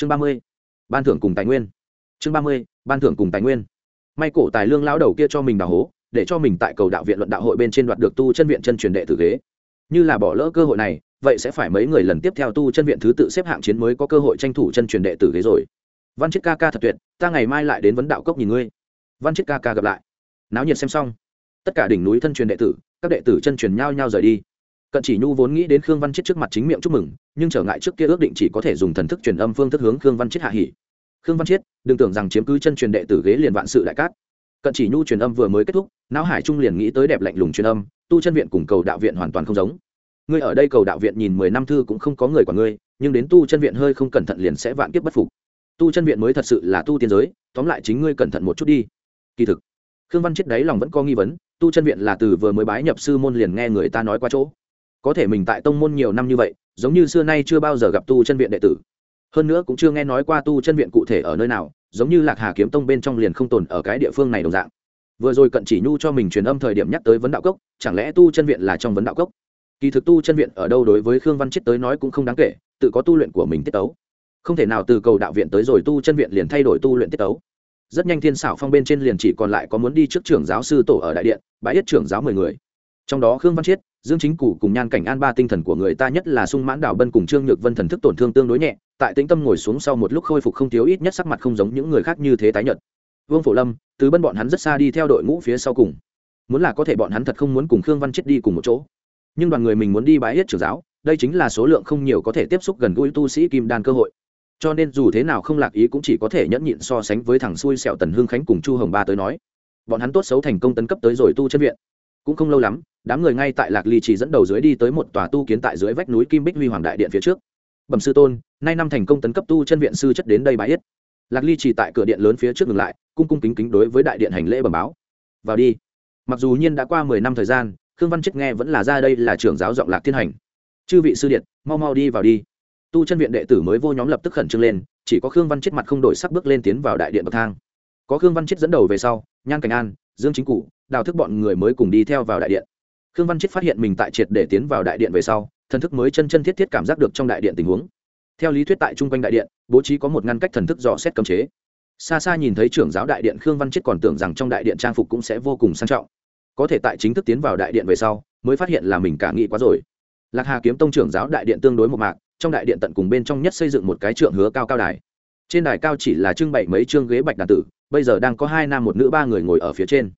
chương ba mươi, ban thưởng cùng tài nguyên. Chương ba mươi, ban thưởng cùng tài nguyên. May cổ tài lương lão đầu kia cho mình đào hố, để cho mình tại cầu đạo viện luận đạo hội bên trên đoạt được tu chân viện chân truyền đệ tử ghế. Như là bỏ lỡ cơ hội này, vậy sẽ phải mấy người lần tiếp theo tu chân viện thứ tự xếp hạng chiến mới có cơ hội tranh thủ chân truyền đệ tử ghế rồi. Văn chiết ca ca thật tuyệt, ta ngày mai lại đến vấn đạo cốc nhìn ngươi. Văn chiết ca ca gặp lại. Náo nhiệt xem xong. Tất cả đỉnh núi thân truyền đệ tử, các đệ tử chân truyền nhau nhau rời đi cận chỉ nhu vốn nghĩ đến khương văn chiết trước mặt chính miệng chúc mừng, nhưng trở ngại trước kia ước định chỉ có thể dùng thần thức truyền âm phương thức hướng khương văn chiết hạ hỉ. Khương văn chiết đừng tưởng rằng chiếm cứ chân truyền đệ tử ghế liền vạn sự đại cát. Cận chỉ nhu truyền âm vừa mới kết thúc, não hải trung liền nghĩ tới đẹp lạnh lùng truyền âm, tu chân viện cùng cầu đạo viện hoàn toàn không giống. Ngươi ở đây cầu đạo viện nhìn mười năm thư cũng không có người quản ngươi, nhưng đến tu chân viện hơi không cẩn thận liền sẽ vạn kiếp bất phục. Tu chân viện mới thật sự là tu tiên giới, tóm lại chính ngươi cẩn thận một chút đi. Kỳ thực, khương văn chết đáy lòng vẫn có nghi vấn, tu chân viện là từ vừa mới bái nhập sư môn liền nghe người ta nói qua chỗ có thể mình tại tông môn nhiều năm như vậy, giống như xưa nay chưa bao giờ gặp tu chân viện đệ tử. Hơn nữa cũng chưa nghe nói qua tu chân viện cụ thể ở nơi nào, giống như lạc hà kiếm tông bên trong liền không tồn ở cái địa phương này đồng dạng. Vừa rồi cận chỉ nhu cho mình truyền âm thời điểm nhắc tới vấn đạo cốc, chẳng lẽ tu chân viện là trong vấn đạo cốc? Kỳ thực tu chân viện ở đâu đối với khương văn chết tới nói cũng không đáng kể, tự có tu luyện của mình tiết tấu. Không thể nào từ cầu đạo viện tới rồi tu chân viện liền thay đổi tu luyện tiết tấu. Rất nhanh thiên xảo phong bên trên liền chỉ còn lại có muốn đi trước trưởng giáo sư tổ ở đại điện bãi yết trưởng giáo mười người. Trong đó khương văn chiết dương chính cụ cùng nhan cảnh an ba tinh thần của người ta nhất là sung mãn đảo bân cùng trương nhược vân thần thức tổn thương tương đối nhẹ, tại tĩnh tâm ngồi xuống sau một lúc khôi phục không thiếu ít nhất sắc mặt không giống những người khác như thế tái nhợt. Vương phổ lâm, từ bân bọn hắn rất xa đi theo đội ngũ phía sau cùng. Muốn là có thể bọn hắn thật không muốn cùng khương văn chết đi cùng một chỗ. Nhưng đoàn người mình muốn đi bãi yết trưởng giáo, đây chính là số lượng không nhiều có thể tiếp xúc gần gũi tu sĩ kim đan cơ hội. Cho nên dù thế nào không lạc ý cũng chỉ có thể nhẫn nhịn so sánh với thằng xui xẹo tần hương khánh cùng chu hồng ba tới nói. Bọn hắn tốt xấu thành công tấn cấp tới rồi tu chân viện cũng không lâu lắm, đám người ngay tại lạc ly chỉ dẫn đầu dưới đi tới một tòa tu kiến tại dưới vách núi kim bích huy hoàng đại điện phía trước. Bẩm sư tôn, nay năm thành công tấn cấp tu chân viện sư chất đến đây bãi yết. Lạc ly chỉ tại cửa điện lớn phía trước ngừng lại, cung cung kính kính đối với đại điện hành lễ bẩm báo. Vào đi. Mặc dù nhiên đã qua mười năm thời gian, khương văn chết nghe vẫn là ra đây là trưởng giáo giọng lạc thiên hành. Chư vị sư điện, mau mau đi vào đi. Tu chân viện đệ tử mới vô nhóm lập tức khẩn trương lên, chỉ có khương văn chết mặt không đổi sắc bước lên tiến vào đại điện bậc thang. Có khương văn chết dẫn đầu về sau, nhan cảnh an, dương chính cụ đào thức bọn người mới cùng đi theo vào đại điện. Khương văn chết phát hiện mình tại triệt để tiến vào đại điện về sau, thần thức mới chân chân thiết thiết cảm giác được trong đại điện tình huống. Theo lý thuyết tại chung quanh đại điện, bố trí có một ngăn cách thần thức dò xét cấm chế. Xa xa nhìn thấy trưởng giáo đại điện, khương văn chết còn tưởng rằng trong đại điện trang phục cũng sẽ vô cùng sang trọng. Có thể tại chính thức tiến vào đại điện về sau, mới phát hiện là mình cả nghĩ quá rồi. Lạc hà kiếm tông trưởng giáo đại điện tương đối một mạc, trong đại điện tận cùng bên trong nhất xây dựng một cái trượng hứa cao cao đài. Trên đài cao chỉ là trưng bày mấy chương ghế bạch đàn tử, bây giờ đang có hai nam một nữ ba người ngồi ở phía trên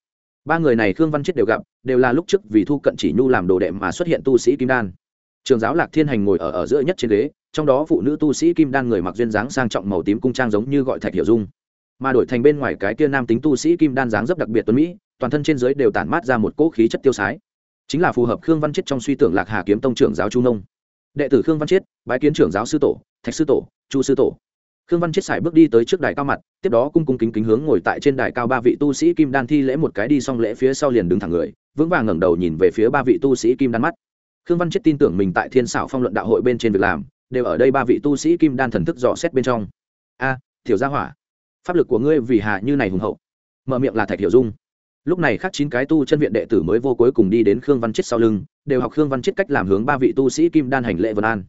ba người này khương văn chết đều gặp, đều là lúc trước vì thu cận chỉ nhu làm đồ đệ mà xuất hiện tu sĩ kim đan. Trường giáo lạc thiên hành ngồi ở ở giữa nhất trên ghế, trong đó phụ nữ tu sĩ kim đan người mặc duyên dáng sang trọng màu tím cung trang giống như gọi thạch hiểu dung. Mà đổi thành bên ngoài cái kia nam tính tu sĩ kim đan dáng rất đặc biệt tuấn mỹ, toàn thân trên dưới đều tản mát ra một cỗ khí chất tiêu sái. Chính là phù hợp khương văn chết trong suy tưởng lạc hà kiếm tông trưởng giáo chu nông. Đệ tử khương văn chết, bái kiến trưởng giáo sư tổ, thạch sư tổ, chu sư tổ khương văn chết xài bước đi tới trước đài cao mặt, tiếp đó cung cung kính kính hướng ngồi tại trên đài cao ba vị tu sĩ kim đan thi lễ một cái đi xong lễ phía sau liền đứng thẳng người, vững vàng ngẩng đầu nhìn về phía ba vị tu sĩ kim đan mắt. Khương văn chết tin tưởng mình tại thiên xảo phong luận đạo hội bên trên việc làm, đều ở đây ba vị tu sĩ kim đan thần thức dò xét bên trong. A à, thiểu gia hỏa, pháp lực của ngươi vì hạ như này hùng hậu. Mở miệng là thạch hiểu dung. Lúc này khác chín cái tu chân viện đệ tử mới vô cuối cùng đi đến khương văn chết sau lưng, đều học khương văn chết cách làm hướng ba vị tu sĩ kim đan hành lễ vân an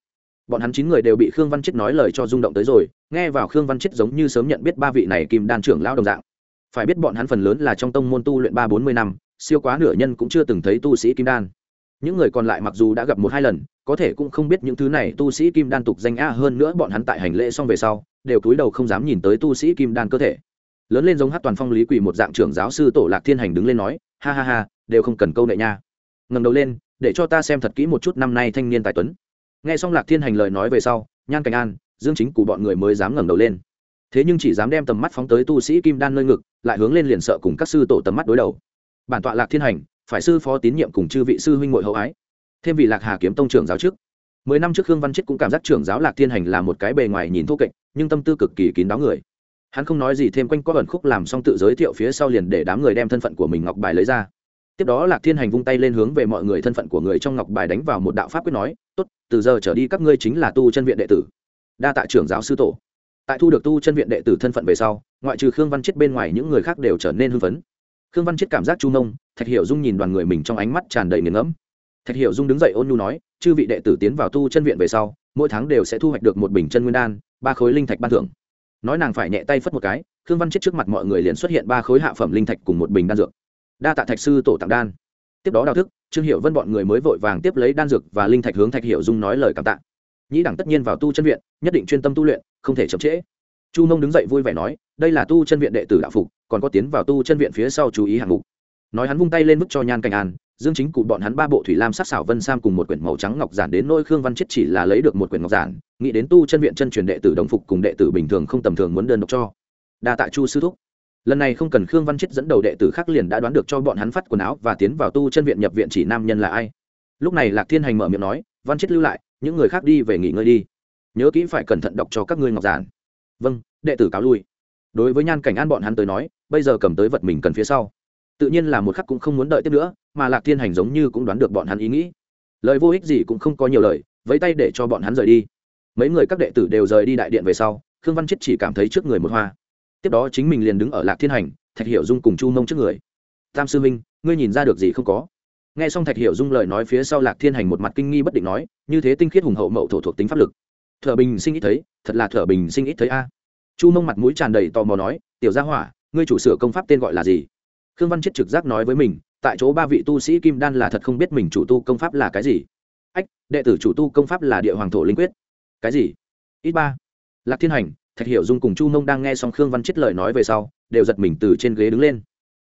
bọn hắn chín người đều bị khương văn chết nói lời cho rung động tới rồi, nghe vào khương văn chết giống như sớm nhận biết ba vị này kim đan trưởng lão đồng dạng. Phải biết bọn hắn phần lớn là trong tông môn tu luyện ba bốn mươi năm, siêu quá nửa nhân cũng chưa từng thấy tu sĩ kim đan. Những người còn lại mặc dù đã gặp một hai lần, có thể cũng không biết những thứ này tu sĩ kim đan tục danh a hơn nữa bọn hắn tại hành lễ xong về sau, đều cúi đầu không dám nhìn tới tu sĩ kim đan cơ thể. Lớn lên giống hát toàn phong lý quỳ một dạng trưởng giáo sư tổ lạc thiên hành đứng lên nói, ha ha ha, đều không cần câu nệ nha. Ngầm đầu lên, để cho ta xem thật kỹ một chút năm nay thanh niên tài tuấn nghe xong lạc thiên hành lời nói về sau, nhan cảnh an, dương chính của bọn người mới dám ngẩng đầu lên. Thế nhưng chỉ dám đem tầm mắt phóng tới tu sĩ kim đan nơi ngực, lại hướng lên liền sợ cùng các sư tổ tầm mắt đối đầu. Bản tọa lạc thiên hành, phải sư phó tín nhiệm cùng chư vị sư huynh ngội hậu ái. Thêm vì lạc hà kiếm tông trưởng giáo trước. Mười năm trước khương văn chết cũng cảm giác trưởng giáo lạc thiên hành là một cái bề ngoài nhìn thô kệch, nhưng tâm tư cực kỳ kín đáo người. Hắn không nói gì, thêm quanh có ẩn khúc làm xong tự giới thiệu phía sau liền để đám người đem thân phận của mình ngọc bài lấy ra tiếp đó lạc thiên hành vung tay lên hướng về mọi người thân phận của người trong ngọc bài đánh vào một đạo pháp quyết nói, tốt, từ giờ trở đi các ngươi chính là tu chân viện đệ tử. Đa tạ trưởng giáo sư tổ. Tại thu được tu chân viện đệ tử thân phận về sau, ngoại trừ khương văn chết bên ngoài những người khác đều trở nên hưng phấn. Khương văn chết cảm giác chu nông, thạch hiểu dung nhìn đoàn người mình trong ánh mắt tràn đầy nghiền ngẫm. Thạch hiểu dung đứng dậy ôn nhu nói, chư vị đệ tử tiến vào tu chân viện về sau, mỗi tháng đều sẽ thu hoạch được một bình chân nguyên đan, ba khối linh thạch ban thưởng. Nói nàng phải nhẹ tay phất một cái, khương văn chết trước mặt mọi người liền xuất hiện ba khối hạ phẩm linh thạch cùng một bình đan dược đa tạ thạch sư tổ tặng đan. Tiếp đó đào thức, trương hiệu vân bọn người mới vội vàng tiếp lấy đan dược và linh thạch hướng thạch hiệu dung nói lời cảm tạ. Nhĩ đẳng tất nhiên vào tu chân viện, nhất định chuyên tâm tu luyện, không thể chậm trễ. Chu mông đứng dậy vui vẻ nói, đây là tu chân viện đệ tử đạo phục, còn có tiến vào tu chân viện phía sau chú ý hạng mục. Nói hắn vung tay lên mức cho nhan cảnh an, dương chính cụ bọn hắn ba bộ thủy lam sắc xảo vân sam cùng một quyển màu trắng ngọc giản đến nôi khương văn chết chỉ là lấy được một quyển ngọc giản, nghĩ đến tu chân viện chân truyền đệ tử đồng phục cùng đệ tử bình thường không tầm thường muốn đơn độc cho. Đa tạ chu sư thúc lần này không cần khương văn chết dẫn đầu đệ tử khác liền đã đoán được cho bọn hắn phát quần áo và tiến vào tu chân viện nhập viện chỉ nam nhân là ai. Lúc này lạc thiên hành mở miệng nói, văn chết lưu lại, những người khác đi về nghỉ ngơi đi. Nhớ kỹ phải cẩn thận đọc cho các ngươi ngọc giản. Vâng đệ tử cáo lui. Đối với nhan cảnh an bọn hắn tới nói, bây giờ cầm tới vật mình cần phía sau. Tự nhiên là một khắc cũng không muốn đợi tiếp nữa, mà lạc thiên hành giống như cũng đoán được bọn hắn ý nghĩ. Lời vô ích gì cũng không có nhiều lời, vẫy tay để cho bọn hắn rời đi. Mấy người các đệ tử đều rời đi đại điện về sau, khương văn chết chỉ cảm thấy trước người một hoa tiếp đó chính mình liền đứng ở lạc thiên hành, thạch hiểu dung cùng chu mông trước người. Tam sư minh ngươi nhìn ra được gì không có? Nghe xong thạch hiểu dung lời nói phía sau lạc thiên hành một mặt kinh nghi bất định nói, như thế tinh khiết hùng hậu mậu thổ thuộc tính pháp lực. Thở bình sinh ít thấy, thật là thở bình sinh ít thấy a. Chu mông mặt mũi tràn đầy tò mò nói, tiểu gia hỏa, ngươi chủ sửa công pháp tên gọi là gì? Khương văn chết trực giác nói với mình, tại chỗ ba vị tu sĩ kim đan là thật không biết mình chủ tu công pháp là cái gì. Ách, đệ tử chủ tu công pháp là địa hoàng thổ linh quyết. Cái gì? Ít ba. Lạc thiên hành thạch hiểu dung cùng chu mông đang nghe xong khương văn chết lời nói về sau, đều giật mình từ trên ghế đứng lên.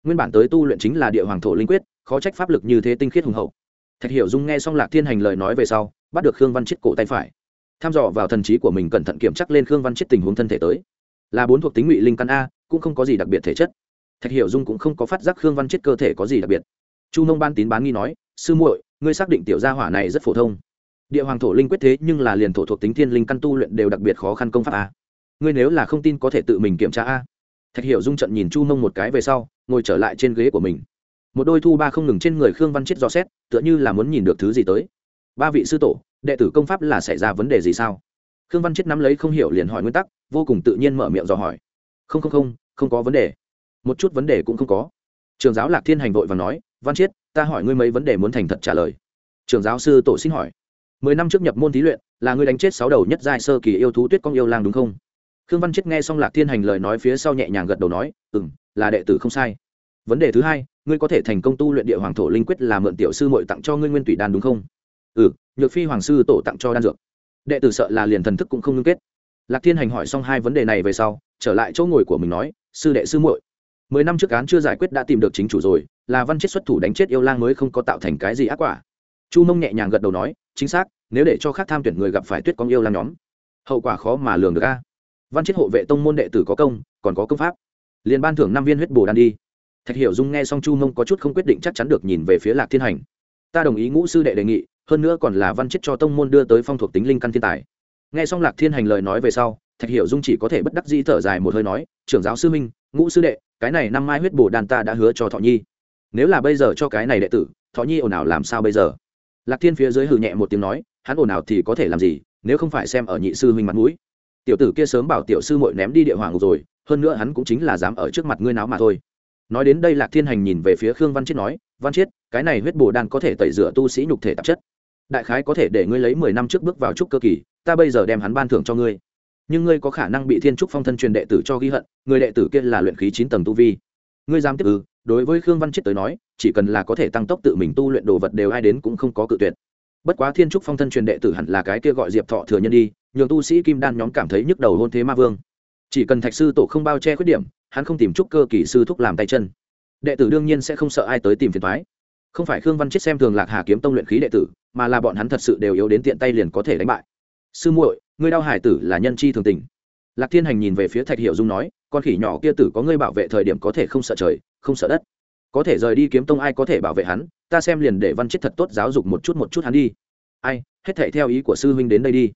Nguyên bản tới tu luyện chính là địa hoàng thổ linh quyết, khó trách pháp lực như thế tinh khiết hùng hậu. Thạch hiểu dung nghe xong lạc thiên hành lời nói về sau, bắt được khương văn chết cổ tay phải. Tham dò vào thần trí của mình cẩn thận kiểm chắc lên khương văn chết tình huống thân thể tới. Là bốn thuộc tính ngụy linh căn a, cũng không có gì đặc biệt thể chất. Thạch hiểu dung cũng không có phát giác khương văn chết cơ thể có gì đặc biệt. Chu Mông ban tín bán nghi nói, sư muội, ngươi xác định tiểu gia hỏa này rất phổ thông. Địa hoàng thổ linh quyết thế nhưng là liền thổ thuộc tính thiên linh căn tu luyện đều đặc biệt khó khăn công pháp a ngươi nếu là không tin có thể tự mình kiểm tra a. Thạch hiểu dung trận nhìn chu Mông một cái về sau, ngồi trở lại trên ghế của mình. Một đôi thu ba không ngừng trên người khương văn chết do xét, tựa như là muốn nhìn được thứ gì tới. Ba vị sư tổ, đệ tử công pháp là xảy ra vấn đề gì sao? Khương văn chết nắm lấy không hiểu liền hỏi nguyên tắc, vô cùng tự nhiên mở miệng dò hỏi. Không không không không có vấn đề. Một chút vấn đề cũng không có. Trường giáo lạc thiên hành vội và nói, văn chiết ta hỏi ngươi mấy vấn đề muốn thành thật trả lời. Trường giáo sư tổ xin hỏi, mười năm trước nhập môn thí luyện, là ngươi đánh chết sáu đầu nhất giai sơ kỳ yêu thú tuyết công yêu lang đúng không? Khương văn Chết nghe xong lạc thiên hành lời nói phía sau nhẹ nhàng gật đầu nói ừ m là đệ tử không sai. Vấn đề thứ hai, ngươi có thể thành công tu luyện địa hoàng thổ linh quyết là mượn tiểu sư mội tặng cho ngươi nguyên tủy đan đúng không? Ừ nhược phi hoàng sư tổ tặng cho đan dược. Đệ tử sợ là liền thần thức cũng không ngưng kết. Lạc thiên hành hỏi xong hai vấn đề này về sau, trở lại chỗ ngồi của mình nói, sư đệ sư muội, mười năm trước án chưa giải quyết đã tìm được chính chủ rồi, là văn chết xuất thủ đánh chết yêu lang mới không có tạo thành cái gì ác quả. Chu mông nhẹ nhàng gật đầu nói, chính xác, nếu để cho khác tham tuyển người gặp phải tuyết con yêu lang nhóm, hậu quả khó mà lường được a văn chết hộ vệ tông môn đệ tử có công, còn có công pháp. Liền ban thưởng năm viên huyết bồ đan đi. Thạch hiểu dung nghe xong chu mông có chút không quyết định chắc chắn được nhìn về phía lạc thiên hành. Ta đồng ý ngũ sư đệ đề nghị, hơn nữa còn là văn chết cho tông môn đưa tới phong thuộc tính linh căn thiên tài. Nghe xong lạc thiên hành lời nói về sau, thạch hiểu dung chỉ có thể bất đắc dĩ thở dài một hơi nói, trưởng giáo sư minh ngũ sư đệ, cái này năm mai huyết bồ đan ta đã hứa cho thọ nhi. Nếu là bây giờ cho cái này đệ tử, thọ nhi ồn ào làm sao bây giờ? Lạc thiên phía dưới hừ nhẹ một tiếng nói, hắn ồn ào thì có thể làm gì, nếu không phải xem ở nhị sư huynh mặt mũi tiểu tử kia sớm bảo tiểu sư muội ném đi địa hoàng rồi, hơn nữa hắn cũng chính là dám ở trước mặt ngươi náo mà thôi. Nói đến đây lạc thiên hành nhìn về phía khương văn chiết nói, văn chiết, cái này huyết bồ đan có thể tẩy rửa tu sĩ nhục thể tạp chất. Đại khái có thể để ngươi lấy mười năm trước bước vào trúc cơ kỳ, ta bây giờ đem hắn ban thưởng cho ngươi. Nhưng ngươi có khả năng bị thiên trúc phong thân truyền đệ tử cho ghi hận, người đệ tử kia là luyện khí chín tầng tu vi. Ngươi dám tiếp ư? Đối với khương văn chiết tới nói, chỉ cần là có thể tăng tốc tự mình tu luyện đồ vật đều ai đến cũng không có cự tuyệt bất quá thiên trúc phong thân truyền đệ tử hẳn là cái kia gọi diệp thọ thừa nhân đi, nhường tu sĩ kim đan nhóm cảm thấy nhức đầu hôn thế ma vương. Chỉ cần thạch sư tổ không bao che khuyết điểm, hắn không tìm trúc cơ kỳ sư thúc làm tay chân. Đệ tử đương nhiên sẽ không sợ ai tới tìm phiền thoái không phải khương văn chết xem thường lạc hà kiếm tông luyện khí đệ tử, mà là bọn hắn thật sự đều yếu đến tiện tay liền có thể đánh bại. Sư muội, ngươi đau hải tử là nhân chi thường tình. Lạc thiên hành nhìn về phía thạch hiệu dung nói, con khỉ nhỏ kia tử có ngươi bảo vệ thời điểm có thể không sợ trời, không sợ đất có thể rời đi kiếm tông ai có thể bảo vệ hắn, ta xem liền để văn chết thật tốt giáo dục một chút một chút hắn đi. Ai, hết thệ theo ý của sư huynh đến đây đi.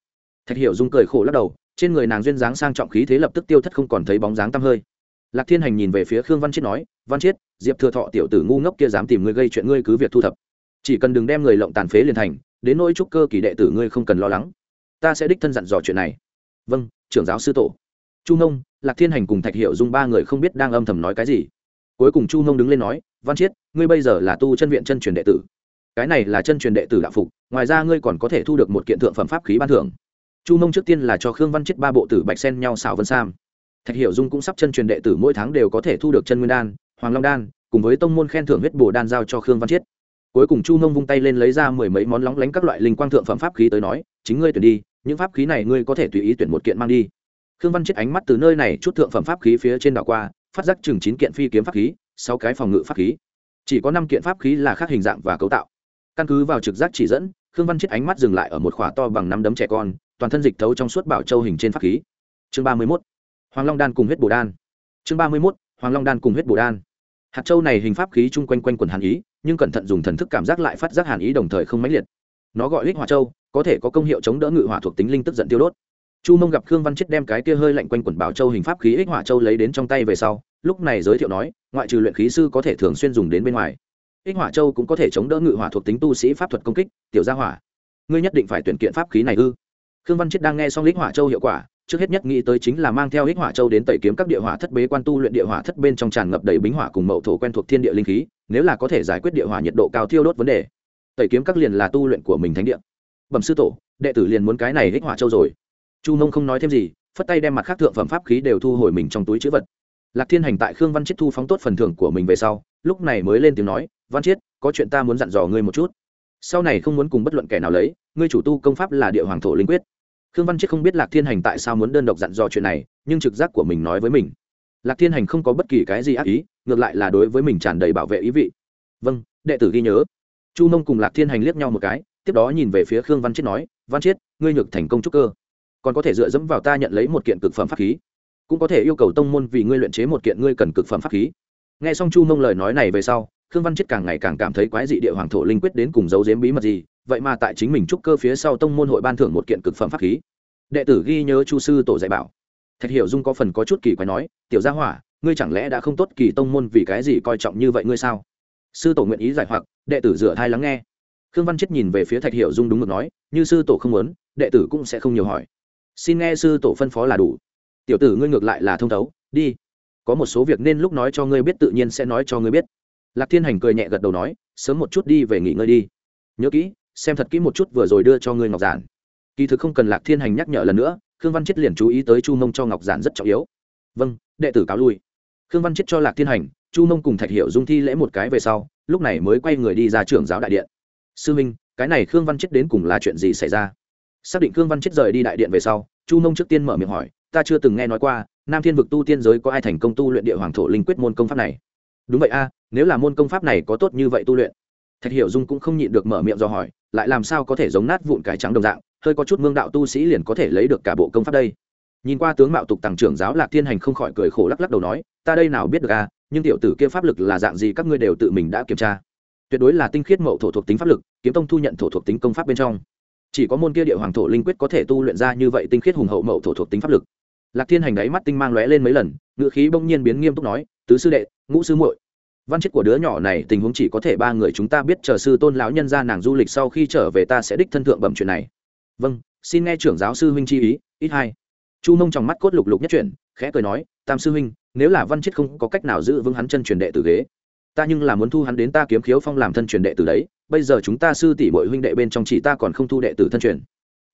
Thạch hiểu dung cười khổ lắc đầu, trên người nàng duyên dáng sang trọng khí thế lập tức tiêu thất không còn thấy bóng dáng tăm hơi. Lạc thiên hành nhìn về phía khương văn chiết nói, văn chiết diệp thừa thọ tiểu tử ngu ngốc kia dám tìm ngươi gây chuyện ngươi cứ việc thu thập. Chỉ cần đừng đem người lộng tàn phế liền thành, đến nỗi trúc cơ kỳ đệ tử ngươi không cần lo lắng. Ta sẽ đích thân dặn dò chuyện này. Vâng trưởng giáo sư tổ. Chu nông lạc thiên hành cùng thạch hiệu dung ba người không biết đang âm thầm nói cái gì cuối cùng chu nông đứng lên nói, văn chiết, ngươi bây giờ là tu chân viện chân truyền đệ tử. Cái này là chân truyền đệ tử đạo phục, ngoài ra ngươi còn có thể thu được một kiện thượng phẩm pháp khí ban thưởng. Chu mông trước tiên là cho khương văn Chiết ba bộ tử bạch sen nhau xảo vân sam. Thạch hiểu dung cũng sắp chân truyền đệ tử mỗi tháng đều có thể thu được chân nguyên đan, hoàng long đan, cùng với tông môn khen thưởng huyết bồ đan giao cho khương văn chiết. Cuối cùng chu mông vung tay lên lấy ra mười mấy món lóng lánh các loại linh quang thượng phẩm pháp khí tới nói, chính ngươi tuyển đi, những pháp khí này ngươi có thể tùy ý tuyển một kiện mang đi. Khương văn chiết ánh mắt từ nơi này chút thượng phẩm pháp khí phía trên đảo qua phát giác chừng chín kiện phi kiếm pháp khí, sáu cái phòng ngự pháp khí. Chỉ có năm kiện pháp khí là khác hình dạng và cấu tạo. Căn cứ vào trực giác chỉ dẫn, khương văn chết ánh mắt dừng lại ở một khỏa to bằng năm đấm trẻ con, toàn thân dịch thấu trong suốt bảo châu hình trên pháp khí. Chương ba mươi mốt. Hoàng long đan cùng huyết bồ đan. Chương ba mươi mốt. Hoàng long đan cùng huyết bồ đan. Hạt châu này hình pháp khí chung quanh quanh quần hàn ý, nhưng cẩn thận dùng thần thức cảm giác lại phát giác hàn ý đồng thời không mãnh liệt. Nó gọi hích hỏa châu, có thể có công hiệu chống đỡ ngự hỏa thuộc tính linh tức giận tiêu đốt chu mông gặp khương văn chết đem cái kia hơi lạnh quanh quần bảo châu hình pháp khí ích hỏa châu lấy đến trong tay về sau, lúc này giới thiệu nói, ngoại trừ luyện khí sư có thể thường xuyên dùng đến bên ngoài. Ích hỏa châu cũng có thể chống đỡ ngự hỏa thuộc tính tu sĩ pháp thuật công kích, tiểu gia hỏa. Ngươi nhất định phải tuyển kiện pháp khí này ư? Khương văn chết đang nghe xong ích hỏa châu hiệu quả, trước hết nhất nghĩ tới chính là mang theo ích hỏa châu đến tẩy kiếm các địa hỏa thất bế quan tu luyện địa hỏa thất bên trong tràn ngập đầy bính hỏa cùng mậu thổ quen thuộc thiên địa linh khí, nếu là có thể giải quyết địa hỏa nhiệt độ cao thiêu đốt vấn đề, tẩy kiếm các liền là tu luyện của mình thánh địa. Bẩm sư tổ, đệ tử liền muốn cái này ích hỏa châu rồi chu mông không nói thêm gì, phất tay đem mặt khác thượng phẩm pháp khí đều thu hồi mình trong túi chữ vật. Lạc thiên hành tại khương văn chiết thu phóng tốt phần thưởng của mình về sau, lúc này mới lên tiếng nói, văn chiết, có chuyện ta muốn dặn dò ngươi một chút. Sau này không muốn cùng bất luận kẻ nào lấy, ngươi chủ tu công pháp là địa hoàng thổ linh quyết. Khương văn chiết không biết lạc thiên hành tại sao muốn đơn độc dặn dò chuyện này, nhưng trực giác của mình nói với mình. Lạc thiên hành không có bất kỳ cái gì ác ý, ngược lại là đối với mình tràn đầy bảo vệ ý vị. Vâng đệ tử ghi nhớ. Chu mông cùng lạc thiên hành liếc nhau một cái, tiếp đó nhìn về phía khương văn chiết nói, văn chiết, ngươi nhược thành công trúc cơ còn có thể dựa dẫm vào ta nhận lấy một kiện cực phẩm pháp khí, cũng có thể yêu cầu tông môn vì ngươi luyện chế một kiện ngươi cần cực phẩm pháp khí. Nghe xong chu mông lời nói này về sau, khương văn chết càng ngày càng cảm thấy quái dị địa hoàng thổ linh quyết đến cùng giấu giếm bí mật gì, vậy mà tại chính mình trúc cơ phía sau tông môn hội ban thưởng một kiện cực phẩm pháp khí. Đệ tử ghi nhớ chu sư tổ dạy bảo. Thạch hiểu dung có phần có chút kỳ quái nói, tiểu gia hỏa, ngươi chẳng lẽ đã không tốt kỳ tông môn vì cái gì coi trọng như vậy ngươi sao? Sư tổ nguyện ý giải hoặc, đệ tử rửa thai lắng nghe. Khương văn chết nhìn về phía thạch hiểu dung đúng mực nói, như sư tổ không muốn, đệ tử cũng sẽ không nhiều hỏi xin nghe sư tổ phân phó là đủ. Tiểu tử ngươi ngược lại là thông thấu, đi. Có một số việc nên lúc nói cho ngươi biết tự nhiên sẽ nói cho ngươi biết. Lạc thiên hành cười nhẹ gật đầu nói, sớm một chút đi về nghỉ ngơi đi. Nhớ kỹ, xem thật kỹ một chút vừa rồi đưa cho ngươi ngọc giản. Kỳ thực không cần lạc thiên hành nhắc nhở lần nữa, khương văn chết liền chú ý tới chu mông cho ngọc giản rất trọng yếu. Vâng đệ tử cáo lui. Khương văn chết cho lạc thiên hành, chu mông cùng thạch hiệu dung thi lễ một cái về sau, lúc này mới quay người đi ra trưởng giáo đại điện. Sư minh, cái này khương văn chết đến cùng là chuyện gì xảy ra? Xác định khương văn chết rời đi đại điện về sau, chu mông trước tiên mở miệng hỏi, ta chưa từng nghe nói qua, nam thiên vực tu tiên giới có ai thành công tu luyện địa hoàng thổ linh quyết môn công pháp này? Đúng vậy a, nếu là môn công pháp này có tốt như vậy tu luyện. Thạch hiểu dung cũng không nhịn được mở miệng do hỏi, lại làm sao có thể giống nát vụn cái trắng đồng dạng, hơi có chút mương đạo tu sĩ liền có thể lấy được cả bộ công pháp đây? Nhìn qua tướng mạo tục tàng trưởng giáo lạc thiên hành không khỏi cười khổ lắc lắc đầu nói, ta đây nào biết được a, nhưng tiểu tử kia pháp lực là dạng gì các ngươi đều tự mình đã kiểm tra. Tuyệt đối là tinh khiết mậu thổ thuộc tính pháp lực, kiếm tông thu nhận thổ thuộc tính công pháp bên trong chỉ có môn kia địa hoàng thổ linh quyết có thể tu luyện ra như vậy tinh khiết hùng hậu mậu thổ thuộc tính pháp lực. Lạc thiên hành đáy mắt tinh mang lóe lên mấy lần ngựa khí bỗng nhiên biến nghiêm túc nói, tứ sư đệ, ngũ sư muội. Văn chết của đứa nhỏ này tình huống chỉ có thể ba người chúng ta biết chờ sư tôn lão nhân ra nàng du lịch sau khi trở về ta sẽ đích thân thượng bẩm chuyện này. Vâng xin nghe trưởng giáo sư huynh chi ý, ít hai. Chu mông trong mắt cốt lục lục nhất chuyển, khẽ cười nói, tam sư huynh, nếu là văn chết không có cách nào giữ vững hắn chân truyền đệ tử ghế ta nhưng là muốn thu hắn đến ta kiếm khiếu phong làm thân truyền đệ tử đấy, bây giờ chúng ta sư tỷ bội huynh đệ bên trong chỉ ta còn không thu đệ tử thân truyền.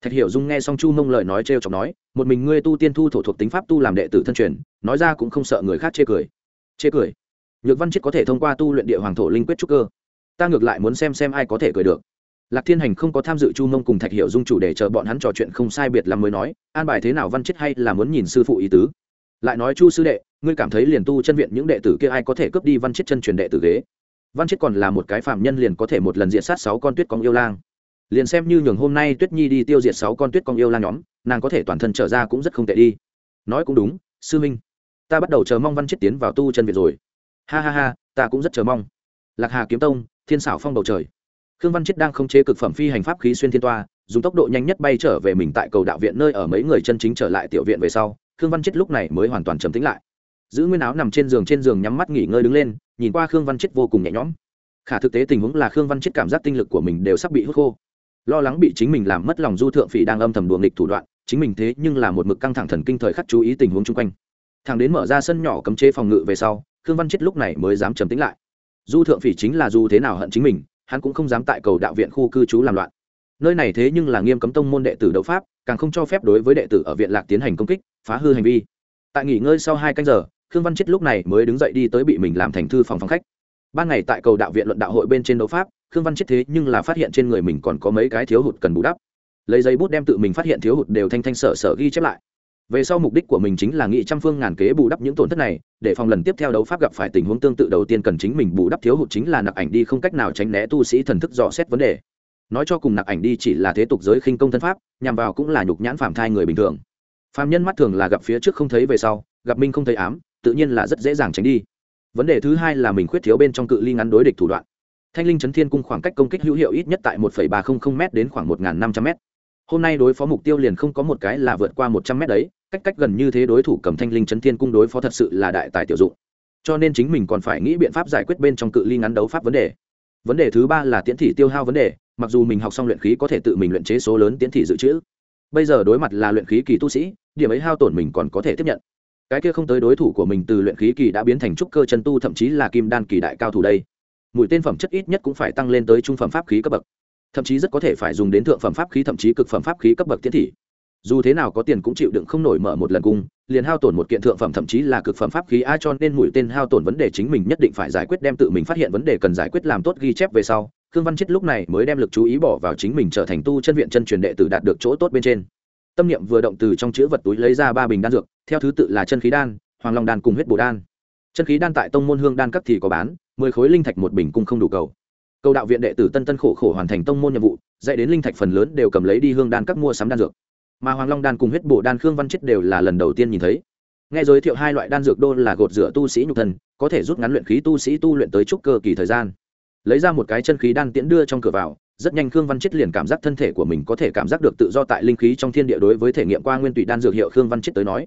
Thạch hiểu dung nghe xong chu mông lời nói t r e o chọc nói, một mình ngươi tu tiên thu thổ thuộc tính pháp tu làm đệ tử thân truyền, nói ra cũng không sợ người khác chê cười. Chê cười? Nhược văn chết có thể thông qua tu luyện địa hoàng thổ linh quyết trúc cơ. Ta ngược lại muốn xem xem ai có thể cười được. Lạc thiên hành không có tham dự chu mông cùng thạch hiểu dung chủ để chờ bọn hắn trò chuyện không sai biệt là mới nói, an bài thế nào văn chết hay là muốn nhìn sư phụ ý tứ lại nói chu sư đệ, ngươi cảm thấy liền tu chân viện những đệ tử kia ai có thể cướp đi văn chết chân truyền đệ tử ghế? Văn chết còn là một cái phạm nhân liền có thể một lần diện sát sáu con tuyết con yêu lang. Liền xem như nhường hôm nay tuyết nhi đi tiêu diệt sáu con tuyết con yêu lang nhóm, nàng có thể toàn thân trở ra cũng rất không tệ đi. Nói cũng đúng, sư minh, ta bắt đầu chờ mong văn chết tiến vào tu chân viện rồi. Ha ha ha, ta cũng rất chờ mong. Lạc hà kiếm tông, thiên xảo phong bầu trời. Khương văn chết đang không chế cực phẩm phi hành pháp khí xuyên thiên toa, dùng tốc độ nhanh nhất bay trở về mình tại cầu đạo viện nơi ở mấy người chân chính trở lại tiểu viện về sau khương văn chết lúc này mới hoàn toàn trầm tính lại. Giữ nguyên áo nằm trên giường trên giường nhắm mắt nghỉ ngơi đứng lên, nhìn qua khương văn chết vô cùng nhẹ nhõm. Khả thực tế tình huống là khương văn chết cảm giác tinh lực của mình đều sắp bị hút khô. Lo lắng bị chính mình làm mất lòng du thượng phỉ đang âm thầm đùa nghịch thủ đoạn, chính mình thế nhưng là một mực căng thẳng thần kinh thời khắc chú ý tình huống chung quanh. Thằng đến mở ra sân nhỏ cấm chế phòng ngự về sau, khương văn chết lúc này mới dám trầm tính lại. Du thượng phỉ chính là dù thế nào hận chính mình, hắn cũng không dám tại cầu đạo viện khu cư trú làm loạn nơi này thế nhưng là nghiêm cấm tông môn đệ tử đấu pháp, càng không cho phép đối với đệ tử ở viện lạc tiến hành công kích, phá hư hành vi. Tại nghỉ ngơi sau hai canh giờ, khương văn chết lúc này mới đứng dậy đi tới bị mình làm thành thư phòng phòng khách. Ban ngày tại cầu đạo viện luận đạo hội bên trên đấu pháp, khương văn chết thế nhưng là phát hiện trên người mình còn có mấy cái thiếu hụt cần bù đắp. Lấy giấy bút đem tự mình phát hiện thiếu hụt đều thanh thanh sở sở ghi chép lại. Về sau mục đích của mình chính là nghị trăm phương ngàn kế bù đắp những tổn thất này, để phòng lần tiếp theo đấu pháp gặp phải tình huống tương tự đầu tiên cần chính mình bù đắp thiếu hụt chính là nặc ảnh đi không cách nào tránh né tu sĩ thần thức dò xét vấn đề nói cho cùng nặc ảnh đi chỉ là thế tục giới khinh công thân pháp, nhằm vào cũng là nhục nhãn phạm thai người bình thường. Phạm nhân mắt thường là gặp phía trước không thấy về sau, gặp minh không thấy ám, tự nhiên là rất dễ dàng tránh đi. Vấn đề thứ hai là mình khuyết thiếu bên trong cự ly ngắn đối địch thủ đoạn. Thanh linh chấn thiên cung khoảng cách công kích hữu hiệu ít nhất tại một ba trăm linh m đến khoảng một năm trăm m hôm nay đối phó mục tiêu liền không có một cái là vượt qua một trăm m đấy, cách cách gần như thế đối thủ cầm thanh linh chấn thiên cung đối phó thật sự là đại tài tiểu dụng. Cho nên chính mình còn phải nghĩ biện pháp giải quyết bên trong cự ly ngắn đấu pháp vấn đề vấn đề thứ ba là tiễn thị tiêu hao vấn đề, mặc dù mình học xong luyện khí có thể tự mình luyện chế số lớn tiễn thị dự trữ. Bây giờ đối mặt là luyện khí kỳ tu sĩ, điểm ấy hao tổn mình còn có thể tiếp nhận. Cái kia không tới đối thủ của mình từ luyện khí kỳ đã biến thành trúc cơ chân tu thậm chí là kim đan kỳ đại cao thủ đây. Mũi tên phẩm chất ít nhất cũng phải tăng lên tới trung phẩm pháp khí cấp bậc. Thậm chí rất có thể phải dùng đến thượng phẩm pháp khí thậm chí cực phẩm pháp khí cấp bậc tiến thị dù thế nào có tiền cũng chịu đựng không nổi mở một lần cung, liền hao tổn một kiện thượng phẩm thậm chí là cực phẩm pháp khí a cho nên mũi tên hao tổn vấn đề chính mình nhất định phải giải quyết đem tự mình phát hiện vấn đề cần giải quyết làm tốt ghi chép về sau, khương văn chết lúc này mới đem lực chú ý bỏ vào chính mình trở thành tu chân viện chân truyền đệ tử đạt được chỗ tốt bên trên. Tâm niệm vừa động từ trong chữ vật túi lấy ra ba bình đan dược, theo thứ tự là chân khí đan, hoàng long đan cùng huyết bồ đan. Chân khí đan tại tông môn hương đan các thì có bán, mười khối linh thạch một bình cung không đủ cầu. Cầu đạo viện đệ tử tân tân khổ khổ hoàn thành tông môn nhiệm vụ, dạy đến linh thạch phần lớn đều cầm lấy đi hương đan các mua sắm đan dược mà hoàng long đan cùng huyết bổ đan khương văn chết đều là lần đầu tiên nhìn thấy. Nghe giới thiệu hai loại đan dược đô là gột rửa tu sĩ nhục thần, có thể rút ngắn luyện khí tu sĩ tu luyện tới chúc cơ kỳ thời gian. Lấy ra một cái chân khí đan tiễn đưa trong cửa vào rất nhanh khương văn chết liền cảm giác thân thể của mình có thể cảm giác được tự do tại linh khí trong thiên địa đối với thể nghiệm qua nguyên tụy đan dược hiệu khương văn chết tới nói.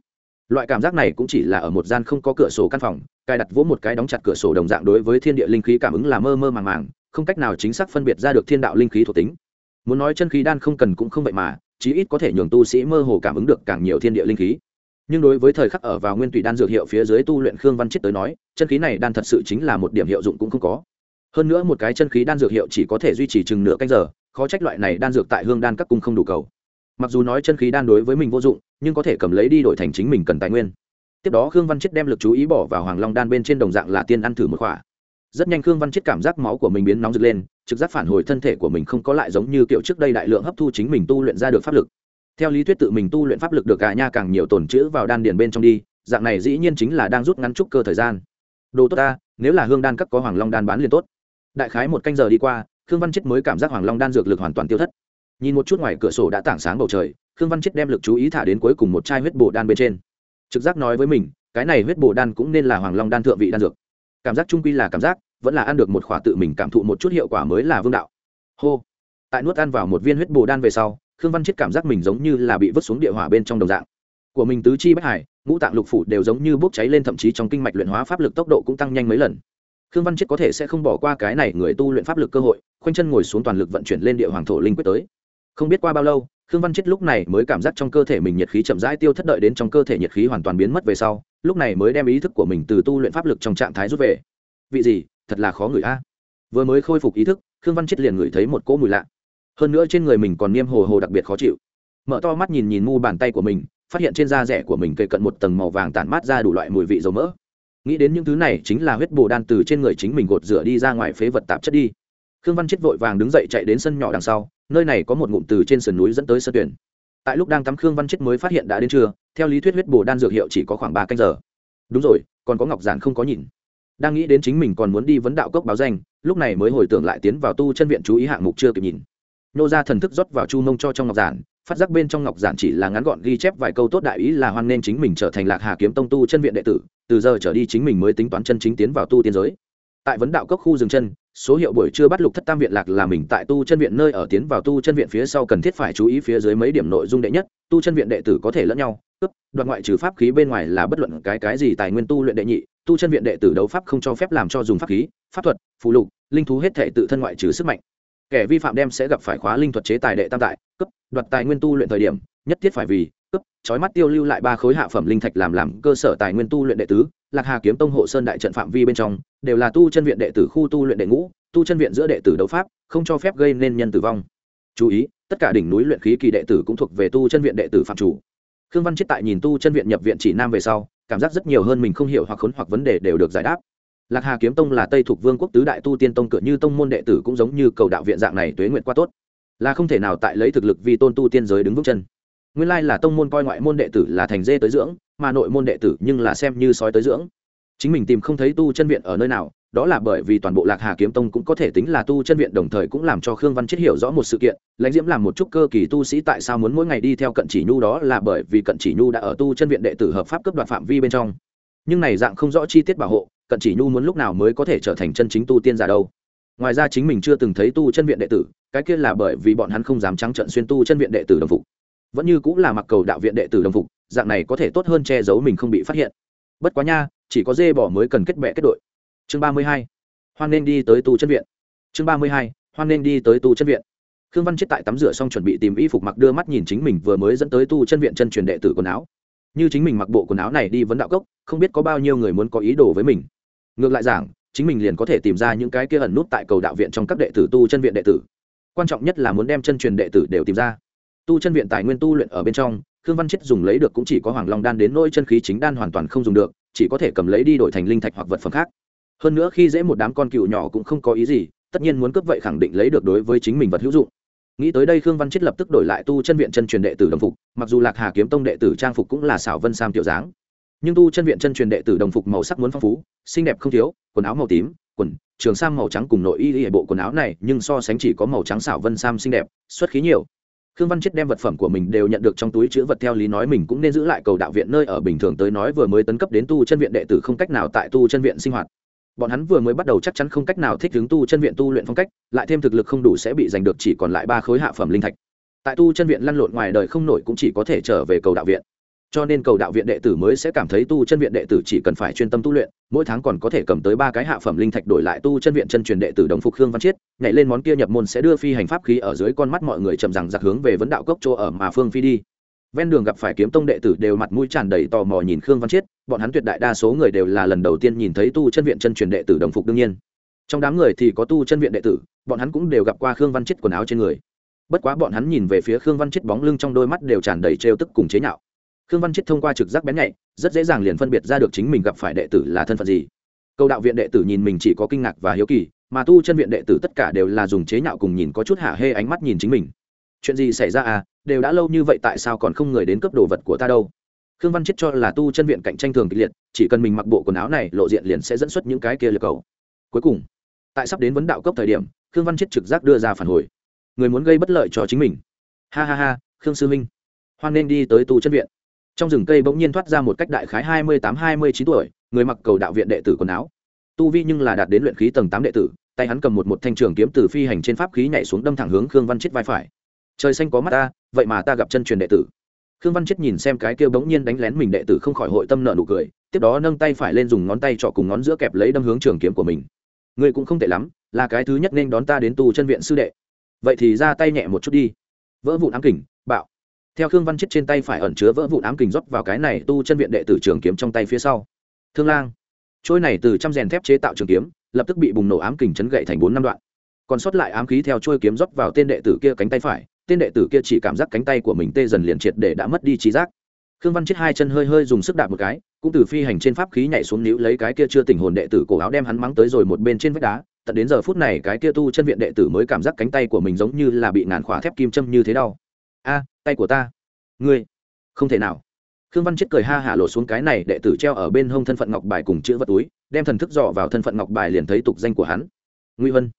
Loại cảm giác này cũng chỉ là ở một gian không có cửa sổ căn phòng cài đặt vỗ một cái đóng chặt cửa sổ đồng dạng đối với thiên địa linh khí cảm ứng là mơ mơ màng màng không cách nào chính xác phân biệt ra được thiên đạo linh khí thuộc tính. Muốn nói chân khí đan không cần cũng không vậy mà chí ít có thể nhường tu sĩ mơ hồ cảm ứng được càng nhiều thiên địa linh khí. Nhưng đối với thời khắc ở vào nguyên tùy đan dược hiệu phía dưới tu luyện khương văn chết tới nói, chân khí này đan thật sự chính là một điểm hiệu dụng cũng không có. Hơn nữa một cái chân khí đan dược hiệu chỉ có thể duy trì chừng nửa canh giờ, khó trách loại này đan dược tại hương đan các cung không đủ cầu. Mặc dù nói chân khí đan đối với mình vô dụng, nhưng có thể cầm lấy đi đổi thành chính mình cần tài nguyên. Tiếp đó khương văn chết đem lực chú ý bỏ vào hoàng long đan bên trên đồng dạng là tiên ăn thử một khỏa. Rất nhanh khương văn chết cảm giác máu của mình biến nóng rực lên trực giác phản hồi thân thể của mình không có lại giống như kiểu trước đây đại lượng hấp thu chính mình tu luyện ra được pháp lực. Theo lý thuyết tự mình tu luyện pháp lực được cả nha càng nhiều tồn chữ vào đan điền bên trong đi, dạng này dĩ nhiên chính là đang rút ngắn trúc cơ thời gian. Đồ tốt ta, nếu là hương đan cấp có hoàng long đan bán liền tốt. Đại khái một canh giờ đi qua, khương văn chết mới cảm giác hoàng long đan dược lực hoàn toàn tiêu thất. Nhìn một chút ngoài cửa sổ đã tảng sáng bầu trời, khương văn chết đem lực chú ý thả đến cuối cùng một chai huyết bồ đan bên trên. Trực giác nói với mình, cái này huyết bồ đan cũng nên là hoàng long đan thượng vị đan dược. Cảm giác trung quy là cảm giác vẫn là ăn được một khỏa tự mình cảm thụ một chút hiệu quả mới là vương đạo. Hô. Tại nuốt ăn vào một viên huyết bồ đan về sau, khương văn chết cảm giác mình giống như là bị vứt xuống địa hỏa bên trong đồng dạng. Của mình tứ chi bách hải, ngũ tạng lục phủ đều giống như bốc cháy lên thậm chí trong kinh mạch luyện hóa pháp lực tốc độ cũng tăng nhanh mấy lần. Khương văn chết có thể sẽ không bỏ qua cái này người tu luyện pháp lực cơ hội, khoanh chân ngồi xuống toàn lực vận chuyển lên địa hoàng thổ linh quyết tới. Không biết qua bao lâu, khương văn chết lúc này mới cảm giác trong cơ thể mình nhiệt khí chậm rãi tiêu thất đợi đến trong cơ thể nhiệt khí hoàn toàn biến mất về sau, lúc này mới đem ý thức của mình từ tu luyện pháp lực trong trạng thái rút về. Vị gì? Thật là khó ngửi a. Vừa mới khôi phục ý thức, khương văn chết liền ngửi thấy một cỗ mùi lạ. Hơn nữa trên người mình còn niêm hồ hồ đặc biệt khó chịu. Mở to mắt nhìn nhìn mu bàn tay của mình, phát hiện trên da rẻ của mình cây cận một tầng màu vàng tản mát ra đủ loại mùi vị dầu mỡ. Nghĩ đến những thứ này chính là huyết bồ đan từ trên người chính mình gột rửa đi ra ngoài phế vật tạp chất đi. Khương văn chết vội vàng đứng dậy chạy đến sân nhỏ đằng sau, nơi này có một ngụm từ trên sườn núi dẫn tới sân tuyển. Tại lúc đang tắm khương văn chết mới phát hiện đã đến trưa, theo lý thuyết huyết bồ đan dược hiệu chỉ có khoảng ba canh giờ. Đúng rồi, còn có ngọc giản không có nhìn đang nghĩ đến chính mình còn muốn đi vấn đạo cốc báo danh, lúc này mới hồi tưởng lại tiến vào tu chân viện chú ý hạng mục chưa kịp nhìn. Nô ra thần thức rót vào chu mông cho trong ngọc giản, phát giác bên trong ngọc giản chỉ là ngắn gọn ghi chép vài câu tốt đại ý là hoan nên chính mình trở thành lạc hà kiếm tông tu chân viện đệ tử, từ giờ trở đi chính mình mới tính toán chân chính tiến vào tu tiên giới. Tại vấn đạo cốc khu rừng chân số hiệu buổi trưa bắt lục thất tam viện lạc là mình tại tu chân viện nơi ở tiến vào tu chân viện phía sau cần thiết phải chú ý phía dưới mấy điểm nội dung đệ nhất, tu chân viện đệ tử có thể lẫn nhau, cướp, đoạt ngoại trừ pháp khí bên ngoài là bất luận cái cái gì tài nguyên tu luyện đệ nhị, tu chân viện đệ tử đấu pháp không cho phép làm cho dùng pháp khí, pháp thuật phụ lục, linh thú hết thể tự thân ngoại trừ sức mạnh kẻ vi phạm đem sẽ gặp phải khóa linh thuật chế tài đệ tam tại cấp, đoạt tài nguyên tu luyện thời điểm, nhất thiết phải vì, cấp trói mắt tiêu lưu lại ba khối hạ phẩm linh thạch làm làm cơ sở tài nguyên tu luyện đệ tứ, lạc hà kiếm tông hộ sơn đại trận phạm vi bên trong, đều là tu chân viện đệ tử khu tu luyện đệ ngũ, tu chân viện giữa đệ tử đấu pháp, không cho phép gây nên nhân tử vong. Chú ý, tất cả đỉnh núi luyện khí kỳ đệ tử cũng thuộc về tu chân viện đệ tử phạm chủ. Khương văn chết tại nhìn tu chân viện nhập viện chỉ nam về sau, cảm giác rất nhiều hơn mình không hiểu hoặc khốn hoặc vấn đề đều được giải đáp lạc hà kiếm tông là tây thuộc vương quốc tứ đại tu tiên tông cửa như tông môn đệ tử cũng giống như cầu đạo viện dạng này tuế nguyện qua tốt. Là không thể nào tại lấy thực lực vì tôn tu tiên giới đứng vững chân. Nguyên lai là tông môn coi ngoại môn đệ tử là thành dê tới dưỡng, mà nội môn đệ tử nhưng là xem như sói tới dưỡng. Chính mình tìm không thấy tu chân viện ở nơi nào, đó là bởi vì toàn bộ lạc hà kiếm tông cũng có thể tính là tu chân viện đồng thời cũng làm cho khương văn chết hiểu rõ một sự kiện, lãnh diễm làm một chút cơ kỳ tu sĩ tại sao muốn mỗi ngày đi theo cận chỉ nhu đó là bởi vì cận chỉ nhu đã ở tu chân viện đệ tử hợp pháp cấp đoạt phạm vi bên trong nhưng này dạng không rõ chi tiết bảo hộ, cận chỉ nhu muốn lúc nào mới có thể trở thành chân chính tu tiên giả đâu. Ngoài ra chính mình chưa từng thấy tu chân viện đệ tử, cái kia là bởi vì bọn hắn không dám trắng trận xuyên tu chân viện đệ tử đồng phục. Vẫn như cũng là mặc cầu đạo viện đệ tử đồng phục, dạng này có thể tốt hơn che giấu mình không bị phát hiện. Bất quá nha, chỉ có dê bỏ mới cần kết bệ kết đội. Chương ba mươi hai, hoan nên đi tới tu chân viện. Chương ba mươi hai, hoan nên đi tới tu chân viện. Khương văn chết tại tắm rửa xong chuẩn bị tìm y phục mặc đưa mắt nhìn chính mình vừa mới dẫn tới tu chân viện chân truyền đệ tử quần áo như chính mình mặc bộ quần áo này đi vấn đạo cốc, không biết có bao nhiêu người muốn có ý đồ với mình. Ngược lại giảng, chính mình liền có thể tìm ra những cái kia ẩn nút tại cầu đạo viện trong các đệ tử tu chân viện đệ tử. Quan trọng nhất là muốn đem chân truyền đệ tử đều tìm ra. Tu chân viện tài nguyên tu luyện ở bên trong, khương văn chết dùng lấy được cũng chỉ có hoàng long đan đến nỗi chân khí chính đan hoàn toàn không dùng được, chỉ có thể cầm lấy đi đổi thành linh thạch hoặc vật phẩm khác. Hơn nữa khi dễ một đám con cựu nhỏ cũng không có ý gì, tất nhiên muốn cướp vậy khẳng định lấy được đối với chính mình vật hữu dụng nghĩ tới đây khương văn chết lập tức đổi lại tu chân viện chân truyền đệ tử đồng phục, mặc dù lạc hà kiếm tông đệ tử trang phục cũng là xảo vân sam tiểu dáng. Nhưng tu chân viện chân truyền đệ tử đồng phục màu sắc muốn phong phú, xinh đẹp không thiếu, quần áo màu tím, quần, trường sam màu trắng cùng nội y y bộ quần áo này, nhưng so sánh chỉ có màu trắng xảo vân sam xinh đẹp, xuất khí nhiều. Khương văn chết đem vật phẩm của mình đều nhận được trong túi chữ vật theo lý nói mình cũng nên giữ lại cầu đạo viện nơi ở bình thường tới nói vừa mới tấn cấp đến tu chân viện đệ tử không cách nào tại tu chân viện sinh hoạt bọn hắn vừa mới bắt đầu chắc chắn không cách nào thích ứng tu chân viện tu luyện phong cách, lại thêm thực lực không đủ sẽ bị giành được chỉ còn lại ba khối hạ phẩm linh thạch. Tại tu chân viện lăn lộn ngoài đời không nổi cũng chỉ có thể trở về cầu đạo viện. Cho nên cầu đạo viện đệ tử mới sẽ cảm thấy tu chân viện đệ tử chỉ cần phải chuyên tâm tu luyện, mỗi tháng còn có thể cầm tới ba cái hạ phẩm linh thạch đổi lại tu chân viện chân truyền đệ tử đồng phục khương văn chiết, nhảy lên món kia nhập môn sẽ đưa phi hành pháp khí ở dưới con mắt mọi người chậm rằng giặc hướng về vấn đạo cốc chỗ ở mà phương phi đi ven đường gặp phải kiếm tông đệ tử đều mặt mũi tràn đầy tò mò nhìn khương văn chiết, bọn hắn tuyệt đại đa số người đều là lần đầu tiên nhìn thấy tu chân viện chân truyền đệ tử đồng phục đương nhiên. Trong đám người thì có tu chân viện đệ tử, bọn hắn cũng đều gặp qua khương văn chiết quần áo trên người. Bất quá bọn hắn nhìn về phía khương văn chiết bóng lưng trong đôi mắt đều tràn đầy trêu tức cùng chế nhạo. Khương văn chiết thông qua trực giác bén nhạy, rất dễ dàng liền phân biệt ra được chính mình gặp phải đệ tử là thân phận gì. Câu đạo viện đệ tử nhìn mình chỉ có kinh ngạc và hiếu kỳ, mà tu chân viện đệ tử tất cả đều là dùng chế nhạo cùng nhìn có chút hạ hê ánh mắt nhìn chính mình. Chuyện gì xảy ra à? Đều đã lâu như vậy tại sao còn không người đến cấp đồ vật của ta đâu? Khương văn chết cho là tu chân viện cạnh tranh thường kịch liệt, chỉ cần mình mặc bộ quần áo này, lộ diện liền sẽ dẫn xuất những cái kia liệt cầu. Cuối cùng, tại sắp đến vấn đạo cấp thời điểm, khương văn chết trực giác đưa ra phản hồi. Người muốn gây bất lợi cho chính mình. Ha ha ha, khương sư minh. Hoan nên đi tới tu chân viện. Trong rừng cây bỗng nhiên thoát ra một cách đại khái hai mươi tám, hai mươi chín tuổi, người mặc cầu đạo viện đệ tử quần áo. Tu vi nhưng là đạt đến luyện khí tầng tám đệ tử, tay hắn cầm một một thanh trường kiếm từ phi hành trên pháp khí nhảy xuống đâm thẳng hướng khương văn chết vai phải trời xanh có mắt ta, vậy mà ta gặp chân truyền đệ tử. Khương văn chết nhìn xem cái kia bỗng nhiên đánh lén mình đệ tử không khỏi hội tâm nợ nụ cười, tiếp đó nâng tay phải lên dùng ngón tay trọ cùng ngón giữa kẹp lấy đâm hướng trường kiếm của mình. Người cũng không tệ lắm, là cái thứ nhất nên đón ta đến tu chân viện sư đệ. Vậy thì ra tay nhẹ một chút đi. Vỡ vụn ám kình, bạo. Theo khương văn chết trên tay phải ẩn chứa vỡ vụn ám kình rót vào cái này tu chân viện đệ tử trường kiếm trong tay phía sau. Thương lang. Trôi này từ trăm rèn thép chế tạo trường kiếm, lập tức bị bùng nổ ám kình chấn gậy thành bốn năm đoạn. Còn sót lại ám khí theo trôi kiếm rót vào tên đệ tử kia cánh tay phải tên đệ tử kia chỉ cảm giác cánh tay của mình tê dần liền triệt để đã mất đi trí giác. Khương văn chết hai chân hơi hơi dùng sức đạp một cái, cũng từ phi hành trên pháp khí nhảy xuống níu lấy cái kia chưa tình hồn đệ tử cổ áo đem hắn mắng tới rồi một bên trên vách đá. Tận đến giờ phút này cái kia tu chân viện đệ tử mới cảm giác cánh tay của mình giống như là bị ngàn khỏa thép kim châm như thế đau. A, tay của ta. Ngươi. Không thể nào. Khương văn chết cười ha hả lộ xuống cái này, đệ tử treo ở bên hông thân phận ngọc bài cùng chữ vật túi, đem thần thức dò vào thân phận ngọc bài liền thấy tục danh của hắn. Nguy vân.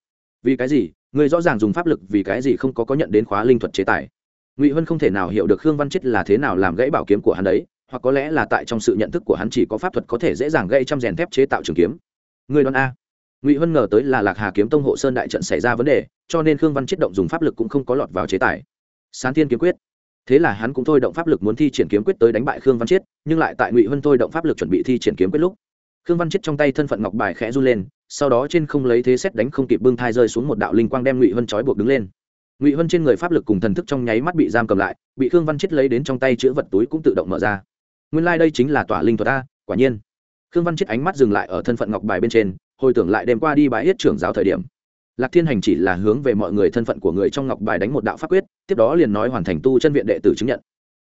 Vì cái gì? Người rõ ràng dùng pháp lực vì cái gì không có có nhận đến khóa linh thuật chế tài. Ngụy huân không thể nào hiểu được khương văn chết là thế nào làm gãy bảo kiếm của hắn đấy, hoặc có lẽ là tại trong sự nhận thức của hắn chỉ có pháp thuật có thể dễ dàng gây trăm rèn thép chế tạo trường kiếm. Người đoán a. Ngụy huân ngờ tới là lạc hà kiếm tông hộ sơn đại trận xảy ra vấn đề, cho nên khương văn chết động dùng pháp lực cũng không có lọt vào chế tài. Sán thiên kiếm quyết. Thế là hắn cũng thôi động pháp lực muốn thi triển kiếm quyết tới đánh bại khương văn chiết nhưng lại tại ngụy huân thôi động pháp lực chuẩn bị thi triển kiếm quyết lúc, khương văn chiết trong tay thân phận ngọc bài khẽ run lên sau đó trên không lấy thế xét đánh không kịp bưng thai rơi xuống một đạo linh quang đem ngụy vân trói buộc đứng lên ngụy vân trên người pháp lực cùng thần thức trong nháy mắt bị giam cầm lại bị khương văn chiết lấy đến trong tay chữ vật túi cũng tự động mở ra nguyên lai、like、đây chính là tỏa linh thuật a, quả nhiên khương văn chiết ánh mắt dừng lại ở thân phận ngọc bài bên trên hồi tưởng lại đêm qua đi bãi yết trưởng giáo thời điểm lạc thiên hành chỉ là hướng về mọi người thân phận của người trong ngọc bài đánh một đạo pháp quyết tiếp đó liền nói hoàn thành tu chân viện đệ tử chứng nhận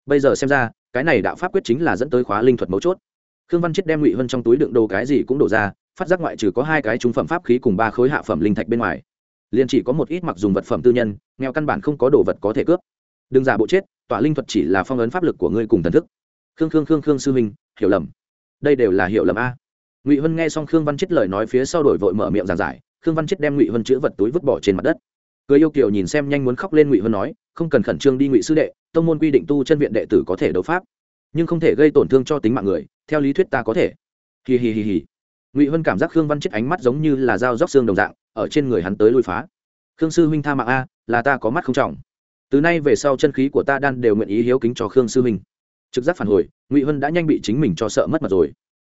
bây giờ xem ra cái này đạo pháp quyết chính là dẫn tới khóa linh thuật mấu chốt khương văn chết đem ngụy vân trong túi đựng đồ cái gì cũng đổ ra phát giác ngoại trừ có hai cái trung phẩm pháp khí cùng ba khối hạ phẩm linh thạch bên ngoài, liền chỉ có một ít mặc dùng vật phẩm tư nhân, nghèo căn bản không có đồ vật có thể cướp. Đừng giả bộ chết, tỏa linh thuật chỉ là phong ấn pháp lực của ngươi cùng thần thức. Khương khương khương khương sư minh hiểu lầm. Đây đều là hiểu lầm a. Ngụy vân nghe xong khương văn chết lời nói phía sau đổi vội mở miệng giảng giải, khương văn chết đem ngụy vân chữ vật túi vứt bỏ trên mặt đất. Cười yêu kiều nhìn xem nhanh muốn khóc lên ngụy vân nói, không cần khẩn trương đi ngụy sư đệ, tông môn quy định tu chân viện đệ tử có thể đấu pháp, nhưng không thể gây tổn thương cho tính mạng người, theo lý thuyết ta có thể. Hì hì hì hì ngụy Hân cảm giác khương văn chết ánh mắt giống như là dao róc xương đồng dạng, ở trên người hắn tới lui phá. Khương sư huynh tha mạng a, là ta có mắt không trọng. Từ nay về sau chân khí của ta đan đều nguyện ý hiếu kính cho khương sư huynh. Trực giác phản hồi, ngụy Hân đã nhanh bị chính mình cho sợ mất mặt rồi.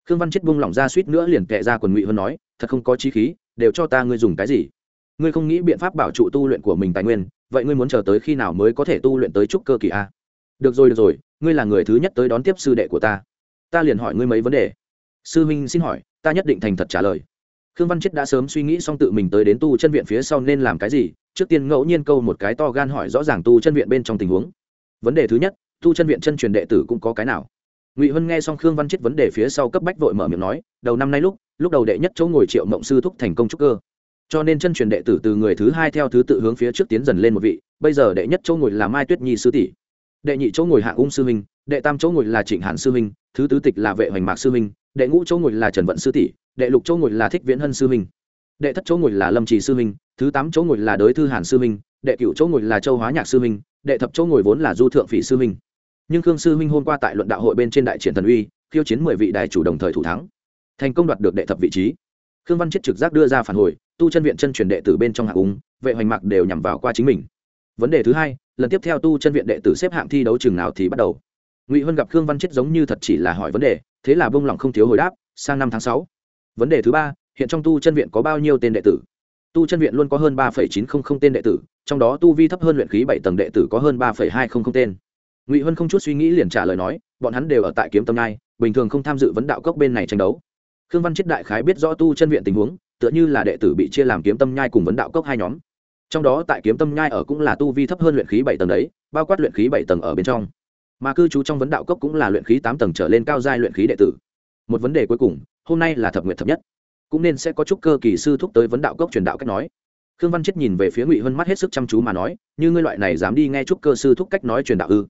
Khương văn chết buông lỏng ra suýt nữa liền kệ ra quần ngụy Hân nói, thật không có trí khí, đều cho ta ngươi dùng cái gì? Ngươi không nghĩ biện pháp bảo trụ tu luyện của mình tài nguyên, vậy ngươi muốn chờ tới khi nào mới có thể tu luyện tới trúc cơ kỳ a? Được rồi được rồi, ngươi là người thứ nhất tới đón tiếp sư đệ của ta. Ta liền hỏi ngươi mấy vấn đề. Sư huynh xin hỏi ta nhất định thành thật trả lời. Khương văn chết đã sớm suy nghĩ xong tự mình tới đến tu chân viện phía sau nên làm cái gì, trước tiên ngẫu nhiên câu một cái to gan hỏi rõ ràng tu chân viện bên trong tình huống. Vấn đề thứ nhất, tu chân viện chân truyền đệ tử cũng có cái nào? Ngụy huân nghe xong khương văn chết vấn đề phía sau cấp bách vội mở miệng nói, đầu năm nay lúc lúc đầu đệ nhất chỗ ngồi triệu mộng sư thúc thành công trúc cơ. Cho nên chân truyền đệ tử từ người thứ hai theo thứ tự hướng phía trước tiến dần lên một vị, bây giờ đệ nhất chỗ ngồi là mai tuyết nhi sư tỷ. Đệ nhị chỗ ngồi hạ ung sư minh đệ tam chỗ ngồi là trịnh hàn sư minh thứ tứ tịch là vệ hoành mạc sư minh đệ ngũ chỗ ngồi là trần vận sư tỷ, đệ lục chỗ ngồi là thích viễn hân sư minh, đệ thất chỗ ngồi là lâm trì sư minh, thứ tám chỗ ngồi là đới thư hàn sư minh, đệ cửu chỗ ngồi là châu hóa nhạc sư minh, đệ thập chỗ ngồi vốn là du thượng phỉ sư minh. Nhưng khương sư minh hôm qua tại luận đạo hội bên trên đại triển thần uy, khiêu chiến mười vị đại chủ đồng thời thủ thắng, thành công đoạt được đệ thập vị trí. Khương văn chết trực giác đưa ra phản hồi, tu chân viện chân truyền đệ tử bên trong hạng úng, vệ hoành mạc đều nhằm vào qua chính mình. Vấn đề thứ hai, lần tiếp theo tu chân viện đệ tử xếp hạng thi đấu chừng nào thì bắt đầu ngụy huân gặp khương văn chết giống như thật chỉ là hỏi vấn đề thế là bông lỏng không thiếu hồi đáp sang năm tháng sáu vấn đề thứ ba hiện trong tu chân viện có bao nhiêu tên đệ tử tu chân viện luôn có hơn ba chín trăm linh tên đệ tử trong đó tu vi thấp hơn luyện khí bảy tầng đệ tử có hơn ba hai trăm linh tên ngụy huân không chút suy nghĩ liền trả lời nói bọn hắn đều ở tại kiếm tâm nhai bình thường không tham dự vấn đạo cốc bên này tranh đấu khương văn chết đại khái biết rõ tu chân viện tình huống tựa như là đệ tử bị chia làm kiếm tâm nhai cùng vấn đạo cốc hai nhóm trong đó tại kiếm tâm nhai ở cũng là tu vi thấp hơn luyện khí bảy tầng đấy bao quát luyện khí bảy tầng ở bên trong mà cư trú trong vấn đạo cốc cũng là luyện khí tám tầng trở lên cao giai luyện khí đệ tử. Một vấn đề cuối cùng, hôm nay là thập nguyện thập nhất. Cũng nên sẽ có chút cơ kỳ sư thúc tới vấn đạo cốc truyền đạo cách nói. Khương văn chết nhìn về phía ngụy hơn mắt hết sức chăm chú mà nói, như ngươi loại này dám đi nghe chút cơ sư thúc cách nói truyền đạo ư?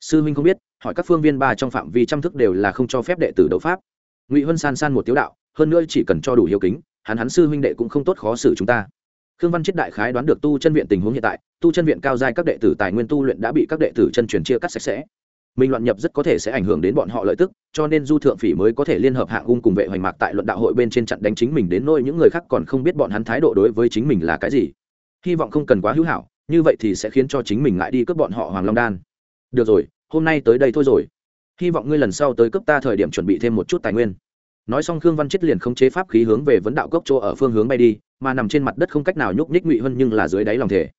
Sư huynh không biết, hỏi các phương viên ba trong phạm vi trăm thức đều là không cho phép đệ tử đấu pháp. Ngụy huân san san một tiếu đạo, hơn nữa chỉ cần cho đủ hiếu kính, hắn hắn sư huynh đệ cũng không tốt khó xử chúng ta. Khương văn chết đại khái đoán được tu chân viện tình huống hiện tại, tu chân viện cao giai các đệ tử tài nguyên tu luyện đã bị các đệ tử chân truyền chia cắt sạch sẽ. Mình loạn nhập rất có thể sẽ ảnh hưởng đến bọn họ lợi tức, cho nên du thượng phỉ mới có thể liên hợp hạ ung cùng vệ hoành mạc tại luận đạo hội bên trên trận đánh chính mình đến nôi những người khác còn không biết bọn hắn thái độ đối với chính mình là cái gì. Hy vọng không cần quá hữu hảo, như vậy thì sẽ khiến cho chính mình lại đi cướp bọn họ hoàng long đan. Được rồi, hôm nay tới đây thôi rồi. Hy vọng ngươi lần sau tới cướp ta thời điểm chuẩn bị thêm một chút tài nguyên. Nói xong khương văn chết liền không chế pháp khí hướng về vấn đạo cốc chỗ ở phương hướng bay đi, mà nằm trên mặt đất không cách nào nhúc nhích ngụy hơn nhưng là dưới đáy lòng thể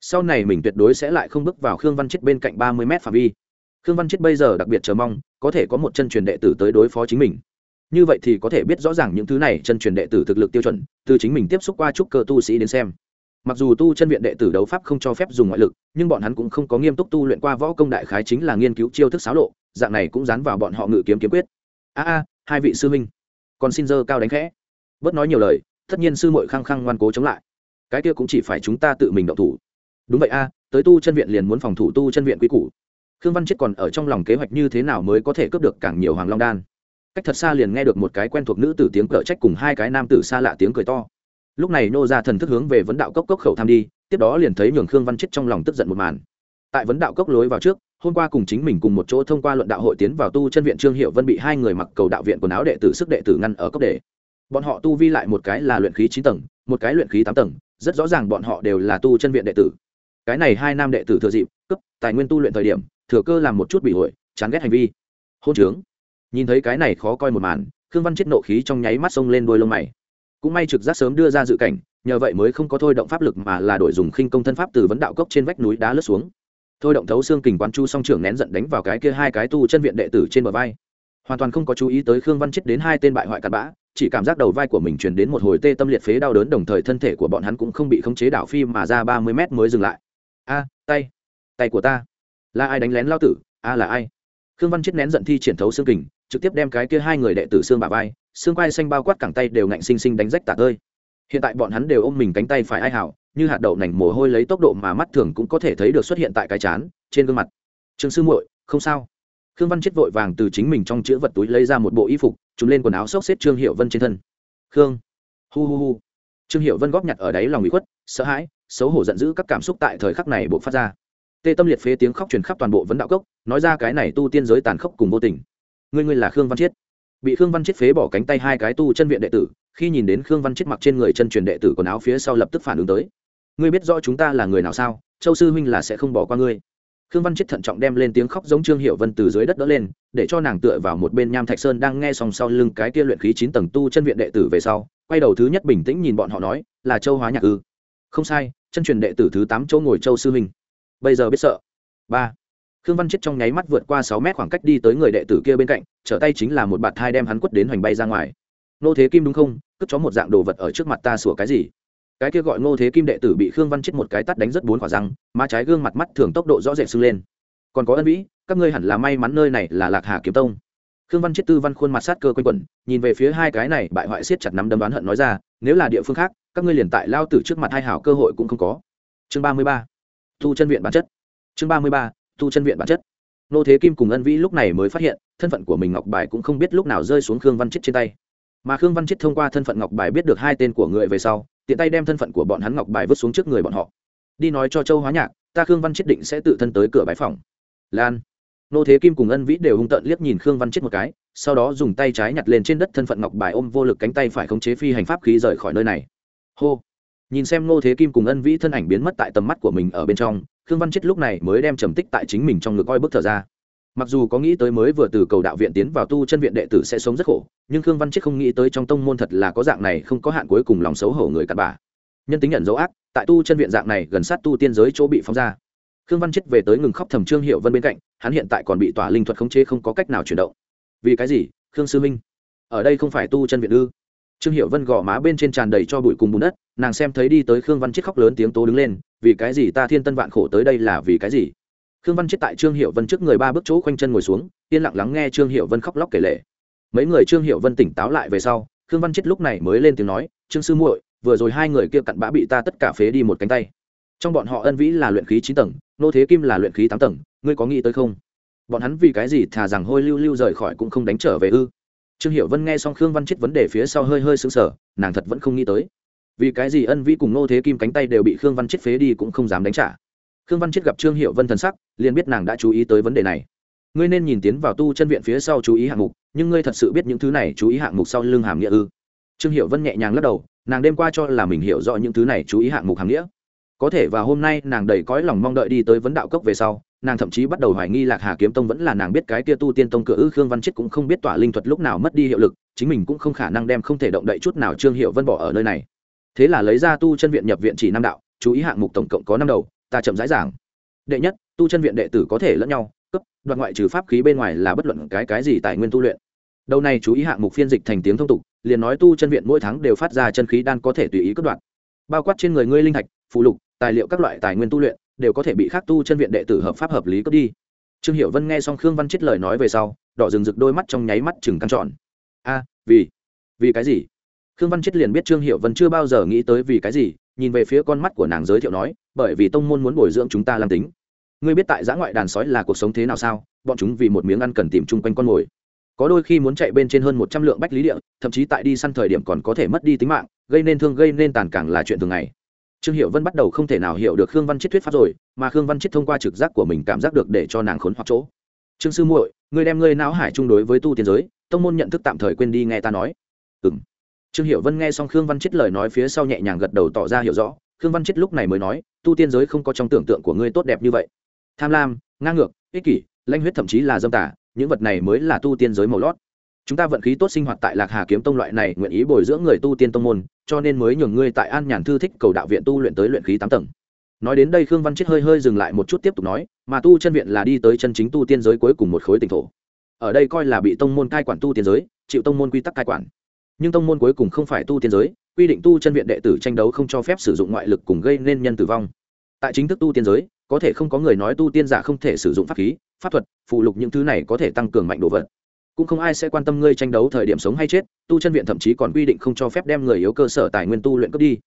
sau này mình tuyệt đối sẽ lại không bước vào khương văn chết bên cạnh ba mươi mét phạm vi khương văn chết bây giờ đặc biệt chờ mong, có thể có một chân truyền đệ tử tới đối phó chính mình. Như vậy thì có thể biết rõ ràng những thứ này chân truyền đệ tử thực lực tiêu chuẩn, từ chính mình tiếp xúc qua trúc cơ tu sĩ đến xem. Mặc dù tu chân viện đệ tử đấu pháp không cho phép dùng ngoại lực, nhưng bọn hắn cũng không có nghiêm túc tu luyện qua võ công đại khái chính là nghiên cứu chiêu thức xáo lộ, dạng này cũng dán vào bọn họ ngự kiếm kiếm quyết. A a, hai vị sư minh còn xin dơ cao đánh khẽ. Bớt nói nhiều lời, tất nhiên sư mội khăng khăng ngoan cố chống lại. Cái kia cũng chỉ phải chúng ta tự mình động thủ. Đúng vậy a, tới tu chân viện liền muốn phòng thủ tu chân viện quy củ khương văn chết còn ở trong lòng kế hoạch như thế nào mới có thể cướp được càng nhiều hoàng long đan? Cách thật xa liền nghe được một cái quen thuộc nữ tử tiếng cờ trách cùng hai cái nam tử xa lạ tiếng cười to. Lúc này nô ra thần thức hướng về vấn đạo cốc cốc khẩu tham đi, tiếp đó liền thấy nhường khương văn chết trong lòng tức giận một màn. Tại vấn đạo cốc lối vào trước, hôm qua cùng chính mình cùng một chỗ thông qua luận đạo hội tiến vào tu chân viện trương hiệu vân bị hai người mặc cầu đạo viện quần áo đệ tử sức đệ tử ngăn ở cốc đề bọn họ tu vi lại một cái là luyện khí chín tầng, một cái luyện khí tám tầng, rất rõ ràng bọn họ đều là tu chân viện đệ tử. Cái này hai nam đệ tử thừa dịp cấp, tài nguyên tu luyện thời điểm, thừa cơ làm một chút bị hội, chán ghét hành vi. Hôn trướng. Nhìn thấy cái này khó coi một màn, khương văn chết nộ khí trong nháy mắt xông lên đôi lông mày. Cũng may trực giác sớm đưa ra dự cảnh, nhờ vậy mới không có thôi động pháp lực mà là đổi dùng khinh công thân pháp từ vấn đạo cốc trên vách núi đá lướt xuống. Thôi động thấu xương kình quán chu song trưởng nén giận đánh vào cái kia hai cái tu chân viện đệ tử trên bờ vai. Hoàn toàn không có chú ý tới khương văn chết đến hai tên bại hoại cặn bã, chỉ cảm giác đầu vai của mình truyền đến một hồi tê tâm liệt phế đau đớn, đồng thời thân thể của bọn hắn cũng không bị khống chế đảo phi mà ra ba mươi mét mới dừng lại. A, tay tay của ta. Là ai đánh lén lao tử? A là ai? Khương văn chết nén giận thi triển thấu xương kình, trực tiếp đem cái kia hai người đệ tử xương bà vai, xương quai xanh bao quát cẳng tay đều ngạnh xinh xinh đánh rách tả tơi. Hiện tại bọn hắn đều ôm mình cánh tay phải ai hảo, như hạt đậu nành mồ hôi lấy tốc độ mà mắt thường cũng có thể thấy được xuất hiện tại cái chán, trên gương mặt. Trương sư muội, không sao. Khương văn chết vội vàng từ chính mình trong chữ vật túi lấy ra một bộ y phục chúng lên quần áo xốc xếp trương hiệu vân trên thân. Khương. Hu hu hu. Trương hiệu vân góp nhặt ở đáy lòng bị khuất, sợ hãi, xấu hổ giận dữ các cảm xúc tại thời khắc này buộc phát ra tê tâm liệt phế tiếng khóc truyền khắp toàn bộ vấn đạo cốc, nói ra cái này tu tiên giới tàn khốc cùng vô tình. Ngươi ngươi là khương văn chiết. Bị khương văn chiết phế bỏ cánh tay hai cái tu chân viện đệ tử, khi nhìn đến khương văn chiết mặc trên người chân truyền đệ tử quần áo phía sau lập tức phản ứng tới. Ngươi biết rõ chúng ta là người nào sao? Châu sư huynh là sẽ không bỏ qua ngươi. Khương văn chiết thận trọng đem lên tiếng khóc giống trương hiệu vân từ dưới đất đỡ lên, để cho nàng tựa vào một bên nham thạch sơn đang nghe song sau lưng cái kia luyện khí chín tầng tu chân viện đệ tử về sau, quay đầu thứ nhất bình tĩnh nhìn bọn họ nói, là châu hóa nhạc ư? Không sai, chân truyền đệ tử thứ tám châu ngồi châu sư huynh bây giờ biết sợ. Ba. Khương văn chết trong nháy mắt vượt qua sáu mét khoảng cách đi tới người đệ tử kia bên cạnh, trở tay chính là một bạt thai đem hắn quất đến hoành bay ra ngoài. Nô thế kim đúng không? Cất chó một dạng đồ vật ở trước mặt ta sủa cái gì? Cái kia gọi ngô thế kim đệ tử bị khương văn chết một cái tắt đánh rất bốn quả răng, má trái gương mặt mắt thường tốc độ rõ rệt sưng lên. Còn có ân vĩ, các ngươi hẳn là may mắn nơi này là lạc hà kiếm tông. Khương văn chết tư văn khuôn mặt sát cơ quanh quẩn, nhìn về phía hai cái này bại hoại siết chặt nắm đấm đoán hận nói ra, nếu là địa phương khác, các ngươi liền tại lao tử trước mặt hai hảo cơ hội cũng không có. Chương ba mươi ba thu chân viện bản chất. Chương ba mươi ba, thu chân viện bản chất. Nô thế kim cùng ân vĩ lúc này mới phát hiện, thân phận của mình ngọc bài cũng không biết lúc nào rơi xuống khương văn chết trên tay. Mà khương văn chết thông qua thân phận ngọc bài biết được hai tên của người về sau, tiện tay đem thân phận của bọn hắn ngọc bài vứt xuống trước người bọn họ. Đi nói cho châu hóa nhạc, ta khương văn chết định sẽ tự thân tới cửa bãi phòng. Lan. Nô thế kim cùng ân vĩ đều hung tợn liếc nhìn khương văn chết một cái, sau đó dùng tay trái nhặt lên trên đất thân phận ngọc bài ôm vô lực cánh tay phải khống chế phi hành pháp khí rời khỏi nơi này. Hô nhìn xem Ngô thế kim cùng ân vĩ thân ảnh biến mất tại tầm mắt của mình ở bên trong, khương văn chết lúc này mới đem trầm tích tại chính mình trong ngực coi bức thở ra. Mặc dù có nghĩ tới mới vừa từ cầu đạo viện tiến vào tu chân viện đệ tử sẽ sống rất khổ, nhưng khương văn chết không nghĩ tới trong tông môn thật là có dạng này không có hạn cuối cùng lòng xấu hổ người cặn bà nhân tính nhận dấu ác, tại tu chân viện dạng này gần sát tu tiên giới chỗ bị phóng ra. Khương văn chết về tới ngừng khóc thầm trương hiệu vân bên cạnh, hắn hiện tại còn bị tỏa linh thuật khống chế không có cách nào chuyển động. Vì cái gì, khương sư minh? Ở đây không phải tu chân viện ư? Trương hiệu vân gõ má bên trên tràn đầy cho bụi cùng bùn đất, nàng xem thấy đi tới khương văn chết khóc lớn tiếng tố đứng lên, vì cái gì ta thiên tân vạn khổ tới đây là vì cái gì? Khương văn chết tại trương hiệu vân trước người ba bước chỗ khoanh chân ngồi xuống, yên lặng lắng nghe trương hiệu vân khóc lóc kể lệ mấy người trương hiệu vân tỉnh táo lại về sau, khương văn chết lúc này mới lên tiếng nói, trương sư muội, vừa rồi hai người kia cặn bã bị ta tất cả phế đi một cánh tay. Trong bọn họ ân vĩ là luyện khí chín tầng, nô thế kim là luyện khí tám tầng, ngươi có nghĩ tới không? Bọn hắn vì cái gì thà rằng hôi lưu lưu rời khỏi cũng không đánh trở về ư? Trương hiệu vân nghe xong khương văn chết vấn đề phía sau hơi hơi sững sờ, nàng thật vẫn không nghĩ tới. Vì cái gì ân vĩ cùng nô thế kim cánh tay đều bị khương văn chết phế đi cũng không dám đánh trả. Khương văn chết gặp trương hiệu vân thần sắc, liền biết nàng đã chú ý tới vấn đề này. Ngươi nên nhìn tiến vào tu chân viện phía sau chú ý hạng mục, nhưng ngươi thật sự biết những thứ này chú ý hạng mục sau lưng hàm nghĩa ư? Trương hiệu vân nhẹ nhàng lắc đầu, nàng đêm qua cho là mình hiểu rõ những thứ này chú ý hạng mục hàm nghĩa có thể và hôm nay nàng đầy cõi lòng mong đợi đi tới vấn đạo cốc về sau, nàng thậm chí bắt đầu hoài nghi lạc hà kiếm tông vẫn là nàng biết cái kia tu tiên tông cửa ư khương văn chết cũng không biết tỏa linh thuật lúc nào mất đi hiệu lực, chính mình cũng không khả năng đem không thể động đậy chút nào trương hiệu vân bỏ ở nơi này. Thế là lấy ra tu chân viện nhập viện chỉ năm đạo, chú ý hạng mục tổng cộng có năm đầu, ta chậm rãi giảng. Đệ nhất, tu chân viện đệ tử có thể lẫn nhau, cấp, đoạn ngoại trừ pháp khí bên ngoài là bất luận cái cái gì tài nguyên tu luyện. Đầu này chú ý hạng mục phiên dịch thành tiếng thông tục, liền nói tu chân viện mỗi tháng đều phát ra chân khí đan có thể tùy ý cấp đoạn. Bao quát trên người ngươi linh thạch phụ lục tài liệu các loại tài nguyên tu luyện, đều có thể bị khác tu chân viện đệ tử hợp pháp hợp lý cướp đi. Trương hiệu vân nghe xong khương văn chết lời nói về sau, đỏ rừng rực đôi mắt trong nháy mắt chừng căn trọn a, vì vì cái gì? Khương văn chết liền biết trương hiệu vân chưa bao giờ nghĩ tới vì cái gì, nhìn về phía con mắt của nàng giới thiệu nói, bởi vì tông môn muốn bồi dưỡng chúng ta làm tính. Ngươi biết tại giã ngoại đàn sói là cuộc sống thế nào sao? Bọn chúng vì một miếng ăn cần tìm chung quanh con mồi. Có đôi khi muốn chạy bên trên hơn một trăm lượng bách lý địa, thậm chí tại đi săn thời điểm còn có thể mất đi tính mạng, gây nên thương, gây nên tàn càng là chuyện thường ngày trương hiệu vân bắt đầu không thể nào hiểu được khương văn chết thuyết pháp rồi, mà khương văn chết thông qua trực giác của mình cảm giác được để cho nàng khốn hoặc chỗ. Trương sư muội người đem ngươi não hải chung đối với tu tiên giới, tông môn nhận thức tạm thời quên đi nghe ta nói. Ừ m trương hiệu vân nghe xong khương văn chết lời nói phía sau nhẹ nhàng gật đầu tỏ ra hiểu rõ, khương văn chết lúc này mới nói, tu tiên giới không có trong tưởng tượng của ngươi tốt đẹp như vậy. Tham lam, ngang ngược, ích kỷ lanh huyết thậm chí là dâm tả những vật này mới là tu tiên giới màu lót chúng ta vận khí tốt sinh hoạt tại lạc hà kiếm tông loại này nguyện ý bồi dưỡng người tu tiên tông môn, cho nên mới nhường ngươi tại an nhàn thư thích cầu đạo viện tu luyện tới luyện khí tám tầng. Nói đến đây khương văn chết hơi hơi dừng lại một chút tiếp tục nói, mà tu chân viện là đi tới chân chính tu tiên giới cuối cùng một khối tỉnh thổ. Ở đây coi là bị tông môn cai quản tu tiên giới, chịu tông môn quy tắc cai quản. Nhưng tông môn cuối cùng không phải tu tiên giới, quy định tu chân viện đệ tử tranh đấu không cho phép sử dụng ngoại lực cùng gây nên nhân tử vong. Tại chính thức tu tiên giới, có thể không có người nói tu tiên giả không thể sử dụng pháp khí, pháp thuật phụ lục những thứ này có thể tăng cường mạnh đồ vật cũng không ai sẽ quan tâm ngươi tranh đấu thời điểm sống hay chết, tu chân viện thậm chí còn quy định không cho phép đem người yếu cơ sở tài nguyên tu luyện cướp đi.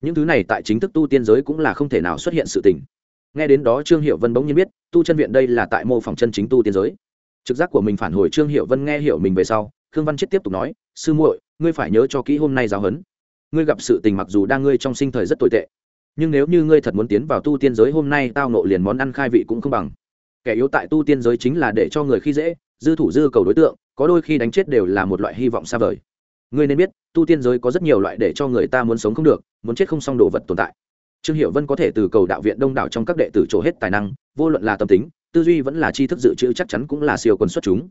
Những thứ này tại chính thức tu tiên giới cũng là không thể nào xuất hiện sự tình. Nghe đến đó trương hiệu vân bỗng nhiên biết, tu chân viện đây là tại mô phỏng chân chính tu tiên giới. Trực giác của mình phản hồi trương hiệu vân nghe hiểu mình về sau, khương văn chết tiếp tục nói, sư muội, ngươi phải nhớ cho kỹ hôm nay giáo huấn. Ngươi gặp sự tình mặc dù đang ngươi trong sinh thời rất tồi tệ, nhưng nếu như ngươi thật muốn tiến vào tu tiên giới hôm nay, tao nộ liền món ăn khai vị cũng không bằng. Kẻ yếu tại tu tiên giới chính là để cho người khi dễ dư thủ dư cầu đối tượng, có đôi khi đánh chết đều là một loại hy vọng xa vời. Ngươi nên biết, tu tiên giới có rất nhiều loại để cho người ta muốn sống không được, muốn chết không xong đồ vật tồn tại. Trương hiệu vân có thể từ cầu đạo viện đông đảo trong các đệ tử trổ hết tài năng, vô luận là tâm tính, tư duy vẫn là tri thức dự trữ chắc chắn cũng là siêu quần xuất chúng.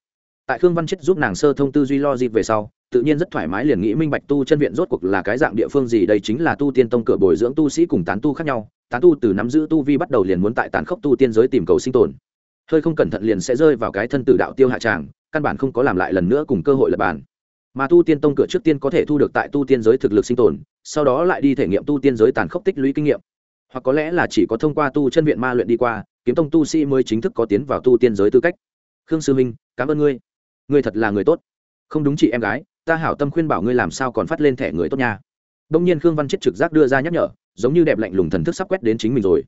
Tại khương văn chết giúp nàng sơ thông tư duy lo dịp về sau, tự nhiên rất thoải mái liền nghĩ minh bạch tu chân viện rốt cuộc là cái dạng địa phương gì, đây chính là tu tiên tông cửa bồi dưỡng tu sĩ cùng tán tu khác nhau. Tán tu từ nắm giữ tu vi bắt đầu liền muốn tại tàn khốc tu tiên giới tìm cầu sinh tồn hơi không cẩn thận liền sẽ rơi vào cái thân tử đạo tiêu hạ tràng, căn bản không có làm lại lần nữa cùng cơ hội lập bàn. Mà tu tiên tông cửa trước tiên có thể thu được tại tu tiên giới thực lực sinh tồn, sau đó lại đi thể nghiệm tu tiên giới tàn khốc tích lũy kinh nghiệm. Hoặc có lẽ là chỉ có thông qua tu chân viện ma luyện đi qua, kiếm tông tu sĩ mới chính thức có tiến vào tu tiên giới tư cách. Khương sư minh, cảm ơn ngươi. Ngươi thật là người tốt. Không đúng chị em gái, ta hảo tâm khuyên bảo ngươi làm sao còn phát lên thẻ người tốt nha. Đông nhiên khương văn chết trực giác đưa ra nhắc nhở, giống như đẹp lạnh lùng thần thức sắp quét đến chính mình rồi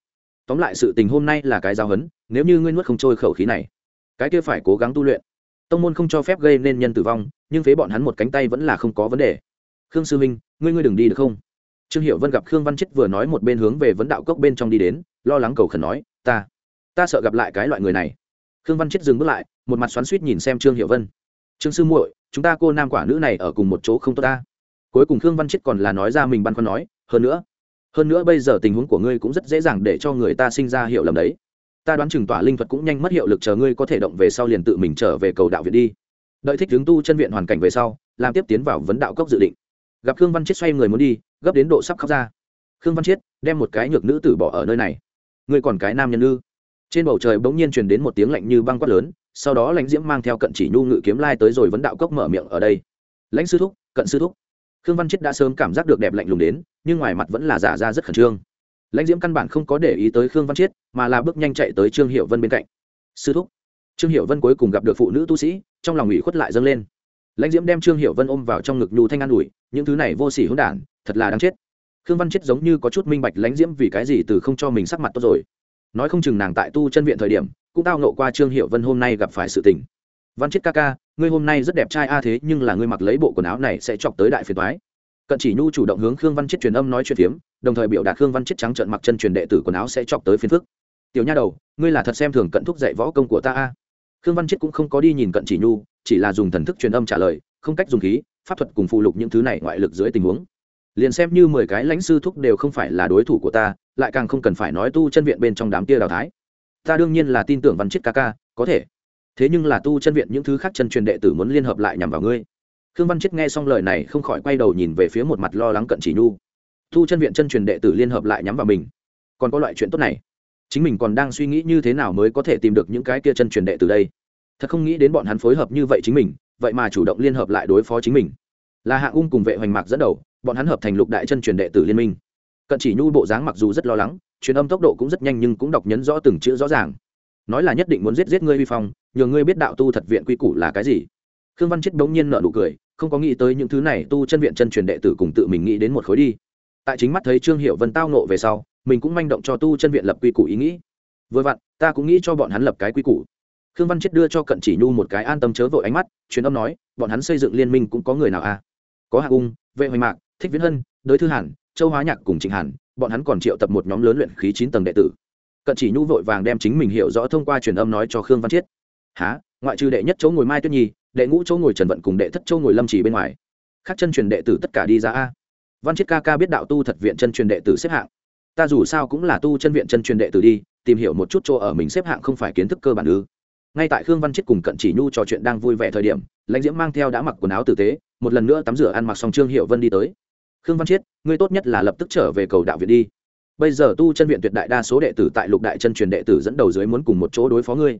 tóm lại sự tình hôm nay là cái giao hấn nếu như ngươi nuốt không trôi khẩu khí này, cái kia phải cố gắng tu luyện. Tông môn không cho phép gây nên nhân tử vong, nhưng phế bọn hắn một cánh tay vẫn là không có vấn đề. Khương sư minh ngươi ngươi đừng đi được không? Trương hiệu vân gặp khương văn chết vừa nói một bên hướng về vấn đạo cốc bên trong đi đến, lo lắng cầu khẩn nói, ta ta sợ gặp lại cái loại người này. Khương văn chết dừng bước lại, một mặt xoắn suýt nhìn xem trương hiệu vân. Trương sư muội, chúng ta cô nam quả nữ này ở cùng một chỗ không tốt ta. Cuối cùng khương văn chết còn là nói ra mình băn khoăn nói, hơn nữa hơn nữa bây giờ tình huống của ngươi cũng rất dễ dàng để cho người ta sinh ra hiệu lầm đấy. Ta đoán chừng tỏa linh thuật cũng nhanh mất hiệu lực chờ ngươi có thể động về sau liền tự mình trở về cầu đạo viện đi. Đợi thích hướng tu chân viện hoàn cảnh về sau, làm tiếp tiến vào vấn đạo cốc dự định. Gặp khương văn chết xoay người muốn đi, gấp đến độ sắp khóc ra. Khương văn chết đem một cái nhược nữ tử bỏ ở nơi này. Ngươi còn cái nam nhân ư? Trên bầu trời bỗng nhiên truyền đến một tiếng lạnh như băng quát lớn, sau đó lãnh diễm mang theo cận chỉ nhu ngự kiếm lai tới rồi vấn đạo cốc mở miệng ở đây. Lãnh sư thúc, cận sư thúc khương văn chết đã sớm cảm giác được đẹp lạnh lùng đến, nhưng ngoài mặt vẫn là giả ra rất khẩn trương. Lãnh diễm căn bản không có để ý tới khương văn chiết, mà là bước nhanh chạy tới trương hiệu vân bên cạnh. Sư thúc. Trương hiệu vân cuối cùng gặp được phụ nữ tu sĩ, trong lòng ủy khuất lại dâng lên. Lãnh diễm đem trương hiệu vân ôm vào trong ngực nhu thanh an ủi, những thứ này vô s ỉ hỗn đản, thật là đáng chết. Khương văn chết giống như có chút minh bạch lãnh diễm vì cái gì từ không cho mình sắc mặt tốt rồi. Nói không chừng nàng tại tu chân viện thời điểm, cũng tao nộ qua trương hiệu vân hôm nay gặp phải sự tình. Văn chết ca ca ngươi hôm nay rất đẹp trai a, thế nhưng là ngươi mặc lấy bộ quần áo này sẽ chọc tới đại phiền toái. cận chỉ nhu chủ động hướng khương văn chết truyền âm nói chuyện phiếm, đồng thời biểu đạt khương văn chết trắng trợn mặc chân truyền đệ tử quần áo sẽ chọc tới phiền phức. Tiểu nha đầu, ngươi là thật xem thường cận thúc dạy võ công của ta a. Khương văn chết cũng không có đi nhìn cận chỉ nhu, chỉ là dùng thần thức truyền âm trả lời, không cách dùng khí, pháp thuật cùng phụ lục những thứ này ngoại lực dưới tình huống. Liền xem như mười cái lãnh sư thúc đều không phải là đối thủ của ta, lại càng không cần phải nói tu chân viện bên trong đám kia đào thái. Ta đương nhiên là tin tưởng văn chết ca ca, có thể thế nhưng là tu chân viện những thứ khác chân truyền đệ tử muốn liên hợp lại nhằm vào ngươi. Khương văn chết nghe xong lời này không khỏi quay đầu nhìn về phía một mặt lo lắng cận chỉ nhu. Tu chân viện chân truyền đệ tử liên hợp lại nhắm vào mình. Còn có loại chuyện tốt này. Chính mình còn đang suy nghĩ như thế nào mới có thể tìm được những cái kia chân truyền đệ tử đây. Thật không nghĩ đến bọn hắn phối hợp như vậy chính mình, vậy mà chủ động liên hợp lại đối phó chính mình. Là hạng ung cùng vệ hoành mạc dẫn đầu, bọn hắn hợp thành lục đại chân truyền đệ tử liên minh. Cận chỉ nhu bộ dáng mặc dù rất lo lắng, truyền âm tốc độ cũng rất nhanh nhưng cũng đọc nhấn rõ từng chữ rõ ràng nói là nhất định muốn giết giết ngươi vi phong, nhờ ngươi biết đạo tu thật viện quy củ là cái gì. Khương văn chết bỗng nhiên nợ nụ cười, không có nghĩ tới những thứ này tu chân viện chân truyền đệ tử cùng tự mình nghĩ đến một khối đi. Tại chính mắt thấy trương hiệu vân tao nộ về sau, mình cũng manh động cho tu chân viện lập quy củ ý nghĩ. Vừa vặn, ta cũng nghĩ cho bọn hắn lập cái quy củ. Khương văn chết đưa cho cận chỉ nhu một cái an tâm chớ vội ánh mắt, truyền âm nói, bọn hắn xây dựng liên minh cũng có người nào à? Có hạ ung vệ hoành mạc, thích viễn hân, đới thư hàn, châu hóa nhạc cùng trịnh hàn, bọn hắn còn triệu tập một nhóm lớn luyện khí chín tầng đệ tử cận chỉ nhu vội vàng đem chính mình hiểu rõ thông qua truyền âm nói cho khương văn chiết. Há ngoại trừ đệ nhất chỗ ngồi mai tuyết nhi, đệ ngũ chỗ ngồi trần vận cùng đệ thất chỗ ngồi lâm chỉ bên ngoài, khác chân truyền đệ tử tất cả đi ra a. Văn chiết ca ca biết đạo tu thật viện chân truyền đệ tử xếp hạng. Ta dù sao cũng là tu chân viện chân truyền đệ tử đi, tìm hiểu một chút chỗ ở mình xếp hạng không phải kiến thức cơ bản ư? Ngay tại khương văn chiết cùng cận chỉ nhu trò chuyện đang vui vẻ thời điểm, lãnh diễm mang theo đã mặc quần áo tử tế, một lần nữa tắm rửa ăn mặc xong trương hiệu vân đi tới. Khương văn chiết, ngươi tốt nhất là lập tức trở về cầu đạo viện đi bây giờ tu chân viện tuyệt đại đa số đệ tử tại lục đại chân truyền đệ tử dẫn đầu dưới muốn cùng một chỗ đối phó ngươi.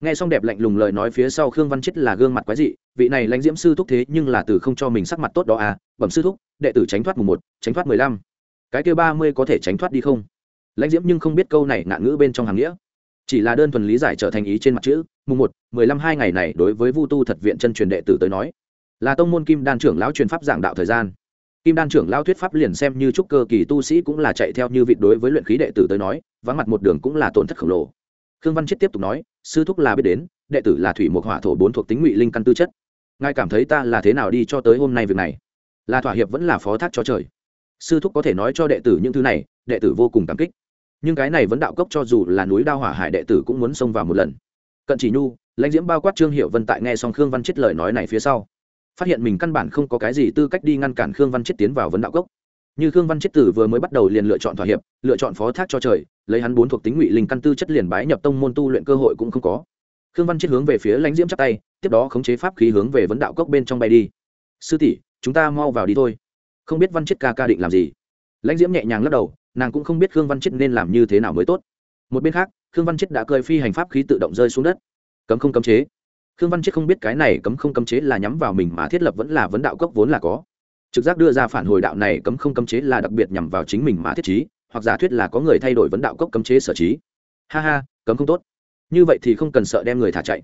Nghe xong đẹp lạnh lùng lời nói phía sau khương văn chết là gương mặt quái dị, vị này lãnh diễm sư thúc thế nhưng là từ không cho mình sắc mặt tốt đó à bẩm sư thúc, đệ tử tránh thoát mùng một, tránh thoát mười lăm. Cái kêu ba mươi có thể tránh thoát đi không? Lãnh diễm nhưng không biết câu này ngạn ngữ bên trong hàng nghĩa. Chỉ là đơn thuần lý giải trở thành ý trên mặt chữ, mùng một, mười lăm hai ngày này đối với vu tu thật viện chân truyền đệ tử tới nói, là tông môn kim đan trưởng lão truyền pháp giảng đạo thời gian kim đan trưởng lão thuyết pháp liền xem như trúc cơ kỳ tu sĩ cũng là chạy theo như vị đối với luyện khí đệ tử tới nói, vắng mặt một đường cũng là tổn thất khổng lồ. Khương văn chết tiếp tục nói, sư thúc là biết đến, đệ tử là thủy một hỏa thổ bốn thuộc tính ngụy linh căn tư chất. Ngài cảm thấy ta là thế nào đi cho tới hôm nay việc này? Là thỏa hiệp vẫn là phó thác cho trời. Sư thúc có thể nói cho đệ tử những thứ này, đệ tử vô cùng cảm kích. Nhưng cái này vẫn đạo cốc cho dù là núi đao hỏa hải đệ tử cũng muốn xông vào một lần. Cận chỉ nhu, lãnh diễm bao quát trương hiệu vân tại nghe xong khương văn chết lời nói này phía sau phát hiện mình căn bản không có cái gì tư cách đi ngăn cản khương văn chết tiến vào vấn đạo cốc như khương văn chết tử vừa mới bắt đầu liền lựa chọn thỏa hiệp, lựa chọn phó thác cho trời, lấy hắn bốn thuộc tính ngụy linh căn tư chất liền bái nhập tông môn tu luyện cơ hội cũng không có. Khương văn chết hướng về phía lãnh diễm chắp tay, tiếp đó khống chế pháp khí hướng về vấn đạo cốc bên trong bay đi. Sư tỷ, chúng ta mau vào đi thôi. Không biết văn chết ca ca định làm gì? Lãnh diễm nhẹ nhàng lắc đầu, nàng cũng không biết khương văn chết nên làm như thế nào mới tốt. Một bên khác, khương văn chết đã cơi phi hành pháp khí tự động rơi xuống đất. Cấm không cấm chế khương văn chết không biết cái này cấm không cấm chế là nhắm vào mình mà thiết lập vẫn là vấn đạo cốc vốn là có. Trực giác đưa ra phản hồi đạo này cấm không cấm chế là đặc biệt nhằm vào chính mình mà thiết trí, hoặc giả thuyết là có người thay đổi vấn đạo cốc cấm chế sở trí. Ha ha, cấm không tốt. Như vậy thì không cần sợ đem người thả chạy.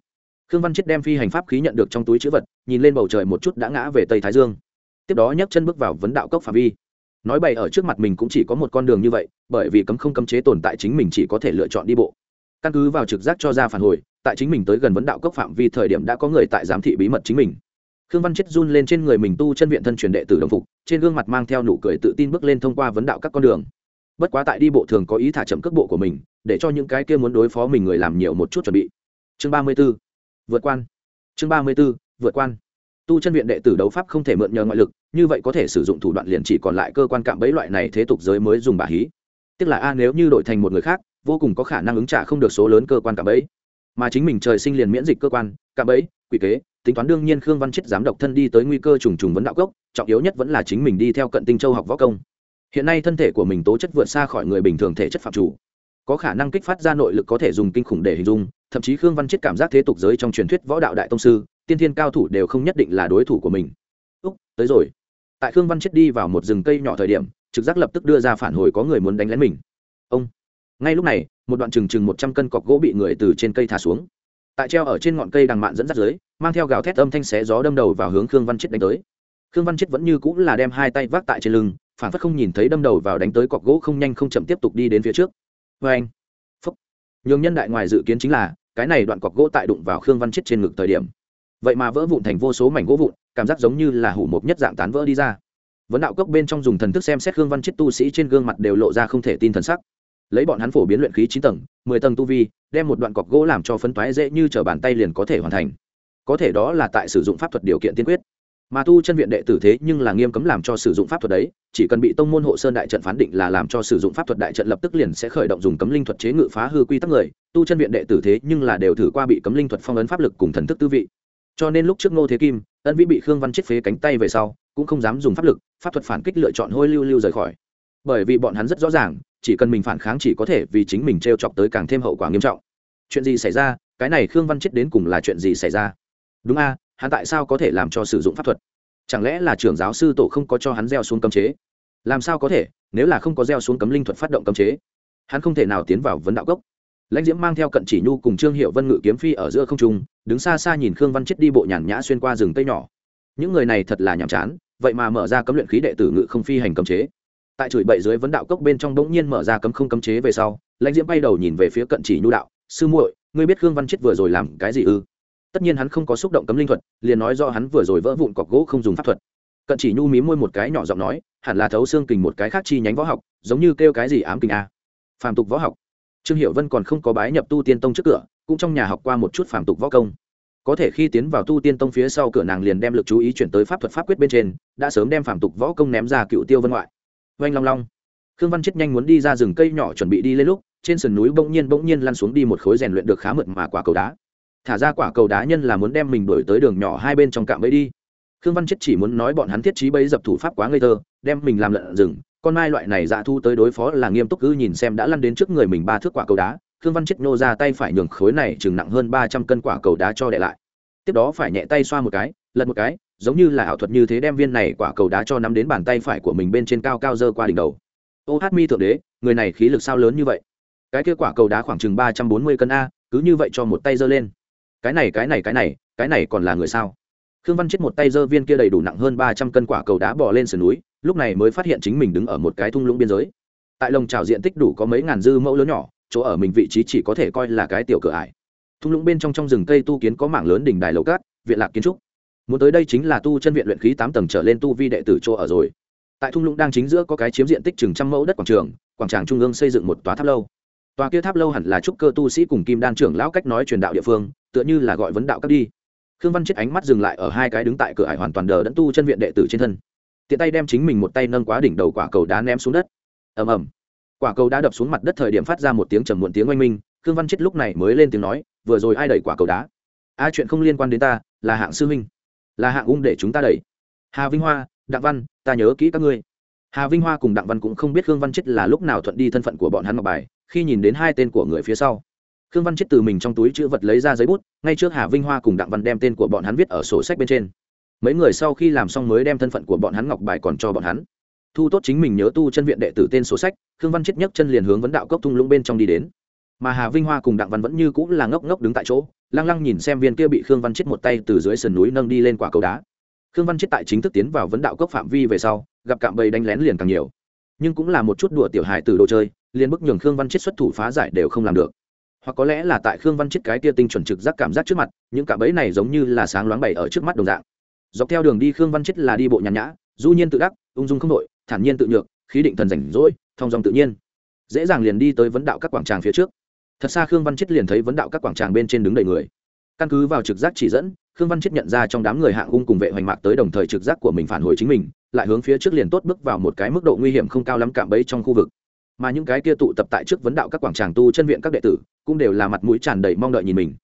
Khương văn chết đem phi hành pháp khí nhận được trong túi chữ vật, nhìn lên bầu trời một chút đã ngã về tây thái dương. Tiếp đó nhấc chân bước vào vấn đạo cốc phạm vi. Nói bày ở trước mặt mình cũng chỉ có một con đường như vậy, bởi vì cấm không cấm chế tồn tại chính mình chỉ có thể lựa chọn đi bộ. Căn cứ vào trực giác cho ra phản hồi tại chính mình tới gần vấn đạo cốc phạm vi thời điểm đã có người tại giám thị bí mật chính mình. Khương văn chết run lên trên người mình tu chân viện thân truyền đệ tử đồng phục, trên gương mặt mang theo nụ cười tự tin bước lên thông qua vấn đạo các con đường. Bất quá tại đi bộ thường có ý thả chậm cước bộ của mình, để cho những cái kia muốn đối phó mình người làm nhiều một chút chuẩn bị. Chương ba mươi b ố vượt quan. Chương ba mươi b ố vượt quan. Tu chân viện đệ tử đấu pháp không thể mượn nhờ ngoại lực, như vậy có thể sử dụng thủ đoạn liền chỉ còn lại cơ quan cạm bẫy loại này thế tục giới mới dùng bà hí. Tức là a, nếu như đổi thành một người khác, vô cùng có khả năng ứng trả không được số lớn cơ quan cạm bẫy mà chính mình trời sinh liền miễn dịch cơ quan, cạm bẫy, quỷ kế, tính toán đương nhiên khương văn chết dám độc thân đi tới nguy cơ trùng trùng vấn đạo cốc, trọng yếu nhất vẫn là chính mình đi theo cận tinh châu học võ công. Hiện nay thân thể của mình tố chất vượt xa khỏi người bình thường thể chất phạm chủ. Có khả năng kích phát ra nội lực có thể dùng kinh khủng để hình dung, thậm chí khương văn chết cảm giác thế tục giới trong truyền thuyết võ đạo đại tông sư, tiên thiên cao thủ đều không nhất định là đối thủ của mình. Úc, tới rồi. Tại khương văn chết đi vào một rừng cây nhỏ thời điểm, trực giác lập tức đưa ra phản hồi có người muốn đánh lén mình ngay lúc này, một đoạn trừng trừng một trăm cân cọc gỗ bị người từ trên cây thả xuống. Tại treo ở trên ngọn cây đằng mạn dẫn dắt dưới, mang theo gào thét âm thanh xé gió đâm đầu vào hướng khương văn chết đánh tới. Khương văn chết vẫn như cũng là đem hai tay vác tại trên lưng, phản phất không nhìn thấy đâm đầu vào đánh tới cọc gỗ không nhanh không chậm tiếp tục đi đến phía trước. Vê anh, phúc. Nhường nhân đại ngoài dự kiến chính là, cái này đoạn cọc gỗ tại đụng vào khương văn chết trên ngực thời điểm. Vậy mà vỡ vụn thành vô số mảnh gỗ vụn, cảm giác giống như là hủ mộc nhất dạng tán vỡ đi ra. Vấn đạo cốc bên trong dùng thần thức xem xét khương văn chết tu sĩ trên gương mặt đều lộ ra không thể tin thần sắc lấy bọn hắn phổ biến luyện khí chín tầng, mười tầng tu vi, đem một đoạn cọc gỗ làm cho phân toái dễ như t r ở bàn tay liền có thể hoàn thành. Có thể đó là tại sử dụng pháp thuật điều kiện tiên quyết. Mà tu chân viện đệ tử thế nhưng là nghiêm cấm làm cho sử dụng pháp thuật đấy, chỉ cần bị tông môn hộ sơn đại trận phán định là làm cho sử dụng pháp thuật đại trận lập tức liền sẽ khởi động dùng cấm linh thuật chế ngự phá hư quy tắc người, tu chân viện đệ tử thế nhưng là đều thử qua bị cấm linh thuật phong ấn pháp lực cùng thần thức tư vị. Cho nên lúc trước ngô thế kim, ân vĩ bị khương văn chết phế cánh tay về sau, cũng không dám dùng pháp lực, pháp thuật phản kích lựa chọn hôi lưu lưu rời khỏi. Bởi vì bọn hắn rất rõ ràng chỉ cần mình phản kháng chỉ có thể vì chính mình t r e o chọc tới càng thêm hậu quả nghiêm trọng. Chuyện gì xảy ra? Cái này khương văn chết đến cùng là chuyện gì xảy ra? Đúng a, hắn tại sao có thể làm cho sử dụng pháp thuật? Chẳng lẽ là trưởng giáo sư tổ không có cho hắn gieo xuống cấm chế? Làm sao có thể, nếu là không có gieo xuống cấm linh thuật phát động cấm chế, hắn không thể nào tiến vào vấn đạo cốc lãnh diễm mang theo cận chỉ nhu cùng trương hiệu vân ngự kiếm phi ở giữa không trung, đứng xa xa nhìn khương văn chết đi bộ nhàn nhã xuyên qua rừng tây nhỏ. Những người này thật là nhàm chán, vậy mà mở ra cấm luyện khí đệ tử ngự không phi hành cấm chế tại chửi bậy dưới vấn đạo cốc bên trong bỗng nhiên mở ra cấm không cấm chế về sau, lãnh diễm bay đầu nhìn về phía cận chỉ nhu đạo, sư muội, ngươi biết khương văn chết vừa rồi làm cái gì ư? Tất nhiên hắn không có xúc động cấm linh thuật, liền nói do hắn vừa rồi vỡ vụn cọc gỗ không dùng pháp thuật. Cận chỉ nhu mí môi một cái nhỏ giọng nói, hẳn là thấu xương kình một cái khác chi nhánh võ học, giống như kêu cái gì ám kình a? Phàm tục võ học. Trương hiệu vân còn không có bái nhập tu tiên tông trước cửa, cũng trong nhà học qua một chút phàm tục võ công. Có thể khi tiến vào tu tiên tông phía sau cửa nàng liền đem lực chú ý chuyển tới pháp thuật pháp quyết bên trên, đã sớm đem phàm tục võ công ném ra cựu tiêu vân ngoại oanh long long. Khương văn chết nhanh muốn đi ra rừng cây nhỏ chuẩn bị đi lên lúc, trên sườn núi bỗng nhiên bỗng nhiên lăn xuống đi một khối rèn luyện được khá mượt mà quả cầu đá. Thả ra quả cầu đá nhân là muốn đem mình đổi tới đường nhỏ hai bên trong cạm bẫy đi. Khương văn chết chỉ muốn nói bọn hắn thiết trí bẫy dập thủ pháp quá ngây thơ, đem mình làm lợn rừng, con mai loại này dạ thu tới đối phó là nghiêm túc cứ nhìn xem đã lăn đến trước người mình ba thước quả cầu đá. Khương văn chết nhô ra tay phải nhường khối này chừng nặng hơn ba trăm cân quả cầu đá cho đệ lại. Tiếp đó phải nhẹ tay xoa một cái, lật một cái giống như là ảo thuật như thế đem viên này quả cầu đá cho nắm đến bàn tay phải của mình bên trên cao cao dơ qua đỉnh đầu. Ô hát mi thượng đế, người này khí lực sao lớn như vậy? Cái kia quả cầu đá khoảng chừng ba trăm bốn mươi cân a, cứ như vậy cho một tay dơ lên. Cái này cái này cái này cái này còn là người sao? Khương văn chết một tay dơ viên kia đầy đủ nặng hơn ba trăm cân quả cầu đá bỏ lên sườn núi, lúc này mới phát hiện chính mình đứng ở một cái thung lũng biên giới. Tại lồng trào diện tích đủ có mấy ngàn dư mẫu lớn nhỏ, chỗ ở mình vị trí chỉ có thể coi là cái tiểu cửa ải. Thung lũng bên trong trong rừng cây tu kiến có mảng lớn đỉnh đài lầu cát, viện lạc kiến trúc muốn tới đây chính là tu chân viện luyện khí tám tầng trở lên tu vi đệ tử chỗ ở rồi. Tại thung lũng đang chính giữa có cái chiếm diện tích chừng trăm mẫu đất quảng trường, quảng tràng trung ương xây dựng một tòa tháp lâu. Tòa kia tháp lâu hẳn là trúc cơ tu sĩ cùng kim đan trưởng lão cách nói truyền đạo địa phương, tựa như là gọi vấn đạo các đi. Khương văn chết ánh mắt dừng lại ở hai cái đứng tại cửa hải hoàn toàn đờ đẫn tu chân viện đệ tử trên thân. Tiện tay đem chính mình một tay nâng quá đỉnh đầu quả cầu đá ném xuống đất. Ầm ầm. Quả cầu đá đập xuống mặt đất thời điểm phát ra một tiếng trầm muộn tiếng oanh minh, khương văn chết lúc này mới lên tiếng nói, vừa rồi ai đẩy quả cầu đá? A, chuyện không liên quan đến ta, là hạng sư huynh là hạng ung để chúng ta đẩy. Hà vinh hoa, đặng văn, ta nhớ kỹ các ngươi. Hà vinh hoa cùng đặng văn cũng không biết khương văn chết là lúc nào thuận đi thân phận của bọn hắn ngọc bài, khi nhìn đến hai tên của người phía sau. Khương văn chết từ mình trong túi chữ vật lấy ra giấy bút, ngay trước hà vinh hoa cùng đặng văn đem tên của bọn hắn viết ở sổ sách bên trên. Mấy người sau khi làm xong mới đem thân phận của bọn hắn ngọc bài còn cho bọn hắn. Thu tốt chính mình nhớ tu chân viện đệ tử tên sổ sách, khương văn chết nhấc chân liền hướng vấn đạo cốc thung lũng bên trong đi đến mà hà vinh hoa cùng đặng văn vẫn như cũng là ngốc ngốc đứng tại chỗ, lăng lăng nhìn xem viên kia bị khương văn chết một tay từ dưới sườn núi nâng đi lên quả cầu đá. Khương văn chết tại chính thức tiến vào vấn đạo cốc phạm vi về sau, gặp cạm bầy đánh lén liền càng nhiều. Nhưng cũng là một chút đùa tiểu hài từ đồ chơi, liền bức nhường khương văn chết xuất thủ phá giải đều không làm được. Hoặc có lẽ là tại khương văn chết cái tia tinh chuẩn trực giác cảm giác trước mặt, những cạm bẫy này giống như là sáng loáng bày ở trước mắt đồng dạng. Dọc theo đường đi khương văn chết là đi bộ nhàn nhã, du nhiên tự đắc, ung dung không đội thản nhiên tự nhược, khí định thần rảnh rỗi, thong dòng tự nhiên. Dễ dàng liền đi tới vấn đạo các quảng tràng phía trước thật xa khương văn chết liền thấy vấn đạo các quảng tràng bên trên đứng đầy người. Căn cứ vào trực giác chỉ dẫn, khương văn chết nhận ra trong đám người hạng ung cùng vệ hoành mạc tới đồng thời trực giác của mình phản hồi chính mình, lại hướng phía trước liền tốt bước vào một cái mức độ nguy hiểm không cao lắm cạm bẫy trong khu vực. Mà những cái kia tụ tập tại trước vấn đạo các quảng tràng tu chân viện các đệ tử, cũng đều là mặt mũi tràn đầy mong đợi nhìn mình.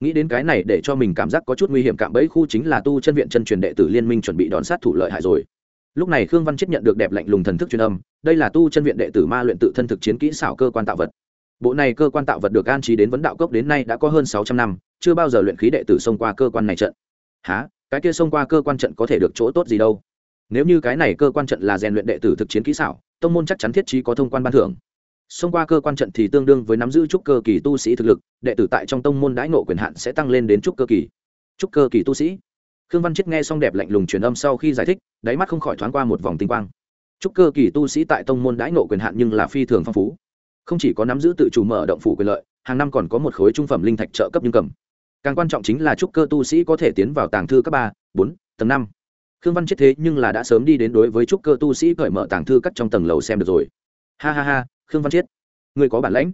Nghĩ đến cái này để cho mình cảm giác có chút nguy hiểm cạm bẫy khu chính là tu chân viện chân truyền đệ tử liên minh chuẩn bị đón sát thủ lợi hại rồi. Lúc này khương văn chết nhận được đẹp lạnh lùng thần thức truyền âm, đây là tu chân viện đệ tử ma luyện tự thân thực chiến kỹ xảo cơ quan tạo vật bộ này cơ quan tạo vật được an trí đến vấn đạo cốc đến nay đã có hơn sáu trăm năm, chưa bao giờ luyện khí đệ tử xông qua cơ quan này trận. Há cái kia xông qua cơ quan trận có thể được chỗ tốt gì đâu? Nếu như cái này cơ quan trận là rèn luyện đệ tử thực chiến kỹ xảo, tông môn chắc chắn thiết trí có thông quan ban thưởng. Xông qua cơ quan trận thì tương đương với nắm giữ trúc cơ kỳ tu sĩ thực lực, đệ tử tại trong tông môn đãi nộ quyền hạn sẽ tăng lên đến trúc cơ kỳ. Trúc cơ kỳ tu sĩ. Khương văn chết nghe xong đẹp lạnh lùng truyền âm sau khi giải thích, đáy mắt không khỏi thoáng qua một vòng tinh quang. Trúc cơ kỳ tu sĩ tại tông môn đãi nộ quyền hạn nhưng là phi thường phong phú không chỉ có nắm giữ tự chủ mở động phủ quyền lợi, hàng năm còn có một khối trung phẩm linh thạch trợ cấp nhưng cầm. Càng quan trọng chính là chúc cơ tu sĩ có thể tiến vào tàng thư cấp ba, bốn, tầng năm. Khương văn chết thế nhưng là đã sớm đi đến đối với chúc cơ tu sĩ cởi mở tàng thư cắt trong tầng lầu xem được rồi. Ha ha ha, khương văn chết. Người có bản lãnh.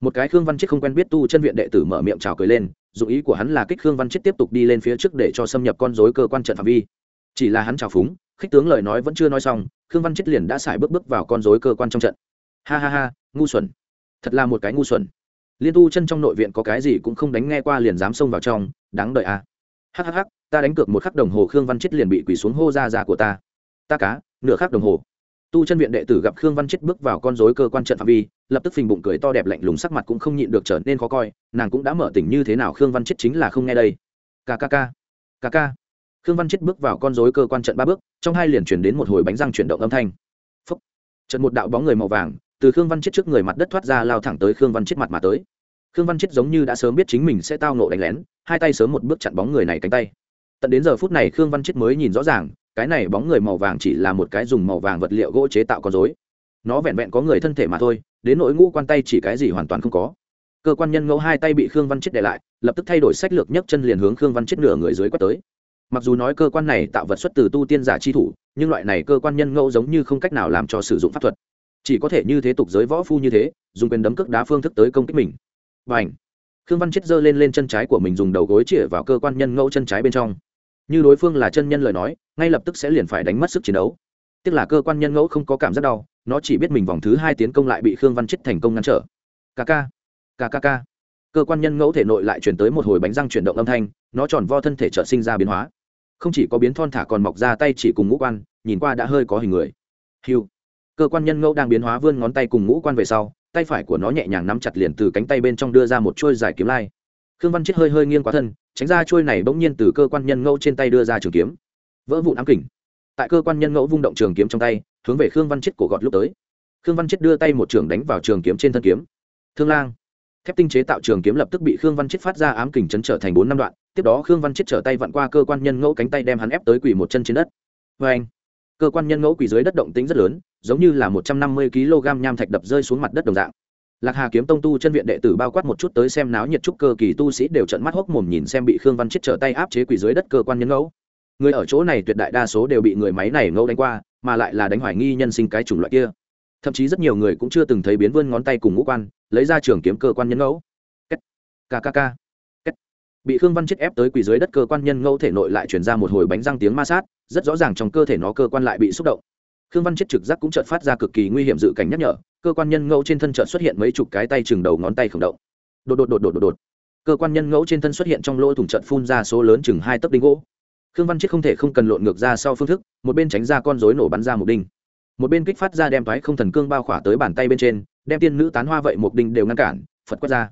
Một cái khương văn chết không quen biết tu chân viện đệ tử mở miệng chào cười lên, dù ý của hắn là kích khương văn chết tiếp tục đi lên phía trước để cho xâm nhập con dối cơ quan trận phạm vi. Chỉ là hắn chào phúng, khích tướng lời nói vẫn chưa nói xong, khương văn chết liền đã xài bước bước vào con dối cơ quan trong trận. Ha ha ha ngu xuẩn. Thật là một cái ngu xuẩn. Liên tu chân trong nội viện có cái gì cũng không đánh nghe qua liền dám xông vào trong, đáng đợi à. hhh ta đánh cược một khắc đồng hồ khương văn chết liền bị quỳ xuống hô ra ra của ta. Ta cá, nửa khắc đồng hồ. Tu chân viện đệ tử gặp khương văn chết bước vào con dối cơ quan trận phạm vi, lập tức phình bụng cười to đẹp lạnh lùng sắc mặt cũng không nhịn được trở nên khó coi, nàng cũng đã mở tỉnh như thế nào khương văn chết chính là không nghe đây. Kkk kk khương văn chết bước vào con dối cơ quan trận ba bước, trong hai liền chuyển đến một hồi bánh răng chuyển động âm thanh. Phúc. Trận một đạo bóng người màu vàng từ khương văn chết trước người mặt đất thoát ra lao thẳng tới khương văn chết mặt mà tới. Khương văn chết giống như đã sớm biết chính mình sẽ tao nộ đánh lén, hai tay sớm một bước chặn bóng người này cánh tay. Tận đến giờ phút này khương văn chết mới nhìn rõ ràng, cái này bóng người màu vàng chỉ là một cái dùng màu vàng vật liệu gỗ chế tạo con dối nó vẹn vẹn có người thân thể mà thôi, đến nỗi ngũ quan tay chỉ cái gì hoàn toàn không có. Cơ quan nhân ngẫu hai tay bị khương văn chết để lại, lập tức thay đổi sách lược nhấc chân liền hướng khương văn chết nửa người dưới quét tới. Mặc dù nói cơ quan này tạo vật xuất từ tu tiên giả chi thủ, nhưng loại này cơ quan nhân ngẫu giống như không cách nào làm cho sử dụng pháp thuật chỉ có thể như thế tục giới võ phu như thế, dùng quyền đấm cước đá phương thức tới công kích mình. Và ảnh khương văn chết giơ lên lên chân trái của mình dùng đầu gối chĩa vào cơ quan nhân ngẫu chân trái bên trong. Như đối phương là chân nhân lời nói, ngay lập tức sẽ liền phải đánh mất sức chiến đấu. Tức là cơ quan nhân ngẫu không có cảm giác đau, nó chỉ biết mình vòng thứ hai tiến công lại bị khương văn chết thành công ngăn trở. Kk kk cơ quan nhân ngẫu thể nội lại chuyển tới một hồi bánh răng chuyển động âm thanh, nó tròn vo thân thể trợ sinh ra biến hóa. Không chỉ có biến thon thả còn mọc ra tay chỉ cùng ngũ quan, nhìn qua đã hơi có hình người. Hiu cơ quan nhân ngẫu đang biến hóa vươn ngón tay cùng ngũ quan về sau, tay phải của nó nhẹ nhàng nắm chặt liền từ cánh tay bên trong đưa ra một chuôi dài kiếm lai. Khương văn chết hơi hơi nghiêng quá thân, tránh ra chuôi này bỗng nhiên từ cơ quan nhân ngẫu trên tay đưa ra trường kiếm. Vỡ vụn ám kỉnh tại cơ quan nhân ngẫu vung động trường kiếm trong tay, hướng về khương văn chết cổ gọt lúc tới. Khương văn chết đưa tay một trường đánh vào trường kiếm trên thân kiếm. Thương lang. Thép tinh chế tạo trường kiếm lập tức bị khương văn chết phát ra ám kình chấn trở thành bốn năm đoạn, tiếp đó khương văn chết trở tay vặn qua cơ quan nhân ngẫu cánh tay đem hắn ép tới quỳ một chân trên đất. Vê anh cơ quan nhân ngẫu quỷ dưới đất động tính rất lớn, giống như là một trăm năm mươi kg nham thạch đập rơi xuống mặt đất đồng dạng. Lạc hà kiếm tông tu chân viện đệ tử bao quát một chút tới xem náo nhiệt trúc cơ kỳ tu sĩ đều trận mắt hốc mồm nhìn xem bị khương văn chết trở tay áp chế quỷ dưới đất cơ quan nhân ngẫu. Người ở chỗ này tuyệt đại đa số đều bị người máy này ngẫu đánh qua, mà lại là đánh hoài nghi nhân sinh cái chủng loại kia. Thậm chí rất nhiều người cũng chưa từng thấy biến vươn ngón tay cùng ngũ quan, lấy ra trường kiếm cơ quan nhân ngẫu. Kkk bị khương văn chết ép tới quỳ dưới đất, cơ quan nhân ngẫu thể nội lại chuyển ra một hồi bánh răng tiếng ma sát, rất rõ ràng trong cơ thể nó cơ quan lại bị xúc động. Khương văn chết trực giác cũng chợt phát ra cực kỳ nguy hiểm dự cảnh nhắc nhở, cơ quan nhân ngẫu trên thân chợt xuất hiện mấy chục cái tay chừng đầu ngón tay khổng động. Đột đột đột đột đột đột. Cơ quan nhân ngẫu trên thân xuất hiện trong lỗ thủng trận phun ra số lớn chừng hai tấc đinh gỗ. Khương văn chết không thể không cần lộn ngược ra sau phương thức, một bên tránh ra con rối nổ bắn ra một đinh. Một bên kích phát ra đem thoái không thần cương bao khỏa tới bàn tay bên trên, đem tiên nữ tán hoa vậy một đinh đều ngăn cản, phật quát ra.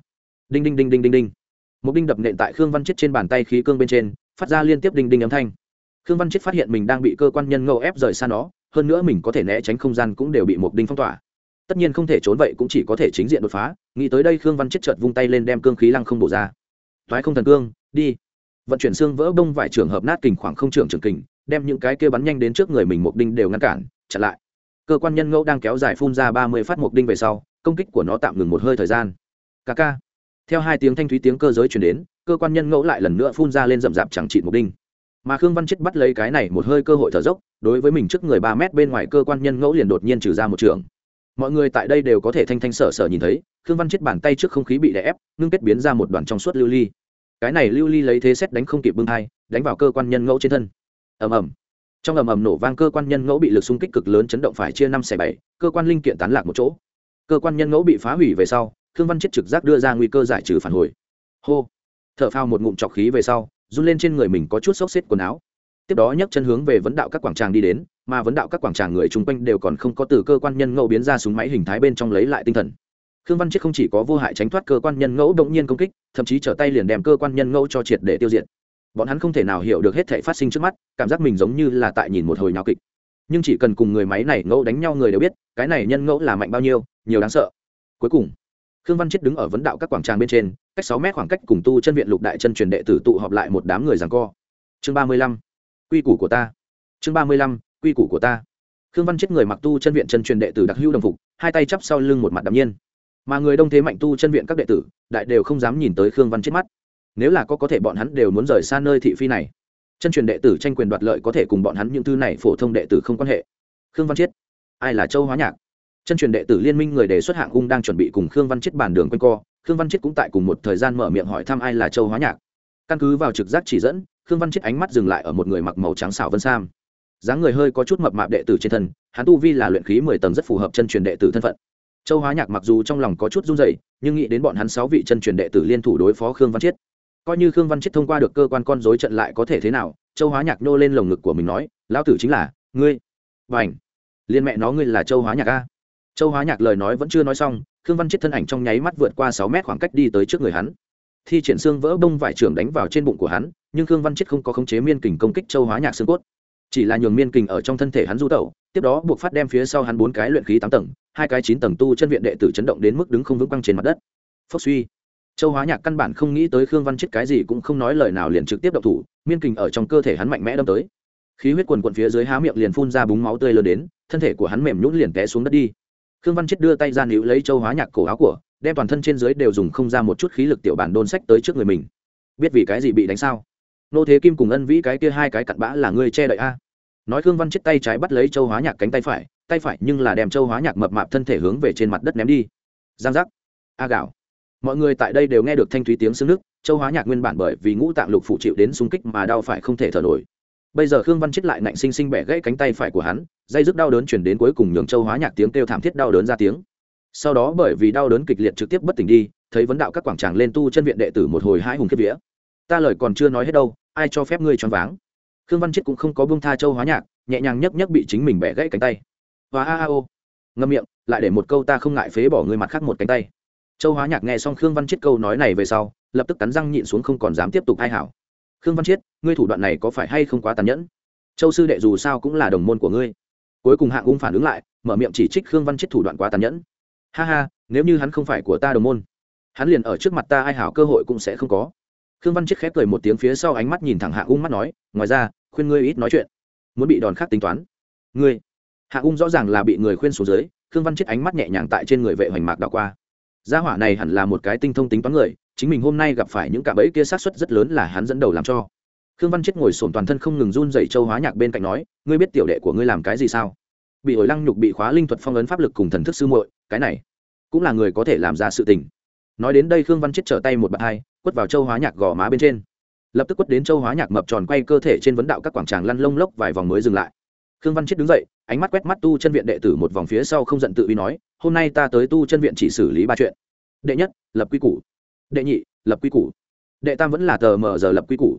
Đinh đinh đinh đinh đinh đinh một đinh đập nện tại khương văn chết trên bàn tay khí cương bên trên, phát ra liên tiếp đinh đinh âm thanh. Khương văn chết phát hiện mình đang bị cơ quan nhân ngẫu ép rời xa nó, hơn nữa mình có thể né tránh không gian cũng đều bị một đinh phong tỏa. Tất nhiên không thể trốn vậy cũng chỉ có thể chính diện đột phá, nghĩ tới đây khương văn chết chợt vung tay lên đem cương khí lăng không bổ ra. Thoái không thần cương, đi. Vận chuyển xương vỡ bông vải trường hợp nát kình khoảng không trường trường kình, đem những cái kia bắn nhanh đến trước người mình một đinh đều ngăn cản, chặn lại. Cơ quan nhân ngẫu đang kéo dài phun ra ba mươi phát một đinh về sau, công kích của nó tạm ngừng một hơi thời gian. Ca ca theo hai tiếng thanh thúy tiếng cơ giới chuyển đến, cơ quan nhân ngẫu lại lần nữa phun ra lên rậm rạp chẳng trị một đinh. Mà khương văn chết bắt lấy cái này một hơi cơ hội thở dốc, đối với mình trước người ba mét bên ngoài cơ quan nhân ngẫu liền đột nhiên trừ ra một trường. Mọi người tại đây đều có thể thanh thanh sở sở nhìn thấy, khương văn chết bàn tay trước không khí bị đè ép, ngưng kết biến ra một đoàn trong suốt lưu ly. Cái này lưu ly lấy thế xét đánh không kịp bưng hai đánh vào cơ quan nhân ngẫu trên thân. Ầm ầm. Trong ầm ầm nổ vang cơ quan nhân ngẫu bị lực xung kích cực lớn chấn động phải chia năm xẻ bảy, cơ quan linh kiện tán lạc một chỗ. Cơ quan nhân ngẫu bị phá hủy về sau khương văn chết trực giác đưa ra nguy cơ giải trừ phản hồi. Hô. T h ở phao một ngụm trọc khí về sau, run lên trên người mình có chút xốc xếp quần áo. Tiếp đó nhấc chân hướng về vấn đạo các quảng tràng đi đến, mà vấn đạo các quảng tràng người chung quanh đều còn không có từ cơ quan nhân ngẫu biến ra súng máy hình thái bên trong lấy lại tinh thần. Khương văn chết không chỉ có vô hại tránh thoát cơ quan nhân ngẫu động nhiên công kích, thậm chí trở tay liền đem cơ quan nhân ngẫu cho triệt để tiêu diệt. Bọn hắn không thể nào hiểu được hết thể phát sinh trước mắt, cảm giác mình giống như là tại nhìn một hồi nháo kịch. Nhưng chỉ cần cùng người máy này ngẫu đánh nhau người đều biết, cái này nhân ngẫu là mạnh bao nhiêu, nhiều đáng sợ. Cuối cùng khương văn chết đứng ở vấn đạo các quảng tràng bên trên, cách sáu mét khoảng cách cùng tu chân viện lục đại chân truyền đệ tử tụ họp lại một đám người rằng co. Chương ba mươi lăm, quy củ của ta. Chương ba mươi lăm, quy củ của ta. Khương văn chết người mặc tu chân viện chân truyền đệ tử đặc hữu đồng phục, hai tay chắp sau lưng một mặt đ nhiên. Mà người đông thế mạnh tu chân viện các đệ tử, đại đều không dám nhìn tới khương văn chết mắt. Nếu là có có thể bọn hắn đều muốn rời xa nơi thị phi này. Chân truyền đệ tử tranh quyền đoạt lợi có thể cùng bọn hắn những thứ này phổ thông đệ tử không quan hệ. Khương văn chiết ai là châu hóa nhạc? Chân truyền đệ tử liên minh người đề xuất hạng ung đang chuẩn bị cùng khương văn chiết bàn đường quanh co. Khương văn chiết cũng tại cùng một thời gian mở miệng hỏi thăm ai là châu hóa nhạc. Căn cứ vào trực giác chỉ dẫn, khương văn chiết ánh mắt dừng lại ở một người mặc màu trắng xảo vân sam. Dáng người hơi có chút mập mạp đệ tử trên thân, hắn tu vi là luyện khí mười tầng rất phù hợp chân truyền đệ tử thân phận. Châu hóa nhạc mặc dù trong lòng có chút run rẩy, nhưng nghĩ đến bọn hắn sáu vị chân truyền đệ tử liên thủ đối phó khương văn chiết coi như khương văn chết thông qua được cơ quan con dối trận lại có thể thế nào, châu hóa nhạc nô lên lồng ngực của mình nói, lão tử chính là ngươi. Và ảnh liên mẹ nó ngươi là châu hóa nhạc a châu hóa nhạc lời nói vẫn chưa nói xong, khương văn chết thân ảnh trong nháy mắt vượt qua sáu mét khoảng cách đi tới trước người hắn. Thi triển xương vỡ bông vải trưởng đánh vào trên bụng của hắn, nhưng khương văn chết không có khống chế miên kình công kích châu hóa nhạc xương cốt. Chỉ là nhường miên kình ở trong thân thể hắn du tẩu, tiếp đó buộc phát đem phía sau hắn bốn cái luyện khí tám tầng, hai cái chín tầng tu chân viện đệ tử chấn động đến mức đứng không vững quăng trên mặt đất. Phốc suy. Châu hóa nhạc căn bản không nghĩ tới khương văn chết cái gì cũng không nói lời nào liền trực tiếp đậu thủ, miên kình ở trong cơ thể hắn mạnh mẽ đâm tới. Khí huyết quần quần phía dưới há miệng liền phun ra búng máu tươi lớn đến, thân thể của hắn mềm nhũn liền té xuống đất đi khương văn chết đưa tay ra níu lấy châu hóa nhạc cổ áo của, đem toàn thân trên dưới đều dùng không ra một chút khí lực tiểu bản đôn sách tới trước người mình. Biết vì cái gì bị đánh sao? Nô thế kim cùng ân vĩ cái kia hai cái cặn bã là ngươi che đậy a? Nói khương văn chết tay trái bắt lấy châu hóa nhạc cánh tay phải tay phải nhưng là đem châu hóa nhạc mập mạp thân thể hướng về trên mặt đất ném đi. Giang giác. A gạo. Mọi người tại đây đều nghe được thanh thúy tiếng xương nước, châu hóa nhạc nguyên bản bởi vì ngũ tạng lục phụ chịu đến xung kích mà đau phải không thể thở nổi bây giờ khương văn chết lại ngạnh sinh sinh bẻ gãy cánh tay phải của hắn, dây dứt đau đớn chuyển đến cuối cùng nhường châu hóa nhạc tiếng kêu thảm thiết đau đớn ra tiếng. Sau đó bởi vì đau đớn kịch liệt trực tiếp bất tỉnh đi, thấy vấn đạo các quảng tràng lên tu chân viện đệ tử một hồi hai hùng kiếp vía. Ta lời còn chưa nói hết đâu, ai cho phép ngươi choáng váng? Khương văn chết cũng không có buông tha châu hóa nhạc, nhẹ nhàng nhấc nhấc bị chính mình bẻ gãy cánh tay. Và a a ô ngâm miệng, lại để một câu ta không ngại phế bỏ ngươi mặt khác một cánh tay. Châu hóa nhạc nghe xong khương văn chiết câu nói này về sau, lập tức cắn răng nhịn xuống không còn dám tiếp tục ai hảo khương văn chiết, ngươi thủ đoạn này có phải hay không quá tàn nhẫn? Châu sư đệ dù sao cũng là đồng môn của ngươi. Cuối cùng hạng ung phản ứng lại, mở miệng chỉ trích khương văn chiết thủ đoạn quá tàn nhẫn. Ha ha, nếu như hắn không phải của ta đồng môn, hắn liền ở trước mặt ta ai hảo cơ hội cũng sẽ không có. Khương văn chiết khép cười một tiếng phía sau ánh mắt nhìn thẳng hạng ung mắt nói, ngoài ra, khuyên ngươi ít nói chuyện. Muốn bị đòn khác tính toán. Ngươi. Hạng ung rõ ràng là bị người khuyên xuống dưới, khương văn chiết ánh mắt nhẹ nhàng tại trên người vệ hoành mạc đảo qua gia hỏa này hẳn là một cái tinh thông tính toán người, chính mình hôm nay gặp phải những cạm bẫy kia sát suất rất lớn là hắn dẫn đầu làm cho. Khương văn chết ngồi sổn toàn thân không ngừng run dậy châu hóa nhạc bên cạnh nói, ngươi biết tiểu đệ của ngươi làm cái gì sao? Bị ổi lăng nhục bị khóa linh thuật phong ấn pháp lực cùng thần thức sư muội, cái này cũng là người có thể làm ra sự tình. Nói đến đây khương văn chết trở tay một bạt hai, quất vào châu hóa nhạc gò má bên trên. Lập tức quất đến châu hóa nhạc mập tròn quay cơ thể trên vấn đạo các quảng tràng lăn lông lốc vài vòng mới dừng lại khương văn chết đứng dậy, ánh mắt quét mắt tu chân viện đệ tử một vòng phía sau không giận tự uy nói, hôm nay ta tới tu chân viện chỉ xử lý ba chuyện. Đệ nhất, lập quy củ. Đệ nhị, lập quy củ. Đệ tam vẫn là tờ mờ giờ lập quy củ.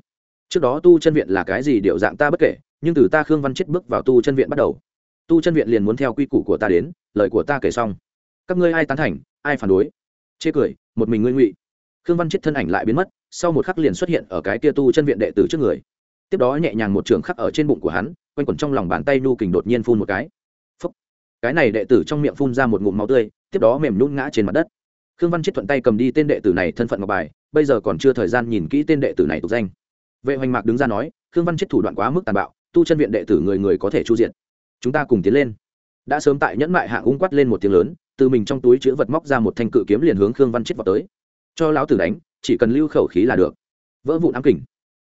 Trước đó tu chân viện là cái gì điệu dạng ta bất kể, nhưng từ ta khương văn chết bước vào tu chân viện bắt đầu, tu chân viện liền muốn theo quy củ của ta đến, lời của ta kể xong. Các ngươi ai tán thành, ai phản đối? Chê cười, một mình ngươi ngụy. Khương văn chết thân ảnh lại biến mất, sau một khắc liền xuất hiện ở cái kia tu chân viện đệ tử trước người. Tiếp đó nhẹ nhàng một trường khắc ở trên bụng của hắn quanh quẩn trong lòng bàn tay nhu kình đột nhiên phun một cái. Phúc. cái này đệ tử trong miệng phun ra một ngụm máu tươi, tiếp đó mềm nhún ngã trên mặt đất. Khương văn chết thuận tay cầm đi tên đệ tử này thân phận ngọc bài, bây giờ còn chưa thời gian nhìn kỹ tên đệ tử này tục danh. Vệ hoành mạc đứng ra nói, khương văn chết thủ đoạn quá mức tàn bạo, tu chân viện đệ tử người người có thể chu diện chúng ta cùng tiến lên. Đã sớm tại nhẫn mại hạ ung quát lên một tiếng lớn, từ mình trong túi chữ vật móc ra một thanh cự kiếm liền hướng khương văn chết vào tới. Cho lão tử đánh, chỉ cần lưu khẩu khí là được. Vỡ vụn ám kình.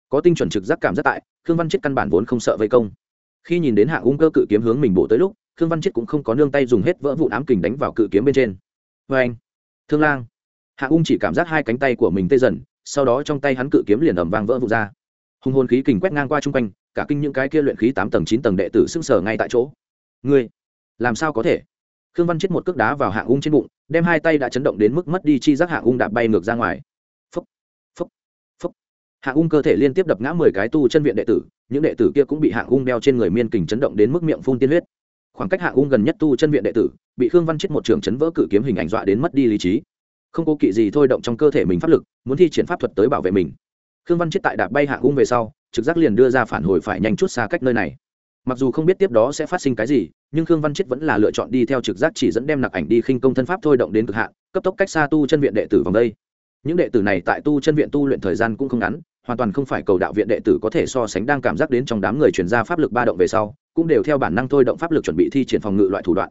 Có tinh chuẩn trực giác cảm giác tại, khương văn chết căn bản vốn không sợ vây công khi nhìn đến Hạ ung cơ cự kiếm hướng mình bổ tới lúc, khương văn chết cũng không có nương tay dùng hết vỡ vụn ám kình đánh vào cự kiếm bên trên. Vê anh, thương lang. Hạ ung chỉ cảm giác hai cánh tay của mình tê dần, sau đó trong tay hắn cự kiếm liền ẩm vang vỡ vụ ra. Hùng hồn khí kình quét ngang qua chung quanh, cả kinh những cái kia luyện khí tám tầng, chín tầng đệ tử sưng sờ ngay tại chỗ. Ngươi, làm sao có thể? Khương văn chết một cước đá vào Hạ ung trên bụng, đem hai tay đã chấn động đến mức mất đi chi giác, Hạ ung đạp bay ngược ra ngoài hạng ung cơ thể liên tiếp đập ngã mười cái tu chân viện đệ tử, những đệ tử kia cũng bị hạng ung đeo trên người miên kình chấn động đến mức miệng phun tiên huyết. Khoảng cách hạng ung gần nhất tu chân viện đệ tử, bị khương văn chết một trường chấn vỡ cự kiếm hình ảnh dọa đến mất đi lý trí. Không cố kỵ gì thôi động trong cơ thể mình pháp lực, muốn thi triển pháp thuật tới bảo vệ mình. Khương văn chết tại đạp bay hạng ung về sau, trực giác liền đưa ra phản hồi phải nhanh chút xa cách nơi này. Mặc dù không biết tiếp đó sẽ phát sinh cái gì, nhưng khương văn chết vẫn là lựa chọn đi theo trực giác chỉ dẫn đem nặc ảnh đi khinh công thân pháp thôi động đến cực hạn, cấp tốc cách xa tu chân viện đệ tử vòng đây những đệ tử này tại tu chân viện tu luyện thời gian cũng không ngắn, hoàn toàn không phải cầu đạo viện đệ tử có thể so sánh đang cảm giác đến trong đám người truyền ra pháp lực ba động về sau, cũng đều theo bản năng thôi động pháp lực chuẩn bị thi triển phòng ngự loại thủ đoạn.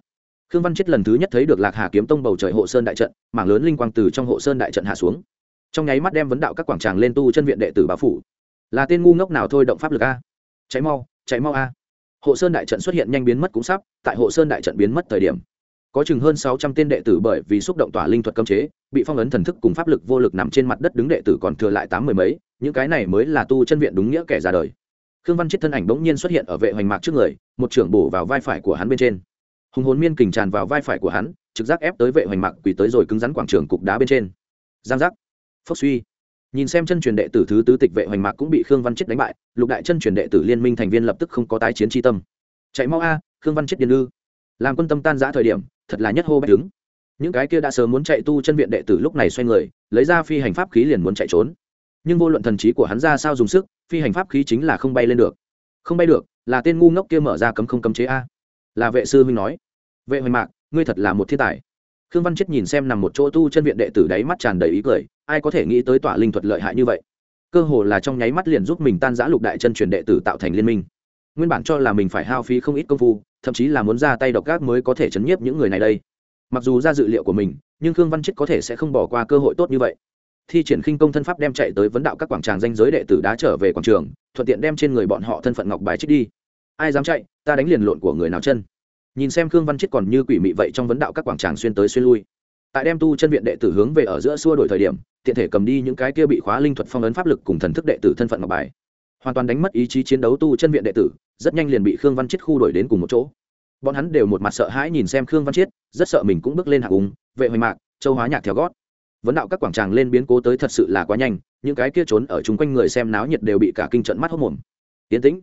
Khương văn chết lần thứ nhất thấy được lạc hà kiếm tông bầu trời hộ sơn đại trận, mảng lớn linh quang từ trong hộ sơn đại trận hạ xuống. Trong nháy mắt đem vấn đạo các quảng tràng lên tu chân viện đệ tử báo phủ. Là tên ngu ngốc nào thôi động pháp lực a? Cháy mau cháy mau a. Hộ sơn đại trận xuất hiện nhanh biến mất cũng sắp, tại hộ sơn đại trận biến mất thời điểm có chừng hơn sáu trăm tên đệ tử bởi vì xúc động tỏa linh thuật cấm chế, bị phong ấn thần thức cùng pháp lực vô lực nằm trên mặt đất đứng đệ tử còn thừa lại tám mươi mấy, những cái này mới là tu chân viện đúng nghĩa kẻ ra đời. Khương văn chết thân ảnh bỗng nhiên xuất hiện ở vệ hoành mạc trước người, một trưởng bổ vào vai phải của hắn bên trên. Hùng hồn miên kình tràn vào vai phải của hắn, trực giác ép tới vệ hoành mạc quỳ tới rồi cứng rắn quảng trường cục đá bên trên. Giang giác. Phốc suy. Nhìn xem chân truyền đệ tử thứ tứ tịch vệ hoành mạc cũng bị khương văn chết đánh bại, lục đại chân truyền đệ tử liên minh thành viên lập tức không có tái chiến chi tâm. Chạy mau a, khương văn chết điên ư. Làm quân tâm tan rã thời điểm thật là nhất hô bách đứng. Những cái kia đã sớm muốn chạy tu chân viện đệ tử lúc này xoay người, lấy ra phi hành pháp khí liền muốn chạy trốn. Nhưng vô luận thần trí của hắn ra sao dùng sức, phi hành pháp khí chính là không bay lên được. Không bay được, là tên ngu ngốc kia mở ra cấm không cấm chế a. Là vệ sư huynh nói. Vệ hoành mạc, ngươi thật là một thiên tài. Khương văn chết nhìn xem nằm một chỗ tu chân viện đệ tử đáy mắt tràn đầy ý cười, ai có thể nghĩ tới tỏa linh thuật lợi hại như vậy? Cơ hồ là trong nháy mắt liền giúp mình tan giã lục đại chân truyền đệ tử tạo thành liên minh. Nguyên bản cho là mình phải hao phí không ít công phu thậm chí là muốn ra tay độc ác mới có thể chấn nhiếp những người này đây. Mặc dù ra dự liệu của mình, nhưng khương văn chết có thể sẽ không bỏ qua cơ hội tốt như vậy. Thi triển khinh công thân pháp đem chạy tới vấn đạo các quảng tràng danh giới đệ tử đã trở về quảng trường, thuận tiện đem trên người bọn họ thân phận ngọc bài trích đi. Ai dám chạy, ta đánh liền lộn của người nào chân. Nhìn xem khương văn chết còn như quỷ mị vậy trong vấn đạo các quảng tràng xuyên tới xuyên lui. Tại đem tu chân viện đệ tử hướng về ở giữa xua đổi thời điểm, tiện thể cầm đi những cái kia bị khóa linh thuật phong ấn pháp lực cùng thần thức đệ tử thân phận ngọc bài hoàn toàn đánh mất ý chí chiến đấu tu chân viện đệ tử, rất nhanh liền bị khương văn chết khu đổi đến cùng một chỗ. Bọn hắn đều một mặt sợ hãi nhìn xem khương văn chiết, rất sợ mình cũng bước lên hạ úng, vệ hoành mạc, châu hóa nhạc theo gót. Vấn đạo các quảng tràng lên biến cố tới thật sự là quá nhanh, những cái kia trốn ở chung quanh người xem náo nhiệt đều bị cả kinh trận mắt hốc mồm. Tiến tĩnh.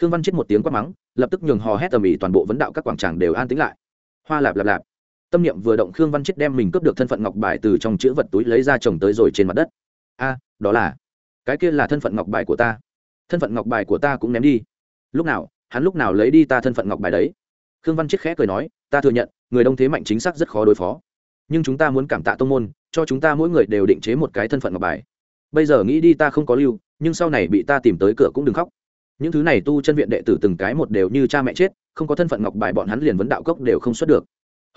Khương văn chết một tiếng quát mắng, lập tức nhường hò hét tầm ĩ toàn bộ vấn đạo các quảng tràng đều an tĩnh lại. Hoa lạp lạp lạp. Tâm niệm vừa động khương văn chết đem mình cướp được thân phận ngọc bài từ trong chữ vật túi lấy ra trồng tới rồi trên mặt đất. A, đó là, cái kia là thân phận ngọc bài của ta thân phận ngọc bài của ta cũng ném đi. Lúc nào, hắn lúc nào lấy đi ta thân phận ngọc bài đấy? Khương văn chiết khẽ cười nói, ta thừa nhận, người đông thế mạnh chính xác rất khó đối phó. Nhưng chúng ta muốn cảm tạ tông môn, cho chúng ta mỗi người đều định chế một cái thân phận ngọc bài. Bây giờ nghĩ đi ta không có lưu, nhưng sau này bị ta tìm tới cửa cũng đừng khóc. Những thứ này tu chân viện đệ tử từng cái một đều như cha mẹ chết, không có thân phận ngọc bài bọn hắn liền vấn đạo cốc đều không xuất được.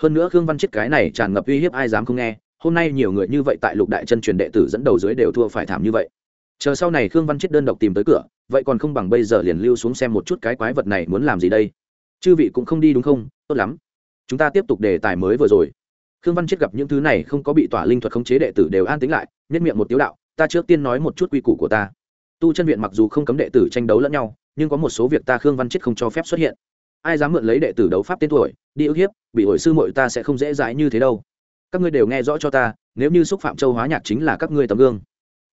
Hơn nữa khương văn chết cái này tràn ngập uy hiếp ai dám không nghe, hôm nay nhiều người như vậy tại lục đại chân truyền đệ tử dẫn đầu dưới đều thua phải thảm như vậy chờ sau này khương văn chết đơn độc tìm tới cửa, vậy còn không bằng bây giờ liền lưu xuống xem một chút cái quái vật này muốn làm gì đây. Chư vị cũng không đi đúng không? Tốt lắm. Chúng ta tiếp tục đề tài mới vừa rồi. Khương văn chết gặp những thứ này không có bị tỏa linh thuật khống chế đệ tử đều an tính lại, nhất miệng một tiếu đạo, ta trước tiên nói một chút quy củ của ta. Tu chân viện mặc dù không cấm đệ tử tranh đấu lẫn nhau, nhưng có một số việc ta khương văn chết không cho phép xuất hiện. Ai dám mượn lấy đệ tử đấu pháp tên tuổi, đi ức hiếp, bị hội sư mội ta sẽ không dễ dãi như thế đâu. Các ngươi đều nghe rõ cho ta, nếu như xúc phạm châu hóa nhạc chính là các ngươi tấm gương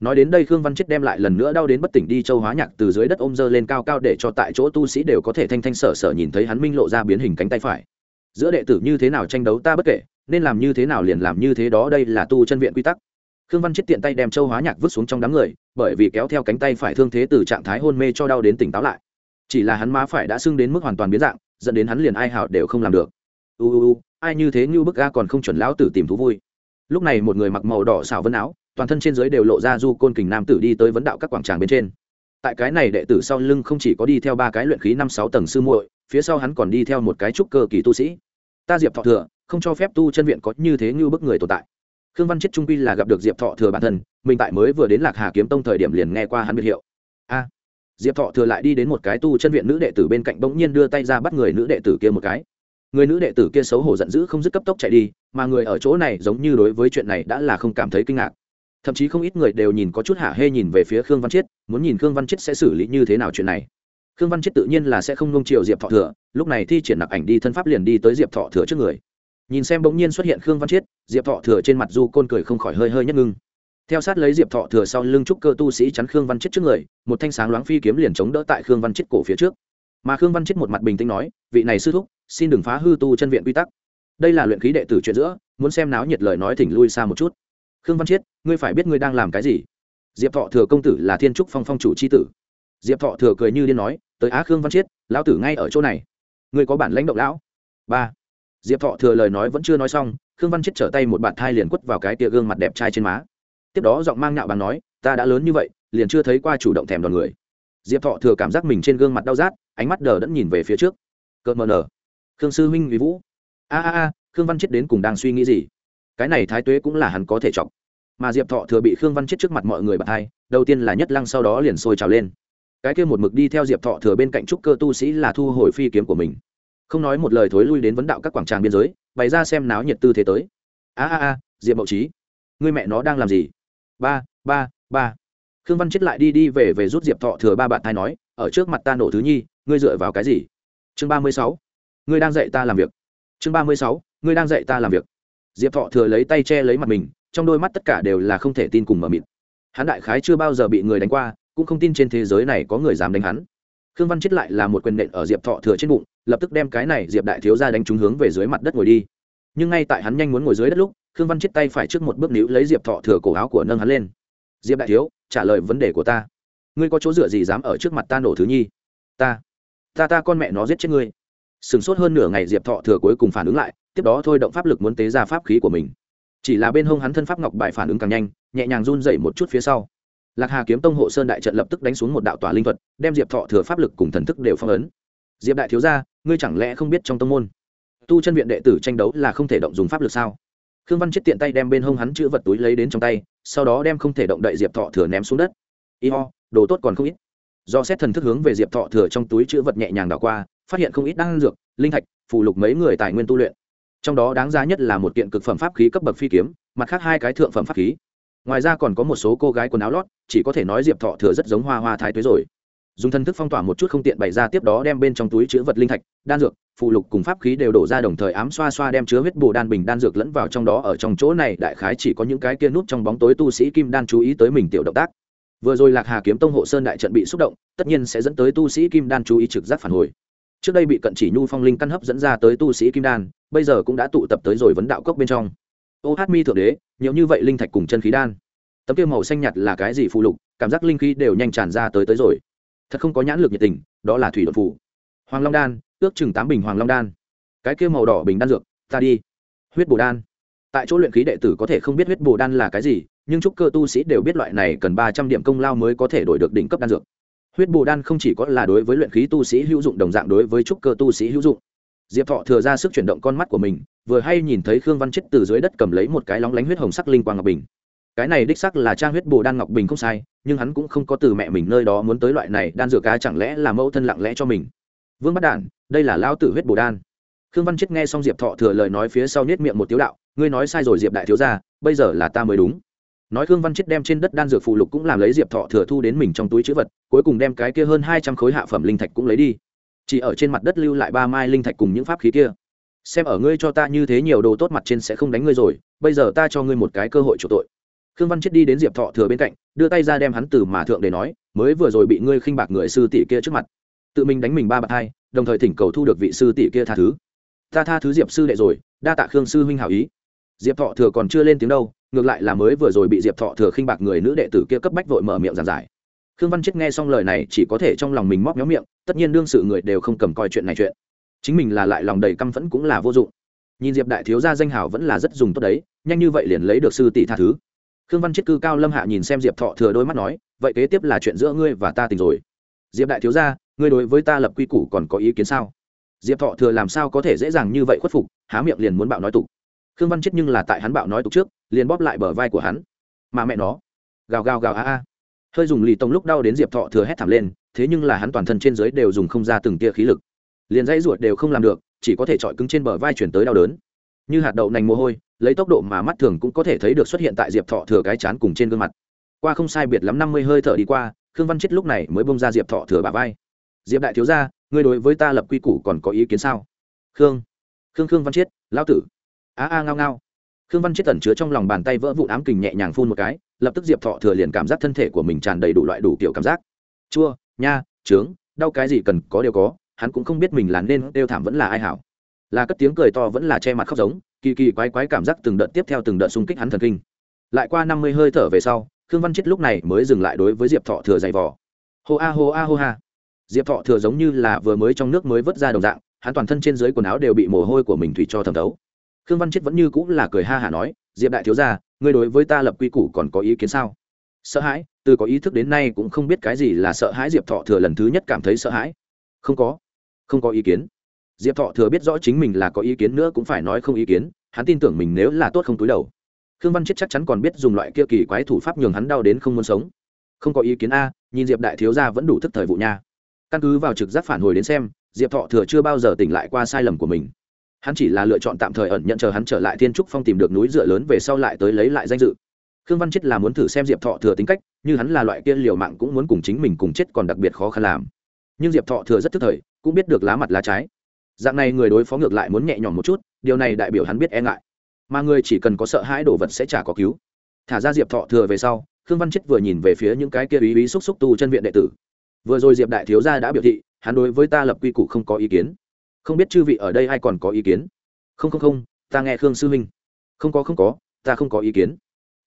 nói đến đây khương văn chết đem lại lần nữa đau đến bất tỉnh đi châu hóa nhạc từ dưới đất ôm dơ lên cao cao để cho tại chỗ tu sĩ đều có thể thanh thanh sở sở nhìn thấy hắn minh lộ ra biến hình cánh tay phải. Giữa đệ tử như thế nào tranh đấu ta bất kể, nên làm như thế nào liền làm như thế đó, đây là tu chân viện quy tắc. Khương văn chết tiện tay đem châu hóa nhạc vứt xuống trong đám người, bởi vì kéo theo cánh tay phải thương thế từ trạng thái hôn mê cho đau đến tỉnh táo lại. Chỉ là hắn má phải đã sưng đến mức hoàn toàn biến dạng, dẫn đến hắn liền ai hảo đều không làm được. U u u, ai như thế như bức ga còn không chuẩn lão tử tìm thú vui. Lúc này một người mặc màu đỏ xào vân áo toàn thân trên dưới đều lộ ra du côn kình nam tử đi tới vấn đạo các quảng tràng bên trên. Tại cái này đệ tử sau lưng không chỉ có đi theo ba cái luyện khí năm sáu tầng sư muội, phía sau hắn còn đi theo một cái trúc cơ kỳ tu sĩ. Ta diệp thọ thừa, không cho phép tu chân viện có như thế như bức người tồn tại. Khương văn chết trung quy là gặp được diệp thọ thừa bản thân, mình tại mới vừa đến lạc hà kiếm tông thời điểm liền nghe qua hắn biệt hiệu. A! Diệp thọ thừa lại đi đến một cái tu chân viện nữ đệ tử bên cạnh bỗng nhiên đưa tay ra bắt người nữ đệ tử kia một cái. Người nữ đệ tử kia xấu hổ giận dữ không dứt cấp tốc chạy đi, mà người ở chỗ này giống như đối với chuyện này đã là không cảm thấy kinh ngạc thậm chí không ít người đều nhìn có chút hạ hê nhìn về phía khương văn chiết, muốn nhìn khương văn chiết sẽ xử lý như thế nào chuyện này. Khương văn chiết tự nhiên là sẽ không nông chiều diệp thọ thừa, lúc này thi triển nặc ảnh đi thân pháp liền đi tới diệp thọ thừa trước người. Nhìn xem bỗng nhiên xuất hiện khương văn chiết, diệp thọ thừa trên mặt du côn cười không khỏi hơi hơi nhất ngưng. Theo sát lấy diệp thọ thừa sau lưng trúc cơ tu sĩ chắn khương văn chiết trước người, một thanh sáng loáng phi kiếm liền chống đỡ tại khương văn chiết cổ phía trước. Mà khương văn chiết một mặt bình tĩnh nói, vị này sư thúc, xin đừng phá hư tu chân viện quy tắc. Đây là luyện khí đệ tử chuyện giữa, muốn xem náo nhiệt lời nói thỉnh lui xa một chút khương văn chiết, ngươi phải biết ngươi đang làm cái gì. Diệp thọ thừa công tử là thiên trúc phong phong chủ c h i tử. Diệp thọ thừa cười như điên nói, tới á khương văn chiết, lão tử ngay ở chỗ này. Ngươi có bản lãnh động lão? Ba. Diệp thọ thừa lời nói vẫn chưa nói xong, khương văn chiết trở tay một bàn thai liền quất vào cái tia gương mặt đẹp trai trên má. Tiếp đó giọng mang nhạo bằng nói, ta đã lớn như vậy, liền chưa thấy qua chủ động thèm đòn người. Diệp thọ thừa cảm giác mình trên gương mặt đau rát, ánh mắt đờ đẫn nhìn về phía trước. Cợt mờ nở. Khương sư huynh vì vũ. A a a, khương văn chết đến cùng đang suy nghĩ gì? Cái này thái tuế cũng là hắn có thể chọc mà diệp thọ thừa bị khương văn chết trước mặt mọi người bật hai, đầu tiên là nhất lăng sau đó liền sôi trào lên. Cái kia một mực đi theo diệp thọ thừa bên cạnh trúc cơ tu sĩ là thu hồi phi kiếm của mình. Không nói một lời thối lui đến vấn đạo các quảng tràng biên giới, bày ra xem náo nhiệt tư thế tới. A a a, diệp mậu trí người mẹ nó đang làm gì? Ba ba ba. Khương văn chết lại đi đi về về rút diệp thọ thừa ba bạn thai nói, ở trước mặt ta nổ thứ nhi, ngươi dựa vào cái gì? Chương ba mươi sáu. Ngươi đang dạy ta làm việc. Chương ba mươi sáu. Ngươi đang dạy ta làm việc. Diệp thọ thừa lấy tay che lấy mặt mình trong đôi mắt tất cả đều là không thể tin cùng mờ mịt. Hắn đại khái chưa bao giờ bị người đánh qua, cũng không tin trên thế giới này có người dám đánh hắn. Khương văn chết lại là một quyền nện ở diệp thọ thừa trên bụng, lập tức đem cái này diệp đại thiếu ra đánh trúng hướng về dưới mặt đất ngồi đi. Nhưng ngay tại hắn nhanh muốn ngồi dưới đất lúc, khương văn chết tay phải trước một bước níu lấy diệp thọ thừa cổ áo của nâng hắn lên. Diệp đại thiếu, trả lời vấn đề của ta. Ngươi có chỗ dựa gì dám ở trước mặt ta nổ thứ nhi? Ta ta ta con mẹ nó giết chết ngươi. Sửng sốt hơn nửa ngày, diệp thọ thừa cuối cùng phản ứng lại, tiếp đó thôi động pháp lực muốn tế ra pháp khí của mình chỉ là bên hông hắn thân pháp ngọc bài phản ứng càng nhanh, nhẹ nhàng run dậy một chút phía sau. Lạc hà kiếm tông hộ sơn đại trận lập tức đánh xuống một đạo tỏa linh thuật, đem diệp thọ thừa pháp lực cùng thần thức đều phong ấn. Diệp đại thiếu gia, ngươi chẳng lẽ không biết trong tông môn, tu chân viện đệ tử tranh đấu là không thể động dùng pháp lực sao? Khương văn chết tiện tay đem bên hông hắn chữ vật túi lấy đến trong tay, sau đó đem không thể động đậy diệp thọ thừa ném xuống đất. Y ho, đồ tốt còn không ít. Do xét thần thức hướng về diệp thọ thừa trong túi chữ vật nhẹ nhàng đảo qua, phát hiện không ít đan dược, linh thạch phụ lục mấy người tài nguyên tu luyện trong đó đáng giá nhất là một kiện cực phẩm pháp khí cấp bậc phi kiếm, mặt khác hai cái thượng phẩm pháp khí. Ngoài ra còn có một số cô gái quần áo lót, chỉ có thể nói diệp thọ thừa rất giống hoa hoa thái tuế rồi. Dùng thân thức phong tỏa một chút không tiện bày ra tiếp đó đem bên trong túi chứa vật linh thạch, đan dược phụ lục cùng pháp khí đều đổ ra đồng thời ám xoa xoa đem chứa huyết bồ đan bình đan dược lẫn vào trong đó ở trong chỗ này, đại khái chỉ có những cái kia nút trong bóng tối tu sĩ kim đan chú ý tới mình tiểu động tác. Vừa rồi lạc hà kiếm tông hộ sơn đại trận bị xúc động, tất nhiên sẽ dẫn tới tu sĩ kim đan chú ý trực giác phản hồi. Trước đây bị cận chỉ nhu phong linh căn hấp dẫn ra tới tu sĩ kim đan bây giờ cũng đã tụ tập tới rồi vấn đạo cốc bên trong. Ô hát mi thượng đế, nhiều như vậy linh thạch cùng chân khí đan. Tấm kia màu xanh nhạt là cái gì phụ lục, cảm giác linh khí đều nhanh tràn ra tới tới rồi. Thật không có nhãn lực nhiệt tình, đó là thủy đột phụ hoàng long đan, ước chừng tám bình hoàng long đan. Cái kia màu đỏ bình đan dược, ta đi. Huyết bồ đan. Tại chỗ luyện khí đệ tử có thể không biết huyết bồ đan là cái gì, nhưng trúc cơ tu sĩ đều biết loại này cần ba trăm điểm công lao mới có thể đổi được đỉnh cấp đan dược. Huyết bồ đan không chỉ có là đối với luyện khí tu sĩ hữu dụng, đồng dạng đối với trúc cơ tu sĩ hữu dụng diệp thọ thừa ra sức chuyển động con mắt của mình, vừa hay nhìn thấy khương văn chết từ dưới đất cầm lấy một cái lóng lánh huyết hồng sắc linh quang ngọc bình. Cái này đích sắc là trang huyết bồ đan ngọc bình không sai, nhưng hắn cũng không có từ mẹ mình nơi đó muốn tới loại này, đan dược cá chẳng lẽ là mẫu thân lặng lẽ cho mình. Vương bắt đản, đây là lao tử huyết bồ đan. Khương văn chết nghe xong diệp thọ thừa lời nói phía sau nhét miệng một tiếu đạo, ngươi nói sai rồi diệp đại thiếu ra bây giờ là ta mới đúng. Nói khương văn chết đem trên đất đan dược phụ lục cũng làm lấy diệp thọ thừa thu đến mình trong túi chữ vật, cuối cùng đem cái kia hơn hai trăm khối hạ phẩm linh thạch cũng lấy đi chỉ ở trên mặt đất lưu lại ba mai linh thạch cùng những pháp khí kia. Xem ở ngươi cho ta như thế nhiều đồ tốt mặt trên sẽ không đánh ngươi rồi, bây giờ ta cho ngươi một cái cơ hội chủ tội. Khương văn chết đi đến diệp thọ thừa bên cạnh, đưa tay ra đem hắn từ mà thượng để nói, mới vừa rồi bị ngươi khinh bạc người sư tỷ kia trước mặt, tự mình đánh mình ba bạc hai, đồng thời thỉnh cầu thu được vị sư tỷ kia tha thứ. Ta tha thứ diệp sư đệ rồi, đa tạ khương sư huynh hảo ý. Diệp thọ thừa còn chưa lên tiếng đâu, ngược lại là mới vừa rồi bị diệp thọ thừa khinh bạc người nữ đệ tử kia cấp bách vội mở miệng giảng giải khương văn chết nghe xong lời này chỉ có thể trong lòng mình móc méo miệng, tất nhiên đương sự người đều không cầm coi chuyện này chuyện. Chính mình là lại lòng đầy căm phẫn cũng là vô dụng. Nhìn diệp đại thiếu gia danh hào vẫn là rất dùng tốt đấy, nhanh như vậy liền lấy được sư tỷ tha thứ. Khương văn chết cư cao lâm hạ nhìn xem diệp thọ thừa đôi mắt nói, vậy kế tiếp là chuyện giữa ngươi và ta tình rồi. Diệp đại thiếu gia, ngươi đối với ta lập quy củ còn có ý kiến sao? Diệp thọ thừa làm sao có thể dễ dàng như vậy khuất phục, há miệng liền muốn bạo nói tục. Khương văn chết nhưng là tại hắn bạo nói tục trước, liền bóp lại bờ vai của hắn. Mà mẹ nó. Gào gào gào a a hơi dùng lì tông lúc đau đến diệp thọ thừa hét thảm lên, thế nhưng là hắn toàn thân trên dưới đều dùng không ra từng tia khí lực. Liền dãy ruột đều không làm được, chỉ có thể chọi cứng trên bờ vai chuyển tới đau đớn. Như hạt đậu nành mồ hôi, lấy tốc độ mà mắt thường cũng có thể thấy được xuất hiện tại diệp thọ thừa cái chán cùng trên gương mặt. Qua không sai biệt lắm năm mươi hơi thở đi qua, khương văn chết lúc này mới bông ra diệp thọ thừa bà vai. Diệp đại thiếu gia, ngươi đối với ta lập quy củ còn có ý kiến sao? Khương khương khương văn chết, lão tử. A a, ngao ngao khương văn chết tẩn chứa trong lòng bàn tay vỡ vụn ám kình nhẹ nhàng phun một cái, lập tức diệp thọ thừa liền cảm giác thân thể của mình tràn đầy đủ loại đủ kiểu cảm giác. Chua, nha, trướng, đau cái gì cần có đều có, hắn cũng không biết mình là nên đeo thảm vẫn là ai hảo. Là cất tiếng cười to vẫn là che mặt khóc giống, kỳ kỳ quái quái cảm giác từng đợt tiếp theo từng đợt xung kích hắn thần kinh. Lại qua năm mươi hơi thở về sau, khương văn chết lúc này mới dừng lại đối với diệp thọ thừa dày vỏ hô a hô a hô ha. Diệp thọ thừa giống như là vừa mới trong nước mới vớt ra đồng dạng, hắn toàn thân trên dưới quần áo đều bị mồ hôi của mình thủy cho thẩm thấu khương văn chết vẫn như cũng là cười ha hả nói, diệp đại thiếu gia, ngươi đối với ta lập quy củ còn có ý kiến sao? Sợ hãi, từ có ý thức đến nay cũng không biết cái gì là sợ hãi. Diệp thọ thừa lần thứ nhất cảm thấy sợ hãi. Không có không có ý kiến. Diệp thọ thừa biết rõ chính mình là có ý kiến nữa cũng phải nói không ý kiến, hắn tin tưởng mình nếu là tốt không túi đầu. Khương văn chết chắc chắn còn biết dùng loại kia kỳ quái thủ pháp nhường hắn đau đến không muốn sống. Không có ý kiến a, nhìn diệp đại thiếu gia vẫn đủ thức thời vụ nha. Căn cứ vào trực giác phản hồi đến xem, diệp thọ thừa chưa bao giờ tỉnh lại qua sai lầm của mình hắn chỉ là lựa chọn tạm thời ẩn nhận chờ hắn trở lại thiên trúc phong tìm được núi dựa lớn về sau lại tới lấy lại danh dự. Khương văn chết là muốn thử xem diệp thọ thừa tính cách, như hắn là loại kia liều mạng cũng muốn cùng chính mình cùng chết còn đặc biệt khó khăn làm. Nhưng diệp thọ thừa rất thức thời, cũng biết được lá mặt lá trái. Dạng này người đối phó ngược lại muốn nhẹ nhõm một chút, điều này đại biểu hắn biết e ngại. Mà người chỉ cần có sợ hãi đồ vật sẽ chả có cứu. Thả ra diệp thọ thừa về sau, khương văn chết vừa nhìn về phía những cái kia ý ý xúc xúc tu chân viện đệ tử. Vừa rồi diệp đại thiếu gia đã biểu thị, hắn đối với ta lập quy củ không có ý kiến không biết chư vị ở đây ai còn có ý kiến? Không không không, ta nghe khương sư huynh. Không có không có, ta không có ý kiến.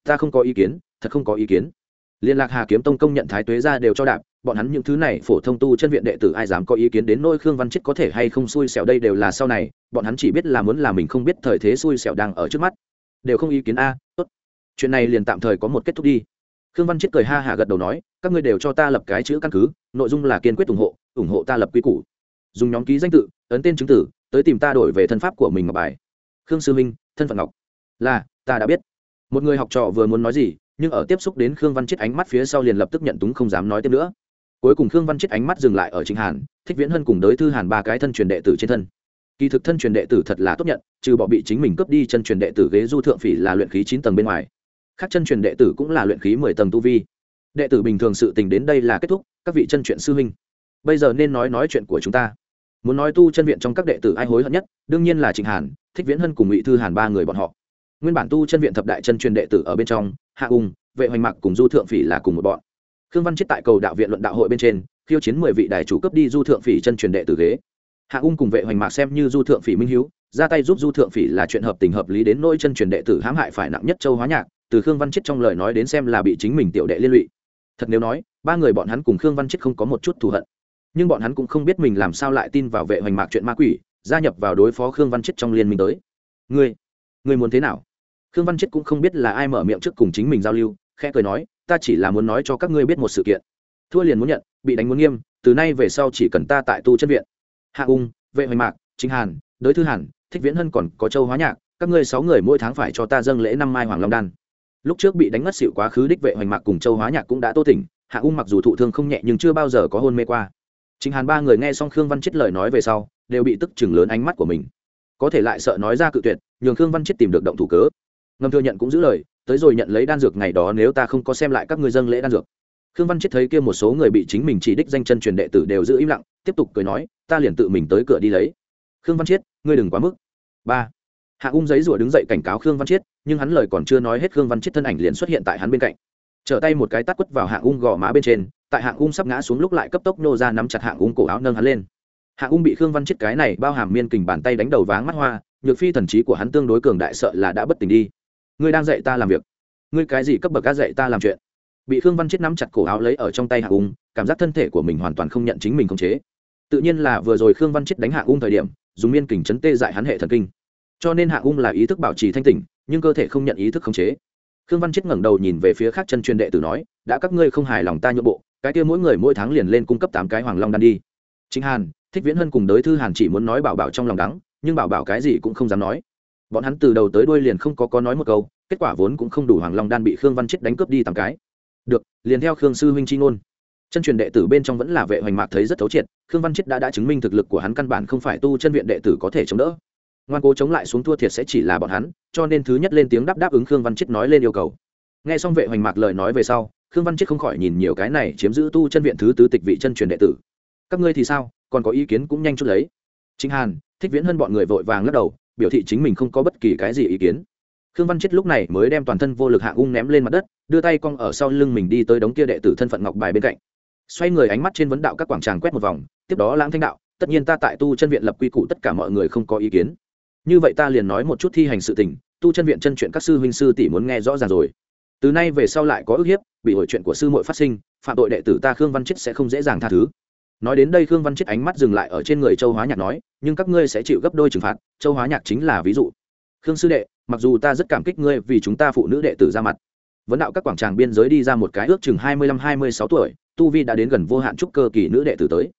Ta không có ý kiến, thật không có ý kiến. Liên lạc hà kiếm tông công nhận thái tuế ra đều cho đạp, bọn hắn những thứ này phổ thông tu chân viện đệ tử ai dám có ý kiến đến nôi khương văn chết có thể hay không xui xẻo đây đều là sau này, bọn hắn chỉ biết là muốn là mình không biết thời thế xui xẻo đang ở trước mắt. Đều không ý kiến a, tốt. Chuyện này liền tạm thời có một kết thúc đi. Khương văn chết cười ha hả gật đầu nói, các ngươi đều cho ta lập cái chữ căn cứ, nội dung là kiên quyết ủng hộ ủng hộ ta lập quy củ. Dùng nhóm ký danh tự ấn tên chứng tử, tới tìm ta đổi về thân pháp của mình ngọc bài. Khương sư minh, thân phận ngọc. Là, ta đã biết. Một người học trò vừa muốn nói gì, nhưng ở tiếp xúc đến khương văn chết ánh mắt phía sau liền lập tức nhận túng không dám nói tiếp nữa. Cuối cùng khương văn chết ánh mắt dừng lại ở chính hàn, thích viễn hân cùng đới thư hàn ba cái thân truyền đệ tử trên thân. Kỳ thực thân truyền đệ tử thật là tốt nhận, trừ bỏ bị chính mình cướp đi chân truyền đệ tử ghế du thượng phỉ là luyện khí chín tầng bên ngoài. Khác chân truyền đệ tử cũng là luyện khí mười tầng tu vi. Đệ tử bình thường sự tình đến đây là kết thúc, các vị chân truyền sư huynh. Bây giờ nên nói nói chuyện của chúng ta muốn nói tu chân viện trong các đệ tử ai hối hận nhất, đương nhiên là trịnh hàn, thích viễn hân cùng ngụy thư hàn ba người bọn họ. Nguyên bản tu chân viện thập đại chân truyền đệ tử ở bên trong, hạ ung vệ hoành mặc cùng du thượng phỉ là cùng một bọn. Khương văn chết tại cầu đạo viện luận đạo hội bên trên, khiêu chiến mười vị đại chủ cấp đi du thượng phỉ chân truyền đệ tử ghế. Hạ ung cùng vệ hoành mạc xem như du thượng phỉ minh hiếu, ra tay giúp du thượng phỉ là chuyện hợp tình hợp lý đến nỗi chân truyền đệ tử hãm hại phải nặng nhất châu hóa nhạc, từ khương văn chết trong lời nói đến xem là bị chính mình tiểu đệ liên lụy. Thật nếu nói, ba người bọn hắn cùng khương văn chết không có một chút thù hận nhưng bọn hắn cũng không biết mình làm sao lại tin vào vệ hoành mạc chuyện ma quỷ, gia nhập vào đối phó khương văn chết trong liên minh tới. Ngươi ngươi muốn thế nào? Khương văn chết cũng không biết là ai mở miệng trước cùng chính mình giao lưu, khẽ cười nói, ta chỉ là muốn nói cho các ngươi biết một sự kiện. Thua liền muốn nhận, bị đánh muốn nghiêm, từ nay về sau chỉ cần ta tại tu chân viện. Hạ ung, vệ hoành mạc, chính hàn, đới thư hàn, thích viễn hân còn có châu hóa nhạc, các ngươi sáu người mỗi tháng phải cho ta dâng lễ năm mai hoàng long đan. Lúc trước bị đánh ngất xịu quá khứ đích vệ hoành mạc cùng châu hóa nhạc cũng đã tô tỉnh, hạ ung mặc dù thụ thương không nhẹ nhưng chưa bao giờ có hôn mê qua chính hàn ba người nghe xong khương văn chết lời nói về sau, đều bị tức chừng lớn ánh mắt của mình. Có thể lại sợ nói ra cự tuyệt, nhường khương văn chết tìm được động thủ cớ. Ngầm thừa nhận cũng giữ lời, tới rồi nhận lấy đan dược ngày đó nếu ta không có xem lại các ngươi dâng lễ đan dược. Khương văn chết thấy kia một số người bị chính mình chỉ đích danh chân truyền đệ tử đều giữ im lặng, tiếp tục cười nói, ta liền tự mình tới cửa đi lấy. Khương văn chiết ngươi đừng quá mức. Ba. Hạ ung giấy rủa đứng dậy cảnh cáo khương văn chiết nhưng hắn lời còn chưa nói hết khương văn chiết thân ảnh liền xuất hiện tại hắn bên cạnh trở tay một cái tắt quất vào hạng ung gò má bên trên, tại hạng ung sắp ngã xuống lúc lại cấp tốc nô ra nắm chặt hạng ung cổ áo nâng hắn lên. Hạng ung bị khương văn chiết cái này bao hàm miên kình bàn tay đánh đầu váng mắt hoa, nhược phi thần trí của hắn tương đối cường đại sợ là đã bất tỉnh đi. Ngươi đang dạy ta làm việc. Ngươi cái gì cấp bậc cá dạy ta làm chuyện? Bị khương văn chiết nắm chặt cổ áo lấy ở trong tay hạng ung, cảm giác thân thể của mình hoàn toàn không nhận chính mình khống chế. Tự nhiên là vừa rồi khương văn chiết đánh hạng ung thời điểm, dùng miên kình chấn tê dại hắn hệ thần kinh. Cho nên hạng ung là ý thức bảo trì thanh tỉnh, nhưng cơ thể không nhận ý thức khống chế khương văn chết ngẩng đầu nhìn về phía khác chân truyền đệ tử nói, đã các ngươi không hài lòng ta nhượng bộ, cái kia mỗi người mỗi tháng liền lên cung cấp tám cái hoàng long đan đi. Chính hàn, thích viễn hân cùng đới thư hàn chỉ muốn nói bảo bảo trong lòng đắng, nhưng bảo bảo cái gì cũng không dám nói. Bọn hắn từ đầu tới đuôi liền không có có nói một câu, kết quả vốn cũng không đủ hoàng long đan bị khương văn chết đánh cướp đi tám cái. Được, liền theo khương sư huynh chi ngôn. Chân truyền đệ tử bên trong vẫn là vệ hoành mạc thấy rất thấu triệt, khương văn chết đã đã chứng minh thực lực của hắn căn bản không phải tu chân viện đệ tử có thể chống đỡ ngoan cố chống lại xuống thua thiệt sẽ chỉ là bọn hắn, cho nên thứ nhất lên tiếng đáp đáp ứng khương văn chết nói lên yêu cầu. Nghe xong vệ hoành mạc lời nói về sau, khương văn chết không khỏi nhìn nhiều cái này chiếm giữ tu chân viện thứ tứ tịch vị chân truyền đệ tử. Các ngươi thì sao? Còn có ý kiến cũng nhanh chút lấy. Chính hàn, thích viễn hơn bọn người vội vàng lắc đầu, biểu thị chính mình không có bất kỳ cái gì ý kiến. Khương văn chết lúc này mới đem toàn thân vô lực hạ ung ném lên mặt đất, đưa tay cong ở sau lưng mình đi tới đống kia đệ tử thân phận ngọc bài bên cạnh. Xoay người ánh mắt trên vấn đạo các quảng tràng quét một vòng, tiếp đó lãng thanh đạo, tất nhiên ta tại tu chân viện lập quy củ tất cả mọi người không có ý kiến như vậy ta liền nói một chút thi hành sự tình, tu chân viện chân chuyện các sư huynh sư tỷ muốn nghe rõ ràng rồi. Từ nay về sau lại có ức hiếp, bị hội chuyện của sư muội phát sinh, phạm tội đệ tử ta khương văn chết sẽ không dễ dàng tha thứ. Nói đến đây khương văn chết ánh mắt dừng lại ở trên người châu hóa nhạc nói, nhưng các ngươi sẽ chịu gấp đôi trừng phạt, châu hóa nhạc chính là ví dụ. Khương sư đệ, mặc dù ta rất cảm kích ngươi vì chúng ta phụ nữ đệ tử ra mặt, vấn đạo các quảng tràng biên giới đi ra một cái ước chừng hai mươi lăm hai mươi sáu tuổi, tu vi đã đến gần vô hạn trúc cơ kỳ nữ đệ tử tới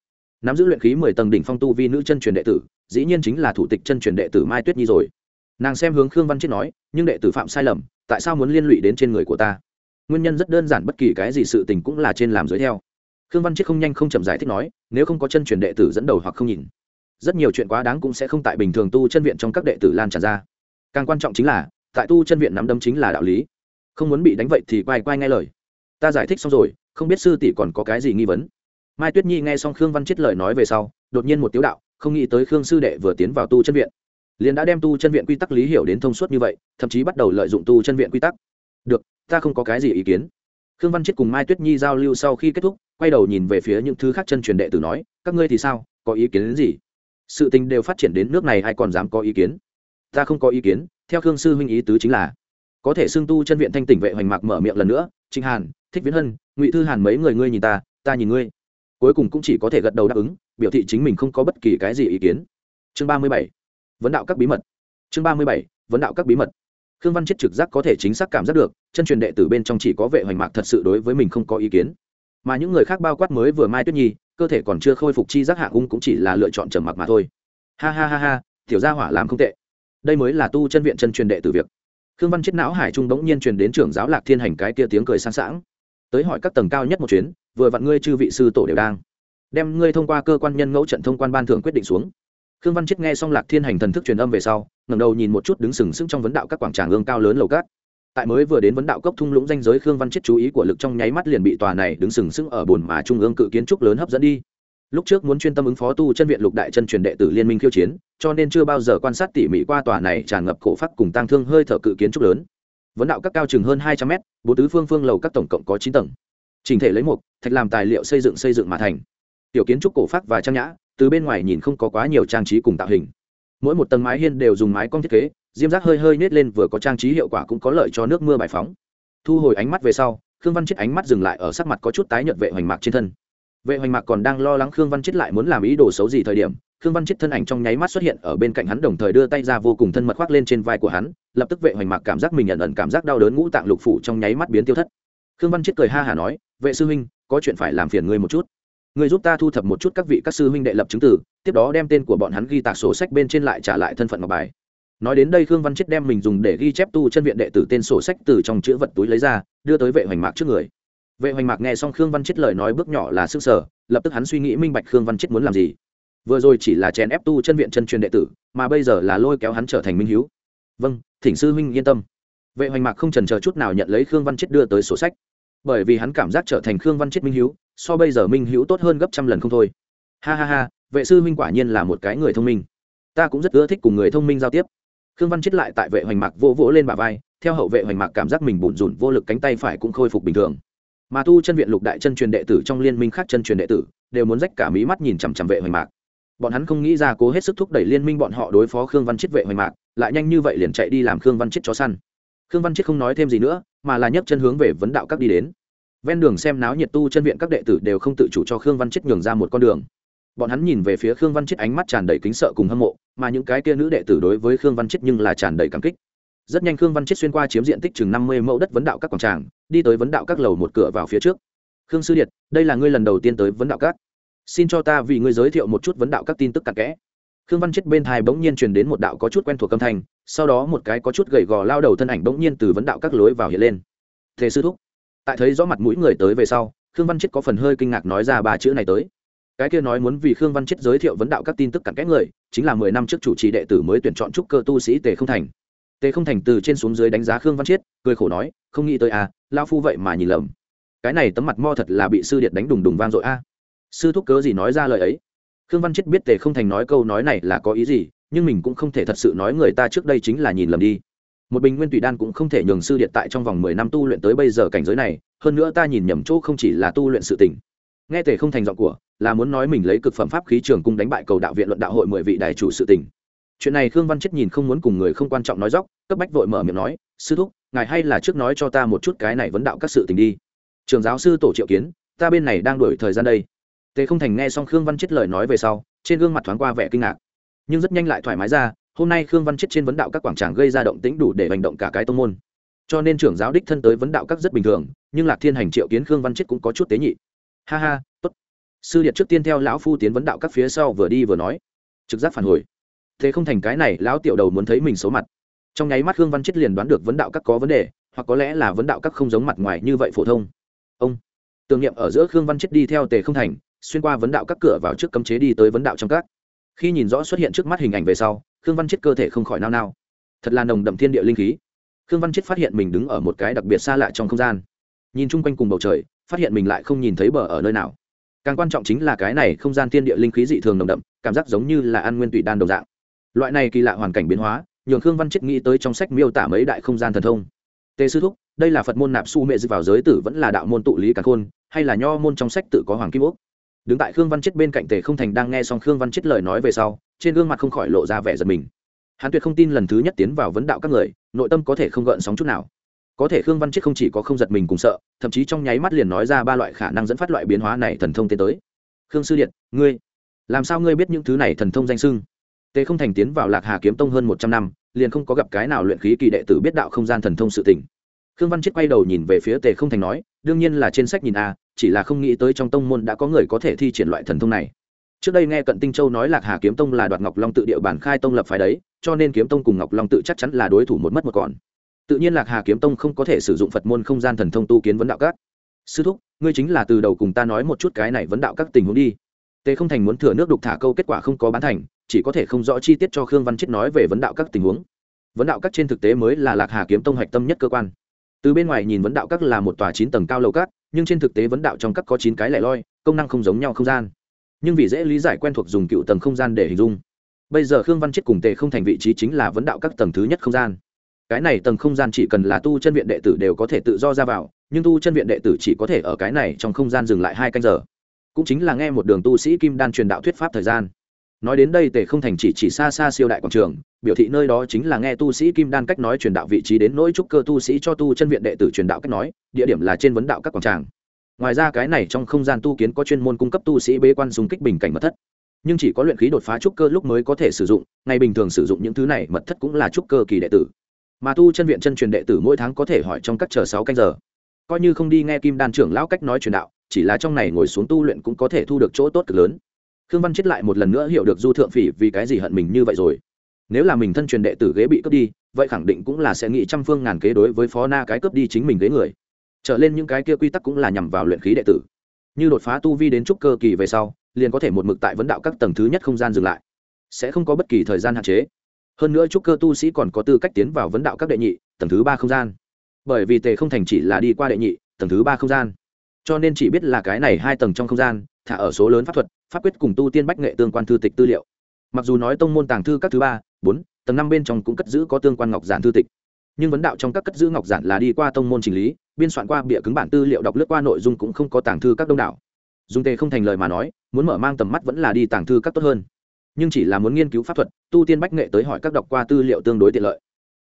nắm giữ luyện khí mười tầng đỉnh phong tu vi nữ chân truyền đệ tử, dĩ nhiên chính là thủ tịch chân truyền đệ tử mai tuyết nhi rồi. Nàng xem hướng khương văn chết nói, nhưng đệ tử phạm sai lầm, tại sao muốn liên lụy đến trên người của ta? Nguyên nhân rất đơn giản, bất kỳ cái gì sự tình cũng là trên làm dưới theo. Khương văn chết không nhanh không chậm giải thích nói, nếu không có chân truyền đệ tử dẫn đầu hoặc không nhìn, rất nhiều chuyện quá đáng cũng sẽ không tại bình thường tu chân viện trong các đệ tử lan tràn ra. Càng quan trọng chính là, tại tu chân viện nắm đấm chính là đạo lý. Không muốn bị đánh vậy thì quay quay nghe lời. Ta giải thích xong rồi, không biết sư tỷ còn có cái gì nghi vấn mai tuyết nhi nghe xong khương văn chết lời nói về sau, đột nhiên một tiếu đạo, không nghĩ tới khương sư đệ vừa tiến vào tu chân viện. Liền đã đem tu chân viện quy tắc lý hiểu đến thông suốt như vậy, thậm chí bắt đầu lợi dụng tu chân viện quy tắc. Được, ta không có cái gì ý kiến. Khương văn chết cùng mai tuyết nhi giao lưu sau khi kết thúc, quay đầu nhìn về phía những thứ khác chân truyền đệ tử nói, các ngươi thì sao, có ý kiến đến gì? Sự tình đều phát triển đến nước này ai còn dám có ý kiến? Ta không có ý kiến, theo khương sư huynh ý tứ chính là, có thể xưng tu chân viện thanh tỉnh vệ hoành mạc mở miệng lần nữa trinh hàn, thích viễn hân, ngụy thư hàn mấy người ngươi nhìn ta ta nhìn ngươi cuối cùng cũng chỉ có thể gật đầu đáp ứng, biểu thị chính mình không có bất kỳ cái gì ý kiến. Chương ba mươi bảy, vấn đạo các bí mật. Chương ba mươi bảy, vấn đạo các bí mật. Khương văn chết trực giác có thể chính xác cảm giác được, chân truyền đệ tử bên trong chỉ có vệ hoành mạc thật sự đối với mình không có ý kiến. Mà những người khác bao quát mới vừa mai tuyết nhi, cơ thể còn chưa khôi phục chi giác hạ ung cũng chỉ là lựa chọn trầm mặc mà thôi. Ha ha ha ha, tiểu gia hỏa làm không tệ. Đây mới là tu chân viện chân truyền đệ tử việc. Khương văn chết não hải trung bỗng nhiên truyền đến trưởng giáo lạc thiên hành cái kia tiếng cười sáng sảng tới hỏi các tầng cao nhất một chuyến, vừa vặn ngươi chư vị sư tổ đều đang. Đem ngươi thông qua cơ quan nhân ngẫu trận thông quan ban thưởng quyết định xuống. Khương văn chết nghe xong lạc thiên hành thần thức truyền âm về sau, ngẩng đầu nhìn một chút đứng sừng sững trong vấn đạo các quảng tràng ương cao lớn lầu cát tại mới vừa đến vấn đạo cốc thung lũng danh giới, khương văn chết chú ý của lực trong nháy mắt liền bị tòa này đứng sừng sững ở bồn mà trung ương cự kiến trúc lớn hấp dẫn đi. Lúc trước muốn chuyên tâm ứng phó tu chân viện lục đại chân truyền đệ tử liên minh khiêu chiến, cho nên chưa bao giờ quan sát tỉ mỉ qua tòa này tràn ngập cổ phát cùng tăng thương hơi thở cự kiến trúc lớn vấn đạo các cao chừng hơn hai trăm mét bốn tứ phương phương lầu các tổng cộng có chín tầng. Trình thể lấy một thạch làm tài liệu xây dựng xây dựng mà thành. Tiểu kiến trúc cổ pháp và trang nhã, từ bên ngoài nhìn không có quá nhiều trang trí cùng tạo hình. Mỗi một tầng mái hiên đều dùng mái cong thiết kế, diêm rác hơi hơi nết lên vừa có trang trí hiệu quả cũng có lợi cho nước mưa bài phóng. Thu hồi ánh mắt về sau, khương văn chết ánh mắt dừng lại ở sắc mặt có chút tái nhợt vệ hoành mạc trên thân. Vệ hoành mạc còn đang lo lắng khương văn chết lại muốn làm ý đồ xấu gì thời điểm khương văn chết thân ảnh trong nháy mắt xuất hiện ở bên cạnh hắn đồng thời đưa tay ra vô cùng thân mật khoác lên trên vai của hắn, lập tức vệ hoành mạc cảm giác mình nhận ẩn cảm giác đau đớn ngũ tạng lục phủ trong nháy mắt biến tiêu thất. Khương văn chết cười ha hả nói, vệ sư huynh, có chuyện phải làm phiền ngươi một chút. Ngươi giúp ta thu thập một chút các vị các sư huynh đệ lập chứng tử, tiếp đó đem tên của bọn hắn ghi tạc sổ sách bên trên lại trả lại thân phận ngọc bài. Nói đến đây, khương văn chết đem mình dùng để ghi chép tu chân viện đệ tử tên sổ sách từ trong chữ vật túi lấy ra, đưa tới vệ hoành mạc trước người. Vệ hoành mạc nghe xong khương văn chết lời nói bước nhỏ là sức sở, lập tức hắn suy nghĩ minh bạch khương văn chết muốn làm gì vừa rồi chỉ là chèn ép tu chân viện chân truyền đệ tử, mà bây giờ là lôi kéo hắn trở thành minh hiếu. Vâng thỉnh sư huynh yên tâm. Vệ hoành mạc không trần chờ chút nào nhận lấy khương văn chết đưa tới sổ sách. Bởi vì hắn cảm giác trở thành khương văn chết minh hiếu, so bây giờ minh hiếu tốt hơn gấp trăm lần không thôi. Ha ha ha, vệ sư huynh quả nhiên là một cái người thông minh. Ta cũng rất ưa thích cùng người thông minh giao tiếp. Khương văn chết lại tại vệ hoành mạc vỗ vỗ lên bả vai, theo hậu vệ hoành mạc cảm giác mình bùn rùn vô lực cánh tay phải cũng khôi phục bình thường. Mà tu chân viện lục đại chân truyền đệ tử trong liên minh khác chân truyền đệ tử, đều muốn rách cả mí mắt nhìn chằm chằm vệ hoành mạc bọn hắn không nghĩ ra cố hết sức thúc đẩy liên minh bọn họ đối phó khương văn chết vệ hoành mạc, lại nhanh như vậy liền chạy đi làm khương văn chết chó săn. Khương văn chết không nói thêm gì nữa, mà là nhấc chân hướng về vấn đạo các đi đến. Ven đường xem náo nhiệt tu chân viện các đệ tử đều không tự chủ cho khương văn chết nhường ra một con đường. Bọn hắn nhìn về phía khương văn chết ánh mắt tràn đầy kính sợ cùng hâm mộ, mà những cái kia nữ đệ tử đối với khương văn chết nhưng là tràn đầy cảm kích. Rất nhanh khương văn chết xuyên qua chiếm diện tích chừng năm mươi mẫu đất vấn đạo các quảng tràng, đi tới vấn đạo các lầu một cửa vào phía trước. Khương sư điệt, đây là ngươi lần đầu tiên tới vấn đạo các xin cho ta vì ngươi giới thiệu một chút vấn đạo các tin tức cặn kẽ. Khương văn chết bên thai bỗng nhiên truyền đến một đạo có chút quen thuộc âm thanh, sau đó một cái có chút gầy gò lao đầu thân ảnh bỗng nhiên từ vấn đạo các lối vào hiện lên. Thế sư thúc, tại thấy rõ mặt mũi người tới về sau, khương văn chết có phần hơi kinh ngạc nói ra ba chữ này tới. Cái kia nói muốn vì khương văn chết giới thiệu vấn đạo các tin tức cặn kẽ người, chính là mười năm trước chủ trì đệ tử mới tuyển chọn trúc cơ tu sĩ tề không thành. Tề không thành từ trên xuống dưới đánh giá khương văn chiết cười khổ nói, không nghĩ tới à lao phu vậy mà nhìn lầm. Cái này tấm mặt mo thật là bị sư điện đánh đùng đùng vang dội a sư thúc cớ gì nói ra lời ấy? Khương văn chiết biết tề không thành nói câu nói này là có ý gì, nhưng mình cũng không thể thật sự nói người ta trước đây chính là nhìn lầm đi. Một bình nguyên tùy đan cũng không thể nhường sư điện tại trong vòng mười năm tu luyện tới bây giờ cảnh giới này, hơn nữa ta nhìn nhầm chỗ không chỉ là tu luyện sự tình. Nghe tề không thành giọng của, là muốn nói mình lấy cực phẩm pháp khí trường cung đánh bại cầu đạo viện luận đạo hội mười vị đại chủ sự tình. Chuyện này khương văn chết nhìn không muốn cùng người không quan trọng nói dóc cấp bách vội mở miệng nói, sư thúc, ngài hay là trước nói cho ta một chút cái này vấn đạo các sự tình đi. Trường giáo sư tổ triệu kiến, ta bên này đang đổi thời gian đây tề không thành nghe xong khương văn chết lời nói về sau, trên gương mặt thoáng qua vẻ kinh ngạc. Nhưng rất nhanh lại thoải mái ra, hôm nay khương văn chết trên vấn đạo các quảng tràng gây ra động tĩnh đủ để hành động cả cái tông môn. Cho nên trưởng giáo đích thân tới vấn đạo các rất bình thường, nhưng lạc thiên hành triệu kiến khương văn chết cũng có chút tế nhị. Ha ha, tốt. Sư điệt trước tiên theo lão phu tiến vấn đạo các phía sau vừa đi vừa nói. Trực giác phản hồi. Thế không thành cái này, lão tiểu đầu muốn thấy mình xấu mặt. Trong nháy mắt khương văn chết liền đoán được vấn đạo các có vấn đề, hoặc có lẽ là vấn đạo các không giống mặt ngoài như vậy phổ thông. Ông. Tưởng niệm ở giữa khương văn chết đi theo tề không thành xuyên qua vấn đạo các cửa vào trước cấm chế đi tới vấn đạo trong các. Khi nhìn rõ xuất hiện trước mắt hình ảnh về sau, khương văn chết cơ thể không khỏi nao nao. Thật là nồng đậm thiên địa linh khí. Khương văn chết phát hiện mình đứng ở một cái đặc biệt xa lạ trong không gian. Nhìn chung quanh cùng bầu trời, phát hiện mình lại không nhìn thấy bờ ở nơi nào. Càng quan trọng chính là cái này không gian thiên địa linh khí dị thường nồng đậm, cảm giác giống như là ăn nguyên tụy đan đồng dạng. Loại này kỳ lạ hoàn cảnh biến hóa, nhường khương văn chết nghĩ tới trong sách miêu tả mấy đại không gian thần thông. Tề sư thúc, đây là phật môn nạp su mệ dư vào giới tử vẫn là đạo môn tụ lý càn khôn, hay là nho môn trong sách tự có hoàng kim úc đứng tại khương văn chết bên cạnh tề không thành đang nghe xong khương văn chết lời nói về sau, trên gương mặt không khỏi lộ ra vẻ giật mình. Hắn tuyệt không tin lần thứ nhất tiến vào vấn đạo các người, nội tâm có thể không gợn sóng chút nào. Có thể khương văn chết không chỉ có không giật mình cùng sợ, thậm chí trong nháy mắt liền nói ra ba loại khả năng dẫn phát loại biến hóa này thần thông tiến tới. Khương sư điện, ngươi, làm sao ngươi biết những thứ này thần thông danh sưng tề không thành tiến vào lạc hà kiếm tông hơn một trăm năm, liền không có gặp cái nào luyện khí kỳ đệ tử biết đạo không gian thần thông sự tình. Khương văn chết quay đầu nhìn về phía tề không thành nói đương nhiên là trên sách nhìn a chỉ là không nghĩ tới trong tông môn đã có người có thể thi triển loại thần thông này. Trước đây nghe cận tinh châu nói lạc hà kiếm tông là đoạt ngọc long tự địa bản khai tông lập phái đấy, cho nên kiếm tông cùng ngọc long tự chắc chắn là đối thủ một mất một còn. Tự nhiên lạc hà kiếm tông không có thể sử dụng phật môn không gian thần thông tu kiến vấn đạo các. Sư thúc, ngươi chính là từ đầu cùng ta nói một chút cái này vấn đạo các tình huống đi. Tề không thành muốn thừa nước đục thả câu kết quả không có bán thành, chỉ có thể không rõ chi tiết cho khương văn chết nói về vấn đạo các tình huống. Vấn đạo các trên thực tế mới là lạc hà kiếm tông hạch tâm nhất cơ quan từ bên ngoài nhìn vấn đạo các là một tòa chín tầng cao lầu các, nhưng trên thực tế vấn đạo trong các có chín cái lẻ loi, công năng không giống nhau không gian. Nhưng vì dễ lý giải quen thuộc dùng cựu tầng không gian để hình dung. Bây giờ khương văn chết cùng tề không thành vị trí chính là vấn đạo các tầng thứ nhất không gian. Cái này tầng không gian chỉ cần là tu chân viện đệ tử đều có thể tự do ra vào, nhưng tu chân viện đệ tử chỉ có thể ở cái này trong không gian dừng lại hai canh giờ. Cũng chính là nghe một đường tu sĩ kim đan truyền đạo thuyết pháp thời gian nói đến đây tề không thành chỉ chỉ xa xa siêu đại quảng trường, biểu thị nơi đó chính là nghe tu sĩ kim đan cách nói truyền đạo vị trí đến nỗi trúc cơ tu sĩ cho tu chân viện đệ tử truyền đạo cách nói, địa điểm là trên vấn đạo các quảng tràng. Ngoài ra cái này trong không gian tu kiến có chuyên môn cung cấp tu sĩ bế quan dùng kích bình cảnh mật thất. Nhưng chỉ có luyện khí đột phá trúc cơ lúc mới có thể sử dụng, ngày bình thường sử dụng những thứ này mật thất cũng là trúc cơ kỳ đệ tử. Mà tu chân viện chân truyền đệ tử mỗi tháng có thể hỏi trong các chờ sáu canh giờ. Coi như không đi nghe kim đan trưởng lão cách nói truyền đạo, chỉ là trong này ngồi xuống tu luyện cũng có thể thu được chỗ tốt cực lớn khương văn chết lại một lần nữa hiểu được du thượng phỉ vì cái gì hận mình như vậy rồi. Nếu là mình thân truyền đệ tử ghế bị cướp đi, vậy khẳng định cũng là sẽ nghĩ trăm phương ngàn kế đối với phó na cái cướp đi chính mình ghế người. Trở lên những cái kia quy tắc cũng là nhằm vào luyện khí đệ tử. Như đột phá tu vi đến trúc cơ kỳ về sau, liền có thể một mực tại vấn đạo các tầng thứ nhất không gian dừng lại. Sẽ không có bất kỳ thời gian hạn chế. Hơn nữa trúc cơ tu sĩ còn có tư cách tiến vào vấn đạo các đệ nhị, tầng thứ ba không gian. Bởi vì tề không thành chỉ là đi qua đệ nhị, tầng thứ ba không gian cho nên chỉ biết là cái này hai tầng trong không gian, thả ở số lớn pháp thuật, pháp quyết cùng tu tiên bách nghệ tương quan thư tịch tư liệu. Mặc dù nói tông môn tàng thư các thứ ba, bốn, tầng năm bên trong cũng cất giữ có tương quan ngọc giản thư tịch. Nhưng vấn đạo trong các cất giữ ngọc giản là đi qua tông môn trình lý, biên soạn qua bịa cứng bản tư liệu đọc lướt qua nội dung cũng không có tàng thư các đông đảo. Dùng tề không thành lời mà nói, muốn mở mang tầm mắt vẫn là đi tàng thư các tốt hơn. Nhưng chỉ là muốn nghiên cứu pháp thuật, tu tiên bách nghệ tới hỏi các đọc qua tư liệu tương đối tiện lợi.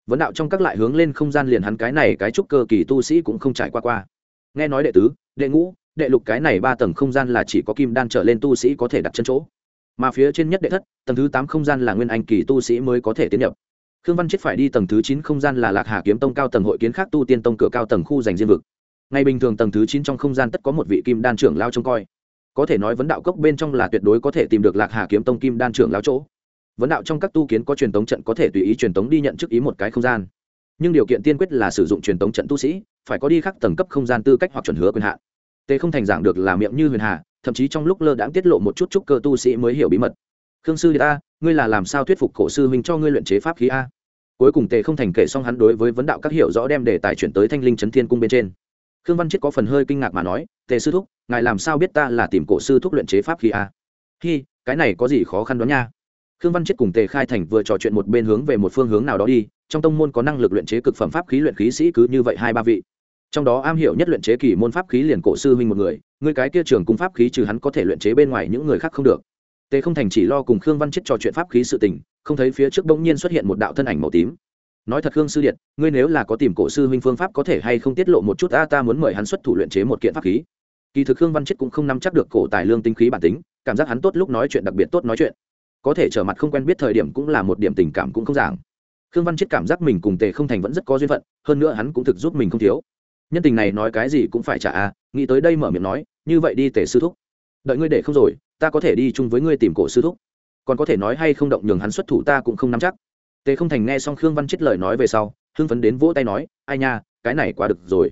Vấn đạo trong các lại hướng lên không gian liền hắn cái này cái trúc cơ kỳ tu sĩ cũng không trải qua qua. Nghe nói đệ tứ đệ ngũ, đệ lục cái này ba tầng không gian là chỉ có kim đan trở lên tu sĩ có thể đặt chân chỗ. Mà phía trên nhất đệ thất, tầng thứ tám không gian là nguyên anh kỳ tu sĩ mới có thể tiến nhập. Khương văn chết phải đi tầng thứ chín không gian là lạc hà kiếm tông cao tầng hội kiến khác tu tiên tông cửa cao tầng khu dành riêng vực. Ngày bình thường tầng thứ chín trong không gian tất có một vị kim đan trưởng lao trông coi. Có thể nói vấn đạo cốc bên trong là tuyệt đối có thể tìm được lạc hà kiếm tông kim đan trưởng lao chỗ. Vấn đạo trong các tu kiến có truyền tống trận có thể tùy ý truyền tống đi nhận chức ý một cái không gian. Nhưng điều kiện tiên quyết là sử dụng truyền tống trận tu sĩ phải có đi khắc tầng cấp không gian tư cách hoặc chuẩn hứa quyền hạn. Tề không thành giảng được là miệng như huyền hà, thậm chí trong lúc lơ đãng tiết lộ một chút chút cơ tu sĩ mới hiểu bí mật. Khương sư ta ngươi là làm sao thuyết phục cổ sư huynh cho ngươi luyện chế pháp khí a? Cuối cùng tề không thành kể xong hắn đối với vấn đạo các hiểu rõ đem đề tài chuyển tới thanh linh trấn thiên cung bên trên. Khương văn chết có phần hơi kinh ngạc mà nói, tề sư thúc, ngài làm sao biết ta là tìm cổ sư thúc luyện chế pháp khí a? Hi, cái này có gì khó khăn đó nha. Khương văn chết cùng tề khai thành vừa trò chuyện một bên hướng về một phương hướng nào đó đi, trong tông môn có năng lực luyện chế cực phẩm pháp khí luyện khí sĩ cứ như vậy hai ba vị trong đó am hiểu nhất luyện chế kỳ môn pháp khí liền cổ sư huynh một người người cái kia trường cung pháp khí trừ hắn có thể luyện chế bên ngoài những người khác không được. Tề không thành chỉ lo cùng khương văn chết trò chuyện pháp khí sự tình, không thấy phía trước bỗng nhiên xuất hiện một đạo thân ảnh màu tím. Nói thật khương sư điện ngươi nếu là có tìm cổ sư huynh phương pháp có thể hay không tiết lộ một chút, a, ta muốn mời hắn xuất thủ luyện chế một kiện pháp khí. Kỳ thực khương văn chết cũng không nắm chắc được cổ tài lương tinh khí bản tính, cảm giác hắn tốt lúc nói chuyện đặc biệt tốt nói chuyện. Có thể trở mặt không quen biết thời điểm cũng là một điểm tình cảm cũng không giảng. Khương văn chết cảm giác mình cùng tề không thành vẫn rất có duyên phận, hơn nữa hắn cũng thực giúp mình không thiếu nhân tình này nói cái gì cũng phải trả a nghĩ tới đây mở miệng nói, như vậy đi tề sư thúc. Đợi ngươi để không rồi, ta có thể đi chung với ngươi tìm cổ sư thúc. Còn có thể nói hay không động nhường hắn xuất thủ ta cũng không nắm chắc. Tề không thành nghe xong khương văn chết lời nói về sau, hưng phấn đến vỗ tay nói, ai nha, cái này quá được rồi.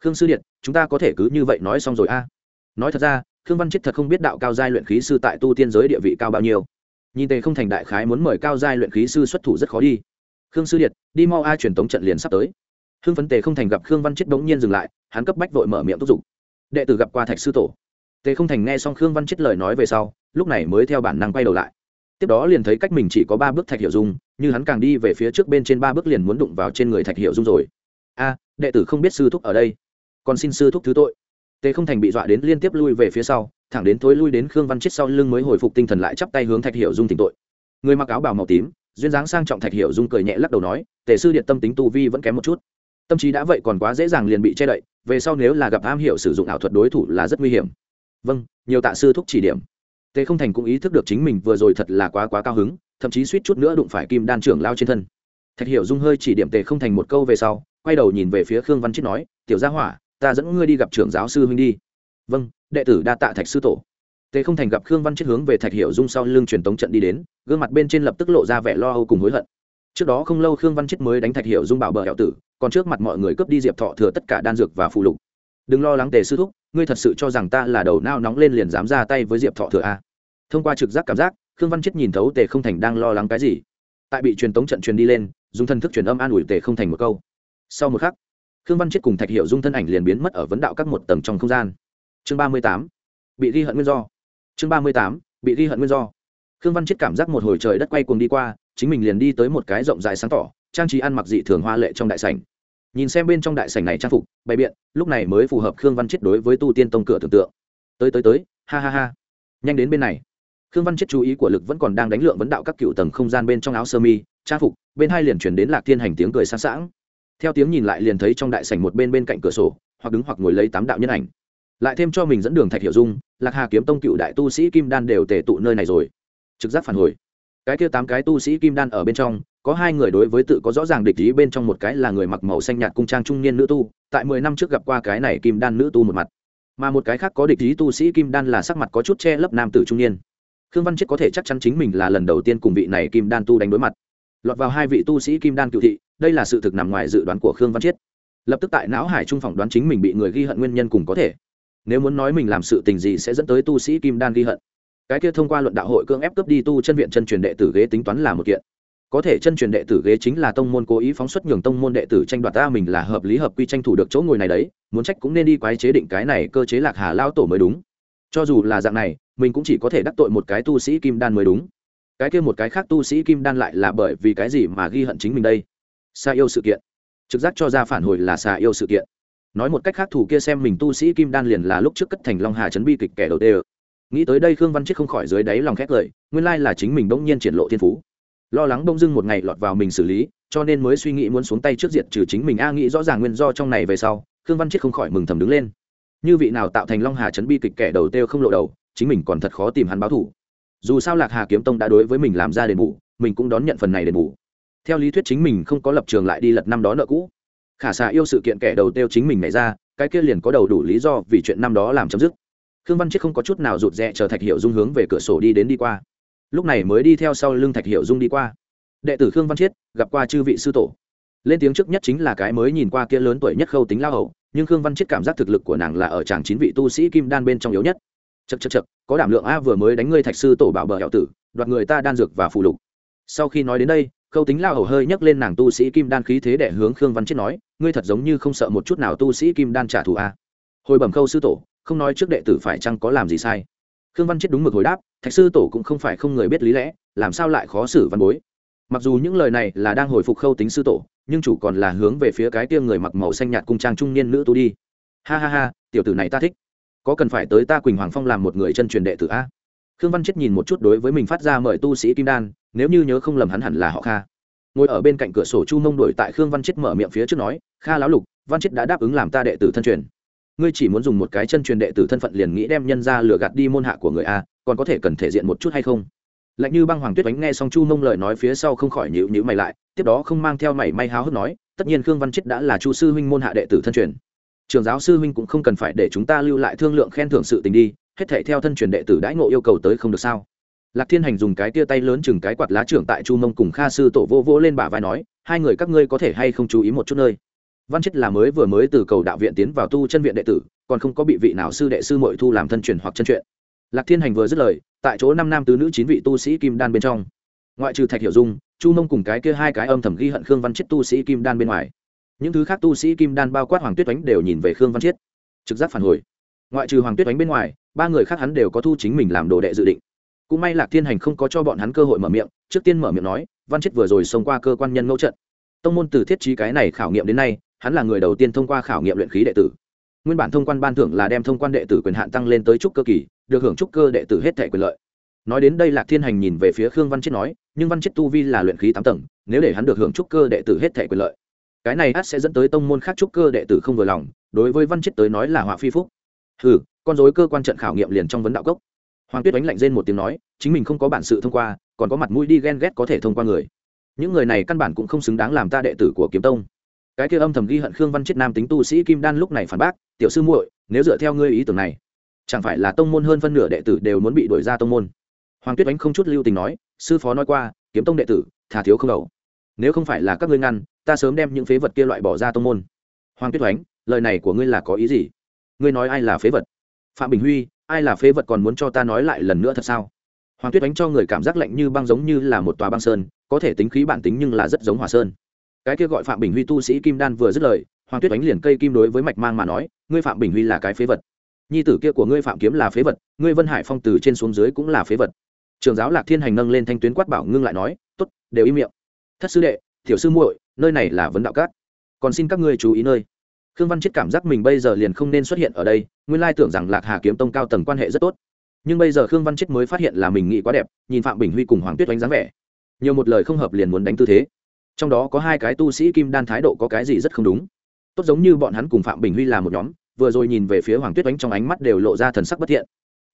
Khương sư điện, chúng ta có thể cứ như vậy nói xong rồi a nói thật ra, khương văn chết thật không biết đạo cao giai luyện khí sư tại tu tiên giới địa vị cao bao nhiêu. Nhìn tề không thành đại khái muốn mời cao giai luyện khí sư xuất thủ rất khó đi. Khương sư điện, đi mau a, truyền tống trận liền sắp tới hưng phấn tề không thành gặp khương văn chết bỗng nhiên dừng lại, hắn cấp bách vội mở miệng thúc giục. Đệ tử gặp qua thạch sư tổ. Tề không thành nghe xong khương văn chết lời nói về sau, lúc này mới theo bản năng quay đầu lại. Tiếp đó liền thấy cách mình chỉ có ba bước thạch hiệu dung, như hắn càng đi về phía trước bên trên ba bước liền muốn đụng vào trên người thạch hiệu dung rồi. A, đệ tử không biết sư thúc ở đây. Còn xin sư thúc thứ tội. Tề không thành bị dọa đến liên tiếp lui về phía sau, thẳng đến thối lui đến khương văn chết sau lưng mới hồi phục tinh thần lại chắp tay hướng thạch hiệu dung tỉnh tội. Người mặc áo bào màu tím, duyên dáng sang trọng thạch hiệu dung cười nhẹ lắc đầu nói, tề sư điện tâm tính tu vi vẫn kém một chút tâm trí đã vậy còn quá dễ dàng liền bị che đậy, về sau nếu là gặp am hiểu sử dụng ảo thuật đối thủ là rất nguy hiểm. Vâng nhiều tạ sư thúc chỉ điểm. Tề không thành cũng ý thức được chính mình vừa rồi thật là quá quá cao hứng, thậm chí suýt chút nữa đụng phải kim đan trưởng lao trên thân. Thạch hiểu dung hơi chỉ điểm tề không thành một câu về sau, quay đầu nhìn về phía khương văn chết nói, tiểu gia hỏa, ta dẫn ngươi đi gặp trưởng giáo sư huynh đi. Vâng đệ tử đa tạ thạch sư tổ. Tề không thành gặp khương văn chết hướng về thạch hiểu dung sau lưng truyền tống trận đi đến, gương mặt bên trên lập tức lộ ra vẻ lo âu cùng hối hận trước đó không lâu khương văn chết mới đánh thạch hiểu dung bảo bờ hẹo tử, còn trước mặt mọi người cướp đi diệp thọ thừa tất cả đan dược và phụ lục. Đừng lo lắng, tề sư thúc, ngươi thật sự cho rằng ta là đầu nao nóng lên liền dám ra tay với diệp thọ thừa a thông qua trực giác cảm giác, khương văn chết nhìn thấu tề không thành đang lo lắng cái gì. Tại bị truyền tống trận truyền đi lên, dùng thân thức truyền âm an ủi tề không thành một câu. Sau một khắc, khương văn chết cùng thạch hiệu dung thân ảnh liền biến mất ở vấn đạo các một tầng trong không gian. Chương ba mươi tám, bị ghi hận nguyên do. Chương ba mươi tám, bị ghi hận nguyên do. Khương văn chết cảm giác một hồi trời đất quay cuồng đi qua chính mình liền đi tới một cái rộng rãi sáng tỏ, trang trí ăn mặc dị thường hoa lệ trong đại sảnh. Nhìn xem bên trong đại sảnh này trang phục, bày biện, lúc này mới phù hợp khương văn chết đối với tu tiên tông cửa tưởng tượng. Tới tới tới, ha ha ha. Nhanh đến bên này. Khương văn chết chú ý của lực vẫn còn đang đánh lượng vấn đạo các cựu tầng không gian bên trong áo sơ mi, trang phục, bên hai liền chuyển đến lạc thiên hành tiếng cười sáng sảng. Theo tiếng nhìn lại liền thấy trong đại sảnh một bên bên cạnh cửa sổ, hoặc đứng hoặc ngồi lấy tám đạo nhân ảnh. Lại thêm cho mình dẫn đường thạch hiểu dung, lạc hà kiếm tông cựu đại tu sĩ kim đan đều tề tụ nơi này rồi. Trực giác phản hồi cái kia tám cái tu sĩ kim đan ở bên trong, có hai người đối với tự có rõ ràng địch ý, bên trong một cái là người mặc màu xanh nhạt cung trang trung niên nữ tu, tại mười năm trước gặp qua cái này kim đan nữ tu một mặt. Mà một cái khác có địch ý tu sĩ kim đan là sắc mặt có chút che lấp nam tử trung niên. Khương văn chết có thể chắc chắn chính mình là lần đầu tiên cùng vị này kim đan tu đánh đối mặt. Lọt vào hai vị tu sĩ kim đan cựu thị, đây là sự thực nằm ngoài dự đoán của khương văn chiết lập tức tại não hải trung phỏng đoán chính mình bị người ghi hận nguyên nhân cùng có thể. Nếu muốn nói mình làm sự tình gì sẽ dẫn tới tu sĩ kim đan ghi hận cái kia thông qua luận đạo hội cưỡng ép cướp đi tu chân viện chân truyền đệ tử ghế tính toán là một kiện. Có thể chân truyền đệ tử ghế chính là tông môn cố ý phóng xuất nhường tông môn đệ tử tranh đoạt ta mình là hợp lý hợp quy tranh thủ được chỗ ngồi này đấy, muốn trách cũng nên đi quái chế định cái này cơ chế lạc hà lao tổ mới đúng. Cho dù là dạng này, mình cũng chỉ có thể đắc tội một cái tu sĩ kim đan mới đúng. Cái kia một cái khác tu sĩ kim đan lại là bởi vì cái gì mà ghi hận chính mình đây? Xa yêu sự kiện. Trực giác cho ra phản hồi là xa yêu sự kiện. Nói một cách khác thủ kia xem mình tu sĩ kim đan liền là lúc trước cất thành long hà chấn bi kịch kẻ đầu tiên nghĩ tới đây khương văn chết không khỏi dưới đáy lòng khét lời, nguyên lai là chính mình bỗng nhiên triển lộ thiên phú. Lo lắng bỗng dưng một ngày lọt vào mình xử lý, cho nên mới suy nghĩ muốn xuống tay trước diệt trừ chính mình. A nghĩ rõ ràng nguyên do trong này về sau, khương văn chết không khỏi mừng thầm đứng lên. Như vị nào tạo thành long hà chấn bi kịch kẻ đầu têu không lộ đầu, chính mình còn thật khó tìm hắn báo thủ. Dù sao lạc hà kiếm tông đã đối với mình làm ra đền bù, mình cũng đón nhận phần này đền bù. Theo lý thuyết chính mình không có lập trường lại đi lật năm đó nợ cũ. Khả xạ yêu sự kiện kẻ đầu têu chính mình nảy ra, cái kia liền có đầu đủ lý do vì chuyện năm đó làm chấm dứt khương văn chết không có chút nào rụt rè chờ thạch hiệu dung hướng về cửa sổ đi đến đi qua. Lúc này mới đi theo sau lưng thạch hiệu dung đi qua. Đệ tử khương văn chiết gặp qua chư vị sư tổ. Lên tiếng trước nhất chính là cái mới nhìn qua kia lớn tuổi nhất khâu tính lao hậu nhưng khương văn chiết cảm giác thực lực của nàng là ở tràng chín vị tu sĩ kim đan bên trong yếu nhất. Chật chật chật có đảm lượng a vừa mới đánh ngươi thạch sư tổ bảo bờ hẹo tử, đoạt người ta đan dược và phụ lục. Sau khi nói đến đây, khâu tính lao hầu hơi nhấc lên nàng tu sĩ kim đan khí thế để hướng khương văn Chiết nói, ngươi thật giống như không sợ một chút nào tu sĩ kim đan trả thù a. Hồi bẩm khâu sư tổ không nói trước đệ tử phải chăng có làm gì sai? Khương văn chết đúng mực hồi đáp, thạch sư tổ cũng không phải không người biết lý lẽ, làm sao lại khó xử văn bối? Mặc dù những lời này là đang hồi phục khâu tính sư tổ, nhưng chủ còn là hướng về phía cái tiêm người mặc màu xanh nhạt cung trang trung niên nữ tu đi. Ha ha ha, tiểu tử này ta thích. Có cần phải tới ta quỳnh hoàng phong làm một người chân truyền đệ tử a? Khương văn chết nhìn một chút đối với mình phát ra mời tu sĩ kim đan, nếu như nhớ không lầm hắn hẳn là họ kha. Ngồi ở bên cạnh cửa sổ chu mông đổi tại khương văn chết mở miệng phía trước nói, kha lão lục, văn chết đã đáp ứng làm ta đệ tử thân truyền ngươi chỉ muốn dùng một cái chân truyền đệ tử thân phận liền nghĩ đem nhân ra lừa gạt đi môn hạ của người a, còn có thể cần thể diện một chút hay không? Lạnh như băng hoàng tuyết đánh nghe xong chu mông lời nói phía sau không khỏi nhịu nhữ mày lại, tiếp đó không mang theo mày may háo hức nói, tất nhiên khương văn chết đã là chu sư huynh môn hạ đệ tử thân truyền. Trường giáo sư huynh cũng không cần phải để chúng ta lưu lại thương lượng khen thưởng sự tình đi, hết thể theo thân truyền đệ tử đãi ngộ yêu cầu tới không được sao? Lạc thiên hành dùng cái tia tay lớn chừng cái quạt lá trưởng tại chu mông cùng kha sư tổ vô vô lên bả vai nói, hai người các ngươi có thể hay không chú ý một chút nơi? Văn chết là mới vừa mới từ cầu đạo viện tiến vào tu chân viện đệ tử, còn không có bị vị nào sư đệ sư mội thu làm thân truyền hoặc chân truyện. Lạc thiên hành vừa dứt lời, tại chỗ năm nam tứ nữ chín vị tu sĩ kim đan bên trong. Ngoại trừ thạch hiểu dung, chu mông cùng cái kia hai cái âm thầm ghi hận khương văn chết tu sĩ kim đan bên ngoài. Những thứ khác tu sĩ kim đan bao quát hoàng tuyết oánh đều nhìn về khương văn chiết trực giác phản hồi. Ngoại trừ hoàng tuyết oánh bên ngoài, ba người khác hắn đều có thu chính mình làm đồ đệ dự định. Cũng may lạc thiên hành không có cho bọn hắn cơ hội mở miệng, trước tiên mở miệng nói, văn Chiết vừa rồi xông qua cơ quan nhân ngẫu trận. Tông môn từ thiết trí cái này khảo nghiệm đến nay hắn là người đầu tiên thông qua khảo nghiệm luyện khí đệ tử. Nguyên bản thông quan ban thưởng là đem thông quan đệ tử quyền hạn tăng lên tới trúc cơ kỳ, được hưởng trúc cơ đệ tử hết thể quyền lợi. Nói đến đây lạc thiên hành nhìn về phía khương văn chết nói, nhưng văn chết tu vi là luyện khí tám tầng, nếu để hắn được hưởng trúc cơ đệ tử hết thể quyền lợi, cái này ắt sẽ dẫn tới tông môn khác trúc cơ đệ tử không vừa lòng, đối với văn chết tới nói là họa phi phúc. Hừ, con dối cơ quan trận khảo nghiệm liền trong vấn đạo cốc. Hoàng tuyết đánh lạnh rên một tiếng nói, chính mình không có bản sự thông qua, còn có mặt mũi đi ghen ghét có thể thông qua người. Những người này căn bản cũng không xứng đáng làm ta đệ tử của kiếm tông cái kia âm thầm ghi hận khương văn chết nam tính tu sĩ kim đan lúc này phản bác, tiểu sư muội, nếu dựa theo ngươi ý tưởng này, chẳng phải là tông môn hơn phân nửa đệ tử đều muốn bị đuổi ra tông môn? Hoàng tuyết Ánh không chút lưu tình nói, sư phó nói qua, kiếm tông đệ tử, thà thiếu không đầu. Nếu không phải là các ngươi ngăn, ta sớm đem những phế vật kia loại bỏ ra tông môn. Hoàng tuyết Ánh lời này của ngươi là có ý gì? Ngươi nói ai là phế vật? Phạm bình huy, ai là phế vật còn muốn cho ta nói lại lần nữa thật sao? Hoàng tuyết Ánh cho người cảm giác lạnh như băng giống như là một tòa băng sơn, có thể tính khí bản tính nhưng là rất giống hòa sơn cái kia gọi phạm bình huy tu sĩ kim đan vừa dứt lời, hoàng tuyết đánh liền cây kim đối với mạch mang mà nói, ngươi phạm bình huy là cái phế vật. Nhi tử kia của ngươi phạm kiếm là phế vật, ngươi vân hải phong từ trên xuống dưới cũng là phế vật. Trường giáo lạc thiên hành nâng lên thanh tuyến quát bảo ngưng lại nói t ố t đều im miệng. Thất sư đệ, tiểu sư muội, nơi này là vấn đạo cát. Còn xin các ngươi chú ý nơi. Khương văn chết cảm giác mình bây giờ liền không nên xuất hiện ở đây, nguyên lai tưởng rằng lạc hà kiếm tông cao tầng quan hệ rất tốt. Nhưng bây giờ khương văn chết mới phát hiện là mình nghĩ quá đẹp, nhìn phạm bình huy cùng hoàng tuyết đánh dáng vẻ. Nhiều một lời không hợp liền muốn đánh tư thế trong đó có hai cái tu sĩ kim đan thái độ có cái gì rất không đúng. Tốt giống như bọn hắn cùng phạm bình huy là một nhóm, vừa rồi nhìn về phía hoàng tuyết oánh trong ánh mắt đều lộ ra thần sắc bất thiện.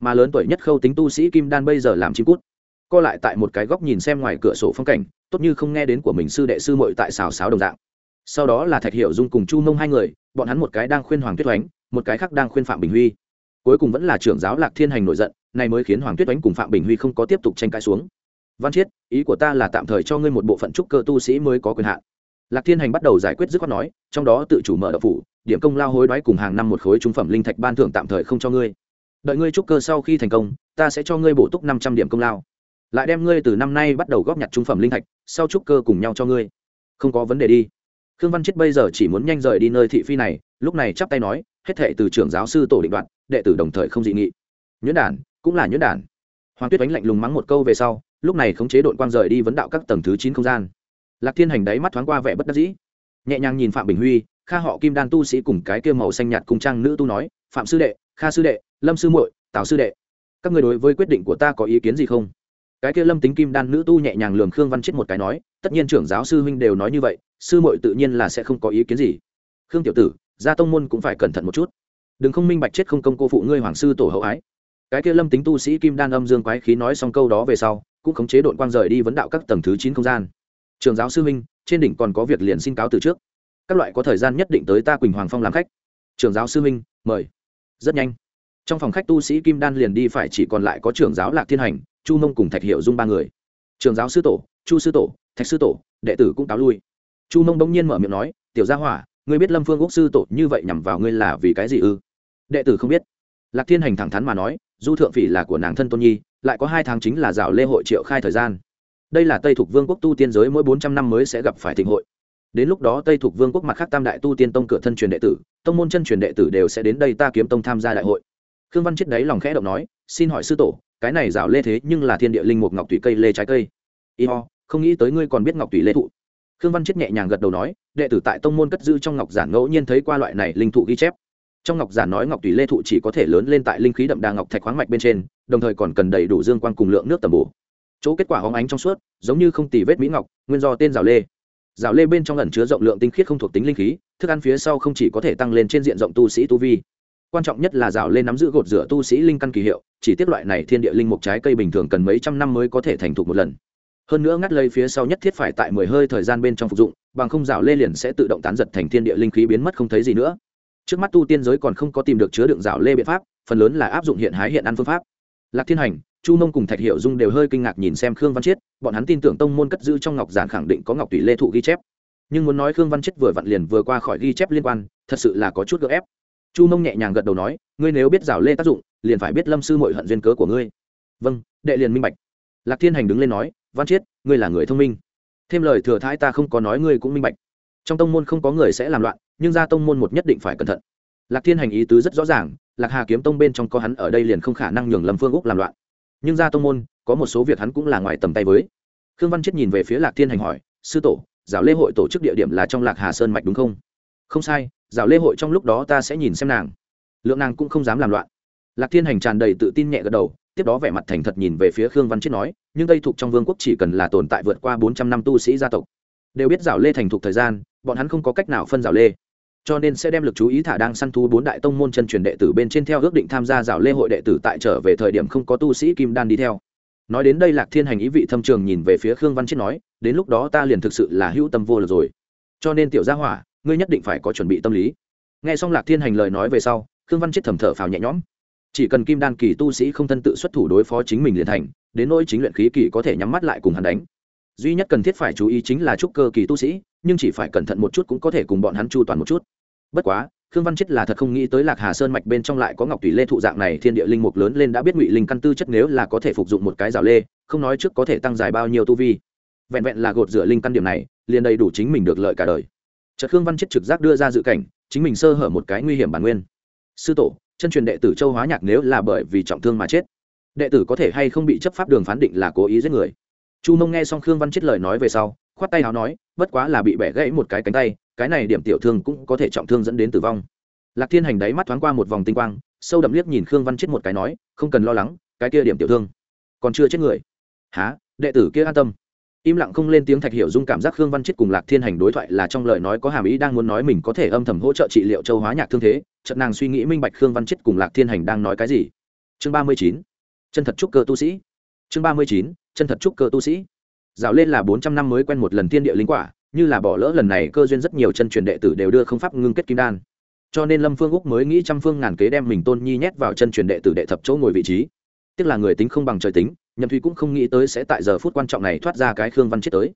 Mà lớn tuổi nhất khâu tính tu sĩ kim đan bây giờ làm chim cút. Co lại tại một cái góc nhìn xem ngoài cửa sổ phong cảnh, tốt như không nghe đến của mình sư đệ sư mội tại xào xáo đồng dạng. Sau đó là thạch Hiểu dung cùng chu mông hai người, bọn hắn một cái đang khuyên hoàng tuyết oánh, một cái khác đang khuyên phạm bình huy. Cuối cùng vẫn là trưởng giáo lạc thiên hành nổi giận, này mới khiến hoàng tuyết oánh cùng phạm bình huy không có tiếp tục tranh cãi xuống văn chiết, ý của ta là tạm thời cho ngươi một bộ phận trúc cơ tu sĩ mới có quyền hạn. Lạc thiên hành bắt đầu giải quyết dứt khoát nói, trong đó tự chủ mở đậu phủ, điểm công lao hối đoái cùng hàng năm một khối trung phẩm linh thạch ban thưởng tạm thời không cho ngươi. Đợi ngươi trúc cơ sau khi thành công, ta sẽ cho ngươi bổ túc năm trăm điểm công lao. Lại đem ngươi từ năm nay bắt đầu góp nhặt trung phẩm linh thạch, sau trúc cơ cùng nhau cho ngươi. Không có vấn đề đi. Khương văn chết bây giờ chỉ muốn nhanh rời đi nơi thị phi này, lúc này chắp tay nói, hết thệ từ trưởng giáo sư tổ định đoạn đệ tử đồng thời không dị nghị. Nhuyễn đản, cũng là nhuyễn đản. Hoàng tuyết đánh lạnh lùng mắng một câu về sau lúc này khống chế đội quang rời đi vấn đạo các tầng thứ chín không gian. Lạc thiên hành đáy mắt thoáng qua vẻ bất đắc dĩ. Nhẹ nhàng nhìn phạm bình huy, kha họ kim đan tu sĩ cùng cái kia màu xanh nhạt cùng trang nữ tu nói, phạm sư đệ, kha sư đệ, lâm sư muội, tào sư đệ, các người đối với quyết định của ta có ý kiến gì không? Cái kia lâm tính kim đan nữ tu nhẹ nhàng lường khương văn chết một cái nói, tất nhiên trưởng giáo sư huynh đều nói như vậy, sư muội tự nhiên là sẽ không có ý kiến gì. Khương tiểu tử, gia tông môn cũng phải cẩn thận một chút. Đừng không minh bạch chết không công cô phụ ngươi hoàng sư tổ hậu ái. Cái kia lâm tính tu sĩ kim đan âm dương quái khí nói xong câu đó về sau cũng khống chế đội quang rời đi vấn đạo các tầng thứ chín không gian. Trường giáo sư huynh, trên đỉnh còn có việc liền xin cáo từ trước. Các loại có thời gian nhất định tới ta quỳnh hoàng phong làm khách. Trường giáo sư huynh, mời. Rất nhanh. Trong phòng khách tu sĩ kim đan liền đi phải chỉ còn lại có trưởng giáo lạc thiên hành, chu mông cùng thạch hiệu dung ba người. Trường giáo sư tổ, chu sư tổ, thạch sư tổ, đệ tử cũng cáo lui. Chu mông bỗng nhiên mở miệng nói, tiểu gia hỏa, ngươi biết lâm phương úc sư tổ như vậy nhằm vào ngươi là vì cái gì ư? Đệ tử không biết. Lạc thiên hành thẳng thắn mà nói, du thượng phỉ là của nàng thân tôn nhi lại có hai tháng chính là rào lê hội triệu khai thời gian. Đây là tây thuộc vương quốc tu tiên giới mỗi bốn trăm năm mới sẽ gặp phải thịnh hội. Đến lúc đó tây thuộc vương quốc mặt khác tam đại tu tiên tông cửa thân truyền đệ tử, tông môn chân truyền đệ tử đều sẽ đến đây ta kiếm tông tham gia đại hội. Khương văn chết đấy lòng khẽ động nói, xin hỏi sư tổ, cái này rào lê thế nhưng là thiên địa linh mục ngọc tùy cây lê trái cây. Y ho, không nghĩ tới ngươi còn biết ngọc tùy lê thụ. Khương văn chết nhẹ nhàng gật đầu nói, đệ tử tại tông môn cất giữ trong ngọc giản ngẫu nhiên thấy qua loại này linh thụ ghi chép. Trong ngọc giản nói ngọc tùy lê thụ chỉ có thể lớn lên tại linh khí đậm đà ngọc thạch khoáng mạch bên trên đồng thời còn cần đầy đủ dương quang cùng lượng nước tầm bổ. Chỗ kết quả hóng ánh trong suốt, giống như không tì vết mỹ ngọc, nguyên do tên rào lê. Rào lê bên trong ẩn chứa rộng lượng tinh khiết không thuộc tính linh khí, thức ăn phía sau không chỉ có thể tăng lên trên diện rộng tu sĩ tu vi. Quan trọng nhất là rào lê nắm giữ gột rửa tu sĩ linh căn kỳ hiệu, chỉ tiếp loại này thiên địa linh mục trái cây bình thường cần mấy trăm năm mới có thể thành thục một lần. Hơn nữa ngắt lây phía sau nhất thiết phải tại mười hơi thời gian bên trong phục dụng, bằng không rào lê liền sẽ tự động tán giật thành thiên địa linh khí biến mất không thấy gì nữa. Trước mắt tu tiên giới còn không có tìm được chứa đựng rào lê biện pháp, phần lớn là áp dụng hiện hái hiện ăn phương pháp lạc thiên hành, chu mông cùng thạch hiệu dung đều hơi kinh ngạc nhìn xem khương văn chiết, bọn hắn tin tưởng tông môn cất giữ trong ngọc giản khẳng định có ngọc tùy lê thụ ghi chép. Nhưng muốn nói khương văn chiết vừa vặn liền vừa qua khỏi ghi chép liên quan, thật sự là có chút gợ ép. Chu mông nhẹ nhàng gật đầu nói, ngươi nếu biết rào lê tác dụng, liền phải biết lâm sư mội hận duyên cớ của ngươi. Vâng đệ liền minh bạch. Lạc thiên hành đứng lên nói, văn chiết, ngươi là người thông minh. Thêm lời thừa thái ta không có nói ngươi cũng minh bạch. Trong tông môn không có người sẽ làm loạn, nhưng ra tông môn một nhất định phải cẩn thận lạc thiên hành ý tứ rất rõ ràng, lạc hà kiếm tông bên trong có hắn ở đây liền không khả năng nhường lâm phương úc làm loạn. Nhưng ra tông môn, có một số việc hắn cũng là ngoài tầm tay với. Khương văn chết nhìn về phía lạc thiên hành hỏi, sư tổ giáo lễ hội tổ chức địa điểm là trong lạc hà sơn mạch đúng không? Không sai giáo lễ hội trong lúc đó ta sẽ nhìn xem nàng. Lượng nàng cũng không dám làm loạn. Lạc thiên hành tràn đầy tự tin nhẹ gật đầu, tiếp đó vẻ mặt thành thật nhìn về phía khương văn chết nói, nhưng tây thuộc trong vương quốc chỉ cần là tồn tại vượt qua bốn trăm năm tu sĩ gia tộc. Đều biết Giảo lê thành thục thời gian, bọn hắn không có cách nào phân Giảo lê cho nên sẽ đem lực chú ý thả đang săn thú bốn đại tông môn chân truyền đệ tử bên trên theo ước định tham gia rào lê hội đệ tử tại trở về thời điểm không có tu sĩ kim đan đi theo. Nói đến đây lạc thiên hành ý vị thâm trường nhìn về phía khương văn chết nói, đến lúc đó ta liền thực sự là hữu tâm vô lực rồi. Cho nên tiểu gia hỏa, ngươi nhất định phải có chuẩn bị tâm lý. Nghe xong lạc thiên hành lời nói về sau, khương văn chết thầm thở phào nhẹ nhõm. Chỉ cần kim đan kỳ tu sĩ không thân tự xuất thủ đối phó chính mình liền thành, đến nỗi chính luyện khí kỳ có thể nhắm mắt lại cùng hắn đánh. Duy nhất cần thiết phải chú ý chính là trúc cơ kỳ tu sĩ, nhưng chỉ phải cẩn thận một chút cũng có thể cùng bọn hắn chu toàn một chút bất quá, khương văn chết là thật không nghĩ tới lạc hà sơn mạch bên trong lại có ngọc thủy lê thụ dạng này thiên địa linh mục lớn lên đã biết ngụy linh căn tư chất nếu là có thể phục dụng một cái rào lê, không nói trước có thể tăng dài bao nhiêu tu vi. Vẹn vẹn là gột rửa linh căn điểm này, liền đầy đủ chính mình được lợi cả đời. Chợt khương văn chết trực giác đưa ra dự cảnh, chính mình sơ hở một cái nguy hiểm bản nguyên. Sư tổ, chân truyền đệ tử châu hóa nhạc nếu là bởi vì trọng thương mà chết, đệ tử có thể hay không bị chấp pháp đường phán định là cố ý giết người? Chu mông nghe xong khương văn chết lời nói về sau, khoát tay áo nói, bất quá là bị bẻ gãy một cái cánh tay cái này điểm tiểu thương cũng có thể trọng thương dẫn đến tử vong. Lạc thiên hành đáy mắt thoáng qua một vòng tinh quang, sâu đậm liếc nhìn khương văn chết một cái nói, không cần lo lắng, cái kia điểm tiểu thương còn chưa chết người. Há đệ tử kia an tâm. Im lặng không lên tiếng thạch hiểu dung cảm giác khương văn chết cùng lạc thiên hành đối thoại là trong lời nói có hàm ý đang muốn nói mình có thể âm thầm hỗ trợ trị liệu châu hóa nhạc thương thế trận nàng suy nghĩ minh bạch khương văn chết cùng lạc thiên hành đang nói cái gì. Chương ba mươi chín, chân thật trúc cơ tu sĩ. Chương ba mươi chín, chân thật trúc cơ tu sĩ. Dạo lên là bốn trăm năm mới quen một lần thiên địa linh quả như là bỏ lỡ lần này cơ duyên rất nhiều chân truyền đệ tử đều đưa không pháp ngưng kết kim đan. Cho nên lâm phương úc mới nghĩ trăm phương ngàn kế đem mình tôn nhi nhét vào chân truyền đệ tử đệ thập chỗ ngồi vị trí. Tức là người tính không bằng trời tính, nhậm thùy cũng không nghĩ tới sẽ tại giờ phút quan trọng này thoát ra cái khương văn chết tới.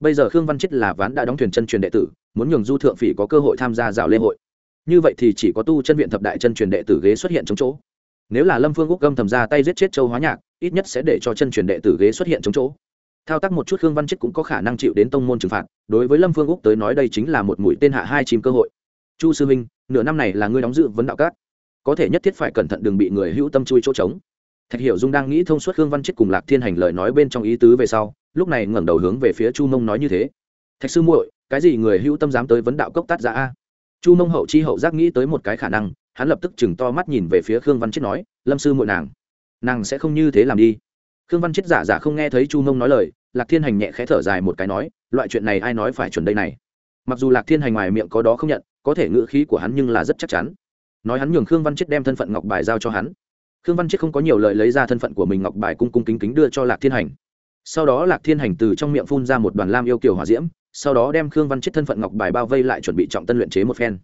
Bây giờ khương văn chết là ván đã đóng thuyền chân truyền đệ tử, muốn nhường du thượng phỉ có cơ hội tham gia rào lễ hội. Như vậy thì chỉ có tu chân viện thập đại chân truyền đệ tử ghế xuất hiện chống chỗ. Nếu là lâm phương úc gâm thầm ra tay giết chết châu hóa nhạc, ít nhất sẽ để cho chân truyền đệ tử ghế xuất hiện chống chỗ thao tác một chút khương văn chết cũng có khả năng chịu đến tông môn trừng phạt, đối với lâm phương úc tới nói đây chính là một mũi tên hạ hai chìm cơ hội. Chu sư minh, nửa năm này là ngươi đóng dự vấn đạo cát. Có thể nhất thiết phải cẩn thận đừng bị người hữu tâm chui chỗ trống. Thạch hiểu dung đang nghĩ thông suốt khương văn chết cùng lạc thiên hành lời nói bên trong ý tứ về sau, lúc này ngẩng đầu hướng về phía chu mông nói như thế. Thạch sư muội, cái gì người hữu tâm dám tới vấn đạo cốc tát ra a? Chu mông hậu chi hậu giác nghĩ tới một cái khả năng, hắn lập tức chừng to mắt nhìn về phía khương văn chết nói, lâm sư muội nàng nàng sẽ không như thế làm đi khương văn chết giả giả không nghe thấy chu mông nói lời, lạc thiên hành nhẹ khẽ thở dài một cái nói, loại chuyện này ai nói phải chuẩn đây này? Mặc dù lạc thiên hành ngoài miệng có đó không nhận, có thể ngữ khí của hắn nhưng là rất chắc chắn. Nói hắn nhường khương văn chết đem thân phận ngọc bài giao cho hắn. Khương văn chết không có nhiều lời lấy ra thân phận của mình, ngọc bài cung cung kính kính đưa cho lạc thiên hành. Sau đó lạc thiên hành từ trong miệng phun ra một đoàn lam yêu kiều hỏa diễm, sau đó đem khương văn chết thân phận ngọc bài bao vây lại chuẩn bị trọng tân luyện chế một phen.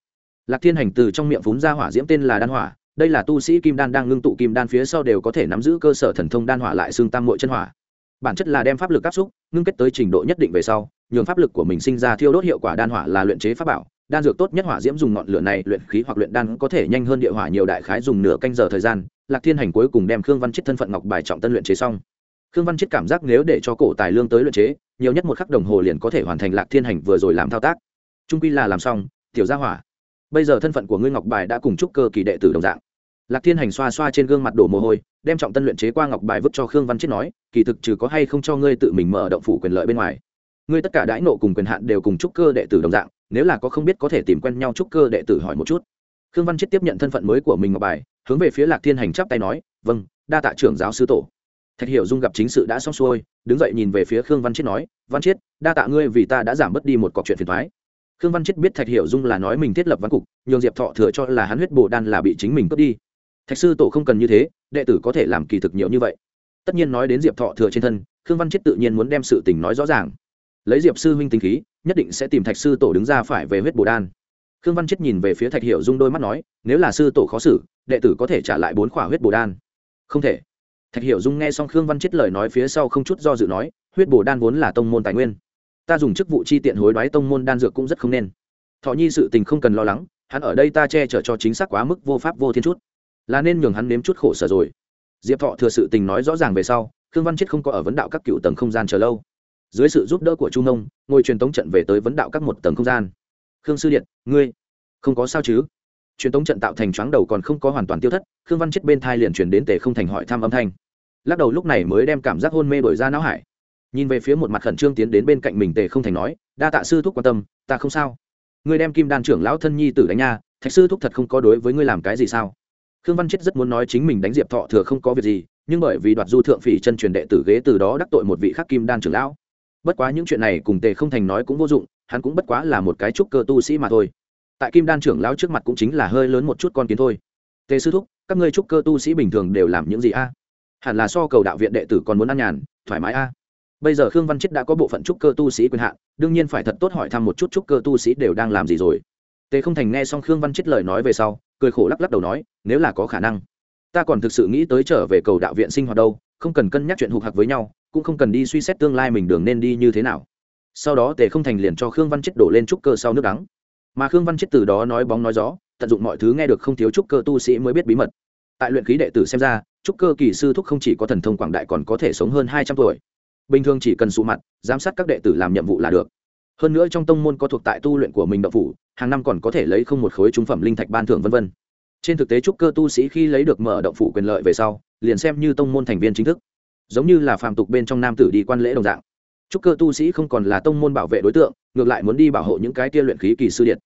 Lạc thiên hành từ trong miệng phun ra hỏa diễm tên là đan hỏa đây là tu sĩ kim đan đang ngưng tụ kim đan phía sau đều có thể nắm giữ cơ sở thần thông đan hỏa lại xương tam mội chân hỏa. Bản chất là đem pháp lực áp xúc, ngưng kết tới trình độ nhất định về sau, nhường pháp lực của mình sinh ra thiêu đốt hiệu quả đan hỏa là luyện chế pháp bảo. Đan dược tốt nhất hỏa diễm dùng ngọn lửa này luyện khí hoặc luyện đan có thể nhanh hơn địa hỏa nhiều đại khái dùng nửa canh giờ thời gian. Lạc thiên hành cuối cùng đem khương văn chết thân phận ngọc bài trọng tân luyện chế xong. Khương văn chết cảm giác nếu để cho cổ tài lương tới luyện chế, nhiều nhất một khắc đồng hồ liền có thể hoàn thành lạc thiên hành vừa rồi làm thao tác. Trung quy là làm xong, tiểu gia hỏa. Bây giờ thân phận của ngươi ngọc bài đã cùng chúc cơ kỳ đệ tử đồng dạng lạc thiên hành xoa xoa trên gương mặt đổ mồ hôi, đem trọng tân luyện chế qua ngọc bài vứt cho khương văn chết nói, kỳ thực trừ có hay không cho ngươi tự mình mở động phủ quyền lợi bên ngoài, ngươi tất cả đãi nộ cùng quyền hạn đều cùng chúc cơ đệ tử đồng dạng, nếu là có không biết có thể tìm quen nhau chúc cơ đệ tử hỏi một chút. Khương văn chết tiếp nhận thân phận mới của mình ngọc bài, hướng về phía lạc thiên hành chắp tay nói vâng đa tạ trưởng giáo sư tổ. Thạch hiểu dung gặp chính sự đã xong xuôi, đứng dậy nhìn về phía khương văn chết nói, văn chết, đa tạ ngươi vì ta đã giảm bớt đi một cọc chuyện phiền thoái khương văn chết biết thạch hiểu dung là nói mình thiết lập văn cục, nhường diệp thọ thừa cho là hắn huyết bồ đan là bị chính mình cướp đi thạch sư tổ không cần như thế, đệ tử có thể làm kỳ thực nhiều như vậy. Tất nhiên nói đến diệp thọ thừa trên thân, khương văn chết tự nhiên muốn đem sự tình nói rõ ràng. Lấy diệp sư huynh tính khí, nhất định sẽ tìm thạch sư tổ đứng ra phải về huyết bồ đan. Khương văn chết nhìn về phía thạch hiểu dung đôi mắt nói, nếu là sư tổ khó xử, đệ tử có thể trả lại bốn khỏa huyết bồ đan. Không thể. Thạch hiểu dung nghe xong khương văn chết lời nói phía sau không chút do dự nói, huyết bồ đan vốn là tông môn tài nguyên. Ta dùng chức vụ chi tiện hối đoái tông môn đan dược cũng rất không nên. Thọ nhi sự tình không cần lo lắng, hắn ở đây ta che chở cho chính xác quá mức vô pháp vô thiên chút là nên nhường hắn nếm chút khổ sở rồi. Diệp thọ thừa sự tình nói rõ ràng về sau, khương văn chết không có ở vấn đạo các cựu tầng không gian chờ lâu. Dưới sự giúp đỡ của Trung nông, ngồi truyền tống trận về tới vấn đạo các một tầng không gian. Khương sư điện ngươi không có sao chứ? Truyền tống trận tạo thành chóng đầu còn không có hoàn toàn tiêu thất, khương văn chết bên thai liền truyền đến tề không thành hỏi thăm âm thanh. Lắc đầu lúc này mới đem cảm giác hôn mê đổi ra não hải. Nhìn về phía một mặt khẩn trương tiến đến bên cạnh mình tề không thành nói, đa tạ sư thúc quan tâm, ta không sao. Ngươi đem kim đan trưởng lão thân nhi tử đánh nha, thạch sư thúc thật không có đối với ngươi làm cái gì sao? Khương văn chết rất muốn nói chính mình đánh diệp thọ thừa không có việc gì, nhưng bởi vì đoạt du thượng phỉ chân truyền đệ tử ghế từ đó đắc tội một vị khắc kim đan trưởng lão. Bất quá những chuyện này cùng tề không thành nói cũng vô dụng, hắn cũng bất quá là một cái trúc cơ tu sĩ mà thôi. Tại kim đan trưởng lão trước mặt cũng chính là hơi lớn một chút con kiến thôi. Tề sư thúc, các ngươi trúc cơ tu sĩ bình thường đều làm những gì a? Hẳn là so cầu đạo viện đệ tử còn muốn ăn nhàn, thoải mái a. Bây giờ khương văn chết đã có bộ phận trúc cơ tu sĩ quyền hạn, đương nhiên phải thật tốt hỏi thăm một chút trúc cơ tu sĩ đều đang làm gì rồi. Tề không thành nghe xong khương văn chết lời nói về sau cười khổ lắc lắc đầu nói, nếu là có khả năng, ta còn thực sự nghĩ tới trở về cầu đạo viện sinh hoạt đâu, không cần cân nhắc chuyện hụt hạc với nhau, cũng không cần đi suy xét tương lai mình đường nên đi như thế nào. Sau đó tề không thành liền cho khương văn chết đổ lên trúc cơ sau nước đắng. Mà khương văn chết từ đó nói bóng nói gió, tận dụng mọi thứ nghe được không thiếu trúc cơ tu sĩ mới biết bí mật. Tại luyện khí đệ tử xem ra, trúc cơ kỳ sư thúc không chỉ có thần thông quảng đại còn có thể sống hơn hai trăm tuổi. Bình thường chỉ cần sụ mặt, giám sát các đệ tử làm nhiệm vụ là được hơn nữa trong tông môn có thuộc tại tu luyện của mình đậu phủ, hàng năm còn có thể lấy không một khối trung phẩm linh thạch ban thưởng vân vân. Trên thực tế trúc cơ tu sĩ khi lấy được mở động phủ quyền lợi về sau, liền xem như tông môn thành viên chính thức. Giống như là phàm tục bên trong nam tử đi quan lễ đồng dạng. Trúc cơ tu sĩ không còn là tông môn bảo vệ đối tượng, ngược lại muốn đi bảo hộ những cái tia luyện khí kỳ sư điện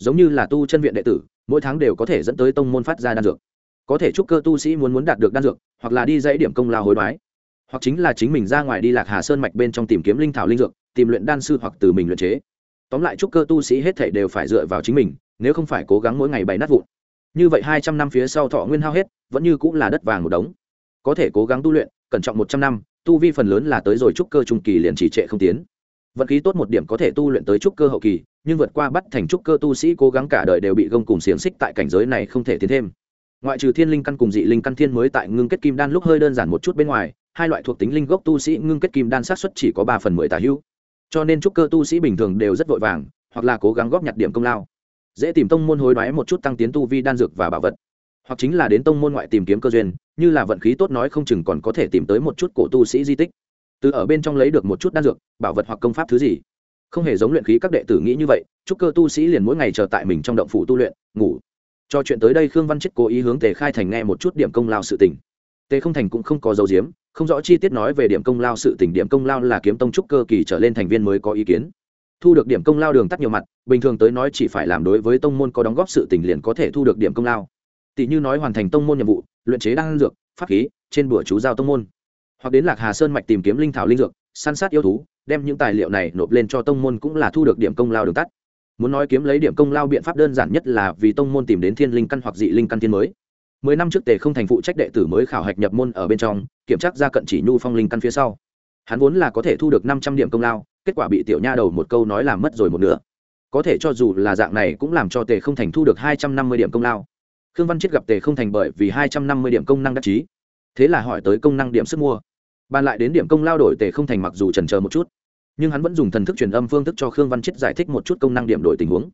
giống như là tu chân viện đệ tử, mỗi tháng đều có thể dẫn tới tông môn phát ra đan dược. Có thể trúc cơ tu sĩ muốn muốn đạt được đan dược, hoặc là đi dãy điểm công lao hối đoái hoặc chính là chính mình ra ngoài đi lạc hà sơn mạch bên trong tìm kiếm linh thảo linh dược, tìm luyện đan sư hoặc từ mình luyện chế. Tóm lại chúc cơ tu sĩ hết thể đều phải dựa vào chính mình, nếu không phải cố gắng mỗi ngày bày nát vụn. Như vậy hai trăm năm phía sau thọ nguyên hao hết, vẫn như cũng là đất vàng một đống. Có thể cố gắng tu luyện, cẩn trọng một trăm năm, tu vi phần lớn là tới rồi trúc cơ trung kỳ liền chỉ trệ không tiến. Vận khí tốt một điểm có thể tu luyện tới trúc cơ hậu kỳ, nhưng vượt qua bắt thành trúc cơ tu sĩ cố gắng cả đời đều bị gông cùng xiềng xích tại cảnh giới này không thể tiến thêm. Ngoại trừ thiên linh căn cùng dị linh căn thiên mới tại ngưng kết kim đan lúc hơi đơn giản một chút bên ngoài hai loại thuộc tính linh gốc tu sĩ ngưng kết kim đan sát xuất chỉ có ba phần mười tà hữu. Cho nên trúc cơ tu sĩ bình thường đều rất vội vàng, hoặc là cố gắng góp nhặt điểm công lao. Dễ tìm tông môn hối đoái một chút tăng tiến tu vi đan dược và bảo vật. Hoặc chính là đến tông môn ngoại tìm kiếm cơ duyên, như là vận khí tốt nói không chừng còn có thể tìm tới một chút cổ tu sĩ di tích. Từ ở bên trong lấy được một chút đan dược, bảo vật hoặc công pháp thứ gì. Không hề giống luyện khí các đệ tử nghĩ như vậy, chúc cơ tu sĩ liền mỗi ngày chờ tại mình trong động phủ tu luyện, ngủ. Cho chuyện tới đây khương văn chết cố ý hướng tề khai thành nghe một chút điểm công lao sự tình. Tề không thành cũng không có dấu diếm không rõ chi tiết nói về điểm công lao sự tình. Điểm công lao là kiếm tông trúc cơ kỳ trở lên thành viên mới có ý kiến. Thu được điểm công lao đường tắt nhiều mặt, bình thường tới nói chỉ phải làm đối với tông môn có đóng góp sự tình liền có thể thu được điểm công lao. Tỷ như nói hoàn thành tông môn nhiệm vụ, luyện chế đan dược, pháp khí, trên bữa chú giao tông môn. Hoặc đến lạc hà sơn mạch tìm kiếm linh thảo linh dược, săn sát yêu thú, đem những tài liệu này nộp lên cho tông môn cũng là thu được điểm công lao đường tắt. Muốn nói kiếm lấy điểm công lao biện pháp đơn giản nhất là vì tông môn tìm đến thiên linh căn hoặc dị linh căn thiên mới mười năm trước tề không thành phụ trách đệ tử mới khảo hạch nhập môn ở bên trong, kiểm tra ra cận chỉ nhu phong linh căn phía sau. Hắn vốn là có thể thu được năm trăm điểm công lao, kết quả bị tiểu nha đầu một câu nói làm mất rồi một nửa. Có thể cho dù là dạng này cũng làm cho tề không thành thu được hai trăm năm mươi điểm công lao. Khương văn chết gặp tề không thành bởi vì hai trăm năm mươi điểm công năng đắc chí, thế là hỏi tới công năng điểm sức mua. Bàn lại đến điểm công lao đổi tề không thành mặc dù trần chờ một chút, nhưng hắn vẫn dùng thần thức truyền âm phương thức cho khương văn chết giải thích một chút công năng điểm đổi tình huống.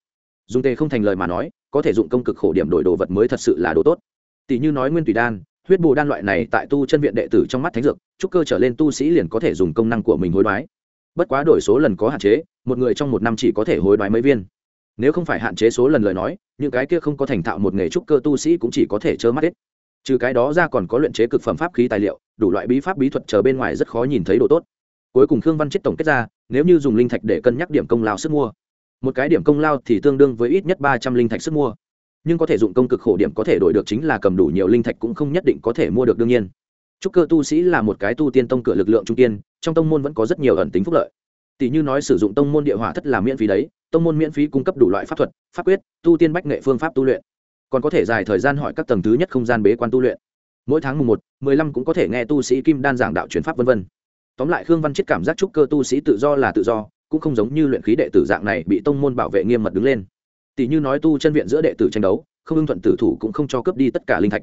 Dùng tề không thành lời mà nói, có thể dụng công cực khổ điểm đổi đồ vật mới thật sự là đồ tốt tỷ như nói nguyên tùy đan, huyết bù đan loại này tại tu chân viện đệ tử trong mắt thánh dược trúc cơ trở lên tu sĩ liền có thể dùng công năng của mình hối đoái. Bất quá đổi số lần có hạn chế, một người trong một năm chỉ có thể hối đoái mấy viên. Nếu không phải hạn chế số lần lời nói, những cái kia không có thành thạo một nghề trúc cơ tu sĩ cũng chỉ có thể trơ mắt hết. Trừ cái đó ra còn có luyện chế cực phẩm pháp khí tài liệu, đủ loại bí pháp bí thuật chờ bên ngoài rất khó nhìn thấy độ tốt. Cuối cùng khương văn chết tổng kết ra, nếu như dùng linh thạch để cân nhắc điểm công lao sức mua. Một cái điểm công lao thì tương đương với ít nhất ba trăm linh thạch sức mua nhưng có thể dụng công cực khổ điểm có thể đổi được chính là cầm đủ nhiều linh thạch cũng không nhất định có thể mua được đương nhiên. Trúc cơ tu sĩ là một cái tu tiên tông cửa lực lượng trung tiên trong tông môn vẫn có rất nhiều ẩn tính phúc lợi. Tỷ như nói sử dụng tông môn địa hỏa thất là miễn phí đấy, tông môn miễn phí cung cấp đủ loại pháp thuật, pháp quyết, tu tiên bách nghệ phương pháp tu luyện. Còn có thể dài thời gian hỏi các tầng thứ nhất không gian bế quan tu luyện. Mỗi tháng mùng một, mười lăm cũng có thể nghe tu sĩ kim đan giảng đạo truyền pháp vân vân. Tóm lại khương văn chết cảm giác trúc cơ tu sĩ tự do là tự do, cũng không giống như luyện khí đệ tử dạng này bị tông môn bảo vệ nghiêm mật đứng lên tỷ như nói tu chân viện giữa đệ tử tranh đấu, không ưng thuận tử thủ cũng không cho cướp đi tất cả linh thạch.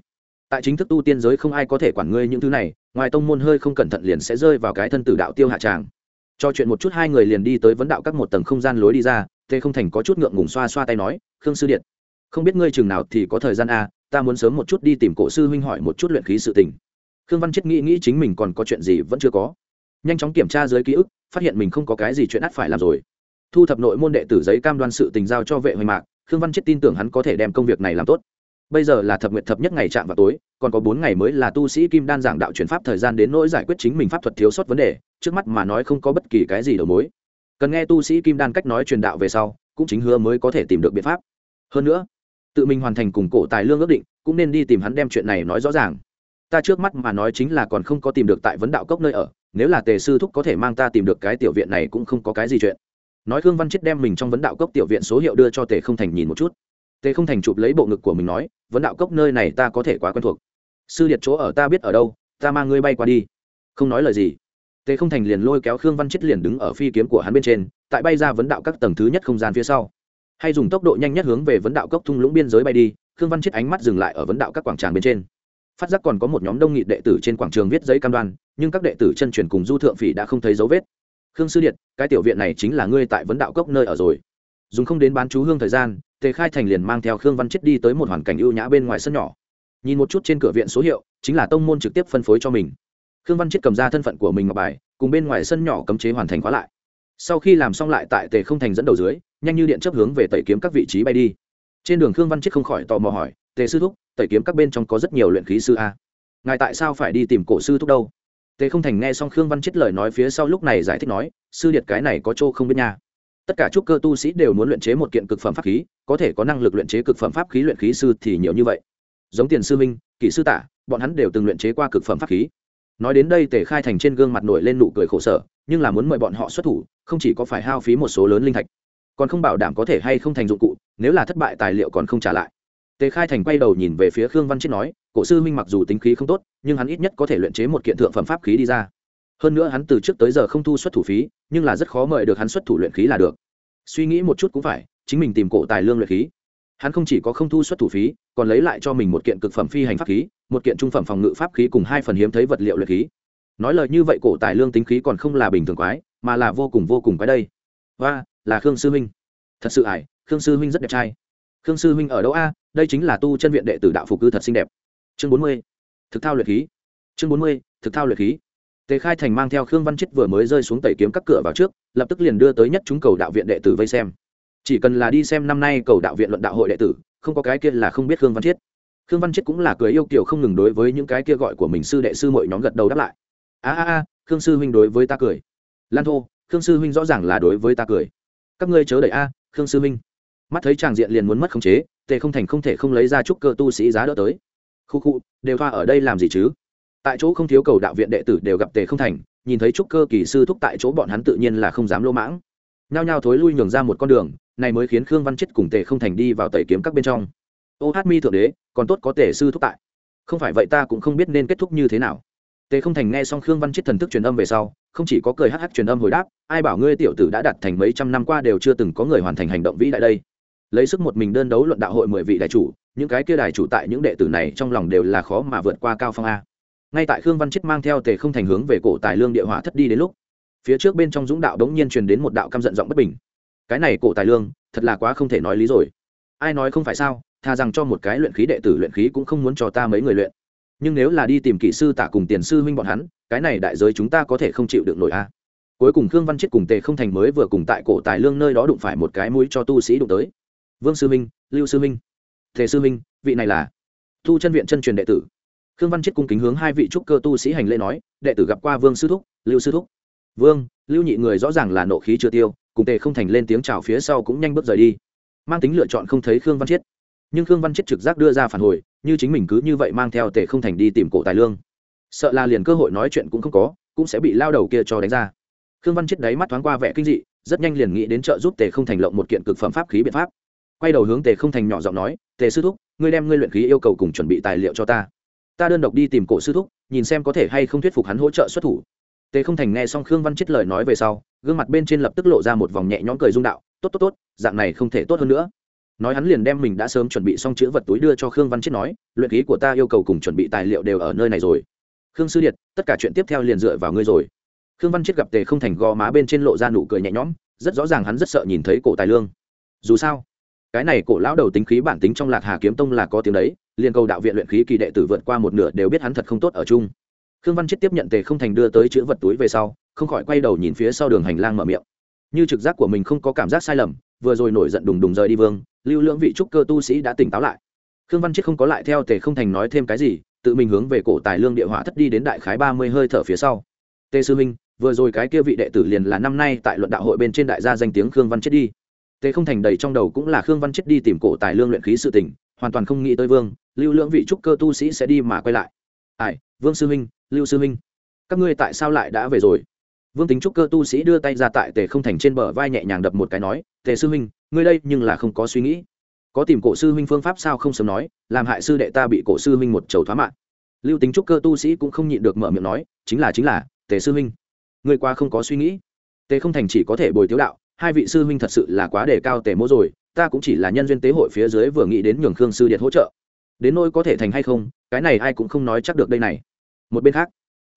Tại chính thức tu tiên giới không ai có thể quản ngươi những thứ này, ngoài tông môn hơi không cẩn thận liền sẽ rơi vào cái thân tử đạo tiêu hạ tràng. Cho chuyện một chút hai người liền đi tới vấn đạo các một tầng không gian lối đi ra, tê không thành có chút ngượng ngùng xoa xoa tay nói, khương sư điện, không biết ngươi chừng nào thì có thời gian a ta muốn sớm một chút đi tìm cổ sư huynh hỏi một chút luyện khí sự tình. Khương văn chết nghĩ nghĩ chính mình còn có chuyện gì vẫn chưa có. Nhanh chóng kiểm tra dưới ký ức, phát hiện mình không có cái gì chuyện ắt phải làm rồi thu thập nội môn đệ tử giấy cam đoan sự tình giao cho vệ hoành mạc, khương văn chết tin tưởng hắn có thể đem công việc này làm tốt. Bây giờ là thập nguyện thập nhất ngày chạm vào tối, còn có bốn ngày mới là tu sĩ kim đan giảng đạo chuyển pháp thời gian đến nỗi giải quyết chính mình pháp thuật thiếu sót vấn đề, trước mắt mà nói không có bất kỳ cái gì đầu mối. Cần nghe tu sĩ kim đan cách nói truyền đạo về sau, cũng chính hứa mới có thể tìm được biện pháp. Hơn nữa, tự mình hoàn thành cùng cổ tài lương ước định, cũng nên đi tìm hắn đem chuyện này nói rõ ràng. Ta trước mắt mà nói chính là còn không có tìm được tại vấn đạo cốc nơi ở, nếu là tề sư thúc có thể mang ta tìm được cái tiểu viện này cũng không có cái gì chuyện nói khương văn chết đem mình trong vấn đạo cốc tiểu viện số hiệu đưa cho tề không thành nhìn một chút. Tề không thành chụp lấy bộ ngực của mình nói, vấn đạo cốc nơi này ta có thể quá quen thuộc. Sư điệt chỗ ở ta biết ở đâu, ta mang ngươi bay qua đi. Không nói lời gì. Tề không thành liền lôi kéo khương văn chết liền đứng ở phi kiếm của hắn bên trên, tại bay ra vấn đạo các tầng thứ nhất không gian phía sau. Hay dùng tốc độ nhanh nhất hướng về vấn đạo cốc thung lũng biên giới bay đi, khương văn chết ánh mắt dừng lại ở vấn đạo các quảng tràng bên trên. Phát giác còn có một nhóm đông nghị đệ tử trên quảng trường viết giấy cam đoan, nhưng các đệ tử chân truyền cùng du thượng phỉ đã không thấy dấu vết khương sư điện cái tiểu viện này chính là ngươi tại vấn đạo cốc nơi ở rồi. Dùng không đến bán chú hương thời gian, tề khai thành liền mang theo khương văn chết đi tới một hoàn cảnh ưu nhã bên ngoài sân nhỏ. Nhìn một chút trên cửa viện số hiệu, chính là tông môn trực tiếp phân phối cho mình. Khương văn chết cầm ra thân phận của mình ngọc bài, cùng bên ngoài sân nhỏ cấm chế hoàn thành khóa lại. Sau khi làm xong lại tại tề không thành dẫn đầu dưới, nhanh như điện chấp hướng về tẩy kiếm các vị trí bay đi. Trên đường khương văn chết không khỏi tò mò hỏi, tề sư thúc, tẩy kiếm các bên trong có rất nhiều luyện khí sư a? Ngài tại sao phải đi tìm cổ sư thúc đâu? Tề không thành nghe xong khương văn chết lời nói phía sau lúc này giải thích nói, sư điệt cái này có chỗ không biết nha. Tất cả trúc cơ tu sĩ đều muốn luyện chế một kiện cực phẩm pháp khí, có thể có năng lực luyện chế cực phẩm pháp khí luyện khí sư thì nhiều như vậy. Giống tiền sư minh kỹ sư tả, bọn hắn đều từng luyện chế qua cực phẩm pháp khí. Nói đến đây tề khai thành trên gương mặt nổi lên nụ cười khổ sở, nhưng là muốn mời bọn họ xuất thủ, không chỉ có phải hao phí một số lớn linh thạch, còn không bảo đảm có thể hay không thành dụng cụ, nếu là thất bại tài liệu còn không trả lại. Tề khai thành quay đầu nhìn về phía khương văn chết nói, cổ sư minh mặc dù tính khí không tốt nhưng hắn ít nhất có thể luyện chế một kiện thượng phẩm pháp khí đi ra. Hơn nữa hắn từ trước tới giờ không thu xuất thủ phí, nhưng là rất khó mời được hắn xuất thủ luyện khí là được. Suy nghĩ một chút cũng phải, chính mình tìm cổ tài lương luyện khí. Hắn không chỉ có không thu xuất thủ phí, còn lấy lại cho mình một kiện cực phẩm phi hành pháp khí, một kiện trung phẩm phòng ngự pháp khí cùng hai phần hiếm thấy vật liệu luyện khí. Nói lời như vậy cổ tài lương tính khí còn không là bình thường quái, mà là vô cùng vô cùng quái đây. Và là khương sư huynh. Thật sự ải, khương sư huynh rất đẹp trai. Khương sư huynh ở đâu a? Đây chính là tu chân viện đệ tử đạo phục cư thật xinh đẹp. Chương bốn mươi thực thao luyện khí. Chương bốn mươi, thực thao luyện khí. Tề khai thành mang theo khương văn chết vừa mới rơi xuống tẩy kiếm các cửa vào trước, lập tức liền đưa tới nhất chúng cầu đạo viện đệ tử vây xem. Chỉ cần là đi xem năm nay cầu đạo viện luận đạo hội đệ tử, không có cái kia là không biết khương văn chiết khương văn chiết cũng là cười yêu kiểu không ngừng đối với những cái kia gọi của mình sư đệ sư mọi nhóm gật đầu đáp lại. A a a, khương sư huynh đối với ta cười. Lan thô, khương sư huynh rõ ràng là đối với ta cười. Các ngươi chớ đẩy a, khương sư huynh. Mắt thấy tràng diện liền muốn mất khống chế, tề không thành không thể không lấy ra chút cơ tu sĩ giá đỡ tới khu khu, đều thoa ở đây làm gì chứ? Tại chỗ không thiếu cầu đạo viện đệ tử đều gặp tề không thành, nhìn thấy trúc cơ kỳ sư thúc tại chỗ bọn hắn tự nhiên là không dám lỗ mãng. Nhao nhao thối lui nhường ra một con đường, này mới khiến khương văn chết cùng tề không thành đi vào tẩy kiếm các bên trong. Ô hát mi thượng đế, còn tốt có tề sư thúc tại. Không phải vậy ta cũng không biết nên kết thúc như thế nào. Tề không thành nghe xong khương văn chết thần thức truyền âm về sau, không chỉ có cười hh truyền âm hồi đáp, ai bảo ngươi tiểu tử đã đặt thành mấy trăm năm qua đều chưa từng có người hoàn thành hành động vĩ đại đây lấy sức một mình đơn đấu luận đạo hội mười vị đại chủ, những cái kia đại chủ tại những đệ tử này trong lòng đều là khó mà vượt qua cao phong a. Ngay tại khương văn chết mang theo tề không thành hướng về cổ tài lương địa hỏa thất đi đến lúc, phía trước bên trong dũng đạo đống nhiên truyền đến một đạo căm giận giọng bất bình. Cái này cổ tài lương, thật là quá không thể nói lý rồi. Ai nói không phải sao thà rằng cho một cái luyện khí đệ tử luyện khí cũng không muốn cho ta mấy người luyện. Nhưng nếu là đi tìm kỹ sư tả cùng tiền sư huynh bọn hắn, cái này đại giới chúng ta có thể không chịu được nổi a. Cuối cùng khương văn chết cùng tề không thành mới vừa cùng tại cổ tài lương nơi đó đụng phải một cái mũi cho tu sĩ đụng tới vương sư minh, lưu sư minh tề sư minh, vị này là thu chân viện chân truyền đệ tử. Khương văn chết cung kính hướng hai vị trúc cơ tu sĩ hành lễ nói, đệ tử gặp qua vương sư thúc, lưu sư thúc. Vương, lưu nhị người rõ ràng là nộ khí chưa tiêu, cùng tề không thành lên tiếng chào phía sau cũng nhanh bước rời đi. Mang tính lựa chọn không thấy khương văn chết. Nhưng khương văn chết trực giác đưa ra phản hồi, như chính mình cứ như vậy mang theo tề không thành đi tìm cổ tài lương. Sợ là liền cơ hội nói chuyện cũng không có, cũng sẽ bị lao đầu kia cho đánh ra. Khương văn chết đáy mắt thoáng qua vẻ kinh dị, rất nhanh liền nghĩ đến trợ giúp tề không thành lộng một kiện cực phẩm pháp khí biện pháp quay đầu hướng tề không thành nhỏ giọng nói, tề sư thúc, ngươi đem ngươi luyện khí yêu cầu cùng chuẩn bị tài liệu cho ta. Ta đơn độc đi tìm cổ sư thúc, nhìn xem có thể hay không thuyết phục hắn hỗ trợ xuất thủ. Tề không thành nghe xong khương văn chết lời nói về sau, gương mặt bên trên lập tức lộ ra một vòng nhẹ nhõm cười dung đạo, tốt tốt tốt, dạng này không thể tốt hơn nữa. Nói hắn liền đem mình đã sớm chuẩn bị xong chữ vật túi đưa cho khương văn chết nói, luyện khí của ta yêu cầu cùng chuẩn bị tài liệu đều ở nơi này rồi. Khương sư điệt, tất cả chuyện tiếp theo liền dựa vào ngươi rồi. Khương văn chết gặp tề không thành gò má bên trên lộ ra nụ cười nhẹ nhõm, rất rõ ràng hắn rất sợ nhìn thấy cổ tài lương. Dù sao cái này cổ lão đầu tính khí bản tính trong lạc hà kiếm tông là có tiếng đấy, liền cầu đạo viện luyện khí kỳ đệ tử vượt qua một nửa đều biết hắn thật không tốt ở chung. Khương văn chết tiếp nhận tề không thành đưa tới chữ vật túi về sau, không khỏi quay đầu nhìn phía sau đường hành lang mở miệng. Như trực giác của mình không có cảm giác sai lầm, vừa rồi nổi giận đùng đùng rời đi vương, lưu lưỡng vị trúc cơ tu sĩ đã tỉnh táo lại. Khương văn chết không có lại theo tề không thành nói thêm cái gì, tự mình hướng về cổ tài lương địa hỏa thất đi đến đại khái ba mươi hơi thở phía sau. Tề sư minh vừa rồi cái kia vị đệ tử liền là năm nay tại luận đạo hội bên trên đại gia danh tiếng khương văn chết đi tề không thành đầy trong đầu cũng là khương văn chết đi tìm cổ tài lương luyện khí sự tình, hoàn toàn không nghĩ tới vương, lưu lưỡng vị trúc cơ tu sĩ sẽ đi mà quay lại. Ai, vương sư minh, lưu sư minh, các ngươi tại sao lại đã về rồi? Vương tính trúc cơ tu sĩ đưa tay ra tại tề không thành trên bờ vai nhẹ nhàng đập một cái nói, tề sư huynh ngươi đây nhưng là không có suy nghĩ. Có tìm cổ sư huynh phương pháp sao không sớm nói, làm hại sư đệ ta bị cổ sư huynh một chầu thoá mạng. Lưu tính trúc cơ tu sĩ cũng không nhịn được mở miệng nói, chính là chính là, tề sư huynh ngươi qua không có suy nghĩ. Tề không thành chỉ có thể bồi tiếu đạo hai vị sư huynh thật sự là quá đề cao tề mỗ rồi, ta cũng chỉ là nhân duyên tế hội phía dưới vừa nghĩ đến nhường khương sư điện hỗ trợ. Đến nỗi có thể thành hay không, cái này ai cũng không nói chắc được đây này. Một bên khác,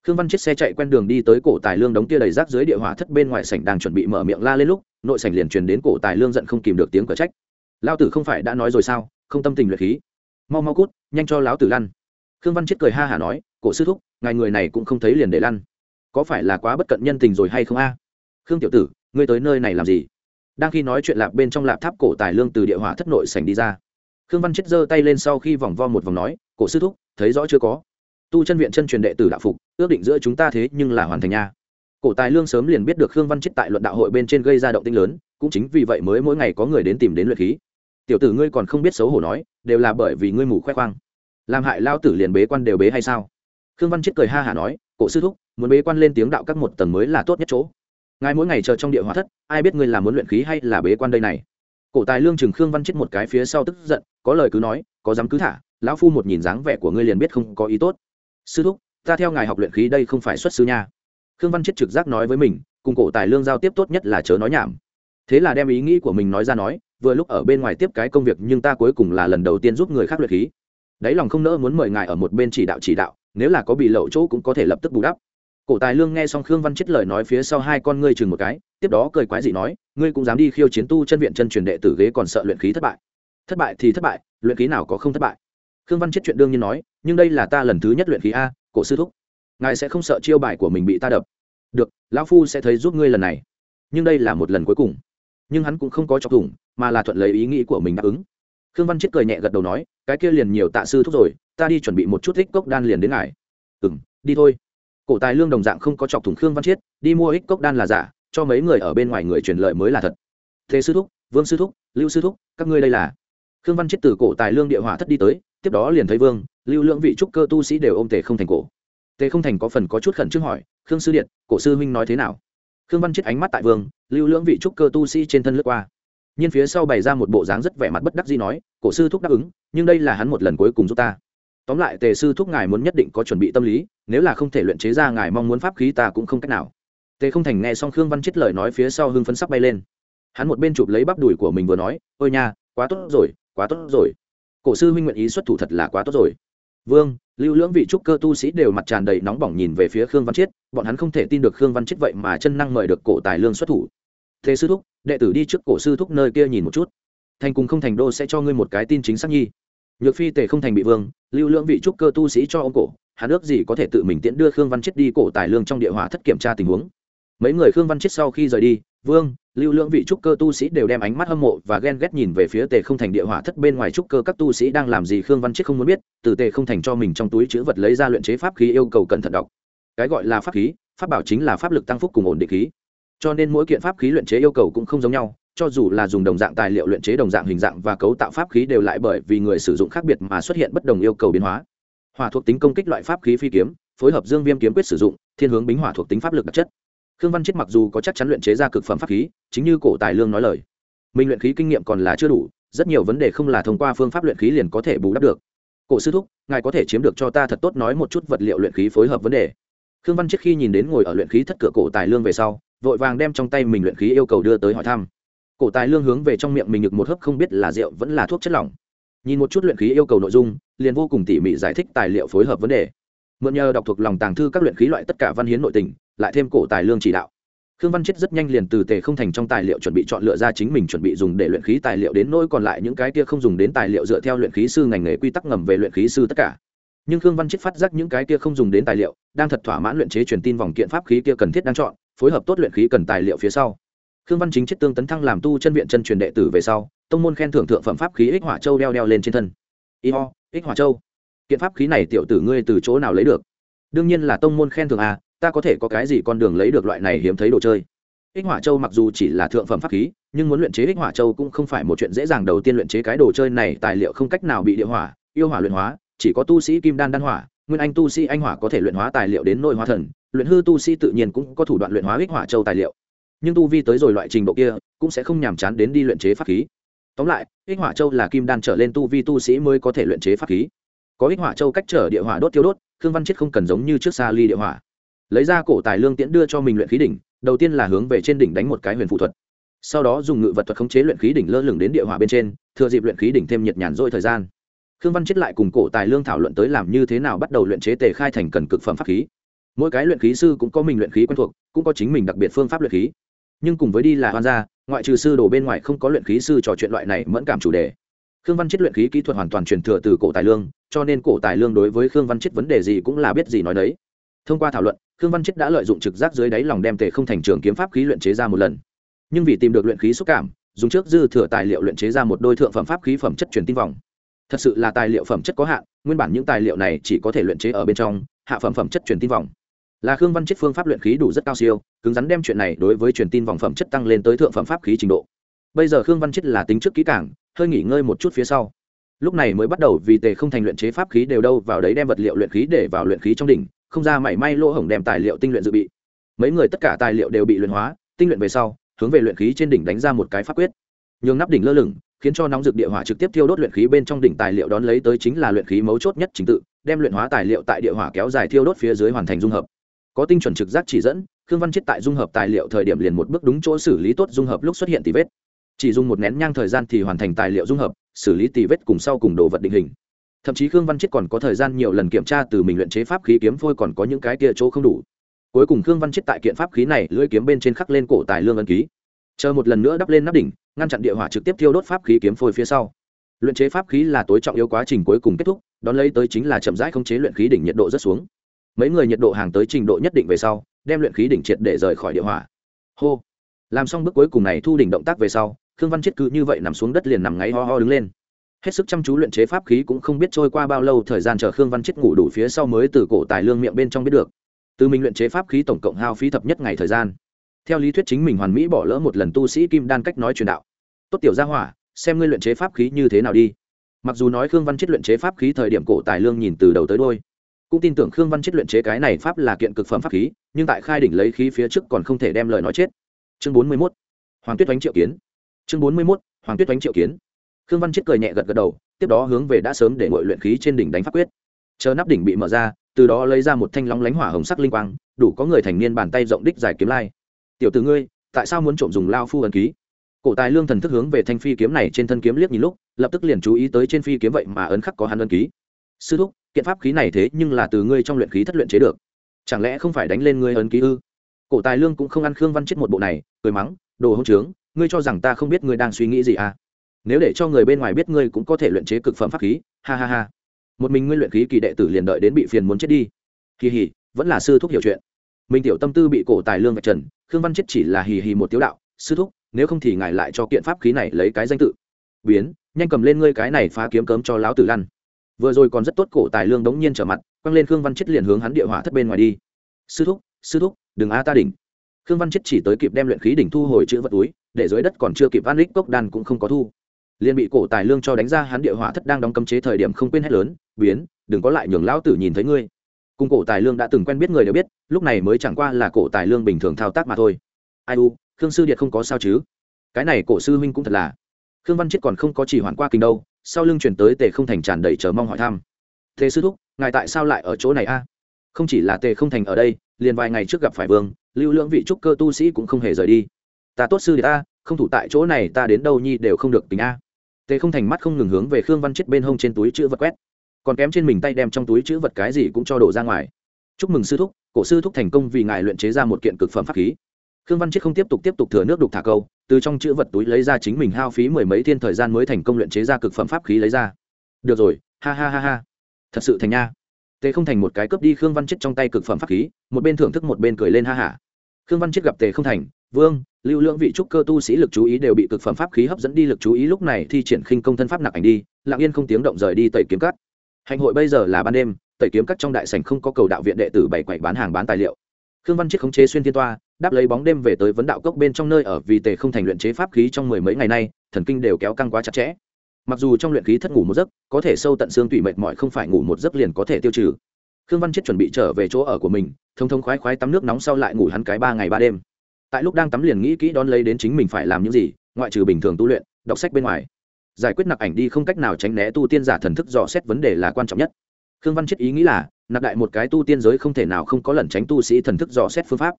khương văn chết xe chạy quen đường đi tới cổ tài lương đống tia đầy rác dưới địa hỏa thất bên ngoài sảnh đang chuẩn bị mở miệng la lên lúc, nội sảnh liền truyền đến cổ tài lương giận không kìm được tiếng cở trách. Lao tử không phải đã nói rồi sao, không tâm tình luyện khí. Mau mau cút, nhanh cho lão tử lăn. Khương văn chiết cười ha hả nói, cổ sư thúc, ngài người này cũng không thấy liền để lăn. Có phải là quá bất cận nhân tình rồi hay không a? Khương tiểu tử ngươi tới nơi này làm gì? Đang khi nói chuyện lạp bên trong lạp tháp cổ tài lương từ địa hỏa thất nội sảnh đi ra. Khương văn chết giơ tay lên sau khi vòng vo một vòng nói, cổ sư thúc, thấy rõ chưa có? Tu chân viện chân truyền đệ tử đạo phục, ước định giữa chúng ta thế nhưng là hoàn thành nha. Cổ tài lương sớm liền biết được khương văn chết tại luận đạo hội bên trên gây ra động tinh lớn, cũng chính vì vậy mới mỗi ngày có người đến tìm đến luyện khí. Tiểu tử ngươi còn không biết xấu hổ nói, đều là bởi vì ngươi mù khoe khoang. Làm hại lao tử liền bế quan đều bế hay sao? Khương văn chết cười ha hả nói, cổ sư thúc, muốn bế quan lên tiếng đạo các một tầng mới là tốt nhất chỗ ngài mỗi ngày chờ trong địa hóa thất, ai biết ngươi là muốn luyện khí hay là bế quan đây này. Cổ tài lương chừng khương văn chết một cái phía sau tức giận, có lời cứ nói, có dám cứ thả, lão phu một nhìn dáng vẻ của ngươi liền biết không có ý tốt. Sư thúc, ta theo ngài học luyện khí đây không phải xuất sư nha. Khương văn chết trực giác nói với mình, cùng cổ tài lương giao tiếp tốt nhất là chớ nói nhảm. Thế là đem ý nghĩ của mình nói ra nói, vừa lúc ở bên ngoài tiếp cái công việc nhưng ta cuối cùng là lần đầu tiên giúp người khác luyện khí. Đáy lòng không nỡ muốn mời ngài ở một bên chỉ đạo chỉ đạo, nếu là có bị lậu chỗ cũng có thể lập tức bù đắp cổ tài lương nghe xong khương văn chết lời nói phía sau hai con ngươi chừng một cái, tiếp đó cười quái dị nói, ngươi cũng dám đi khiêu chiến tu chân viện chân truyền đệ tử ghế còn sợ luyện khí thất bại. Thất bại thì thất bại, luyện khí nào có không thất bại? Khương văn chết chuyện đương nhiên nói, nhưng đây là ta lần thứ nhất luyện khí a, cổ sư thúc. Ngài sẽ không sợ chiêu bài của mình bị ta đập. Được, lão phu sẽ thấy giúp ngươi lần này. Nhưng đây là một lần cuối cùng. Nhưng hắn cũng không có chọc thủng, mà là thuận lấy ý nghĩ của mình đáp ứng. Khương văn chết cười nhẹ gật đầu nói, cái kia liền nhiều tạ sư thúc rồi, ta đi chuẩn bị một chút ích cốc đan liền đến ngài. Ừ m đi thôi cổ tài lương đồng dạng không có chọc thủng khương văn chiết, đi mua ích cốc đan là giả, cho mấy người ở bên ngoài người truyền lợi mới là thật. Thế sư thúc, vương sư thúc, lưu sư thúc, các ngươi đây là. Khương văn chiết từ cổ tài lương địa hỏa thất đi tới, tiếp đó liền thấy vương, lưu lượng vị trúc cơ tu sĩ đều ôm tề không thành cổ. Tề không thành có phần có chút khẩn trương hỏi, khương sư điện, cổ sư huynh nói thế nào? Khương văn chiết ánh mắt tại vương, lưu lượng vị trúc cơ tu sĩ trên thân lướt qua. Nhiên phía sau bày ra một bộ dáng rất vẻ mặt bất đắc dĩ nói, cổ sư thúc đáp ứng, nhưng đây là hắn một lần cuối cùng giúp ta tóm lại tề sư thúc ngài muốn nhất định có chuẩn bị tâm lý, nếu là không thể luyện chế ra ngài mong muốn pháp khí ta cũng không cách nào. Tề không thành nghe xong khương văn chết lời nói phía sau hưng phấn sắp bay lên. Hắn một bên chụp lấy bắp đùi của mình vừa nói, ôi nha, quá tốt rồi, quá tốt rồi. Cổ sư huynh nguyện ý xuất thủ thật là quá tốt rồi. Vương, lưu lưỡng vị trúc cơ tu sĩ đều mặt tràn đầy nóng bỏng nhìn về phía khương văn chiết bọn hắn không thể tin được khương văn chiết vậy mà chân năng mời được cổ tài lương xuất thủ. Thế sư thúc, đệ tử đi trước cổ sư thúc nơi kia nhìn một chút. Thành cùng không thành đô sẽ cho ngươi một cái tin chính xác nhi nhược phi tề không thành bị vương, lưu lưỡng vị trúc cơ tu sĩ cho ông cổ, hắn ước gì có thể tự mình tiễn đưa khương văn chết đi cổ tài lương trong địa hỏa thất kiểm tra tình huống. Mấy người khương văn chết sau khi rời đi, vương, lưu lưỡng vị trúc cơ tu sĩ đều đem ánh mắt hâm mộ và ghen ghét nhìn về phía tề không thành địa hỏa thất bên ngoài trúc cơ các tu sĩ đang làm gì khương văn chết không muốn biết, từ tề không thành cho mình trong túi chữ vật lấy ra luyện chế pháp khí yêu cầu cẩn thận đọc. Cái gọi là pháp khí, pháp bảo chính là pháp lực tăng phúc cùng ổn định khí. Cho nên mỗi kiện pháp khí luyện chế yêu cầu cũng không giống nhau cho dù là dùng đồng dạng tài liệu luyện chế đồng dạng hình dạng và cấu tạo pháp khí đều lại bởi vì người sử dụng khác biệt mà xuất hiện bất đồng yêu cầu biến hóa. Hỏa thuộc tính công kích loại pháp khí phi kiếm, phối hợp dương viêm kiếm quyết sử dụng, thiên hướng bính hỏa thuộc tính pháp lực đặc chất. Khương văn chết mặc dù có chắc chắn luyện chế ra cực phẩm pháp khí, chính như cổ tài lương nói lời, mình luyện khí kinh nghiệm còn là chưa đủ, rất nhiều vấn đề không là thông qua phương pháp luyện khí liền có thể bù đắp được. Cổ sư thúc, ngài có thể chiếm được cho ta thật tốt nói một chút vật liệu luyện khí phối hợp vấn đề. Khương văn chết khi nhìn đến ngồi ở luyện khí thất cửa cổ tài lương về sau, vội vàng đem trong tay mình luyện khí yêu cầu đưa tới hỏi thăm cổ tài lương hướng về trong miệng mình được một hớp không biết là rượu vẫn là thuốc chất lỏng. Nhìn một chút luyện khí yêu cầu nội dung, liền vô cùng tỉ mỉ giải thích tài liệu phối hợp vấn đề. Mượn nhờ đọc thuộc lòng tàng thư các luyện khí loại tất cả văn hiến nội tình, lại thêm cổ tài lương chỉ đạo. Khương văn chết rất nhanh liền từ tề không thành trong tài liệu chuẩn bị chọn lựa ra chính mình chuẩn bị dùng để luyện khí tài liệu đến nỗi còn lại những cái kia không dùng đến tài liệu dựa theo luyện khí sư ngành nghề quy tắc ngầm về luyện khí sư tất cả. Nhưng khương văn chết phát giác những cái kia không dùng đến tài liệu, đang thật thỏa mãn luyện chế truyền tin vòng kiện pháp khí kia cần thiết đang chọn, phối hợp tốt luyện khí cần tài liệu phía sau khương văn chính chết tương tấn thăng làm tu chân viện chân truyền đệ tử về sau, tông môn khen thưởng thượng phẩm pháp khí ích hỏa châu đeo đeo lên trên thân. Y ho ích hỏa châu. Kiện pháp khí này tiểu tử ngươi từ chỗ nào lấy được? Đương nhiên là tông môn khen thưởng à ta có thể có cái gì con đường lấy được loại này hiếm thấy đồ chơi? Ích hỏa châu mặc dù chỉ là thượng phẩm pháp khí, nhưng muốn luyện chế ích hỏa châu cũng không phải một chuyện dễ dàng đầu tiên luyện chế cái đồ chơi này, tài liệu không cách nào bị địa hỏa, yêu hỏa luyện hóa, chỉ có tu sĩ kim đan đan hỏa, nguyên anh tu sĩ anh hỏa có thể luyện hóa tài liệu đến nội hóa thần, luyện hư tu sĩ tự nhiên cũng có thủ đoạn luyện hóa ích hỏa châu tài liệu nhưng tu vi tới rồi loại trình độ kia, cũng sẽ không nhàm chán đến đi luyện chế pháp khí. Tóm lại, ích hỏa châu là kim đan trở lên tu vi tu sĩ mới có thể luyện chế pháp khí. Có ích hỏa châu cách trở địa hỏa đốt tiêu đốt, khương văn chết không cần giống như trước xa ly địa hỏa. Lấy ra cổ tài lương tiễn đưa cho mình luyện khí đỉnh, đầu tiên là hướng về trên đỉnh đánh một cái huyền phụ thuật. Sau đó dùng ngự vật thuật khống chế luyện khí đỉnh lơ lửng đến địa hỏa bên trên, thừa dịp luyện khí đỉnh thêm nhiệt nhàn dôi thời gian. Khương văn chết lại cùng cổ tài lương thảo luận tới làm như thế nào bắt đầu luyện chế tề khai thành cần cực phẩm pháp khí. Mỗi cái luyện khí sư cũng có mình luyện khí quen thuộc, cũng có chính mình đặc biệt phương pháp luyện khí nhưng cùng với đi là hoan gia, ngoại trừ sư đồ bên ngoài không có luyện khí sư trò chuyện loại này mẫn cảm chủ đề. Khương văn chết luyện khí kỹ thuật hoàn toàn truyền thừa từ cổ tài lương, cho nên cổ tài lương đối với khương văn chết vấn đề gì cũng là biết gì nói đấy thông qua thảo luận, khương văn chết đã lợi dụng trực giác dưới đáy lòng đem tề không thành trường kiếm pháp khí luyện chế ra một lần. Nhưng vì tìm được luyện khí xúc cảm, dùng trước dư thừa tài liệu luyện chế ra một đôi thượng phẩm pháp khí phẩm chất truyền tin vòng. Thật sự là tài liệu phẩm chất có hạn, nguyên bản những tài liệu này chỉ có thể luyện chế ở bên trong, hạ phẩm phẩm chất truyền tin vòng là khương văn chết phương pháp luyện khí đủ rất cao siêu, cứng rắn đem chuyện này đối với truyền tin vòng phẩm chất tăng lên tới thượng phẩm pháp khí trình độ. Bây giờ khương văn chết là tính trước kỹ cảng hơi nghỉ ngơi một chút phía sau. Lúc này mới bắt đầu vì tề không thành luyện chế pháp khí đều đâu vào đấy đem vật liệu luyện khí để vào luyện khí trong đỉnh, không ra mảy may lỗ hổng đem tài liệu tinh luyện dự bị. Mấy người tất cả tài liệu đều bị luyện hóa, tinh luyện về sau, hướng về luyện khí trên đỉnh đánh ra một cái pháp quyết. Nhường nắp đỉnh lơ lửng, khiến cho nóng dược địa hỏa trực tiếp thiêu đốt luyện khí bên trong đỉnh tài liệu đón lấy tới chính là luyện khí mấu chốt nhất trình tự, đem luyện hóa tài liệu tại địa hỏa kéo dài thiêu đốt phía dưới hoàn thành dung hợp có tinh chuẩn trực giác chỉ dẫn, khương văn chết tại dung hợp tài liệu thời điểm liền một bước đúng chỗ xử lý tốt dung hợp lúc xuất hiện tì vết. Chỉ dùng một nén nhang thời gian thì hoàn thành tài liệu dung hợp, xử lý tì vết cùng sau cùng đồ vật định hình. Thậm chí khương văn chết còn có thời gian nhiều lần kiểm tra từ mình luyện chế pháp khí kiếm phôi còn có những cái kia chỗ không đủ. Cuối cùng khương văn chết tại kiện pháp khí này lưỡi kiếm bên trên khắc lên cổ tài lương ân ký. Chờ một lần nữa đắp lên nắp đỉnh, ngăn chặn địa hỏa trực tiếp thiêu đốt pháp khí kiếm phôi phía sau. Luyện chế pháp khí là tối trọng yếu quá trình cuối cùng kết thúc, đón lấy tới chính là chậm rãi không chế luyện khí đỉnh nhiệt độ rất xuống mấy người nhiệt độ hàng tới trình độ nhất định về sau, đem luyện khí đỉnh triệt để rời khỏi địa hỏa. Hô. Làm xong bước cuối cùng này thu đỉnh động tác về sau, khương văn chết cứ như vậy nằm xuống đất liền nằm ngáy ho ho đứng lên. Hết sức chăm chú luyện chế pháp khí cũng không biết trôi qua bao lâu, thời gian chờ khương văn chết ngủ đủ phía sau mới từ cổ tài lương miệng bên trong biết được. Từ mình luyện chế pháp khí tổng cộng hao phí thập nhất ngày thời gian. Theo lý thuyết chính mình hoàn mỹ bỏ lỡ một lần tu sĩ kim đan cách nói truyền đạo. Tốt tiểu gia hỏa, xem ngươi luyện chế pháp khí như thế nào đi. Mặc dù nói khương văn chết luyện chế pháp khí thời điểm cổ tài lương nhìn từ đầu tới đôi cũng tin tưởng khương văn chết luyện chế cái này pháp là kiện cực phẩm pháp khí, nhưng tại khai đỉnh lấy khí phía trước còn không thể đem lời nói chết. Chương bốn mươi mốt, hoàng tuyết oánh triệu kiến. Chương bốn mươi mốt, hoàng tuyết oánh triệu kiến. Khương văn chết cười nhẹ gật gật đầu, tiếp đó hướng về đã sớm để ngội luyện khí trên đỉnh đánh pháp quyết. Chờ nắp đỉnh bị mở ra, từ đó lấy ra một thanh lóng lánh hỏa hồng sắc linh quang, đủ có người thành niên bàn tay rộng đích dài kiếm lai. Tiểu t ử ngươi, tại sao muốn trộm dùng lao phu ẩn ký? Cổ tài lương thần thức hướng về thanh phi kiếm này trên thân kiếm liếc nhìn lúc, lập tức liền chú ý tới trên phi kiếm vậy mà ấn khắc có hắn ân ký. Sư thúc kiện pháp khí này thế nhưng là từ ngươi trong luyện khí thất luyện chế được. Chẳng lẽ không phải đánh lên ngươi ấn ký ư? Cổ tài lương cũng không ăn khương văn chết một bộ này, cười mắng, đồ hỗn trướng, ngươi cho rằng ta không biết ngươi đang suy nghĩ gì à? Nếu để cho người bên ngoài biết ngươi cũng có thể luyện chế cực phẩm pháp khí, ha ha ha. Một mình ngươi luyện khí kỳ đệ tử liền đợi đến bị phiền muốn chết đi. Kỳ hỉ, vẫn là sư thúc hiểu chuyện. Minh tiểu tâm tư bị cổ tài lương vạch trần, khương văn chết chỉ là hì hì một tiếu đạo, sư thúc, nếu không thì ngài lại cho kiện pháp khí này lấy cái danh tự. Biến, nhanh cầm lên ngươi cái này phá kiếm cấm cho lão tử lăn vừa rồi còn rất tốt cổ tài lương đống nhiên trở mặt, quăng lên khương văn chết liền hướng hắn địa hỏa thất bên ngoài đi. Sư thúc sư thúc, đừng a ta đỉnh. Khương văn chết chỉ tới kịp đem luyện khí đỉnh thu hồi chữ vật túi, để dưới đất còn chưa kịp van lích cốc đan cũng không có thu. Liền bị cổ tài lương cho đánh ra, hắn địa hỏa thất đang đóng cấm chế thời điểm không quên hết lớn, biến, đừng có lại nhường lão tử nhìn thấy ngươi. Cùng cổ tài lương đã từng quen biết người đều biết, lúc này mới chẳng qua là cổ tài lương bình thường thao tác mà thôi. Ai u, khương sư điệt không có sao chứ? Cái này cổ sư huynh cũng thật là. Khương văn chết còn không có chỉ hoàn qua kinh đâu sau lưng chuyển tới tề không thành tràn đầy chờ mong hỏi thăm. Thế sư thúc, ngài tại sao lại ở chỗ này a? Không chỉ là tề không thành ở đây, liền vài ngày trước gặp phải vương, lưu lượng vị trúc cơ tu sĩ cũng không hề rời đi. Ta tốt sư thì ta, không thủ tại chỗ này ta đến đâu nhi đều không được tính a. Tề không thành mắt không ngừng hướng về khương văn chết bên hông trên túi chữ vật quét. Còn kém trên mình tay đem trong túi chữ vật cái gì cũng cho đổ ra ngoài. Chúc mừng sư thúc, cổ sư thúc thành công vì ngài luyện chế ra một kiện cực phẩm pháp khí khương văn chết không tiếp tục tiếp tục thừa nước đục thả câu, từ trong chữ vật túi lấy ra chính mình hao phí mười mấy thiên thời gian mới thành công luyện chế ra cực phẩm pháp khí lấy ra. Được rồi, ha ha ha ha. Thật sự thành nha. Tề không thành một cái cướp đi khương văn chết trong tay cực phẩm pháp khí, một bên thưởng thức một bên cười lên ha hả khương văn chết gặp tề không thành, vương, lưu lượng vị trúc cơ tu sĩ lực chú ý đều bị cực phẩm pháp khí hấp dẫn đi, lực chú ý lúc này thi triển khinh công thân pháp nặng ảnh đi, lặng yên không tiếng động rời đi tẩy kiếm cắt. Hành hội bây giờ là ban đêm, tẩy kiếm cắt trong đại sảnh không có cầu đạo viện đệ tử bảy quậy bán hàng bán tài liệu. Khương văn chết khống chế xuyên thiên toa đáp lấy bóng đêm về tới vấn đạo cốc bên trong nơi ở vì tề không thành luyện chế pháp khí trong mười mấy ngày nay, thần kinh đều kéo căng quá chặt chẽ. Mặc dù trong luyện khí thất ngủ một giấc, có thể sâu tận xương tủy mệt mỏi không phải ngủ một giấc liền có thể tiêu trừ. Khương văn chết chuẩn bị trở về chỗ ở của mình, thông thông khoái khoái tắm nước nóng sau lại ngủ hắn cái ba ngày ba đêm. Tại lúc đang tắm liền nghĩ kỹ đón lấy đến chính mình phải làm những gì, ngoại trừ bình thường tu luyện, đọc sách bên ngoài. Giải quyết nặc ảnh đi không cách nào tránh né tu tiên giả thần thức dò xét vấn đề là quan trọng nhất. Khương văn chết ý nghĩ là nạp đại một cái tu tiên giới không thể nào không có lần tránh tu sĩ thần thức dò xét phương pháp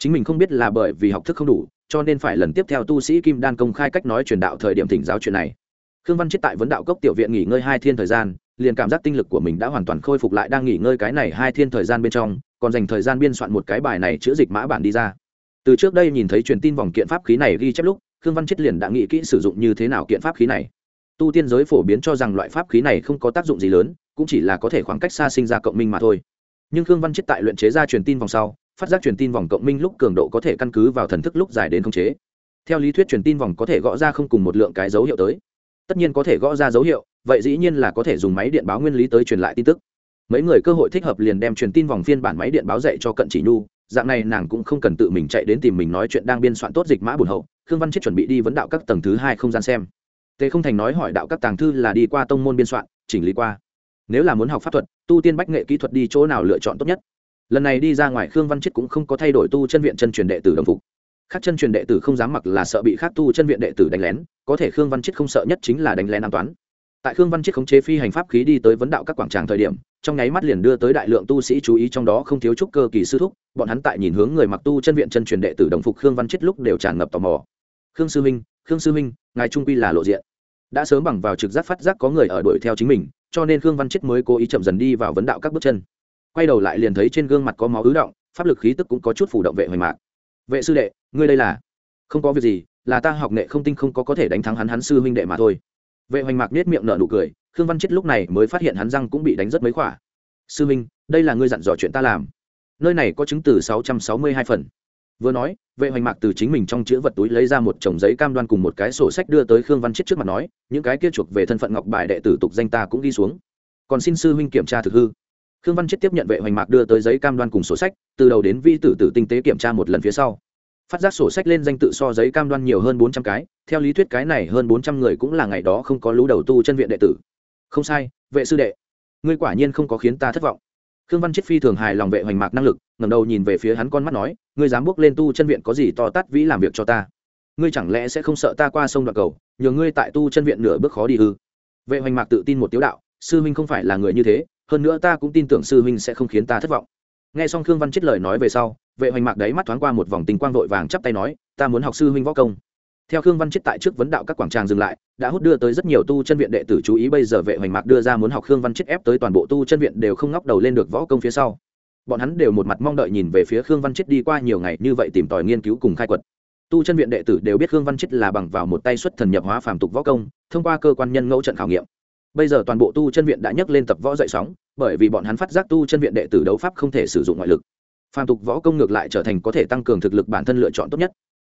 chính mình không biết là bởi vì học thức không đủ, cho nên phải lần tiếp theo tu sĩ kim đan công khai cách nói truyền đạo thời điểm thỉnh giáo chuyện này. Khương văn chết tại vấn đạo cốc tiểu viện nghỉ ngơi hai thiên thời gian, liền cảm giác tinh lực của mình đã hoàn toàn khôi phục lại đang nghỉ ngơi cái này hai thiên thời gian bên trong, còn dành thời gian biên soạn một cái bài này chữa dịch mã bản đi ra. Từ trước đây nhìn thấy truyền tin vòng kiện pháp khí này ghi chép lúc, khương văn chết liền đã nghĩ kỹ sử dụng như thế nào kiện pháp khí này. Tu tiên giới phổ biến cho rằng loại pháp khí này không có tác dụng gì lớn, cũng chỉ là có thể khoảng cách xa sinh ra cộng minh mà thôi. Nhưng khương văn chết tại luyện chế ra truyền tin vòng sau phát giác truyền tin vòng cộng minh lúc cường độ có thể căn cứ vào thần thức lúc dài đến khống chế. Theo lý thuyết truyền tin vòng có thể gõ ra không cùng một lượng cái dấu hiệu tới. Tất nhiên có thể gõ ra dấu hiệu, vậy dĩ nhiên là có thể dùng máy điện báo nguyên lý tới truyền lại tin tức. Mấy người cơ hội thích hợp liền đem truyền tin vòng phiên bản máy điện báo dạy cho cận chỉ nhu, dạng này nàng cũng không cần tự mình chạy đến tìm mình nói chuyện đang biên soạn tốt dịch mã bùn hậu, khương văn chết chuẩn bị đi vấn đạo các tầng thứ hai không gian xem. Tề không thành nói hỏi đạo các tàng thư là đi qua tông môn biên soạn, chỉnh lý qua. Nếu là muốn học pháp thuật, tu tiên bách nghệ kỹ thuật đi chỗ nào lựa chọn tốt nhất? Lần này đi ra ngoài, khương văn chết cũng không có thay đổi tu chân viện chân truyền đệ tử đồng phục. Khác chân truyền đệ tử không dám mặc là sợ bị khác tu chân viện đệ tử đánh lén, có thể khương văn chết không sợ nhất chính là đánh lén an toán tại khương văn chết khống chế phi hành pháp khí đi tới vấn đạo các quảng tràng thời điểm, trong nháy mắt liền đưa tới đại lượng tu sĩ chú ý trong đó không thiếu chút cơ kỳ sư thúc, bọn hắn tại nhìn hướng người mặc tu chân viện chân truyền đệ tử đồng phục khương văn chết lúc đều tràn ngập tò mò. Khương sư minh khương sư minh ngài trung quy là lộ diện. Đã sớm bằng vào trực giác phát giác có người ở đuổi theo chính mình, cho nên khương văn chết mới cố ý chậm dần đi vào vấn đạo các bước chân quay đầu lại liền thấy trên gương mặt có máu ứ động, pháp lực khí tức cũng có chút phủ động vệ hoành mạc. Vệ sư đệ, ngươi đây là? Không có việc gì, là ta học nghệ không tinh không có có thể đánh thắng hắn hắn sư huynh đệ mà thôi. Vệ hoành mạc nết miệng nở nụ cười, khương văn chết lúc này mới phát hiện hắn răng cũng bị đánh rất mấy khỏa. Sư huynh, đây là ngươi dặn dò chuyện ta làm. Nơi này có chứng từ sáu trăm sáu mươi hai phần. Vừa nói, vệ hoành mạc từ chính mình trong chữ vật túi lấy ra một chồng giấy cam đoan cùng một cái sổ sách đưa tới khương văn chết trước mặt nói, những cái kia chuộc về thân phận ngọc bài đệ tử tục danh ta cũng ghi xuống. Còn xin sư huynh kiểm tra thực hư khương văn chết tiếp nhận vệ hoành mạc đưa tới giấy cam đoan cùng sổ sách, từ đầu đến vi tử tử tinh tế kiểm tra một lần phía sau. Phát giác sổ sách lên danh tự so giấy cam đoan nhiều hơn bốn trăm cái, theo lý thuyết cái này hơn bốn trăm người cũng là ngày đó không có lũ đầu tu chân viện đệ tử. Không sai, vệ sư đệ. Ngươi quả nhiên không có khiến ta thất vọng. Khương văn chết phi thường hài lòng vệ hoành mạc năng lực ngầm đầu nhìn về phía hắn con mắt nói, ngươi dám bước lên tu chân viện có gì to tát vĩ làm việc cho ta? Ngươi chẳng lẽ sẽ không sợ ta qua sông đoạn cầu, nhờ ngươi tại tu chân viện nửa bước khó đi ư? Vệ hoành mạc tự tin một tiếu đạo, sư huynh không phải là người như thế hơn nữa ta cũng tin tưởng sư huynh sẽ không khiến ta thất vọng. Nghe xong khương văn chết lời nói về sau, vệ hoành mạc đấy mắt thoáng qua một vòng tình quang vội vàng chắp tay nói, ta muốn học sư huynh võ công. Theo khương văn chết tại trước vấn đạo các quảng tràng dừng lại, đã hút đưa tới rất nhiều tu chân viện đệ tử chú ý, bây giờ vệ hoành mạc đưa ra muốn học khương văn chết ép tới toàn bộ tu chân viện đều không ngóc đầu lên được võ công phía sau. Bọn hắn đều một mặt mong đợi nhìn về phía khương văn chết đi qua nhiều ngày, như vậy tìm tòi nghiên cứu cùng khai quật. Tu chân viện đệ tử đều biết khương văn chết là bằng vào một tay xuất thần nhập hóa phàm tục võ công, thông qua cơ quan nhân ngẫu trận khảo nghiệm bây giờ toàn bộ tu chân viện đã nhấc lên tập võ dậy sóng, bởi vì bọn hắn phát giác tu chân viện đệ tử đấu pháp không thể sử dụng ngoại lực. Phàm tục võ công ngược lại trở thành có thể tăng cường thực lực bản thân lựa chọn tốt nhất.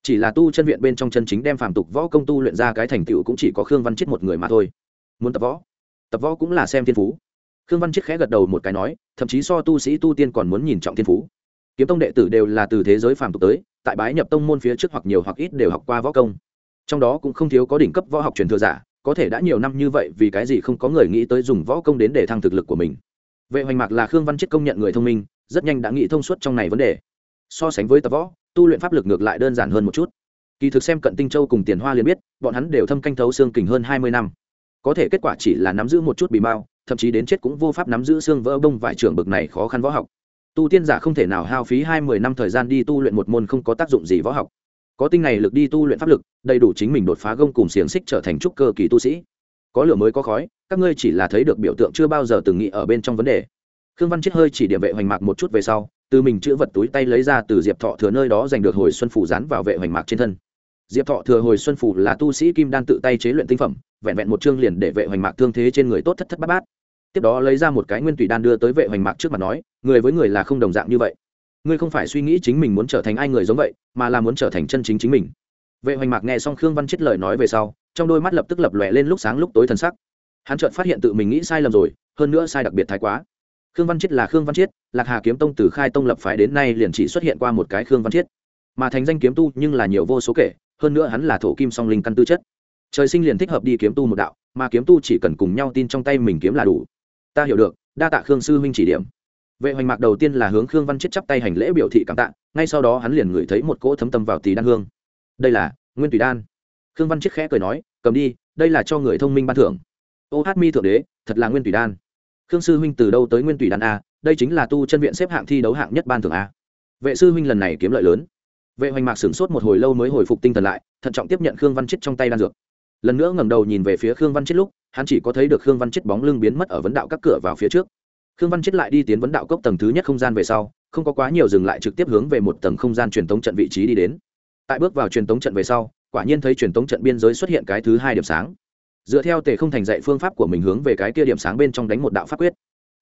Chỉ là tu chân viện bên trong chân chính đem phàm tục võ công tu luyện ra cái thành tựu cũng chỉ có khương văn chết một người mà thôi. Muốn tập võ? Tập võ cũng là xem thiên phú. Khương văn chết khẽ gật đầu một cái nói, thậm chí so tu sĩ tu tiên còn muốn nhìn trọng thiên phú. Kiếm tông đệ tử đều là từ thế giới phàm tục tới, tại bái nhập tông môn phía trước hoặc nhiều hoặc ít đều học qua võ công. Trong đó cũng không thiếu có đỉnh cấp võ học truyền thừa giả có thể đã nhiều năm như vậy vì cái gì không có người nghĩ tới dùng võ công đến để thăng thực lực của mình. Vệ hoành mạc là khương văn chết công nhận người thông minh, rất nhanh đã nghĩ thông suốt trong này vấn đề. So sánh với tập võ, tu luyện pháp lực ngược lại đơn giản hơn một chút. Kỳ thực xem cận tinh châu cùng tiền hoa liền biết, bọn hắn đều thâm canh thấu xương kình hơn hai mươi năm. Có thể kết quả chỉ là nắm giữ một chút bì mao thậm chí đến chết cũng vô pháp nắm giữ xương vỡ bông vải trưởng bực này khó khăn võ học. Tu tiên giả không thể nào hao phí hai mươi năm thời gian đi tu luyện một môn không có tác dụng gì võ học có tinh này lực đi tu luyện pháp lực, đầy đủ chính mình đột phá gông cùng xiềng xích trở thành trúc cơ kỳ tu sĩ. Có lửa mới có khói, các ngươi chỉ là thấy được biểu tượng chưa bao giờ từng nghĩ ở bên trong vấn đề. Khương văn chết hơi chỉ điểm vệ hoành mạc một chút về sau, từ mình chữ vật túi tay lấy ra từ diệp thọ thừa nơi đó giành được hồi xuân phủ dán vào vệ hoành mạc trên thân. Diệp thọ thừa hồi xuân phủ là tu sĩ kim đan tự tay chế luyện tinh phẩm, vẹn vẹn một chương liền để vệ hoành mạc thương thế trên người tốt thất thất bát bát. Tiếp đó lấy ra một cái nguyên tùy đan đưa tới vệ hoành mạc trước mặt nói, người với người là không đồng dạng như vậy ngươi không phải suy nghĩ chính mình muốn trở thành ai người giống vậy, mà là muốn trở thành chân chính chính mình. Vệ hoành mạc nghe xong khương văn chết lời nói về sau, trong đôi mắt lập tức lập lòe lên lúc sáng lúc tối thần sắc. Hắn chợt phát hiện tự mình nghĩ sai lầm rồi, hơn nữa sai đặc biệt thái quá. Khương văn chết là khương văn chiết lạc hà kiếm tông từ khai tông lập phái đến nay liền chỉ xuất hiện qua một cái khương văn chiết mà thành danh kiếm tu nhưng là nhiều vô số kể, hơn nữa hắn là thổ kim song linh căn tư chất. Trời sinh liền thích hợp đi kiếm tu một đạo, mà kiếm tu chỉ cần cùng nhau tin trong tay mình kiếm là đủ. Ta hiểu được, đa tạ khương sư huynh chỉ điểm vệ hoành mạc đầu tiên là hướng khương văn chết chắp tay hành lễ biểu thị cảm tạ, ngay sau đó hắn liền ngửi thấy một cỗ thấm tâm vào tỳ đan hương. Đây là nguyên tùy đan. Khương văn chết khẽ cười nói, cầm đi, đây là cho người thông minh ban thưởng. Ô hát mi thượng đế, thật là nguyên tùy đan. Khương sư huynh từ đâu tới nguyên tùy đan a? Đây chính là tu chân viện xếp hạng thi đấu hạng nhất ban thưởng a. Vệ sư huynh lần này kiếm lợi lớn. Vệ hoành mạc sửng sốt một hồi lâu mới hồi phục tinh thần lại, thận trọng tiếp nhận khương văn chết trong tay đan dược. Lần nữa ngẩng đầu nhìn về phía khương văn chết lúc, hắn chỉ có thấy được khương văn chết bóng lưng biến mất ở vấn đạo các cửa vào phía trước khương văn chết lại đi tiến vấn đạo cốc tầng thứ nhất không gian về sau, không có quá nhiều dừng lại trực tiếp hướng về một tầng không gian truyền thống trận vị trí đi đến. Tại bước vào truyền thống trận về sau, quả nhiên thấy truyền thống trận biên giới xuất hiện cái thứ hai điểm sáng. Dựa theo tề không thành dạy phương pháp của mình hướng về cái kia điểm sáng bên trong đánh một đạo pháp quyết.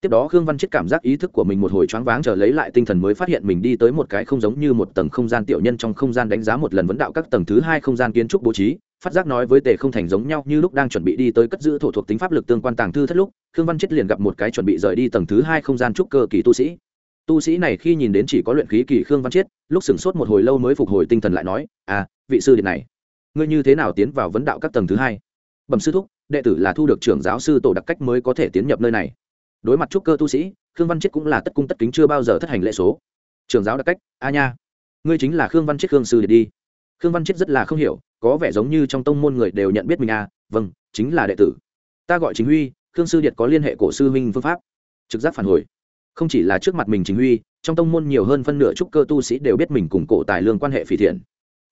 Tiếp đó khương văn chết cảm giác ý thức của mình một hồi choáng váng chờ lấy lại tinh thần mới phát hiện mình đi tới một cái không giống như một tầng không gian tiểu nhân trong không gian đánh giá một lần vấn đạo các tầng thứ hai không gian kiến trúc bố trí phát giác nói với tề không thành giống nhau như lúc đang chuẩn bị đi tới cất giữ thổ thuộc tính pháp lực tương quan tàng thư thất lúc, khương văn chết liền gặp một cái chuẩn bị rời đi tầng thứ hai không gian trúc cơ kỳ tu sĩ. Tu sĩ này khi nhìn đến chỉ có luyện khí kỳ khương văn chết, lúc sửng sốt một hồi lâu mới phục hồi tinh thần lại nói à vị sư điện này, ngươi như thế nào tiến vào vấn đạo các tầng thứ hai? Bẩm sư thúc, đệ tử là thu được trưởng giáo sư tổ đặc cách mới có thể tiến nhập nơi này. Đối mặt trúc cơ tu sĩ, khương văn chết cũng là tất cung tất kính chưa bao giờ thất hành lễ số. Trưởng giáo đặc cách? A nha, ngươi chính là khương văn chết khương sư điện đi khương văn chết rất là không hiểu, có vẻ giống như trong tông môn người đều nhận biết mình à vâng chính là đệ tử. Ta gọi chính huy, khương sư điệt có liên hệ cổ sư minh phương pháp. Trực giác phản hồi. Không chỉ là trước mặt mình chính huy, trong tông môn nhiều hơn phân nửa trúc cơ tu sĩ đều biết mình cùng cổ tài lương quan hệ phỉ thiện.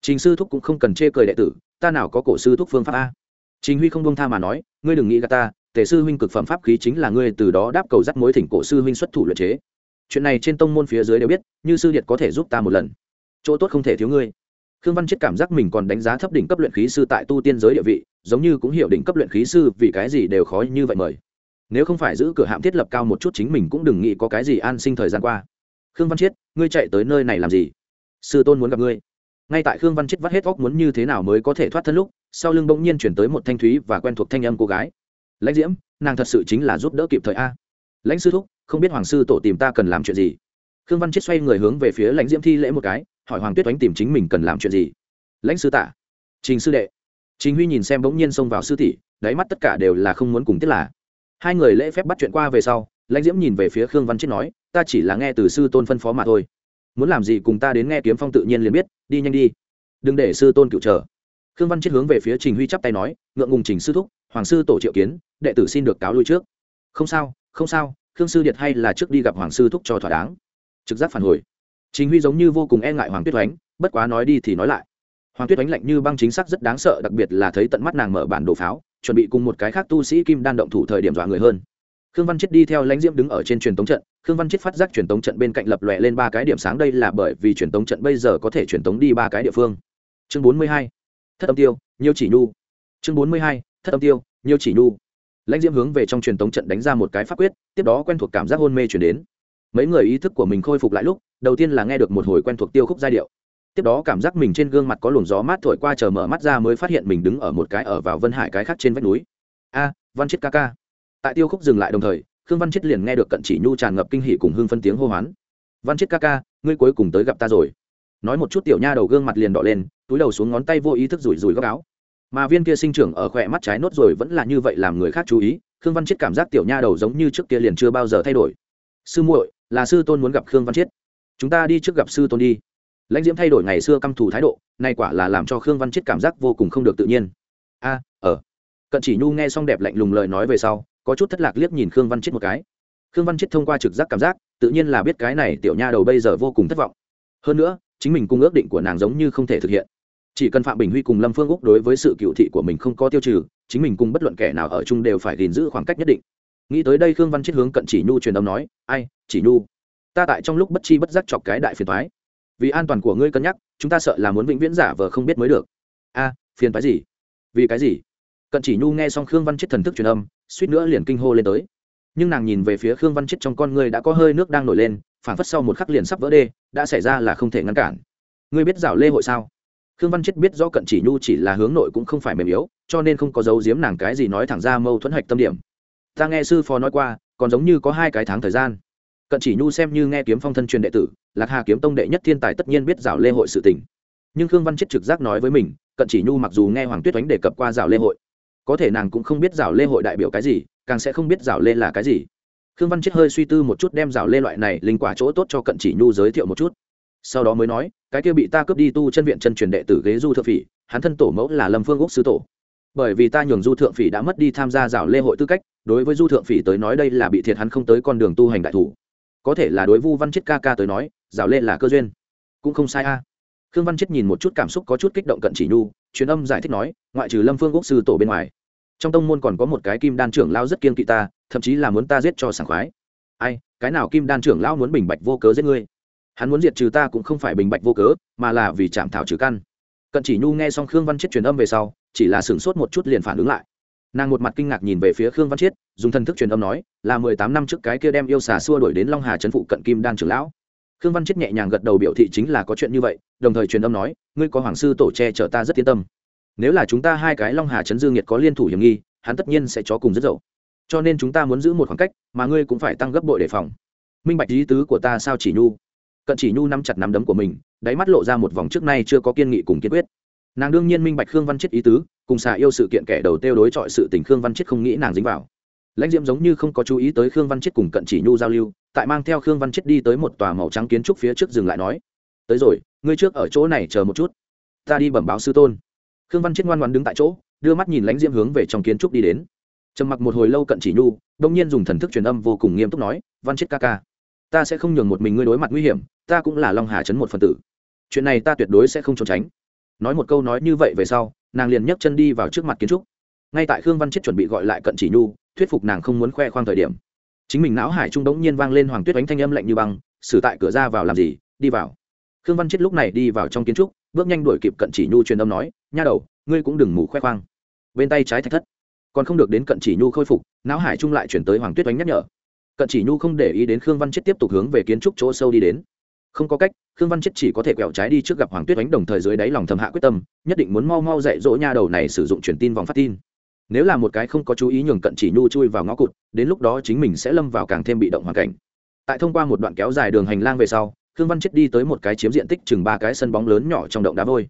Trình sư thúc cũng không cần chê cười đệ tử, ta nào có cổ sư thúc phương pháp a? Chính huy không buông tha mà nói, ngươi đừng nghĩ gà ta, tề sư huynh cực phẩm pháp khí chính là ngươi từ đó đáp cầu dắt mối thỉnh cổ sư huynh xuất thủ luyện chế. Chuyện này trên tông môn phía dưới đều biết, như sư điệt có thể giúp ta một lần. Chỗ tốt không thể thiếu ngươi khương văn chết cảm giác mình còn đánh giá thấp đỉnh cấp luyện khí sư tại tu tiên giới địa vị, giống như cũng hiểu đỉnh cấp luyện khí sư vì cái gì đều khó như vậy mời. Nếu không phải giữ cửa hạm thiết lập cao một chút chính mình cũng đừng nghĩ có cái gì an sinh thời gian qua. Khương văn chiết ngươi chạy tới nơi này làm gì? Sư tôn muốn gặp ngươi. Ngay tại khương văn chiết vắt hết óc muốn như thế nào mới có thể thoát thân lúc, sau lưng bỗng nhiên chuyển tới một thanh thúy và quen thuộc thanh âm cô gái. Lãnh diễm, nàng thật sự chính là giúp đỡ kịp thời a. Lãnh sư thúc, không biết hoàng sư tổ tìm ta cần làm chuyện gì. Khương văn chiết xoay người hướng về phía lãnh diễm thi lễ một cái hỏi hoàng tuyết oánh tìm chính mình cần làm chuyện gì. Lãnh sư tả trình sư đệ. Trình huy nhìn xem bỗng nhiên xông vào sư tỷ, đáy mắt tất cả đều là không muốn cùng tiết là. Hai người lễ phép bắt chuyện qua về sau, lãnh diễm nhìn về phía khương văn chết nói, ta chỉ là nghe từ sư tôn phân phó mà thôi. Muốn làm gì cùng ta đến nghe kiếm phong tự nhiên liền biết, đi nhanh đi. Đừng để sư tôn cựu chờ khương văn chết hướng về phía trình huy chắp tay nói, ngượng ngùng trình sư thúc, hoàng sư tổ triệu kiến, đệ tử xin được cáo lui trước. Không sao không sao, khương sư điệt hay là trước đi gặp hoàng sư thúc cho thỏa đáng. Trực giác phản hồi. Chính huy giống như vô cùng e ngại hoàng tuyết oánh, bất quá nói đi thì nói lại. Hoàng tuyết oánh lạnh như băng chính xác rất đáng sợ, đặc biệt là thấy tận mắt nàng mở bản đồ pháo, chuẩn bị cùng một cái khác tu sĩ kim đan động thủ thời điểm dọa người hơn. Khương văn chết đi theo lãnh diễm đứng ở trên truyền tống trận, khương văn chết phát giác truyền tống trận bên cạnh lập lòe lên ba cái điểm sáng, đây là bởi vì truyền tống trận bây giờ có thể truyền tống đi ba cái địa phương. Chương bốn mươi hai, thất âm tiêu nhiều chỉ nhu. Chương bốn mươi hai, thất âm tiêu nhiều chỉ nhu. Lãnh diễm hướng về trong truyền tống trận đánh ra một cái pháp quyết, tiếp đó quen thuộc cảm giác hôn mê chuyển đến mấy người ý thức của mình khôi phục lại lúc, đầu tiên là nghe được một hồi quen thuộc tiêu khúc giai điệu. Tiếp đó cảm giác mình trên gương mặt có luồng gió mát thổi qua chờ mở mắt ra mới phát hiện mình đứng ở một cái ở vào vân hải cái khác trên vách núi. A, văn chết ca ca. Tại tiêu khúc dừng lại đồng thời, khương văn chết liền nghe được cận chỉ nhu tràn ngập kinh hỉ cùng hương phân tiếng hô hoán. Văn chết ca ca, ngươi cuối cùng tới gặp ta rồi. Nói một chút tiểu nha đầu gương mặt liền đỏ lên, túi đầu xuống ngón tay vô ý thức rủi rủi góc áo. Mà viên kia sinh trưởng ở khỏe mắt trái nốt rồi vẫn là như vậy làm người khác chú ý, khương văn chết cảm giác tiểu nha đầu giống như trước kia liền chưa bao giờ thay đổi. Sư muội là sư tôn muốn gặp khương văn chiết, chúng ta đi trước gặp sư tôn đi. Lãnh diễm thay đổi ngày xưa căm thù thái độ nay quả là làm cho khương văn chiết cảm giác vô cùng không được tự nhiên. A à, ở cận chỉ nhu nghe xong đẹp lạnh lùng lời nói về sau có chút thất lạc liếc nhìn khương văn chiết một cái. Khương văn chiết thông qua trực giác cảm giác tự nhiên là biết cái này tiểu nha đầu bây giờ vô cùng thất vọng. Hơn nữa chính mình cùng ước định của nàng giống như không thể thực hiện. Chỉ cần phạm bình huy cùng lâm phương úc đối với sự cựu thị của mình không có tiêu trừ chính mình cùng bất luận kẻ nào ở chung đều phải gìn giữ khoảng cách nhất định nghĩ tới đây khương văn chết hướng cận chỉ nhu truyền âm nói, ai, chỉ nhu, ta tại trong lúc bất chi bất giác chọc cái đại phiền thoái vì an toàn của ngươi cân nhắc, chúng ta sợ là muốn vĩnh viễn giả vờ không biết mới được. A, phiền thoái gì? Vì cái gì? Cận chỉ nhu nghe xong khương văn chết thần thức truyền âm, suýt nữa liền kinh hô lên tới. Nhưng nàng nhìn về phía khương văn chết trong con ngươi đã có hơi nước đang nổi lên phản phất sau một khắc liền sắp vỡ đê, đã xảy ra là không thể ngăn cản. Ngươi biết rảo lê hội sao? Khương văn chết biết do cận chỉ nhu chỉ là hướng nội cũng không phải mềm yếu, cho nên không có dấu giếm nàng cái gì nói thẳng ra mâu thuẫn hạch tâm điểm ta nghe sư phó nói qua, còn giống như có hai cái tháng thời gian. Cận chỉ nhu xem như nghe kiếm phong thân truyền đệ tử, lạc hà kiếm tông đệ nhất thiên tài tất nhiên biết rào lê hội sự tình. Nhưng khương văn chết trực giác nói với mình, cận chỉ nhu mặc dù nghe hoàng tuyết oánh đề cập qua rào lê hội, có thể nàng cũng không biết rào lê hội đại biểu cái gì, càng sẽ không biết rào lê là cái gì. Khương văn chết hơi suy tư một chút đem rào lê loại này linh quả chỗ tốt cho cận chỉ nhu giới thiệu một chút. Sau đó mới nói, cái kia bị ta cướp đi tu chân viện chân truyền đệ tử ghế du thượng phỉ, hắn thân tổ mẫu là lâm phương úc sư tổ. Bởi vì ta nhường du thượng phỉ đã mất đi tham gia rào lê hội tư cách đối với du thượng phỉ tới nói đây là bị thiệt hắn không tới con đường tu hành đại thủ. Có thể là đối vu văn chết ca ca tới nói, rào lê là cơ duyên. Cũng không sai a. Khương văn chết nhìn một chút cảm xúc có chút kích động cận chỉ nhu, truyền âm giải thích nói, ngoại trừ lâm phương quốc sư tổ bên ngoài, trong tông môn còn có một cái kim đan trưởng lao rất kiên kỵ ta, thậm chí là muốn ta giết cho sảng khoái. Ai, cái nào kim đan trưởng lao muốn bình bạch vô cớ giết ngươi? Hắn muốn diệt trừ ta cũng không phải bình bạch vô cớ, mà là vì chạm thảo trừ căn. Cận chỉ nhu nghe xong khương văn chết truyền âm về sau, chỉ là sửng sốt một chút liền phản ứng lại nàng một mặt kinh ngạc nhìn về phía khương văn chiết, dùng thần thức truyền âm nói, là mười tám năm trước cái kia đem yêu xà xua đuổi đến long hà trấn phụ cận kim đan trưởng lão. Khương văn chiết nhẹ nhàng gật đầu biểu thị chính là có chuyện như vậy, đồng thời truyền âm nói, ngươi có hoàng sư tổ che chở ta rất yên tâm. Nếu là chúng ta hai cái long hà trấn dương nhiệt có liên thủ hiểm nghi, hắn tất nhiên sẽ chó cùng rất dậu. Cho nên chúng ta muốn giữ một khoảng cách, mà ngươi cũng phải tăng gấp bội đề phòng. Minh bạch lý tứ của ta sao chỉ nhu? Cận chỉ nhu nắm chặt nắm đấm của mình, đáy mắt lộ ra một vòng trước nay chưa có kiên nghị cùng kiên quyết. Nàng đương nhiên minh bạch khương văn chết ý tứ cùng xà yêu sự kiện kẻ đầu tiêu đối chọi sự tình khương văn chết không nghĩ nàng dính vào. Lãnh diễm giống như không có chú ý tới khương văn chết cùng cận chỉ nhu giao lưu, tại mang theo khương văn chết đi tới một tòa màu trắng kiến trúc phía trước dừng lại nói, tới rồi, ngươi trước ở chỗ này chờ một chút. Ta đi bẩm báo sư tôn. Khương văn chết ngoan ngoan đứng tại chỗ, đưa mắt nhìn lãnh diễm hướng về trong kiến trúc đi đến. Trầm mặc một hồi lâu cận chỉ nhu đông nhiên dùng thần thức truyền âm vô cùng nghiêm túc nói, văn chết ca ca, ta sẽ không nhường một mình ngươi đối mặt nguy hiểm, ta cũng là long hà chấn một phần tử. Chuyện này ta tuyệt đối sẽ không trốn tránh. Nói một câu nói như vậy về sau nàng liền nhấc chân đi vào trước mặt kiến trúc. Ngay tại khương văn chết chuẩn bị gọi lại cận chỉ nhu, thuyết phục nàng không muốn khoe khoang thời điểm, chính mình não hải trung đống nhiên vang lên hoàng tuyết đánh thanh âm lạnh như băng xử tại cửa ra vào làm gì? Đi vào. Khương văn chết lúc này đi vào trong kiến trúc, bước nhanh đuổi kịp cận chỉ nhu truyền âm nói, nha đầu, ngươi cũng đừng mù khoe khoang. Bên tay trái thạch thất, còn không được đến cận chỉ nhu khôi phục, não hải trung lại chuyển tới hoàng tuyết đánh nhắc nhở. Cận chỉ nhu không để ý đến khương văn chết tiếp tục hướng về kiến trúc chỗ sâu đi đến. Không có cách khương văn chết chỉ có thể quẹo trái đi trước gặp hoàng tuyết Ánh đồng thời dưới đáy lòng thầm hạ quyết tâm, nhất định muốn mau mau dạy dỗ nha đầu này sử dụng truyền tin vòng phát tin. Nếu là một cái không có chú ý nhường cận chỉ nhu chui vào ngõ cụt, đến lúc đó chính mình sẽ lâm vào càng thêm bị động hoàn cảnh. Tại thông qua một đoạn kéo dài đường hành lang về sau, khương văn chết đi tới một cái chiếm diện tích chừng ba cái sân bóng lớn nhỏ trong động đá vôi.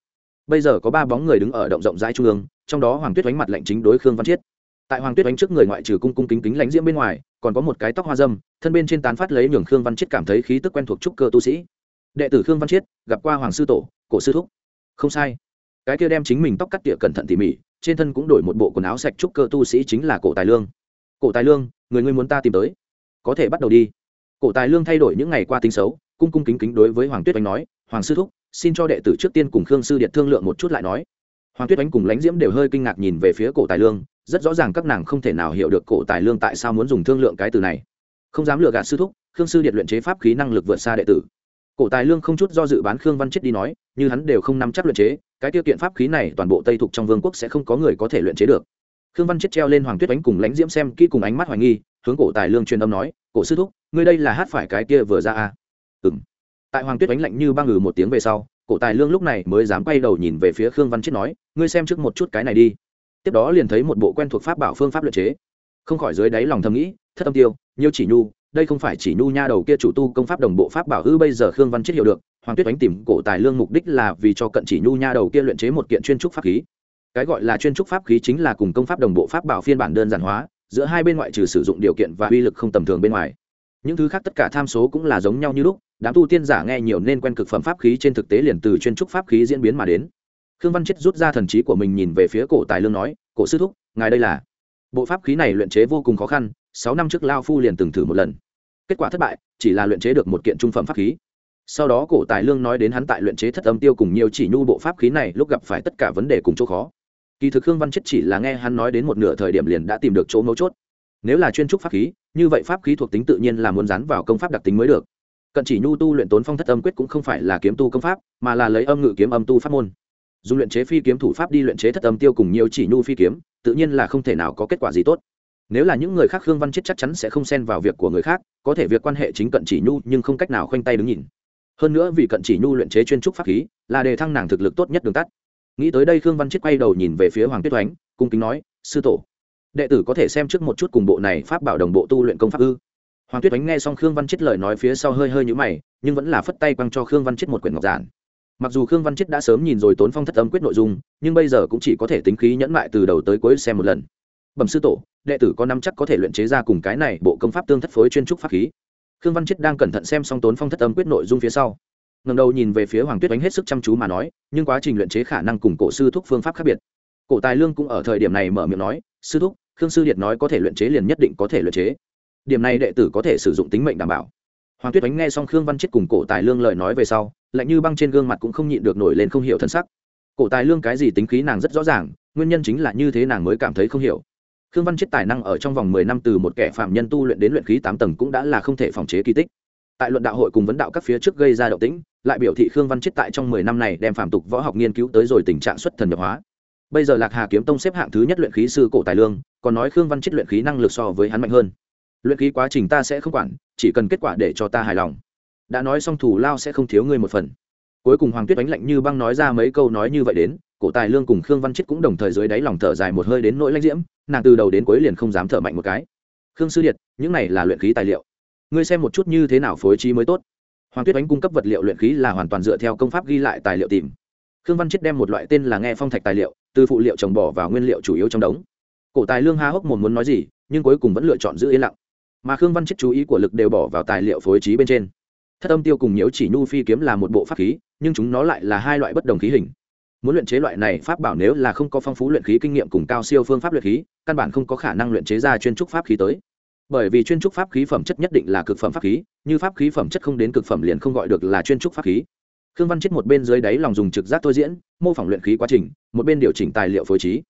Bây giờ có ba bóng người đứng ở động rộng rãi trung ương, trong đó hoàng tuyết Ánh mặt lạnh chính đối khương văn chiết tại hoàng tuyết Ánh trước người ngoại trừ cung cung kính kính lãnh diễm bên ngoài, còn có một cái tóc hoa dâm, thân bên trên tán phát lấy nhường khương văn chiết cảm thấy khí tức quen thuộc trúc cơ tu sĩ đệ tử khương văn chiết, gặp qua hoàng sư tổ, cổ sư thúc. Không sai. Cái kia đem chính mình tóc cắt tỉa cẩn thận tỉ mỉ, trên thân cũng đổi một bộ quần áo sạch trúc cơ tu sĩ chính là cổ tài lương. Cổ tài lương, người ngươi muốn ta tìm tới? Có thể bắt đầu đi. Cổ tài lương thay đổi những ngày qua tính xấu, cung cung kính kính đối với hoàng tuyết oanh nói, hoàng sư thúc, xin cho đệ tử trước tiên cùng khương sư điện thương lượng một chút lại nói. Hoàng tuyết oanh cùng lãnh diễm đều hơi kinh ngạc nhìn về phía cổ tài lương, rất rõ ràng các nàng không thể nào hiểu được cổ tài lương tại sao muốn dùng thương lượng cái từ này. Không dám lừa gạt sư thúc, khương sư điện luyện chế pháp khí năng lực vượt xa đệ tử cổ tài lương không chút do dự bán khương văn chết đi nói, như hắn đều không nắm chắc luyện chế, cái tiêu kiện pháp khí này toàn bộ tây thục trong vương quốc sẽ không có người có thể luyện chế được. Khương văn chết treo lên hoàng tuyết Ánh cùng lãnh diễm xem kỹ cùng ánh mắt hoài nghi, hướng cổ tài lương truyền âm nói, cổ sư thúc, ngươi đây là hát phải cái kia vừa ra à? Ừng tại hoàng tuyết Ánh lạnh như băng ngừ một tiếng về sau, cổ tài lương lúc này mới dám quay đầu nhìn về phía khương văn chết nói, ngươi xem trước một chút cái này đi. Tiếp đó liền thấy một bộ quen thuộc pháp bảo phương pháp luyện chế. Không khỏi dưới đáy lòng thầm nghĩ, thất âm tiêu, nhiêu chỉ nhu đây không phải chỉ nhu nha đầu kia chủ tu công pháp đồng bộ pháp bảo ư, bây giờ khương văn chết hiểu được, hoàng tuyết đánh tìm cổ tài lương mục đích là vì cho cận chỉ nhu nha đầu kia luyện chế một kiện chuyên trúc pháp khí. Cái gọi là chuyên trúc pháp khí chính là cùng công pháp đồng bộ pháp bảo phiên bản đơn giản hóa, giữa hai bên ngoại trừ sử dụng điều kiện và uy lực không tầm thường bên ngoài. Những thứ khác tất cả tham số cũng là giống nhau như lúc, đám tu tiên giả nghe nhiều nên quen cực phẩm pháp khí trên thực tế liền từ chuyên trúc pháp khí diễn biến mà đến. Khương văn chết rút ra thần trí của mình nhìn về phía cổ tài lương nói, cổ sư thúc, ngài đây là bộ pháp khí này luyện chế vô cùng khó khăn, sáu năm trước lao phu liền từng thử một lần kết quả thất bại, chỉ là luyện chế được một kiện trung phẩm pháp khí. Sau đó cổ tài lương nói đến hắn tại luyện chế thất âm tiêu cùng nhiều chỉ nhu bộ pháp khí này lúc gặp phải tất cả vấn đề cùng chỗ khó. Kỳ thực khương văn chết chỉ là nghe hắn nói đến một nửa thời điểm liền đã tìm được chỗ mấu chốt. Nếu là chuyên trúc pháp khí, như vậy pháp khí thuộc tính tự nhiên là muốn dán vào công pháp đặc tính mới được. Cận chỉ nhu tu luyện tốn phong thất âm quyết cũng không phải là kiếm tu công pháp, mà là lấy âm ngự kiếm âm tu pháp môn. Dùng luyện chế phi kiếm thủ pháp đi luyện chế thất âm tiêu cùng nhiều chỉ nhu phi kiếm, tự nhiên là không thể nào có kết quả gì tốt nếu là những người khác khương văn chết chắc chắn sẽ không xen vào việc của người khác, có thể việc quan hệ chính cận chỉ nhu nhưng không cách nào khoanh tay đứng nhìn. Hơn nữa vì cận chỉ nhu luyện chế chuyên trúc pháp khí, là đề thăng nàng thực lực tốt nhất đường tắt. Nghĩ tới đây khương văn chết quay đầu nhìn về phía hoàng tuyết oánh, cung kính nói, sư tổ, đệ tử có thể xem trước một chút cùng bộ này pháp bảo đồng bộ tu luyện công pháp ư? Hoàng tuyết oánh nghe xong khương văn chết lời nói phía sau hơi hơi nhũ mày, nhưng vẫn là phất tay quăng cho khương văn chết một quyển ngọc giản. Mặc dù khương văn chết đã sớm nhìn rồi tốn phong thất âm quyết nội dung, nhưng bây giờ cũng chỉ có thể tính khí nhẫn mại từ đầu tới cuối xem một lần bẩm sư tổ, đệ tử có năm chắc có thể luyện chế ra cùng cái này bộ công pháp tương thất phối chuyên trúc pháp khí. Khương văn chết đang cẩn thận xem xong tốn phong thất âm quyết nội dung phía sau. Ngầm đầu nhìn về phía hoàng tuyết đánh hết sức chăm chú mà nói, nhưng quá trình luyện chế khả năng cùng cổ sư thúc phương pháp khác biệt. Cổ tài lương cũng ở thời điểm này mở miệng nói, sư thúc, khương sư điệt nói có thể luyện chế liền nhất định có thể luyện chế. Điểm này đệ tử có thể sử dụng tính mệnh đảm bảo. Hoàng tuyết đánh nghe xong khương văn chết cùng cổ tài lương lời nói về sau, lạnh như băng trên gương mặt cũng không nhịn được nổi lên không hiểu thân sắc. Cổ tài lương cái gì tính khí nàng rất rõ ràng, nguyên nhân chính là như thế nàng mới cảm thấy không hiểu khương văn chết tài năng ở trong vòng mười năm từ một kẻ phạm nhân tu luyện đến luyện khí tám tầng cũng đã là không thể phòng chế kỳ tích. Tại luận đạo hội cùng vấn đạo các phía trước gây ra động tĩnh, lại biểu thị khương văn chết tại trong mười năm này đem phạm tục võ học nghiên cứu tới rồi tình trạng xuất thần nhập hóa. Bây giờ lạc hà kiếm tông xếp hạng thứ nhất luyện khí sư cổ tài lương, còn nói khương văn chết luyện khí năng lực so với hắn mạnh hơn. Luyện khí quá trình ta sẽ không quản, chỉ cần kết quả để cho ta hài lòng. Đã nói xong thủ lao sẽ không thiếu ngươi một phần. Cuối cùng hoàng tuyết đánh lạnh như băng nói ra mấy câu nói như vậy đến cổ tài lương cùng khương văn chết cũng đồng thời dưới đáy lòng thở dài một hơi đến nỗi lãnh diễm, nàng từ đầu đến cuối liền không dám thở mạnh một cái. Khương sư điệt, những này là luyện khí tài liệu. Ngươi xem một chút như thế nào phối trí mới tốt. Hoàng tuyết Ánh cung cấp vật liệu luyện khí là hoàn toàn dựa theo công pháp ghi lại tài liệu tìm. Khương văn chết đem một loại tên là nghe phong thạch tài liệu, từ phụ liệu trồng bỏ vào nguyên liệu chủ yếu trong đống. Cổ tài lương há hốc mồm muốn nói gì, nhưng cuối cùng vẫn lựa chọn giữ yên lặng. Mà khương văn chết chú ý của lực đều bỏ vào tài liệu phối trí bên trên. Thất âm tiêu cùng nhiễu chỉ nhu phi kiếm là một bộ pháp khí, nhưng chúng nó lại là hai loại bất đồng khí hình muốn luyện chế loại này pháp bảo nếu là không có phong phú luyện khí kinh nghiệm cùng cao siêu phương pháp luyện khí, căn bản không có khả năng luyện chế ra chuyên trúc pháp khí tới. Bởi vì chuyên trúc pháp khí phẩm chất nhất định là cực phẩm pháp khí, như pháp khí phẩm chất không đến cực phẩm liền không gọi được là chuyên trúc pháp khí. Khương văn chết một bên dưới đáy lòng dùng trực giác thôi diễn, mô phỏng luyện khí quá trình, một bên điều chỉnh tài liệu phối trí.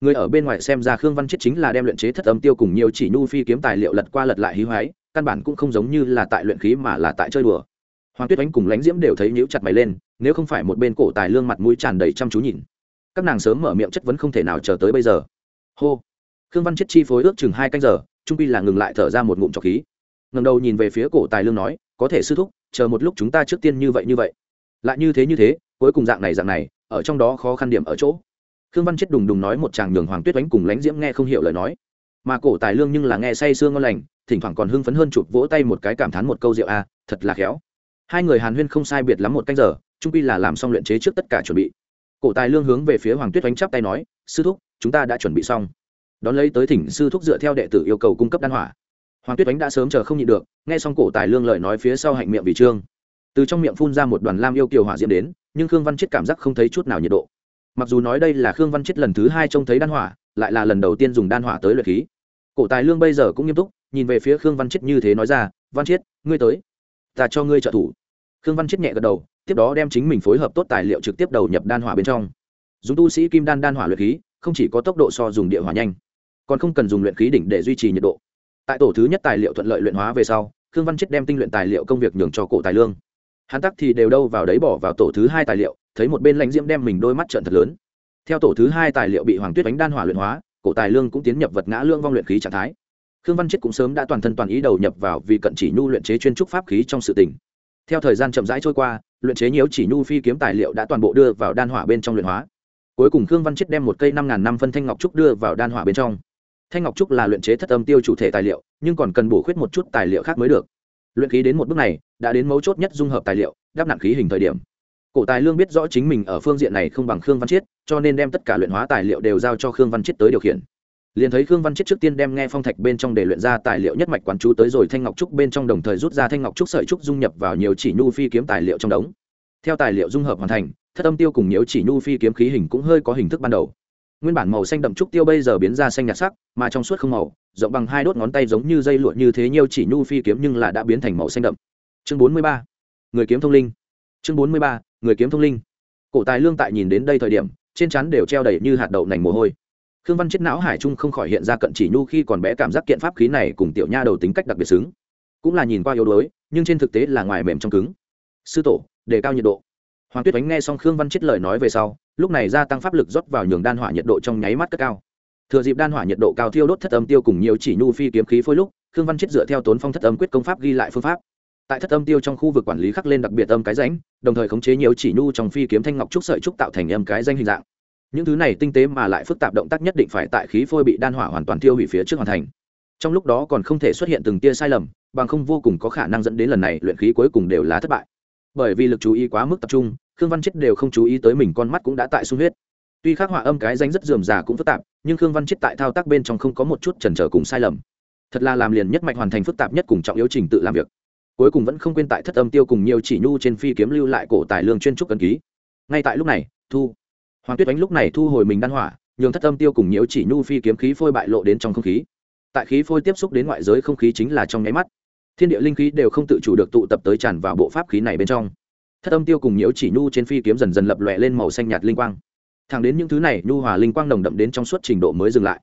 Người ở bên ngoài xem ra khương văn chết chính là đem luyện chế thất âm tiêu cùng nhiều chỉ nhu phi kiếm tài liệu lật qua lật lại hí hoái căn bản cũng không giống như là tại luyện khí mà là tại chơi đùa hoàng tuyết ánh cùng lãnh diễm đều thấy nhíu chặt mày lên, nếu không phải một bên cổ tài lương mặt mũi tràn đầy chăm chú nhìn, các nàng sớm mở miệng chất vấn không thể nào chờ tới bây giờ. Hô. Khương văn chết chi phối ước chừng hai canh giờ, trung pi là ngừng lại thở ra một ngụm trọc khí. Ngầm đầu nhìn về phía cổ tài lương nói, có thể sư thúc, chờ một lúc chúng ta trước tiên như vậy như vậy. Lại như thế như thế, cuối cùng dạng này dạng này, ở trong đó khó khăn điểm ở chỗ. Khương văn chết đùng đùng nói một chàng nhường hoàng tuyết đánh cùng lãnh diễm nghe không hiểu lời nói. Mà cổ tài lương nhưng là nghe say sương ngon lành, thỉnh thoảng còn hưng phấn hơn chụp vỗ tay một cái cảm thán một câu rượu a, thật là khéo hai người hàn huyên không sai biệt lắm một canh giờ trung pi là làm xong luyện chế trước tất cả chuẩn bị. Cổ tài lương hướng về phía hoàng tuyết đánh chắp tay nói, sư thúc, chúng ta đã chuẩn bị xong. Đón lấy tới thỉnh sư thúc dựa theo đệ tử yêu cầu cung cấp đan hỏa. Hoàng tuyết đánh đã sớm chờ không nhịn được, nghe xong cổ tài lương lời nói phía sau hạnh miệng vì trương. Từ trong miệng phun ra một đoàn lam yêu kiều hỏa diễm đến, nhưng khương văn chết cảm giác không thấy chút nào nhiệt độ. Mặc dù nói đây là khương văn chết lần thứ hai trông thấy đan hỏa, lại là lần đầu tiên dùng đan hỏa tới luyện khí. Cổ tài lương bây giờ cũng nghiêm túc, nhìn về phía khương văn chết như thế nói ra, văn chết, ngươi tới ta cho ngươi trợ thủ. Khương văn chết nhẹ gật đầu, tiếp đó đem chính mình phối hợp tốt tài liệu trực tiếp đầu nhập đan hỏa bên trong. Dùng tu sĩ kim đan đan hỏa luyện khí, không chỉ có tốc độ so dùng địa hỏa nhanh, còn không cần dùng luyện khí đỉnh để duy trì nhiệt độ. Tại tổ thứ nhất tài liệu thuận lợi luyện hóa về sau, khương văn chết đem tinh luyện tài liệu công việc nhường cho cổ tài lương. Hắn tắc thì đều đâu vào đấy bỏ vào tổ thứ hai tài liệu, thấy một bên lãnh diễm đem mình đôi mắt trận thật lớn. Theo tổ thứ hai tài liệu bị hoàng tuyết đánh đan hỏa luyện hóa, cổ tài lương cũng tiến nhập vật ngã lương vong luyện khí trạng thái khương văn chết cũng sớm đã toàn thân toàn ý đầu nhập vào vì cận chỉ nhu luyện chế chuyên trúc pháp khí trong sự tình. Theo thời gian chậm rãi trôi qua, luyện chế nhiều chỉ nhu phi kiếm tài liệu đã toàn bộ đưa vào đan hỏa bên trong luyện hóa. Cuối cùng khương văn chết đem một cây năm ngàn năm phân thanh ngọc trúc đưa vào đan hỏa bên trong. Thanh ngọc trúc là luyện chế thất âm tiêu chủ thể tài liệu, nhưng còn cần bổ khuyết một chút tài liệu khác mới được. Luyện khí đến một bước này, đã đến mấu chốt nhất dung hợp tài liệu, đáp nặng khí hình thời điểm. Cổ tài lương biết rõ chính mình ở phương diện này không bằng khương văn chiết cho nên đem tất cả luyện hóa tài liệu đều giao cho khương văn chiết tới điều khiển liền thấy khương văn chiết trước tiên đem nghe phong thạch bên trong để luyện ra tài liệu nhất mạch quán chú tới rồi thanh ngọc trúc bên trong đồng thời rút ra thanh ngọc trúc sợi trúc dung nhập vào nhiều chỉ nhu phi kiếm tài liệu trong đống. Theo tài liệu dung hợp hoàn thành, thất âm tiêu cùng nhiều chỉ nhu phi kiếm khí hình cũng hơi có hình thức ban đầu. Nguyên bản màu xanh đậm trúc tiêu bây giờ biến ra xanh nhạt sắc, mà trong suốt không màu, rộng bằng hai đốt ngón tay giống như dây lụa như thế nhiều chỉ nhu phi kiếm nhưng là đã biến thành màu xanh đậm. Chương bốn mươi ba, người kiếm thông linh. Chương bốn mươi ba, người kiếm thông linh. Cổ tài lương tại nhìn đến đây thời điểm, trên chắn đều treo đầy như hạt đậu nành mồ hôi khương văn chết não hải trung không khỏi hiện ra cận chỉ nhu khi còn bé cảm giác kiện pháp khí này cùng tiểu nha đầu tính cách đặc biệt xứng. Cũng là nhìn qua yếu đuối, nhưng trên thực tế là ngoài mềm trong cứng. Sư tổ đề cao nhiệt độ. Hoàng tuyết đánh nghe xong khương văn chết lời nói về sau, lúc này gia tăng pháp lực rót vào nhường đan hỏa nhiệt độ trong nháy mắt cất cao. Thừa dịp đan hỏa nhiệt độ cao thiêu đốt thất âm tiêu cùng nhiều chỉ nhu phi kiếm khí phôi lúc, khương văn chết dựa theo tốn phong thất âm quyết công pháp ghi lại phương pháp. Tại thất âm tiêu trong khu vực quản lý khắc lên đặc biệt âm cái ránh đồng thời khống chế nhiều chỉ nhu trong phi kiếm thanh ngọc trúc sợi trúc tạo thành âm cái danh hình dạng những thứ này tinh tế mà lại phức tạp động tác nhất định phải tại khí phôi bị đan hỏa hoàn toàn tiêu hủy phía trước hoàn thành. Trong lúc đó còn không thể xuất hiện từng tia sai lầm, bằng không vô cùng có khả năng dẫn đến lần này luyện khí cuối cùng đều là thất bại. Bởi vì lực chú ý quá mức tập trung, khương văn chết đều không chú ý tới mình con mắt cũng đã tại sung huyết. Tuy khắc họa âm cái danh rất dườm già cũng phức tạp, nhưng khương văn chết tại thao tác bên trong không có một chút trần trở cùng sai lầm. Thật là làm liền nhất mạch hoàn thành phức tạp nhất cùng trọng yếu trình tự làm việc. Cuối cùng vẫn không quên tại thất âm tiêu cùng nhiều chỉ nhu trên phi kiếm lưu lại cổ tài lương chuyên trúc cần ký. Ngay tại lúc này, thu hoàng tuyết Ánh lúc này thu hồi mình đan hỏa, nhường thất âm tiêu cùng nhiễu chỉ nhu phi kiếm khí phôi bại lộ đến trong không khí. Tại khí phôi tiếp xúc đến ngoại giới không khí chính là trong nháy mắt. Thiên địa linh khí đều không tự chủ được tụ tập tới tràn vào bộ pháp khí này bên trong. Thất âm tiêu cùng nhiễu chỉ nhu trên phi kiếm dần dần lập lòe lên màu xanh nhạt linh quang. Thẳng đến những thứ này, nhu hòa linh quang nồng đậm đến trong suốt trình độ mới dừng lại.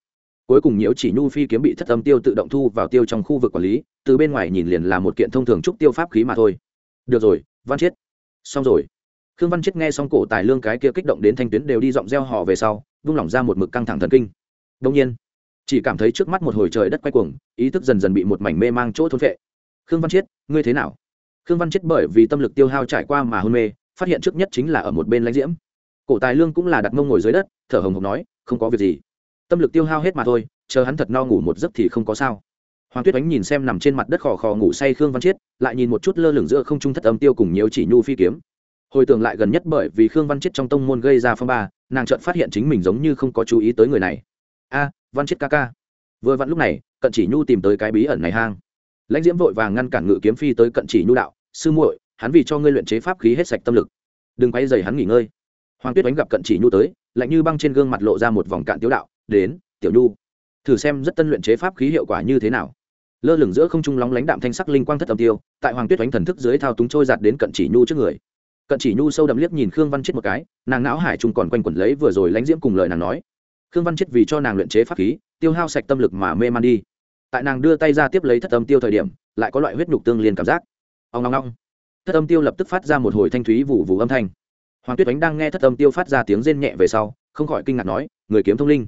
Cuối cùng nhiễu chỉ nhu phi kiếm bị thất âm tiêu tự động thu vào tiêu trong khu vực quản lý, từ bên ngoài nhìn liền là một kiện thông thường trúc tiêu pháp khí mà thôi. Được rồi, văn chiết xong rồi khương văn chiết nghe xong cổ tài lương cái kia kích động đến thanh tuyến đều đi giọng reo họ về sau, vung lỏng ra một mực căng thẳng thần kinh. Đông nhiên, chỉ cảm thấy trước mắt một hồi trời đất quay cuồng, ý thức dần dần bị một mảnh mê mang chỗ thôn vệ khương văn chiết, ngươi thế nào? Khương văn chết bởi vì tâm lực tiêu hao trải qua mà hôn mê, phát hiện trước nhất chính là ở một bên lãnh diễm. Cổ tài lương cũng là đặt mông ngồi dưới đất, thở hồng hộc nói, không có việc gì. Tâm lực tiêu hao hết mà thôi, chờ hắn thật no ngủ một giấc thì không có sao. Hoàng tuyết ánh nhìn xem nằm trên mặt đất khò khò ngủ say khương văn chiết, lại nhìn một chút lơ lửng giữa không trung thất âm tiêu cùng nhiều chỉ nhu phi kiếm hồi tưởng lại gần nhất bởi vì khương văn chiết trong tông môn gây ra phong ba, nàng chợt phát hiện chính mình giống như không có chú ý tới người này. A, văn chết ca ca. Vừa vặn lúc này, cận chỉ nhu tìm tới cái bí ẩn này hang. Lãnh diễm vội vàng ngăn cản ngự kiếm phi tới cận chỉ nhu đạo, sư muội, hắn vì cho ngươi luyện chế pháp khí hết sạch tâm lực. Đừng quay dày hắn nghỉ ngơi. Hoàng tuyết đánh gặp cận chỉ nhu tới, lạnh như băng trên gương mặt lộ ra một vòng cạn tiếu đạo, đến, tiểu nhu, thử xem rất tân luyện chế pháp khí hiệu quả như thế nào. Lơ lửng giữa không trung lóng lánh đạm thanh sắc linh quang thất âm tiêu, tại hoàng tuyết đánh thần thức dưới thao túng trôi giạt đến cận chỉ nhu trước người cận chỉ nhu sâu đậm liếc nhìn khương văn chết một cái nàng não hải trung còn quanh quẩn lấy vừa rồi lãnh diễm cùng lời nàng nói khương văn chết vì cho nàng luyện chế pháp khí tiêu hao sạch tâm lực mà mê man đi tại nàng đưa tay ra tiếp lấy thất âm tiêu thời điểm lại có loại huyết nhục tương liên cảm giác ông ngong ngong. thất âm tiêu lập tức phát ra một hồi thanh thúy vụ vụ âm thanh hoàng tuyết ánh đang nghe thất âm tiêu phát ra tiếng rên nhẹ về sau không khỏi kinh ngạc nói người kiếm thông linh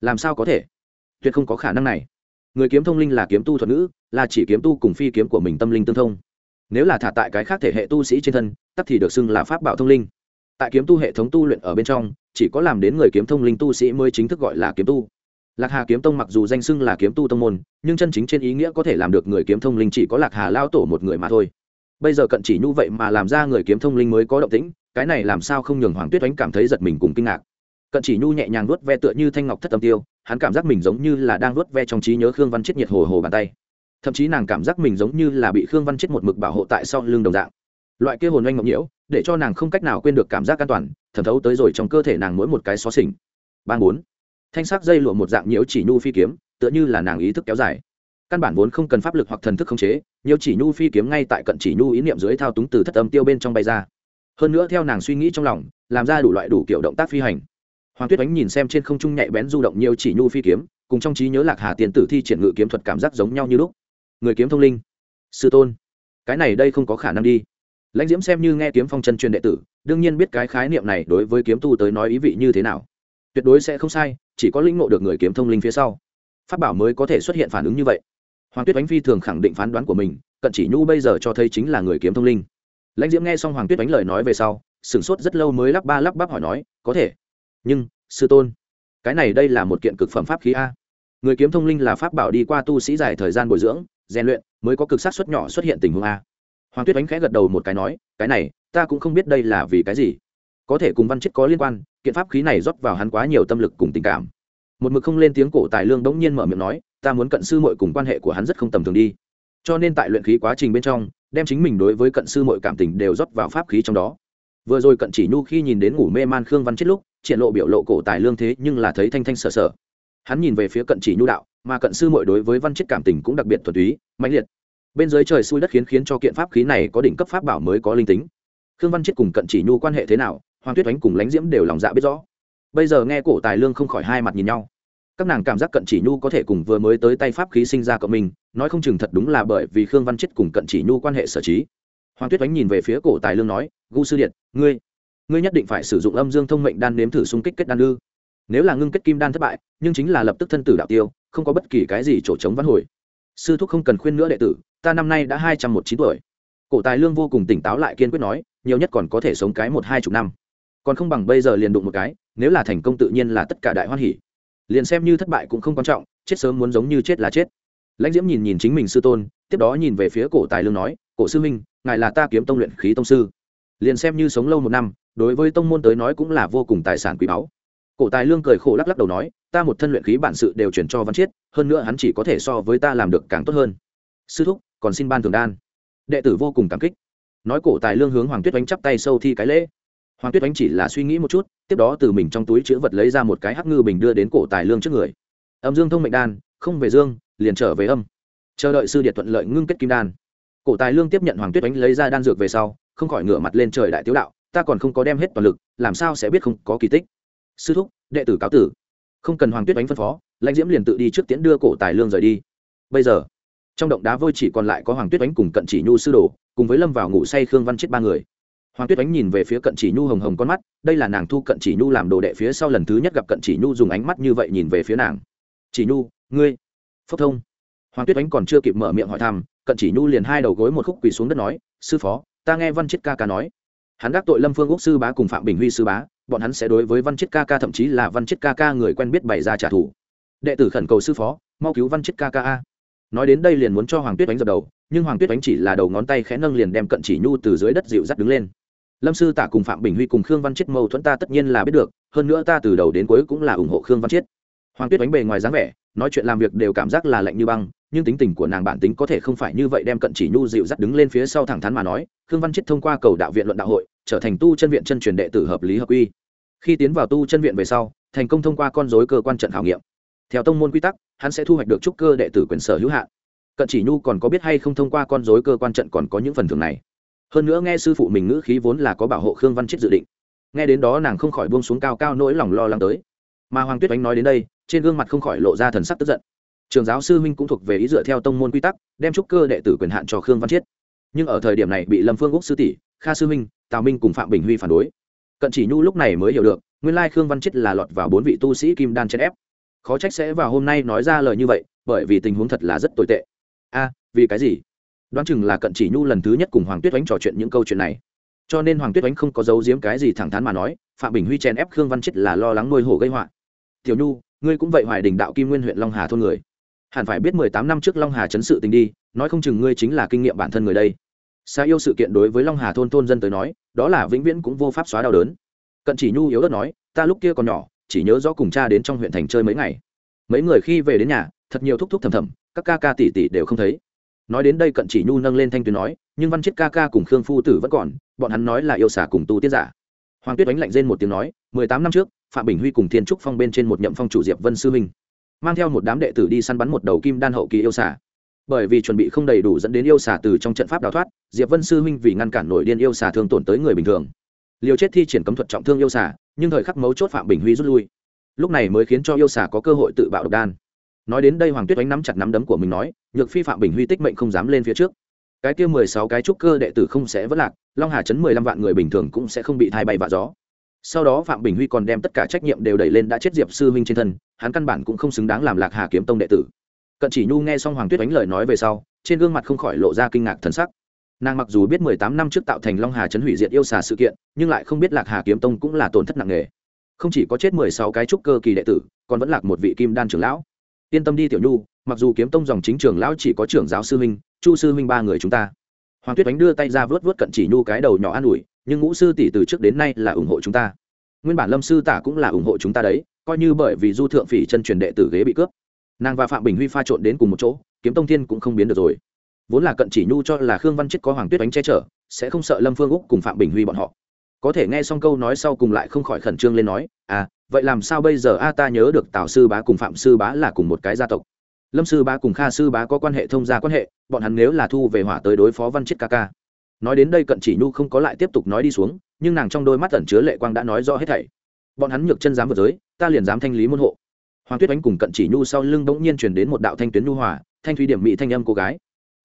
làm sao có thể tuyệt không có khả năng này người kiếm thông linh là kiếm tu thuật ngữ là chỉ kiếm tu cùng phi kiếm của mình tâm linh tương thông nếu là thả tại cái khác thể hệ tu sĩ trên thân tắc thì được xưng là pháp bảo thông linh. Tại kiếm tu hệ thống tu luyện ở bên trong, chỉ có làm đến người kiếm thông linh tu sĩ mới chính thức gọi là kiếm tu. Lạc hà kiếm tông mặc dù danh xưng là kiếm tu tông môn, nhưng chân chính trên ý nghĩa có thể làm được người kiếm thông linh chỉ có lạc hà lao tổ một người mà thôi. Bây giờ cận chỉ nhu vậy mà làm ra người kiếm thông linh mới có động tĩnh, cái này làm sao không nhường hoàng tuyết oánh cảm thấy giật mình cùng kinh ngạc. Cận chỉ nhu nhẹ nhàng nuốt ve tựa như thanh ngọc thất tâm tiêu, hắn cảm giác mình giống như là đang nuốt ve trong trí nhớ khương văn chết nhiệt hồ hồ bàn tay. Thậm chí nàng cảm giác mình giống như là bị khương văn chết một mực bảo hộ tại sau lưng đồng dạng loại kia hồn oanh ngọc nhiễu, để cho nàng không cách nào quên được cảm giác an toàn, thẩm thấu tới rồi trong cơ thể nàng mỗi một cái xó xỉnh. Ban bốn. Thanh sắc dây lụa một dạng nhiễu chỉ nhu phi kiếm, tựa như là nàng ý thức kéo dài. Căn bản vốn không cần pháp lực hoặc thần thức khống chế nhiều chỉ nhu phi kiếm ngay tại cận chỉ nhu ý niệm dưới thao túng từ thất âm tiêu bên trong bay ra. Hơn nữa theo nàng suy nghĩ trong lòng, làm ra đủ loại đủ kiểu động tác phi hành. Hoàng tuyết ánh nhìn xem trên không trung nhạy bén du động nhiều chỉ nhu phi kiếm, cùng trong trí nhớ lạc hà tiền tử thi triển ngự kiếm thuật cảm giác giống nhau như lúc. Người kiếm thông linh. Sư tôn. Cái này đây không có khả năng đi lãnh diễm xem như nghe kiếm phong chân truyền đệ tử, đương nhiên biết cái khái niệm này đối với kiếm tu tới nói ý vị như thế nào. Tuyệt đối sẽ không sai, chỉ có linh ngộ được người kiếm thông linh phía sau. Pháp bảo mới có thể xuất hiện phản ứng như vậy. Hoàng tuyết ánh phi thường khẳng định phán đoán của mình, cận chỉ nhu bây giờ cho thấy chính là người kiếm thông linh. Lãnh diễm nghe xong hoàng tuyết ánh lời nói về sau, sửng sốt rất lâu mới lắp ba lắp bắp hỏi nói, có thể. Nhưng, sư tôn, cái này đây là một kiện cực phẩm pháp khí a. Người kiếm thông linh là pháp bảo đi qua tu sĩ dài thời gian bồi dưỡng, rèn luyện, mới có cực sát xuất nhỏ xuất hiện tình huống a hoàng tuyết ánh khẽ gật đầu một cái nói, cái này, ta cũng không biết đây là vì cái gì. Có thể cùng văn chết có liên quan, kiện pháp khí này rót vào hắn quá nhiều tâm lực cùng tình cảm. Một mực không lên tiếng cổ tài lương bỗng nhiên mở miệng nói, ta muốn cận sư mội cùng quan hệ của hắn rất không tầm thường đi. Cho nên tại luyện khí quá trình bên trong, đem chính mình đối với cận sư mội cảm tình đều rót vào pháp khí trong đó. Vừa rồi cận chỉ nhu khi nhìn đến ngủ mê man khương văn chết lúc, triển lộ biểu lộ cổ tài lương thế nhưng là thấy thanh thanh sờ sờ. hắn nhìn về phía cận chỉ nhu đạo, mà cận sư mội đối với văn chết cảm tình cũng đặc biệt thuần túy, mãnh liệt bên dưới trời xui đất khiến khiến cho kiện pháp khí này có đỉnh cấp pháp bảo mới có linh tính. Khương văn chết cùng cận chỉ nhu quan hệ thế nào, hoàng tuyết oánh cùng lánh diễm đều lòng dạ biết rõ. Bây giờ nghe cổ tài lương không khỏi hai mặt nhìn nhau. Các nàng cảm giác cận chỉ nhu có thể cùng vừa mới tới tay pháp khí sinh ra cộng mình, nói không chừng thật đúng là bởi vì khương văn chết cùng cận chỉ nhu quan hệ sở trí. Hoàng tuyết oánh nhìn về phía cổ tài lương nói, gu sư điện, ngươi ngươi nhất định phải sử dụng âm dương thông mệnh đan nếm thử xung kích kết đan ư nếu là ngưng kết kim đan thất bại, nhưng chính là lập tức thân tử đạo tiêu, không có bất kỳ cái gì chỗ chống văn hồi sư thúc không cần khuyên nữa đệ tử, ta năm nay đã hai trăm một chín tuổi. Cổ tài lương vô cùng tỉnh táo lại kiên quyết nói, nhiều nhất còn có thể sống cái một hai chục năm. Còn không bằng bây giờ liền đụng một cái, nếu là thành công tự nhiên là tất cả đại hoan hỉ. Liền xem như thất bại cũng không quan trọng, chết sớm muốn giống như chết là chết. Lãnh diễm nhìn nhìn chính mình sư tôn, tiếp đó nhìn về phía cổ tài lương nói, cổ sư minh ngài là ta kiếm tông luyện khí tông sư. Liền xem như sống lâu một năm, đối với tông môn tới nói cũng là vô cùng tài sản quý báu cổ tài lương cười khổ lắc lắc đầu nói, ta một thân luyện khí bản sự đều chuyển cho văn chiết, hơn nữa hắn chỉ có thể so với ta làm được càng tốt hơn. Sư thúc, còn xin ban thường đan. Đệ tử vô cùng cảm kích. Nói cổ tài lương hướng hoàng tuyết đánh chắp tay sâu thi cái lễ. Hoàng tuyết đánh chỉ là suy nghĩ một chút, tiếp đó từ mình trong túi chữ vật lấy ra một cái hắc ngư bình đưa đến cổ tài lương trước người. Âm dương thông mệnh đan, không về dương, liền trở về âm. Chờ đợi sư điện thuận lợi ngưng kết kim đan. Cổ tài lương tiếp nhận hoàng tuyết đánh lấy ra đan dược về sau, không khỏi ngửa mặt lên trời đại tiếu đạo, ta còn không có đem hết toàn lực, làm sao sẽ biết không có kỳ tích? Sư thúc, đệ tử cáo tử. Không cần hoàng tuyết đánh phân phó, lãnh diễm liền tự đi trước tiễn đưa cổ tài lương rời đi. Bây giờ, trong động đá vôi chỉ còn lại có hoàng tuyết đánh cùng cận chỉ nhu sư đồ, cùng với lâm vào ngủ say khương văn chết ba người. Hoàng tuyết đánh nhìn về phía cận chỉ nhu hồng hồng con mắt, đây là nàng thu cận chỉ nhu làm đồ đệ phía sau lần thứ nhất gặp cận chỉ nhu dùng ánh mắt như vậy nhìn về phía nàng. Chỉ nhu, ngươi? Phốc thông. Hoàng tuyết đánh còn chưa kịp mở miệng hỏi thăm, cận chỉ nhu liền hai đầu gối một khúc quỳ xuống đất nói, sư phó, ta nghe văn chết ca ca nói. Hắn đắc tội lâm phương Quốc sư bá cùng phạm bình huy sư bá bọn hắn sẽ đối với văn chết ca ca, thậm chí là văn chết ca ca người quen biết bày ra trả thù. Đệ tử khẩn cầu sư phó, mau cứu văn chết ca ca a. Nói đến đây liền muốn cho hoàng tuyết đánh dập đầu, nhưng hoàng tuyết đánh chỉ là đầu ngón tay khẽ nâng liền đem cận chỉ nhu từ dưới đất dịu dắt đứng lên. Lâm sư tả cùng phạm bình huy cùng khương văn chết mâu thuẫn ta tất nhiên là biết được, hơn nữa ta từ đầu đến cuối cũng là ủng hộ khương văn chiết. Hoàng tuyết đánh bề ngoài dáng vẻ, nói chuyện làm việc đều cảm giác là lạnh như băng, nhưng tính tình của nàng bản tính có thể không phải như vậy đem cận chỉ nhu dịu dắt đứng lên phía sau thẳng thắn mà nói, khương văn chiết thông qua cầu đạo viện luận đạo hội trở thành tu chân viện chân truyền đệ tử hợp lý hợp quy. Khi tiến vào tu chân viện về sau, thành công thông qua con dối cơ quan trận khảo nghiệm. Theo tông môn quy tắc, hắn sẽ thu hoạch được trúc cơ đệ tử quyền sở hữu hạn. Cận chỉ nhu còn có biết hay không thông qua con dối cơ quan trận còn có những phần thưởng này. Hơn nữa nghe sư phụ mình ngữ khí vốn là có bảo hộ khương văn chết dự định. Nghe đến đó nàng không khỏi buông xuống cao cao nỗi lòng lo lắng tới. Mà hoàng tuyết oánh nói đến đây, trên gương mặt không khỏi lộ ra thần sắc tức giận. Trường giáo sư huynh cũng thuộc về ý dựa theo tông môn quy tắc, đem trúc cơ đệ tử quyền hạn cho khương văn chiết nhưng ở thời điểm này bị lâm phương úc sư tỷ kha sư Minh, tào minh cùng phạm bình huy phản đối. Cận chỉ nhu lúc này mới hiểu được nguyên lai khương văn chiết là lọt vào bốn vị tu sĩ kim đan chen ép. Khó trách sẽ vào hôm nay nói ra lời như vậy bởi vì tình huống thật là rất tồi tệ. A vì cái gì? Đoán chừng là cận chỉ nhu lần thứ nhất cùng hoàng tuyết oánh trò chuyện những câu chuyện này. Cho nên hoàng tuyết oánh không có giấu giếm cái gì thẳng thắn mà nói phạm bình huy chen ép khương văn chết là lo lắng nuôi hổ gây họa. Tiểu nhu ngươi cũng vậy hoài đình đạo kim nguyên huyện long hà thôn người. Hẳn phải biết mười tám năm trước long hà chấn sự tình đi nói không chừng ngươi chính là kinh nghiệm bản thân người đây xa yêu sự kiện đối với long hà thôn thôn dân tới nói, đó là vĩnh viễn cũng vô pháp xóa đau đớn. Cận chỉ nhu yếu ớt nói, ta lúc kia còn nhỏ, chỉ nhớ rõ cùng cha đến trong huyện thành chơi mấy ngày. Mấy người khi về đến nhà, thật nhiều thúc thúc thầm thầm, các ca ca tỷ tỷ đều không thấy. Nói đến đây cận chỉ nhu nâng lên thanh tuyến nói, nhưng văn chết ca ca cùng khương phu tử vẫn còn, bọn hắn nói là yêu xả cùng tu tiết giả. Hoàng tuyết đánh lạnh rên một tiếng nói, mười tám năm trước, phạm bình huy cùng thiên trúc phong bên trên một nhậm phong chủ diệp vân sư minh mang theo một đám đệ tử đi săn bắn một đầu kim đan hậu kỳ yêu xả bởi vì chuẩn bị không đầy đủ dẫn đến yêu xả từ trong trận pháp đào thoát, diệp vân sư minh vì ngăn cản nổi điên yêu xả thương tổn tới người bình thường. Liều chết thi triển cấm thuật trọng thương yêu xả nhưng thời khắc mấu chốt phạm bình huy rút lui. Lúc này mới khiến cho yêu xả có cơ hội tự bạo độc đan. Nói đến đây hoàng tuyết đánh nắm chặt nắm đấm của mình nói, nhược phi phạm bình huy tích mệnh không dám lên phía trước. Cái kia mười sáu cái trúc cơ đệ tử không sẽ vất lạc, long hà chấn mười lăm vạn người bình thường cũng sẽ không bị thai bay vạ gió. Sau đó phạm bình huy còn đem tất cả trách nhiệm đều đẩy lên đã chết diệp sư huynh trên thân, hắn căn bản cũng không xứng đáng làm lạc hà kiếm tông đệ tử cận chỉ nhu nghe xong hoàng tuyết đánh lời nói về sau trên gương mặt không khỏi lộ ra kinh ngạc thần sắc. Nàng mặc dù biết mười tám năm trước tạo thành long hà chấn hủy diệt yêu xà sự kiện nhưng lại không biết lạc hà kiếm tông cũng là tổn thất nặng nề. Không chỉ có chết mười sáu cái trúc cơ kỳ đệ tử còn vẫn lạc một vị kim đan trưởng lão. Yên tâm đi tiểu nhu mặc dù kiếm tông dòng chính trưởng lão chỉ có trưởng giáo sư Minh, chu sư Minh ba người chúng ta. Hoàng tuyết đánh đưa tay ra vớt vớt cận chỉ nhu cái đầu nhỏ an ủi nhưng ngũ sư tỷ từ trước đến nay là ủng hộ chúng ta. Nguyên bản lâm sư tả cũng là ủng hộ chúng ta đấy coi như bởi vì du thượng phỉ chân truyền đệ tử ghế bị cướp nàng và phạm bình huy pha trộn đến cùng một chỗ, kiếm tông thiên cũng không biến được rồi. Vốn là cận chỉ nhu cho là khương văn chết có hoàng tuyết đánh che chở, sẽ không sợ lâm phương úc cùng phạm bình huy bọn họ. Có thể nghe xong câu nói sau cùng lại không khỏi khẩn trương lên nói à vậy làm sao bây giờ? A, ta nhớ được tào sư bá cùng phạm sư bá là cùng một cái gia tộc. Lâm sư bá cùng kha sư bá có quan hệ thông gia quan hệ, bọn hắn nếu là thu về hỏa tới đối phó văn chết ca ca. Nói đến đây cận chỉ nhu không có lại tiếp tục nói đi xuống, nhưng nàng trong đôi mắt tẩn chứa lệ quang đã nói rõ hết thảy. Bọn hắn nhược chân dám vượt giới, ta liền dám thanh lý môn hộ hoàng tuyết ánh cùng cận chỉ nhu sau lưng bỗng nhiên chuyển đến một đạo thanh tuyến nhu hòa, thanh thủy điểm mỹ thanh âm cô gái.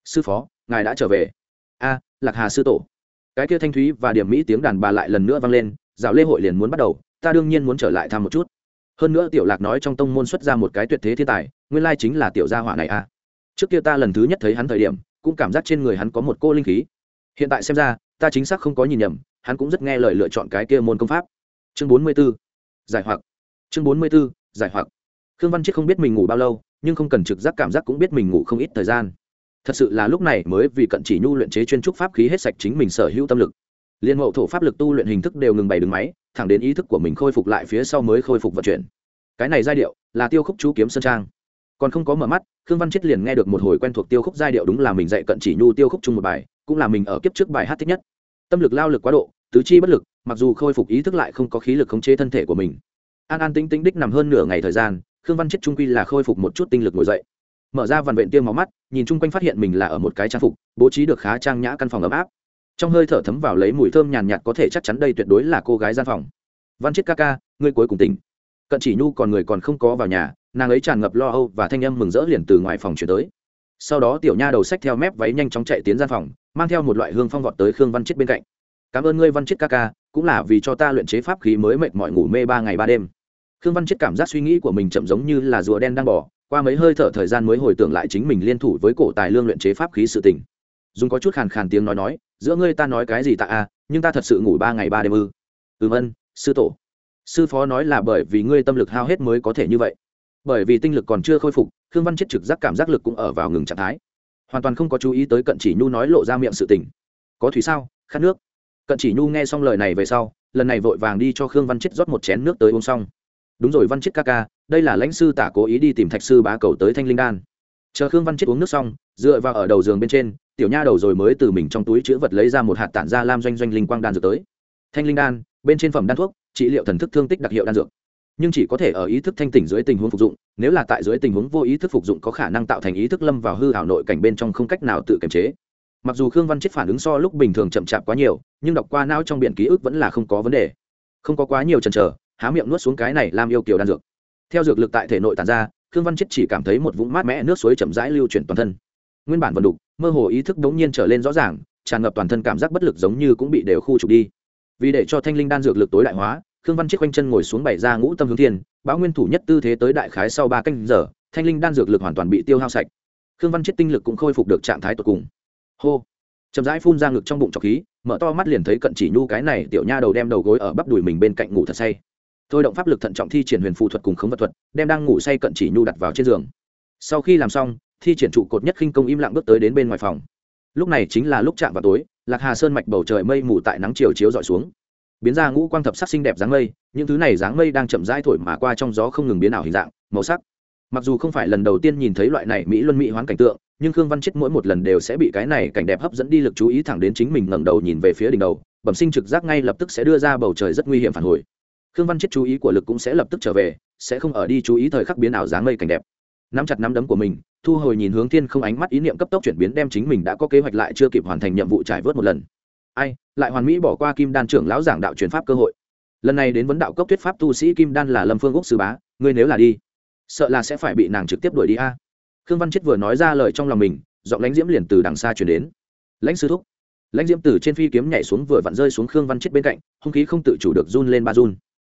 Sư phó, ngài đã trở về. A, lạc hà sư tổ. Cái kia thanh thúy và điểm mỹ tiếng đàn bà lại lần nữa vang lên rào lễ hội liền muốn bắt đầu, ta đương nhiên muốn trở lại thăm một chút. Hơn nữa tiểu lạc nói trong tông môn xuất ra một cái tuyệt thế thiên tài, nguyên lai chính là tiểu gia hỏa này a trước kia ta lần thứ nhất thấy hắn thời điểm, cũng cảm giác trên người hắn có một cô linh khí. Hiện tại xem ra, ta chính xác không có nhìn nhầm, hắn cũng rất nghe lời lựa chọn cái kia môn công pháp. Chương bốn mươi b ố giải hoặc. Chương bốn mươi b ố giải hoặc khương văn chiết không biết mình ngủ bao lâu, nhưng không cần trực giác cảm giác cũng biết mình ngủ không ít thời gian. Thật sự là lúc này mới vì cận chỉ nhu luyện chế chuyên trúc pháp khí hết sạch chính mình sở hữu tâm lực. Liên mậu thổ pháp lực tu luyện hình thức đều ngừng bày đứng máy, thẳng đến ý thức của mình khôi phục lại phía sau mới khôi phục vận chuyển. Cái này giai điệu là tiêu khúc chú kiếm sơn trang. Còn không có mở mắt, khương văn chết liền nghe được một hồi quen thuộc tiêu khúc giai điệu đúng là mình dạy cận chỉ nhu tiêu khúc chung một bài, cũng là mình ở kiếp trước bài hát thích nhất. Tâm lực lao lực quá độ, tứ chi bất lực, mặc dù khôi phục ý thức lại không có khí lực khống chế thân thể của mình. An an tính tính đích nằm hơn nửa ngày thời gian khương văn chết trung quy là khôi phục một chút tinh lực ngồi dậy. Mở ra vằn vện tiêm máu mắt, nhìn chung quanh phát hiện mình là ở một cái trang phục, bố trí được khá trang nhã căn phòng ấm áp. Trong hơi thở thấm vào lấy mùi thơm nhàn nhạt có thể chắc chắn đây tuyệt đối là cô gái gian phòng. Văn chết ca ca, ngươi cuối cùng tỉnh. Cận chỉ nhu còn người còn không có vào nhà, nàng ấy tràn ngập lo âu và thanh âm mừng rỡ liền từ ngoài phòng chuyển tới. Sau đó tiểu nha đầu sách theo mép váy nhanh chóng chạy tiến gian phòng, mang theo một loại hương phong vọt tới khương văn chết bên cạnh. Cảm ơn ngươi, văn chết ca ca, cũng là vì cho ta luyện chế pháp khí mới mệt mỏi ngủ mê ba ngày ba đêm khương văn chết cảm giác suy nghĩ của mình chậm giống như là rùa đen đang bỏ qua mấy hơi thở thời gian mới hồi tưởng lại chính mình liên thủ với cổ tài lương luyện chế pháp khí sự tình. Dùng có chút khàn khàn tiếng nói nói, giữa ngươi ta nói cái gì tạ a à, nhưng ta thật sự ngủ ba ngày ba đêm ư. Ừm ân, sư tổ. Sư phó nói là bởi vì ngươi tâm lực hao hết mới có thể như vậy. Bởi vì tinh lực còn chưa khôi phục, khương văn chết trực giác cảm giác lực cũng ở vào ngừng trạng thái. Hoàn toàn không có chú ý tới cận chỉ nhu nói lộ ra miệng sự tình. Có thủy sao? Khát nước. Cận chỉ nhu nghe xong lời này về sau, lần này vội vàng đi cho khương văn chết rót một chén nước tới uống xong đúng rồi, văn chết ca ca, đây là lãnh sư tả cố ý đi tìm thạch sư bá cầu tới thanh linh đan. Chờ khương văn chết uống nước xong, dựa vào ở đầu giường bên trên, tiểu nha đầu rồi mới từ mình trong túi chữ vật lấy ra một hạt tản ra lam doanh doanh linh quang đan dược tới. Thanh linh đan, bên trên phẩm đan thuốc, trị liệu thần thức thương tích đặc hiệu đan dược. Nhưng chỉ có thể ở ý thức thanh tỉnh dưới tình huống phục dụng, nếu là tại dưới tình huống vô ý thức phục dụng có khả năng tạo thành ý thức lâm vào hư hảo nội cảnh bên trong không cách nào tự kiềm chế. Mặc dù khương văn chết phản ứng so lúc bình thường chậm chạp quá nhiều, nhưng đọc qua não trong biển ký ức vẫn là không có vấn đề. Không có quá nhiều chần chờ há miệng nuốt xuống cái này làm yêu kiều đan dược. Theo dược lực tại thể nội tàn ra, khương văn chết chỉ cảm thấy một vũng mát mẻ nước suối chậm rãi lưu chuyển toàn thân. Nguyên bản vần đục, mơ hồ ý thức đống nhiên trở lên rõ ràng, tràn ngập toàn thân cảm giác bất lực giống như cũng bị đều khu trục đi. Vì để cho thanh linh đan dược lực tối đại hóa, khương văn chết quanh chân ngồi xuống bày ra ngũ tâm hướng thiên báo nguyên thủ nhất tư thế tới đại khái sau ba canh giờ, thanh linh đan dược lực hoàn toàn bị tiêu hao sạch. Khương văn chết tinh lực cũng khôi phục được trạng thái tột cùng. Hô! Chậm rãi phun ra ngực trong bụng trọc khí, mở to mắt liền thấy cận chỉ nhu cái này tiểu nha đầu đem đầu gối ở bắp đùi mình bên cạnh ngủ thật say thôi động pháp lực thận trọng thi triển huyền phù thuật cùng khống vật thuật, đem đang ngủ say cận chỉ nhu đặt vào trên giường. Sau khi làm xong, thi triển trụ cột nhất khinh công im lặng bước tới đến bên ngoài phòng. Lúc này chính là lúc chạm vào tối, lạc hà sơn mạch bầu trời mây mù tại nắng chiều chiếu dọi xuống. Biến ra ngũ quang thập sắc xinh đẹp dáng mây, những thứ này dáng mây đang chậm rãi thổi mà qua trong gió không ngừng biến ảo hình dạng, màu sắc. Mặc dù không phải lần đầu tiên nhìn thấy loại này mỹ luân mỹ hoán cảnh tượng, nhưng khương văn chết mỗi một lần đều sẽ bị cái này cảnh đẹp hấp dẫn đi lực chú ý thẳng đến chính mình ngẩng đầu nhìn về phía đỉnh đầu, bẩm sinh trực giác ngay lập tức sẽ đưa ra bầu trời rất nguy hiểm phản hồi khương văn chết chú ý của lực cũng sẽ lập tức trở về, sẽ không ở đi chú ý thời khắc biến ảo dáng mây cảnh đẹp. Nắm chặt nắm đấm của mình, thu hồi nhìn hướng thiên không ánh mắt ý niệm cấp tốc chuyển biến đem chính mình đã có kế hoạch lại chưa kịp hoàn thành nhiệm vụ trải vớt một lần. Ai, lại hoàn mỹ bỏ qua kim đan trưởng lão giảng đạo truyền pháp cơ hội. Lần này đến vấn đạo cốc thuyết pháp tu sĩ kim đan là lâm phương úc sư bá, ngươi nếu là đi, sợ là sẽ phải bị nàng trực tiếp đuổi đi a. Khương văn chết vừa nói ra lời trong lòng mình, giọng lãnh diễm liền từ đằng xa chuyển đến. Lãnh sư thúc. Lãnh diễm từ trên phi kiếm nhảy xuống vừa vặn rơi xuống khương văn chết bên cạnh, hung khí không tự chủ được run lên ba run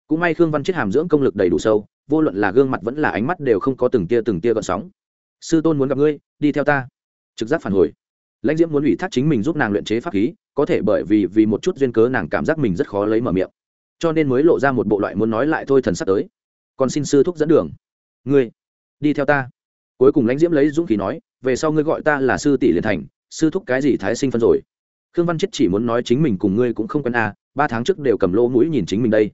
cũng may khương văn chết hàm dưỡng công lực đầy đủ sâu, vô luận là gương mặt vẫn là ánh mắt đều không có từng tia từng tia gợn sóng. Sư tôn muốn gặp ngươi, đi theo ta. Trực giác phản hồi. Lãnh diễm muốn ủy thác chính mình giúp nàng luyện chế pháp khí, có thể bởi vì vì một chút duyên cớ nàng cảm giác mình rất khó lấy mở miệng. Cho nên mới lộ ra một bộ loại muốn nói lại thôi thần sắp tới. Còn xin sư thúc dẫn đường. Ngươi, đi theo ta. Cuối cùng lãnh diễm lấy dũng khí nói, về sau ngươi gọi ta là sư tỷ liền thành, sư thúc cái gì thái sinh phân rồi? Khương văn chết chỉ muốn nói chính mình cùng ngươi cũng không quen à ba tháng trước đều cầm lô mũi nhìn chính mình đây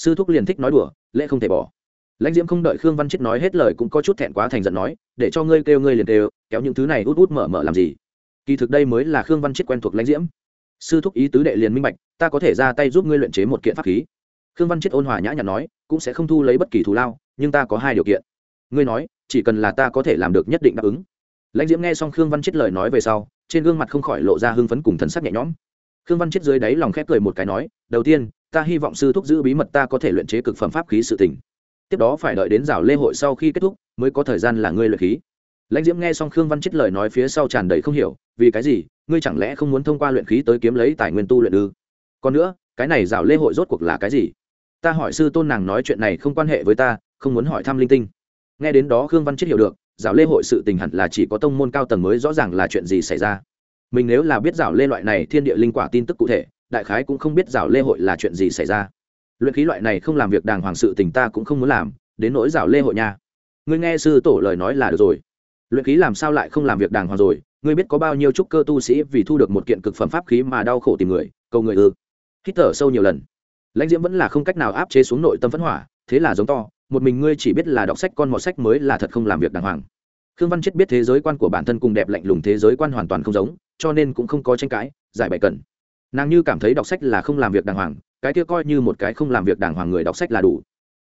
sư thúc liền thích nói đùa, lễ không thể bỏ. Lãnh diễm không đợi khương văn chết nói hết lời cũng có chút thẹn quá thành giận nói, để cho ngươi kêu ngươi liền kêu, kéo những thứ này út út mở mở làm gì? Kỳ thực đây mới là khương văn chết quen thuộc lãnh diễm. Sư thúc ý tứ đệ liền minh bạch, ta có thể ra tay giúp ngươi luyện chế một kiện pháp khí. Khương văn chết ôn hòa nhã nhặn nói, cũng sẽ không thu lấy bất kỳ thù lao, nhưng ta có hai điều kiện. Ngươi nói, chỉ cần là ta có thể làm được nhất định đáp ứng. Lãnh diễm nghe xong khương văn chết lời nói về sau, trên gương mặt không khỏi lộ ra hưng phấn cùng thần sắc nhẹ nhõm. Khương văn chết dưới đáy lòng khép cười một cái nói, đầu tiên ta hy vọng sư thúc giữ bí mật ta có thể luyện chế cực phẩm pháp khí sự tình. Tiếp đó phải đợi đến rào lễ hội sau khi kết thúc, mới có thời gian là ngươi luyện khí. Lãnh diễm nghe xong khương văn chết lời nói phía sau tràn đầy không hiểu, vì cái gì, ngươi chẳng lẽ không muốn thông qua luyện khí tới kiếm lấy tài nguyên tu luyện ư? Còn nữa, cái này rào lễ hội rốt cuộc là cái gì? Ta hỏi sư tôn nàng nói chuyện này không quan hệ với ta, không muốn hỏi thăm linh tinh. Nghe đến đó khương văn chết hiểu được, rào lễ hội sự tình hẳn là chỉ có tông môn cao tầng mới rõ ràng là chuyện gì xảy ra. Mình nếu là biết rào lê loại này thiên địa linh quả tin tức cụ thể đại khái cũng không biết rào lê hội là chuyện gì xảy ra. Luyện khí loại này không làm việc đàng hoàng sự tình ta cũng không muốn làm, đến nỗi rào lê hội nha. Ngươi nghe sư tổ lời nói là được rồi. Luyện khí làm sao lại không làm việc đàng hoàng rồi? Ngươi biết có bao nhiêu trúc cơ tu sĩ vì thu được một kiện cực phẩm pháp khí mà đau khổ tìm người, cầu người ư? Hít thở sâu nhiều lần. Lãnh diễm vẫn là không cách nào áp chế xuống nội tâm phẫn hỏa, thế là giống to, một mình ngươi chỉ biết là đọc sách con mọt sách mới là thật không làm việc đàng hoàng. Khương văn chết biết thế giới quan của bản thân cùng đẹp lạnh lùng thế giới quan hoàn toàn không giống, cho nên cũng không có tranh cãi, giải bày cần nàng như cảm thấy đọc sách là không làm việc đàng hoàng, cái kia coi như một cái không làm việc đàng hoàng người đọc sách là đủ.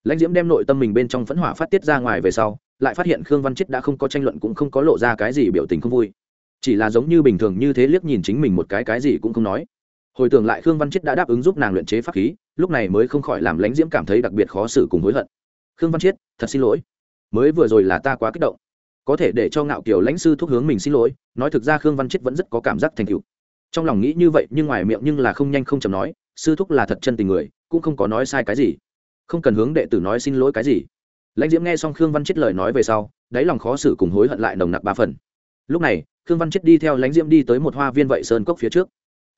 Lãnh diễm đem nội tâm mình bên trong phẫn hỏa phát tiết ra ngoài về sau, lại phát hiện khương văn chết đã không có tranh luận cũng không có lộ ra cái gì biểu tình không vui. Chỉ là giống như bình thường như thế liếc nhìn chính mình một cái cái gì cũng không nói. Hồi tưởng lại khương văn chết đã đáp ứng giúp nàng luyện chế pháp khí, lúc này mới không khỏi làm lãnh diễm cảm thấy đặc biệt khó xử cùng hối hận. Khương văn chiết thật xin lỗi. Mới vừa rồi là ta quá kích động. Có thể để cho ngạo kiều lãnh sư thúc hướng mình xin lỗi, nói thực ra khương văn chiết vẫn rất có cảm giác thành cựu trong lòng nghĩ như vậy, nhưng ngoài miệng nhưng là không nhanh không chầm nói, sư thúc là thật chân tình người, cũng không có nói sai cái gì. Không cần hướng đệ tử nói xin lỗi cái gì. Lãnh diễm nghe xong khương văn chết lời nói về sau, đáy lòng khó xử cùng hối hận lại nồng nặc ba phần. Lúc này, khương văn chết đi theo lãnh diễm đi tới một hoa viên vậy sơn cốc phía trước.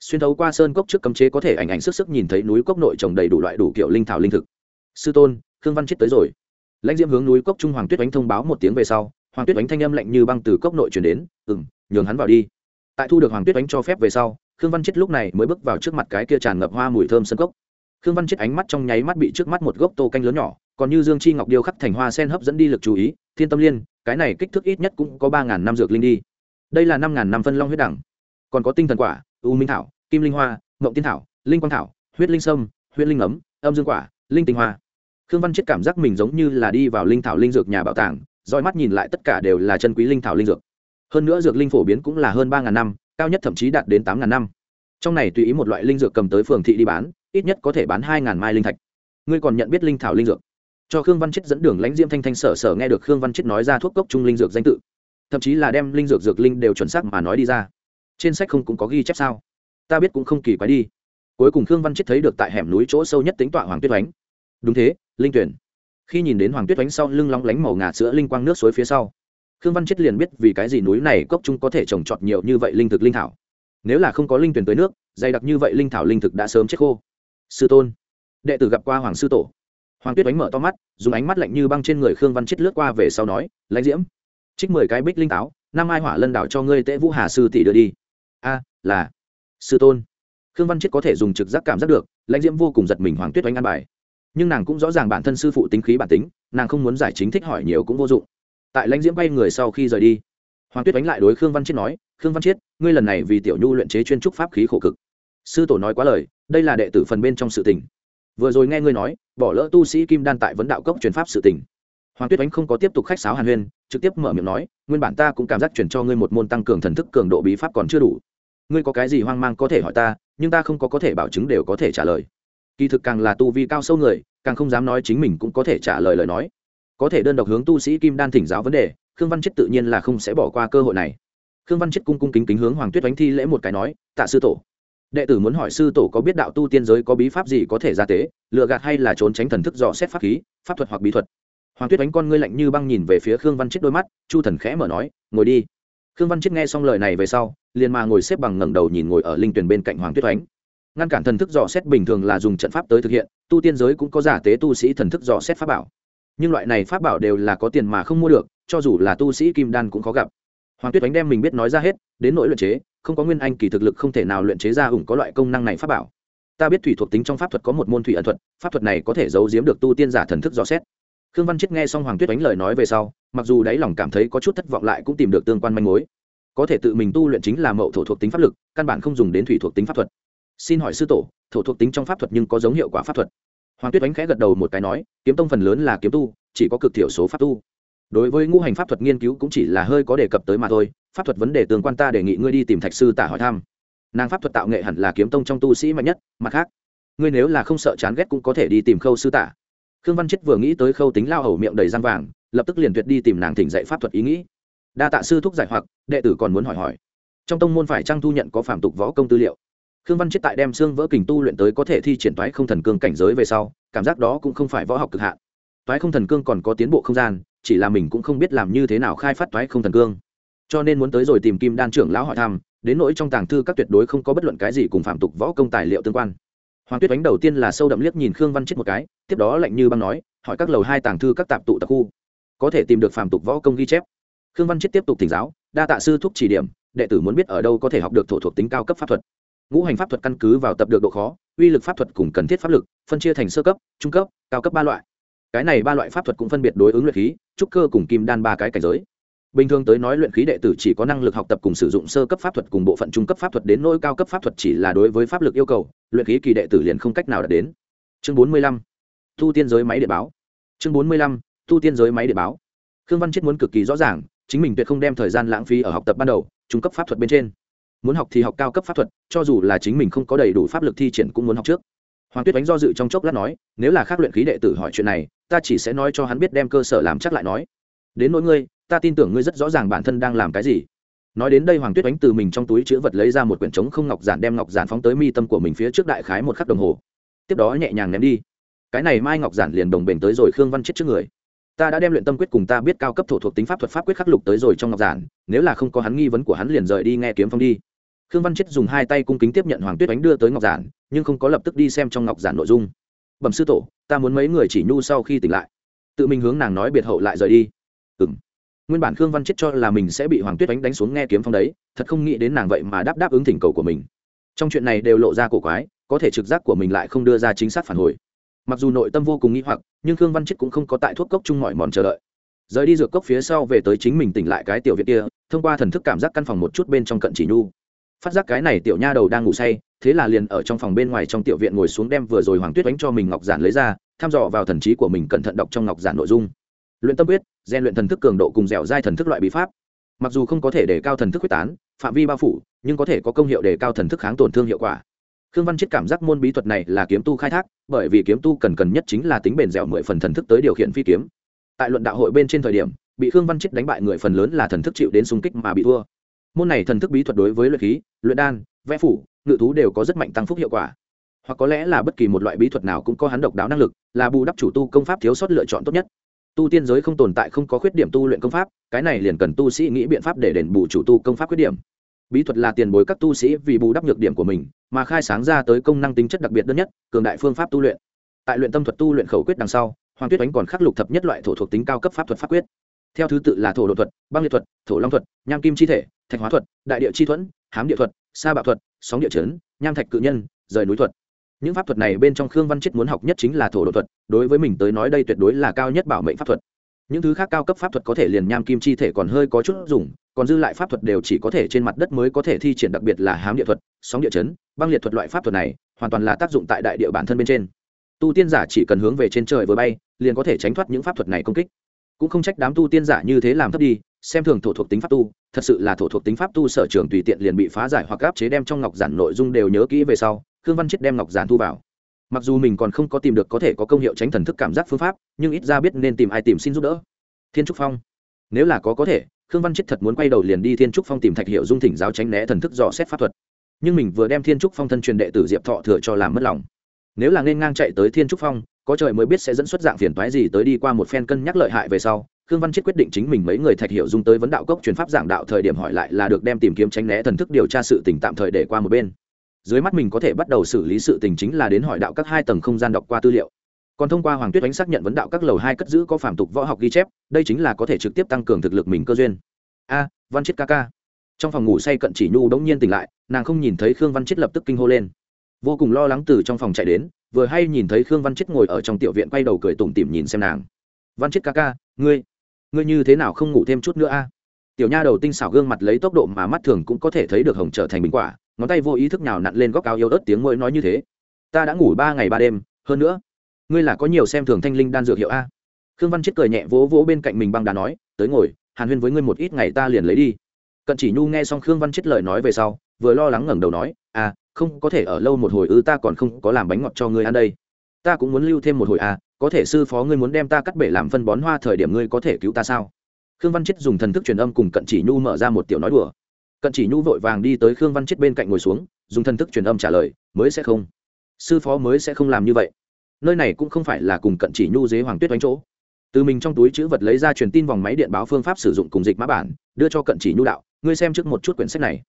Xuyên thấu qua sơn cốc trước cấm chế có thể ảnh ảnh sức sức nhìn thấy núi cốc nội trồng đầy đủ loại đủ kiểu linh thảo linh thực. Sư tôn, khương văn chết tới rồi. Lãnh diễm hướng núi cốc trung hoàng tuyết đánh thông báo một tiếng về sau, hoàng tuyết đánh thanh âm lạnh như băng từ cốc nội chuyển đến ừ m nhường hắn vào đi tại thu được hoàng tuyết Ánh cho phép về sau, khương văn chết lúc này mới bước vào trước mặt cái kia tràn ngập hoa mùi thơm sân cốc. Khương văn chết ánh mắt trong nháy mắt bị trước mắt một gốc tô canh lớn nhỏ, còn như dương chi ngọc điêu khắc thành hoa sen hấp dẫn đi lực chú ý, thiên tâm liên, cái này kích thước ít nhất cũng có ba ngàn năm dược linh đi. Đây là năm ngàn năm phân long huyết đẳng. Còn có tinh thần quả, u minh thảo, kim linh hoa, mộng tiên thảo, linh quang thảo, huyết linh sâm, huyết linh ấm âm dương quả, linh tinh hoa. Khương văn chết cảm giác mình giống như là đi vào linh thảo linh dược nhà bảo tàng, roi mắt nhìn lại tất cả đều là chân quý linh thảo linh dược hơn nữa dược linh phổ biến cũng là hơn ba ngàn năm, cao nhất thậm chí đạt đến tám ngàn năm. Trong này tùy ý một loại linh dược cầm tới phường thị đi bán, ít nhất có thể bán hai ngàn mai linh thạch. Ngươi còn nhận biết linh thảo linh dược? Cho khương văn chết dẫn đường lãnh diễm thanh thanh sở sở nghe được khương văn chết nói ra thuốc cốc trung linh dược danh tự. Thậm chí là đem linh dược dược linh đều chuẩn xác mà nói đi ra. Trên sách không cũng có ghi chép sao? Ta biết cũng không kỳ quái đi. Cuối cùng khương văn chết thấy được tại hẻm núi chỗ sâu nhất tính tọa hoàng tuyết oánh. Đúng thế, linh tuyển. Khi nhìn đến hoàng tuyết oánh sau lưng lóng lánh màu ngà sữa linh quang nước suối phía sau khương văn chết liền biết vì cái gì núi này cốc trung có thể trồng trọt nhiều như vậy linh thực linh thảo. Nếu là không có linh tuyển tới nước, dày đặc như vậy linh thảo linh thực đã sớm chết khô. Sư tôn, đệ tử gặp qua hoàng sư tổ. Hoàng tuyết đánh mở to mắt, dùng ánh mắt lạnh như băng trên người khương văn chết lướt qua về sau nói, lãnh diễm, trích mười cái bích linh táo, năm ai hỏa lân đảo cho ngươi tễ vũ hà sư tỷ đưa đi. A, là. Sư tôn. Khương văn chết có thể dùng trực giác cảm giác được, lãnh diễm vô cùng giật mình hoàng tuyết đánh ăn bài. Nhưng nàng cũng rõ ràng bản thân sư phụ tính khí bản tính, nàng không muốn giải chính thích hỏi nhiều cũng vô dụng tại lãnh diễm bay người sau khi rời đi. Hoàng tuyết đánh lại đối khương văn Chiết nói, khương văn chiết, ngươi lần này vì tiểu nhu luyện chế chuyên trúc pháp khí khổ cực. Sư tổ nói quá lời, đây là đệ tử phần bên trong sự tình. Vừa rồi nghe ngươi nói, bỏ lỡ tu sĩ kim đan tại vấn đạo cốc truyền pháp sự tình. Hoàng tuyết ánh không có tiếp tục khách sáo hàn huyên, trực tiếp mở miệng nói, nguyên bản ta cũng cảm giác chuyển cho ngươi một môn tăng cường thần thức cường độ bí pháp còn chưa đủ. Ngươi có cái gì hoang mang có thể hỏi ta, nhưng ta không có có thể bảo chứng đều có thể trả lời. Kỳ thực càng là tu vi cao sâu người, càng không dám nói chính mình cũng có thể trả lời lời nói có thể đơn độc hướng tu sĩ kim đan thỉnh giáo vấn đề, khương văn chết tự nhiên là không sẽ bỏ qua cơ hội này. Khương văn chết cung cung kính kính hướng hoàng tuyết oánh thi lễ một cái nói, tạ sư tổ. Đệ tử muốn hỏi sư tổ có biết đạo tu tiên giới có bí pháp gì có thể ra tế lựa gạt hay là trốn tránh thần thức dò xét pháp khí, pháp thuật hoặc bí thuật. Hoàng tuyết oánh con ngươi lạnh như băng nhìn về phía khương văn chết đôi mắt, chu thần khẽ mở nói, ngồi đi. Khương văn chết nghe xong lời này về sau, liền mà ngồi xếp bằng ngẩng đầu nhìn ngồi ở linh tuyển bên cạnh hoàng tuyết oánh. Ngăn cản thần thức dò xét bình thường là dùng trận pháp tới thực hiện, tu tiên giới cũng có giả tế tu sĩ thần thức dò xét pháp bảo nhưng loại này pháp bảo đều là có tiền mà không mua được, cho dù là tu sĩ kim đan cũng khó gặp. Hoàng tuyết đánh đem mình biết nói ra hết, đến nỗi luyện chế, không có nguyên anh kỳ thực lực không thể nào luyện chế ra ủng có loại công năng này pháp bảo. Ta biết thủy thuộc tính trong pháp thuật có một môn thủy ẩn thuật, pháp thuật này có thể giấu giếm được tu tiên giả thần thức rõ xét. Khương văn chết nghe xong hoàng tuyết đánh lời nói về sau, mặc dù đáy lòng cảm thấy có chút thất vọng lại cũng tìm được tương quan manh mối. Có thể tự mình tu luyện chính là mậu thổ thuộc tính pháp lực, căn bản không dùng đến thủy thuộc tính pháp thuật. Xin hỏi sư tổ, thổ thuộc tính trong pháp thuật nhưng có giống hiệu quả pháp thuật? Hoàng tuyết oánh khẽ gật đầu một cái nói, kiếm tông phần lớn là kiếm tu, chỉ có cực thiểu số pháp tu. Đối với ngũ hành pháp thuật nghiên cứu cũng chỉ là hơi có đề cập tới mà thôi, pháp thuật vấn đề tương quan ta đề nghị ngươi đi tìm thạch sư tả hỏi thăm. Nàng pháp thuật tạo nghệ hẳn là kiếm tông trong tu sĩ mạnh nhất, mặt khác, ngươi nếu là không sợ chán ghét cũng có thể đi tìm khâu sư tả. Khương văn chết vừa nghĩ tới khâu tính lao hầu miệng đầy răng vàng, lập tức liền tuyệt đi tìm nàng thỉnh dạy pháp thuật ý nghĩ. Đa tạ sư thúc giải hoặc, đệ tử còn muốn hỏi hỏi. Trong tông môn phải trang thu nhận có phạm tục võ công tư liệu? Khương văn chết tại đem xương vỡ kình tu luyện tới có thể thi triển toái không thần cương cảnh giới về sau, cảm giác đó cũng không phải võ học cực hạn. Toái không thần cương còn có tiến bộ không gian, chỉ là mình cũng không biết làm như thế nào khai phát toái không thần cương. Cho nên muốn tới rồi tìm kim đan trưởng lão hỏi thăm, đến nỗi trong tàng thư các tuyệt đối không có bất luận cái gì cùng phạm tục võ công tài liệu tương quan. Hoàng tuyết đánh đầu tiên là sâu đậm liếc nhìn khương văn chết một cái, tiếp đó lạnh như băng nói, hỏi các lầu hai tàng thư các tạp tụ tập khu, có thể tìm được phạm tục võ công ghi chép. Khương văn chết tiếp tục thỉnh giáo, đa tạ sư thúc chỉ điểm, đệ tử muốn biết ở đâu có thể học được thổ thuộc tính cao cấp pháp thuật ngũ hành pháp thuật căn cứ vào tập được độ khó, uy lực pháp thuật cùng cần thiết pháp lực, phân chia thành sơ cấp, trung cấp, cao cấp ba loại. Cái này ba loại pháp thuật cũng phân biệt đối ứng luyện khí, trúc cơ cùng kim đan ba cái cảnh giới. Bình thường tới nói luyện khí đệ tử chỉ có năng lực học tập cùng sử dụng sơ cấp pháp thuật cùng bộ phận trung cấp pháp thuật đến nỗi cao cấp pháp thuật chỉ là đối với pháp lực yêu cầu, luyện khí kỳ đệ tử liền không cách nào đạt đến. Chương bốn mươi lăm, thu tiên giới máy điện báo. Chương bốn mươi lăm, thu tiên giới máy điện báo. Khương văn chết muốn cực kỳ rõ ràng, chính mình tuyệt không đem thời gian lãng phí ở học tập ban đầu, trung cấp pháp thuật bên trên muốn học thì học cao cấp pháp thuật, cho dù là chính mình không có đầy đủ pháp lực thi triển cũng muốn học trước. Hoàng tuyết đánh do dự trong chốc lát nói, nếu là khác luyện khí đệ tử hỏi chuyện này, ta chỉ sẽ nói cho hắn biết đem cơ sở làm chắc lại nói. Đến nỗi ngươi, ta tin tưởng ngươi rất rõ ràng bản thân đang làm cái gì. Nói đến đây hoàng tuyết đánh từ mình trong túi chữ vật lấy ra một quyển trống không ngọc giản đem ngọc giản phóng tới mi tâm của mình phía trước đại khái một khắc đồng hồ. Tiếp đó nhẹ nhàng ném đi. Cái này mai ngọc giản liền đồng bền tới rồi khương văn chết trước người. Ta đã đem luyện tâm quyết cùng ta biết cao cấp thổ thuộc tính pháp thuật pháp quyết khắc lục tới rồi trong ngọc giản, nếu là không có hắn nghi vấn của hắn liền rời đi nghe kiếm phong đi khương văn chết dùng hai tay cung kính tiếp nhận hoàng tuyết ánh đưa tới ngọc giản, nhưng không có lập tức đi xem trong ngọc giản nội dung. Bẩm sư tổ, ta muốn mấy người chỉ nhu sau khi tỉnh lại. Tự mình hướng nàng nói biệt hậu lại rời đi. Ừ m nguyên bản khương văn chết cho là mình sẽ bị hoàng tuyết ánh đánh xuống nghe kiếm phong đấy, thật không nghĩ đến nàng vậy mà đáp đáp ứng thỉnh cầu của mình. Trong chuyện này đều lộ ra cổ quái, có thể trực giác của mình lại không đưa ra chính xác phản hồi. Mặc dù nội tâm vô cùng nghĩ hoặc, nhưng khương văn chết cũng không có tại thuốc cốc chung mọi mòn chờ đợi. Rời đi dược cốc phía sau về tới chính mình tỉnh lại cái tiểu viện kia, thông qua thần thức cảm giác căn phòng một chút bên trong cận chỉ nhu phát giác cái này tiểu nha đầu đang ngủ say, thế là liền ở trong phòng bên ngoài trong tiểu viện ngồi xuống đem vừa rồi hoàng tuyết đánh cho mình ngọc giản lấy ra thăm dò vào thần trí của mình cẩn thận đọc trong ngọc giản nội dung. Luyện tâm quyết gian luyện thần thức cường độ cùng dẻo dai thần thức loại bí pháp. Mặc dù không có thể để cao thần thức quyết tán, phạm vi bao phủ, nhưng có thể có công hiệu để cao thần thức kháng tổn thương hiệu quả. Khương văn chết cảm giác môn bí thuật này là kiếm tu khai thác, bởi vì kiếm tu cần cần nhất chính là tính bền dẻo mười phần thần thức tới điều khiển phi kiếm. Tại luận đạo hội bên trên thời điểm, bị khương văn chết đánh bại người phần lớn là thần thức chịu đến xung kích mà bị thua môn này thần thức bí thuật đối với luyện khí, luyện đan, vẽ phủ, ngự thú đều có rất mạnh tăng phúc hiệu quả. Hoặc có lẽ là bất kỳ một loại bí thuật nào cũng có hắn độc đáo năng lực, là bù đắp chủ tu công pháp thiếu sót lựa chọn tốt nhất. Tu tiên giới không tồn tại không có khuyết điểm tu luyện công pháp, cái này liền cần tu sĩ nghĩ biện pháp để đền bù chủ tu công pháp khuyết điểm. Bí thuật là tiền bối các tu sĩ vì bù đắp nhược điểm của mình, mà khai sáng ra tới công năng tính chất đặc biệt đơn nhất, cường đại phương pháp tu luyện. Tại luyện tâm thuật tu luyện khẩu quyết đằng sau, hoàng tuyết Đánh còn khắc lục thập nhất loại thổ thuộc tính cao cấp pháp thuật pháp quyết theo thứ tự là thổ đột thuật, băng liệt thuật, thổ long thuật, nham kim chi thể, thạch hóa thuật, đại địa chi thuẫn, hám địa thuật, sa bạo thuật, sóng địa chấn, nham thạch cự nhân, rời núi thuật. Những pháp thuật này bên trong khương văn chết muốn học nhất chính là thổ đột thuật, đối với mình tới nói đây tuyệt đối là cao nhất bảo mệnh pháp thuật. Những thứ khác cao cấp pháp thuật có thể liền nham kim chi thể còn hơi có chút dùng, còn dư lại pháp thuật đều chỉ có thể trên mặt đất mới có thể thi triển đặc biệt là hám địa thuật, sóng địa chấn, băng liệt thuật loại pháp thuật này, hoàn toàn là tác dụng tại đại địa bản thân bên trên. Tu tiên giả chỉ cần hướng về trên trời vừa bay, liền có thể tránh thoát những pháp thuật này công kích cũng không trách đám tu tiên giả như thế làm thấp đi, xem thường thổ thuộc tính pháp tu, thật sự là thổ thuộc tính pháp tu sở trường tùy tiện liền bị phá giải hoặc áp chế đem trong ngọc giản nội dung đều nhớ kỹ về sau, khương văn chết đem ngọc giản thu vào. Mặc dù mình còn không có tìm được có thể có công hiệu tránh thần thức cảm giác phương pháp, nhưng ít ra biết nên tìm ai tìm xin giúp đỡ. Thiên trúc phong. Nếu là có có thể, khương văn chết thật muốn quay đầu liền đi thiên trúc phong tìm thạch hiệu dung thỉnh giáo tránh né thần thức dò xét pháp thuật. Nhưng mình vừa đem thiên trúc phong thân truyền đệ tử diệp thọ thừa cho làm mất lòng. Nếu là nên ngang chạy tới thiên trúc phong có trời mới biết sẽ dẫn xuất dạng phiền toái gì tới đi qua một phen cân nhắc lợi hại về sau, khương văn chết quyết định chính mình mấy người thạch hiệu dung tới vấn đạo cốc truyền pháp giảng đạo thời điểm hỏi lại là được đem tìm kiếm tránh né thần thức điều tra sự tình tạm thời để qua một bên. Dưới mắt mình có thể bắt đầu xử lý sự tình chính là đến hỏi đạo các hai tầng không gian đọc qua tư liệu. Còn thông qua hoàng tuyết ánh xác nhận vấn đạo các lầu hai cất giữ có phạm tục võ học ghi chép, đây chính là có thể trực tiếp tăng cường thực lực mình cơ duyên. A, văn chết ca ca. Trong phòng ngủ say cận chỉ nhu đống nhiên tỉnh lại, nàng không nhìn thấy khương văn chết lập tức kinh hô lên. Vô cùng lo lắng từ trong phòng chạy đến vừa hay nhìn thấy khương văn chết ngồi ở trong tiểu viện quay đầu cười tủm tỉm nhìn xem nàng. Văn chết ca ca, ngươi ngươi như thế nào không ngủ thêm chút nữa a? Tiểu nha đầu tinh xảo gương mặt lấy tốc độ mà mắt thường cũng có thể thấy được hồng trở thành bình quả, ngón tay vô ý thức nào nặn lên góc áo yếu ớt tiếng môi nói như thế. Ta đã ngủ ba ngày ba đêm, hơn nữa, ngươi là có nhiều xem thường thanh linh đan dược hiệu a? Khương văn chết cười nhẹ vỗ vỗ bên cạnh mình băng đá nói, tới ngồi, hàn huyên với ngươi một ít ngày ta liền lấy đi. Cận chỉ nhu nghe xong khương văn chết lời nói về sau, vừa lo lắng ngẩng đầu nói à không có thể ở lâu một hồi ư, ta còn không có làm bánh ngọt cho ngươi ăn đây. Ta cũng muốn lưu thêm một hồi à có thể sư phó ngươi muốn đem ta cắt bể làm phân bón hoa thời điểm ngươi có thể cứu ta sao? Khương văn chết dùng thần thức truyền âm cùng cận chỉ nhu mở ra một tiểu nói đùa. Cận chỉ nhu vội vàng đi tới khương văn chết bên cạnh ngồi xuống, dùng thần thức truyền âm trả lời, mới sẽ không. Sư phó mới sẽ không làm như vậy. Nơi này cũng không phải là cùng cận chỉ nhu dế hoàng tuyết đánh chỗ. Từ mình trong túi chữ vật lấy ra truyền tin vòng máy điện báo phương pháp sử dụng cùng dịch mã bản, đưa cho cận chỉ nhu đạo, ngươi xem trước một chút quyển sách này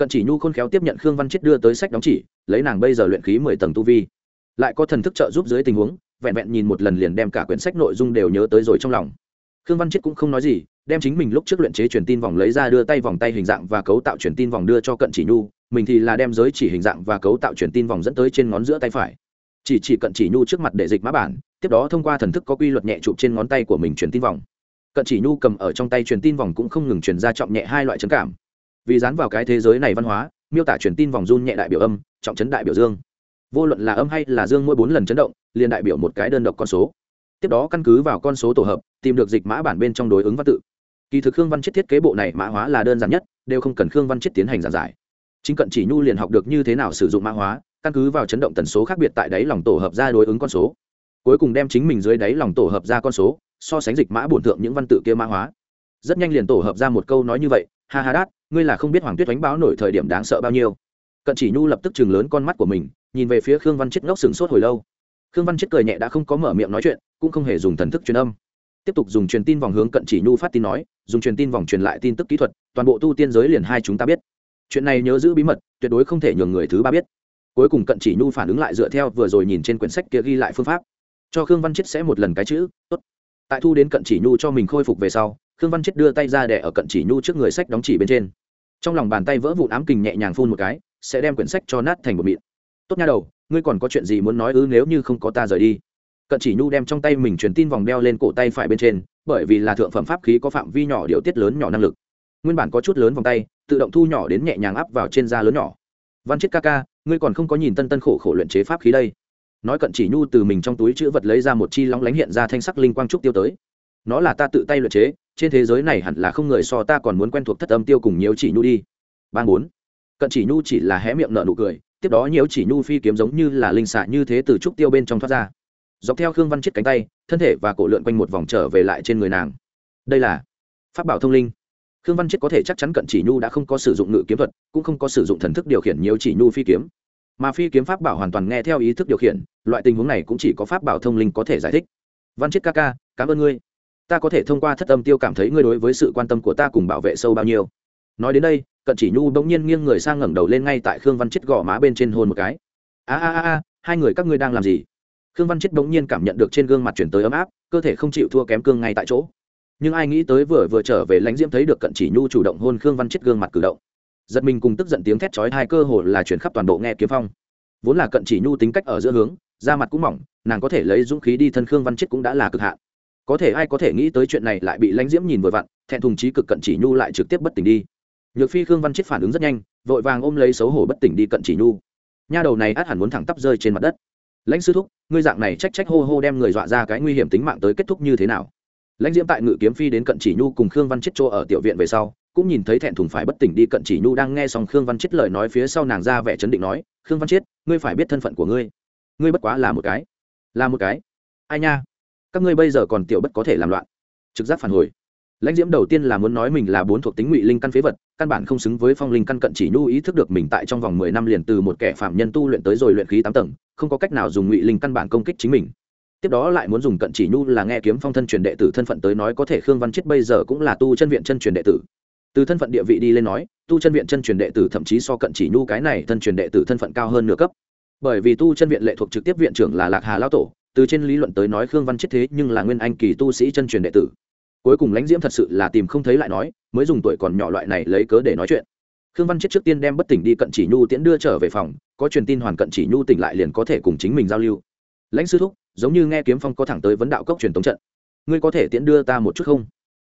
cận chỉ nhu khôn khéo tiếp nhận khương văn chết đưa tới sách đóng chỉ, lấy nàng bây giờ luyện khí mười tầng tu vi. Lại có thần thức trợ giúp dưới tình huống, vẹn vẹn nhìn một lần liền đem cả quyển sách nội dung đều nhớ tới rồi trong lòng. Khương văn chết cũng không nói gì, đem chính mình lúc trước luyện chế truyền tin vòng lấy ra đưa tay vòng tay hình dạng và cấu tạo truyền tin vòng đưa cho cận chỉ nhu, mình thì là đem giới chỉ hình dạng và cấu tạo truyền tin vòng dẫn tới trên ngón giữa tay phải. Chỉ chỉ cận chỉ nhu trước mặt để dịch mã bản, tiếp đó thông qua thần thức có quy luật nhẹ chụp trên ngón tay của mình truyền tin vòng. Cận chỉ nhu cầm ở trong tay truyền tin vòng cũng không ngừng truyền ra trọng nhẹ hai loại trấn cảm vì dán vào cái thế giới này văn hóa, miêu tả truyền tin vòng run nhẹ đại biểu âm, trọng chấn đại biểu dương. Vô luận là âm hay là dương mỗi bốn lần chấn động, liền đại biểu một cái đơn độc con số. Tiếp đó căn cứ vào con số tổ hợp, tìm được dịch mã bản bên trong đối ứng văn tự. Kỳ thực khương văn chết thiết kế bộ này mã hóa là đơn giản nhất, đều không cần khương văn chết tiến hành giản giải. Chính cận chỉ nhu liền học được như thế nào sử dụng mã hóa, căn cứ vào chấn động tần số khác biệt tại đáy lòng tổ hợp ra đối ứng con số. Cuối cùng đem chính mình dưới đáy lòng tổ hợp ra con số, so sánh dịch mã bổn thượng những văn tự kia mã hóa. Rất nhanh liền tổ hợp ra một câu nói như vậy, ha ha đát ngươi là không biết hoàng tuyết đánh báo nổi thời điểm đáng sợ bao nhiêu. Cận chỉ nhu lập tức chừng lớn con mắt của mình, nhìn về phía khương văn chết ngốc sừng sốt hồi lâu. Khương văn chết cười nhẹ đã không có mở miệng nói chuyện, cũng không hề dùng thần thức truyền âm. Tiếp tục dùng truyền tin vòng hướng cận chỉ nhu phát tin nói, dùng truyền tin vòng truyền lại tin tức kỹ thuật, toàn bộ tu tiên giới liền hai chúng ta biết. Chuyện này nhớ giữ bí mật, tuyệt đối không thể nhường người thứ ba biết. Cuối cùng cận chỉ nhu phản ứng lại dựa theo vừa rồi nhìn trên quyển sách kia ghi lại phương pháp. Cho khương văn chết sẽ một lần cái chữ, tốt. Tại thu đến cận chỉ nhu cho mình khôi phục về sau khương văn chết đưa tay ra để ở cận chỉ nhu trước người sách đóng chỉ bên trên. Trong lòng bàn tay vỡ vụn ám kình nhẹ nhàng phun một cái, sẽ đem quyển sách cho nát thành một mịn. Tốt nha đầu, ngươi còn có chuyện gì muốn nói ư nếu như không có ta rời đi? Cận chỉ nhu đem trong tay mình truyền tin vòng đeo lên cổ tay phải bên trên, bởi vì là thượng phẩm pháp khí có phạm vi nhỏ điều tiết lớn nhỏ năng lực. Nguyên bản có chút lớn vòng tay, tự động thu nhỏ đến nhẹ nhàng áp vào trên da lớn nhỏ. Văn chết ca ca, ngươi còn không có nhìn tân tân khổ khổ luyện chế pháp khí đây. Nói cận chỉ nhu từ mình trong túi chữ vật lấy ra một chi lóng lánh hiện ra thanh sắc linh quang trúc tiêu tới. Nó là ta tự tay luyện chế trên thế giới này hẳn là không người so ta còn muốn quen thuộc thất âm tiêu cùng nhiều chỉ nhu đi. Ban bốn. Cận chỉ nhu chỉ là hé miệng nợ nụ cười, tiếp đó nhiều chỉ nhu phi kiếm giống như là linh xạ như thế từ trúc tiêu bên trong thoát ra. Dọc theo khương văn chết cánh tay, thân thể và cổ lượn quanh một vòng trở về lại trên người nàng. Đây là pháp bảo thông linh. Khương văn chết có thể chắc chắn cận chỉ nhu đã không có sử dụng ngự kiếm thuật, cũng không có sử dụng thần thức điều khiển nhiều chỉ nhu phi kiếm. Mà phi kiếm pháp bảo hoàn toàn nghe theo ý thức điều khiển, loại tình huống này cũng chỉ có pháp bảo thông linh có thể giải thích. Văn chết ca ca, cảm ơn ngươi ta có thể thông qua thất âm tiêu cảm thấy ngươi đối với sự quan tâm của ta cùng bảo vệ sâu bao nhiêu. Nói đến đây, cận chỉ nhu bỗng nhiên nghiêng người sang ngẩng đầu lên ngay tại khương văn chết gõ má bên trên hôn một cái. A a a a, hai người các ngươi đang làm gì? Khương văn chết bỗng nhiên cảm nhận được trên gương mặt chuyển tới ấm áp, cơ thể không chịu thua kém cương ngay tại chỗ. Nhưng ai nghĩ tới vừa vừa trở về lãnh diễm thấy được cận chỉ nhu chủ động hôn khương văn chết gương mặt cử động. Giật mình cùng tức giận tiếng thét chói hai cơ hồ là chuyển khắp toàn bộ nghe kiếm phong. Vốn là cận chỉ nhu tính cách ở giữa hướng, da mặt cũng mỏng, nàng có thể lấy dũng khí đi thân khương văn chết cũng đã là cực hạn có thể ai có thể nghĩ tới chuyện này lại bị lãnh diễm nhìn vừa vặn, thẹn thùng trí cực cận chỉ nhu lại trực tiếp bất tỉnh đi. Nhược phi, khương văn chết phản ứng rất nhanh, vội vàng ôm lấy xấu hổ bất tỉnh đi cận chỉ nhu. Nha đầu này át hẳn muốn thẳng tắp rơi trên mặt đất. Lãnh sư thúc, ngươi dạng này trách trách hô hô đem người dọa ra cái nguy hiểm tính mạng tới kết thúc như thế nào? Lãnh diễm tại ngự kiếm phi đến cận chỉ nhu cùng khương văn chết chỗ ở tiểu viện về sau, cũng nhìn thấy thẹn thùng phải bất tỉnh đi cận chỉ nhu đang nghe xong khương văn chết lời nói phía sau nàng ra vẻ chấn định nói, khương văn chết ngươi phải biết thân phận của ngươi. Ngươi bất quá là một cái, là một cái. Ai nha? Các ngươi bây giờ còn tiểu bất có thể làm loạn. Trực giác phản hồi. Lãnh diễm đầu tiên là muốn nói mình là bốn thuộc tính ngụy linh căn phế vật, căn bản không xứng với phong linh căn cận chỉ nhu ý thức được mình tại trong vòng mười năm liền từ một kẻ phạm nhân tu luyện tới rồi luyện khí tám tầng, không có cách nào dùng ngụy linh căn bản công kích chính mình. Tiếp đó lại muốn dùng cận chỉ nhu là nghe kiếm phong thân truyền đệ tử thân phận tới nói có thể khương văn chết bây giờ cũng là tu chân viện chân truyền đệ tử. Từ thân phận địa vị đi lên nói, tu chân viện chân truyền đệ tử thậm chí so cận chỉ nhu cái này thân truyền đệ tử thân phận cao hơn nửa cấp. Bởi vì tu chân viện lệ thuộc trực tiếp viện trưởng là lạc hà lao tổ từ trên lý luận tới nói khương văn chết thế nhưng là nguyên anh kỳ tu sĩ chân truyền đệ tử. Cuối cùng lãnh diễm thật sự là tìm không thấy lại nói, mới dùng tuổi còn nhỏ loại này lấy cớ để nói chuyện. Khương văn chết trước tiên đem bất tỉnh đi cận chỉ nhu tiễn đưa trở về phòng, có truyền tin hoàn cận chỉ nhu tỉnh lại liền có thể cùng chính mình giao lưu. Lãnh sư thúc, giống như nghe kiếm phong có thẳng tới vấn đạo cốc truyền tống trận. Ngươi có thể tiễn đưa ta một chút không?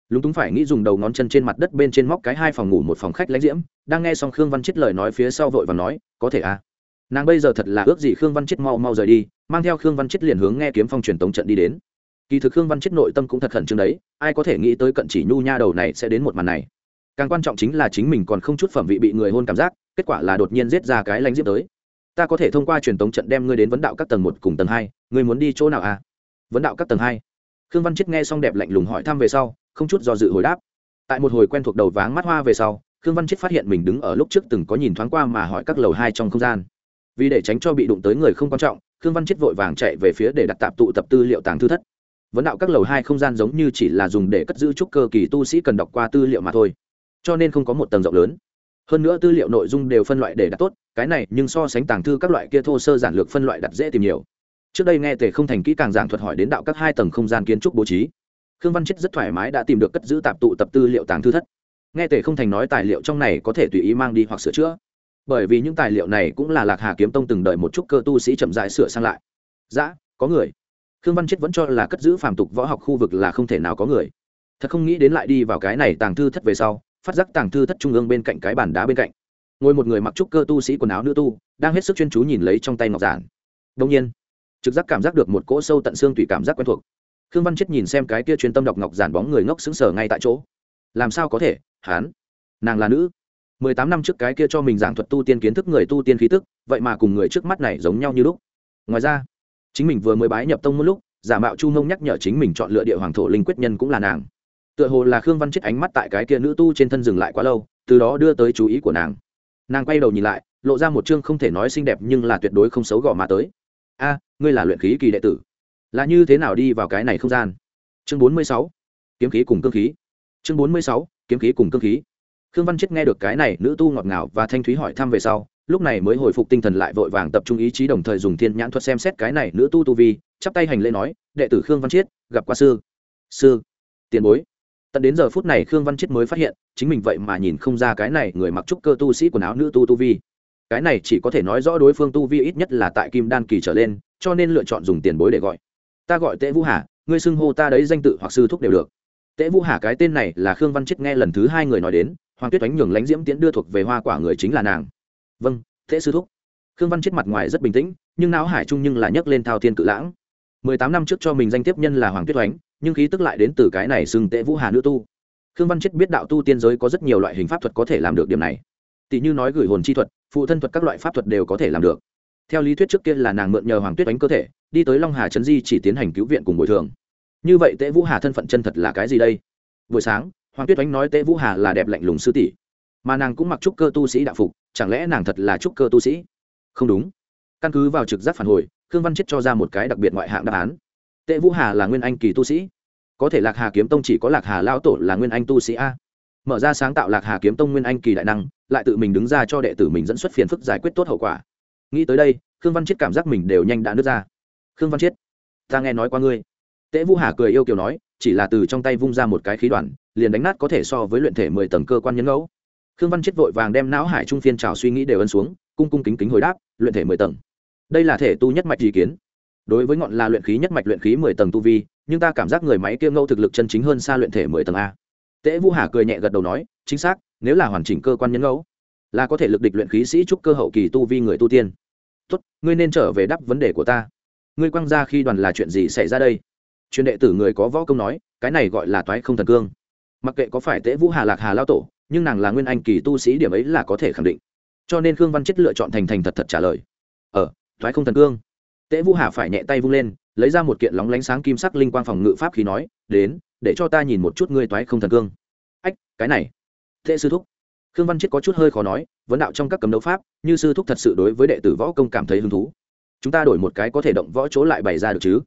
Lúng túng phải nghĩ dùng đầu ngón chân trên mặt đất bên trên móc cái hai phòng ngủ một phòng khách lãnh diễm, đang nghe xong khương văn chết lời nói phía sau vội và nói, có thể à? Nàng bây giờ thật là ước gì khương văn chết mau mau rời đi mang theo khương văn chết liền hướng nghe kiếm phong truyền tống trận đi đến. Kỳ thực khương văn chết nội tâm cũng thật khẩn trương đấy, ai có thể nghĩ tới cận chỉ nhu nha đầu này sẽ đến một màn này. Càng quan trọng chính là chính mình còn không chút phẩm vị bị người hôn cảm giác, kết quả là đột nhiên giết ra cái lãnh diễm tới. Ta có thể thông qua truyền tống trận đem ngươi đến vấn đạo các tầng một cùng tầng hai, ngươi muốn đi chỗ nào à? Vấn đạo các tầng hai. Khương văn chết nghe xong đẹp lạnh lùng hỏi thăm về sau, không chút do dự hồi đáp. Tại một hồi quen thuộc đầu váng mắt hoa về sau, khương văn chết phát hiện mình đứng ở lúc trước từng có nhìn thoáng qua mà hỏi các lầu hai trong không gian vì để tránh cho bị đụng tới người không quan trọng, khương văn chết vội vàng chạy về phía để đặt tạp tụ tập tư liệu tàng thư thất. Vấn đạo các lầu hai không gian giống như chỉ là dùng để cất giữ trúc cơ kỳ tu sĩ cần đọc qua tư liệu mà thôi, cho nên không có một tầng rộng lớn. Hơn nữa tư liệu nội dung đều phân loại để đặt tốt, cái này nhưng so sánh tàng thư các loại kia thô sơ giản lược phân loại đặt dễ tìm nhiều. Trước đây nghe tề không thành kỹ càng giảng thuật hỏi đến đạo các hai tầng không gian kiến trúc bố trí, khương văn chết rất thoải mái đã tìm được cất giữ tạp tụ tập tư liệu tàng thư thất. Nghe tề không thành nói tài liệu trong này có thể tùy ý mang đi hoặc sửa chữa bởi vì những tài liệu này cũng là lạc hà kiếm tông từng đợi một chút cơ tu sĩ chậm dại sửa sang lại. Dã dạ, có người. Khương văn chết vẫn cho là cất giữ phàm tục võ học khu vực là không thể nào có người. Thật không nghĩ đến lại đi vào cái này tàng thư thất về sau phát giác tàng thư thất trung ương bên cạnh cái bàn đá bên cạnh. Ngồi một người mặc trúc cơ tu sĩ quần áo nữ tu đang hết sức chuyên chú nhìn lấy trong tay ngọc giản. Đông nhiên trực giác cảm giác được một cỗ sâu tận xương tùy cảm giác quen thuộc. Khương văn chết nhìn xem cái kia chuyên tâm đọc ngọc giản bóng người ngốc xứng sở ngay tại chỗ. Làm sao có thể? Hán. Nàng là nữ mười tám năm trước cái kia cho mình giảng thuật tu tiên kiến thức người tu tiên khí tức, vậy mà cùng người trước mắt này giống nhau như lúc. Ngoài ra, chính mình vừa mới bái nhập tông một lúc, giả mạo chu mông nhắc nhở chính mình chọn lựa địa hoàng thổ linh quyết nhân cũng là nàng. Tựa hồ là khương văn chết ánh mắt tại cái kia nữ tu trên thân dừng lại quá lâu, từ đó đưa tới chú ý của nàng. Nàng quay đầu nhìn lại, lộ ra một chương không thể nói xinh đẹp nhưng là tuyệt đối không xấu gò mà tới. A, ngươi là luyện khí kỳ đệ tử. Là như thế nào đi vào cái này không gian? Chương bốn mươi sáu, kiếm khí cùng cương khí. Chương bốn mươi sáu, kiếm khí cùng cương khí khương văn chết nghe được cái này, nữ tu ngọt ngào và thanh thúy hỏi thăm về sau, lúc này mới hồi phục tinh thần lại vội vàng tập trung ý chí đồng thời dùng thiên nhãn thuật xem xét cái này nữ tu tu vi, chắp tay hành lễ nói, đệ tử khương văn chiết gặp qua sư. Sư, tiền bối. Tận đến giờ phút này khương văn chiết mới phát hiện, chính mình vậy mà nhìn không ra cái này người mặc trúc cơ tu sĩ quần áo nữ tu tu vi. Cái này chỉ có thể nói rõ đối phương tu vi ít nhất là tại kim đan kỳ trở lên, cho nên lựa chọn dùng tiền bối để gọi. Ta gọi tệ vũ hà, ngươi xưng hô ta đấy danh tự hoặc sư thúc đều được tễ vũ hà cái tên này là khương văn chết nghe lần thứ hai người nói đến, hoàng tuyết oánh nhường lánh diễm tiễn đưa thuộc về hoa quả người chính là nàng. Vâng tễ sư thúc. Khương văn chết mặt ngoài rất bình tĩnh, nhưng não hải trung nhưng là nhấc lên thao thiên cự lãng. Mười tám năm trước cho mình danh tiếp nhân là hoàng tuyết oánh, nhưng khí tức lại đến từ cái này xưng tễ vũ hà nữ tu. Khương văn chết biết đạo tu tiên giới có rất nhiều loại hình pháp thuật có thể làm được điểm này. Tỷ như nói gửi hồn chi thuật, phụ thân thuật các loại pháp thuật đều có thể làm được. Theo lý thuyết trước kia là nàng mượn nhờ hoàng tuyết oánh cơ thể, đi tới long hà trấn di chỉ tiến hành cứu viện cùng bồi thường như vậy tễ vũ hà thân phận chân thật là cái gì đây? Buổi sáng, hoàng tuyết oánh nói tễ vũ hà là đẹp lạnh lùng sư tỷ. Mà nàng cũng mặc trúc cơ tu sĩ đạo phục, chẳng lẽ nàng thật là trúc cơ tu sĩ? Không đúng. Căn cứ vào trực giác phản hồi, khương văn chết cho ra một cái đặc biệt ngoại hạng đáp án. Tệ vũ hà là nguyên anh kỳ tu sĩ. Có thể lạc hà kiếm tông chỉ có lạc hà lao tổ là nguyên anh tu sĩ a. Mở ra sáng tạo lạc hà kiếm tông nguyên anh kỳ đại năng, lại tự mình đứng ra cho đệ tử mình dẫn xuất phiền phức giải quyết tốt hậu quả. Nghĩ tới đây, khương văn chiết cảm giác mình đều nhanh đã nứt ra. Khương văn chiết ta nghe nói qua ngươi tễ vũ hà cười yêu kiều nói, chỉ là từ trong tay vung ra một cái khí đoàn, liền đánh nát có thể so với luyện thể mười tầng cơ quan nhân ngẫu. Khương văn chiết vội vàng đem não hải trung phiên trào suy nghĩ đều ân xuống, cung cung kính kính hồi đáp, luyện thể mười tầng. Đây là thể tu nhất mạch ý kiến. Đối với ngọn là luyện khí nhất mạch luyện khí mười tầng tu vi, nhưng ta cảm giác người máy kia ngẫu thực lực chân chính hơn xa luyện thể mười tầng a. Tễ vũ hà cười nhẹ gật đầu nói, chính xác, nếu là hoàn chỉnh cơ quan nhân ngẫu, là có thể lực địch luyện khí sĩ trúc cơ hậu kỳ tu vi người tu tiên. Tốt, ngươi nên trở về đáp vấn đề của ta. Ngươi quăng ra khi đoàn là chuyện gì xảy ra đây? Truyền đệ tử người có võ công nói cái này gọi là toái không thần cương. Mặc kệ có phải tễ vũ hà lạc hà lao tổ nhưng nàng là nguyên anh kỳ tu sĩ điểm ấy là có thể khẳng định. Cho nên khương văn chết lựa chọn thành thành thật thật trả lời. Ở ờ, toái không thần cương. Tễ vũ hà phải nhẹ tay vung lên lấy ra một kiện lóng lánh sáng kim sắc linh quang phòng ngự pháp khí nói đến để cho ta nhìn một chút ngươi toái không thần cương. Ách cái này. Tệ sư thúc. Khương văn chết có chút hơi khó nói vấn đạo trong các cấm đấu pháp như sư thúc thật sự đối với đệ tử võ công cảm thấy hứng thú. Chúng ta đổi một cái có thể động võ chỗ lại bày ra được chứ?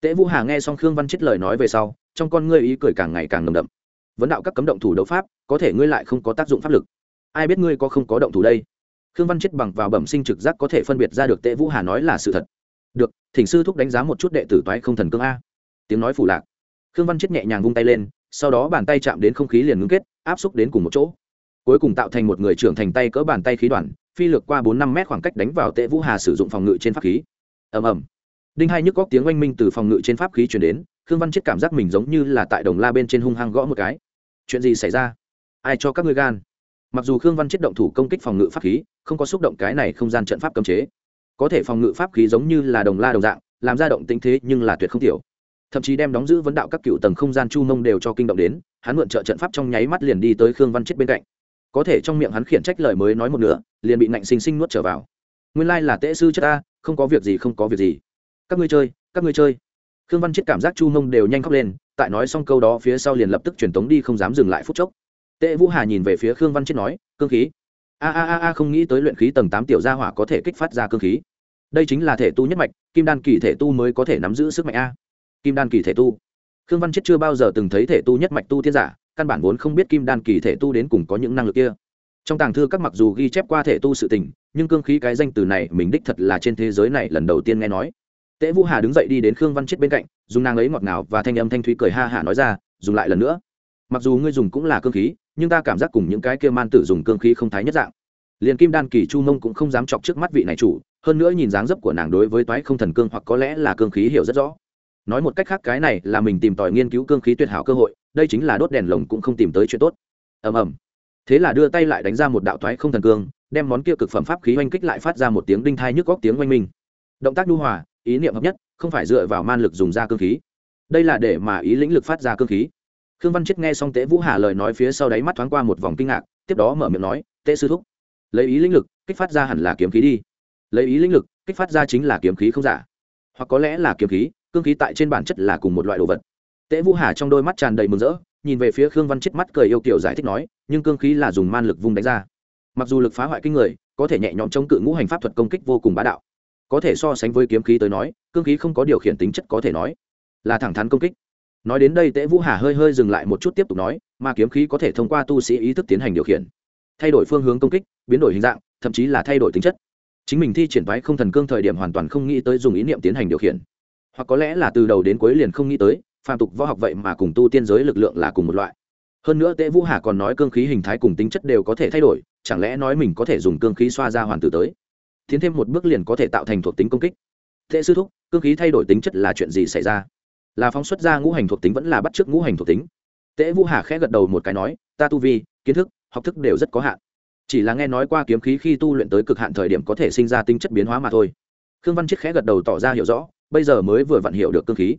Tễ vũ hà nghe xong khương văn chết lời nói về sau, trong con ngươi ý cười càng ngày càng nồng đậm. Vấn đạo các cấm động thủ đấu pháp, có thể ngươi lại không có tác dụng pháp lực. Ai biết ngươi có không có động thủ đây? Khương văn chết bằng vào bẩm sinh trực giác có thể phân biệt ra được Tế vũ hà nói là sự thật. Được, thỉnh sư thúc đánh giá một chút đệ tử toái không thần cương a. Tiếng nói phủ lạc. Khương văn chết nhẹ nhàng vung tay lên, sau đó bàn tay chạm đến không khí liền ngưng kết, áp xúc đến cùng một chỗ. Cuối cùng tạo thành một người trưởng thành tay cỡ bàn tay khí đoàn phi lược qua bốn năm mét khoảng cách đánh vào tệ vũ hà sử dụng phòng ngự trên pháp khí. Ầm ầm đinh hai nhức góc tiếng oanh minh từ phòng ngự trên pháp khí chuyển đến, khương văn chết cảm giác mình giống như là tại đồng la bên trên hung hăng gõ một cái. Chuyện gì xảy ra? Ai cho các ngươi gan? Mặc dù khương văn chết động thủ công kích phòng ngự pháp khí, không có xúc động cái này không gian trận pháp cấm chế. Có thể phòng ngự pháp khí giống như là đồng la đồng dạng, làm ra động tính thế nhưng là tuyệt không tiểu. Thậm chí đem đóng giữ vấn đạo các cựu tầng không gian chu mông đều cho kinh động đến, hắn mượn trợ trận pháp trong nháy mắt liền đi tới khương văn chết bên cạnh. Có thể trong miệng hắn khiển trách lời mới nói một nửa, liền bị nạnh sinh sinh nuốt trở vào. Nguyên lai là tễ sư chất ta, không có việc gì, không có việc gì các ngươi chơi, các ngươi chơi. Khương văn chết cảm giác chu mông đều nhanh khóc lên, tại nói xong câu đó phía sau liền lập tức truyền tống đi không dám dừng lại phút chốc. Tệ vũ hà nhìn về phía khương văn chết nói, cương khí. A a a a, không nghĩ tới luyện khí tầng tám tiểu gia hỏa có thể kích phát ra cương khí. Đây chính là thể tu nhất mạch, kim đan kỳ thể tu mới có thể nắm giữ sức mạnh a. Kim đan kỳ thể tu? Khương văn chết chưa bao giờ từng thấy thể tu nhất mạch tu thiên giả, căn bản vốn không biết kim đan kỳ thể tu đến cùng có những năng lực kia. Trong tàng thư các mặc dù ghi chép qua thể tu sự tình, nhưng cương khí cái danh từ này mình đích thật là trên thế giới này lần đầu tiên nghe nói tễ vũ hà đứng dậy đi đến khương văn chết bên cạnh, dùng nàng ấy ngọt ngào và thanh âm thanh thúy cười ha hả nói ra, dùng lại lần nữa. Mặc dù ngươi dùng cũng là cương khí, nhưng ta cảm giác cùng những cái kia man tử dùng cương khí không thái nhất dạng. Liền kim đan kỳ chu mông cũng không dám chọc trước mắt vị này chủ, hơn nữa nhìn dáng dấp của nàng đối với toái không thần cương hoặc có lẽ là cương khí hiểu rất rõ. Nói một cách khác, cái này là mình tìm tòi nghiên cứu cương khí tuyệt hảo cơ hội, đây chính là đốt đèn lồng cũng không tìm tới chuyện tốt. Ầm ầm. Thế là đưa tay lại đánh ra một đạo toái không thần cương, đem món kia cực phẩm pháp khí oanh kích lại phát ra một tiếng đinh thai nhức góc tiếng oanh minh. Động tác nhu hòa ý niệm hợp nhất, không phải dựa vào man lực dùng ra cương khí. Đây là để mà ý lĩnh lực phát ra cương khí. Khương văn chết nghe xong tế vũ hà lời nói phía sau đáy mắt thoáng qua một vòng kinh ngạc, tiếp đó mở miệng nói, tế sư thúc, lấy ý lĩnh lực, kích phát ra hẳn là kiếm khí đi. Lấy ý lĩnh lực, kích phát ra chính là kiếm khí không giả. Hoặc có lẽ là kiếm khí, cương khí tại trên bản chất là cùng một loại đồ vật. Tế vũ hà trong đôi mắt tràn đầy mừng rỡ, nhìn về phía khương văn chết mắt cười yêu kiểu giải thích nói, nhưng cương khí là dùng man lực vung đánh ra. Mặc dù lực phá hoại kinh người, có thể nhẹ nhõm chống cự ngũ hành pháp thuật công kích vô cùng bá đạo có thể so sánh với kiếm khí tới nói, cương khí không có điều khiển tính chất có thể nói là thẳng thắn công kích. Nói đến đây, tễ vũ hà hơi hơi dừng lại một chút tiếp tục nói, mà kiếm khí có thể thông qua tu sĩ ý thức tiến hành điều khiển, thay đổi phương hướng công kích, biến đổi hình dạng, thậm chí là thay đổi tính chất. Chính mình thi triển thoái không thần cương thời điểm hoàn toàn không nghĩ tới dùng ý niệm tiến hành điều khiển. Hoặc có lẽ là từ đầu đến cuối liền không nghĩ tới, phàm tục võ học vậy mà cùng tu tiên giới lực lượng là cùng một loại. Hơn nữa tễ vũ hà còn nói cương khí hình thái cùng tính chất đều có thể thay đổi, chẳng lẽ nói mình có thể dùng cương khí xoa ra hoàn tử tới? Tiến thêm một bước liền có thể tạo thành thuộc tính công kích. Thế sư thúc, cương khí thay đổi tính chất là chuyện gì xảy ra? Là phóng xuất ra ngũ hành thuộc tính vẫn là bắt chước ngũ hành thuộc tính? Tễ vũ hà khẽ gật đầu một cái nói, ta tu vi, kiến thức, học thức đều rất có hạn. Chỉ là nghe nói qua kiếm khí khi tu luyện tới cực hạn thời điểm có thể sinh ra tính chất biến hóa mà thôi. Khương văn chiết khẽ gật đầu tỏ ra hiểu rõ, bây giờ mới vừa vặn hiểu được cương khí.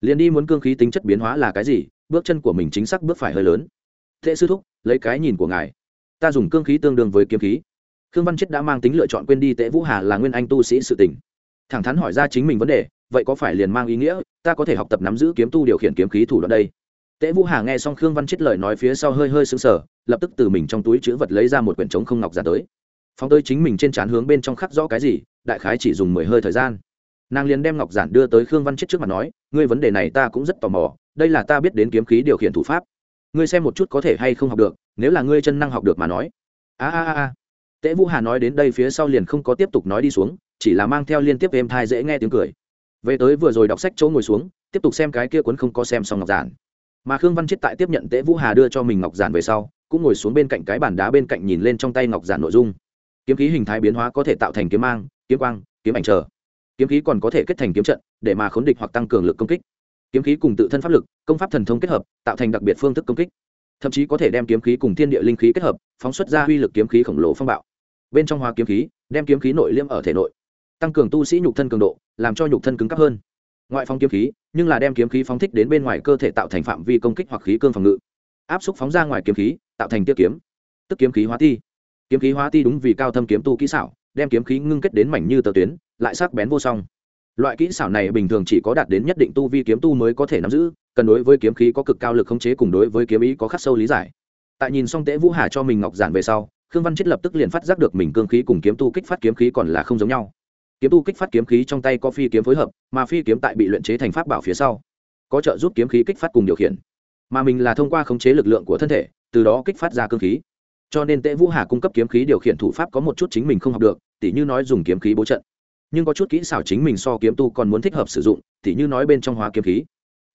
Liền đi muốn cương khí tính chất biến hóa là cái gì, bước chân của mình chính xác bước phải hơi lớn. Tệ sư thúc, lấy cái nhìn của ngài. Ta dùng cương khí tương đương với kiếm khí khương văn chết đã mang tính lựa chọn quên đi tệ vũ hà là nguyên anh tu sĩ sự tình. Thẳng thắn hỏi ra chính mình vấn đề, vậy có phải liền mang ý nghĩa, ta có thể học tập nắm giữ kiếm tu điều khiển kiếm khí thủ đoạn đây? Tệ vũ hà nghe xong khương văn chết lời nói phía sau hơi hơi sững sờ, lập tức từ mình trong túi chữ vật lấy ra một quyển trống không ngọc giả tới. Phóng tới chính mình trên trán hướng bên trong khắc rõ cái gì, đại khái chỉ dùng mười hơi thời gian. Nàng liền đem ngọc giản đưa tới khương văn chết trước mặt nói, ngươi vấn đề này ta cũng rất tò mò, đây là ta biết đến kiếm khí điều khiển thủ pháp. Ngươi xem một chút có thể hay không học được, nếu là ngươi chân năng học được mà nói. A a a Tế vũ hà nói đến đây phía sau liền không có tiếp tục nói đi xuống, chỉ là mang theo liên tiếp êm thai dễ nghe tiếng cười. Về tới vừa rồi đọc sách chỗ ngồi xuống, tiếp tục xem cái kia cuốn không có xem xong ngọc giản. Mà khương văn chết tại tiếp nhận Tế vũ hà đưa cho mình ngọc giản về sau, cũng ngồi xuống bên cạnh cái bàn đá bên cạnh nhìn lên trong tay ngọc giản nội dung. Kiếm khí hình thái biến hóa có thể tạo thành kiếm mang, kiếm quang, kiếm ảnh trở. kiếm khí còn có thể kết thành kiếm trận, để mà khốn địch hoặc tăng cường lực công kích. Kiếm khí cùng tự thân pháp lực, công pháp thần thông kết hợp, tạo thành đặc biệt phương thức công kích. Thậm chí có thể đem kiếm khí cùng thiên địa linh khí kết hợp, phóng xuất ra uy lực kiếm khí khổng lồ phong bạo bên trong hóa kiếm khí, đem kiếm khí nội liêm ở thể nội, tăng cường tu sĩ nhục thân cường độ, làm cho nhục thân cứng cấp hơn. Ngoại phong kiếm khí, nhưng là đem kiếm khí phóng thích đến bên ngoài cơ thể tạo thành phạm vi công kích hoặc khí cương phòng ngự. Áp xúc phóng ra ngoài kiếm khí, tạo thành tiết kiếm. Tức kiếm khí hóa ti. Kiếm khí hóa ti đúng vì cao thâm kiếm tu kỹ xảo, đem kiếm khí ngưng kết đến mảnh như tờ tuyến, lại sắc bén vô song. Loại kỹ xảo này bình thường chỉ có đạt đến nhất định tu vi kiếm tu mới có thể nắm giữ, cần đối với kiếm khí có cực cao lực khống chế cùng đối với kiếm ý có khắc sâu lý giải. Tại nhìn xong tễ vũ hà cho mình ngọc giản về sau khương văn chết lập tức liền phát giác được mình cương khí cùng kiếm tu kích phát kiếm khí còn là không giống nhau. Kiếm tu kích phát kiếm khí trong tay có phi kiếm phối hợp, mà phi kiếm tại bị luyện chế thành pháp bảo phía sau, có trợ giúp kiếm khí kích phát cùng điều khiển. Mà mình là thông qua khống chế lực lượng của thân thể, từ đó kích phát ra cương khí. Cho nên tệ vũ hà cung cấp kiếm khí điều khiển thủ pháp có một chút chính mình không học được, tỉ như nói dùng kiếm khí bố trận. Nhưng có chút kỹ xảo chính mình so kiếm tu còn muốn thích hợp sử dụng, tỉ như nói bên trong hóa kiếm khí.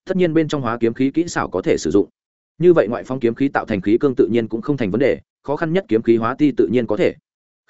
Tất nhiên bên trong hóa kiếm khí kỹ xảo có thể sử dụng như vậy ngoại phong kiếm khí tạo thành khí cương tự nhiên cũng không thành vấn đề, khó khăn nhất kiếm khí hóa ti tự nhiên có thể.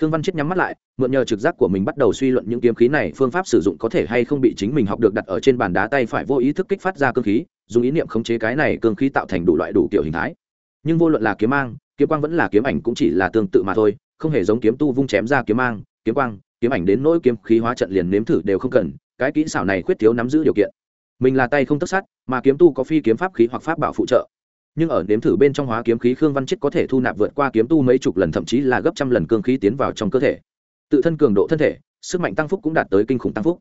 Khương văn chết nhắm mắt lại, mượn nhờ trực giác của mình bắt đầu suy luận những kiếm khí này phương pháp sử dụng có thể hay không bị chính mình học được đặt ở trên bàn đá tay phải vô ý thức kích phát ra cương khí, dùng ý niệm khống chế cái này cương khí tạo thành đủ loại đủ kiểu hình thái. Nhưng vô luận là kiếm mang, kiếm quang vẫn là kiếm ảnh cũng chỉ là tương tự mà thôi, không hề giống kiếm tu vung chém ra kiếm mang, kiếm quang, kiếm ảnh đến nỗi kiếm khí hóa trận liền nếm thử đều không cần, cái kỹ xảo này khuyết thiếu nắm giữ điều kiện. Mình là tay không tất sát, mà kiếm tu có phi kiếm pháp khí hoặc pháp bảo phụ trợ nhưng ở nếm thử bên trong hóa kiếm khí khương văn chết có thể thu nạp vượt qua kiếm tu mấy chục lần, thậm chí là gấp trăm lần cương khí tiến vào trong cơ thể. Tự thân cường độ thân thể, sức mạnh tăng phúc cũng đạt tới kinh khủng tăng phúc.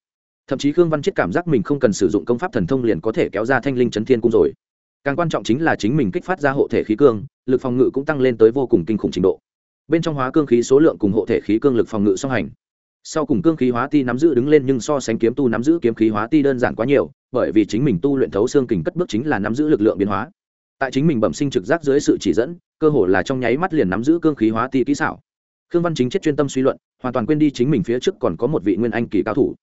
Thậm chí khương văn chết cảm giác mình không cần sử dụng công pháp thần thông liền có thể kéo ra thanh linh chấn thiên cung rồi. Càng quan trọng chính là chính mình kích phát ra hộ thể khí cương, lực phòng ngự cũng tăng lên tới vô cùng kinh khủng trình độ. Bên trong hóa cương khí số lượng cùng hộ thể khí cương lực phòng ngự song hành. Sau cùng cương khí hóa ti nắm giữ đứng lên nhưng so sánh kiếm tu nắm giữ kiếm khí hóa ti đơn giản quá nhiều, bởi vì chính mình tu luyện thấu xương kình cất bước chính là nắm giữ lực lượng biến hóa tại chính mình bẩm sinh trực giác dưới sự chỉ dẫn, cơ hồ là trong nháy mắt liền nắm giữ cương khí hóa ti kỹ xảo. Khương văn chính chết chuyên tâm suy luận, hoàn toàn quên đi chính mình phía trước còn có một vị nguyên anh kỳ cao thủ.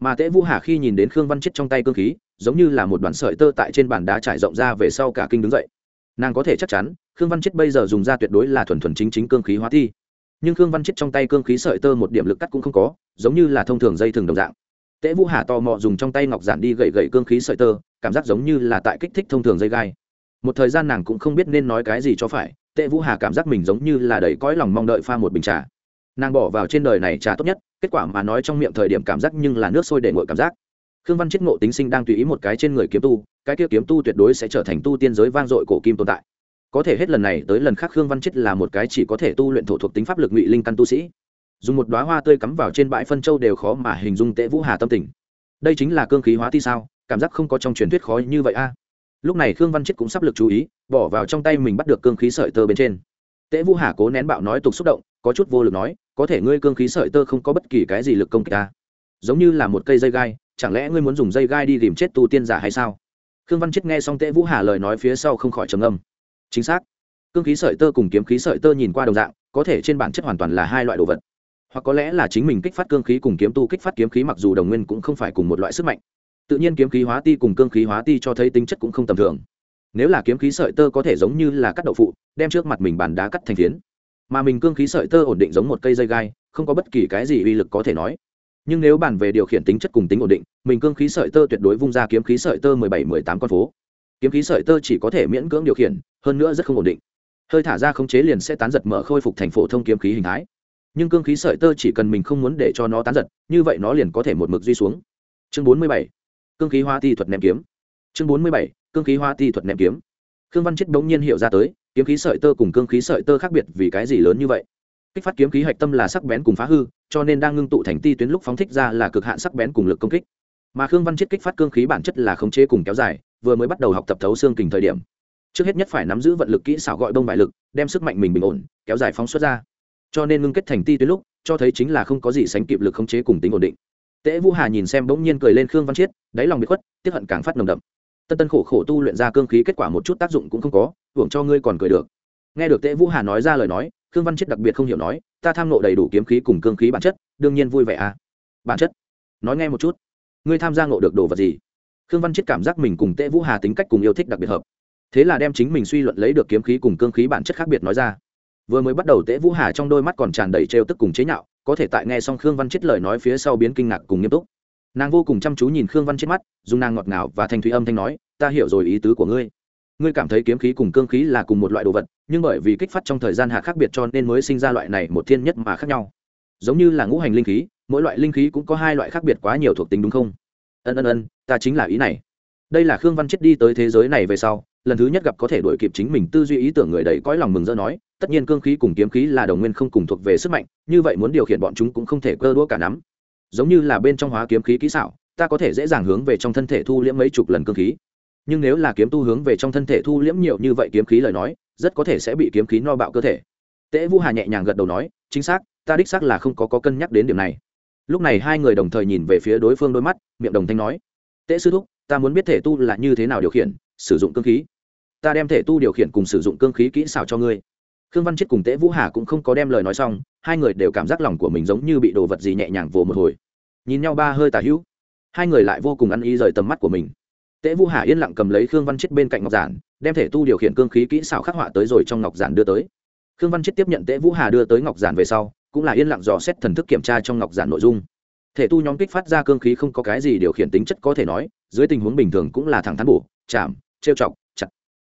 Mà tễ vũ hà khi nhìn đến khương văn chết trong tay cương khí, giống như là một đoàn sợi tơ tại trên bàn đá trải rộng ra về sau cả kinh đứng dậy. Nàng có thể chắc chắn, khương văn chết bây giờ dùng ra tuyệt đối là thuần thuần chính chính cương khí hóa thi nhưng khương văn chết trong tay cương khí sợi tơ một điểm lực cắt cũng không có, giống như là thông thường dây thường đồng dạng. Tễ vũ hà tò mò dùng trong tay ngọc giản đi gậy gậy cương khí sợi tơ, cảm giác giống như là tại kích thích thông thường dây gai một thời gian nàng cũng không biết nên nói cái gì cho phải, tệ vũ hà cảm giác mình giống như là đầy cõi lòng mong đợi pha một bình trà. Nàng bỏ vào trên đời này trà tốt nhất, kết quả mà nói trong miệng thời điểm cảm giác nhưng là nước sôi để ngội cảm giác. Khương văn chết ngộ tính sinh đang tùy ý một cái trên người kiếm tu, cái kia kiếm tu tuyệt đối sẽ trở thành tu tiên giới vang dội cổ kim tồn tại. Có thể hết lần này tới lần khác khương văn chết là một cái chỉ có thể tu luyện thổ thuộc tính pháp lực ngụy linh căn tu sĩ. Dùng một đoá hoa tươi cắm vào trên bãi phân châu đều khó mà hình dung tệ vũ hà tâm tình. Đây chính là cương khí hóa thi sao? Cảm giác không có trong truyền thuyết khó như vậy a lúc này khương văn chết cũng sắp lực chú ý, bỏ vào trong tay mình bắt được cương khí sợi tơ bên trên. Tễ vũ hà cố nén bạo nói tục xúc động, có chút vô lực nói, có thể ngươi cương khí sợi tơ không có bất kỳ cái gì lực công kích ta giống như là một cây dây gai, chẳng lẽ ngươi muốn dùng dây gai đi tìm chết tu tiên giả hay sao? Khương văn chết nghe xong tễ vũ hà lời nói phía sau không khỏi trầm âm chính xác. Cương khí sợi tơ cùng kiếm khí sợi tơ nhìn qua đồng dạng, có thể trên bản chất hoàn toàn là hai loại đồ vật. Hoặc có lẽ là chính mình kích phát cương khí cùng kiếm tu kích phát kiếm khí mặc dù đồng nguyên cũng không phải cùng một loại sức mạnh tự nhiên kiếm khí hóa ti cùng cương khí hóa ti cho thấy tính chất cũng không tầm thường. Nếu là kiếm khí sợi tơ có thể giống như là cắt đậu phụ, đem trước mặt mình bàn đá cắt thành phiến. Mà mình cương khí sợi tơ ổn định giống một cây dây gai, không có bất kỳ cái gì uy lực có thể nói. Nhưng nếu bàn về điều khiển tính chất cùng tính ổn định, mình cương khí sợi tơ tuyệt đối vung ra kiếm khí sợi tơ mười bảy, mười tám con phố. Kiếm khí sợi tơ chỉ có thể miễn cưỡng điều khiển, hơn nữa rất không ổn định. Hơi thả ra khống chế liền sẽ tán giật mở khôi phục thành phổ thông kiếm khí hình thái. Nhưng cương khí sợi tơ chỉ cần mình không muốn để cho nó tán giật, như vậy nó liền có thể một mực duy xuống. Chương bốn mươi bảy cương khí hoa ti thuật ném kiếm. Chương bốn mươi bảy, cương khí hoa ti thuật ném kiếm. Khương văn chết đống nhiên hiểu ra tới, kiếm khí sợi tơ cùng cương khí sợi tơ khác biệt vì cái gì lớn như vậy? Kích phát kiếm khí hạch tâm là sắc bén cùng phá hư, cho nên đang ngưng tụ thành ti tuyến lúc phóng thích ra là cực hạn sắc bén cùng lực công kích. Mà khương văn chết kích phát cương khí bản chất là khống chế cùng kéo dài, vừa mới bắt đầu học tập thấu xương kình thời điểm. Trước hết nhất phải nắm giữ vận lực kỹ xảo gọi bông bại lực, đem sức mạnh mình bình ổn, kéo dài phóng xuất ra. Cho nên ngưng kết thành ti tuyến lúc, cho thấy chính là không có gì sánh kịp lực khống chế cùng tính ổn định. Tế vũ hà nhìn xem bỗng nhiên cười lên khương văn chiết, đáy lòng bị khuất, tiếc hận càng phát nồng đậm. Tân tân khổ khổ tu luyện ra cương khí kết quả một chút tác dụng cũng không có, hưởng cho ngươi còn cười được. Nghe được Tế vũ hà nói ra lời nói, khương văn chiết đặc biệt không hiểu nói, ta tham ngộ đầy đủ kiếm khí cùng cương khí bản chất, đương nhiên vui vẻ à? Bản chất? Nói nghe một chút. Ngươi tham gia ngộ được đồ vật gì? Khương văn chiết cảm giác mình cùng Tế vũ hà tính cách cùng yêu thích đặc biệt hợp. Thế là đem chính mình suy luận lấy được kiếm khí cùng cương khí bản chất khác biệt nói ra. Vừa mới bắt đầu Tế vũ hà trong đôi mắt còn tràn đầy trêu tức cùng chế nhạo có thể tại nghe xong khương văn chết lời nói phía sau biến kinh ngạc cùng nghiêm túc. Nàng vô cùng chăm chú nhìn khương văn chết mắt, dùng nàng ngọt ngào và thanh thúy âm thanh nói, ta hiểu rồi ý tứ của ngươi. Ngươi cảm thấy kiếm khí cùng cương khí là cùng một loại đồ vật, nhưng bởi vì kích phát trong thời gian hạ khác biệt cho nên mới sinh ra loại này một thiên nhất mà khác nhau. Giống như là ngũ hành linh khí, mỗi loại linh khí cũng có hai loại khác biệt quá nhiều thuộc tính đúng không? Ân ân ân, ta chính là ý này đây là khương văn chết đi tới thế giới này về sau lần thứ nhất gặp có thể đổi kịp chính mình tư duy ý tưởng người đầy cõi lòng mừng rỡ nói tất nhiên cương khí cùng kiếm khí là đồng nguyên không cùng thuộc về sức mạnh như vậy muốn điều khiển bọn chúng cũng không thể cơ đũa cả nắm. Giống như là bên trong hóa kiếm khí kỹ xảo ta có thể dễ dàng hướng về trong thân thể thu liễm mấy chục lần cương khí. Nhưng nếu là kiếm tu hướng về trong thân thể thu liễm nhiều như vậy kiếm khí lời nói rất có thể sẽ bị kiếm khí no bạo cơ thể. Tễ vũ hà nhẹ nhàng gật đầu nói chính xác ta đích xác là không có, có cân nhắc đến điểm này. Lúc này hai người đồng thời nhìn về phía đối phương đôi mắt miệng đồng thanh nói tễ sư thúc ta muốn biết thể tu là như thế nào điều khiển, sử dụng cương khí. Ta đem thể tu điều khiển cùng sử dụng cương khí kỹ xảo cho ngươi. Khương văn chết cùng tễ vũ hà cũng không có đem lời nói xong, hai người đều cảm giác lòng của mình giống như bị đồ vật gì nhẹ nhàng vồ một hồi. Nhìn nhau ba hơi tà hữu, hai người lại vô cùng ăn ý rời tầm mắt của mình. Tễ vũ hà yên lặng cầm lấy khương văn chết bên cạnh ngọc giản, đem thể tu điều khiển cương khí kỹ xảo khắc họa tới rồi trong ngọc giản đưa tới. Khương văn chết tiếp nhận tễ vũ hà đưa tới ngọc giản về sau, cũng là yên lặng dò xét thần thức kiểm tra trong ngọc giản nội dung thể tu nhóm kích phát ra cương khí không có cái gì điều khiển tính chất có thể nói, dưới tình huống bình thường cũng là thẳng thắn bổ, chạm, trêu chọc, chặt.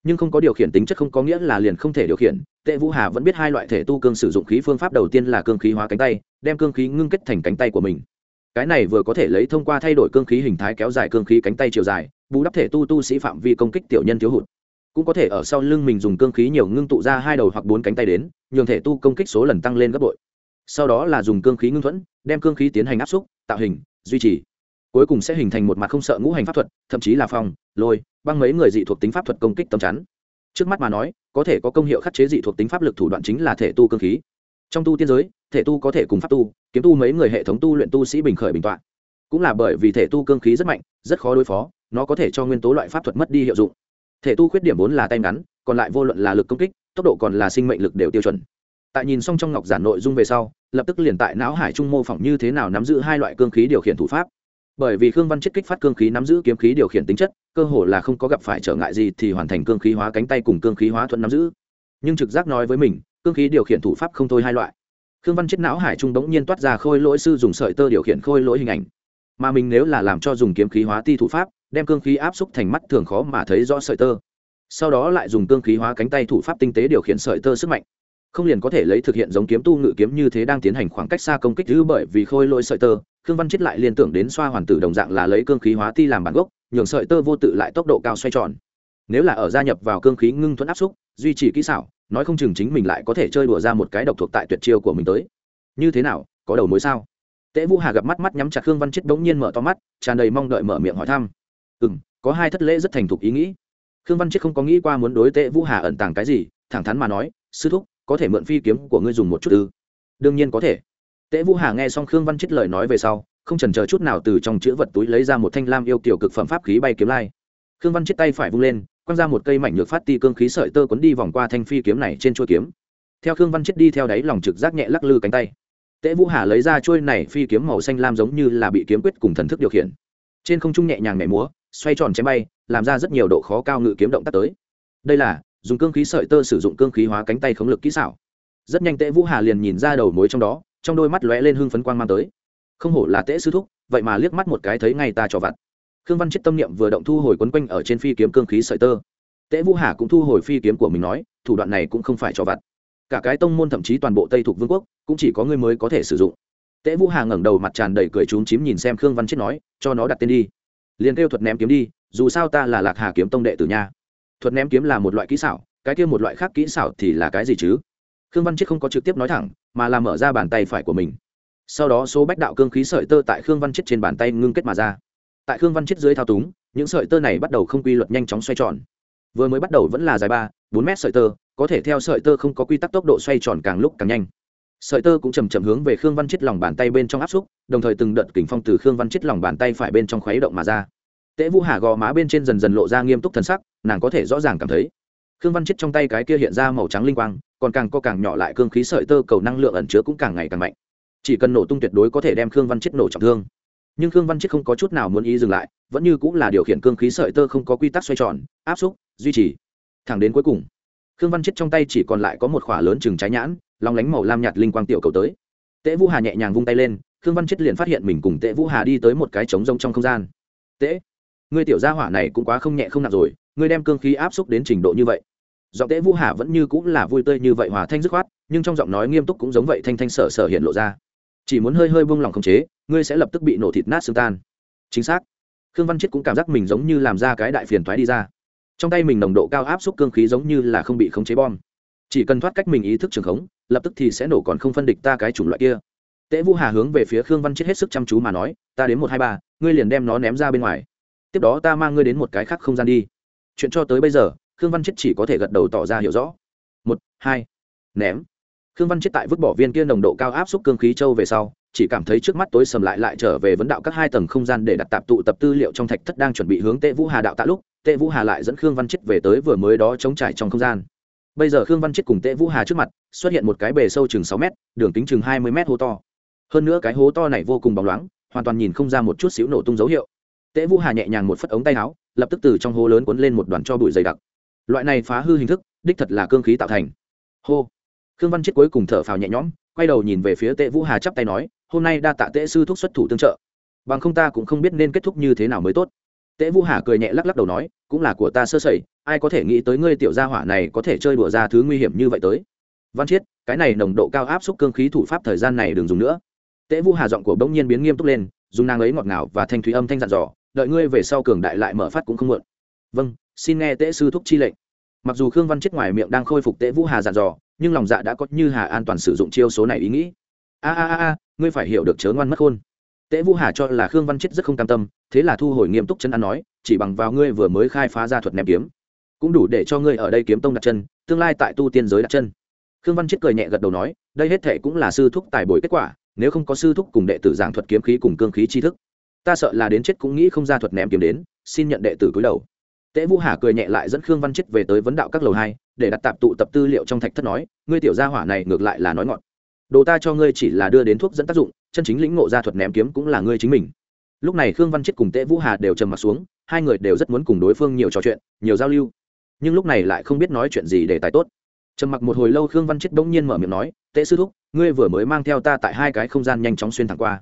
Nhưng không có điều khiển tính chất không có nghĩa là liền không thể điều khiển. Tệ vũ hà vẫn biết hai loại thể tu cương sử dụng khí phương pháp đầu tiên là cương khí hóa cánh tay, đem cương khí ngưng kết thành cánh tay của mình. Cái này vừa có thể lấy thông qua thay đổi cương khí hình thái kéo dài cương khí cánh tay chiều dài, bù đắp thể tu tu sĩ phạm vi công kích tiểu nhân thiếu hụt. Cũng có thể ở sau lưng mình dùng cương khí nhiều ngưng tụ ra hai đầu hoặc bốn cánh tay đến, nhường thể tu công kích số lần tăng lên gấp bội sau đó là dùng cương khí ngưng thuẫn, đem cương khí tiến hành áp xúc, tạo hình, duy trì. Cuối cùng sẽ hình thành một mặt không sợ ngũ hành pháp thuật, thậm chí là phòng lôi, băng mấy người dị thuộc tính pháp thuật công kích tầm chắn. Trước mắt mà nói, có thể có công hiệu khắc chế dị thuộc tính pháp lực thủ đoạn chính là thể tu cương khí. Trong tu tiên giới, thể tu có thể cùng pháp tu, kiếm tu mấy người hệ thống tu luyện tu sĩ bình khởi bình tọa. Cũng là bởi vì thể tu cương khí rất mạnh, rất khó đối phó, nó có thể cho nguyên tố loại pháp thuật mất đi hiệu dụng. Thể tu khuyết điểm vốn là tay ngắn, còn lại vô luận là lực công kích, tốc độ còn là sinh mệnh lực đều tiêu chuẩn. Tại nhìn xong trong ngọc giản nội dung về sau lập tức liền tại não hải trung mô phỏng như thế nào nắm giữ hai loại cương khí điều khiển thủ pháp. Bởi vì khương văn chết kích phát cương khí nắm giữ kiếm khí điều khiển tính chất, cơ hồ là không có gặp phải trở ngại gì thì hoàn thành cương khí hóa cánh tay cùng cương khí hóa thuận nắm giữ. Nhưng trực giác nói với mình, cương khí điều khiển thủ pháp không thôi hai loại. Khương văn chết não hải trung đống nhiên toát ra khôi lỗi sư dùng sợi tơ điều khiển khôi lỗi hình ảnh. Mà mình nếu là làm cho dùng kiếm khí hóa ti thủ pháp, đem cương khí áp xúc thành mắt thường khó mà thấy rõ sợi tơ. Sau đó lại dùng cương khí hóa cánh tay thủ pháp tinh tế điều khiển sợi tơ sức mạnh không liền có thể lấy thực hiện giống kiếm tu ngự kiếm như thế đang tiến hành khoảng cách xa công kích thứ bởi vì khôi lỗi sợi tơ, khương văn chết lại liên tưởng đến xoa hoàn tử đồng dạng là lấy cương khí hóa ti làm bản gốc, nhường sợi tơ vô tự lại tốc độ cao xoay tròn. Nếu là ở gia nhập vào cương khí ngưng thuẫn áp xúc, duy trì kỹ xảo, nói không chừng chính mình lại có thể chơi đùa ra một cái độc thuộc tại tuyệt chiêu của mình tới. Như thế nào, có đầu mối sao? Tễ vũ hà gặp mắt mắt nhắm chặt khương văn chết bỗng nhiên mở to mắt, tràn đầy mong đợi mở miệng hỏi thăm. Ừ m có hai thất lễ rất thành thục ý nghĩ. Khương văn chết không có nghĩ qua muốn đối tễ vũ hà ẩn tàng cái gì, thẳng thắn mà nói, sư thúc có thể mượn phi kiếm của ngươi dùng một chút ư? Đương nhiên có thể. Tễ vũ hà nghe xong khương văn chết lời nói về sau, không trần chờ chút nào từ trong chữ vật túi lấy ra một thanh lam yêu kiểu cực phẩm pháp khí bay kiếm lai. Khương văn chết tay phải vung lên, quăng ra một cây mảnh nhược phát ti cương khí sợi tơ quấn đi vòng qua thanh phi kiếm này trên chuôi kiếm. Theo khương văn chết đi theo đáy lòng trực giác nhẹ lắc lư cánh tay. Tễ vũ hà lấy ra chuôi này phi kiếm màu xanh lam giống như là bị kiếm quyết cùng thần thức điều khiển. Trên không trung nhẹ nhàng nhảy múa, xoay tròn chém bay, làm ra rất nhiều độ khó cao ngự kiếm động tác tới. Đây là dùng cương khí sợi tơ sử dụng cương khí hóa cánh tay khống lực kỹ xảo. Rất nhanh tễ vũ hà liền nhìn ra đầu mối trong đó, trong đôi mắt lóe lên hưng phấn quang mang tới. Không hổ là tễ sư thúc, vậy mà liếc mắt một cái thấy ngay ta cho vặt. Khương văn chết tâm niệm vừa động thu hồi quấn quanh ở trên phi kiếm cương khí sợi tơ. Tễ vũ hà cũng thu hồi phi kiếm của mình nói, thủ đoạn này cũng không phải cho vặt. Cả cái tông môn thậm chí toàn bộ tây thuộc vương quốc cũng chỉ có ngươi mới có thể sử dụng. Tễ vũ hà ngẩng đầu mặt tràn đầy cười trúng chím nhìn xem khương văn chết nói, cho nó đặt tên đi. Liền kêu thuật ném kiếm đi, dù sao ta là lạc hà kiếm tông đệ tử nha thuật ném kiếm là một loại kỹ xảo, cái kia một loại khác kỹ xảo thì là cái gì chứ? Khương văn chết không có trực tiếp nói thẳng, mà là mở ra bàn tay phải của mình. Sau đó số bách đạo cương khí sợi tơ tại khương văn chết trên bàn tay ngưng kết mà ra. Tại khương văn chết dưới thao túng, những sợi tơ này bắt đầu không quy luật nhanh chóng xoay tròn. Vừa mới bắt đầu vẫn là dài ba, bốn mét sợi tơ, có thể theo sợi tơ không có quy tắc tốc độ xoay tròn càng lúc càng nhanh. Sợi tơ cũng chầm chậm hướng về khương văn chết lòng bàn tay bên trong áp xúc, đồng thời từng đợt kình phong từ khương văn chết lòng bàn tay phải bên trong khuấy động mà ra. Tế vũ hà gò má bên trên dần dần lộ ra nghiêm túc thần sắc, nàng có thể rõ ràng cảm thấy. Khương văn chết trong tay cái kia hiện ra màu trắng linh quang, còn càng có càng nhỏ lại cương khí sợi tơ cầu năng lượng ẩn chứa cũng càng ngày càng mạnh. Chỉ cần nổ tung tuyệt đối có thể đem khương văn chết nổ trọng thương. Nhưng khương văn chết không có chút nào muốn ý dừng lại, vẫn như cũng là điều khiển cương khí sợi tơ không có quy tắc xoay tròn, áp xúc, duy trì. Thẳng đến cuối cùng, khương văn chết trong tay chỉ còn lại có một khỏa lớn chừng trái nhãn, long lánh màu lam nhạt linh quang tiểu cầu tới. Tế vũ hà nhẹ nhàng vung tay lên, khương văn chết liền phát hiện mình cùng Tế vũ hà đi tới một cái trống rông trong không gian. Tế ngươi tiểu gia hỏa này cũng quá không nhẹ không nặng rồi, ngươi đem cương khí áp xúc đến trình độ như vậy. Giọng tễ vũ hà vẫn như cũng là vui tươi như vậy hòa thanh dứt khoát, nhưng trong giọng nói nghiêm túc cũng giống vậy thanh thanh sở sở hiện lộ ra. Chỉ muốn hơi hơi buông lỏng khống chế, ngươi sẽ lập tức bị nổ thịt nát xương tan. Chính xác. Khương văn chết cũng cảm giác mình giống như làm ra cái đại phiền thoái đi ra. Trong tay mình nồng độ cao áp xúc cương khí giống như là không bị khống chế bom. Chỉ cần thoát cách mình ý thức trường khống, lập tức thì sẽ nổ còn không phân địch ta cái chủng loại kia. Tễ vũ hà hướng về phía khương văn chết hết sức chăm chú mà nói, ta đến một hai ba, ngươi liền đem nó ném ra bên ngoài tiếp đó ta mang ngươi đến một cái khác không gian đi. Chuyện cho tới bây giờ, khương văn chết chỉ có thể gật đầu tỏ ra hiểu rõ. Một, hai, ném. Khương văn chết tại vứt bỏ viên kia nồng độ cao áp xúc cương khí châu về sau, chỉ cảm thấy trước mắt tối sầm lại lại trở về vấn đạo các hai tầng không gian để đặt tạp tụ tập tư liệu trong thạch thất đang chuẩn bị hướng tệ vũ hà đạo tạ lúc tệ vũ hà lại dẫn khương văn chết về tới vừa mới đó chống trải trong không gian. Bây giờ khương văn chết cùng tệ vũ hà trước mặt, xuất hiện một cái bề sâu chừng sáu m đường kính chừng hai mươi m hố to. Hơn nữa cái hố to này vô cùng bóng loáng, hoàn toàn nhìn không ra một chút xíu nổ tung dấu hiệu. Tế vũ hà nhẹ nhàng một phất ống tay áo, lập tức từ trong hố lớn cuốn lên một đoàn cho bụi dày đặc. Loại này phá hư hình thức, đích thật là cương khí tạo thành. Hô. Khương văn chết cuối cùng thở phào nhẹ nhõm, quay đầu nhìn về phía tệ vũ hà chắp tay nói, hôm nay đa tạ tệ sư thúc xuất thủ tương trợ. Bằng không ta cũng không biết nên kết thúc như thế nào mới tốt. Tệ vũ hà cười nhẹ lắc lắc đầu nói, cũng là của ta sơ sẩy, ai có thể nghĩ tới ngươi tiểu gia hỏa này có thể chơi đùa ra thứ nguy hiểm như vậy tới. Văn chiết, cái này nồng độ cao áp xúc cương khí thủ pháp thời gian này đừng dùng nữa. Tệ vũ hà giọng của bỗng nhiên biến nghiêm túc lên, dùng nàng ấy ngọt ngào và thanh thúy âm thanh dặn dò đợi ngươi về sau cường đại lại mở phát cũng không muộn. Vâng xin nghe tệ sư thúc chi lệnh. Mặc dù khương văn chết ngoài miệng đang khôi phục Tế vũ hà dặn dò, nhưng lòng dạ đã có như hà an toàn sử dụng chiêu số này ý nghĩ. A a a ngươi phải hiểu được chớ ngoan mất khôn. Tễ vũ hà cho là khương văn chết rất không cam tâm, thế là thu hồi nghiêm túc chân ăn nói, chỉ bằng vào ngươi vừa mới khai phá ra thuật ném kiếm, cũng đủ để cho ngươi ở đây kiếm tông đặt chân, tương lai tại tu tiên giới đặt chân. Khương văn chết cười nhẹ gật đầu nói, đây hết thệ cũng là sư thúc tài bồi kết quả, nếu không có sư thúc cùng đệ tử giảng thuật kiếm khí cùng cương khí tri thức ta sợ là đến chết cũng nghĩ không ra thuật ném kiếm đến, xin nhận đệ tử cúi đầu. Tễ vũ hà cười nhẹ lại dẫn khương văn chết về tới vấn đạo các lầu hai, để đặt tạp tụ tập tư liệu trong thạch thất nói, ngươi tiểu gia hỏa này ngược lại là nói ngọn đồ ta cho ngươi chỉ là đưa đến thuốc dẫn tác dụng, chân chính lĩnh ngộ ra thuật ném kiếm cũng là ngươi chính mình. Lúc này khương văn chết cùng tễ vũ hà đều trầm m ặ t xuống, hai người đều rất muốn cùng đối phương nhiều trò chuyện, nhiều giao lưu. Nhưng lúc này lại không biết nói chuyện gì để tài tốt. Trầm mặc một hồi lâu khương văn chết bỗng nhiên mở miệng nói tễ sư thúc, ngươi vừa mới mang theo ta tại hai cái không gian nhanh chóng xuyên thẳng qua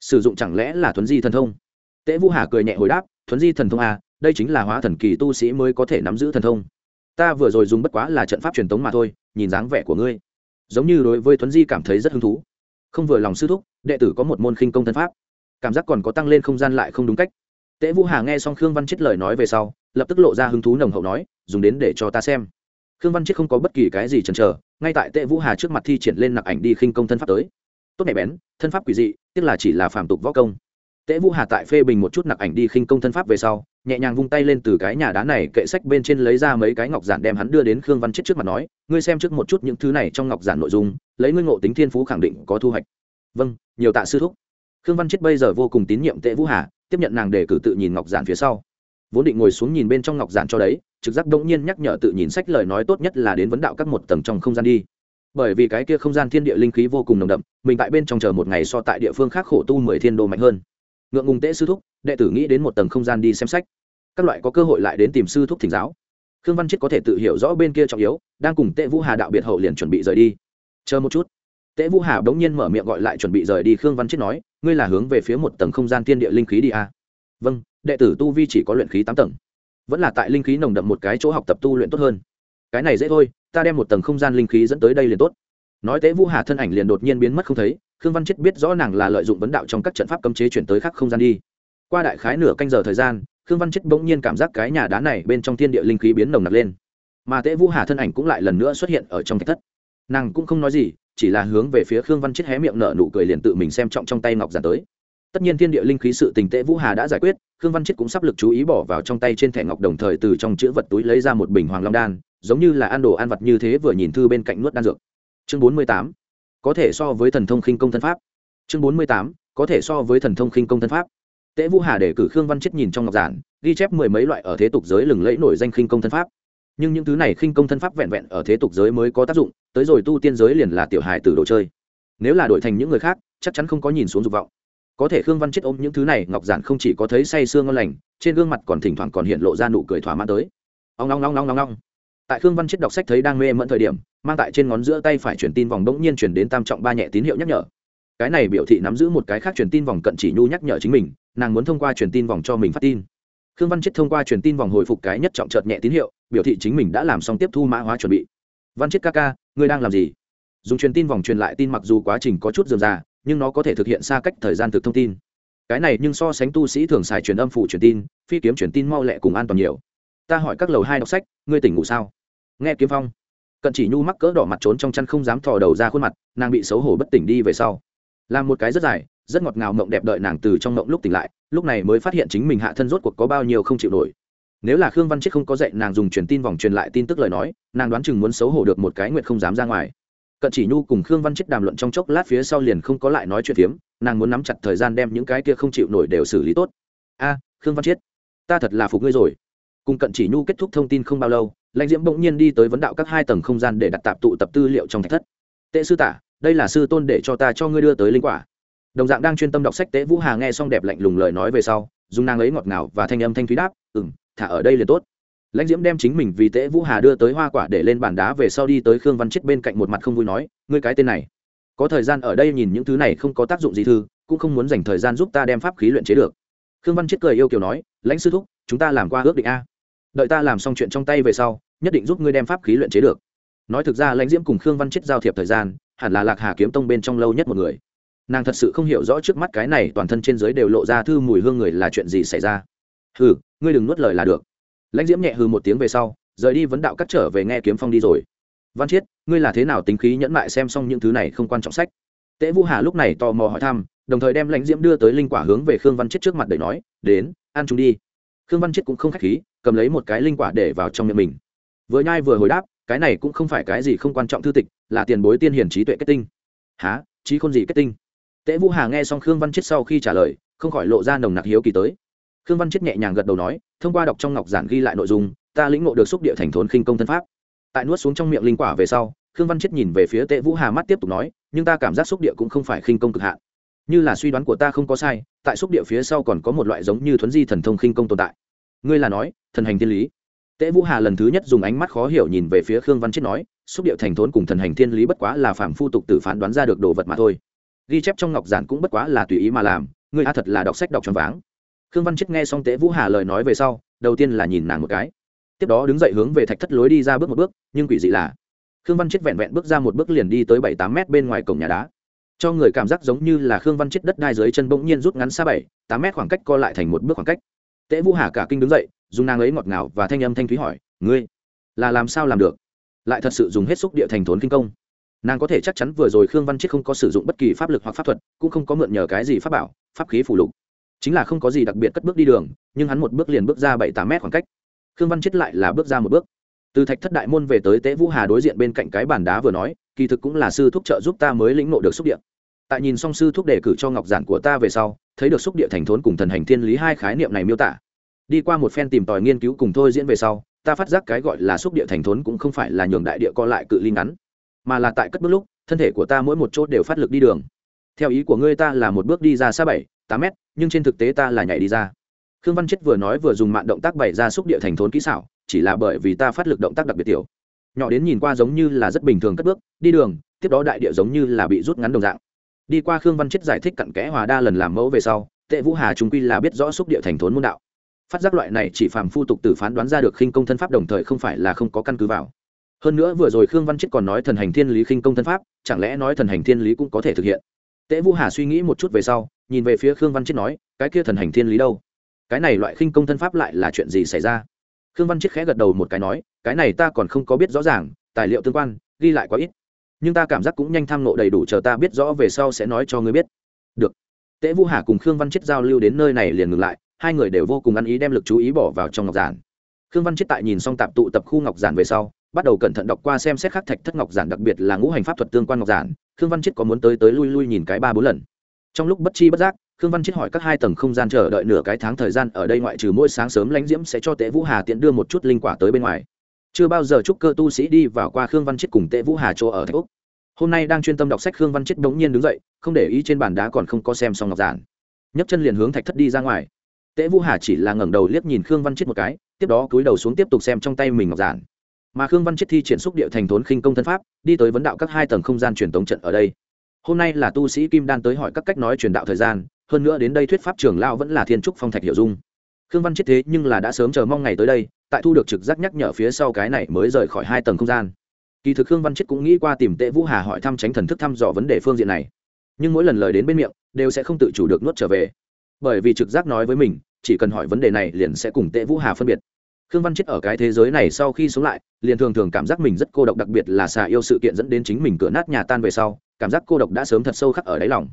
sử dụng chẳng lẽ là thuấn di thần thông? Tễ vũ hà cười nhẹ hồi đáp, thuấn di thần thông à đây chính là hóa thần kỳ tu sĩ mới có thể nắm giữ thần thông. Ta vừa rồi dùng bất quá là trận pháp truyền thống mà thôi, nhìn dáng vẻ của ngươi, giống như đối với thuấn di cảm thấy rất hứng thú. Không vừa lòng sư thúc, đệ tử có một môn khinh công thân pháp. Cảm giác còn có tăng lên không gian lại không đúng cách. Tễ vũ hà nghe xong khương văn chết lời nói về sau, lập tức lộ ra hứng thú nồng hậu nói, dùng đến để cho ta xem. Khương văn chết không có bất kỳ cái gì chần chờ, ngay tại tệ vũ hà trước mặt thi triển lên nặc ảnh đi khinh công thân pháp tới tốt nhạy bén, thân pháp quỷ dị tức là chỉ là phàm tục võ công. Tễ vũ hà tại phê bình một chút nặc ảnh đi khinh công thân pháp về sau, nhẹ nhàng vung tay lên từ cái nhà đá này kệ sách bên trên lấy ra mấy cái ngọc giản đem hắn đưa đến khương văn chết trước mặt nói, ngươi xem trước một chút những thứ này trong ngọc giản nội dung, lấy ngươi ngộ tính thiên phú khẳng định có thu hoạch. Vâng nhiều tạ sư thúc. Khương văn chết bây giờ vô cùng tín nhiệm tệ vũ hà, tiếp nhận nàng để cử tự nhìn ngọc giản phía sau. Vốn định ngồi xuống nhìn bên trong ngọc giản cho đấy, trực giác đống nhiên nhắc nhở tự nhìn sách lời nói tốt nhất là đến vấn đạo các một tầng trong không gian đi bởi vì cái kia không gian thiên địa linh khí vô cùng nồng đậm, mình tại bên trong chờ một ngày so tại địa phương khác khổ tu mười thiên đô mạnh hơn. Ngượng ngùng tễ sư thúc, đệ tử nghĩ đến một tầng không gian đi xem sách. Các loại có cơ hội lại đến tìm sư thúc thỉnh giáo. Khương văn chết có thể tự hiểu rõ bên kia trọng yếu, đang cùng tệ vũ hà đạo biệt hậu liền chuẩn bị rời đi. Chờ một chút. Tệ vũ hà bỗng nhiên mở miệng gọi lại chuẩn bị rời đi, khương văn chết nói, ngươi là hướng về phía một tầng không gian thiên địa linh khí đi à? vâng đệ tử tu vi chỉ có luyện khí tám tầng, vẫn là tại linh khí nồng đậm một cái chỗ học tập tu luyện tốt hơn. Cái này dễ thôi ta đem một tầng không gian linh khí dẫn tới đây liền tốt. Nói tế vũ hà thân ảnh liền đột nhiên biến mất không thấy, khương văn chết biết rõ nàng là lợi dụng vấn đạo trong các trận pháp cấm chế chuyển tới khắc không gian đi. Qua đại khái nửa canh giờ thời gian, khương văn chết bỗng nhiên cảm giác cái nhà đá này bên trong thiên địa linh khí biến nồng nặc lên. Mà tế vũ hà thân ảnh cũng lại lần nữa xuất hiện ở trong thạch thất. Nàng cũng không nói gì, chỉ là hướng về phía khương văn chết hé miệng nở nụ cười liền tự mình xem trọng trong tay ngọc giản tới. Tất nhiên thiên địa linh khí sự tình Tế vũ hà đã giải quyết, khương văn chết cũng sắp lực chú ý bỏ vào trong tay trên thẻ ngọc đồng thời từ trong chữ vật túi lấy ra một bình hoàng long đan giống như là ăn đồ ăn vật như thế vừa nhìn thư bên cạnh nuốt đan dược. Chương bốn mươi tám, có thể so với thần thông khinh công thân pháp. Chương bốn mươi tám, có thể so với thần thông khinh công thân pháp. Tễ vũ hà để cử khương văn chết nhìn trong ngọc giản, ghi chép mười mấy loại ở thế tục giới lừng lẫy nổi danh khinh công thân pháp. Nhưng những thứ này khinh công thân pháp vẹn vẹn ở thế tục giới mới có tác dụng, tới rồi tu tiên giới liền là tiểu hài từ đồ chơi. Nếu là đổi thành những người khác, chắc chắn không có nhìn xuống dục vọng. Có thể khương văn chết ôm những thứ này, ngọc giản không chỉ có thấy say sương ngon lành, trên gương mặt còn thỉnh thoảng còn hiện lộ ra nụ cười thỏa mãn tới. Ông long long long long long tại khương văn chết đọc sách thấy đang mê mẫn thời điểm, mang tại trên ngón giữa tay phải truyền tin vòng bỗng nhiên chuyển đến tam trọng ba nhẹ tín hiệu nhắc nhở. Cái này biểu thị nắm giữ một cái khác truyền tin vòng cận chỉ nhu nhắc nhở chính mình, nàng muốn thông qua truyền tin vòng cho mình phát tin. Khương văn chết thông qua truyền tin vòng hồi phục cái nhất trọng chợt nhẹ tín hiệu, biểu thị chính mình đã làm xong tiếp thu mã hóa chuẩn bị. Văn chết ca ca, ngươi đang làm gì? Dùng truyền tin vòng truyền lại tin mặc dù quá trình có chút dườm già, nhưng nó có thể thực hiện xa cách thời gian thực thông tin. Cái này nhưng so sánh tu sĩ thường xài truyền âm phủ truyền tin, phi kiếm truyền tin mau lẹ cùng an toàn nhiều. Ta hỏi các lầu hai đọc sách, ngươi tỉnh ngủ sao? Nghe kiếm phong, cận chỉ nhu mắc cỡ đỏ mặt trốn trong chăn không dám thò đầu ra khuôn mặt, nàng bị xấu hổ bất tỉnh đi về sau. Làm một cái rất dài, rất ngọt ngào mộng đẹp đợi nàng từ trong mộng lúc tỉnh lại, lúc này mới phát hiện chính mình hạ thân rốt cuộc có bao nhiêu không chịu nổi. Nếu là khương văn chết không có dạy, nàng dùng truyền tin vòng truyền lại tin tức lời nói, nàng đoán chừng muốn xấu hổ được một cái nguyện không dám ra ngoài. Cận chỉ nhu cùng khương văn chết đàm luận trong chốc lát phía sau liền không có lại nói chuyện phiếm, nàng muốn nắm chặt thời gian đem những cái kia không chịu nổi đều xử lý tốt. A, khương văn chết, ta thật là phục ngươi rồi. Cùng cận chỉ nhu kết thúc thông tin không bao lâu lãnh diễm bỗng nhiên đi tới vấn đạo các hai tầng không gian để đặt tạp tụ tập tư liệu trong thạch thất. Tệ sư tả, đây là sư tôn để cho ta cho ngươi đưa tới linh quả. Đồng dạng đang chuyên tâm đọc sách tế vũ hà nghe xong đẹp lạnh lùng lời nói về sau, dùng nàng ấy ngọt ngào và thanh âm thanh thúy đáp ừ m thả ở đây liền tốt. Lãnh diễm đem chính mình vì tế vũ hà đưa tới hoa quả để lên bàn đá về sau đi tới khương văn chết bên cạnh một mặt không vui nói, ngươi cái tên này, có thời gian ở đây nhìn những thứ này không có tác dụng gì thư, cũng không muốn dành thời gian giúp ta đem pháp khí luyện chế được. Khương văn chết cười yêu kiều nói, lãnh sư thúc, chúng ta làm qua ước định a đợi ta làm xong chuyện trong tay về sau, nhất định giúp ngươi đem pháp khí luyện chế được. Nói thực ra, lãnh diễm cùng khương văn chết giao thiệp thời gian, hẳn là lạc hà kiếm tông bên trong lâu nhất một người. Nàng thật sự không hiểu rõ trước mắt cái này toàn thân trên giới đều lộ ra thư mùi hương người là chuyện gì xảy ra. Hừ, ngươi đừng nuốt lời là được. Lãnh diễm nhẹ hừ một tiếng về sau, rời đi vấn đạo cắt trở về nghe kiếm phong đi rồi. Văn chiết ngươi là thế nào tính khí nhẫn mại xem xong những thứ này không quan trọng sách? Tễ vũ hà lúc này tò mò hỏi thăm, đồng thời đem lãnh diễm đưa tới linh quả hướng về khương văn chiết trước mặt để nói, đến, ăn chúng đi. Khương văn chiết cũng không k h á c h khí cầm lấy một cái linh quả để vào trong miệng mình. Vừa nhai vừa hồi đáp, cái này cũng không phải cái gì không quan trọng thư tịch, là tiền bối tiên hiển trí tuệ kết tinh. Há trí khôn gì kết tinh? Tễ vũ hà nghe xong khương văn chiết sau khi trả lời, không khỏi lộ ra nồng nặc hiếu kỳ tới. Khương văn chiết nhẹ nhàng gật đầu nói, thông qua đọc trong ngọc giản ghi lại nội dung, ta lĩnh ngộ được xúc địa thành thốn khinh công thân pháp. Tại nuốt xuống trong miệng linh quả về sau, khương văn chết nhìn về phía tệ vũ hà mắt tiếp tục nói, nhưng ta cảm giác xúc địa cũng không phải khinh công cực hạn. Như là suy đoán của ta không có sai, tại xúc địa phía sau còn có một loại giống như thuấn di thần thông khinh công tồn tại. Ngươi là nói thần hành thiên lý. Tễ vũ hà lần thứ nhất dùng ánh mắt khó hiểu nhìn về phía khương văn chết nói, xúc điệu thành thốn cùng thần hành thiên lý bất quá là phạm phu tục tử phán đoán ra được đồ vật mà thôi. Ghi chép trong ngọc giản cũng bất quá là tùy ý mà làm, người a thật là đọc sách đọc tròn váng. Khương văn chết nghe xong tế vũ hà lời nói về sau, đầu tiên là nhìn nàng một cái. Tiếp đó đứng dậy hướng về thạch thất lối đi ra bước một bước, nhưng quỷ dị là, khương văn chết vẹn vẹn bước ra một bước liền đi tới bảy tám mét bên ngoài cổng nhà đá. Cho người cảm giác giống như là khương văn chết đất đai dưới chân bỗng nhiên rút ngắn xa bảy tám mét khoảng cách co lại thành một bước khoảng cách. Tễ vũ hà cả kinh đứng dậy dùng nàng ấy ngọt ngào và thanh âm thanh thúy hỏi, ngươi, là làm sao làm được? Lại thật sự dùng hết xúc địa thành thốn kinh công. Nàng có thể chắc chắn vừa rồi khương văn chết không có sử dụng bất kỳ pháp lực hoặc pháp thuật, cũng không có mượn nhờ cái gì pháp bảo, pháp khí phủ lục. Chính là không có gì đặc biệt cất bước đi đường, nhưng hắn một bước liền bước ra bảy tám mét khoảng cách. Khương văn chết lại là bước ra một bước. Từ thạch thất đại môn về tới tế vũ hà đối diện bên cạnh cái bàn đá vừa nói, kỳ thực cũng là sư thúc trợ giúp ta mới lĩnh nộ được xúc địa. Tại nhìn xong sư thúc đề cử cho ngọc giản của ta về sau, thấy được xúc địa thành thốn cùng thần hành thiên lý hai khái niệm này miêu tả đi qua một phen tìm tòi nghiên cứu cùng thôi diễn về sau, ta phát giác cái gọi là xúc địa thành thốn cũng không phải là nhường đại địa co lại cự ly ngắn, mà là tại cất bước lúc, thân thể của ta mỗi một chốt đều phát lực đi đường. Theo ý của ngươi ta là một bước đi ra xa bảy, tám mét, nhưng trên thực tế ta là nhảy đi ra. Khương văn chết vừa nói vừa dùng mạng động tác bày ra xúc địa thành thốn kỹ xảo, chỉ là bởi vì ta phát lực động tác đặc biệt tiểu. Nhỏ đến nhìn qua giống như là rất bình thường cất bước, đi đường, tiếp đó đại địa giống như là bị rút ngắn đồng dạng. Đi qua khương văn chết giải thích cặn kẽ hòa đa lần làm mẫu về sau, tệ vũ hà chúng quy là biết rõ xúc địa thành thốn môn đạo phát giác loại này chỉ phàm phu tục tử phán đoán ra được khinh công thân pháp đồng thời không phải là không có căn cứ vào. Hơn nữa vừa rồi khương văn chết còn nói thần hành thiên lý khinh công thân pháp, chẳng lẽ nói thần hành thiên lý cũng có thể thực hiện? Tễ vũ hà suy nghĩ một chút về sau, nhìn về phía khương văn chết nói, cái kia thần hành thiên lý đâu? Cái này loại khinh công thân pháp lại là chuyện gì xảy ra? Khương văn chết khẽ gật đầu một cái nói, cái này ta còn không có biết rõ ràng, tài liệu tương quan, ghi lại quá ít. Nhưng ta cảm giác cũng nhanh tham nộ đầy đủ chờ ta biết rõ về sau sẽ nói cho ngươi biết. Được. Tễ vũ hà cùng khương văn chết giao lưu đến nơi này liền ngừng lại hai người đều vô cùng ăn ý đem lực chú ý bỏ vào trong ngọc giản. Khương văn chết tại nhìn xong tạp tụ tập khu ngọc giản về sau, bắt đầu cẩn thận đọc qua xem xét khắc thạch thất ngọc giản, đặc biệt là ngũ hành pháp thuật tương quan ngọc giản. Khương văn chết có muốn tới tới lui lui nhìn cái ba bốn lần. Trong lúc bất chi bất giác, khương văn chết hỏi các hai tầng không gian chờ đợi nửa cái tháng thời gian, ở đây ngoại trừ mỗi sáng sớm lãnh diễm sẽ cho tệ vũ hà tiện đưa một chút linh quả tới bên ngoài. Chưa bao giờ chúc cơ tu sĩ đi vào qua khương văn chết cùng tệ vũ hà chỗ ở thạch úc hôm nay đang chuyên tâm đọc sách, khương văn chết bỗng nhiên đứng dậy, không để ý trên bàn đá còn không có xem xong ngọc giản. Nhấc chân liền hướng thạch thất đi ra ngoài. Tế vũ hà chỉ là ngẩng đầu liếc nhìn khương văn chết một cái, tiếp đó cúi đầu xuống tiếp tục xem trong tay mình ngọc giản. Mà khương văn chết thi triển xúc địa thành thốn khinh công thân pháp, đi tới vấn đạo các hai tầng không gian truyền tống trận ở đây. Hôm nay là tu sĩ kim đan tới hỏi các cách nói truyền đạo thời gian, hơn nữa đến đây thuyết pháp trưởng lão vẫn là thiên trúc phong thạch Hiểu dung. Khương văn chết thế nhưng là đã sớm chờ mong ngày tới đây, tại thu được trực giác nhắc nhở phía sau cái này mới rời khỏi hai tầng không gian. Kỳ thực khương văn chết cũng nghĩ qua tìm tệ vũ hà hỏi thăm tránh thần thức thăm dò vấn đề phương diện này. Nhưng mỗi lần lời đến bên miệng, đều sẽ không tự chủ được nuốt trở về. Bởi vì trực giác nói với mình chỉ cần hỏi vấn đề này liền sẽ cùng tệ vũ hà phân biệt. Khương văn chết ở cái thế giới này sau khi sống lại, liền thường thường cảm giác mình rất cô độc, đặc biệt là xà yêu sự kiện dẫn đến chính mình cửa nát nhà tan về sau, cảm giác cô độc đã sớm thật sâu khắc ở đáy lòng.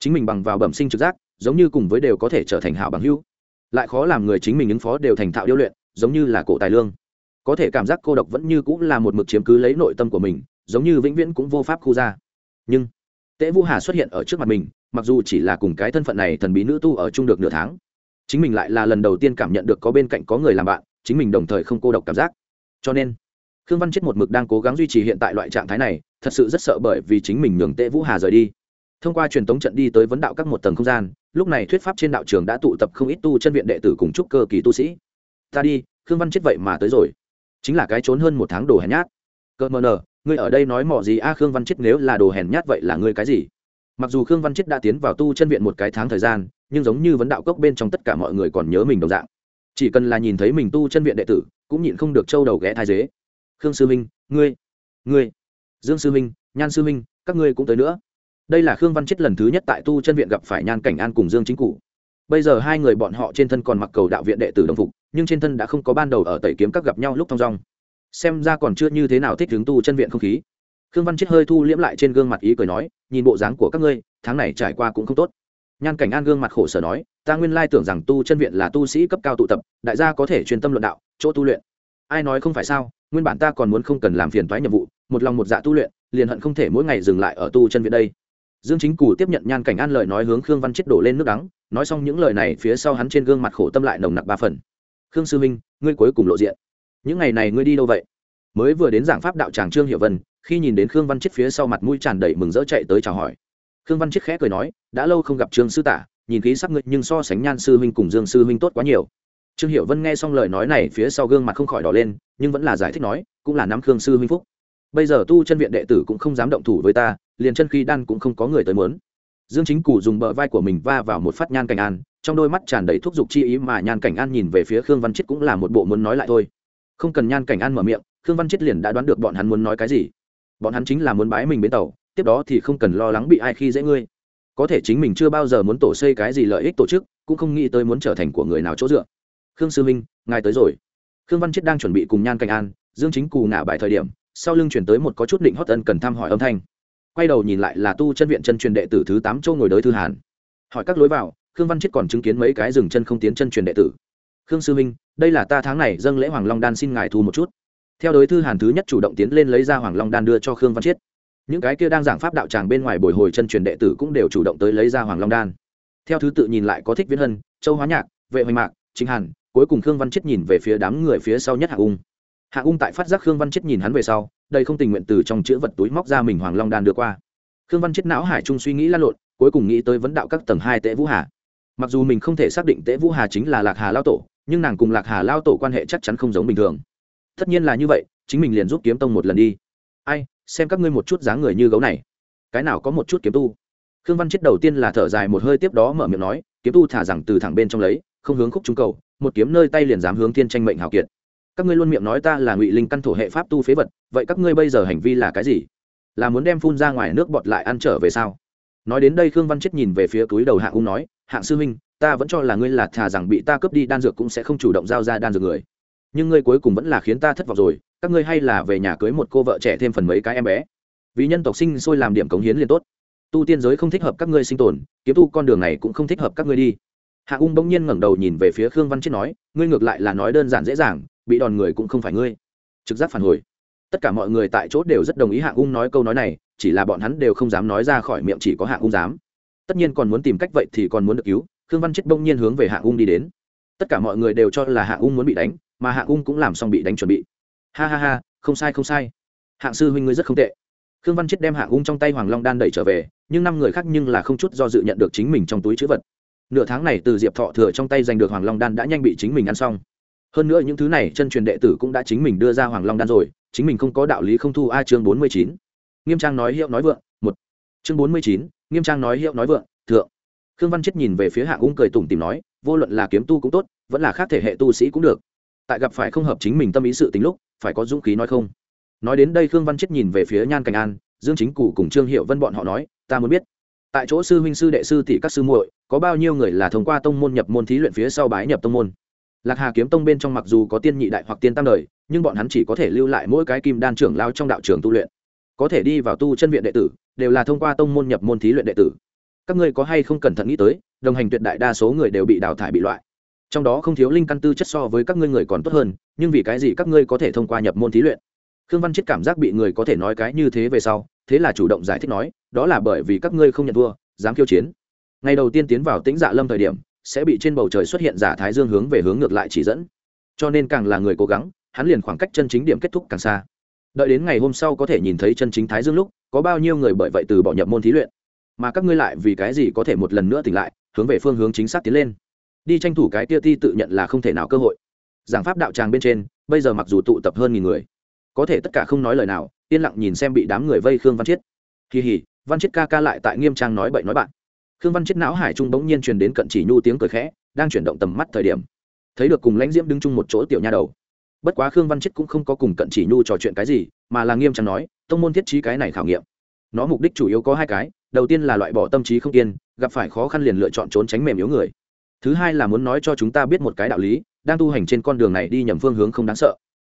Chính mình bằng vào bẩm sinh trực giác, giống như cùng với đều có thể trở thành hảo bằng hữu. Lại khó làm người chính mình ứng phó đều thành thạo điêu luyện, giống như là cổ tài lương. Có thể cảm giác cô độc vẫn như cũng là một mực chiếm cứ lấy nội tâm của mình, giống như vĩnh viễn cũng vô pháp khu ra. Nhưng tễ vũ hà xuất hiện ở trước mặt mình, mặc dù chỉ là cùng cái thân phận này thần bí nữ tu ở chung được nửa tháng chính mình lại là lần đầu tiên cảm nhận được có bên cạnh có người làm bạn, chính mình đồng thời không cô độc cảm giác. Cho nên, khương văn chết một mực đang cố gắng duy trì hiện tại loại trạng thái này, thật sự rất sợ bởi vì chính mình nhường tệ vũ hà rời đi. Thông qua truyền tống trận đi tới vấn đạo các một tầng không gian, lúc này thuyết pháp trên đạo trường đã tụ tập không ít tu chân viện đệ tử cùng chúc cơ kỳ tu sĩ. Ta đi, khương văn chết vậy mà tới rồi. Chính là cái trốn hơn một tháng đồ hèn nhát. Cơ mờ nờ, ngươi ở đây nói mỏ gì? A, khương văn chết nếu là đồ hèn nhát vậy là ngươi cái gì? Mặc dù khương văn chết đã tiến vào tu chân viện một cái tháng thời gian nhưng giống như vấn đạo cốc bên trong tất cả mọi người còn nhớ mình đồng dạng. Chỉ cần là nhìn thấy mình tu chân viện đệ tử, cũng nhịn không được trâu đầu ghé thai dế. Khương sư minh ngươi ngươi, dương sư minh nhan sư minh các ngươi cũng tới nữa. Đây là khương văn chết lần thứ nhất tại tu chân viện gặp phải nhan cảnh an cùng dương chính cụ bây giờ hai người bọn họ trên thân còn mặc cầu đạo viện đệ tử đồng phục, nhưng trên thân đã không có ban đầu ở tẩy kiếm các gặp nhau lúc thong dong. Xem ra còn chưa như thế nào thích hướng tu chân viện không khí. Khương văn chết hơi thu liễm lại trên gương mặt ý cười nói, nhìn bộ dáng của các ngươi, tháng này trải qua cũng không tốt nhan cảnh an gương mặt khổ sở nói, ta nguyên lai tưởng rằng tu chân viện là tu sĩ cấp cao tụ tập, đại gia có thể truyền tâm luận đạo, chỗ tu luyện. Ai nói không phải sao? Nguyên bản ta còn muốn không cần làm phiền toái nhiệm vụ, một lòng một dạ tu luyện, liền hận không thể mỗi ngày dừng lại ở tu chân viện đây. Dương chính cù tiếp nhận nhan cảnh an lời nói hướng khương văn chết đổ lên nước đắng, nói xong những lời này phía sau hắn trên gương mặt khổ tâm lại nồng nặc ba phần. Khương sư minh ngươi cuối cùng lộ diện. Những ngày này ngươi đi đâu vậy? Mới vừa đến giảng pháp đạo tràng trương hiệu vân, khi nhìn đến khương văn chết phía sau mặt mũi tràn đầy mừng rỡ chạy tới chào hỏi khương văn chiết khẽ cười nói, đã lâu không gặp trương sư tả, nhìn khí sắc ngươi, nhưng so sánh nhan sư huynh cùng dương sư huynh tốt quá nhiều. Trương hiệu vân nghe xong lời nói này, phía sau gương mặt không khỏi đỏ lên, nhưng vẫn là giải thích nói, cũng là nắm khương sư huynh phúc. Bây giờ tu chân viện đệ tử cũng không dám động thủ với ta, liền chân khí đan cũng không có người tới muốn. Dương chính cù dùng bờ vai của mình va vào một phát nhan cảnh an, trong đôi mắt tràn đầy thúc giục chi ý mà nhan cảnh an nhìn về phía khương văn chết cũng là một bộ muốn nói lại thôi. Không cần nhan cảnh an mở miệng, khương văn chết liền đã đoán được bọn hắn muốn nói cái gì. Bọn hắn chính là muốn bái mình bến tàu tiếp đó thì không cần lo lắng bị ai khi dễ ngươi. Có thể chính mình chưa bao giờ muốn tổ xây cái gì lợi ích tổ chức, cũng không nghĩ tới muốn trở thành của người nào chỗ dựa. Khương sư minh, ngài tới rồi. Khương văn chết đang chuẩn bị cùng nhan cảnh an, dương chính cù ngả bài thời điểm, sau lưng chuyển tới một có chút định hót ân cần thăm hỏi âm thanh. Quay đầu nhìn lại là tu chân viện chân truyền đệ tử thứ tám châu ngồi đới thư hàn. Hỏi các lối vào, khương văn chết còn chứng kiến mấy cái dừng chân không tiến chân truyền đệ tử. Khương sư minh, đây là ta tháng này dâng lễ hoàng long đan xin ngài thu một chút. Theo đối thư hàn thứ nhất chủ động tiến lên lấy ra hoàng long đan đưa cho khương văn chiết những cái kia đang giảng pháp đạo tràng bên ngoài bồi hồi chân truyền đệ tử cũng đều chủ động tới lấy ra hoàng long đan. Theo thứ tự nhìn lại có thích viễn hân, châu hóa nhạc, vệ hoành mạc chính hàn, cuối cùng khương văn chiết nhìn về phía đám người phía sau nhất hạ ung. Hạ ung tại phát giác khương văn chiết nhìn hắn về sau đây không tình nguyện từ trong chữ vật túi móc ra mình hoàng long đan đưa qua. Khương văn chiết não hải trung suy nghĩ lan lộn, cuối cùng nghĩ tới vấn đạo các tầng hai tễ vũ hà. Mặc dù mình không thể xác định tễ vũ hà chính là lạc hà lao tổ, nhưng nàng cùng lạc hà lao tổ quan hệ chắc chắn không giống bình thường. Tất nhiên là như vậy, chính mình liền giúp kiếm tông một lần đi. Ai xem các ngươi một chút dáng người như gấu này. Cái nào có một chút kiếm tu? Khương văn chết đầu tiên là thở dài một hơi tiếp đó mở miệng nói, kiếm tu thả rằng từ thẳng bên trong lấy, không hướng khúc trung cầu, một kiếm nơi tay liền dám hướng thiên tranh mệnh hào kiệt. Các ngươi luôn miệng nói ta là ngụy linh căn thổ hệ pháp tu phế vật, vậy các ngươi bây giờ hành vi là cái gì? Là muốn đem phun ra ngoài nước bọt lại ăn trở về sao? Nói đến đây khương văn chết nhìn về phía túi đầu hạng ung nói hạng sư huynh, ta vẫn cho là ngươi là thà rằng bị ta cướp đi đan dược cũng sẽ không chủ động giao ra đan dược người nhưng ngươi cuối cùng vẫn là khiến ta thất vọng rồi, các ngươi hay là về nhà cưới một cô vợ trẻ thêm phần mấy cái em bé. Vì nhân tộc sinh sôi làm điểm cống hiến liền tốt. Tu tiên giới không thích hợp các ngươi sinh tồn, kiếm tu con đường này cũng không thích hợp các ngươi đi. Hạ ung bỗng nhiên ngẩng đầu nhìn về phía khương văn chết nói, ngươi ngược lại là nói đơn giản dễ dàng, bị đòn người cũng không phải ngươi. Trực giác phản hồi. Tất cả mọi người tại chỗ đều rất đồng ý hạ ung nói câu nói này, chỉ là bọn hắn đều không dám nói ra khỏi miệng chỉ có hạ ung dám. Tất nhiên còn muốn tìm cách vậy thì còn muốn được cứu, khương văn chết bỗng nhiên hướng về hạ ung đi đến. Tất cả mọi người đều cho là hạ ung muốn bị đánh mà hạ ung cũng làm xong bị đánh chuẩn bị. Ha ha ha, không sai không sai. Hạng sư huynh ngươi rất không tệ. Khương văn chết đem hạng ung trong tay hoàng long đan đẩy trở về, nhưng năm người khác nhưng là không chút do dự nhận được chính mình trong túi chữ vật. Nửa tháng này từ diệp thọ thừa trong tay giành được hoàng long đan đã nhanh bị chính mình ăn xong. Hơn nữa những thứ này chân truyền đệ tử cũng đã chính mình đưa ra hoàng long đan rồi, chính mình không có đạo lý không thu a chương bốn mươi chín. Nghiêm trang nói hiệu nói vượng, một. Chương bốn mươi chín, nghiêm trang nói hiệu nói vượng, thượng. Khương văn chết nhìn về phía hạng ung cười tủm tìm nói, vô luận là kiếm tu cũng tốt, vẫn là khác thể hệ tu sĩ cũng được tại gặp phải không hợp chính mình tâm ý sự tính lúc, phải có dũng khí nói không. Nói đến đây khương văn chết nhìn về phía nhan cảnh an, dương chính cụ cùng trương hiệu vân bọn họ nói, ta muốn biết, tại chỗ sư huynh sư đệ sư tỷ các sư muội, có bao nhiêu người là thông qua tông môn nhập môn thí luyện phía sau bái nhập tông môn? Lạc hà kiếm tông bên trong mặc dù có tiên nhị đại hoặc tiên tam đời, nhưng bọn hắn chỉ có thể lưu lại mỗi cái kim đan trưởng lao trong đạo trường tu luyện. Có thể đi vào tu chân viện đệ tử, đều là thông qua tông môn nhập môn thí luyện đệ tử. Các ngươi có hay không cẩn thận nghĩ tới, đồng hành tuyệt đại đa số người đều bị đào thải bị loại trong đó không thiếu linh căn tư chất so với các ngươi người còn tốt hơn, nhưng vì cái gì các ngươi có thể thông qua nhập môn thí luyện? Khương văn chết cảm giác bị người có thể nói cái như thế về sau, thế là chủ động giải thích nói, đó là bởi vì các ngươi không nhận thua, dám khiêu chiến. Ngày đầu tiên tiến vào tĩnh dạ lâm thời điểm, sẽ bị trên bầu trời xuất hiện giả thái dương hướng về hướng ngược lại chỉ dẫn. Cho nên càng là người cố gắng, hắn liền khoảng cách chân chính điểm kết thúc càng xa. Đợi đến ngày hôm sau có thể nhìn thấy chân chính thái dương lúc, có bao nhiêu người bởi vậy từ bỏ nhập môn thí luyện? Mà các ngươi lại vì cái gì có thể một lần nữa tỉnh lại, hướng về phương hướng chính xác tiến lên? Đi tranh thủ cái tia ti tự nhận là không thể nào cơ hội. Giảng pháp đạo tràng bên trên, bây giờ mặc dù tụ tập hơn nghìn người, có thể tất cả không nói lời nào, yên lặng nhìn xem bị đám người vây khương văn chiết. Kỳ hỉ, văn chiết ca ca lại tại nghiêm trang nói bậy nói bạn. Khương văn chiết não hải trung bỗng nhiên truyền đến cận chỉ nhu tiếng cười khẽ, đang chuyển động tầm mắt thời điểm, thấy được cùng lãnh diễm đứng chung một chỗ tiểu nha đầu. Bất quá khương văn chiết cũng không có cùng cận chỉ nhu trò chuyện cái gì, mà là nghiêm trang nói, tông môn thiết trí cái này khảo nghiệm. Nó mục đích chủ yếu có hai cái, đầu tiên là loại bỏ tâm trí không kiên, gặp phải khó khăn liền lựa chọn trốn tránh mềm yếu người thứ hai là muốn nói cho chúng ta biết một cái đạo lý, đang tu hành trên con đường này đi nhầm phương hướng không đáng sợ.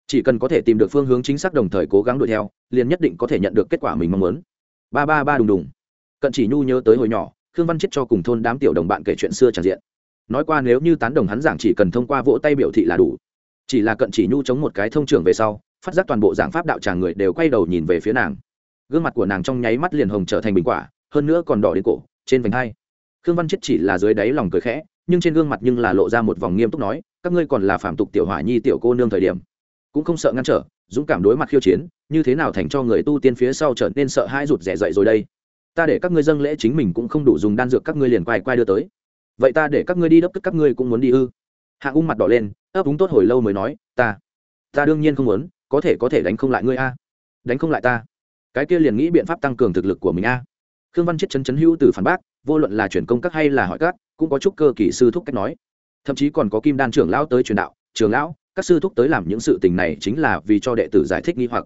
Chỉ cần có thể tìm được phương hướng chính xác đồng thời cố gắng đuổi theo, liền nhất định có thể nhận được kết quả mình mong muốn. Ba ba ba đùng đùng. Cận chỉ nhu nhớ tới hồi nhỏ, khương văn chết cho cùng thôn đám tiểu đồng bạn kể chuyện xưa tràn diện. Nói qua nếu như tán đồng hắn giảng chỉ cần thông qua vỗ tay biểu thị là đủ. Chỉ là cận chỉ nhu chống một cái thông trường về sau, phát giác toàn bộ giảng pháp đạo tràng người đều quay đầu nhìn về phía nàng. Gương mặt của nàng trong nháy mắt liền hồng trở thành bình quả, hơn nữa còn đỏ đến cổ, trên vành hai. Khương văn chết chỉ là dưới đáy lòng cười khẽ nhưng trên gương mặt nhưng là lộ ra một vòng nghiêm túc nói, các ngươi còn là phạm tục tiểu hỏa nhi tiểu cô nương thời điểm. Cũng không sợ ngăn trở, dũng cảm đối mặt khiêu chiến, như thế nào thành cho người tu tiên phía sau trở nên sợ hãi rụt rẻ dậy rồi đây. Ta để các ngươi dâng lễ chính mình cũng không đủ dùng đan dược các ngươi liền quay quay đưa tới. Vậy ta để các ngươi đi đốc tức các ngươi cũng muốn đi ư? Hạng ung mặt đỏ lên, ấp úng tốt hồi lâu mới nói, ta ta đương nhiên không muốn, có thể có thể đánh không lại ngươi a. Đánh không lại ta. Cái kia liền nghĩ biện pháp tăng cường thực lực của mình a. Khương văn chết chấn chấn hữu từ phản bác, vô luận là chuyển công các hay là hỏi các cũng có chút cơ kỳ sư thúc cách nói. Thậm chí còn có kim đan trưởng lão tới truyền đạo trường lão, các sư thúc tới làm những sự tình này chính là vì cho đệ tử giải thích nghi hoặc.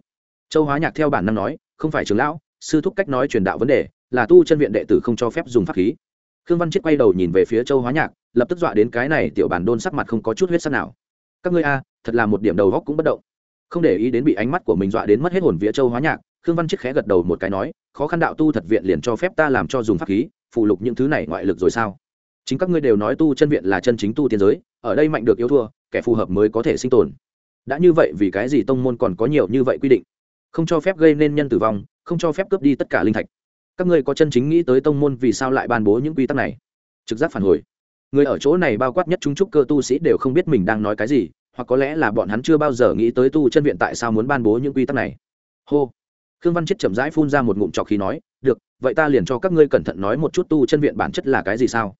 Châu hóa nhạc theo bản năng nói, không phải trường lão, sư thúc cách nói truyền đạo vấn đề, là tu chân viện đệ tử không cho phép dùng pháp khí. Khương văn chết quay đầu nhìn về phía châu hóa nhạc, lập tức dọa đến cái này tiểu bản đôn sắc mặt không có chút huyết sắc nào. Các ngươi a, thật là một điểm đầu góc cũng bất động. Không để ý đến bị ánh mắt của mình dọa đến mất hết hồn vía châu hóa nhạc, khương văn chết khẽ gật đầu một cái nói, khó khăn đạo tu thật viện liền cho phép ta làm cho dùng pháp khí, phụ lục những thứ này ngoại lực rồi sao? Chính các ngươi đều nói tu chân viện là chân chính tu tiên giới, ở đây mạnh được yếu thua, kẻ phù hợp mới có thể sinh tồn. Đã như vậy vì cái gì tông môn còn có nhiều như vậy quy định? Không cho phép gây nên nhân tử vong, không cho phép cướp đi tất cả linh thạch. Các ngươi có chân chính nghĩ tới tông môn vì sao lại ban bố những quy tắc này? Trực giác phản hồi. Người ở chỗ này bao quát nhất chúng trúc cơ tu sĩ đều không biết mình đang nói cái gì, hoặc có lẽ là bọn hắn chưa bao giờ nghĩ tới tu chân viện tại sao muốn ban bố những quy tắc này. Hô. Khương văn chết chậm rãi phun ra một ngụm trọc khí nói, được, vậy ta liền cho các ngươi cẩn thận nói một chút tu chân viện bản chất là cái gì sao?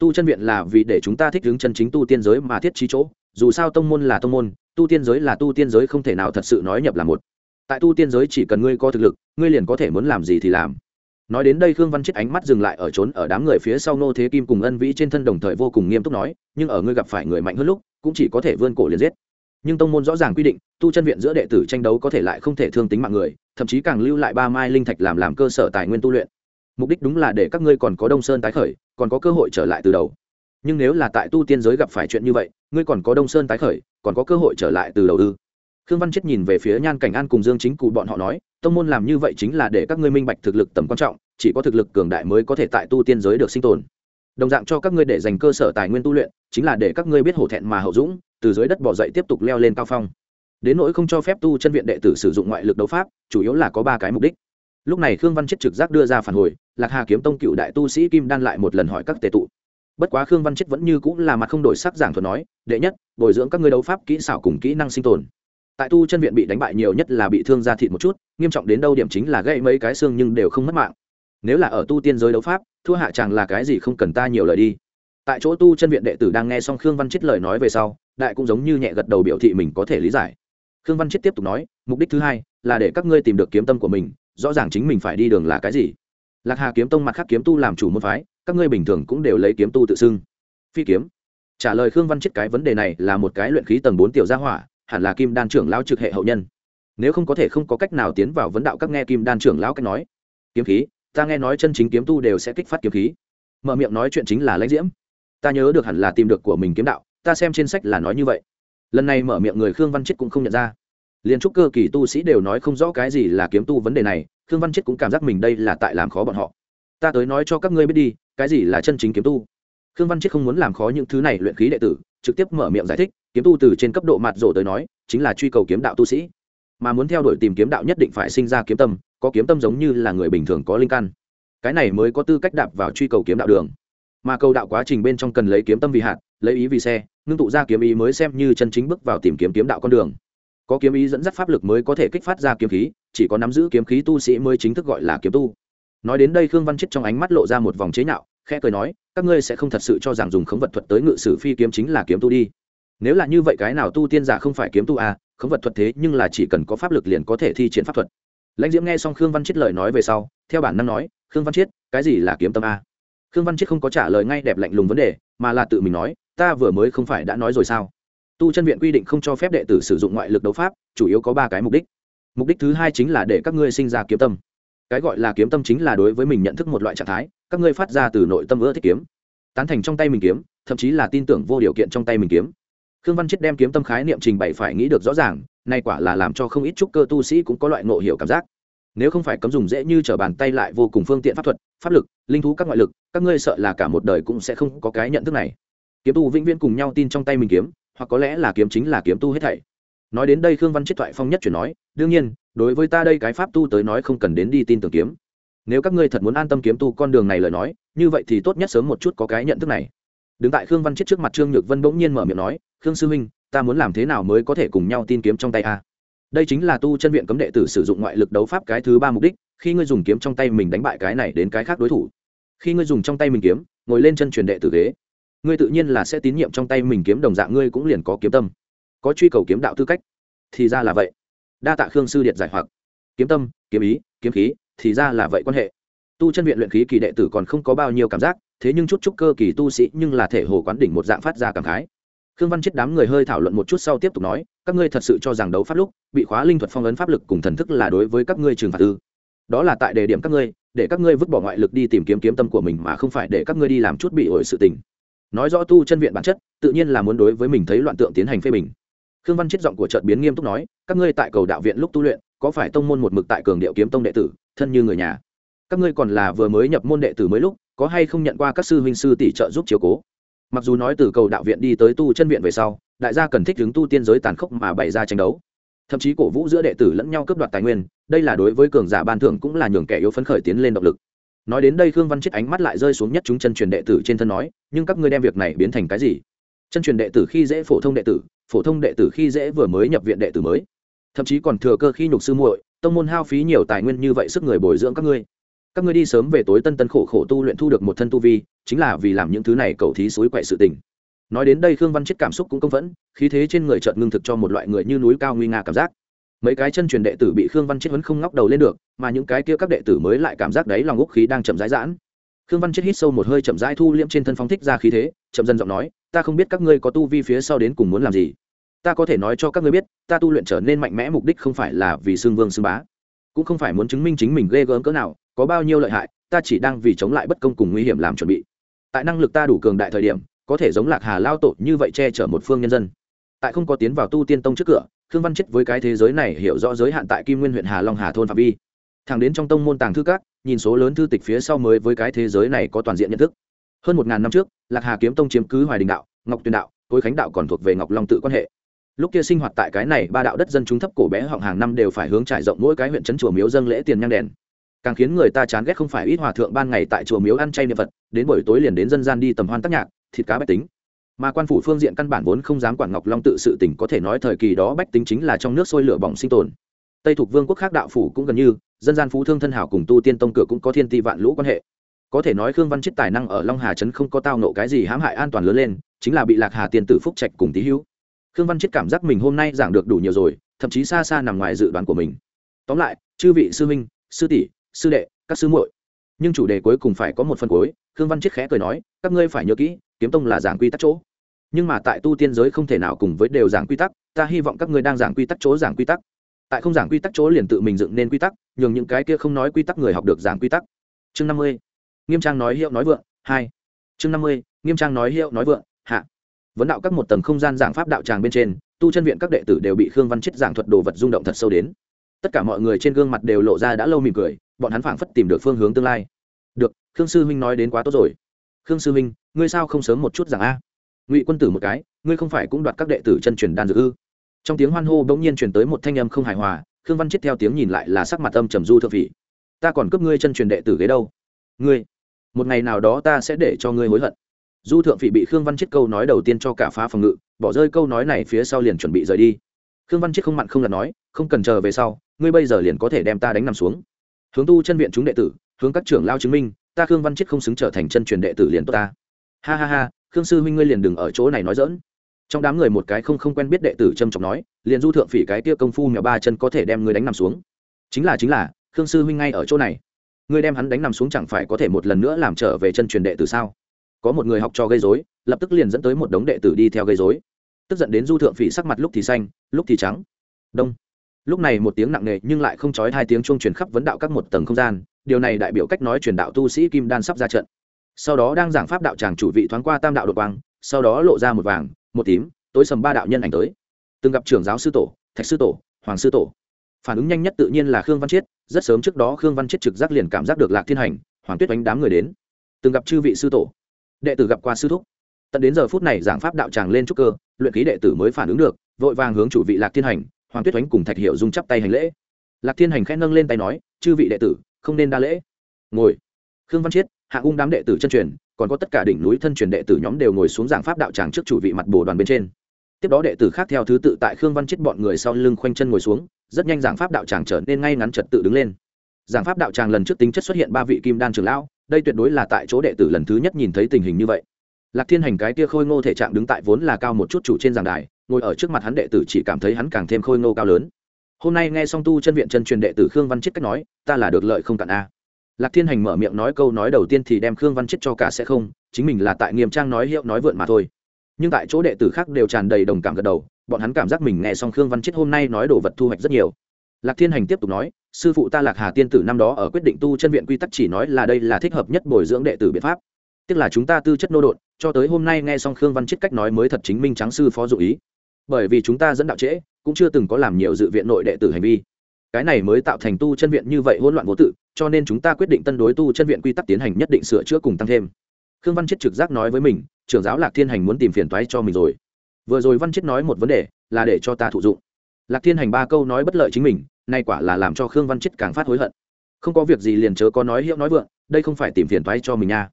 Tu chân viện là vì để chúng ta thích hướng chân chính tu tiên giới mà thiết trí chỗ. Dù sao tông môn là tông môn, tu tiên giới là tu tiên giới, không thể nào thật sự nói nhập là một. Tại tu tiên giới chỉ cần ngươi có thực lực, ngươi liền có thể muốn làm gì thì làm. Nói đến đây khương văn chết ánh mắt dừng lại ở trốn ở đám người phía sau nô thế kim cùng ân vĩ trên thân đồng thời vô cùng nghiêm túc nói, nhưng ở ngươi gặp phải người mạnh hơn lúc, cũng chỉ có thể vươn cổ liền giết. Nhưng tông môn rõ ràng quy định, tu chân viện giữa đệ tử tranh đấu có thể lại không thể thương tính mạng người, thậm chí càng lưu lại ba mai linh thạch làm làm cơ sở tài nguyên tu luyện. Mục đích đúng là để các ngươi còn có đông sơn tái khởi còn có cơ hội trở lại từ đầu. Nhưng nếu là tại tu tiên giới gặp phải chuyện như vậy, ngươi còn có đông sơn tái khởi, còn có cơ hội trở lại từ đầu ư? Khương văn chết nhìn về phía nhan cảnh an cùng dương chính cụ bọn họ nói, tông môn làm như vậy chính là để các ngươi minh bạch thực lực tầm quan trọng, chỉ có thực lực cường đại mới có thể tại tu tiên giới được sinh tồn. Đồng dạng cho các ngươi để dành cơ sở tài nguyên tu luyện, chính là để các ngươi biết hổ thẹn mà hậu dũng, từ dưới đất bỏ dậy tiếp tục leo lên cao phong. Đến nỗi không cho phép tu chân viện đệ tử sử dụng ngoại lực đấu pháp, chủ yếu là có ba cái mục đích lúc này khương văn chết trực giác đưa ra phản hồi, lạc hà kiếm tông cựu đại tu sĩ kim đan lại một lần hỏi các tề tụ. Bất quá khương văn chết vẫn như cũng là mặt không đổi sắc giảng thuật nói, đệ nhất, bồi dưỡng các ngươi đấu pháp kỹ xảo cùng kỹ năng sinh tồn. Tại tu chân viện bị đánh bại nhiều nhất là bị thương da thịt một chút, nghiêm trọng đến đâu điểm chính là gây mấy cái xương nhưng đều không mất mạng. Nếu là ở tu tiên giới đấu pháp, thua hạ chàng là cái gì không cần ta nhiều lời đi. Tại chỗ tu chân viện đệ tử đang nghe xong khương văn chết lời nói về sau, đại cũng giống như nhẹ gật đầu biểu thị mình có thể lý giải. Khương văn chết tiếp tục nói, mục đích thứ hai là để các ngươi tìm được kiếm tâm của mình rõ ràng chính mình phải đi đường là cái gì. Lạc hà kiếm tông mặt khác kiếm tu làm chủ môn phái, các ngươi bình thường cũng đều lấy kiếm tu tự xưng. Phi kiếm. Trả lời khương văn chết cái vấn đề này là một cái luyện khí tầng bốn tiểu gia hỏa, hẳn là kim đan trưởng lão trực hệ hậu nhân. Nếu không có thể không có cách nào tiến vào vấn đạo các nghe kim đan trưởng lão cách nói. Kiếm khí, ta nghe nói chân chính kiếm tu đều sẽ kích phát kiếm khí. Mở miệng nói chuyện chính là lãnh diễm. Ta nhớ được hẳn là tìm được của mình kiếm đạo, ta xem trên sách là nói như vậy. Lần này mở miệng người khương văn chết cũng không nhận ra liên trúc cơ kỳ tu sĩ đều nói không rõ cái gì là kiếm tu vấn đề này, khương văn chết cũng cảm giác mình đây là tại làm khó bọn họ. Ta tới nói cho các ngươi biết đi, cái gì là chân chính kiếm tu? Khương văn chết không muốn làm khó những thứ này luyện khí đệ tử, trực tiếp mở miệng giải thích, kiếm tu từ trên cấp độ mặt rổ tới nói, chính là truy cầu kiếm đạo tu sĩ. Mà muốn theo đuổi tìm kiếm đạo nhất định phải sinh ra kiếm tâm, có kiếm tâm giống như là người bình thường có linh căn. Cái này mới có tư cách đạp vào truy cầu kiếm đạo đường. Mà cầu đạo quá trình bên trong cần lấy kiếm tâm vì hạt, lấy ý vì xe, ngưng tụ ra kiếm ý mới xem như chân chính bước vào tìm kiếm kiếm đạo con đường có kiếm ý dẫn dắt pháp lực mới có thể kích phát ra kiếm khí, chỉ có nắm giữ kiếm khí tu sĩ mới chính thức gọi là kiếm tu. Nói đến đây khương văn chết trong ánh mắt lộ ra một vòng chế nhạo, khẽ cười nói, các ngươi sẽ không thật sự cho rằng dùng khống vật thuật tới ngự sử phi kiếm chính là kiếm tu đi. Nếu là như vậy cái nào tu tiên giả không phải kiếm tu à khống vật thuật thế nhưng là chỉ cần có pháp lực liền có thể thi triển pháp thuật. Lãnh diễm nghe xong khương văn chết lời nói về sau, theo bản năng nói, khương văn chết cái gì là kiếm tâm a khương văn chết không có trả lời ngay đẹp lạnh lùng vấn đề, mà là tự mình nói, ta vừa mới không phải đã nói rồi sao? Tu chân viện quy định không cho phép đệ tử sử dụng ngoại lực đấu pháp, chủ yếu có ba cái mục đích. Mục đích thứ hai chính là để các ngươi sinh ra kiếm tâm. Cái gọi là kiếm tâm chính là đối với mình nhận thức một loại trạng thái, các ngươi phát ra từ nội tâm ưa thích kiếm. Tán thành trong tay mình kiếm, thậm chí là tin tưởng vô điều kiện trong tay mình kiếm. Khương văn chết đem kiếm tâm khái niệm trình bày phải nghĩ được rõ ràng, nay quả là làm cho không ít trúc cơ tu sĩ cũng có loại ngộ hiểu cảm giác. Nếu không phải cấm dùng dễ như t r ở bàn tay lại vô cùng phương tiện pháp thuật, pháp lực, linh thú các ngoại lực, các ngươi sợ là cả một đời cũng sẽ không có cái nhận thức này. Kiếm tu vĩnh viễn cùng nhau tin trong tay mình kiếm hoặc có lẽ là kiếm chính là kiếm tu hết thảy. Nói đến đây khương văn chết thoại phong nhất chuyển nói, đương nhiên, đối với ta đây cái pháp tu tới nói không cần đến đi tin tưởng kiếm. Nếu các ngươi thật muốn an tâm kiếm tu con đường này lời nói, như vậy thì tốt nhất sớm một chút có cái nhận thức này. Đứng tại khương văn chết trước mặt trương nhược vân bỗng nhiên mở miệng nói, khương sư huynh, ta muốn làm thế nào mới có thể cùng nhau tin kiếm trong tay a? Đây chính là tu chân viện cấm đệ tử sử dụng ngoại lực đấu pháp cái thứ ba mục đích, khi ngươi dùng kiếm trong tay mình đánh bại cái này đến cái khác đối thủ. Khi ngươi dùng trong tay mình kiếm, ngồi lên chân truyền đệ tử ghế ngươi tự nhiên là sẽ tín nhiệm trong tay mình kiếm đồng dạng, ngươi cũng liền có kiếm tâm, có truy cầu kiếm đạo tư cách. Thì ra là vậy. Đa tạ khương sư điện giải hoặc. Kiếm tâm, kiếm ý, kiếm khí, thì ra là vậy quan hệ. Tu chân viện luyện khí kỳ đệ tử còn không có bao nhiêu cảm giác, thế nhưng chút chút cơ kỳ tu sĩ nhưng là thể hồ quán đỉnh một dạng phát ra cảm khái. Khương văn chết đám người hơi thảo luận một chút sau tiếp tục nói, các ngươi thật sự cho rằng đấu pháp lúc, bị khóa linh thuật phong ấn pháp lực cùng thần thức là đối với các ngươi trường phạt ư? Đó là tại đề điểm các ngươi, để các ngươi vứt bỏ ngoại lực đi tìm kiếm kiếm tâm của mình mà không phải để các ngươi đi làm chút bị ổi sự tình nói rõ tu chân viện bản chất, tự nhiên là muốn đối với mình thấy loạn tượng tiến hành phê bình. Khương văn chết giọng của trợt biến nghiêm túc nói, các ngươi tại cầu đạo viện lúc tu luyện, có phải tông môn một mực tại cường điệu kiếm tông đệ tử, thân như người nhà? Các ngươi còn là vừa mới nhập môn đệ tử mới lúc, có hay không nhận qua các sư huynh sư tỷ trợ giúp chiếu cố? Mặc dù nói từ cầu đạo viện đi tới tu chân viện về sau, đại gia cần thích đứng tu tiên giới tàn khốc mà bày ra tranh đấu. Thậm chí cổ vũ giữa đệ tử lẫn nhau cướp đoạt tài nguyên, đây là đối với cường giả ban thưởng cũng là nhường kẻ yếu phấn khởi tiến lên động lực nói đến đây khương văn chết ánh mắt lại rơi xuống nhất chúng chân truyền đệ tử trên thân nói, nhưng các ngươi đem việc này biến thành cái gì? Chân truyền đệ tử khi dễ phổ thông đệ tử, phổ thông đệ tử khi dễ vừa mới nhập viện đệ tử mới. Thậm chí còn thừa cơ khi nhục sư muội, tông môn hao phí nhiều tài nguyên như vậy sức người bồi dưỡng các ngươi. Các ngươi đi sớm về tối tân tân khổ khổ tu luyện thu được một thân tu vi, chính là vì làm những thứ này cầu thí suối quậy sự tình. Nói đến đây khương văn chết cảm xúc cũng công phẫn, khí thế trên người chợt ngưng thực cho một loại người như núi cao nguy nga cảm giác mấy cái chân truyền đệ tử bị khương văn chết vẫn không ngóc đầu lên được, mà những cái kia các đệ tử mới lại cảm giác đấy lòng úc khí đang chậm rãi giãn. Khương văn chết hít sâu một hơi chậm rãi thu liễm trên thân phóng thích ra khí thế, chậm dần giọng nói, ta không biết các ngươi có tu vi phía sau đến cùng muốn làm gì. Ta có thể nói cho các ngươi biết, ta tu luyện trở nên mạnh mẽ mục đích không phải là vì xương vương xương bá, cũng không phải muốn chứng minh chính mình ghê gớm cỡ nào, có bao nhiêu lợi hại, ta chỉ đang vì chống lại bất công cùng nguy hiểm làm chuẩn bị. Tại năng lực ta đủ cường đại thời điểm, có thể giống lạc hà lao tổ như vậy che chở một phương nhân dân tại không có tiến vào tu tiên tông trước cửa, khương văn chết với cái thế giới này hiểu rõ giới hạn tại kim nguyên huyện hà long, hà thôn phạm vi. Thẳng đến trong tông môn tàng thư các, nhìn số lớn thư tịch phía sau mới với cái thế giới này có toàn diện nhận thức. Hơn một ngàn năm trước, lạc hà kiếm tông chiếm cứ hoài đình đạo, ngọc tuyền đạo khối khánh đạo còn thuộc về ngọc long tự quan hệ. Lúc kia sinh hoạt tại cái này ba đạo đất dân chúng thấp cổ bé họng hàng năm đều phải hướng trải rộng mỗi cái huyện trấn chùa miếu dâng lễ tiền nhang đèn. Càng khiến người ta chán ghét không phải ít hòa thượng ban ngày tại chùa miếu ăn chay niệm phật, đến buổi tối liền đến dân gian đi tầm hoan tác nhạc, thịt cá bách tính mà quan phủ phương diện căn bản vốn không dám quản ngọc long tự sự tỉnh có thể nói thời kỳ đó bách tính chính là trong nước sôi lửa bỏng sinh tồn. Tây thuộc vương quốc khác đạo phủ cũng gần như, dân gian phú thương thân hảo cùng tu tiên tông cửa cũng có thiên ti vạn lũ quan hệ. Có thể nói khương văn chết tài năng ở long hà trấn không có tao nộ cái gì hãm hại an toàn lớn lên, chính là bị lạc hà tiền tử phúc trạch cùng tý hữu. Khương văn chết cảm giác mình hôm nay giảng được đủ nhiều rồi, thậm chí xa xa nằm ngoài dự đoán của mình. Tóm lại, chư vị sư minh sư tỷ, sư đệ, các sư muội. Nhưng chủ đề cuối cùng phải có một phần cuối, khương văn chết khẽ cười nói, các ngươi phải nhớ kỹ, kiếm tông là giảng quy tắc chỗ nhưng mà tại tu tiên giới không thể nào cùng với đều giảng quy tắc, ta hy vọng các ngươi đang giảng quy tắc chỗ giảng quy tắc. Tại không giảng quy tắc chỗ liền tự mình dựng nên quy tắc, nhường những cái kia không nói quy tắc người học được giảng quy tắc. Chương năm mươi. Nghiêm trang nói hiệu nói vượng, hai. Chương năm mươi. Nghiêm trang nói hiệu nói vượng, hạ. Vấn đạo các một tầng không gian giảng pháp đạo tràng bên trên, tu chân viện các đệ tử đều bị khương văn chết giảng thuật đồ vật rung động thật sâu đến. Tất cả mọi người trên gương mặt đều lộ ra đã lâu mỉm cười, bọn hắn phảng phất tìm được phương hướng tương lai. Được, khương sư huynh nói đến quá tốt rồi. Khương sư huynh, ngươi sao không sớm một chút giảng a? Ngụy quân tử một cái, ngươi không phải cũng đoạt các đệ tử chân truyền đan dược ư? Trong tiếng hoan hô bỗng nhiên truyền tới một thanh âm không hài hòa, khương văn chết theo tiếng nhìn lại là sắc mặt âm trầm du thượng vị. Ta còn cấp ngươi chân truyền đệ tử ghế đâu? Ngươi, một ngày nào đó ta sẽ để cho ngươi hối hận. Du thượng vị bị khương văn chết câu nói đầu tiên cho cả phá phòng ngự, bỏ rơi câu nói này phía sau liền chuẩn bị rời đi. Khương văn chết không mặn không là nói, không cần chờ về sau, ngươi bây giờ liền có thể đem ta đánh nằm xuống. Hướng tu chân viện chúng đệ tử, hướng các trưởng lao chứng minh, ta khương văn chết không xứng trở thành chân truyền đệ tử liền tốt ta. Ha ha ha khương sư huynh ngươi liền đừng ở chỗ này nói dỡn trong đám người một cái không không quen biết đệ tử trâm trọng nói, liền du thượng phỉ cái tia công phu mèo ba chân có thể đem ngươi đánh nằm xuống. Chính là chính là, khương sư huynh ngay ở chỗ này. Ngươi đem hắn đánh nằm xuống chẳng phải có thể một lần nữa làm trở về chân truyền đệ tử sao? Có một người học cho gây dối lập tức liền dẫn tới một đống đệ tử đi theo gây dối tức giận đến du thượng phỉ sắc mặt lúc thì xanh, lúc thì trắng. Đông. Lúc này một tiếng nặng nề nhưng lại không trói hai tiếng chuông truyền khắp vấn đạo các một tầng không gian, điều này đại biểu cách nói truyền đạo tu sĩ kim đan sắp ra trận sau đó đang giảng pháp đạo tràng chủ vị thoáng qua tam đạo đột quang, sau đó lộ ra một vàng, một tím, tối sầm ba đạo nhân ảnh tới. Từng gặp trưởng giáo sư tổ, thạch sư tổ, hoàng sư tổ. Phản ứng nhanh nhất tự nhiên là khương văn chiết, rất sớm trước đó khương văn chiết trực giác liền cảm giác được lạc thiên hành, hoàng tuyết đánh đám người đến. Từng gặp chư vị sư tổ. Đệ tử gặp qua sư thúc. Tận đến giờ phút này giảng pháp đạo tràng lên trúc cơ, luyện ký đệ tử mới phản ứng được, vội vàng hướng chủ vị lạc thiên hành, hoàng tuyết đánh cùng thạch hiệu dung chắp tay hành lễ. Lạc thiên hành khẽ nâng lên tay nói, chư vị đệ tử, không nên đa lễ. Ngồi khương văn chiết, hạ ung đám đệ tử chân truyền, còn có tất cả đỉnh núi thân truyền đệ tử nhóm đều ngồi xuống giảng pháp đạo tràng trước chủ vị mặt bồ đoàn bên trên. Tiếp đó đệ tử khác theo thứ tự tại khương văn chết bọn người sau lưng khoanh chân ngồi xuống, rất nhanh giảng pháp đạo tràng trở nên ngay ngắn trật tự đứng lên. Giảng pháp đạo tràng lần trước tính chất xuất hiện ba vị kim đan trường lão, đây tuyệt đối là tại chỗ đệ tử lần thứ nhất nhìn thấy tình hình như vậy. Lạc thiên hành cái kia khôi ngô thể trạng đứng tại vốn là cao một chút chủ trên giảng đài, ngồi ở trước mặt hắn đệ tử chỉ cảm thấy hắn càng thêm khôi ngô cao lớn. Hôm nay nghe song tu chân viện chân truyền đệ tử khương văn chết cách nói, ta là được lợi không cạn a lạc thiên hành mở miệng nói câu nói đầu tiên thì đem khương văn chết cho cả sẽ không, chính mình là tại nghiêm trang nói hiệu nói vượn mà thôi. Nhưng tại chỗ đệ tử khác đều tràn đầy đồng cảm gật đầu, bọn hắn cảm giác mình nghe xong khương văn chết hôm nay nói đồ vật thu hoạch rất nhiều. Lạc thiên hành tiếp tục nói, sư phụ ta lạc hà tiên tử năm đó ở quyết định tu chân viện quy tắc chỉ nói là đây là thích hợp nhất bồi dưỡng đệ tử biện pháp. Tức là chúng ta tư chất nô đột cho tới hôm nay nghe xong khương văn chết cách nói mới thật chính minh trắng sư phó dụ ý. Bởi vì chúng ta dẫn đạo trễ, cũng chưa từng có làm nhiều dự viện nội đệ tử hành vi cái này mới tạo thành tu chân viện như vậy hỗn loạn vô tự, cho nên chúng ta quyết định tân đối tu chân viện quy tắc tiến hành nhất định sửa chữa cùng tăng thêm. Khương văn chết trực giác nói với mình, trưởng giáo lạc thiên hành muốn tìm phiền toái cho mình rồi. Vừa rồi văn chết nói một vấn đề, là để cho ta thụ dụng. Lạc thiên hành ba câu nói bất lợi chính mình, nay quả là làm cho khương văn chết càng phát hối hận. Không có việc gì liền chớ có nói hiệu nói vượng, đây không phải tìm phiền toái cho mình nha.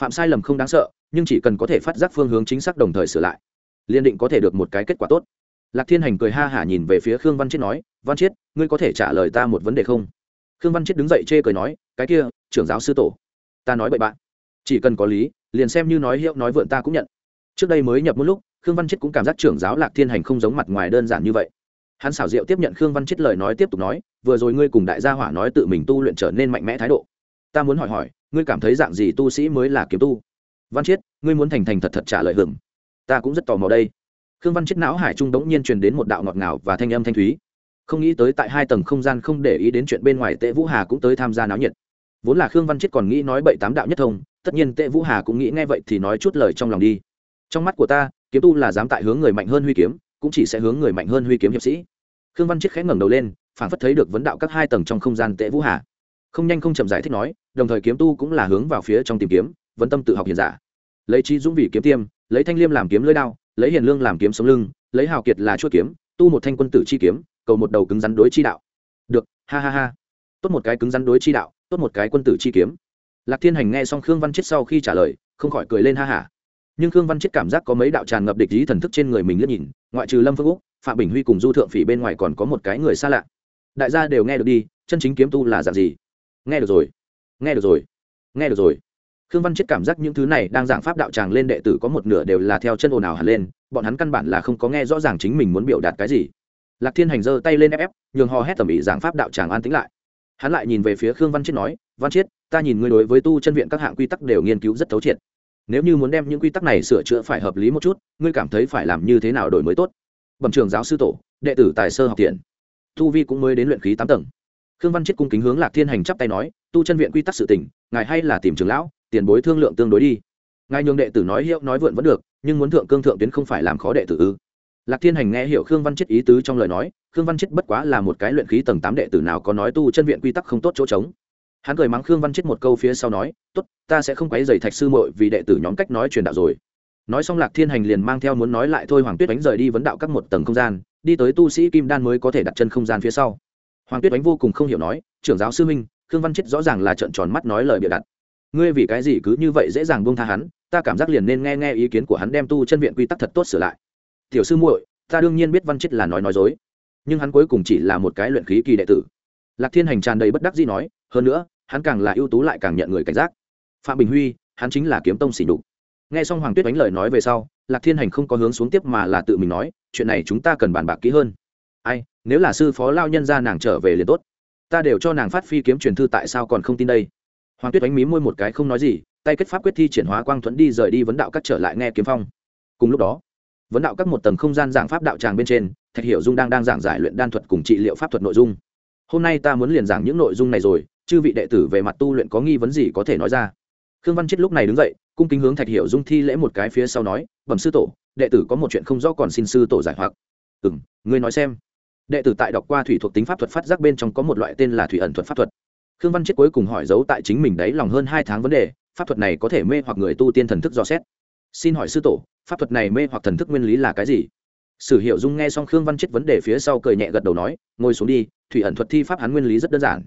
Phạm sai lầm không đáng sợ, nhưng chỉ cần có thể phát giác phương hướng chính xác đồng thời sửa lại liên định có thể được một cái kết quả tốt lạc thiên hành cười ha hả nhìn về phía khương văn chết nói, văn chiết, ngươi có thể trả lời ta một vấn đề không? Khương văn chiết đứng dậy chê cười nói, cái kia, trưởng giáo sư tổ, ta nói bậy bạn. Chỉ cần có lý, liền xem như nói hiệu nói vượn ta cũng nhận. Trước đây mới nhập một lúc, khương văn chiết cũng cảm giác trưởng giáo lạc thiên hành không giống mặt ngoài đơn giản như vậy. Hắn xảo diệu tiếp nhận khương văn chết lời nói tiếp tục nói, vừa rồi ngươi cùng đại gia hỏa nói tự mình tu luyện trở nên mạnh mẽ thái độ. Ta muốn hỏi hỏi, ngươi cảm thấy dạng gì tu sĩ mới là kiếm tu? Văn chiết, ngươi muốn thành thành thật thật trả lời hưởng ta cũng rất tò mò đây khương văn chiết não hải trung đống nhiên truyền đến một đạo ngọt ngào và thanh âm thanh thúy. Không nghĩ tới tại hai tầng không gian không để ý đến chuyện bên ngoài tệ vũ hà cũng tới tham gia náo nhiệt. Vốn là khương văn chiết còn nghĩ nói bậy tám đạo nhất thông, tất nhiên tệ vũ hà cũng nghĩ nghe vậy thì nói chút lời trong lòng đi. Trong mắt của ta, kiếm tu là dám tại hướng người mạnh hơn huy kiếm, cũng chỉ sẽ hướng người mạnh hơn huy kiếm hiệp sĩ. Khương văn chiết khẽ ngẩng đầu lên, phản phất thấy được vấn đạo các hai tầng trong không gian tệ vũ hà. Không nhanh không chậm giải thích nói, đồng thời kiếm tu cũng là hướng vào phía trong tìm kiếm vấn tâm tự học hiền giả. Lấy trí dũng vị kiếm tiêm, lấy thanh liêm làm kiếm lưỡi đao lấy hiền lương làm kiếm sống lưng, lấy hào kiệt là chuỗi kiếm, tu một thanh quân tử chi kiếm, cầu một đầu cứng rắn đối chi đạo. Được, ha ha ha. Tốt một cái cứng rắn đối chi đạo, tốt một cái quân tử chi kiếm. Lạc thiên hành nghe xong khương văn chết sau khi trả lời, không khỏi cười lên ha hả nhưng khương văn chết cảm giác có mấy đạo tràn ngập địch ý thần thức trên người mình liếc nhìn, ngoại trừ lâm phương úc, phạm bình huy cùng du thượng phỉ bên ngoài còn có một cái người xa lạ. Đại gia đều nghe được đi, chân chính kiếm tu là dạng gì? Nghe được rồi. Nghe được rồi. Nghe được rồi khương văn chết cảm giác những thứ này đang giảng pháp đạo tràng lên đệ tử có một nửa đều là theo chân ồn ào hẳn lên, bọn hắn căn bản là không có nghe rõ ràng chính mình muốn biểu đạt cái gì. Lạc thiên hành giơ tay lên ép ép, nhường hò hét tầm ĩ giảng pháp đạo tràng an tĩnh lại. Hắn lại nhìn về phía khương văn chiết nói, văn chiết ta nhìn ngươi đối với tu chân viện các hạng quy tắc đều nghiên cứu rất thấu triệt. Nếu như muốn đem những quy tắc này sửa chữa phải hợp lý một chút, ngươi cảm thấy phải làm như thế nào đổi mới tốt? Bẩm trường giáo sư tổ, đệ tử tài sơ học thiện tu vi cũng mới đến luyện khí tám tầng. Khương văn chiết cung kính hướng lạc thiên hành chắp tay nói, tu chân viện quy tắc sự tỉnh ngài hay là tìm trường lão tiền bối thương lượng tương đối đi. Ngài nhường đệ tử nói hiệu nói vượn vẫn được, nhưng muốn thượng cương thượng tuyến không phải làm khó đệ tử ư? Lạc thiên hành nghe hiểu khương văn chết ý tứ trong lời nói, khương văn chết bất quá là một cái luyện khí tầng tám đệ tử nào có nói tu chân viện quy tắc không tốt chỗ trống. Hắn cười mắng khương văn chết một câu phía sau nói, tốt, ta sẽ không quấy dày thạch sư muội vì đệ tử nhóm cách nói truyền đạo rồi. Nói xong lạc thiên hành liền mang theo muốn nói lại thôi hoàng tuyết đánh rời đi vấn đạo các một tầng không gian, đi tới tu sĩ kim đan mới có thể đặt chân không gian phía sau. Hoàng tuyết đánh vô cùng không hiểu nói, trưởng giáo sư minh khương văn chết rõ ràng là trợn tròn mắt nói lời bịa đặt ngươi vì cái gì cứ như vậy dễ dàng buông tha hắn, ta cảm giác liền nên nghe nghe ý kiến của hắn đem tu chân viện quy tắc thật tốt sửa lại. Tiểu sư muội, ta đương nhiên biết văn chết là nói nói dối, nhưng hắn cuối cùng chỉ là một cái luyện khí kỳ đệ tử. Lạc thiên hành tràn đầy bất đắc dĩ nói, hơn nữa, hắn càng là ưu tú lại càng nhận người cảnh giác. Phạm bình huy, hắn chính là kiếm tông xỉ đục nghe xong hoàng tuyết đánh lời nói về sau, lạc thiên hành không có hướng xuống tiếp mà là tự mình nói, chuyện này chúng ta cần bàn bạc kỹ hơn. Ai, nếu là sư phó lao nhân ra nàng trở về liền tốt. Ta đều cho nàng phát phi kiếm truyền thư tại sao còn không tin đây? Hoàng tuyết đánh mí môi một cái không nói gì, tay kết pháp quyết thi triển hóa quang thuẫn đi rời đi vấn đạo các trở lại nghe kiếm phong. Cùng lúc đó, vấn đạo các một tầng không gian giảng pháp đạo tràng bên trên, thạch hiểu dung đang đang giảng giải luyện đan thuật cùng trị liệu pháp thuật nội dung. Hôm nay ta muốn liền giảng những nội dung này rồi, chư vị đệ tử về mặt tu luyện có nghi vấn gì có thể nói ra. Khương văn chết lúc này đứng dậy, cung kính hướng thạch hiểu dung thi lễ một cái phía sau nói, bẩm sư tổ, đệ tử có một chuyện không rõ còn xin sư tổ giải hoặc. Ừ m ngươi nói xem. Đệ tử tại đọc qua thủy thuộc tính pháp thuật phát giác bên trong có một loại tên là thủy ẩn thuật pháp thuật khương văn chết cuối cùng hỏi giấu tại chính mình đấy lòng hơn hai tháng vấn đề, pháp thuật này có thể mê hoặc người tu tiên thần thức dò xét. Xin hỏi sư tổ, pháp thuật này mê hoặc thần thức nguyên lý là cái gì? Sử hiệu dung nghe xong khương văn chết vấn đề phía sau cười nhẹ gật đầu nói, ngồi xuống đi, thủy ẩn thuật thi pháp hắn nguyên lý rất đơn giản.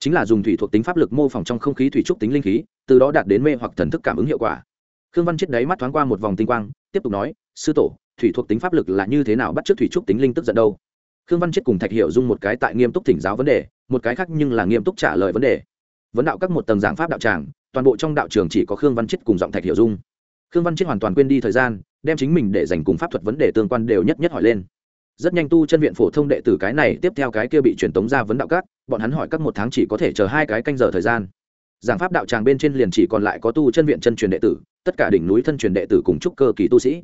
Chính là dùng thủy thuộc tính pháp lực mô phỏng trong không khí thủy trúc tính linh khí, từ đó đạt đến mê hoặc thần thức cảm ứng hiệu quả. Khương văn chết đấy mắt thoáng qua một vòng tinh quang, tiếp tục nói, sư tổ, thủy thuộc tính pháp lực là như thế nào bắt chước thủy trúc tính linh tức giận đâu? Khương văn chết cùng thạch hiệu dung một cái tại nghiêm túc thỉnh giáo vấn đề, một cái khác nhưng là nghiêm túc trả lời vấn đề. Vấn đạo các một tầng giảng pháp đạo tràng, toàn bộ trong đạo trường chỉ có khương văn chết cùng giọng thạch hiệu dung. Khương văn chết hoàn toàn quên đi thời gian, đem chính mình để dành cùng pháp thuật vấn đề tương quan đều nhất nhất hỏi lên. Rất nhanh tu chân viện phổ thông đệ tử cái này, tiếp theo cái kia bị truyền tống ra vấn đạo các, bọn hắn hỏi các một tháng chỉ có thể chờ hai cái canh giờ thời gian. Giảng pháp đạo tràng bên trên liền chỉ còn lại có tu chân viện chân truyền đệ tử, tất cả đỉnh núi thân truyền đệ tử cùng trúc cơ kỳ tu sĩ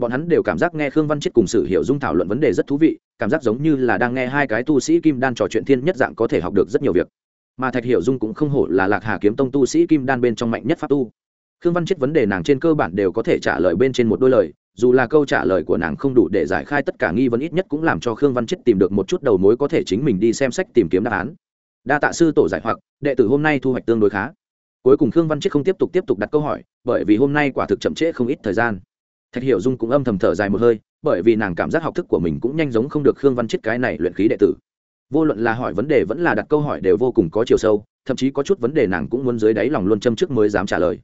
bọn hắn đều cảm giác nghe khương văn chết cùng sử Hiểu dung thảo luận vấn đề rất thú vị, cảm giác giống như là đang nghe hai cái tu sĩ kim đan trò chuyện thiên nhất dạng có thể học được rất nhiều việc. Mà thạch Hiểu dung cũng không hổ là lạc hà kiếm tông tu sĩ kim đan bên trong mạnh nhất pháp tu. Khương văn chết vấn đề nàng trên cơ bản đều có thể trả lời bên trên một đôi lời, dù là câu trả lời của nàng không đủ để giải khai tất cả nghi vấn ít nhất cũng làm cho khương văn chết tìm được một chút đầu mối có thể chính mình đi xem sách tìm kiếm đáp án. Đa tạ sư tổ giải hoặc, đệ tử hôm nay thu hoạch tương đối khá. Cuối cùng khương văn chết không tiếp tục tiếp tục đặt câu hỏi, bởi vì hôm nay quả thực chậm trễ không ít thời gian thạch hiểu dung cũng âm thầm thở dài một hơi, bởi vì nàng cảm giác học thức của mình cũng nhanh giống không được khương văn chết cái này luyện khí đệ tử. Vô luận là hỏi vấn đề vẫn là đặt câu hỏi đều vô cùng có chiều sâu, thậm chí có chút vấn đề nàng cũng muốn dưới đáy lòng luôn châm trước mới dám trả lời.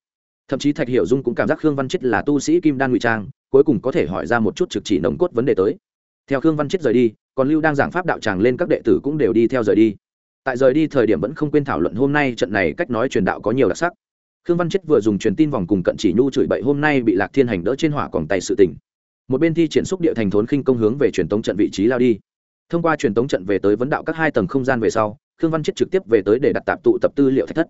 Thậm chí thạch hiểu dung cũng cảm giác khương văn chết là tu sĩ kim đan ngụy trang, cuối cùng có thể hỏi ra một chút trực chỉ nồng cốt vấn đề tới. Theo khương văn chết rời đi, còn lưu đang giảng pháp đạo tràng lên các đệ tử cũng đều đi theo rời đi. Tại rời đi thời điểm vẫn không quên thảo luận hôm nay trận này cách nói truyền đạo có nhiều đặc sắc khương văn chết vừa dùng truyền tin vòng cùng cận chỉ nhu chửi bậy hôm nay bị lạc thiên hành đỡ trên hỏa còn tay sự tình. Một bên thi triển xúc địa thành thốn khinh công hướng về truyền tống trận vị trí lao đi. Thông qua truyền tống trận về tới vấn đạo các hai tầng không gian về sau, khương văn chết trực tiếp về tới để đặt tạp tụ tập tư liệu thạch thất.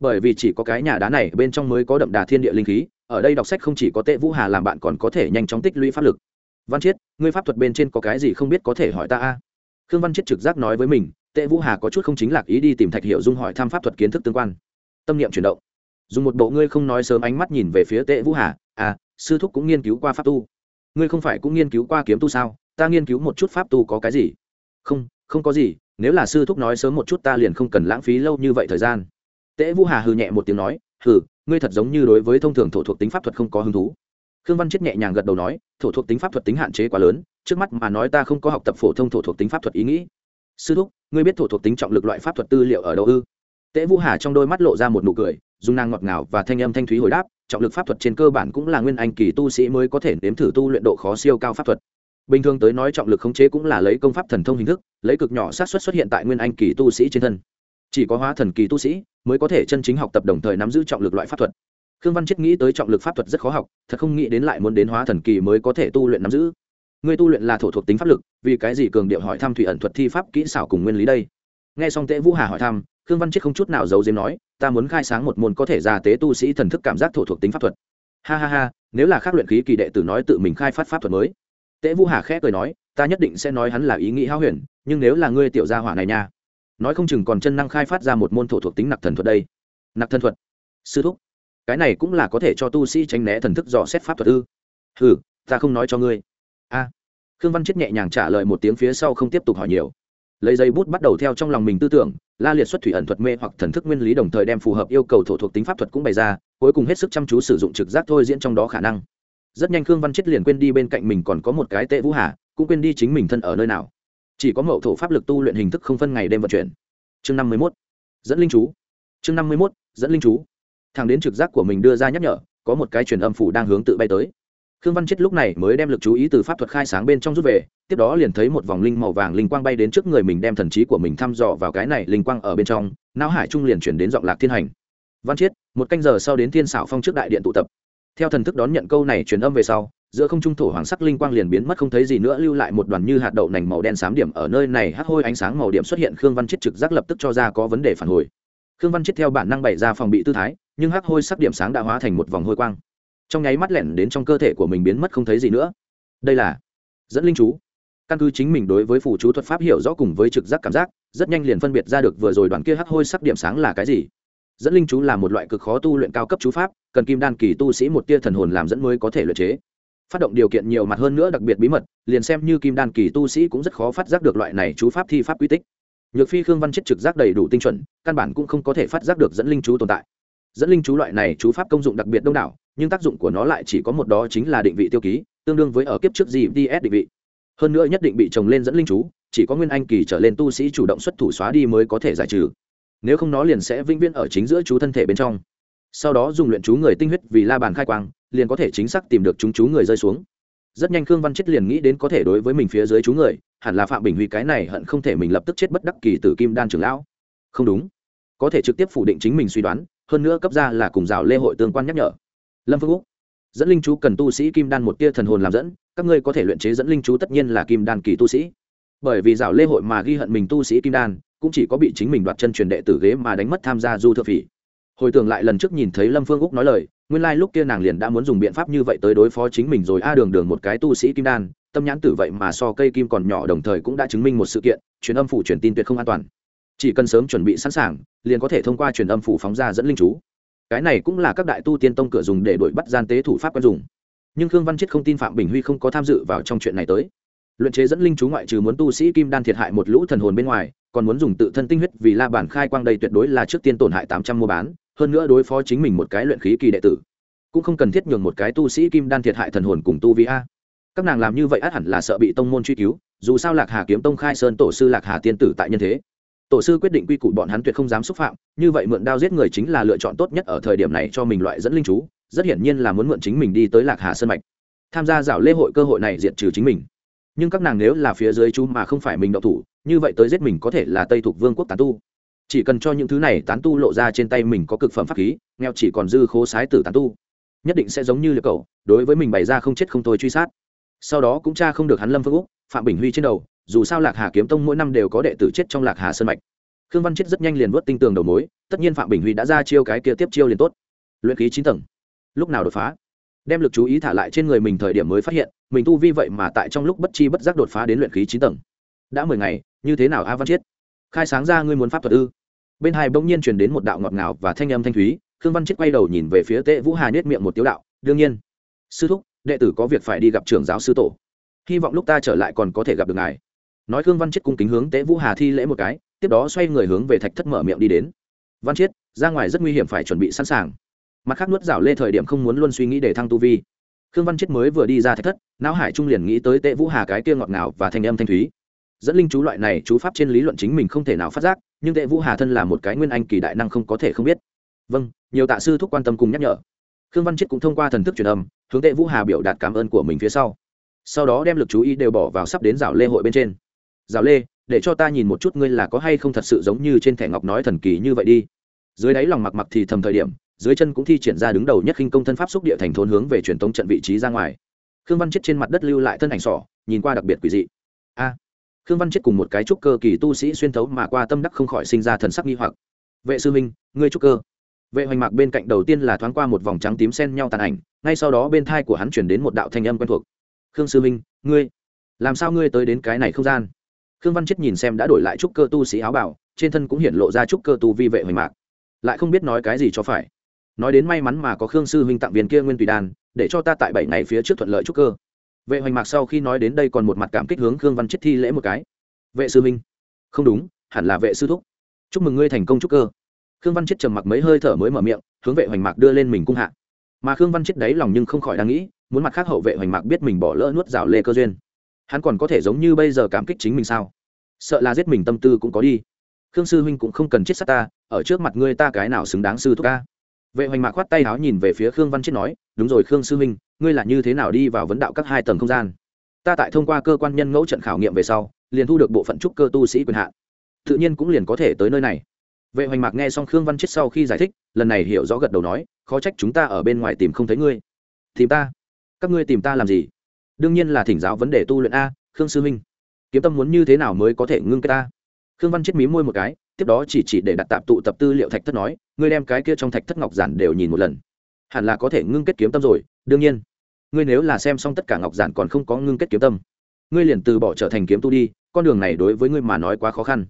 Bởi vì chỉ có cái nhà đá này bên trong mới có đậm đà thiên địa linh khí, ở đây đọc sách không chỉ có tệ vũ hà làm bạn còn có thể nhanh chóng tích lũy pháp lực. Văn chiết ngươi pháp thuật bên trên có cái gì không biết có thể hỏi ta a? Khương văn chiết trực giác nói với mình, tệ vũ hà có chút không chính lạc ý đi tìm thạch hiệu dung hỏi thăm pháp thuật kiến thức tương quan. Tâm niệm chuyển động dùng một bộ ngươi không nói sớm ánh mắt nhìn về phía tệ vũ hà à sư thúc cũng nghiên cứu qua pháp tu. Ngươi không phải cũng nghiên cứu qua kiếm tu sao? Ta nghiên cứu một chút pháp tu có cái gì? Không không có gì, nếu là sư thúc nói sớm một chút ta liền không cần lãng phí lâu như vậy thời gian. Tệ vũ hà hừ nhẹ một tiếng nói, hừ, ngươi thật giống như đối với thông thường thổ thuộc tính pháp thuật không có hứng thú. Khương văn chết nhẹ nhàng gật đầu nói, thổ thuộc tính pháp thuật tính hạn chế quá lớn, trước mắt mà nói ta không có học tập phổ thông thổ thuộc tính pháp thuật ý nghĩ. Sư thúc, ngươi biết thổ thuộc tính trọng lực loại pháp thuật tư liệu ở đâu ư? Tễ vũ hà trong đôi mắt lộ ra một nụ cười dung nàng ngọt ngào và thanh âm thanh thúy hồi đáp, trọng lực pháp thuật trên cơ bản cũng là nguyên anh kỳ tu sĩ mới có thể nếm thử tu luyện độ khó siêu cao pháp thuật. Bình thường tới nói trọng lực khống chế cũng là lấy công pháp thần thông hình thức, lấy cực nhỏ sát xuất xuất hiện tại nguyên anh kỳ tu sĩ trên thân. Chỉ có hóa thần kỳ tu sĩ mới có thể chân chính học tập đồng thời nắm giữ trọng lực loại pháp thuật. Khương văn chết nghĩ tới trọng lực pháp thuật rất khó học, thật không nghĩ đến lại muốn đến hóa thần kỳ mới có thể tu luyện nắm giữ. Người tu luyện là thổ thuộc tính pháp lực, vì cái gì cường điệu hỏi thăm thủy ẩn thuật thi pháp kỹ xảo cùng nguyên lý đây? Nghe xong tễ vũ hà hỏi thăm khương văn chết không chút nào giấu giếm nói, ta muốn khai sáng một môn có thể già tế tu sĩ thần thức cảm giác thổ thuộc tính pháp thuật. Ha ha ha, nếu là khác luyện khí kỳ đệ tử nói tự mình khai phát pháp thuật mới. Tễ vũ hà khẽ cười nói, ta nhất định sẽ nói hắn là ý nghĩ hao huyền, nhưng nếu là ngươi tiểu gia hỏa này nha, nói không chừng còn chân năng khai phát ra một môn thổ thuộc tính nặc thần thuật đây. Nặc thần thuật? Sư thúc, cái này cũng là có thể cho tu sĩ tránh né thần thức dò xét pháp thuật ư? Ừ ta không nói cho ngươi. A. Khương văn chết nhẹ nhàng trả lời một tiếng phía sau không tiếp tục hỏi nhiều lấy dây bút bắt đầu theo trong lòng mình tư tưởng, la liệt xuất thủy ẩn thuật mê hoặc thần thức nguyên lý đồng thời đem phù hợp yêu cầu thổ thuộc tính pháp thuật cũng bày ra, cuối cùng hết sức chăm chú sử dụng trực giác thôi diễn trong đó khả năng. Rất nhanh khương văn chết liền quên đi bên cạnh mình còn có một cái tệ vũ hà, cũng quên đi chính mình thân ở nơi nào. Chỉ có mậu thổ pháp lực tu luyện hình thức không phân ngày đêm vận chuyển. Chương năm mươi mốt. Dẫn linh chú. Chương năm mươi mốt. Dẫn linh chú. Thằng đến trực giác của mình đưa ra nhắc nhở, có một cái truyền âm phủ đang hướng tự bay tới. Khương văn chết lúc này mới đem lực chú ý từ pháp thuật khai sáng bên trong rút về tiếp đó liền thấy một vòng linh màu vàng linh quang bay đến trước người mình đem thần trí của mình thăm dò vào cái này linh quang ở bên trong, não hải trung liền chuyển đến giọng lạc thiên hành. Văn chiết, một canh giờ sau đến thiên xảo phong trước đại điện tụ tập. Theo thần thức đón nhận câu này truyền âm về sau, giữa không trung thổ hoàng sắc linh quang liền biến mất không thấy gì nữa, lưu lại một đoàn như hạt đậu nành màu đen xám điểm ở nơi này, hắc hôi ánh sáng màu điểm xuất hiện, khương văn chết trực giác lập tức cho ra có vấn đề phản hồi. Khương văn chết theo bản năng bày ra phòng bị tư thái, nhưng hắc hôi sắc điểm sáng đã hóa thành một vòng hôi quang. Trong nháy mắt lẻn đến trong cơ thể của mình biến mất không thấy gì nữa. Đây là dẫn linh chú căn cứ chính mình đối với phù chú thuật pháp hiểu rõ cùng với trực giác cảm giác, rất nhanh liền phân biệt ra được vừa rồi đoàn kia hắc hôi sắc điểm sáng là cái gì. Dẫn linh chú là một loại cực khó tu luyện cao cấp chú pháp, cần kim đan kỳ tu sĩ một tia thần hồn làm dẫn mới có thể luyện chế. Phát động điều kiện nhiều mặt hơn nữa đặc biệt bí mật, liền xem như kim đan kỳ tu sĩ cũng rất khó phát giác được loại này chú pháp thi pháp quy tích. Nhược phi khương văn chết trực giác đầy đủ tinh chuẩn, căn bản cũng không có thể phát giác được dẫn linh chú tồn tại. Dẫn linh chú loại này chú pháp công dụng đặc biệt đông đảo, nhưng tác dụng của nó lại chỉ có một đó chính là định vị tiêu ký, tương đương với ở kiếp trước gps định vị hơn nữa nhất định bị chồng lên dẫn linh chú, chỉ có nguyên anh kỳ trở lên tu sĩ chủ động xuất thủ xóa đi mới có thể giải trừ. Nếu không nó liền sẽ vĩnh viễn ở chính giữa chú thân thể bên trong. Sau đó dùng luyện chú người tinh huyết vì la bàn khai quang, liền có thể chính xác tìm được chúng chú người rơi xuống. Rất nhanh khương văn chết liền nghĩ đến có thể đối với mình phía dưới chú người, hẳn là phạm bình huy cái này hận không thể mình lập tức chết bất đắc kỳ từ kim đan trưởng lão. Không đúng. Có thể trực tiếp phủ định chính mình suy đoán, hơn nữa cấp ra là cùng rào lê hội tương quan nhắc nhở. Lâm phương úc dẫn linh chú cần tu sĩ kim đan một tia thần hồn làm dẫn, các ngươi có thể luyện chế dẫn linh chú tất nhiên là kim đan kỳ tu sĩ. Bởi vì dạo lễ hội mà ghi hận mình tu sĩ kim đan, cũng chỉ có bị chính mình đoạt chân truyền đệ tử ghế mà đánh mất tham gia du thượng phỉ. Hồi tưởng lại lần trước nhìn thấy lâm phương úc nói lời, nguyên lai、like、lúc kia nàng liền đã muốn dùng biện pháp như vậy tới đối phó chính mình rồi. A đường đường một cái tu sĩ kim đan, tâm nhãn tử vậy mà so cây kim còn nhỏ đồng thời cũng đã chứng minh một sự kiện, truyền âm phủ truyền tin tuyệt không an toàn. Chỉ cần sớm chuẩn bị sẵn sàng, liền có thể thông qua truyền âm phủ phóng ra dẫn linh chú cái này cũng là các đại tu tiên tông cửa dùng để đuổi bắt gian tế thủ pháp quen dùng. Nhưng khương văn chết không tin phạm bình huy không có tham dự vào trong chuyện này tới. Luyện chế dẫn linh chú ngoại trừ muốn tu sĩ kim đan thiệt hại một lũ thần hồn bên ngoài, còn muốn dùng tự thân tinh huyết vì la bản khai quang đây tuyệt đối là trước tiên tổn hại tám trăm mua bán, hơn nữa đối phó chính mình một cái luyện khí kỳ đệ tử. Cũng không cần thiết nhường một cái tu sĩ kim đan thiệt hại thần hồn cùng tu vi a. Các nàng làm như vậy át hẳn là sợ bị tông môn truy cứu, dù sao lạc hà kiếm tông khai sơn tổ sư lạc hà tiên tử tại nhân thế tổ sư quyết định quy củ bọn hắn tuyệt không dám xúc phạm, như vậy mượn đao giết người chính là lựa chọn tốt nhất ở thời điểm này cho mình loại dẫn linh chú, rất hiển nhiên là muốn mượn chính mình đi tới lạc hà sơn mạch. Tham gia dạo lễ hội cơ hội này diệt trừ chính mình. Nhưng các nàng nếu là phía dưới chú mà không phải mình đậu thủ, như vậy tới giết mình có thể là tây thuộc vương quốc tán tu. Chỉ cần cho những thứ này tán tu lộ ra trên tay mình có cực phẩm pháp khí, nghèo chỉ còn dư khố sái tử tán tu. Nhất định sẽ giống như liệt cầu, đối với mình bày ra không chết không thôi truy sát sau đó cũng cha không được hắn lâm phương úc, phạm bình huy trên đầu, dù sao lạc hà kiếm tông mỗi năm đều có đệ tử chết trong lạc hà sơn mạch. Khương văn chết rất nhanh liền vớt tinh tường đầu mối, tất nhiên phạm bình huy đã ra chiêu cái kia tiếp chiêu liền tốt. Luyện khí chín tầng. Lúc nào đột phá? Đem lực chú ý thả lại trên người mình thời điểm mới phát hiện, mình tu vi vậy mà tại trong lúc bất chi bất giác đột phá đến luyện khí chín tầng. Đã mười ngày, như thế nào a văn chiết khai sáng ra ngươi muốn pháp thuật ư? Bên hai bỗng nhiên truyền đến một đạo ngọt ngào và thanh âm thanh thúy, khương văn chiết quay đầu nhìn về phía tệ vũ hà nhét miệng một tiếu đạo, đương nhiên. Sư thúc đệ tử có việc phải đi gặp trưởng giáo sư tổ. Hy vọng lúc ta trở lại còn có thể gặp được ngài. Nói khương văn chiết cung kính hướng tế vũ hà thi lễ một cái, tiếp đó xoay người hướng về thạch thất mở miệng đi đến. Văn chiết, ra ngoài rất nguy hiểm phải chuẩn bị sẵn sàng. Mặt khác nuốt rảo lê thời điểm không muốn luôn suy nghĩ để thăng tu vi. Khương văn chiết mới vừa đi ra thạch thất, não hải trung liền nghĩ tới tệ vũ hà cái kia ngọt ngào và thanh âm thanh thúy. Dẫn linh chú loại này chú pháp trên lý luận chính mình không thể nào phát giác, nhưng tệ vũ hà thân là một cái nguyên anh kỳ đại năng không có thể không biết. Vâng nhiều tạ sư thúc quan tâm cùng nhắc nhở khương văn chiết cũng thông qua thần thức truyền âm, hướng tệ vũ hà biểu đạt cảm ơn của mình phía sau. Sau đó đem lực chú ý đều bỏ vào sắp đến rào lê hội bên trên. Rào lê, để cho ta nhìn một chút ngươi là có hay không thật sự giống như trên thẻ ngọc nói thần kỳ như vậy đi. Dưới đáy lòng mặc mặc thì thầm thời điểm, dưới chân cũng thi triển ra đứng đầu nhất khinh công thân pháp xúc địa thành thôn hướng về truyền tống trận vị trí ra ngoài. Khương văn chết trên mặt đất lưu lại thân ảnh sỏ, nhìn qua đặc biệt quỷ dị. A. Khương văn chết cùng một cái trúc cơ kỳ tu sĩ xuyên thấu mà qua tâm đắc không khỏi sinh ra thần sắc nghi hoặc. Vệ sư minh, ngươi trúc cơ? Vệ hoành mạc bên cạnh đầu tiên là thoáng qua một vòng trắng tím xen nhau tàn ảnh, ngay sau đó bên thai của hắn chuyển đến một đạo thanh âm quen thuộc. Khương sư minh ngươi, làm sao ngươi tới đến cái này không gian? Khương văn chết nhìn xem đã đổi lại trúc cơ tu sĩ áo bảo trên thân cũng hiện lộ ra trúc cơ tu vi vệ hoành mạc. Lại không biết nói cái gì cho phải. Nói đến may mắn mà có khương sư huynh tặng viên kia nguyên tùy đan, để cho ta tại bảy ngày phía trước thuận lợi trúc cơ. Vệ hoành mạc sau khi nói đến đây còn một mặt cảm kích hướng khương văn chết thi lễ một cái. Vệ sư huynh, không đúng, hẳn là vệ sư thúc. Chúc mừng ngươi thành công trúc cơ khương văn chết trầm mặc mấy hơi thở mới mở miệng, hướng vệ hoành mạc đưa lên mình cung hạ. Mà khương văn chết đáy lòng nhưng không khỏi đang nghĩ, muốn mặt khác hậu vệ hoành mạc biết mình bỏ lỡ nuốt rào lê cơ duyên. Hắn còn có thể giống như bây giờ cảm kích chính mình sao? Sợ là giết mình tâm tư cũng có đi. Khương sư huynh cũng không cần chết sát ta, ở trước mặt ngươi ta cái nào xứng đáng sư thúc ca? Vệ hoành mạc khoát tay áo nhìn về phía khương văn chết nói, đúng rồi khương sư huynh, ngươi là như thế nào đi vào vấn đạo các hai tầng không gian? Ta tại thông qua cơ quan nhân ngẫu trận khảo nghiệm về sau, liền thu được bộ phận trúc cơ tu sĩ quyền hạn. Tự nhiên cũng liền có thể tới nơi này vệ hoành mạc nghe xong khương văn chết sau khi giải thích, lần này hiểu rõ gật đầu nói, khó trách chúng ta ở bên ngoài tìm không thấy ngươi. Tìm ta? Các ngươi tìm ta làm gì? Đương nhiên là thỉnh giáo vấn đề tu luyện a, khương sư huynh kiếm tâm muốn như thế nào mới có thể ngưng cái ta khương văn chết mí môi một cái, tiếp đó chỉ chỉ để đặt tạp tụ tập tư liệu thạch thất nói, ngươi đem cái kia trong thạch thất ngọc giản đều nhìn một lần. Hẳn là có thể ngưng kết kiếm tâm rồi, đương nhiên. Ngươi nếu là xem xong tất cả ngọc giản còn không có ngưng kết kiếm tâm, ngươi liền từ bỏ trở thành kiếm tu đi, con đường này đối với ngươi mà nói quá khó khăn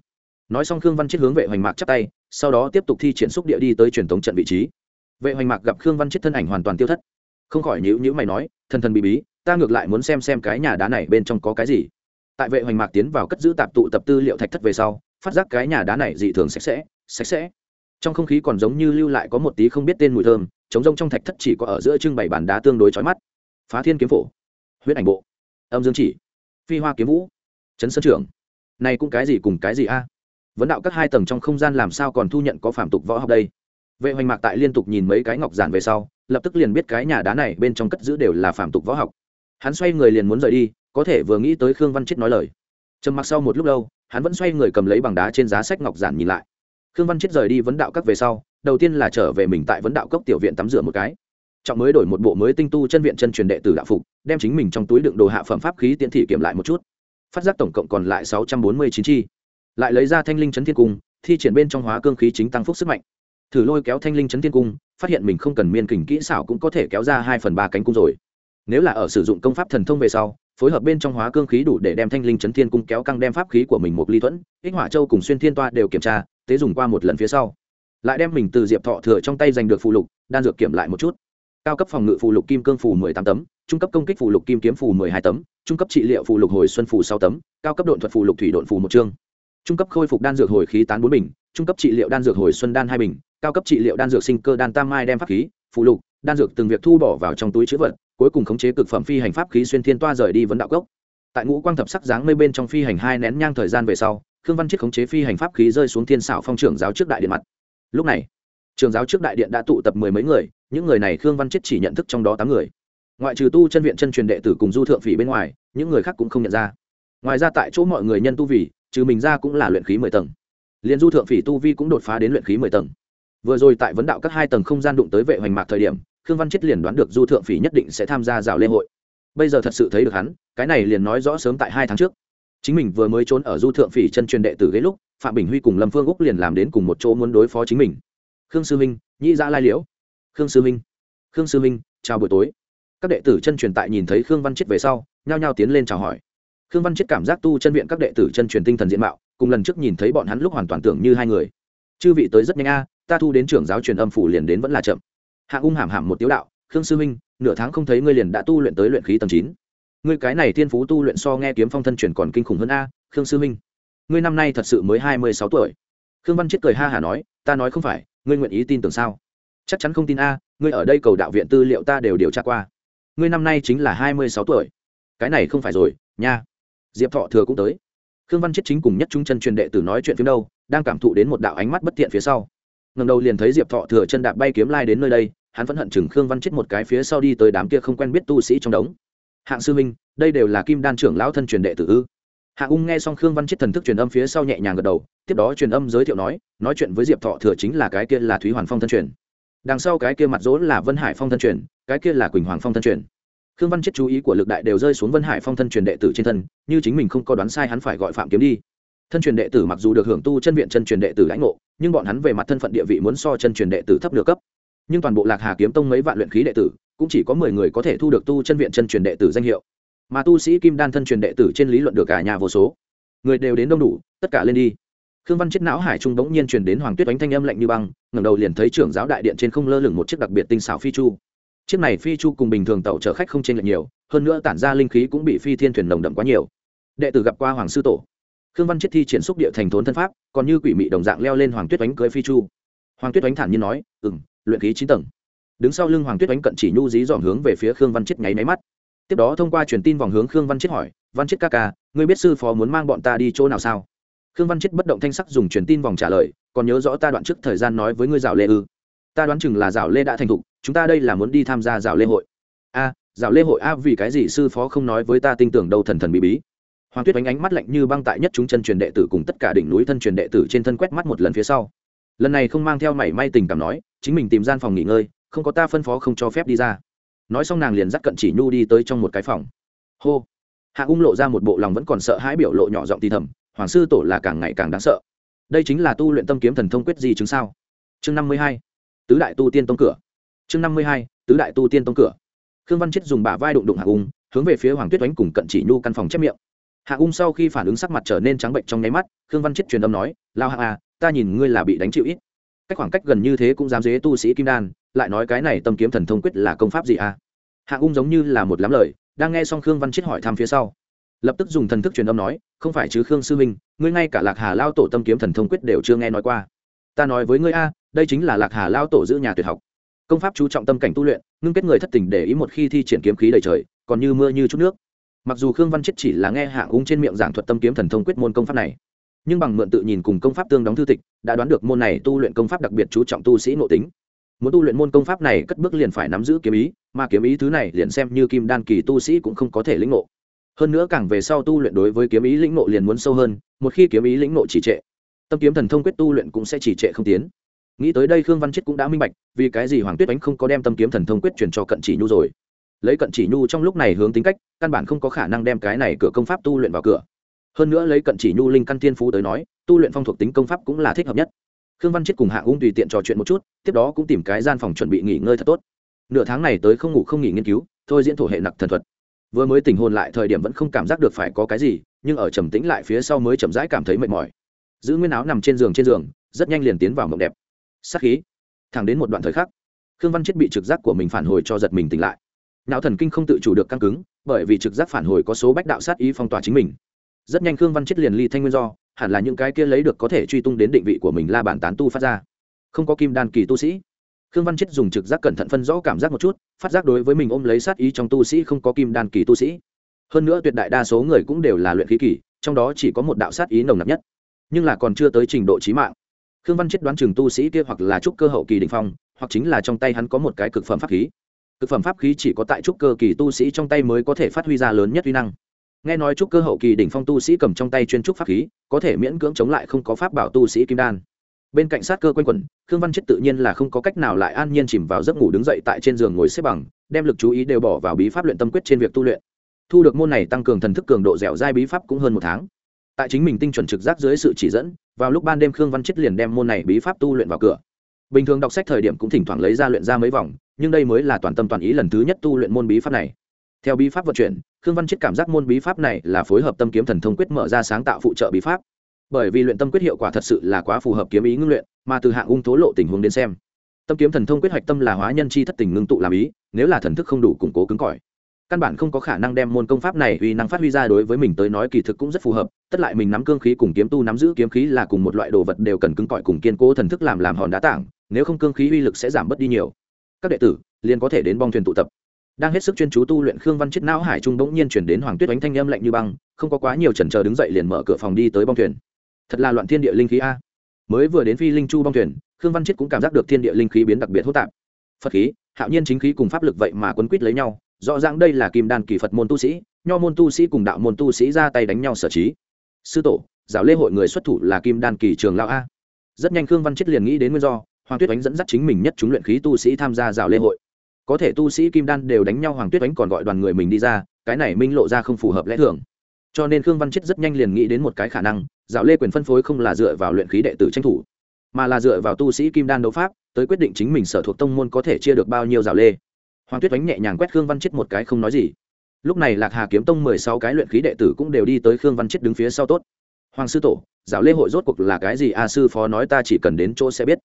nói xong khương văn chết hướng vệ hoành mạc chắp tay, sau đó tiếp tục thi triển xúc địa đi tới truyền thống trận vị trí. Vệ hoành mạc gặp khương văn chết thân ảnh hoàn toàn tiêu thất. Không khỏi nhữ nhữ mày nói, thần thần bị bí, ta ngược lại muốn xem xem cái nhà đá này bên trong có cái gì. Tại vệ hoành mạc tiến vào cất giữ tạp tụ tập tư liệu thạch thất về sau, phát giác cái nhà đá này dị thường sạch sẽ sạch sẽ. Trong không khí còn giống như lưu lại có một tí không biết tên mùi thơm chống rông trong thạch thất chỉ có ở giữa trưng bày bàn đá tương đối chói mắt. Phá thiên kiếm phổ, huyết ảnh bộ, âm dương chỉ, phi hoa kiếm vũ trấn sơn trưởng. Này cũng cái gì cùng cái gì a? Vấn đạo các hai tầng trong không gian làm sao còn thu nhận có phạm tục võ học đây? Vệ hoành mạc tại liên tục nhìn mấy cái ngọc giản về sau, lập tức liền biết cái nhà đá này bên trong cất giữ đều là phạm tục võ học. Hắn xoay người liền muốn rời đi, có thể vừa nghĩ tới khương văn chết nói lời. Trầm mặc sau một lúc lâu, hắn vẫn xoay người cầm lấy bằng đá trên giá sách ngọc giản nhìn lại. Khương văn chết rời đi vấn đạo các về sau, đầu tiên là trở về mình tại vấn đạo cốc tiểu viện tắm rửa một cái. Trọng mới đổi một bộ mới tinh tu chân viện chân truyền đệ tử đạo phục, đem chính mình trong túi đựng đồ hạ phẩm pháp khí tiễn thị kiểm lại một chút. Phát giác tổng cộng còn lại sáu trăm bốn mươi chín chi lại lấy ra thanh linh chấn thiên cung, thi triển bên trong hóa cương khí chính tăng phúc sức mạnh. Thử lôi kéo thanh linh chấn thiên cung, phát hiện mình không cần miên kình kỹ xảo cũng có thể kéo ra hai phần ba cánh cung rồi. Nếu là ở sử dụng công pháp thần thông về sau, phối hợp bên trong hóa cương khí đủ để đem thanh linh chấn thiên cung kéo căng đem pháp khí của mình một ly thuẫn, ích hỏa châu cùng xuyên thiên toa đều kiểm tra, tế dùng qua một lần phía sau. Lại đem mình từ diệp thọ thừa trong tay giành được phù lục, đan dược kiểm lại một chút. Cao cấp phòng ngự phù lục kim cương phù mười tám tấm, trung cấp công kích phù lục kim kiếm phù mười hai tấm, trung cấp trị liệu phù lục hồi xuân phù sáu tấm, cao cấp độn thuật phù lục thủy độn phù một chương trung cấp khôi phục đan dược hồi khí tán bốn bình, trung cấp trị liệu đan dược hồi xuân đan hai bình, cao cấp trị liệu đan dược sinh cơ đan tam mai đem pháp khí, phụ lục, đan dược từng việc thu bỏ vào trong túi chữ vật, cuối cùng khống chế cực phẩm phi hành pháp khí xuyên thiên toa rời đi vấn đạo cốc. Tại ngũ quang thập sắc dáng mây bên trong phi hành hai nén nhang thời gian về sau, khương văn chiết khống chế phi hành pháp khí rơi xuống thiên xảo phong trưởng giáo trước đại điện mặt. Lúc này trường giáo trước đại điện đã tụ tập mười mấy người, những người này khương văn chiết chỉ nhận thức trong đó tám người. Ngoại trừ tu chân viện chân truyền đệ tử cùng du thượng phỉ bên ngoài, những người khác cũng không nhận ra. Ngoài ra tại chỗ mọi người nhân tu vì trừ mình ra cũng là luyện khí mười tầng. Liền du thượng phỉ tu vi cũng đột phá đến luyện khí mười tầng. Vừa rồi tại vấn đạo các hai tầng không gian đụng tới vệ hoành mạc thời điểm, khương văn chết liền đoán được du thượng phỉ nhất định sẽ tham gia rào lễ hội. Bây giờ thật sự thấy được hắn, cái này liền nói rõ sớm tại hai tháng trước. Chính mình vừa mới trốn ở du thượng phỉ chân truyền đệ tử ghế lúc, phạm bình huy cùng lâm phương úc liền làm đến cùng một chỗ muốn đối phó chính mình. Khương sư minh, nhĩ ra lai liễu. Khương sư minh, khương sư minh, chào buổi tối. Các đệ tử chân truyền tại nhìn thấy khương văn chết về sau, nhao nhao tiến lên chào hỏi khương văn chết cảm giác tu chân viện các đệ tử chân truyền tinh thần diện mạo, cùng lần trước nhìn thấy bọn hắn lúc hoàn toàn tưởng như hai người. Chư vị tới rất nhanh a, ta thu đến trưởng giáo truyền âm phủ liền đến vẫn là chậm. Hạ ung hàm hàm một tiếu đạo, khương sư minh nửa tháng không thấy ngươi liền đã tu luyện tới luyện khí tầng chín. Ngươi cái này thiên phú tu luyện so nghe kiếm phong thân truyền còn kinh khủng hơn a, khương sư minh ngươi năm nay thật sự mới hai mươi sáu tuổi. Khương văn chết cười ha hả nói, ta nói không phải, ngươi nguyện ý tin tưởng sao? Chắc chắn không tin a, ngươi ở đây cầu đạo viện tư liệu ta đều điều tra qua. Ngươi năm nay chính là hai mươi sáu tuổi. Cái này không phải rồi, nha diệp thọ thừa cũng tới. Khương văn chết chính cùng nhất trung chân truyền đệ tử nói chuyện phía đâu, đang cảm thụ đến một đạo ánh mắt bất tiện phía sau. Ngầm đầu liền thấy diệp thọ thừa chân đạp bay kiếm lai đến nơi đây, hắn vẫn hận chừng khương văn chết một cái phía sau đi tới đám kia không quen biết tu sĩ trong đống. Hạng sư minh đây đều là kim đan trưởng lão thân truyền đệ tử ư? Hạng ung nghe xong khương văn chết thần thức truyền âm phía sau nhẹ nhàng gật đầu, tiếp đó truyền âm giới thiệu nói nói chuyện với diệp thọ thừa chính là cái kia là thúy hoàn phong thân truyền. Đằng sau cái kia mặt rỗ là vân hải phong thân truyền, cái kia là quỳnh hoàng phong thân truyền khương văn chết chú ý của lực đại đều rơi xuống vân hải phong thân truyền đệ tử trên thân, như chính mình không có đoán sai hắn phải gọi phạm kiếm đi. Thân truyền đệ tử mặc dù được hưởng tu chân viện chân truyền đệ tử lãnh ngộ, nhưng bọn hắn về mặt thân phận địa vị muốn so chân truyền đệ tử thấp được cấp. Nhưng toàn bộ lạc hà kiếm tông mấy vạn luyện khí đệ tử, cũng chỉ có mười người có thể thu được tu chân viện chân truyền đệ tử danh hiệu. Mà tu sĩ kim đan thân truyền đệ tử trên lý luận được cả nhà vô số. Người đều đến đông đủ, tất cả lên đi. Khương văn chết não hải trung bỗng nhiên truyền đến hoàng tuyết đánh thanh âm lạnh như băng, ngẩng đầu liền thấy trưởng giáo đại điện trên không lơ lửng một chiếc đặc biệt tinh xảo phi chu chiếc này phi chu cùng bình thường tàu chở khách không chênh lệch nhiều, hơn nữa tản ra linh khí cũng bị phi thiên thuyền nồng đậm quá nhiều. Đệ tử gặp qua hoàng sư tổ. Khương văn chết thi triển xúc địa thành thốn thân pháp, còn như quỷ mị đồng dạng leo lên hoàng tuyết oánh cưới phi chu. Hoàng tuyết oánh thản nhiên nói ừ m luyện khí chín tầng. Đứng sau lưng hoàng tuyết oánh cận chỉ nhu dí dòm hướng về phía khương văn chết nháy máy mắt. Tiếp đó thông qua truyền tin vòng hướng khương văn chết hỏi, văn chết ca ca, ngươi biết sư phó muốn mang bọn ta đi chỗ nào sao? Khương văn chết bất động thanh sắc dùng truyền tin vòng trả lời, còn nhớ rõ ta đoạn trước thời gian nói với ngươi dạo lê ư? Ta đoán chừng là rào lê đã thành thục chúng ta đây là muốn đi tham gia rào lê hội. A à, lê hội a vì cái gì sư phó không nói với ta tin tưởng đâu thần thần bí bí. Hoàng tuyết Ánh ánh mắt lạnh như băng tại nhất chúng chân truyền đệ tử cùng tất cả đỉnh núi thân truyền đệ tử trên thân quét mắt một lần phía sau. Lần này không mang theo mảy may tình cảm nói chính mình tìm gian phòng nghỉ ngơi không có ta phân phó không cho phép đi ra. Nói xong nàng liền dắt cận chỉ nhu đi tới trong một cái phòng. Hô. Hạ ung lộ ra một bộ lòng vẫn còn sợ hãi biểu lộ nhỏ giọng thì thầm hoàng sư tổ là càng ngày càng đáng sợ. Đây chính là tu luyện tâm kiếm thần thông quyết gì chứng sao? Chương năm mươi hai tứ đại tu tiên tông cửa. Chương năm mươi hai, tứ đại tu tiên tông cửa. Khương văn chết dùng bả vai đụng đụng hạ ung, hướng về phía hoàng tuyết oánh cùng cận chỉ nhu căn phòng chép miệng. Hạ ung sau khi phản ứng sắc mặt trở nên trắng bệnh trong nháy mắt, khương văn chết truyền âm nói, lao hạ à ta nhìn ngươi là bị đánh chịu ít. Cách khoảng cách gần như thế cũng dám dế tu sĩ kim đan, lại nói cái này tâm kiếm thần thông quyết là công pháp gì à? Hạ ung giống như là một lắm lời, đang nghe xong khương văn chết hỏi thăm phía sau. Lập tức dùng thần thức truyền âm nói, không phải chứ khương sư minh, ngươi ngay cả lạc hà lao tổ tâm kiếm thần thông quyết đều chưa nghe nói qua. Ta nói với ngươi a đây chính là lạc hà lao tổ giữ nhà tuyệt học công pháp chú trọng tâm cảnh tu luyện ngưng kết người thất tình để ý một khi thi triển kiếm khí đầy trời còn như mưa như chút nước mặc dù khương văn chết chỉ là nghe hạ ung trên miệng giảng thuật tâm kiếm thần thông quyết môn công pháp này nhưng bằng mượn tự nhìn cùng công pháp tương đóng thư tịch đã đoán được môn này tu luyện công pháp đặc biệt chú trọng tu sĩ nội tính muốn tu luyện môn công pháp này cất bước liền phải nắm giữ kiếm ý mà kiếm ý thứ này liền xem như kim đan kỳ tu sĩ cũng không có thể lĩnh ngộ hơn nữa càng về sau tu luyện đối với kiếm ý lĩnh ngộ liền muốn sâu hơn một khi kiếm ý lĩnh ngộ chỉ trệ tâm kiếm thần thông quyết tu luyện cũng sẽ chỉ trệ không tiến nghĩ tới đây khương văn chết cũng đã minh bạch, vì cái gì hoàng tuyết ánh không có đem tâm kiếm thần thông quyết truyền cho cận chỉ nhu rồi. Lấy cận chỉ nhu trong lúc này hướng tính cách, căn bản không có khả năng đem cái này cửa công pháp tu luyện vào cửa. Hơn nữa lấy cận chỉ nhu linh căn thiên phú tới nói, tu luyện phong thuộc tính công pháp cũng là thích hợp nhất. Khương văn chết cùng hạ ung tùy tiện trò chuyện một chút, tiếp đó cũng tìm cái gian phòng chuẩn bị nghỉ ngơi thật tốt. Nửa tháng này tới không ngủ không nghỉ nghiên cứu, thôi diễn thổ hệ nặc thần thuật. Vừa mới tình hồn lại thời điểm vẫn không cảm giác được phải có cái gì, nhưng ở trầm tĩnh lại phía sau mới chậm rãi cảm thấy mệt mỏi. Giữ nguyên áo nằm trên giường trên giường, rất nhanh liền tiến vào mộng đẹp sắc khí. Thẳng đến một đoạn thời khắc, khương văn chết bị trực giác của mình phản hồi cho giật mình tỉnh lại. Não thần kinh không tự chủ được căng cứng, bởi vì trực giác phản hồi có số bách đạo sát ý phong tỏa chính mình. Rất nhanh khương văn chết liền ly thanh nguyên do, hẳn là những cái kia lấy được có thể truy tung đến định vị của mình la bản tán tu phát ra. Không có kim đan kỳ tu sĩ. Khương văn chết dùng trực giác cẩn thận phân rõ cảm giác một chút, phát giác đối với mình ôm lấy sát ý trong tu sĩ không có kim đan kỳ tu sĩ. Hơn nữa tuyệt đại đa số người cũng đều là luyện khí kỳ, trong đó chỉ có một đạo sát ý nồng nặc nhất, nhưng là còn chưa tới trình độ trí mạng khương văn chết đoán chừng tu sĩ kia hoặc là trúc cơ hậu kỳ đình phong, hoặc chính là trong tay hắn có một cái cực phẩm pháp khí. Cực phẩm pháp khí chỉ có tại trúc cơ kỳ tu sĩ trong tay mới có thể phát huy ra lớn nhất uy năng. Nghe nói trúc cơ hậu kỳ đỉnh phong tu sĩ cầm trong tay chuyên trúc pháp khí, có thể miễn cưỡng chống lại không có pháp bảo tu sĩ kim đan. Bên cạnh sát cơ quanh quẩn, khương văn chết tự nhiên là không có cách nào lại an nhiên chìm vào giấc ngủ đứng dậy tại trên giường ngồi xếp bằng, đem lực chú ý đều bỏ vào bí pháp luyện tâm quyết trên việc tu luyện. Thu được môn này tăng cường thần thức cường độ dẻo dai bí pháp cũng hơn một tháng tại chính mình tinh chuẩn trực giác dưới sự chỉ dẫn, vào lúc ban đêm khương văn chết liền đem môn này bí pháp tu luyện vào cửa. Bình thường đọc sách thời điểm cũng thỉnh thoảng lấy ra luyện ra mấy vòng, nhưng đây mới là toàn tâm toàn ý lần thứ nhất tu luyện môn bí pháp này. Theo bí pháp vận chuyển, khương văn chết cảm giác môn bí pháp này là phối hợp tâm kiếm thần thông quyết mở ra sáng tạo phụ trợ bí pháp. Bởi vì luyện tâm quyết hiệu quả thật sự là quá phù hợp kiếm ý ngưng luyện, mà từ hạng ung tố lộ tình huống đến xem, tâm kiếm thần thông quyết hoạch tâm là hóa nhân chi thất tình ngưng tụ làm ý, nếu là thần thức không đủ củng cố cứng cỏi căn bản không có khả năng đem môn công pháp này uy năng phát huy ra đối với mình tới nói kỳ thực cũng rất phù hợp, tất lại mình nắm cương khí cùng kiếm tu nắm giữ kiếm khí là cùng một loại đồ vật đều cần cứng cỏi cùng kiên cố thần thức làm làm hòn đá tảng, nếu không cương khí uy lực sẽ giảm bớt đi nhiều. Các đệ tử, liền có thể đến bong thuyền tụ tập. Đang hết sức chuyên chú tu luyện khương văn chết não hải trung bỗng nhiên chuyển đến hoàng tuyết đánh thanh âm lạnh như băng, không có quá nhiều chần chờ đứng dậy liền mở cửa phòng đi tới bong thuyền. Thật là loạn thiên địa linh khí a. Mới vừa đến phi linh chu bong thuyền, khương văn chết cũng cảm giác được thiên địa linh khí biến đặc biệt hỗn tạp. Phật khí, hạo nhiên chính khí cùng pháp lực vậy mà quấn quýt lấy nhau rõ ràng đây là kim đan kỳ phật môn tu sĩ nho môn tu sĩ cùng đạo môn tu sĩ ra tay đánh nhau sở trí sư tổ giáo lễ hội người xuất thủ là kim đan kỳ trường lao a rất nhanh khương văn chết liền nghĩ đến nguyên do hoàng tuyết đánh dẫn dắt chính mình nhất chúng luyện khí tu sĩ tham gia giáo lễ hội có thể tu sĩ kim đan đều đánh nhau hoàng tuyết đánh còn gọi đoàn người mình đi ra cái này minh lộ ra không phù hợp lẽ thường cho nên khương văn chết rất nhanh liền nghĩ đến một cái khả năng giáo lê quyền phân phối không là dựa vào luyện khí đệ tử tranh thủ mà là dựa vào tu sĩ kim đan đấu pháp tới quyết định chính mình sở thuộc tông môn có thể chia được bao nhiêu giáo lê hoàng tuyết đánh nhẹ nhàng quét khương văn chết một cái không nói gì. Lúc này lạc hà kiếm tông mười sáu cái luyện khí đệ tử cũng đều đi tới khương văn chết đứng phía sau tốt. Hoàng sư tổ, giáo lễ hội rốt cuộc là cái gì? A sư phó nói ta chỉ cần đến chỗ sẽ biết.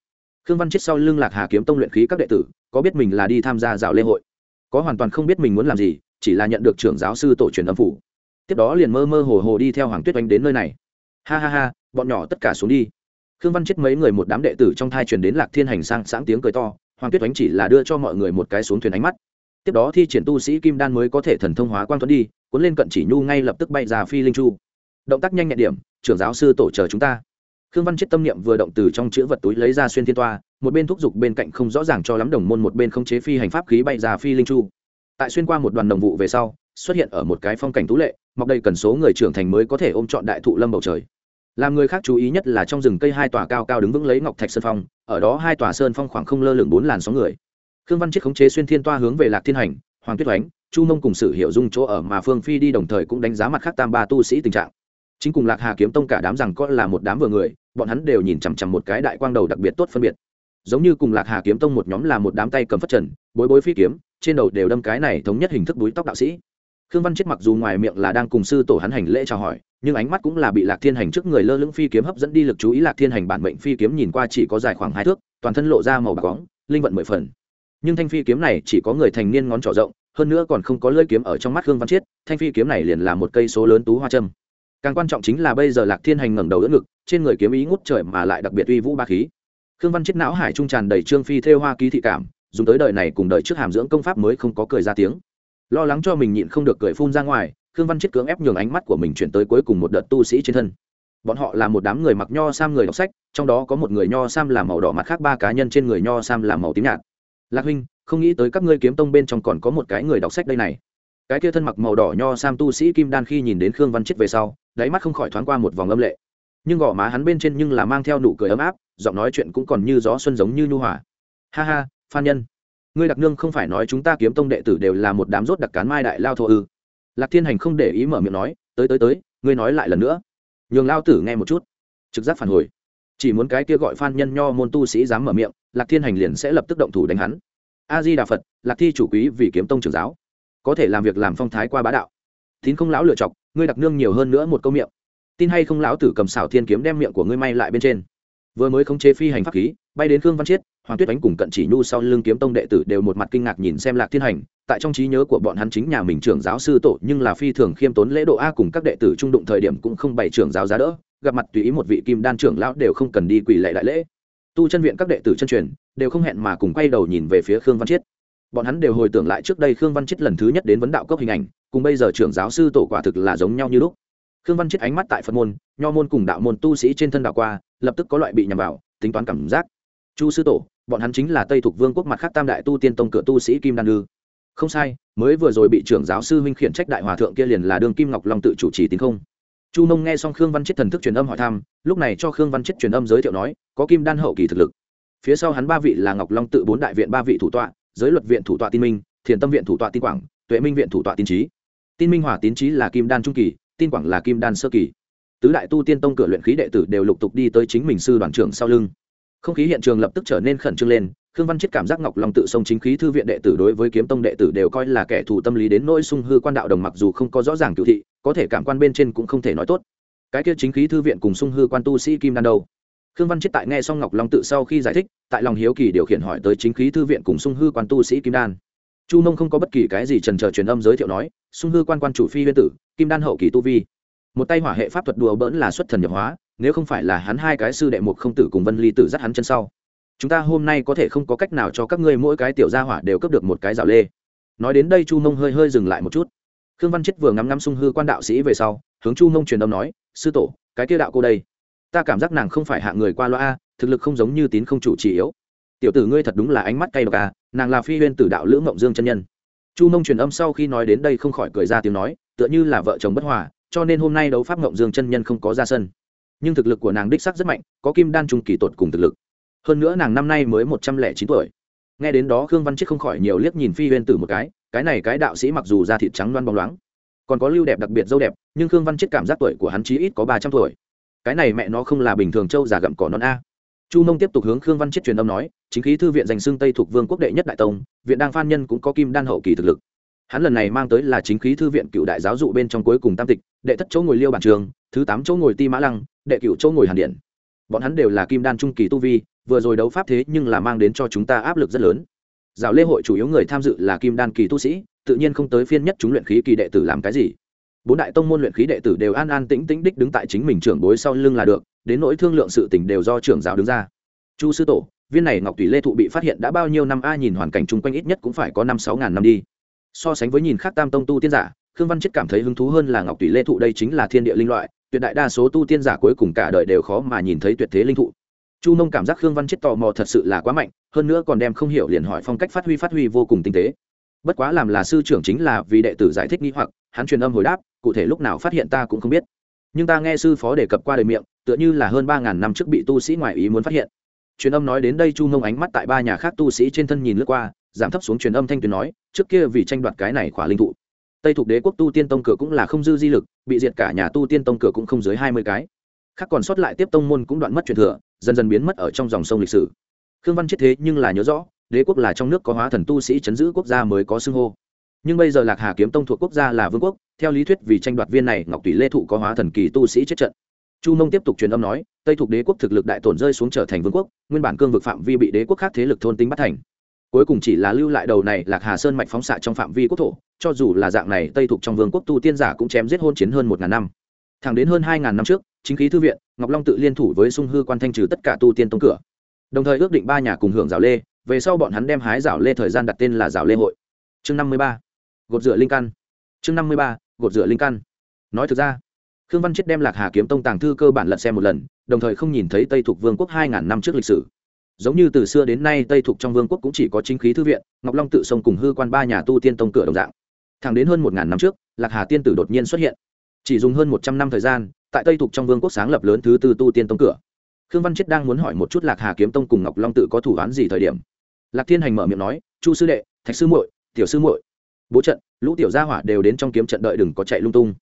Khương văn chết sau lưng lạc hà kiếm tông luyện khí các đệ tử, có biết mình là đi tham gia giáo lễ hội? Có hoàn toàn không biết mình muốn làm gì, chỉ là nhận được trưởng giáo sư tổ truyền âm phủ. Tiếp đó liền mơ mơ hồ hồ đi theo hoàng tuyết oanh đến nơi này. Ha ha ha, bọn nhỏ tất cả xuống đi. Khương văn chết mấy người một đám đệ tử trong thai truyền đến lạc thiên hành sang sáng tiếng cười to hoàng tuyết oánh chỉ là đưa cho mọi người một cái xuống thuyền ánh mắt. Tiếp đó thi triển tu sĩ kim đan mới có thể thần thông hóa quang thuẫn đi, cuốn lên cận chỉ nhu ngay lập tức bay ra phi linh chu. Động tác nhanh nhẹn điểm, trưởng giáo sư tổ chờ chúng ta. Khương văn chết tâm niệm vừa động từ trong chữ vật túi lấy ra xuyên thiên toa, một bên thúc giục bên cạnh không rõ ràng cho lắm đồng môn, một bên không chế phi hành pháp khí bay ra phi linh chu. Tại xuyên qua một đoàn đồng vụ về sau, xuất hiện ở một cái phong cảnh tú lệ, mọc đầy cần số người trưởng thành mới có thể ôm trọn đại thụ lâm bầu trời làm người khác chú ý nhất là trong rừng cây hai tòa cao cao đứng vững lấy ngọc thạch sơn phong, ở đó hai tòa sơn phong khoảng không lơ lửng bốn làn sóng người. Khương văn chiết khống chế xuyên thiên toa hướng về lạc thiên hành, hoàng tuyết oánh, chu mông cùng sự hiệu dung chỗ ở mà phương phi đi đồng thời cũng đánh giá mặt khác tam ba tu sĩ tình trạng. Chính cùng lạc hà kiếm tông cả đám rằng có là một đám vừa người, bọn hắn đều nhìn chằm chằm một cái đại quang đầu đặc biệt tốt phân biệt. Giống như cùng lạc hà kiếm tông một nhóm là một đám tay cầm phất trần, bối bối phi kiếm, trên đầu đều đâm cái này thống nhất hình thức búi tóc đạo sĩ. Khương văn chết mặc dù ngoài miệng là đang cùng sư tổ hắn hành lễ chào hỏi nhưng ánh mắt cũng là bị lạc thiên hành trước người lơ lưng phi kiếm hấp dẫn đi lực chú ý. Lạc thiên hành bản mệnh phi kiếm nhìn qua chỉ có dài khoảng hai thước, toàn thân lộ ra màu bạc bóng, linh vận mười phần. Nhưng thanh phi kiếm này chỉ có người thành niên ngón trỏ rộng, hơn nữa còn không có lưỡi kiếm ở trong mắt hương văn chiết, thanh phi kiếm này liền là một cây số lớn tú hoa trâm càng quan trọng chính là bây giờ lạc thiên hành ngẩng đầu đỡ ngực, trên người kiếm ý ngút trời mà lại đặc biệt uy vũ ba khí. Khương văn chết não hải trung tràn đầy trương phi thêu hoa ký thị cảm, dùng tới đời này cùng đời trước hàm dưỡng công pháp mới không có cười ra tiếng. Lo lắng cho mình nhịn không được cười phun ra ngoài khương văn chết cưỡng ép nhường ánh mắt của mình chuyển tới cuối cùng một đợt tu sĩ trên thân. Bọn họ là một đám người mặc nho sam người đọc sách, trong đó có một người nho sam làm màu đỏ mặt khác ba cá nhân trên người nho sam làm màu tím nhạt. Lạc huynh, không nghĩ tới các ngươi kiếm tông bên trong còn có một cái người đọc sách đây này. Cái kia thân mặc màu đỏ nho sam tu sĩ kim đan khi nhìn đến khương văn chết về sau, đáy mắt không khỏi thoáng qua một vòng âm lệ. Nhưng gò má hắn bên trên nhưng là mang theo nụ cười ấm áp, giọng nói chuyện cũng còn như gió xuân giống như nhu hòa. Ha ha, phan nhân, ngươi đặc nương không phải nói chúng ta kiếm tông đệ tử đều là một đám rốt đặc cán mai đại lao thô ư? Lạc thiên hành không để ý mở miệng nói, tới tới tới, ngươi nói lại lần nữa. Nhường lao tử nghe một chút, trực giác phản hồi. Chỉ muốn cái kia gọi phan nhân nho môn tu sĩ dám mở miệng, lạc thiên hành liền sẽ lập tức động thủ đánh hắn. A di đà phật, lạc thi chủ quý vì kiếm tông trưởng giáo, có thể làm việc làm phong thái qua bá đạo. Tín không lão lựa chọc, ngươi đặc nương nhiều hơn nữa một câu miệng. Tin hay không lão tử cầm xảo thiên kiếm đem miệng của ngươi may lại bên trên vừa mới khống chế phi hành pháp khí, bay đến khương văn chiết, hoàng tuyết đánh cùng cận chỉ nhu sau lưng kiếm tông đệ tử đều một mặt kinh ngạc nhìn xem lạc thiên hành. Tại trong trí nhớ của bọn hắn chính nhà mình trưởng giáo sư tổ, nhưng là phi thường khiêm tốn lễ độ a cùng các đệ tử trung đụng thời điểm cũng không bày trưởng giáo giá đỡ. Gặp mặt tùy ý một vị kim đan trưởng lão đều không cần đi quỳ lệ đại lễ. Tu chân viện các đệ tử chân truyền đều không hẹn mà cùng quay đầu nhìn về phía khương văn chiết. Bọn hắn đều hồi tưởng lại trước đây khương văn chiết lần thứ nhất đến vấn đạo cốc hình ảnh, cùng bây giờ trưởng giáo sư tổ quả thực là giống nhau như lúc khương văn chiết ánh mắt tại phật môn, nho môn cùng đạo môn tu sĩ trên thân đạo qua, lập tức có loại bị nhầm vào, tính toán cảm giác. Chu sư tổ, bọn hắn chính là tây thuộc vương quốc mặt khác tam đại tu tiên tông cửa tu sĩ kim đan ư không sai, mới vừa rồi bị trưởng giáo sư huynh khiển trách đại hòa thượng kia liền là đường kim ngọc long tự chủ trì tính không. Chu mông nghe xong khương văn chết thần thức truyền âm hỏi thăm, lúc này cho khương văn chết truyền âm giới thiệu nói, có kim đan hậu kỳ thực lực. Phía sau hắn ba vị là ngọc long tự bốn đại viện ba vị thủ tọa, giới luật viện thủ tọa tin minh, thiền tâm viện thủ tọa tin quảng, tuệ minh viện thủ tọa tin trí tin minh hòa tín trí là kim đan trung kỳ tin quảng là kim đan sơ kỳ. Tứ đại tu tiên tông cửa luyện khí đệ tử đều lục tục đi tới chính mình sư đoàn trưởng sau lưng. Không khí hiện trường lập tức trở nên khẩn trương lên, khương văn chết cảm giác ngọc long tự sông chính khí thư viện đệ tử đối với kiếm tông đệ tử đều coi là kẻ thù tâm lý đến nỗi sung hư quan đạo đồng mặc dù không có rõ ràng cựu thị, có thể cảm quan bên trên cũng không thể nói tốt. Cái kia chính khí thư viện cùng sung hư quan tu sĩ kim đan đâu? Khương văn chết tại nghe xong ngọc long tự sau khi giải thích, tại lòng hiếu kỳ điều khiển hỏi tới chính khí thư viện cùng sung hư quan tu sĩ kim đan chu mông không có bất kỳ cái gì trần trờ truyền âm giới thiệu nói, sung hư quan quan chủ phi huyên tử, kim đan hậu kỳ tu vi. Một tay hỏa hệ pháp thuật đùa bỡn là xuất thần nhập hóa, nếu không phải là hắn hai cái sư đệ mục không tử cùng vân ly tử dắt hắn chân sau. Chúng ta hôm nay có thể không có cách nào cho các ngươi mỗi cái tiểu gia hỏa đều cấp được một cái rào lê. Nói đến đây chu mông hơi hơi dừng lại một chút. Khương văn chết vừa ngắm ngắm sung hư quan đạo sĩ về sau, hướng chu mông truyền âm nói, sư tổ, cái kia đạo cô đây, ta cảm giác nàng không phải hạ người qua loa a thực lực không giống như tín không chủ chỉ yếu. Tiểu tử ngươi thật đúng là ánh mắt cay độc a nàng là phi huyên tử đạo lữ mộng dương chân nhân chu mông truyền âm sau khi nói đến đây không khỏi cười ra tiếng nói tựa như là vợ chồng bất hòa cho nên hôm nay đấu pháp mộng dương chân nhân không có ra sân nhưng thực lực của nàng đích sắc rất mạnh có kim đan trung kỳ tột cùng thực lực hơn nữa nàng năm nay mới một trăm lẻ chín tuổi nghe đến đó khương văn chiết không khỏi nhiều liếc nhìn phi huyên tử một cái cái này cái đạo sĩ mặc dù da thịt trắng loan bóng loáng còn có lưu đẹp đặc biệt dâu đẹp nhưng khương văn chiết cảm giác tuổi của hắn chí ít có ba trăm tuổi cái này mẹ nó không là bình thường châu già gặm cỏ non a chu mông tiếp tục hướng khương văn chiết truyền âm nói, chính khí thư viện dành xưng tây thuộc vương quốc đệ nhất đại tông, viện đăng phan nhân cũng có kim đan hậu kỳ thực lực. Hắn lần này mang tới là chính khí thư viện cựu đại giáo dụ bên trong cuối cùng tam tịch, đệ thất chỗ ngồi liêu bản trường, thứ tám chỗ ngồi ti mã lăng, đệ cựu chỗ ngồi hàn điện. Bọn hắn đều là kim đan trung kỳ tu vi, vừa rồi đấu pháp thế nhưng là mang đến cho chúng ta áp lực rất lớn. Giáo lễ hội chủ yếu người tham dự là kim đan kỳ tu sĩ, tự nhiên không tới phiên nhất chúng luyện khí kỳ đệ tử làm cái gì bốn đại tông môn luyện khí đệ tử đều an an tĩnh tĩnh đích đứng tại chính mình trưởng bối sau lưng là được, đến nỗi thương lượng sự tình đều do trưởng giáo đứng ra. Chu sư tổ, viên này ngọc thủy lê thụ bị phát hiện đã bao nhiêu năm, a, nhìn hoàn cảnh chung quanh ít nhất cũng phải có năm sáu ngàn năm đi. So sánh với nhìn khác tam tông tu tiên giả, khương văn chết cảm thấy hứng thú hơn là ngọc thủy lê thụ đây chính là thiên địa linh loại, tuyệt đại đa số tu tiên giả cuối cùng cả đời đều khó mà nhìn thấy tuyệt thế linh thụ. Chu mông cảm giác khương văn chết tò mò thật sự là quá mạnh, hơn nữa còn đem không hiểu liền hỏi phong cách phát huy phát huy vô cùng tinh tế bất quá làm là sư trưởng chính là vì đệ tử giải thích nghi hoặc, hắn truyền âm hồi đáp, cụ thể lúc nào phát hiện ta cũng không biết. Nhưng ta nghe sư phó đề cập qua đời miệng, tựa như là hơn ba ngàn năm trước bị tu sĩ ngoại ý muốn phát hiện. Truyền âm nói đến đây chu mông ánh mắt tại ba nhà khác tu sĩ trên thân nhìn lướt qua, giảm thấp xuống truyền âm thanh tuyền nói, trước kia vì tranh đoạt cái này khỏa linh thụ. Tây thuộc đế quốc tu tiên tông cửa cũng là không dư di lực, bị diệt cả nhà tu tiên tông cửa cũng không dưới hai mươi cái. Khác còn sót lại tiếp tông môn cũng đoạn mất truyền thừa, dần dần biến mất ở trong dòng sông lịch sử. Khương văn chết thế nhưng là nhớ rõ đế quốc là trong nước có hóa thần tu sĩ chấn giữ quốc gia mới có xưng hô. Nhưng bây giờ lạc hà kiếm tông thuộc quốc gia là vương quốc, theo lý thuyết vì tranh đoạt viên này, ngọc tùy lê thụ có hóa thần kỳ tu sĩ chết trận. Chu mông tiếp tục truyền âm nói, tây thuộc đế quốc thực lực đại tổn rơi xuống trở thành vương quốc, nguyên bản cương vực phạm vi bị đế quốc khác thế lực thôn tính bắt thành. Cuối cùng chỉ là lưu lại đầu này lạc hà sơn mạch phóng xạ trong phạm vi quốc thổ, cho dù là dạng này tây thuộc trong vương quốc tu tiên giả cũng chém giết hôn chiến hơn một ngàn năm. Thẳng đến hơn hai ngàn năm trước, chính khí thư viện, ngọc long tự liên thủ với sung hư quan thanh trừ tất cả tu tiên tông cửa. Đồng thời ước định ba nhà cùng hưởng rào lê về sau bọn hắn đem hái rảo lê thời gian đặt tên là rảo lê hội. Chương năm mươi ba, gột rửa linh căn. Chương năm mươi ba, gột rửa linh căn. Nói thực ra, khương văn chết đem lạc hà kiếm tông tàng thư cơ bản lật xem một lần, đồng thời không nhìn thấy tây thuộc vương quốc hai ngàn năm trước lịch sử. Giống như từ xưa đến nay tây thuộc trong vương quốc cũng chỉ có chính khí thư viện, ngọc long tự sông cùng hư quan ba nhà tu tiên tông cửa đồng dạng. Thẳng đến hơn một ngàn năm trước, lạc hà tiên tử đột nhiên xuất hiện. Chỉ dùng hơn một trăm năm thời gian, tại tây thuộc trong vương quốc sáng lập lớn thứ tư tu tiên tông cửa. Khương văn chết đang muốn hỏi một chút lạc hà kiếm tông cùng ngọc long tự có thủ án gì thời điểm lạc thiên hành mở miệng nói, chu sư đệ, thạch sư muội, tiểu sư muội. Bố trận, lũ tiểu gia hỏa đều đến trong kiếm trận đợi đừng có chạy lung tung.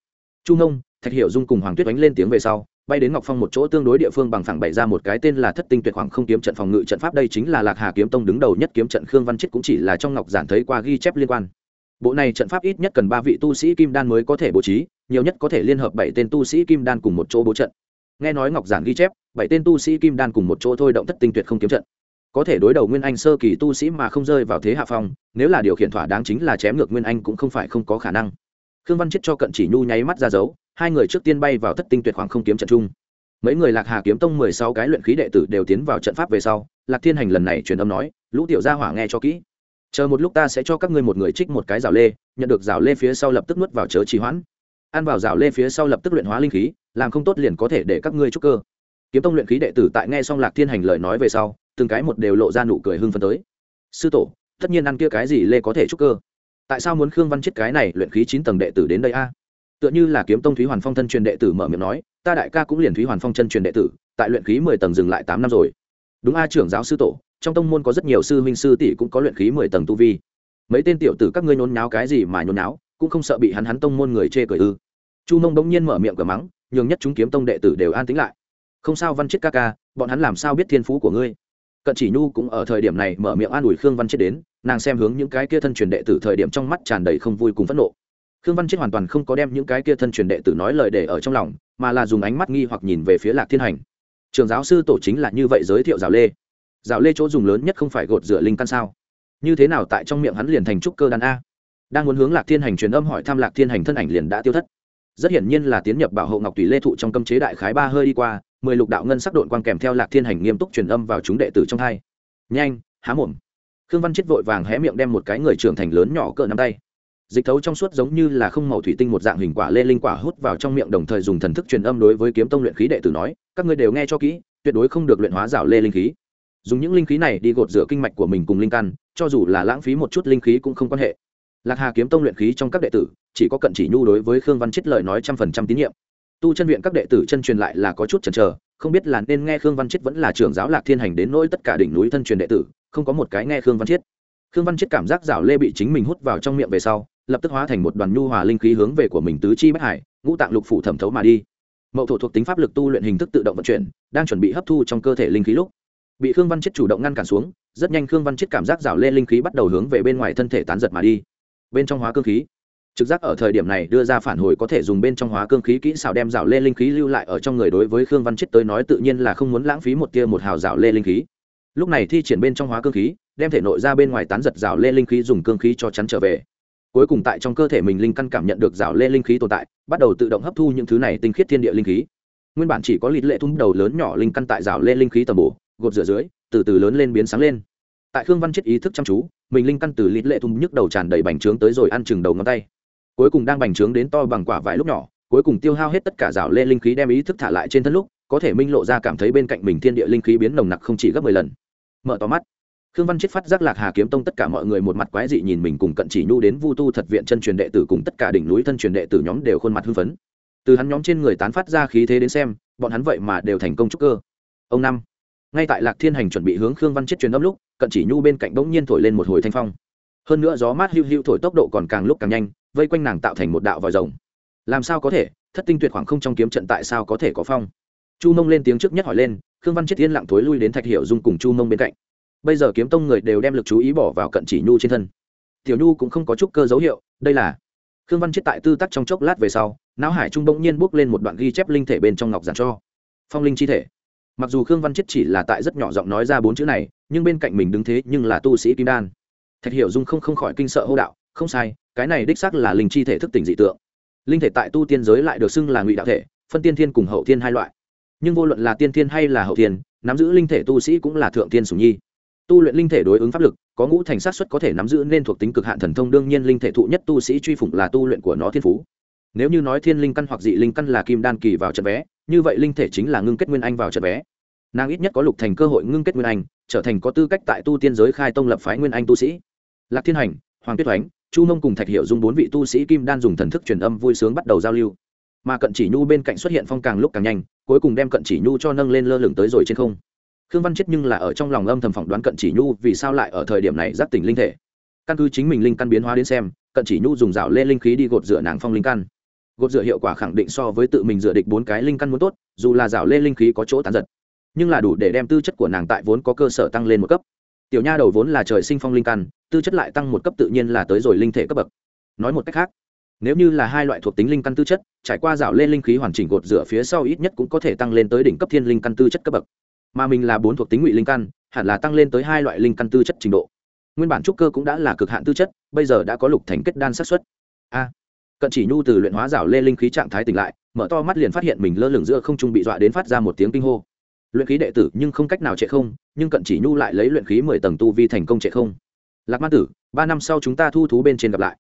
Chu ngông, thạch hiểu dung cùng hoàng tuyết đánh lên tiếng về sau, bay đến ngọc phong một chỗ tương đối địa phương bằng phẳng bày ra một cái tên là thất tinh tuyệt hoàng không kiếm trận phòng ngự trận pháp, đây chính là lạc hà kiếm tông đứng đầu nhất kiếm trận, khương văn chết cũng chỉ là trong ngọc giản thấy qua ghi chép liên quan. Bộ này trận pháp ít nhất cần ba vị tu sĩ kim đan mới có thể bố trí, nhiều nhất có thể liên hợp bảy tên tu sĩ kim đan cùng một chỗ bố trận. Nghe nói ngọc giản ghi chép, bảy tên tu sĩ kim đan cùng một chỗ thôi động thất tinh tuyệt không kiếm trận có thể đối đầu nguyên anh sơ kỳ tu sĩ mà không rơi vào thế hạ phong, nếu là điều khiển thỏa đáng chính là chém ngược nguyên anh cũng không phải không có khả năng. Khương văn chết cho cận chỉ nhu nháy mắt ra dấu, hai người trước tiên bay vào thất tinh tuyệt khoảng không kiếm trận chung mấy người lạc hà kiếm tông mười sáu cái luyện khí đệ tử đều tiến vào trận pháp về sau, lạc thiên hành lần này truyền âm nói, lũ tiểu gia hỏa nghe cho kỹ. Chờ một lúc ta sẽ cho các ngươi một người trích một cái rào lê, nhận được rào lê phía sau lập tức nuốt vào chớ trì hoãn. Ăn vào rào lê phía sau lập tức luyện hóa linh khí, làm không tốt liền có thể để các ngươi trúc cơ. Kiếm tông luyện khí đệ tử tại nghe xong lạc thiên hành lời nói về sau từng cái một đều lộ ra nụ cười hưng phấn tới. Sư tổ, tất nhiên ăn kia cái gì lê có thể trúc cơ? Tại sao muốn khương văn chết cái này luyện khí chín tầng đệ tử đến đây a? Tựa như là kiếm tông thúy hoàn phong thân truyền đệ tử mở miệng nói, ta đại ca cũng liền thúy hoàn phong chân truyền đệ tử, tại luyện khí mười tầng dừng lại tám năm rồi. Đúng a, trưởng giáo sư tổ, trong tông môn có rất nhiều sư huynh sư tỷ cũng có luyện khí mười tầng tu vi. Mấy tên tiểu tử các ngươi nhốn nháo cái gì mà nhốn nháo, cũng không sợ bị hắn hắn tông môn người chê cười ư. Chu mông bỗng nhiên mở miệng gầm mắng, nhường nhất chúng kiếm tông đệ tử đều an tính lại. Không sao văn chết ca ca, bọn hắn làm sao biết thiên phú của ngươi? Cận chỉ nhu cũng ở thời điểm này mở miệng an ủi khương văn chết đến, nàng xem hướng những cái kia thân truyền đệ tử thời điểm trong mắt tràn đầy không vui cùng phẫn nộ. Khương văn chết hoàn toàn không có đem những cái kia thân truyền đệ tử nói lời để ở trong lòng, mà là dùng ánh mắt nghi hoặc nhìn về phía lạc thiên hành. Trường giáo sư tổ chính là như vậy giới thiệu rào lê. Rào lê chỗ dùng lớn nhất không phải gột rửa linh căn sao? Như thế nào tại trong miệng hắn liền thành trúc cơ đàn a? Đang muốn hướng lạc thiên hành truyền âm hỏi thăm lạc thiên hành thân ảnh liền đã tiêu thất. Rất hiển nhiên là tiến nhập bảo hộ ngọc tùy lê thụ trong cấm chế đại khái ba hơi đi qua mười lục đạo ngân sắc đội quang kèm theo lạc thiên hành nghiêm túc truyền âm vào chúng đệ tử trong hai. Nhanh, há mồm. Khương văn chết vội vàng hé miệng đem một cái người trưởng thành lớn nhỏ cỡ nắm tay. Dịch thấu trong suốt giống như là không màu thủy tinh một dạng hình quả lê linh quả hút vào trong miệng đồng thời dùng thần thức truyền âm đối với kiếm tông luyện khí đệ tử nói, các ngươi đều nghe cho kỹ, tuyệt đối không được luyện hóa rào lê linh khí. Dùng những linh khí này đi gột rửa kinh mạch của mình cùng linh căn, cho dù là lãng phí một chút linh khí cũng không quan hệ. Lạc hà kiếm tông luyện khí trong các đệ tử, chỉ có cận chỉ nhu đối với khương văn chết lời nói trăm phần trăm tín nhiệm tu chân viện các đệ tử chân truyền lại là có chút chần chờ, không biết là nên nghe khương văn chết vẫn là trưởng giáo lạc thiên hành đến nỗi tất cả đỉnh núi thân truyền đệ tử, không có một cái nghe khương văn chết khương văn chết cảm giác rào lê bị chính mình hút vào trong miệng về sau, lập tức hóa thành một đoàn nhu hòa linh khí hướng về của mình tứ chi bách hải, ngũ tạng lục phủ thẩm thấu mà đi. Mậu thổ thuộc tính pháp lực tu luyện hình thức tự động vận chuyển, đang chuẩn bị hấp thu trong cơ thể linh khí lúc, bị khương văn chết chủ động ngăn cản xuống, rất nhanh khương văn chết cảm giác rào lê linh khí bắt đầu hướng về bên ngoài thân thể tán giật mà đi. Bên trong hóa cơ khí trực giác ở thời điểm này đưa ra phản hồi có thể dùng bên trong hóa cương khí kỹ xảo đem rào lê linh khí lưu lại ở trong người đối với khương văn chết tới nói tự nhiên là không muốn lãng phí một tia một hào rào lê linh khí. Lúc này thi triển bên trong hóa cương khí, đem thể nội ra bên ngoài tán giật rào lê linh khí dùng cương khí cho chắn trở về. Cuối cùng tại trong cơ thể mình linh căn cảm nhận được rào lê linh khí tồn tại, bắt đầu tự động hấp thu những thứ này tinh khiết thiên địa linh khí. Nguyên bản chỉ có lịt lệ thung đầu lớn nhỏ linh căn tại rào lê linh khí tầm bổ, gột rửa dưới, từ từ lớn lên biến sáng lên. Tại khương văn chết ý thức chăm chú, mình linh căn từ lịt lệ thung nhức đầu tràn đầy bành trướng tới rồi ăn chừng đầu ngón tay cuối cùng đang bành trướng đến to bằng quả vải lúc nhỏ, cuối cùng tiêu hao hết tất cả rào lê linh khí đem ý thức thả lại trên thân lúc, có thể minh lộ ra cảm thấy bên cạnh mình thiên địa linh khí biến nồng nặc không chỉ gấp mười lần. Mở to mắt. Khương văn chết phát giác lạc hà kiếm tông tất cả mọi người một mặt quái dị nhìn mình cùng cận chỉ nhu đến vu tu thật viện chân truyền đệ tử cùng tất cả đỉnh núi thân truyền đệ tử nhóm đều khuôn mặt hưng phấn. Từ hắn nhóm trên người tán phát ra khí thế đến xem, bọn hắn vậy mà đều thành công trúc cơ. Ông năm. Ngay tại lạc thiên hành chuẩn bị hướng khương văn chết truyền âm lúc, cận chỉ nhu bên cạnh bỗng nhiên thổi lên một hồi thanh phong. Hơn nữa gió mát hưu hưu thổi tốc độ còn càng lúc càng nhanh vây quanh nàng tạo thành một đạo vòi rồng. Làm sao có thể? Thất tinh tuyệt khoảng không trong kiếm trận tại sao có thể có phong? Chu mông lên tiếng trước nhất hỏi lên, khương văn chết yên lặng thối lui đến thạch hiệu dung cùng chu mông bên cạnh. Bây giờ kiếm tông người đều đem lực chú ý bỏ vào cận chỉ nhu trên thân. Tiểu nhu cũng không có chút cơ dấu hiệu, đây là khương văn chết tại tư tắc trong chốc lát về sau, não hải trung bỗng nhiên bước lên một đoạn ghi chép linh thể bên trong ngọc giản cho. Phong linh chi thể. Mặc dù khương văn chết chỉ là tại rất nhỏ giọng nói ra bốn chữ này, nhưng bên cạnh mình đứng thế nhưng là tu sĩ kim đan. Thạch hiểu dung không không khỏi kinh sợ hô đạo không sai, cái này đích xác là linh chi thể thức tỉnh dị tượng. Linh thể tại tu tiên giới lại được xưng là ngụy đạo thể, phân tiên thiên cùng hậu thiên hai loại. Nhưng vô luận là tiên thiên hay là hậu thiên, nắm giữ linh thể tu sĩ cũng là thượng tiên sùng nhi. Tu luyện linh thể đối ứng pháp lực, có ngũ thành sát xuất có thể nắm giữ nên thuộc tính cực hạn thần thông, đương nhiên linh thể thụ nhất tu sĩ truy phủng là tu luyện của nó thiên phú. Nếu như nói thiên linh căn hoặc dị linh căn là kim đan kỳ vào trận vé, như vậy linh thể chính là ngưng kết nguyên anh vào trận vé. Nàng ít nhất có lục thành cơ hội ngưng kết nguyên anh, trở thành có tư cách tại tu tiên giới khai tông lập phái nguyên anh tu sĩ. Lạc thiên hành, hoàng tuyết oánh chu mông cùng thạch hiệu dùng bốn vị tu sĩ kim đan dùng thần thức truyền âm vui sướng bắt đầu giao lưu. Mà cận chỉ nhu bên cạnh xuất hiện phong càng lúc càng nhanh, cuối cùng đem cận chỉ nhu cho nâng lên lơ lửng tới rồi trên không. Khương văn chết nhưng là ở trong lòng âm thầm phỏng đoán cận chỉ nhu vì sao lại ở thời điểm này giáp tỉnh linh thể. Căn cứ chính mình linh căn biến hóa đến xem, cận chỉ nhu dùng rào lên linh khí đi gột rửa nàng phong linh căn. Gột rửa hiệu quả khẳng định so với tự mình rửa địch bốn cái linh căn muốn tốt, dù là rào lên linh khí có chỗ tán giật. Nhưng là đủ để đem tư chất của nàng tại vốn có cơ sở tăng lên một cấp. Tiểu nha đầu vốn là trời sinh phong linh căn tư chất lại tăng một cấp tự nhiên là tới rồi linh thể cấp bậc. Nói một cách khác, nếu như là hai loại thuộc tính linh căn tư chất, trải qua rào lên linh khí hoàn chỉnh gột rửa phía sau ít nhất cũng có thể tăng lên tới đỉnh cấp thiên linh căn tư chất cấp bậc. Mà mình là bốn thuộc tính ngụy linh căn, hẳn là tăng lên tới hai loại linh căn tư chất trình độ. Nguyên bản trúc cơ cũng đã là cực hạn tư chất, bây giờ đã có lục thành kết đan sát xuất a, cận chỉ nhu từ luyện hóa rào lê linh khí trạng thái tỉnh lại, mở to mắt liền phát hiện mình lơ lửng giữa không trung bị dọa đến phát ra một tiếng kinh hô. Luyện khí đệ tử nhưng không cách nào trệ không, nhưng cận chỉ nhu lại lấy luyện khí mười tầng tu vi thành công trệ không lạc Man tử, ba năm sau chúng ta thu thú bên trên gặp lại.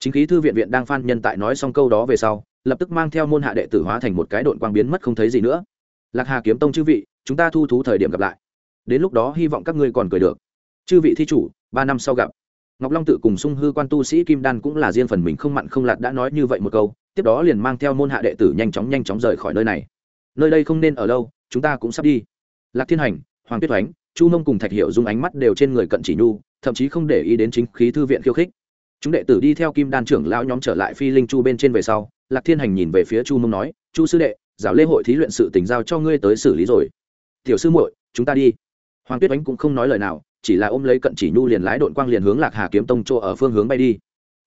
Chính khí thư viện viện đang phan nhân tại nói xong câu đó về sau, lập tức mang theo môn hạ đệ tử hóa thành một cái đội quang biến mất không thấy gì nữa. Lạc hà kiếm tông chư vị, chúng ta thu thú thời điểm gặp lại. Đến lúc đó hy vọng các ngươi còn cười được. Chư vị thi chủ, ba năm sau gặp. Ngọc long tự cùng sung hư quan tu sĩ kim đan cũng là riêng phần mình không mặn không lạt đã nói như vậy một câu, tiếp đó liền mang theo môn hạ đệ tử nhanh chóng nhanh chóng rời khỏi nơi này. Nơi đây không nên ở lâu, chúng ta cũng sắp đi. Lạc thiên hành, hoàng tuyết oánh chu mông cùng thạch hiệu dung ánh mắt đều trên người cận chỉ nhu thậm chí không để ý đến chính khí thư viện khiêu khích. Chúng đệ tử đi theo kim đan trưởng lão nhóm trở lại phi linh chu bên trên về sau, lạc thiên hành nhìn về phía chu mông nói, chu sư đệ giáo lễ hội thí luyện sự tình giao cho ngươi tới xử lý rồi. Tiểu sư muội, chúng ta đi. Hoàng tuyết oánh cũng không nói lời nào, chỉ là ôm lấy cận chỉ nhu liền lái đội quang liền hướng lạc hà kiếm tông chỗ ở phương hướng bay đi.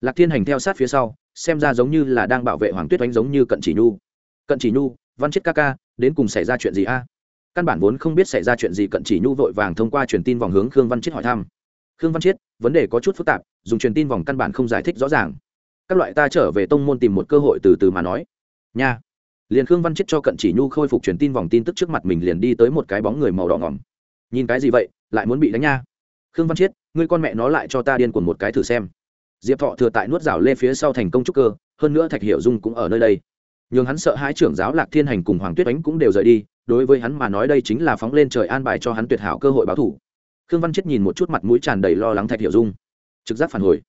Lạc thiên hành theo sát phía sau, xem ra giống như là đang bảo vệ hoàng tuyết oánh giống như cận chỉ nhu. Cận chỉ nhu, văn chết ca ca, đến cùng xảy ra chuyện gì a? Căn bản vốn không biết xảy ra chuyện gì, cận chỉ nhu vội vàng thông qua truyền tin vòng hướng khương văn chết hỏi thăm khương văn chiết, vấn đề có chút phức tạp, dùng truyền tin vòng căn bản không giải thích rõ ràng. Các loại ta trở về tông môn tìm một cơ hội từ từ mà nói. Nha. Liền khương văn chiết cho cận chỉ nhu khôi phục truyền tin vòng tin tức trước mặt mình liền đi tới một cái bóng người màu đỏ ngỏm. Nhìn cái gì vậy, lại muốn bị đánh nha. Khương văn chiết, ngươi con mẹ nó lại cho ta điên cuồng một cái thử xem. Diệp thọ thừa tại nuốt rảo lê phía sau thành công trúc cơ, hơn nữa thạch hiệu dung cũng ở nơi đây. Nhưng hắn sợ hãi trưởng giáo lạc thiên hành cùng hoàng tuyết ánh cũng đều rời đi, đối với hắn mà nói đây chính là phóng lên trời an bài cho hắn tuyệt hảo cơ hội báo thủ khương văn chết nhìn một chút mặt mũi tràn đầy lo lắng thạch Hiểu dung. Trực giác phản hồi.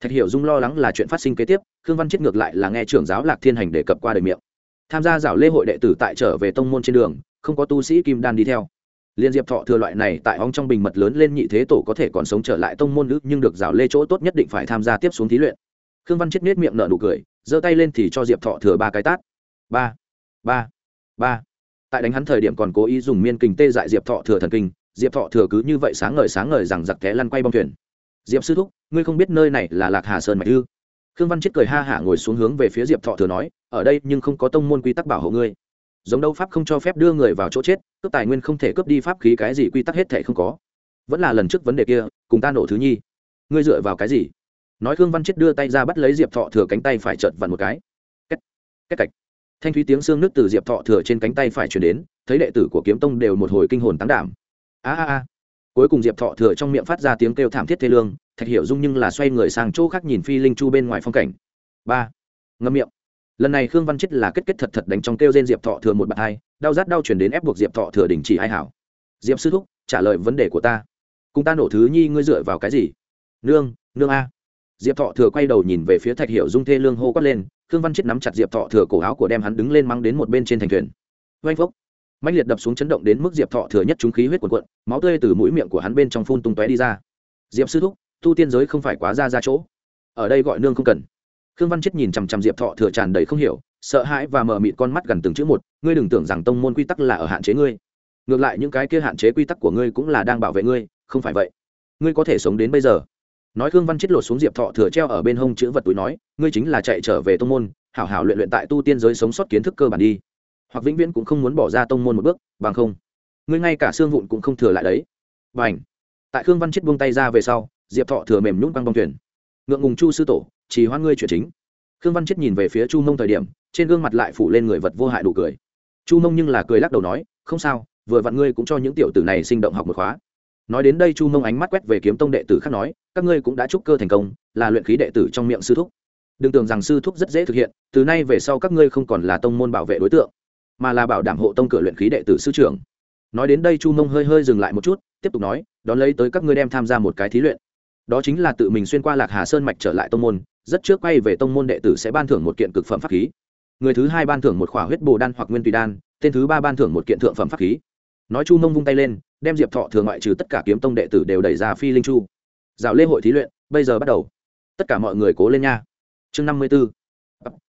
Thạch Hiểu dung lo lắng là chuyện phát sinh kế tiếp, khương văn chết ngược lại là nghe trưởng giáo lạc thiên hành đề cập qua đời miệng. Tham gia giảo lễ hội đệ tử tại trở về tông môn trên đường, không có tu sĩ kim đan đi theo. Liên diệp thọ thừa loại này tại ong trong bình mật lớn lên nhị thế tổ có thể còn sống trở lại tông môn nữ, nhưng được giảo lê chỗ tốt nhất định phải tham gia tiếp xuống thí luyện. Khương văn chết miết miệng nở nụ cười, giơ tay lên thì cho diệp thọ thừa ba cái tát. Ba ba ba. Tại đánh hắn thời điểm còn cố ý dùng miên kình tê dại diệp thọ thừa thần kinh diệp thọ thừa cứ như vậy sáng ngời sáng ngời rằng giặc té lăn quay bong thuyền. Diệp sư thúc, ngươi không biết nơi này là lạc hà sơn mạch ư khương văn chết cười ha hả ngồi xuống hướng về phía diệp thọ thừa nói, ở đây nhưng không có tông môn quy tắc bảo hộ ngươi. Giống đâu pháp không cho phép đưa người vào chỗ chết, cướp tài nguyên không thể cướp đi pháp khí cái gì quy tắc hết thể không có. Vẫn là lần trước vấn đề kia, cùng ta nổ thứ nhi. Ngươi dựa vào cái gì? Nói khương văn chết đưa tay ra bắt lấy diệp thọ thừa cánh tay phải chợt vặn một cái. Cách cách cạch. Thanh thúy tiếng xương nước từ diệp thọ thừa trên cánh tay phải chuyển đến, thấy đệ tử của kiếm tông đều một hồi kinh hồn tán đảm a a a. Cuối cùng diệp thọ thừa trong miệng phát ra tiếng kêu thảm thiết thê lương, thạch hiểu dung nhưng là xoay người sang chỗ khác nhìn phi linh chu bên ngoài phong cảnh. Ba. Ngâm miệng. Lần này khương văn chết là kết kết thật thật đánh trong kêu trên diệp thọ thừa một bàn hai, đau rát đau chuyển đến ép buộc diệp thọ thừa đình chỉ hai hảo. Diệp sư thúc, trả lời vấn đề của ta. Cùng ta nổ thứ nhi ngươi dựa vào cái gì? Nương nương a. Diệp thọ thừa quay đầu nhìn về phía thạch hiểu dung thê lương hô quát lên, khương văn chết nắm chặt diệp thọ thừa cổ áo của đem hắn đứng lên mắng đến một bên trên thành thuyền. Oanh phốc mạnh liệt đập xuống chấn động đến mức diệp thọ thừa nhất chúng khí huyết quần quận máu tươi từ mũi miệng của hắn bên trong phun tung tóe đi ra. Diệp sư thúc, tu tiên giới không phải quá ra ra chỗ. Ở đây gọi nương không cần. Khương văn chết nhìn chằm chằm diệp thọ thừa tràn đầy không hiểu, sợ hãi và mờ mịt con mắt gần từng chữ một, ngươi đừng tưởng rằng tông môn quy tắc là ở hạn chế ngươi. Ngược lại những cái kia hạn chế quy tắc của ngươi cũng là đang bảo vệ ngươi, không phải vậy. Ngươi có thể sống đến bây giờ. Nói khương văn chết lột xuống diệp thọ thừa treo ở bên hông chữ vật túi nói, ngươi chính là chạy trở về tông môn, hảo hảo luyện luyện tại tu tiên giới sống sót kiến thức cơ bản đi hoặc vĩnh viễn cũng không muốn bỏ ra tông môn một bước, bằng không, ngươi ngay cả xương vụn cũng không thừa lại đấy. Và ảnh tại khương văn chết buông tay ra về sau, diệp thọ thừa mềm nhũng băng bong thuyền. Ngượng ngùng chu sư tổ, chỉ hoan ngươi chuyện chính. Khương văn chết nhìn về phía chu mông thời điểm, trên gương mặt lại phủ lên người vật vô hại đủ cười. Chu mông nhưng là cười lắc đầu nói, không sao, vừa vặn ngươi cũng cho những tiểu tử này sinh động học một khóa. Nói đến đây chu mông ánh mắt quét về kiếm tông đệ tử khác nói, các ngươi cũng đã trúc cơ thành công, là luyện khí đệ tử trong miệng sư thúc. Đừng tưởng rằng sư thúc rất dễ thực hiện, từ nay về sau các ngươi không còn là tông môn bảo vệ đối tượng mà là bảo đảm hộ tông cửa luyện khí đệ tử sư trưởng. Nói đến đây chu mông hơi hơi dừng lại một chút, tiếp tục nói, đón lấy tới các ngươi đem tham gia một cái thí luyện. Đó chính là tự mình xuyên qua lạc hà sơn mạch trở lại tông môn, rất trước quay về tông môn đệ tử sẽ ban thưởng một kiện cực phẩm pháp khí. Người thứ hai ban thưởng một khỏa huyết bồ đan hoặc nguyên tùy đan, tên thứ ba ban thưởng một kiện thượng phẩm pháp khí. Nói chu mông vung tay lên, đem diệp thọ thường ngoại trừ tất cả kiếm tông đệ tử đều đẩy ra phi linh chu. Dạo lễ hội thí luyện, bây giờ bắt đầu. Tất cả mọi người cố lên nha. Chương năm mươi b ố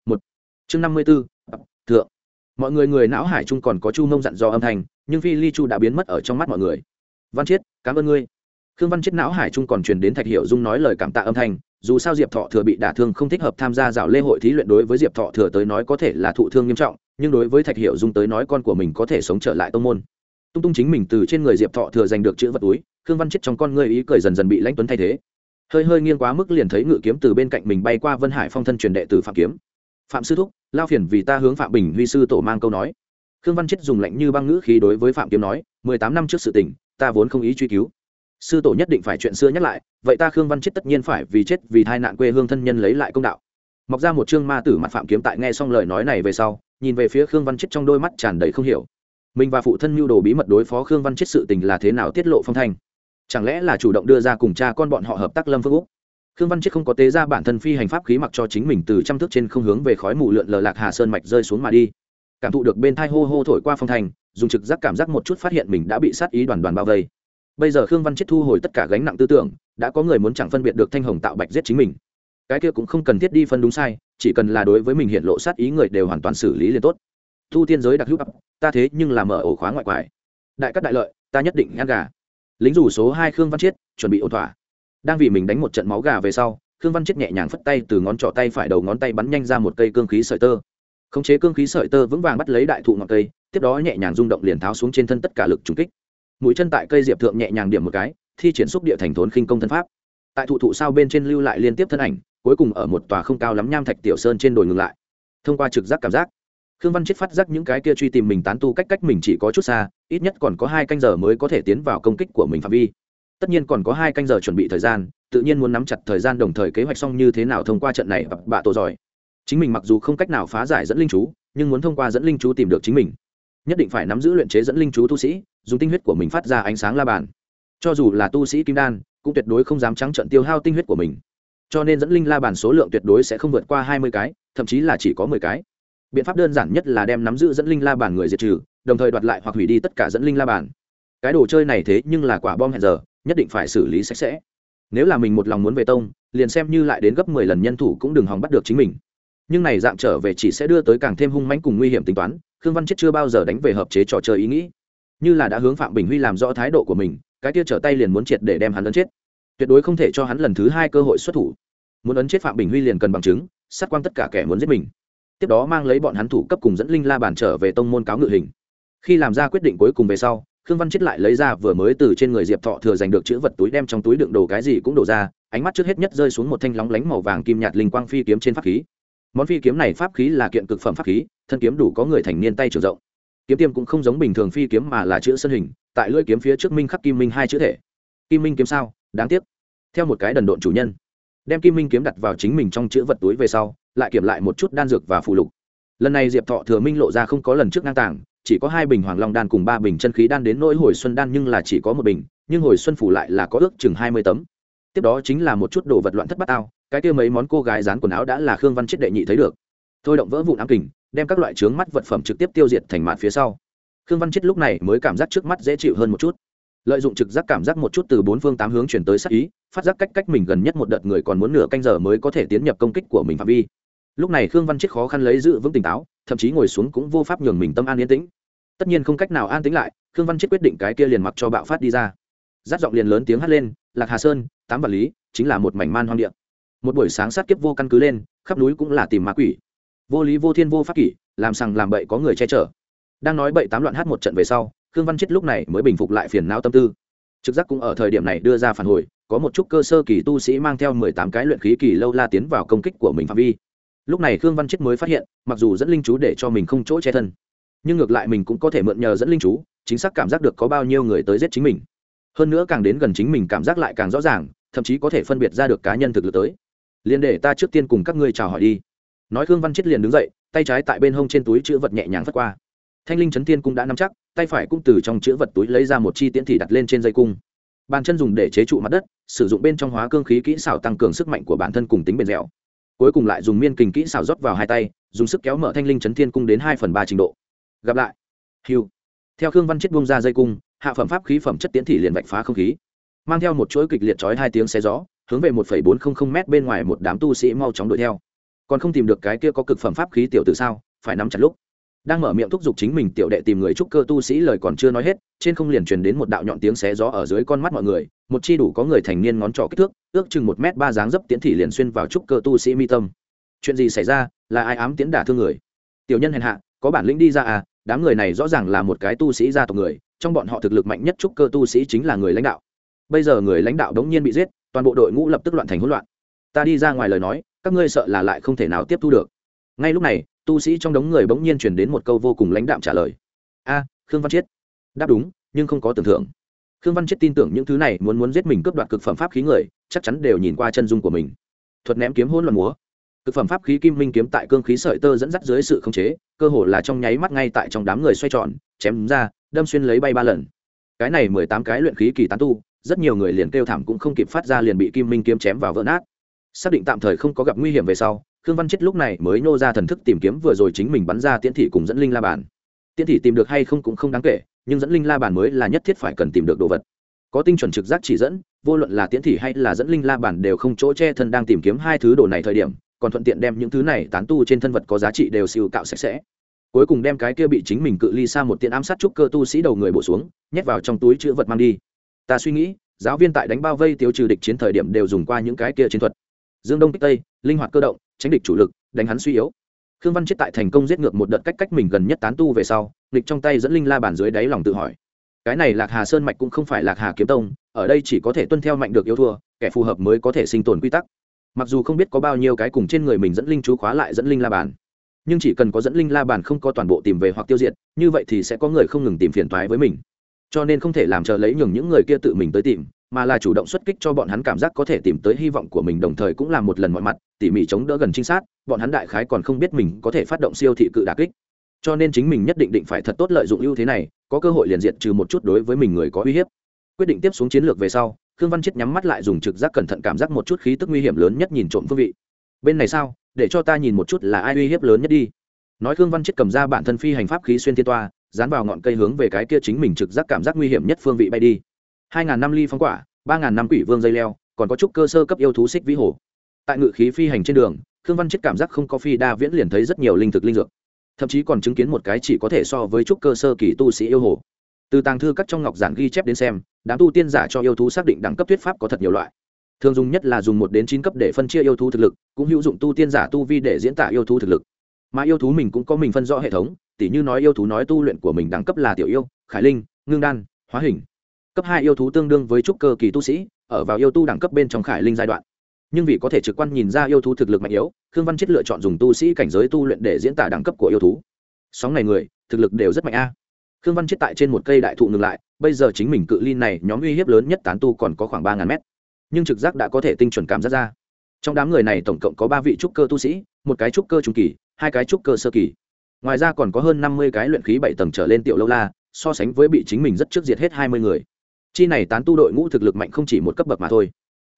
một. Chương năm mươi b ố thượng mọi người người não hải trung còn có chu mông dặn dò âm thanh, nhưng phi ly chu đã biến mất ở trong mắt mọi người. Văn chiết, cảm ơn ngươi. Khương văn chiết não hải trung còn truyền đến thạch hiệu dung nói lời cảm tạ âm thanh, dù sao diệp thọ thừa bị đả thương không thích hợp tham gia dạo lễ hội thí luyện đối với diệp thọ thừa tới nói có thể là thụ thương nghiêm trọng, nhưng đối với thạch hiệu dung tới nói con của mình có thể sống trở lại tông môn. Tung tung chính mình từ trên người diệp thọ thừa giành được chữ vật túi, khương văn chết trong con ngươi ý cười dần dần bị lãnh tuấn thay thế. Hơi hơi nghiêng quá mức liền thấy ngự kiếm từ bên cạnh mình bay qua vân hải phong thân truyền đệ tử phạm kiếm. Phạm sư thúc lao phiền vì ta hướng phạm bình huy sư tổ mang câu nói. Khương văn chết dùng lạnh như băng ngữ khí đối với phạm kiếm nói, mười tám năm trước sự tình, ta vốn không ý truy cứu. Sư tổ nhất định phải chuyện xưa nhắc lại, vậy ta khương văn chết tất nhiên phải vì chết, vì tai nạn quê hương thân nhân lấy lại công đạo. Mọc ra một chương ma tử mặt phạm kiếm tại nghe xong lời nói này về sau, nhìn về phía khương văn chết trong đôi mắt tràn đầy không hiểu. Mình và phụ thân mưu đồ bí mật đối phó khương văn chết sự tình là thế nào tiết lộ phong thanh? Chẳng lẽ là chủ động đưa ra cùng cha con bọn họ hợp tác lâm phương úc? Khương văn chết không có tế ra bản thân phi hành pháp khí mặc cho chính mình từ trăm thước trên không hướng về khói mù lượn lờ lạc hà sơn mạch rơi xuống mà đi. Cảm thụ được bên thai hô hô thổi qua phong thành, dùng trực giác cảm giác một chút phát hiện mình đã bị sát ý đoàn đoàn bao vây. Bây giờ khương văn chết thu hồi tất cả gánh nặng tư tưởng, đã có người muốn chẳng phân biệt được thanh hồng tạo bạch giết chính mình. Cái kia cũng không cần thiết đi phân đúng sai, chỉ cần là đối với mình hiện lộ sát ý người đều hoàn toàn xử lý liền tốt. Thu tiên giới đặc hữu ta thế nhưng là mở ổ khóa ngoại quải. Đại cắt đại lợi, ta nhất định ngăn gà. Lính rủ số hai khương văn chiết chuẩn bị ổn thỏa đang vì mình đánh một trận máu gà về sau, khương văn chết nhẹ nhàng phất tay từ ngón trỏ tay phải đầu ngón tay bắn nhanh ra một cây cương khí sợi tơ. Khống chế cương khí sợi tơ vững vàng bắt lấy đại thụ ngọn cây, tiếp đó nhẹ nhàng rung động liền tháo xuống trên thân tất cả lực trùng kích. Mũi chân tại cây diệp thượng nhẹ nhàng điểm một cái, thi triển xúc địa thành thốn khinh công thân pháp. Tại thụ thụ sao bên trên lưu lại liên tiếp thân ảnh, cuối cùng ở một tòa không cao lắm nham thạch tiểu sơn trên đồi ngừng lại. Thông qua trực giác cảm giác, khương văn chết phát giác những cái kia truy tìm mình tán tu cách cách mình chỉ có chút xa, ít nhất còn có hai canh giờ mới có thể tiến vào công kích của mình phạm vi tất nhiên còn có hai canh giờ chuẩn bị thời gian, tự nhiên muốn nắm chặt thời gian đồng thời kế hoạch xong như thế nào thông qua trận này bạ tổ giỏi. Chính mình mặc dù không cách nào phá giải dẫn linh chú, nhưng muốn thông qua dẫn linh chú tìm được chính mình. Nhất định phải nắm giữ luyện chế dẫn linh chú tu sĩ, dùng tinh huyết của mình phát ra ánh sáng la bàn. Cho dù là tu sĩ kim đan, cũng tuyệt đối không dám trắng trận tiêu hao tinh huyết của mình. Cho nên dẫn linh la bàn số lượng tuyệt đối sẽ không vượt qua hai mươi cái, thậm chí là chỉ có mười cái. Biện pháp đơn giản nhất là đem nắm giữ dẫn linh la bàn người diệt trừ, đồng thời đoạt lại hoặc hủy đi tất cả dẫn linh la bàn. Cái đồ chơi này thế nhưng là quả bom hẹn giờ nhất định phải xử lý sạch sẽ. Nếu là mình một lòng muốn về tông, liền xem như lại đến gấp mười lần nhân thủ cũng đừng hòng bắt được chính mình. Nhưng này dạng trở về chỉ sẽ đưa tới càng thêm hung mãnh cùng nguy hiểm tính toán, khương văn chết chưa bao giờ đánh về hợp chế trò chơi ý nghĩ. Như là đã hướng phạm bình huy làm rõ thái độ của mình, cái kia trở tay liền muốn triệt để đem hắn ấn chết. Tuyệt đối không thể cho hắn lần thứ hai cơ hội xuất thủ. Muốn ấn chết phạm bình huy liền cần bằng chứng, sát quang tất cả kẻ muốn giết mình. Tiếp đó mang lấy bọn hắn thủ cấp cùng dẫn linh la bàn trở về tông môn cáo ngự hình. Khi làm ra quyết định cuối cùng về sau khương văn chết lại lấy ra vừa mới từ trên người diệp thọ thừa giành được chữ vật túi đem trong túi đựng đồ cái gì cũng đổ ra, ánh mắt trước hết nhất rơi xuống một thanh lóng lánh màu vàng kim nhạt linh quang phi kiếm trên pháp khí. Món phi kiếm này pháp khí là kiện cực phẩm pháp khí, thân kiếm đủ có người thành niên tay trường rộng. Kiếm tiêm cũng không giống bình thường phi kiếm mà là chữ sân hình, tại lưỡi kiếm phía trước minh khắc kim minh hai chữ thể. Kim minh kiếm sao? Đáng tiếc. Theo một cái đần độn chủ nhân, đem kim minh kiếm đặt vào chính mình trong chữ vật túi về sau, lại kiểm lại một chút đan dược và phụ lục. Lần này diệp thọ thừa minh lộ ra không có lần trước ngang tàng chỉ có hai bình hoàng long đan cùng ba bình chân khí đan đến nỗi hồi xuân đan nhưng là chỉ có một bình, nhưng hồi xuân phủ lại là có ước chừng hai mươi tấm. Tiếp đó chính là một chút đồ vật loạn thất bát ao cái kia mấy món cô gái dán quần áo đã là khương văn chết đệ nhị thấy được. Thôi động vỡ vụn ám kình, đem các loại trướng mắt vật phẩm trực tiếp tiêu diệt thành mạn phía sau. Khương văn chết lúc này mới cảm giác trước mắt dễ chịu hơn một chút. Lợi dụng trực giác cảm giác một chút từ bốn phương tám hướng chuyển tới sắc ý, phát giác cách cách mình gần nhất một đợt người còn muốn nửa canh giờ mới có thể tiến nhập công kích của mình phạm vi lúc này khương văn chết khó khăn lấy giữ vững tỉnh táo, thậm chí ngồi xuống cũng vô pháp nhường mình tâm an yên tĩnh. Tất nhiên không cách nào an tĩnh lại, khương văn chết quyết định cái kia liền mặc cho bạo phát đi ra. Giáp giọng liền lớn tiếng hét lên, lạc hà sơn, tám vật lý, chính là một mảnh man hoang địa. Một buổi sáng sát kiếp vô căn cứ lên, khắp núi cũng là tìm ma quỷ. Vô lý vô thiên vô pháp kỷ, làm sằng làm bậy có người che chở. Đang nói bậy tám loạn hát một trận về sau, khương văn chết lúc này mới bình phục lại phiền não tâm tư. Trực giác cũng ở thời điểm này đưa ra phản hồi, có một chút cơ sơ kỳ tu sĩ mang theo mười tám cái luyện khí kỳ lâu la tiến vào công kích của mình phạm vi lúc này khương văn chết mới phát hiện, mặc dù dẫn linh chú để cho mình không chỗ che thân, nhưng ngược lại mình cũng có thể mượn nhờ dẫn linh chú, chính xác cảm giác được có bao nhiêu người tới giết chính mình. Hơn nữa càng đến gần chính mình cảm giác lại càng rõ ràng, thậm chí có thể phân biệt ra được cá nhân thực lực tới. Liền để ta trước tiên cùng các ngươi chào hỏi đi. Nói khương văn chết liền đứng dậy, tay trái tại bên hông trên túi chữ vật nhẹ nhàng phất qua. Thanh linh trấn tiên cũng đã nắm chắc, tay phải cũng từ trong chữ vật túi lấy ra một chi tiễn thì đặt lên trên dây cung. Bàn chân dùng để chế trụ mặt đất, sử dụng bên trong hóa cương khí kỹ xảo tăng cường sức mạnh của bản thân cùng tính bền dẻo cuối cùng lại dùng miên kình kỹ xảo rót vào hai tay, dùng sức kéo mở thanh linh chấn thiên cung đến hai phần ba trình độ. Gặp lại. Hiu theo khương văn chết bung ra dây cung, hạ phẩm pháp khí phẩm chất tiến thị liền vạch phá không khí. Mang theo một chuỗi kịch liệt chói hai tiếng xe gió, hướng về một bốn trăm linh m bên ngoài một đám tu sĩ mau chóng đuổi theo. Còn không tìm được cái kia có cực phẩm pháp khí tiểu từ sao, phải nắm chặt lúc. Đang mở miệng thúc giục chính mình tiểu đệ tìm người trúc cơ tu sĩ lời còn chưa nói hết, trên không liền truyền đến một đạo nhọn tiếng xé gió ở dưới con mắt mọi người một chi đủ có người thành niên ngón trỏ kích thước, ước chừng một m ba dáng dấp tiễn thị liền xuyên vào trúc cơ tu sĩ mi tâm. Chuyện gì xảy ra? Là ai ám tiễn đả thương người? Tiểu nhân hèn hạ, có bản lĩnh đi ra à? Đám người này rõ ràng là một cái tu sĩ gia tộc người, trong bọn họ thực lực mạnh nhất trúc cơ tu sĩ chính là người lãnh đạo. Bây giờ người lãnh đạo đống nhiên bị giết, toàn bộ đội ngũ lập tức loạn thành hỗn loạn. Ta đi ra ngoài lời nói, các ngươi sợ là lại không thể nào tiếp thu được. Ngay lúc này, tu sĩ trong đống người bỗng nhiên chuyển đến một câu vô cùng lãnh đạm trả lời. A, khương văn chiết. Đáp đúng, nhưng không có tưởng thưởng khương văn chiết tin tưởng những thứ này muốn muốn giết mình cướp đoạt cực phẩm pháp khí người, chắc chắn đều nhìn qua chân dung của mình. Thuật ném kiếm hôn loạn múa. Cực phẩm pháp khí kim minh kiếm tại cương khí sợi tơ dẫn dắt dưới sự khống chế, cơ hồ là trong nháy mắt ngay tại trong đám người xoay tròn, chém ra, đâm xuyên lấy bay ba lần. Cái này mười tám cái luyện khí kỳ tán tu, rất nhiều người liền kêu thảm cũng không kịp phát ra liền bị kim minh kiếm chém vào vỡ nát. Xác định tạm thời không có gặp nguy hiểm về sau, khương văn chết lúc này mới nô ra thần thức tìm kiếm vừa rồi chính mình bắn ra tiễn thị cùng dẫn linh la bàn. Tiễn thị tìm được hay không cũng không đáng kể nhưng dẫn linh la bàn mới là nhất thiết phải cần tìm được đồ vật. Có tinh chuẩn trực giác chỉ dẫn, vô luận là tiễn thị hay là dẫn linh la bàn đều không chỗ che thân đang tìm kiếm hai thứ đồ này thời điểm, còn thuận tiện đem những thứ này tán tu trên thân vật có giá trị đều siêu cạo sạch sẽ. Cuối cùng đem cái kia bị chính mình cự ly xa một tiện ám sát trúc cơ tu sĩ đầu người bổ xuống, nhét vào trong túi chữ vật mang đi. Ta suy nghĩ, giáo viên tại đánh bao vây tiêu trừ địch chiến thời điểm đều dùng qua những cái kia chiến thuật. Dương đông kích tây, linh hoạt cơ động, tránh địch chủ lực, đánh hắn suy yếu. Khương văn chết tại thành công giết ngược một đợt cách cách mình gần nhất tán tu về sau nghịch trong tay dẫn linh la bàn dưới đáy lòng tự hỏi. Cái này lạc hà sơn mạch cũng không phải lạc hà kiếm tông, ở đây chỉ có thể tuân theo mạnh được yêu thua, kẻ phù hợp mới có thể sinh tồn quy tắc. Mặc dù không biết có bao nhiêu cái cùng trên người mình dẫn linh chú khóa lại dẫn linh la bàn, nhưng chỉ cần có dẫn linh la bàn không có toàn bộ tìm về hoặc tiêu diệt, như vậy thì sẽ có người không ngừng tìm phiền toái với mình. Cho nên không thể làm chờ lấy nhường những người kia tự mình tới tìm, mà là chủ động xuất kích cho bọn hắn cảm giác có thể tìm tới hy vọng của mình, đồng thời cũng là một lần mọi mặt, tỉ mỉ chống đỡ gần trinh sát, bọn hắn đại khái còn không biết mình có thể phát động siêu thị cự đà kích cho nên chính mình nhất định định phải thật tốt lợi dụng ưu thế này, có cơ hội liền diện trừ một chút đối với mình người có uy hiếp. Quyết định tiếp xuống chiến lược về sau, khương văn chết nhắm mắt lại dùng trực giác cẩn thận cảm giác một chút khí tức nguy hiểm lớn nhất nhìn trộm phương vị. Bên này sao? Để cho ta nhìn một chút là ai uy hiếp lớn nhất đi. Nói khương văn chết cầm ra bản thân phi hành pháp khí xuyên thiên toa, dán vào ngọn cây hướng về cái kia chính mình trực giác cảm giác nguy hiểm nhất phương vị bay đi. Hai ngàn năm ly phong quả, ba ngàn năm quỷ vương dây leo, còn có chút cơ sơ cấp yêu thú xích vĩ hồ. Tại ngự khí phi hành trên đường, khương văn chết cảm giác không có phi đa viễn liền thấy rất nhiều linh thực linh dược thậm chí còn chứng kiến một cái chỉ có thể so với chút cơ sơ kỳ tu sĩ yêu hồ. Từ tàng thư các trong ngọc giản ghi chép đến xem, đám tu tiên giả cho yêu thú xác định đẳng cấp thuyết pháp có thật nhiều loại. Thường dùng nhất là dùng một đến chín cấp để phân chia yêu thú thực lực, cũng hữu dụng tu tiên giả tu vi để diễn tả yêu thú thực lực. Mà yêu thú mình cũng có mình phân rõ hệ thống, tỉ như nói yêu thú nói tu luyện của mình đẳng cấp là tiểu yêu, khải linh, ngưng đan, hóa hình. Cấp hai yêu thú tương đương với trúc cơ kỳ tu sĩ, ở vào yêu tu đẳng cấp bên trong khải linh giai đoạn nhưng vì có thể trực quan nhìn ra yêu thú thực lực mạnh yếu, khương văn chết lựa chọn dùng tu sĩ cảnh giới tu luyện để diễn tả đẳng cấp của yêu thú. Sóng này người, thực lực đều rất mạnh a. Khương văn chết tại trên một cây đại thụ ngừng lại, bây giờ chính mình cự ly này, nhóm uy hiếp lớn nhất tán tu còn có khoảng ba ngàn mét. Nhưng trực giác đã có thể tinh chuẩn cảm giác ra. Trong đám người này tổng cộng có ba vị trúc cơ tu sĩ, một cái trúc cơ trung kỳ, hai cái trúc cơ sơ kỳ. Ngoài ra còn có hơn năm mươi cái luyện khí bảy tầng trở lên tiểu lâu la, so sánh với bị chính mình rất trước diệt hết hai mươi người. Chi này tán tu đội ngũ thực lực mạnh không chỉ một cấp bậc mà thôi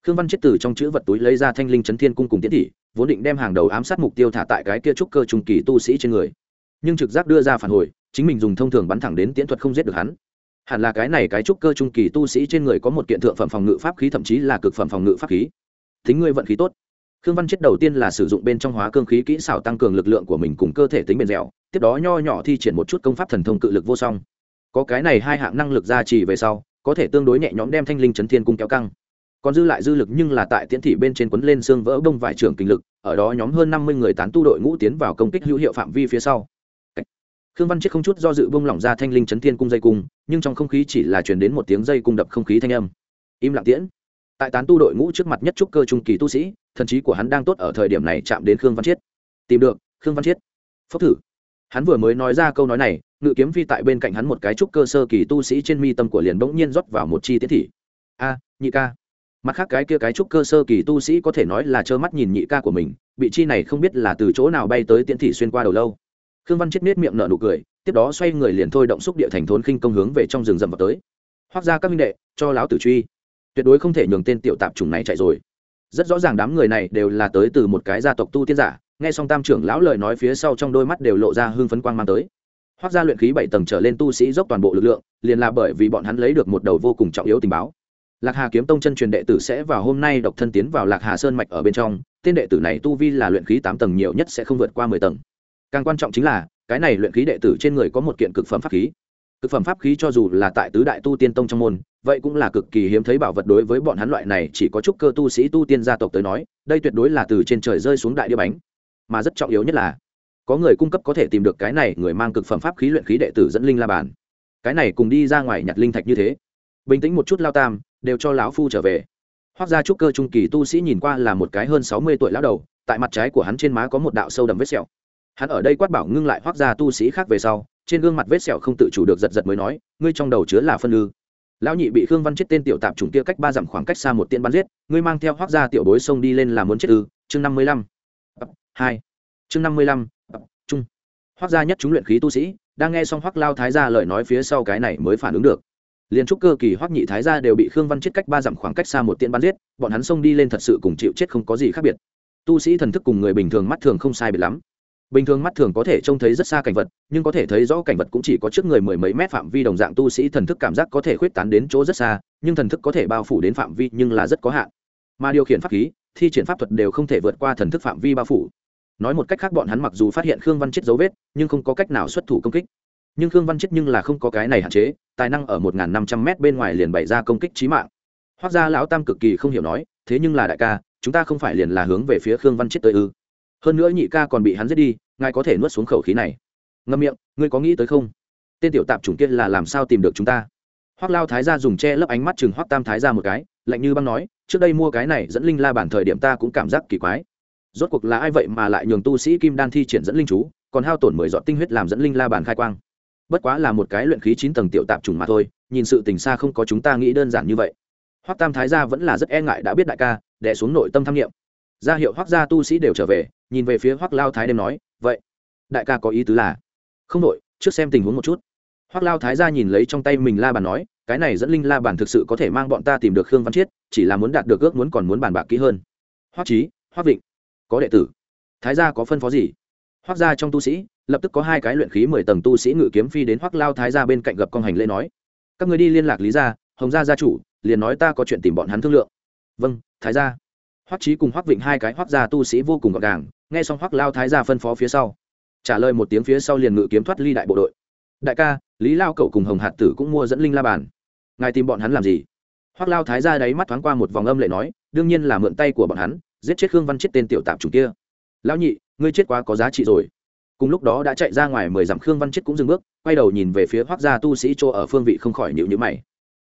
khương văn chết từ trong chữ vật túi lấy ra thanh linh chấn thiên cung cùng tiến thị, vốn định đem hàng đầu ám sát mục tiêu thả tại cái kia trúc cơ trung kỳ tu sĩ trên người. Nhưng trực giác đưa ra phản hồi, chính mình dùng thông thường bắn thẳng đến tiễn thuật không giết được hắn. Hẳn là cái này cái trúc cơ trung kỳ tu sĩ trên người có một kiện thượng phẩm phòng ngự pháp khí, thậm chí là cực phẩm phòng ngự pháp khí. Thính ngươi vận khí tốt. Khương văn chết đầu tiên là sử dụng bên trong hóa cương khí kỹ xảo tăng cường lực lượng của mình cùng cơ thể tính bền dẻo, tiếp đó nho nhỏ thi triển một chút công pháp thần thông cự lực vô song. Có cái này hai hạng năng lực gia trì về sau, có thể tương đối nhẹ nhõm đem thanh linh chấn thiên cung kéo căng còn dư lại dư lực nhưng là tại tiễn thị bên trên quấn lên xương vỡ bông vải trưởng kinh lực, ở đó nhóm hơn năm mươi người tán tu đội ngũ tiến vào công kích hữu hiệu phạm vi phía sau. Khương văn chết không chút do dự bông lỏng ra thanh linh chấn thiên cung dây cung, nhưng trong không khí chỉ là chuyển đến một tiếng dây cung đập không khí thanh âm. Im lặng tiễn. Tại tán tu đội ngũ trước mặt nhất trúc cơ trung kỳ tu sĩ, thần trí của hắn đang tốt ở thời điểm này chạm đến khương văn chiết tìm được, khương văn chiết phốc thử. Hắn vừa mới nói ra câu nói này, ngự kiếm phi tại bên cạnh hắn một cái trúc cơ sơ kỳ tu sĩ trên mi tâm của liền bỗng nhiên rót vào một chi tiết thị. A, nhị ca mặt khác cái kia cái trúc cơ sơ kỳ tu sĩ có thể nói là trơ mắt nhìn nhị ca của mình bị chi này không biết là từ chỗ nào bay tới tiễn thị xuyên qua đầu lâu. Khương văn chết nết miệng nở nụ cười, tiếp đó xoay người liền thôi động xúc địa thành thốn khinh công hướng về trong rừng rậm vào tới. Hoác ra các minh đệ, cho láo tử truy. Tuyệt đối không thể nhường tên tiểu tạp chủng này chạy rồi. Rất rõ ràng đám người này đều là tới từ một cái gia tộc tu tiên giả, nghe xong tam trưởng lão lời nói phía sau trong đôi mắt đều lộ ra hương phấn quang mang tới. Hoác ra luyện khí bảy tầng trở lên tu sĩ dốc toàn bộ lực lượng, liền là bởi vì bọn hắn lấy được một đầu vô cùng trọng yếu tình báo lạc hà kiếm tông chân truyền đệ tử sẽ vào hôm nay độc thân tiến vào lạc hà sơn mạch ở bên trong, tên đệ tử này tu vi là luyện khí tám tầng nhiều nhất sẽ không vượt qua mười tầng. Càng quan trọng chính là, cái này luyện khí đệ tử trên người có một kiện cực phẩm pháp khí. Cực phẩm pháp khí cho dù là tại tứ đại tu tiên tông trong môn, vậy cũng là cực kỳ hiếm thấy bảo vật đối với bọn hắn loại này chỉ có chút cơ tu sĩ tu tiên gia tộc tới nói, đây tuyệt đối là từ trên trời rơi xuống đại đĩa bánh. Mà rất trọng yếu nhất là, có người cung cấp có thể tìm được cái này người mang cực phẩm pháp khí luyện khí đệ tử dẫn linh la bàn. Cái này cùng đi ra ngoài nhặt linh thạch như thế. Bình tĩnh một chút lao tam đều cho lão phu trở về. Hoác gia trúc cơ trung kỳ tu sĩ nhìn qua là một cái hơn sáu mươi tuổi lão đầu, tại mặt trái của hắn trên má có một đạo sâu đầm vết sẹo. Hắn ở đây quát bảo ngưng lại hoác gia tu sĩ khác về sau, trên gương mặt vết sẹo không tự chủ được giật giật mới nói, ngươi trong đầu chứa là phân ư? Lão nhị bị khương văn chết tên tiểu tạp chủng kia cách ba dặm khoảng cách xa một tiên bắn giết, ngươi mang theo hoác gia tiểu bối sông đi lên là muốn chết ư? Chương năm mươi lăm. Hai. Chương năm mươi lăm. Trung hoác gia nhất chúng luyện khí tu sĩ, đang nghe xong hoác lao thái gia lời nói phía sau cái này mới phản ứng được liền trúc cơ kỳ hoắc nhị thái gia đều bị khương văn chết cách ba dặm khoảng cách xa một tiện bắn giết, bọn hắn xông đi lên thật sự cùng chịu chết không có gì khác biệt. Tu sĩ thần thức cùng người bình thường mắt thường không sai biệt lắm. Bình thường mắt thường có thể trông thấy rất xa cảnh vật, nhưng có thể thấy rõ cảnh vật cũng chỉ có trước người mười mấy mét phạm vi đồng dạng tu sĩ thần thức cảm giác có thể khuyết tán đến chỗ rất xa, nhưng thần thức có thể bao phủ đến phạm vi nhưng là rất có hạn. Mà điều khiển pháp khí, thi triển pháp thuật đều không thể vượt qua thần thức phạm vi bao phủ. Nói một cách khác bọn hắn mặc dù phát hiện khương văn chết dấu vết, nhưng không có cách nào xuất thủ công kích nhưng khương văn chết nhưng là không có cái này hạn chế tài năng ở một n g h n năm trăm m bên ngoài liền bày ra công kích trí mạng hoác gia lão tam cực kỳ không hiểu nói thế nhưng là đại ca chúng ta không phải liền là hướng về phía khương văn chết tới ư hơn nữa nhị ca còn bị hắn giết đi ngài có thể nuốt xuống khẩu khí này ngâm miệng ngươi có nghĩ tới không tên tiểu tạp chủng kia là làm sao tìm được chúng ta hoác lao thái ra dùng che lấp ánh mắt chừng hoác tam thái ra một cái lạnh như băng nói trước đây mua cái này dẫn linh la bản thời điểm ta cũng cảm giác kỳ quái rốt cuộc là ai vậy mà lại nhường tu sĩ kim đan thi triển dẫn linh chú còn hao tổn mười dọn tinh huyết làm dẫn linh la bản khai quang bất quá là một cái luyện khí chín tầng tiểu tạp trùng mà thôi, nhìn sự tình xa không có chúng ta nghĩ đơn giản như vậy. Hoắc tam thái gia vẫn là rất e ngại đã biết đại ca đẻ xuống nội tâm tham nghiệm gia hiệu hoắc gia tu sĩ đều trở về, nhìn về phía hoắc lao thái đêm nói, vậy, đại ca có ý tứ là? Không đội trước xem tình huống một chút. Hoắc lao thái gia nhìn lấy trong tay mình la bàn nói, cái này dẫn linh la bàn thực sự có thể mang bọn ta tìm được khương văn chiết, chỉ là muốn đạt được ước muốn còn muốn bàn bạc kỹ hơn. Hoắc trí hoắc vịnh, có đệ tử. Thái gia có phân phó gì? Hoắc gia trong tu sĩ lập tức có hai cái luyện khí mười tầng tu sĩ ngự kiếm phi đến hoắc lao thái gia bên cạnh gặp con hành lễ nói các người đi liên lạc lý gia hồng gia gia chủ liền nói ta có chuyện tìm bọn hắn thương lượng vâng thái gia hoắc trí cùng hoắc vịnh hai cái hoắc gia tu sĩ vô cùng gọn gàng nghe xong hoắc lao thái gia phân phó phía sau trả lời một tiếng phía sau liền ngự kiếm thoát ly đại bộ đội đại ca lý lao cậu cùng hồng hạt tử cũng mua dẫn linh la bàn ngài tìm bọn hắn làm gì hoắc lao thái gia đáy mắt thoáng qua một vòng âm lệ nói đương nhiên là mượn tay của bọn hắn giết chết khương văn chết tên tiểu tạp chủ kia lão nhị ngươi chết quá có giá trị rồi cùng lúc đó đã chạy ra ngoài mười dặm khương văn chết cũng dừng bước, quay đầu nhìn về phía hoác gia tu sĩ chỗ ở phương vị không khỏi nhịu nhữ mày.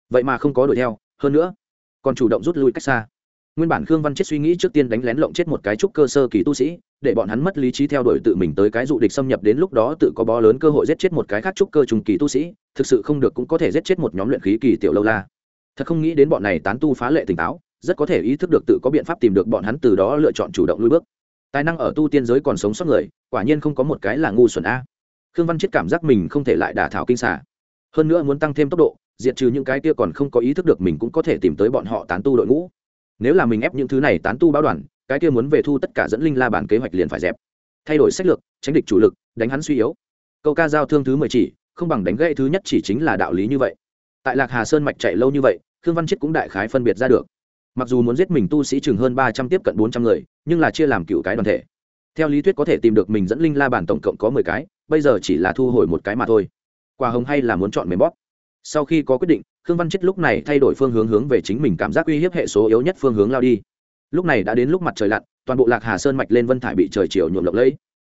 Vậy mà không có đuổi theo, hơn nữa, còn chủ động rút lui cách xa. Nguyên bản khương văn chết suy nghĩ trước tiên đánh lén lộng chết một cái trúc cơ sơ kỳ tu sĩ, để bọn hắn mất lý trí theo đuổi tự mình tới cái dụ địch xâm nhập đến lúc đó tự có bó lớn cơ hội giết chết một cái khác trúc cơ trùng kỳ tu sĩ, thực sự không được cũng có thể giết chết một nhóm luyện khí kỳ tiểu lâu la. Thật không nghĩ đến bọn này tán tu phá lệ tỉnh táo, rất có thể ý thức được tự có biện pháp tìm được bọn hắn từ đó lựa chọn chủ động lui bước tài năng ở tu tiên giới còn sống sót người, quả nhiên không có một cái là ngu xuẩn a. Khương văn chết cảm giác mình không thể lại đả thảo kinh xả hơn nữa muốn tăng thêm tốc độ, diệt trừ những cái kia còn không có ý thức được mình cũng có thể tìm tới bọn họ tán tu đội ngũ. Nếu là mình ép những thứ này tán tu báo đoàn, cái kia muốn về thu tất cả dẫn linh la bản kế hoạch liền phải dẹp. Thay đổi sách lược, tránh địch chủ lực, đánh hắn suy yếu. Câu ca giao thương thứ mười chỉ, không bằng đánh gãy thứ nhất chỉ chính là đạo lý như vậy. Tại lạc hà sơn mạch chạy lâu như vậy, khương văn chết cũng đại khái phân biệt ra được mặc dù muốn giết mình tu sĩ chừng hơn ba trăm tiếp cận bốn trăm người nhưng là chia làm cựu cái đoàn thể. Theo lý thuyết có thể tìm được mình dẫn linh la bản tổng cộng có mười cái bây giờ chỉ là thu hồi một cái mà thôi. Quả hồng hay là muốn chọn mềm bóp? Sau khi có quyết định khương văn chết lúc này thay đổi phương hướng hướng về chính mình cảm giác uy hiếp hệ số yếu nhất phương hướng lao đi. Lúc này đã đến lúc mặt trời lặn toàn bộ lạc hà sơn mạch lên vân thải bị trời chiều nhuộm lộng lẫy.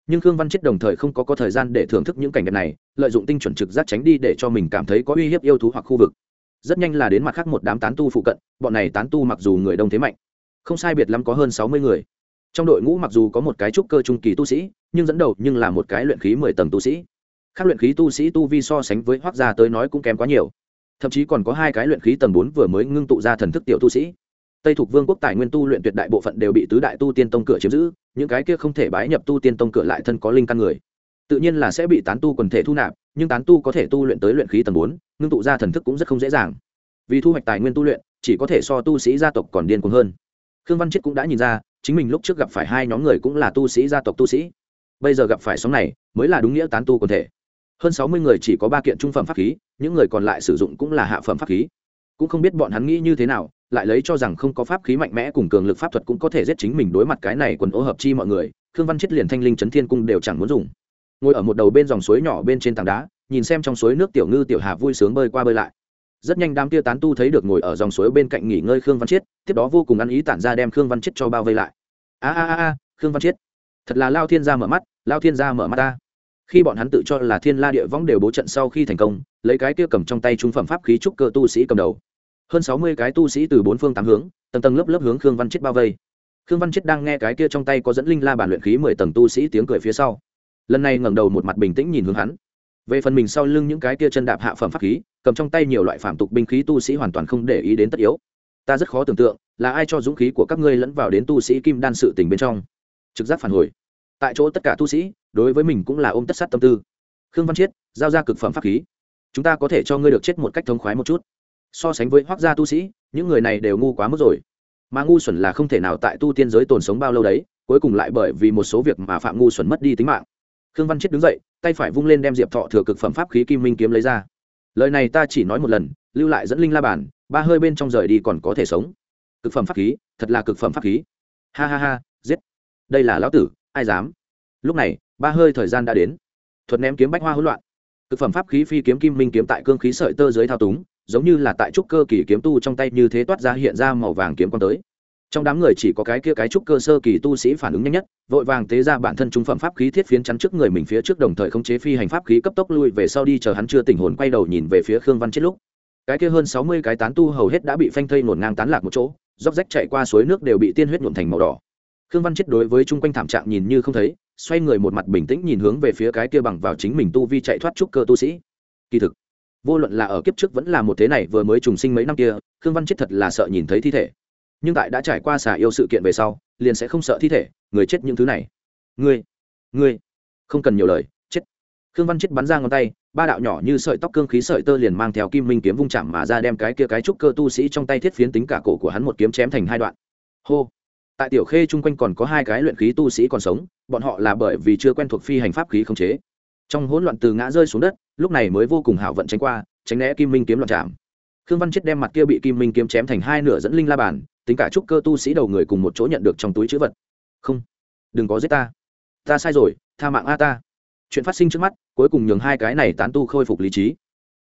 Nhưng khương văn chết đồng thời không có, có thời gian để thưởng thức những cảnh đẹp này lợi dụng tinh chuẩn trực giác tránh đi để cho mình cảm thấy có uy hiếp yêu thú hoặc khu vực rất nhanh là đến mặt khác một đám tán tu phụ cận, bọn này tán tu mặc dù người đông thế mạnh, không sai biệt lắm có hơn sáu mươi người. Trong đội ngũ mặc dù có một cái trúc cơ trung kỳ tu sĩ, nhưng dẫn đầu nhưng là một cái luyện khí mười tầng tu sĩ. Khác luyện khí tu sĩ tu vi so sánh với hoác gia tới nói cũng kém quá nhiều. Thậm chí còn có hai cái luyện khí tầng bốn vừa mới ngưng tụ ra thần thức tiểu tu sĩ. Tây thuộc vương quốc tài nguyên tu luyện tuyệt đại bộ phận đều bị tứ đại tu tiên tông cửa chiếm giữ, những cái kia không thể bái nhập tu tiên tông cửa lại thân có linh căn người tự nhiên là sẽ bị tán tu quần thể thu nạp, nhưng tán tu có thể tu luyện tới luyện khí tầng bốn, ngưng tụ ra thần thức cũng rất không dễ dàng. Vì thu hoạch tài nguyên tu luyện, chỉ có thể so tu sĩ gia tộc còn điên cuồng hơn. Khương văn chết cũng đã nhìn ra, chính mình lúc trước gặp phải hai nhóm người cũng là tu sĩ gia tộc tu sĩ. Bây giờ gặp phải sóng này, mới là đúng nghĩa tán tu quần thể. Hơn sáu mươi người chỉ có ba kiện trung phẩm pháp khí, những người còn lại sử dụng cũng là hạ phẩm pháp khí. Cũng không biết bọn hắn nghĩ như thế nào, lại lấy cho rằng không có pháp khí mạnh mẽ cùng cường lực pháp thuật cũng có thể giết chính mình đối mặt cái này quần ô hợp chi mọi người, khương văn chết liền thanh linh chấn thiên cung đều chẳng muốn dùng ngồi ở một đầu bên dòng suối nhỏ bên trên tảng đá, nhìn xem trong suối nước tiểu ngư tiểu hà vui sướng bơi qua bơi lại. Rất nhanh đám tia tán tu thấy được ngồi ở dòng suối bên cạnh nghỉ ngơi khương văn chiết, tiếp đó vô cùng ăn ý tản ra đem khương văn chiết cho bao vây lại. A a a, khương văn chiết. Thật là lao thiên gia mở mắt, lao thiên gia mở mắt ta. Khi bọn hắn tự cho là thiên la địa võng đều bố trận sau khi thành công, lấy cái kia cầm trong tay trung phẩm pháp khí trúc cơ tu sĩ cầm đầu. Hơn sáu mươi cái tu sĩ từ bốn phương tám hướng, tầng tầng lớp lớp hướng khương văn Chiết bao vây. Khương văn Chiết đang nghe cái kia trong tay có dẫn linh la bản luyện khí mười tầng tu sĩ tiếng cười phía sau lần này ngẩng đầu một mặt bình tĩnh nhìn hướng hắn. Về phần mình sau lưng những cái kia chân đạp hạ phẩm pháp khí, cầm trong tay nhiều loại phạm tục binh khí tu sĩ hoàn toàn không để ý đến tất yếu. Ta rất khó tưởng tượng, là ai cho dũng khí của các ngươi lẫn vào đến tu sĩ kim đan sự tình bên trong. Trực giác phản hồi. Tại chỗ tất cả tu sĩ, đối với mình cũng là ôm tất sát tâm tư. Khương văn chiết, giao ra cực phẩm pháp khí. Chúng ta có thể cho ngươi được chết một cách thống khoái một chút. So sánh với hoác gia tu sĩ, những người này đều ngu quá mức rồi. Mà ngu xuẩn là không thể nào tại tu tiên giới tồn sống bao lâu đấy, cuối cùng lại bởi vì một số việc mà phạm ngu xuẩn mất đi tính mạng khương văn chết đứng dậy, tay phải vung lên đem diệp thọ thừa cực phẩm pháp khí kim minh kiếm lấy ra. Lời này ta chỉ nói một lần, lưu lại dẫn linh la bàn ba hơi bên trong rời đi còn có thể sống. Cực phẩm pháp khí, thật là cực phẩm pháp khí. Ha ha ha, giết. Đây là lão tử, ai dám? Lúc này, ba hơi thời gian đã đến. Thuật ném kiếm bách hoa hỗn loạn. Cực phẩm pháp khí phi kiếm kim minh kiếm tại cương khí sợi tơ dưới thao túng, giống như là tại trúc cơ kỳ kiếm tu trong tay như thế toát ra hiện ra màu vàng kiếm con tới trong đám người chỉ có cái kia cái trúc cơ sơ kỳ tu sĩ phản ứng nhanh nhất, vội vàng tế ra bản thân trung phẩm pháp khí thiết phiến chắn trước người mình phía trước đồng thời khống chế phi hành pháp khí cấp tốc lui về sau đi chờ hắn chưa tình hồn quay đầu nhìn về phía khương văn chết lúc. Cái kia hơn sáu mươi cái tán tu hầu hết đã bị phanh thây nổn ngang tán lạc một chỗ, róc rách chạy qua suối nước đều bị tiên huyết nhuộm thành màu đỏ. Khương văn chết đối với chung quanh thảm trạng nhìn như không thấy, xoay người một mặt bình tĩnh nhìn hướng về phía cái kia bằng vào chính mình tu vi chạy thoát trúc cơ tu sĩ. Kỳ thực, vô luận là ở kiếp trước vẫn là một thế này vừa mới trùng sinh mấy năm kia, khương văn chết thật là sợ nhìn thấy thi thể nhưng tại đã trải qua xả yêu sự kiện về sau, liền sẽ không sợ thi thể, người chết những thứ này. Ngươi ngươi, không cần nhiều lời, chết. Khương văn chết bắn ra ngón tay, ba đạo nhỏ như sợi tóc cương khí sợi tơ liền mang theo kim minh kiếm vung chạm mà ra đem cái kia cái trúc cơ tu sĩ trong tay thiết phiến tính cả cổ của hắn một kiếm chém thành hai đoạn. Hô. Tại tiểu khê chung quanh còn có hai cái luyện khí tu sĩ còn sống, bọn họ là bởi vì chưa quen thuộc phi hành pháp khí khống chế. Trong hỗn loạn từ ngã rơi xuống đất, lúc này mới vô cùng hảo vận tránh qua, tránh né kim minh kiếm loạn chạm khương văn chết đem mặt kia bị kim minh kiếm chém thành hai nửa dẫn linh la bàn, tính cả trúc cơ tu sĩ đầu người cùng một chỗ nhận được trong túi chữ vật. Không, đừng có giết ta. Ta sai rồi, tha mạng a ta. Chuyện phát sinh trước mắt, cuối cùng nhường hai cái này tán tu khôi phục lý trí.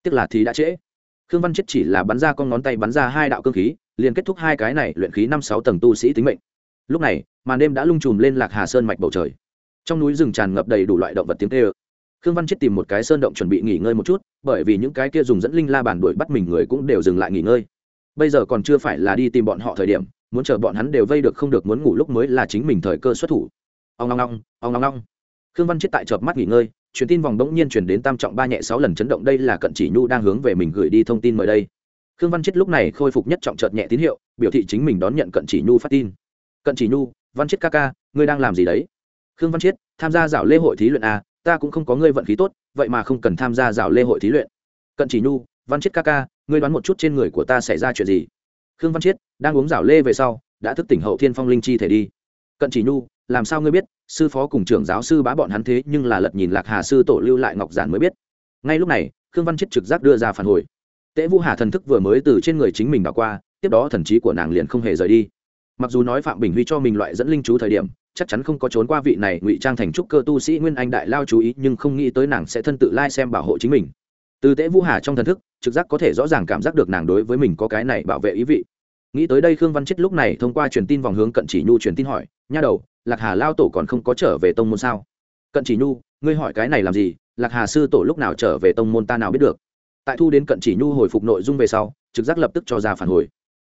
Tức là thì đã trễ. Khương văn chết chỉ là bắn ra con ngón tay bắn ra hai đạo cơ khí, liền kết thúc hai cái này luyện khí năm sáu tầng tu sĩ tính mệnh. Lúc này, màn đêm đã lung trùm lên lạc hà sơn mạch bầu trời. Trong núi rừng tràn ngập đầy đủ loại động vật tiếng tê ơ khương văn chết tìm một cái sơn động chuẩn bị nghỉ ngơi một chút, bởi vì những cái kia dùng dẫn linh la bàn đuổi bắt mình người cũng đều dừng lại nghỉ ngơi. Bây giờ còn chưa phải là đi tìm bọn họ thời điểm, muốn chờ bọn hắn đều vây được không được muốn ngủ lúc mới là chính mình thời cơ xuất thủ. Ông long long ông long long khương văn chết tại chợp mắt nghỉ ngơi, truyền tin vòng đống nhiên chuyển đến tam trọng ba nhẹ sáu lần chấn động, đây là cận chỉ nhu đang hướng về mình gửi đi thông tin mời đây. Khương văn chết lúc này khôi phục nhất trọng chợt nhẹ tín hiệu, biểu thị chính mình đón nhận cận chỉ nhu phát tin. Cận chỉ nhu, văn chết ca ca, ngươi đang làm gì đấy? Khương văn chết, tham gia dạo lễ hội thí luyện a ta cũng không có ngươi vận khí tốt, vậy mà không cần tham gia rào lê hội thí luyện. Cận chỉ nhu, văn chiết ca ca, ngươi đoán một chút trên người của ta xảy ra chuyện gì? Khương văn chiết đang uống rào lê về sau, đã thức tỉnh hậu thiên phong linh chi thể đi. Cận chỉ nhu, làm sao ngươi biết, sư phó cùng trưởng giáo sư bá bọn hắn thế nhưng là lật nhìn lạc hà sư tổ lưu lại ngọc giản mới biết. Ngay lúc này, khương văn chiết trực giác đưa ra phản hồi. Tễ vũ hà thần thức vừa mới từ trên người chính mình đ qua, tiếp đó thần trí của nàng liền không hề rời đi. Mặc dù nói phạm bình huy cho mình loại dẫn linh chú thời điểm chắc chắn không có trốn qua vị này ngụy trang thành trúc cơ tu sĩ nguyên anh đại lao chú ý, nhưng không nghĩ tới nàng sẽ thân tự lai xem bảo hộ chính mình. Từ tễ vũ hà trong thần thức, trực giác có thể rõ ràng cảm giác được nàng đối với mình có cái này bảo vệ ý vị. Nghĩ tới đây khương văn chết lúc này thông qua truyền tin vòng hướng cận chỉ nhu truyền tin hỏi, nha đầu, lạc hà lao tổ còn không có trở về tông môn sao? Cận chỉ nhu, ngươi hỏi cái này làm gì? Lạc hà sư tổ lúc nào trở về tông môn ta nào biết được? Tại thu đến cận chỉ nhu hồi phục nội dung về sau, trực giác lập tức cho ra phản hồi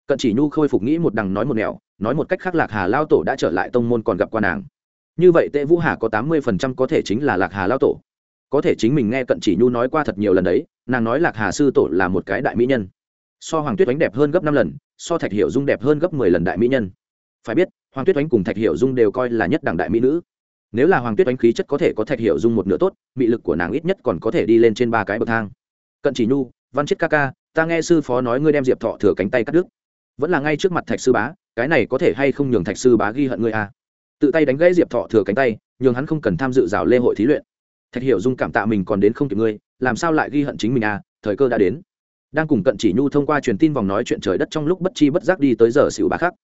cận chỉ nhu khôi phục nghĩ một đằng nói một nẻo, nói một cách khác lạc hà lao tổ đã trở lại tông môn còn gặp qua nàng. Như vậy tệ vũ hà có tám mươi phần trăm có thể chính là lạc hà lao tổ. Có thể chính mình nghe cận chỉ nhu nói qua thật nhiều lần đấy, nàng nói lạc hà sư tổ là một cái đại mỹ nhân. So hoàng tuyết oánh đẹp hơn gấp năm lần, so thạch hiệu dung đẹp hơn gấp mười lần đại mỹ nhân. Phải biết, hoàng tuyết oánh cùng thạch hiệu dung đều coi là nhất đẳng đại mỹ nữ. Nếu là hoàng tuyết oánh khí chất có thể có thạch hiệu dung một nửa tốt bị lực của nàng ít nhất còn có thể đi lên trên ba cái bậc thang. Cận chỉ nhu, văn chết ca ca, ta nghe sư phó nói ngươi đem diệp thọ thừa cánh tay cắt đứt vẫn là ngay trước mặt thạch sư bá, cái này có thể hay không nhường thạch sư bá ghi hận ngươi à? Tự tay đánh gãy diệp thọ thừa cánh tay, nhường hắn không cần tham dự rào lê hội thí luyện. Thạch hiểu dung cảm tạ mình còn đến không kịp ngươi, làm sao lại ghi hận chính mình à? Thời cơ đã đến. Đang cùng cận chỉ nhu thông qua truyền tin vòng nói chuyện trời đất trong lúc bất chi bất giác đi tới giờ xỉu bá khắc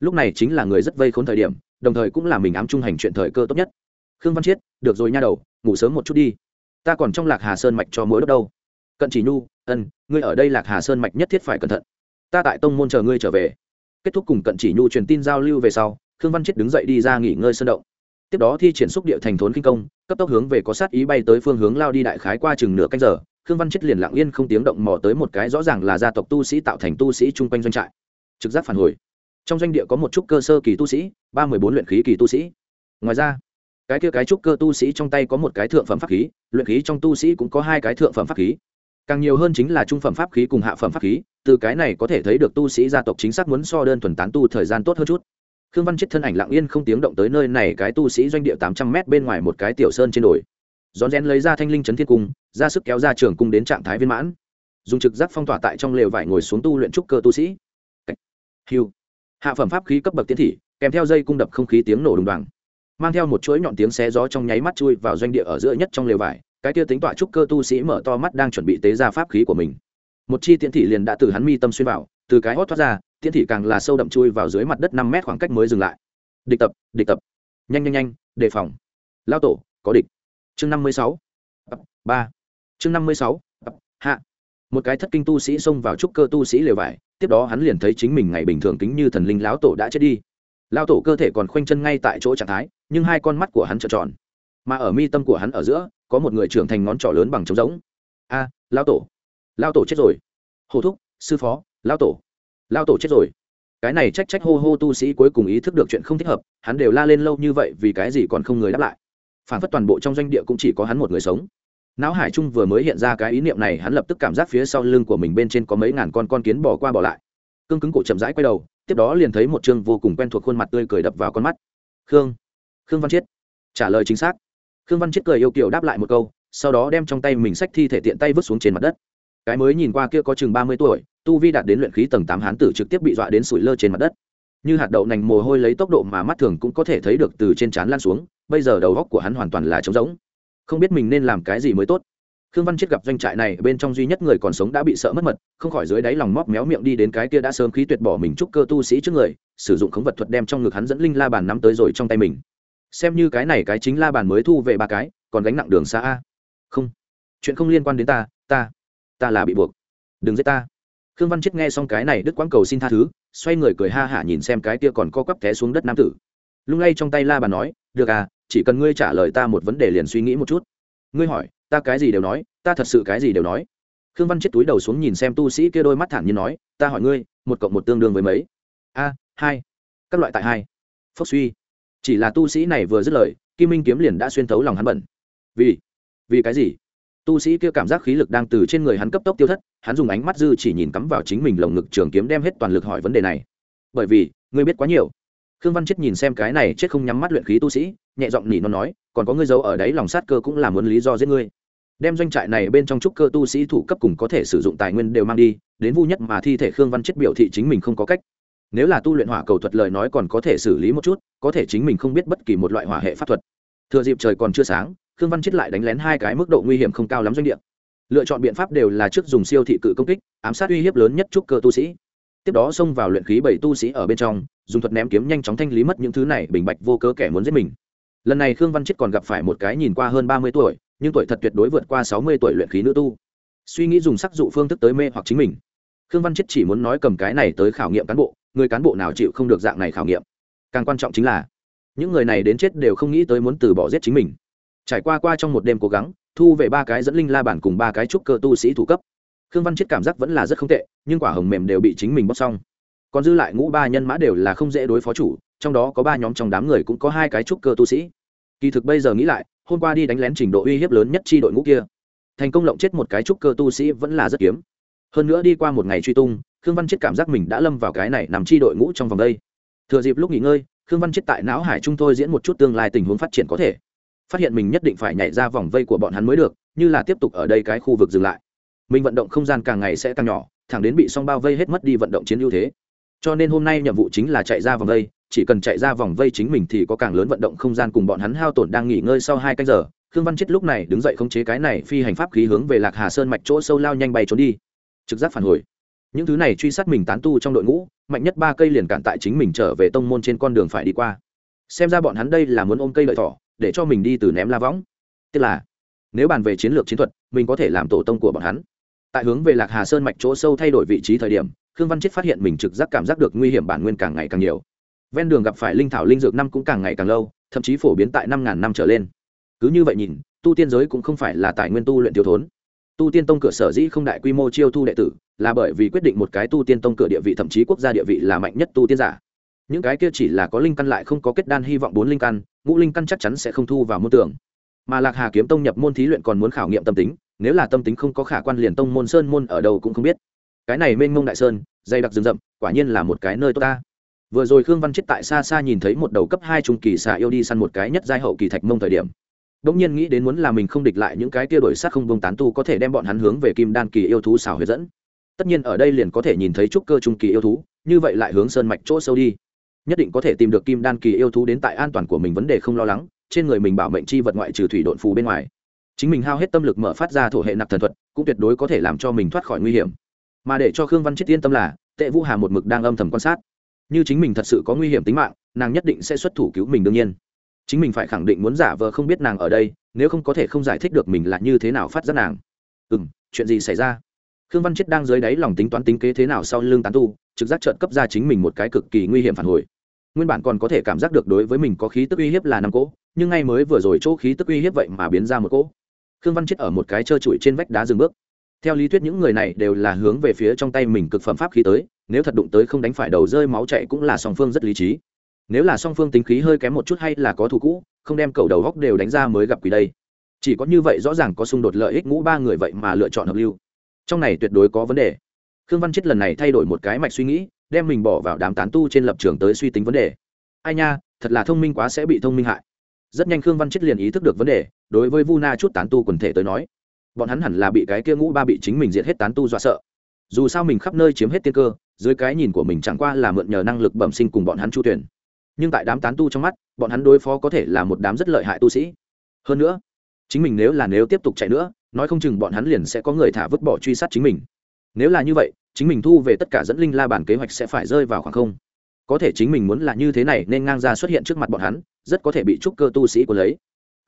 lúc này chính là người rất vây khốn thời điểm, đồng thời cũng là mình ám trung hành chuyện thời cơ tốt nhất. Khương văn chiết, được rồi nha đầu, ngủ sớm một chút đi. Ta còn trong lạc hà sơn mạch cho mỗi đốt đâu. Cận chỉ nhu, ân, ngươi ở đây lạc hà sơn mạch nhất thiết phải cẩn thận ta tại tông môn chờ ngươi trở về. Kết thúc cùng cận chỉ nhu truyền tin giao lưu về sau, khương văn chiết đứng dậy đi ra nghỉ ngơi sân động. Tiếp đó thi triển xúc địa thành thốn kinh công, cấp tốc hướng về có sát ý bay tới phương hướng lao đi đại khái qua chừng nửa canh giờ, khương văn chết liền lặng yên không tiếng động mò tới một cái rõ ràng là gia tộc tu sĩ tạo thành tu sĩ chung quanh doanh trại. Trực giác phản hồi. Trong doanh địa có một chút cơ sơ kỳ tu sĩ, ba mươi bốn luyện khí kỳ tu sĩ. Ngoài ra, cái kia cái trúc cơ tu sĩ trong tay có một cái thượng phẩm pháp khí, luyện khí trong tu sĩ cũng có hai cái thượng phẩm pháp khí càng nhiều hơn chính là trung phẩm pháp khí cùng hạ phẩm pháp khí, từ cái này có thể thấy được tu sĩ gia tộc chính xác muốn so đơn thuần tán tu thời gian tốt hơn chút. Khương văn chết thân ảnh lặng yên không tiếng động tới nơi này, cái tu sĩ doanh địa tám trăm m bên ngoài một cái tiểu sơn trên đồi. Rón rén lấy ra thanh linh chấn thiên cung, ra sức kéo ra trường cung đến trạng thái viên mãn. Dùng trực giác phong tỏa tại trong lều vải ngồi xuống tu luyện trúc cơ tu sĩ. Hiu hạ phẩm pháp khí cấp bậc tiến thị, kèm theo dây cung đập không khí tiếng nổ đùng đoàng. Mang theo một chuỗi nhọn tiếng xé gió trong nháy mắt chui vào doanh địa ở giữa nhất trong lều vải cái kia tính tọa trúc cơ tu sĩ mở to mắt đang chuẩn bị tế ra pháp khí của mình. Một chi tiễn thị liền đã từ hắn mi tâm xuyên vào, từ cái hót thoát ra, tiễn thị càng là sâu đậm chui vào dưới mặt đất năm mét khoảng cách mới dừng lại. Địch tập địch tập. Nhanh nhanh nhanh, đề phòng. Lao tổ, có địch. Chương năm mươi sáu. Ba. Chương năm mươi sáu. Hạ. Một cái thất kinh tu sĩ xông vào trúc cơ tu sĩ lều vải, tiếp đó hắn liền thấy chính mình ngày bình thường kính như thần linh lão tổ đã chết đi. Lao tổ cơ thể còn khoanh chân ngay tại chỗ trạng thái, nhưng hai con mắt của hắn trợn tròn. Mà ở mi tâm của hắn ở giữa có một người trưởng thành ngón trỏ lớn bằng trống rỗng. A à, lao tổ. Lao tổ chết rồi. Hồ thúc sư phó lao tổ. Lao tổ chết rồi. Cái này trách trách hô hô tu sĩ cuối cùng ý thức được chuyện không thích hợp hắn đều la lên lâu như vậy vì cái gì còn không người đáp lại. Phản phất toàn bộ trong doanh địa cũng chỉ có hắn một người sống. Não hải trung vừa mới hiện ra cái ý niệm này hắn lập tức cảm giác phía sau lưng của mình bên trên có mấy ngàn con con kiến bỏ qua bỏ lại. Cương cứng cổ chậm rãi quay đầu tiếp đó liền thấy một chương vô cùng quen thuộc khuôn mặt tươi cười đập vào con mắt. Khương khương văn chiết. Trả lời chính xác khương văn chết cười yêu kiểu đáp lại một câu, sau đó đem trong tay mình sách thi thể tiện tay vứt xuống trên mặt đất. Cái mới nhìn qua kia có chừng ba mươi tuổi, tu vi đạt đến luyện khí tầng tám hán tử trực tiếp bị dọa đến sủi lơ trên mặt đất. Như hạt đậu nành mồ hôi lấy tốc độ mà mắt thường cũng có thể thấy được từ trên trán lan xuống, bây giờ đầu góc của hắn hoàn toàn là trống rỗng. Không biết mình nên làm cái gì mới tốt. Khương văn chết gặp doanh trại này, bên trong duy nhất người còn sống đã bị sợ mất mật, không khỏi dưới đáy lòng móc méo miệng đi đến cái kia đã sớm khí tuyệt bỏ mình chúc cơ tu sĩ trước người, sử dụng khống vật thuật đem trong ngực hắn dẫn linh la bàn nắm tới rồi trong tay mình xem như cái này cái chính la bàn mới thu về ba cái, còn gánh nặng đường xa a. Không. Chuyện không liên quan đến ta ta ta là bị buộc. Đừng giết ta. Khương văn chết nghe xong cái này đức quãng cầu xin tha thứ, xoay người cười ha hả nhìn xem cái kia còn co quắp té xuống đất nam tử. Lung lay trong tay la bàn nói, được à chỉ cần ngươi trả lời ta một vấn đề liền suy nghĩ một chút. Ngươi hỏi, ta cái gì đều nói, ta thật sự cái gì đều nói? Khương văn chết túi đầu xuống nhìn xem tu sĩ kia đôi mắt thản nhiên nói, ta hỏi ngươi, một cộng một tương đương với mấy? A, hai. Các loại tại hai. Phốc suy chỉ là tu sĩ này vừa dứt lời, kim minh kiếm liền đã xuyên thấu lòng hắn bẩn. Vì vì cái gì? Tu sĩ kia cảm giác khí lực đang từ trên người hắn cấp tốc tiêu thất, hắn dùng ánh mắt dư chỉ nhìn cắm vào chính mình lồng ngực trường kiếm đem hết toàn lực hỏi vấn đề này. Bởi vì, ngươi biết quá nhiều. Khương văn chết nhìn xem cái này chết không nhắm mắt luyện khí tu sĩ, nhẹ giọng nỉ nó nói, còn có ngươi giấu ở đấy lòng sát cơ cũng là muốn lý do giết ngươi. Đem doanh trại này bên trong trúc cơ tu sĩ thủ cấp cùng có thể sử dụng tài nguyên đều mang đi, đến vu nhất mà thi thể khương văn chết biểu thị chính mình không có cách nếu là tu luyện hỏa cầu thuật lời nói còn có thể xử lý một chút, có thể chính mình không biết bất kỳ một loại hỏa hệ pháp thuật. Thừa dịp trời còn chưa sáng, khương văn chết lại đánh lén hai cái mức độ nguy hiểm không cao lắm doanh địa. Lựa chọn biện pháp đều là trước dùng siêu thị cự công kích, ám sát uy hiếp lớn nhất trúc cơ tu sĩ. Tiếp đó xông vào luyện khí bảy tu sĩ ở bên trong, dùng thuật ném kiếm nhanh chóng thanh lý mất những thứ này, bình bạch vô cớ kẻ muốn giết mình. Lần này khương văn chết còn gặp phải một cái nhìn qua hơn ba mươi tuổi, nhưng tuổi thật tuyệt đối vượt qua sáu mươi tuổi luyện khí nữ tu. Suy nghĩ dùng sắc dụ phương thức tới mê hoặc chính mình khương văn chết chỉ muốn nói cầm cái này tới khảo nghiệm cán bộ, người cán bộ nào chịu không được dạng này khảo nghiệm. Càng quan trọng chính là, những người này đến chết đều không nghĩ tới muốn từ bỏ giết chính mình. Trải qua qua trong một đêm cố gắng, thu về ba cái dẫn linh la bản cùng ba cái trúc cơ tu sĩ thủ cấp. Khương văn chết cảm giác vẫn là rất không tệ, nhưng quả hồng mềm đều bị chính mình bóc xong. Còn dư lại ngũ ba nhân mã đều là không dễ đối phó chủ, trong đó có ba nhóm trong đám người cũng có hai cái trúc cơ tu sĩ. Kỳ thực bây giờ nghĩ lại, hôm qua đi đánh lén trình độ uy hiếp lớn nhất chi đội ngũ kia. Thành công lộng chết một cái trúc cơ tu sĩ vẫn là rất kiếm hơn nữa đi qua một ngày truy tung, khương văn chết cảm giác mình đã lâm vào cái này nằm chi đội ngũ trong vòng đây. Thừa dịp lúc nghỉ ngơi, khương văn chết tại não hải trung thôi diễn một chút tương lai tình huống phát triển có thể. Phát hiện mình nhất định phải nhảy ra vòng vây của bọn hắn mới được, như là tiếp tục ở đây cái khu vực dừng lại. Mình vận động không gian càng ngày sẽ càng nhỏ, thẳng đến bị song bao vây hết mất đi vận động chiến ưu thế. Cho nên hôm nay nhiệm vụ chính là chạy ra vòng vây, chỉ cần chạy ra vòng vây chính mình thì có càng lớn vận động không gian cùng bọn hắn hao tổn đang nghỉ ngơi sau hai canh giờ. Khương văn chết lúc này đứng dậy khống chế cái này phi hành pháp khí hướng về lạc hà sơn mạch chỗ sâu lao nhanh bay trốn đi trực giác phản hồi. Những thứ này truy sát mình tán tu trong đội ngũ, mạnh nhất ba cây liền cản tại chính mình trở về tông môn trên con đường phải đi qua. Xem ra bọn hắn đây là muốn ôm cây lợi thỏ, để cho mình đi từ ném la võng. Tức là, nếu bàn về chiến lược chiến thuật, mình có thể làm tổ tông của bọn hắn. Tại hướng về lạc hà sơn mạch chỗ sâu thay đổi vị trí thời điểm, khương văn chết phát hiện mình trực giác cảm giác được nguy hiểm bản nguyên càng ngày càng nhiều. Ven đường gặp phải linh thảo linh dược năm cũng càng ngày càng lâu, thậm chí phổ biến tại năm ngàn năm trở lên. Cứ như vậy nhìn, tu tiên giới cũng không phải là tài nguyên tu luyện thiếu thốn tu tiên tông cửa sở dĩ không đại quy mô chiêu thu đệ tử, là bởi vì quyết định một cái tu tiên tông cửa địa vị thậm chí quốc gia địa vị là mạnh nhất tu tiên giả. Những cái kia chỉ là có linh căn lại không có kết đan hy vọng bốn linh căn, ngũ linh căn chắc chắn sẽ không thu vào môn tưởng mà lạc hà kiếm tông nhập môn thí luyện còn muốn khảo nghiệm tâm tính, nếu là tâm tính không có khả quan liền tông môn sơn môn ở đâu cũng không biết. Cái này mênh mông đại sơn, dày đặc rừng rậm, quả nhiên là một cái nơi tốt ta. Vừa rồi khương văn chết tại xa xa nhìn thấy một đầu cấp hai trung kỳ xà yêu đi săn một cái nhất giai hậu kỳ thạch mông thời điểm đ nhiên nghĩ đến muốn là mình không địch lại những cái kia đổi sát không bông tán tu có thể đem bọn hắn hướng về kim đan kỳ yêu thú xảo huyết dẫn. Tất nhiên ở đây liền có thể nhìn thấy trúc cơ trung kỳ yêu thú, như vậy lại hướng sơn mạch chỗ sâu đi. Nhất định có thể tìm được kim đan kỳ yêu thú đến tại an toàn của mình vấn đề không lo lắng, trên người mình bảo mệnh chi vật ngoại trừ thủy độn phù bên ngoài. Chính mình hao hết tâm lực mở phát ra thổ hệ nặc thần thuật, cũng tuyệt đối có thể làm cho mình thoát khỏi nguy hiểm. Mà để cho khương văn chết yên tâm là, tệ vũ hà một mực đang âm thầm quan sát. Như chính mình thật sự có nguy hiểm tính mạng, nàng nhất định sẽ xuất thủ cứu mình đương nhiên chính mình phải khẳng định muốn giả vờ không biết nàng ở đây, nếu không có thể không giải thích được mình là như thế nào phát giác nàng. Ừ m chuyện gì xảy ra? Khương văn chết đang dưới đáy lòng tính toán tính kế thế nào sau lưng tán tu, trực giác trợn cấp ra chính mình một cái cực kỳ nguy hiểm phản hồi. Nguyên bản còn có thể cảm giác được đối với mình có khí tức uy hiếp là năm cỗ, nhưng ngay mới vừa rồi chỗ khí tức uy hiếp vậy mà biến ra một cỗ. Khương văn chết ở một cái trơ trụi trên vách đá dừng bước. Theo lý thuyết những người này đều là hướng về phía trong tay mình cực phẩm pháp khí tới, nếu thật đụng tới không đánh phải đầu rơi máu chạy cũng là song phương rất lý trí nếu là song phương tính khí hơi kém một chút hay là có thù cũ, không đem cầu đầu góc đều đánh ra mới gặp quỷ đây. Chỉ có như vậy rõ ràng có xung đột lợi ích ngũ ba người vậy mà lựa chọn hợp lưu. Trong này tuyệt đối có vấn đề. Khương văn chết lần này thay đổi một cái mạch suy nghĩ, đem mình bỏ vào đám tán tu trên lập trường tới suy tính vấn đề. Ai nha, thật là thông minh quá sẽ bị thông minh hại. Rất nhanh khương văn chết liền ý thức được vấn đề, đối với vu na chút tán tu quần thể tới nói, bọn hắn hẳn là bị cái kia ngũ ba bị chính mình diệt hết tán tu dọa sợ. Dù sao mình khắp nơi chiếm hết tiên cơ, dưới cái nhìn của mình chẳng qua là mượn nhờ năng lực bẩm sinh cùng bọn hắn chu tuyển nhưng tại đám tán tu trong mắt, bọn hắn đối phó có thể là một đám rất lợi hại tu sĩ. Hơn nữa, chính mình nếu là nếu tiếp tục chạy nữa, nói không chừng bọn hắn liền sẽ có người thả vứt bỏ truy sát chính mình. Nếu là như vậy, chính mình thu về tất cả dẫn linh la bản kế hoạch sẽ phải rơi vào khoảng không. Có thể chính mình muốn là như thế này nên ngang ra xuất hiện trước mặt bọn hắn, rất có thể bị trúc cơ tu sĩ của lấy.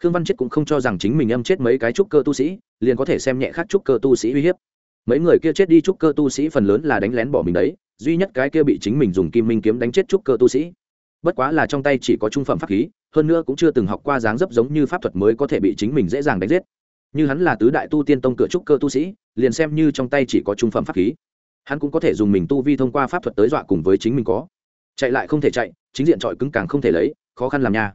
Khương văn chết cũng không cho rằng chính mình âm chết mấy cái trúc cơ tu sĩ, liền có thể xem nhẹ khác trúc cơ tu sĩ uy hiếp. Mấy người kia chết đi trúc cơ tu sĩ phần lớn là đánh lén bỏ mình đấy, duy nhất cái kia bị chính mình dùng kim minh kiếm đánh chết trúc cơ tu sĩ bất quá là trong tay chỉ có trung phẩm pháp khí, hơn nữa cũng chưa từng học qua dáng dấp giống như pháp thuật mới có thể bị chính mình dễ dàng đánh giết. Như hắn là tứ đại tu tiên tông cửa trúc cơ tu sĩ, liền xem như trong tay chỉ có trung phẩm pháp khí, hắn cũng có thể dùng mình tu vi thông qua pháp thuật tới dọa cùng với chính mình có. Chạy lại không thể chạy, chính diện trọi cứng càng không thể lấy, khó khăn làm nha.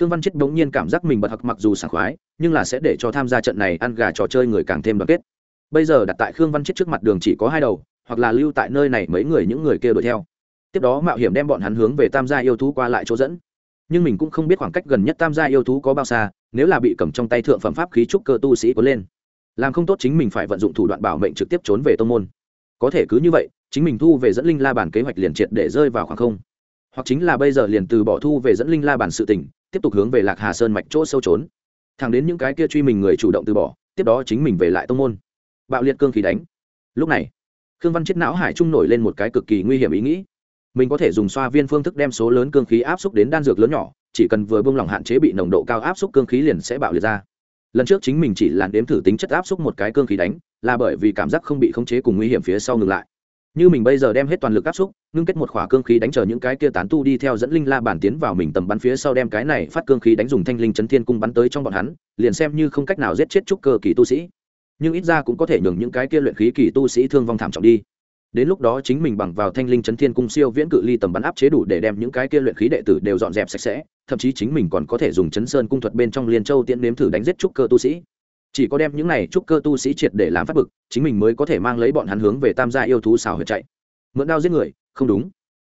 Khương văn chết bỗng nhiên cảm giác mình bật hặc mặc dù sảng khoái, nhưng là sẽ để cho tham gia trận này ăn gà trò chơi người càng thêm đoàn kết. Bây giờ đặt tại khương văn chết trước mặt đường chỉ có hai đầu, hoặc là lưu tại nơi này mấy người những người kia đuổi theo tiếp đó mạo hiểm đem bọn hắn hướng về tam gia yêu thú qua lại chỗ dẫn. Nhưng mình cũng không biết khoảng cách gần nhất tam gia yêu thú có bao xa, nếu là bị cầm trong tay thượng phẩm pháp khí trúc cơ tu sĩ có lên. Làm không tốt chính mình phải vận dụng thủ đoạn bảo mệnh trực tiếp trốn về tông môn. Có thể cứ như vậy, chính mình thu về dẫn linh la bản kế hoạch liền triệt để rơi vào khoảng không. Hoặc chính là bây giờ liền từ bỏ thu về dẫn linh la bản sự tỉnh tiếp tục hướng về lạc hà sơn mạch chỗ sâu trốn. Thẳng đến những cái kia truy mình người chủ động từ bỏ, tiếp đó chính mình về lại tông môn. Bạo liệt cương khí đánh. Lúc này, khương văn chết não hải trung nổi lên một cái cực kỳ nguy hiểm ý nghĩ mình có thể dùng xoa viên phương thức đem số lớn cương khí áp xúc đến đan dược lớn nhỏ, chỉ cần vừa bông lỏng hạn chế bị nồng độ cao áp xúc cương khí liền sẽ bạo liệt ra. Lần trước chính mình chỉ làn đếm thử tính chất áp xúc một cái cương khí đánh, là bởi vì cảm giác không bị khống chế cùng nguy hiểm phía sau ngừng lại. Như mình bây giờ đem hết toàn lực áp xúc, ngưng kết một khỏa cương khí đánh chờ những cái kia tán tu đi theo dẫn linh la bản tiến vào mình tầm bắn phía sau đem cái này phát cương khí đánh dùng thanh linh chấn thiên cung bắn tới trong bọn hắn, liền xem như không cách nào giết chết trúc cơ kỳ tu sĩ. Nhưng ít ra cũng có thể nhường những cái kia luyện khí kỳ tu sĩ thương vong thảm trọng đi đến lúc đó chính mình bằng vào thanh linh chấn thiên cung siêu viễn cự ly tầm bắn áp chế đủ để đem những cái kia luyện khí đệ tử đều dọn dẹp sạch sẽ, thậm chí chính mình còn có thể dùng chấn sơn cung thuật bên trong liên châu tiễn nếm thử đánh giết trúc cơ tu sĩ. Chỉ có đem những này trúc cơ tu sĩ triệt để làm phát bực, chính mình mới có thể mang lấy bọn hắn hướng về tam gia yêu thú xào huyệt chạy. Mượn đao giết người, không đúng.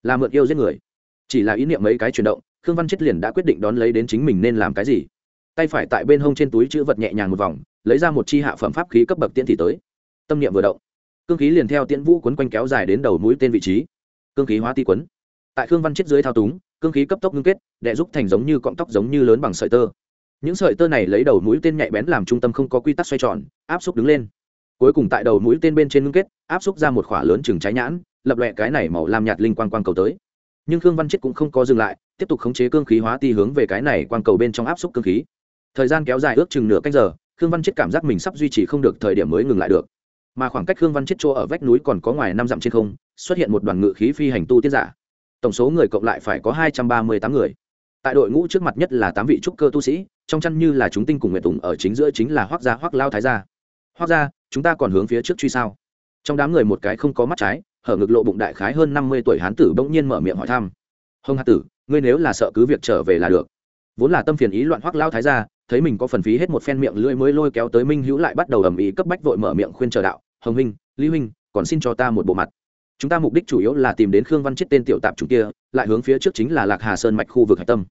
Là mượn yêu giết người. Chỉ là ý niệm mấy cái chuyển động, khương văn chết liền đã quyết định đón lấy đến chính mình nên làm cái gì. Tay phải tại bên hông trên túi chữ vật nhẹ nhàng một vòng, lấy ra một chi hạ phẩm pháp khí cấp bậc tiễn thị tới. Tâm niệm vừa động cương khí liền theo tiễn vũ quấn quanh kéo dài đến đầu mũi tên vị trí. Cương khí hóa ti quấn. Tại khương văn chết dưới thao túng, cương khí cấp tốc ngưng kết, đệ giúp thành giống như cọng tóc giống như lớn bằng sợi tơ. Những sợi tơ này lấy đầu mũi tên nhạy bén làm trung tâm không có quy tắc xoay tròn, áp xúc đứng lên. Cuối cùng tại đầu mũi tên bên trên ngưng kết, áp xúc ra một khỏa lớn chừng trái nhãn, lập lệ cái này màu làm nhạt linh quang quang cầu tới. Nhưng khương văn chết cũng không có dừng lại, tiếp tục khống chế cương khí hóa ti hướng về cái này quang cầu bên trong áp xúc cương khí. Thời gian kéo dài ước chừng nửa canh giờ, khương văn chết cảm giác mình sắp duy trì không được thời điểm mới ngừng lại được mà khoảng cách khương văn chết chỗ ở vách núi còn có ngoài năm dặm trên không, xuất hiện một đoàn ngự khí phi hành tu tiết giả. Tổng số người cộng lại phải có hai trăm ba mươi tám người. Tại đội ngũ trước mặt nhất là tám vị trúc cơ tu sĩ, trong chăn như là chúng tinh cùng nguyện tùng, ở chính giữa chính là hoác gia hoác lao thái gia. Hoác gia, chúng ta còn hướng phía trước truy sao? Trong đám người một cái không có mắt trái, hở ngực lộ bụng đại khái hơn năm mươi tuổi hán tử bỗng nhiên mở miệng hỏi thăm. Hồng hạt tử, ngươi nếu là sợ cứ việc trở về là được. Vốn là tâm phiền ý loạn hoác lao thái gia, thấy mình có phần phí hết một phen miệng lưỡi mới lôi kéo tới minh hữu lại bắt đầu ầm ĩ cấp bách vội mở miệng khuyên chờ đạo hồng huynh, lý huynh, còn xin cho ta một bộ mặt. Chúng ta mục đích chủ yếu là tìm đến khương văn chết tên tiểu tạp chủ kia, lại hướng phía trước chính là lạc hà sơn mạch khu vực hạch tâm.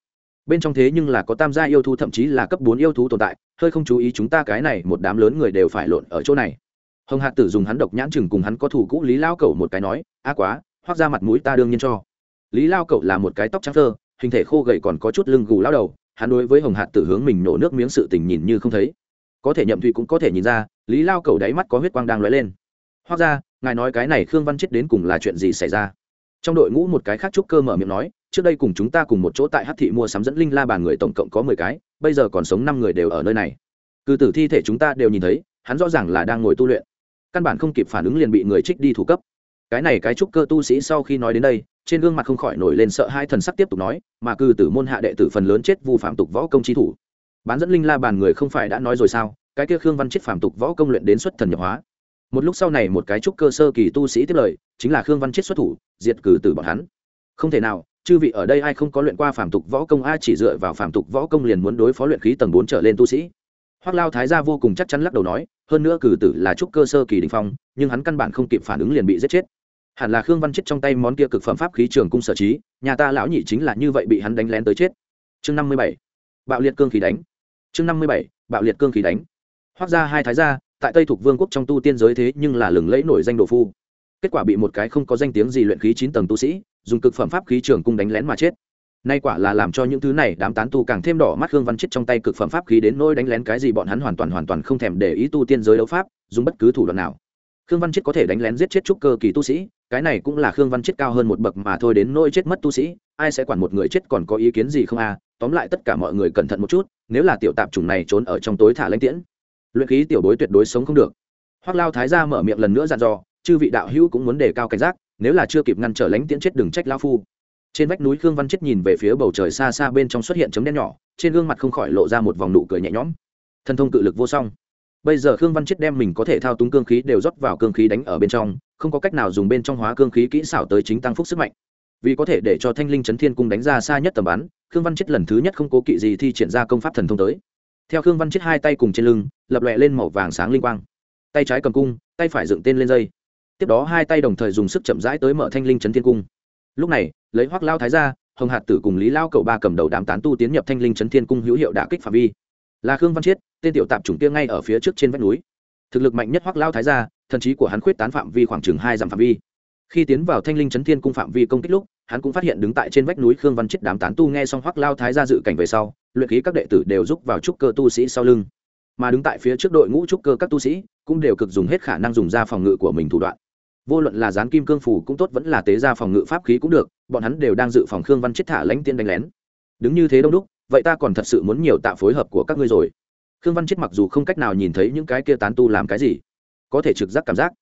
Bên trong thế nhưng là có tam gia yêu thú, thậm chí là cấp bốn yêu thú tồn tại, hơi không chú ý chúng ta cái này một đám lớn người đều phải lộn ở chỗ này. Hồng Hạc tử dùng hắn độc nhãn chừng cùng hắn có thủ cũ lý lao Cẩu một cái nói a quá, hoác ra mặt mũi ta đương nhiên cho. Lý lao Cẩu là một cái tóc trắng thơ hình thể khô gầy còn có chút lưng gù lao đầu, hắn đối với hồng Hạc tử hướng mình nổ nước miếng sự tình nhìn như không thấy có thể nhậm thụy cũng có thể nhìn ra, lý lao cầu đáy mắt có huyết quang đang lóe lên. Hoặc ra, ngài nói cái này khương văn chết đến cùng là chuyện gì xảy ra? Trong đội ngũ một cái khác trúc cơ mở miệng nói, trước đây cùng chúng ta cùng một chỗ tại hát thị mua sắm dẫn linh la bàn người tổng cộng có mười cái, bây giờ còn sống năm người đều ở nơi này. Cư tử thi thể chúng ta đều nhìn thấy, hắn rõ ràng là đang ngồi tu luyện. Căn bản không kịp phản ứng liền bị người trích đi thủ cấp. Cái này cái trúc cơ tu sĩ sau khi nói đến đây, trên gương mặt không khỏi nổi lên sợ hai thần sắc tiếp tục nói, mà cư tử môn hạ đệ tử phần lớn chết vu phạm tục võ công chi thủ bán dẫn linh la bàn người không phải đã nói rồi sao? Cái kia khương văn chết phàm tục võ công luyện đến xuất thần nhập hóa. Một lúc sau này một cái trúc cơ sơ kỳ tu sĩ tiếp lời, chính là khương văn chết xuất thủ, diệt cử tử bọn hắn. Không thể nào, chư vị ở đây ai không có luyện qua phàm tục võ công, ai chỉ dựa vào phàm tục võ công liền muốn đối phó luyện khí tầng bốn trở lên tu sĩ. Hoác lao thái gia vô cùng chắc chắn lắc đầu nói, hơn nữa cử tử là trúc cơ sơ kỳ đình phong, nhưng hắn căn bản không kịp phản ứng liền bị giết chết. Hẳn là khương văn chết trong tay món kia cực phẩm pháp khí trường cung sở trí, nhà ta lão nhị chính là như vậy bị hắn đánh lén tới chết. Chương năm mươi bảy. Bạo liệt cương khí đánh chương năm mươi bảy, bạo liệt cương khí đánh. Hoác ra hai thái gia, tại tây thuộc vương quốc trong tu tiên giới thế nhưng là lừng lẫy nổi danh đồ phu. Kết quả bị một cái không có danh tiếng gì luyện khí chín tầng tu sĩ, dùng cực phẩm pháp khí trường cung đánh lén mà chết. Nay quả là làm cho những thứ này đám tán tu càng thêm đỏ mắt hương văn chết trong tay cực phẩm pháp khí đến nỗi đánh lén cái gì bọn hắn hoàn toàn hoàn toàn không thèm để ý tu tiên giới đấu pháp, dùng bất cứ thủ đoạn nào. Khương văn chết có thể đánh lén giết chết trúc cơ kỳ tu sĩ, cái này cũng là khương văn chết cao hơn một bậc mà thôi đến nỗi chết mất tu sĩ, ai sẽ quản một người chết còn có ý kiến gì không à tóm lại tất cả mọi người cẩn thận một chút, nếu là tiểu tạp chủng này trốn ở trong tối thả lãnh tiễn, luyện khí tiểu bối tuyệt đối sống không được. Hoác lao thái ra mở miệng lần nữa dặn dò, chư vị đạo hữu cũng muốn đề cao cảnh giác, nếu là chưa kịp ngăn trở lãnh tiễn chết đừng trách lao phu. Trên vách núi khương văn chết nhìn về phía bầu trời xa xa bên trong xuất hiện chấm đen nhỏ, trên gương mặt không khỏi lộ ra một vòng nụ cười nhẹ nhõm. Thân thông cự lực vô song. Bây giờ khương văn chết đem mình có thể thao túng cương khí đều rót vào cương khí đánh ở bên trong, không có cách nào dùng bên trong hóa cương khí kỹ xảo tới chính tăng phúc sức mạnh. Vì có thể để cho thanh linh chấn thiên cung đánh ra xa nhất tầm bắn khương văn chết lần thứ nhất không cố kỵ gì thi triển ra công pháp thần thông tới. Theo khương văn chết hai tay cùng trên lưng, lập lòe lên màu vàng sáng linh quang. Tay trái cầm cung, tay phải dựng tên lên dây. Tiếp đó hai tay đồng thời dùng sức chậm rãi tới mở thanh linh chấn thiên cung. Lúc này, lấy hoác lao thái ra, hồng hạt tử cùng lý lao cậu ba cầm đầu đám tán tu tiến nhập thanh linh chấn thiên cung hữu hiệu đả kích phạm vi. Là khương văn chiết tên tiểu tạp chủng kia ngay ở phía trước trên vách núi. Thực lực mạnh nhất hoác lao thái ra, thần trí của hắn khuyết tán phạm vi khoảng chừng hai dặm phạm vi. Khi tiến vào thanh linh chấn thiên cung phạm vi công kích lúc hắn cũng phát hiện đứng tại trên vách núi khương văn chết đám tán tu nghe xong hoắc lao thái ra dự cảnh về sau, luyện khí các đệ tử đều giúp vào trúc cơ tu sĩ sau lưng. Mà đứng tại phía trước đội ngũ trúc cơ các tu sĩ cũng đều cực dùng hết khả năng dùng ra phòng ngự của mình thủ đoạn. Vô luận là dán kim cương phủ cũng tốt, vẫn là tế ra phòng ngự pháp khí cũng được, bọn hắn đều đang dự phòng khương văn chết thả lãnh tiên đánh lén. Đứng như thế đông đúc, vậy ta còn thật sự muốn nhiều tạ phối hợp của các ngươi rồi. Khương văn chết mặc dù không cách nào nhìn thấy những cái kia tán tu làm cái gì, có thể trực giác cảm giác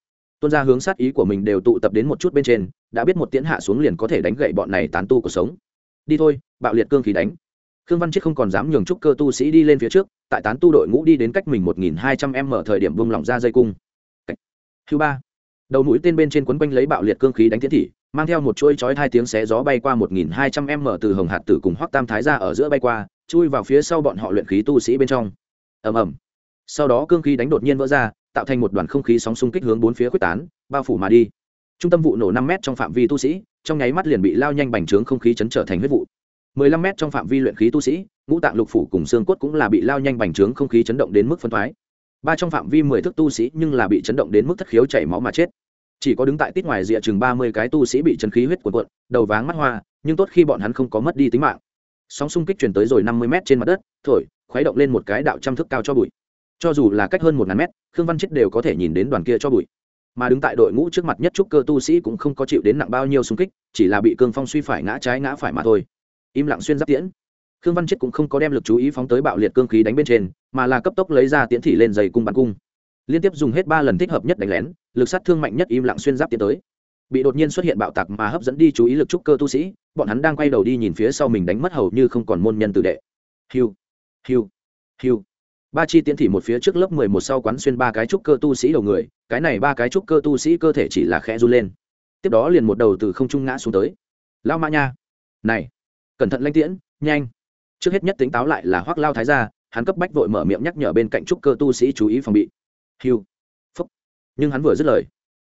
tuân ra hướng sát ý của mình đều tụ tập đến một chút bên trên, đã biết một tiễn hạ xuống liền có thể đánh gậy bọn này tán tu cuộc sống. Đi thôi, bạo liệt cương khí đánh. Khương văn chết không còn dám nhường trúc cơ tu sĩ đi lên phía trước, tại tán tu đội ngũ đi đến cách mình một nghìn hai trăm em mở thời điểm vung lỏng ra dây cung. Thứ ba. Đầu mũi tên bên trên quấn quanh lấy bạo liệt cương khí đánh tiến thị, mang theo một chuỗi chói hai tiếng xé gió bay qua một nghìn hai trăm em mở từ hồng hạt tử cùng hoắc tam thái ra ở giữa bay qua, chui vào phía sau bọn họ luyện khí tu sĩ bên trong. Ầm ầm. Sau đó cương khí đánh đột nhiên vỡ ra tạo thành một đoàn không khí sóng xung kích hướng bốn phía quyết tán, bao phủ mà đi. Trung tâm vụ nổ năm m trong phạm vi tu sĩ, trong nháy mắt liền bị lao nhanh bành trướng không khí chấn trở thành huyết vụ. 15 m trong phạm vi luyện khí tu sĩ, ngũ tạng lục phủ cùng xương cốt cũng là bị lao nhanh bành trướng không khí chấn động đến mức phân thoái. Ba trong phạm vi mười thước tu sĩ nhưng là bị chấn động đến mức thất khiếu chảy máu mà chết. Chỉ có đứng tại tít ngoài rìa chừng ba mươi cái tu sĩ bị chấn khí huyết cuộn cuộn, đầu váng mắt hoa, nhưng tốt khi bọn hắn không có mất đi tính mạng. Sóng xung kích truyền tới rồi năm mươi mét trên mặt đất, thổi, khuấy động lên một cái đạo trăm thước cao cho bụi cho dù là cách hơn một ngàn mét, khương văn chết đều có thể nhìn đến đoàn kia cho bụi. Mà đứng tại đội ngũ trước mặt nhất trúc cơ tu sĩ cũng không có chịu đến nặng bao nhiêu xung kích, chỉ là bị cương phong suy phải ngã trái ngã phải mà thôi. Im lặng xuyên giáp tiễn. Khương văn chết cũng không có đem lực chú ý phóng tới bạo liệt cương khí đánh bên trên, mà là cấp tốc lấy ra tiễn thị lên dày cung bắn cung. Liên tiếp dùng hết ba lần thích hợp nhất đánh lén, lực sát thương mạnh nhất im lặng xuyên giáp tiến tới. Bị đột nhiên xuất hiện bạo tạc mà hấp dẫn đi chú ý lực trúc cơ tu sĩ, bọn hắn đang quay đầu đi nhìn phía sau mình đánh mất hầu như không còn môn nhân tự đệ. Hiu hiu hiu ba chi tiễn thị một phía trước lớp mười một sau quán xuyên ba cái trúc cơ tu sĩ đầu người, cái này ba cái trúc cơ tu sĩ cơ thể chỉ là khẽ run lên. Tiếp đó liền một đầu từ không trung ngã xuống tới. Lao mã nha, này, cẩn thận lanh tiễn, nhanh. Trước hết nhất tính táo lại là hoác lao thái gia, hắn cấp bách vội mở miệng nhắc nhở bên cạnh trúc cơ tu sĩ chú ý phòng bị. Hiu phúc. Nhưng hắn vừa dứt lời,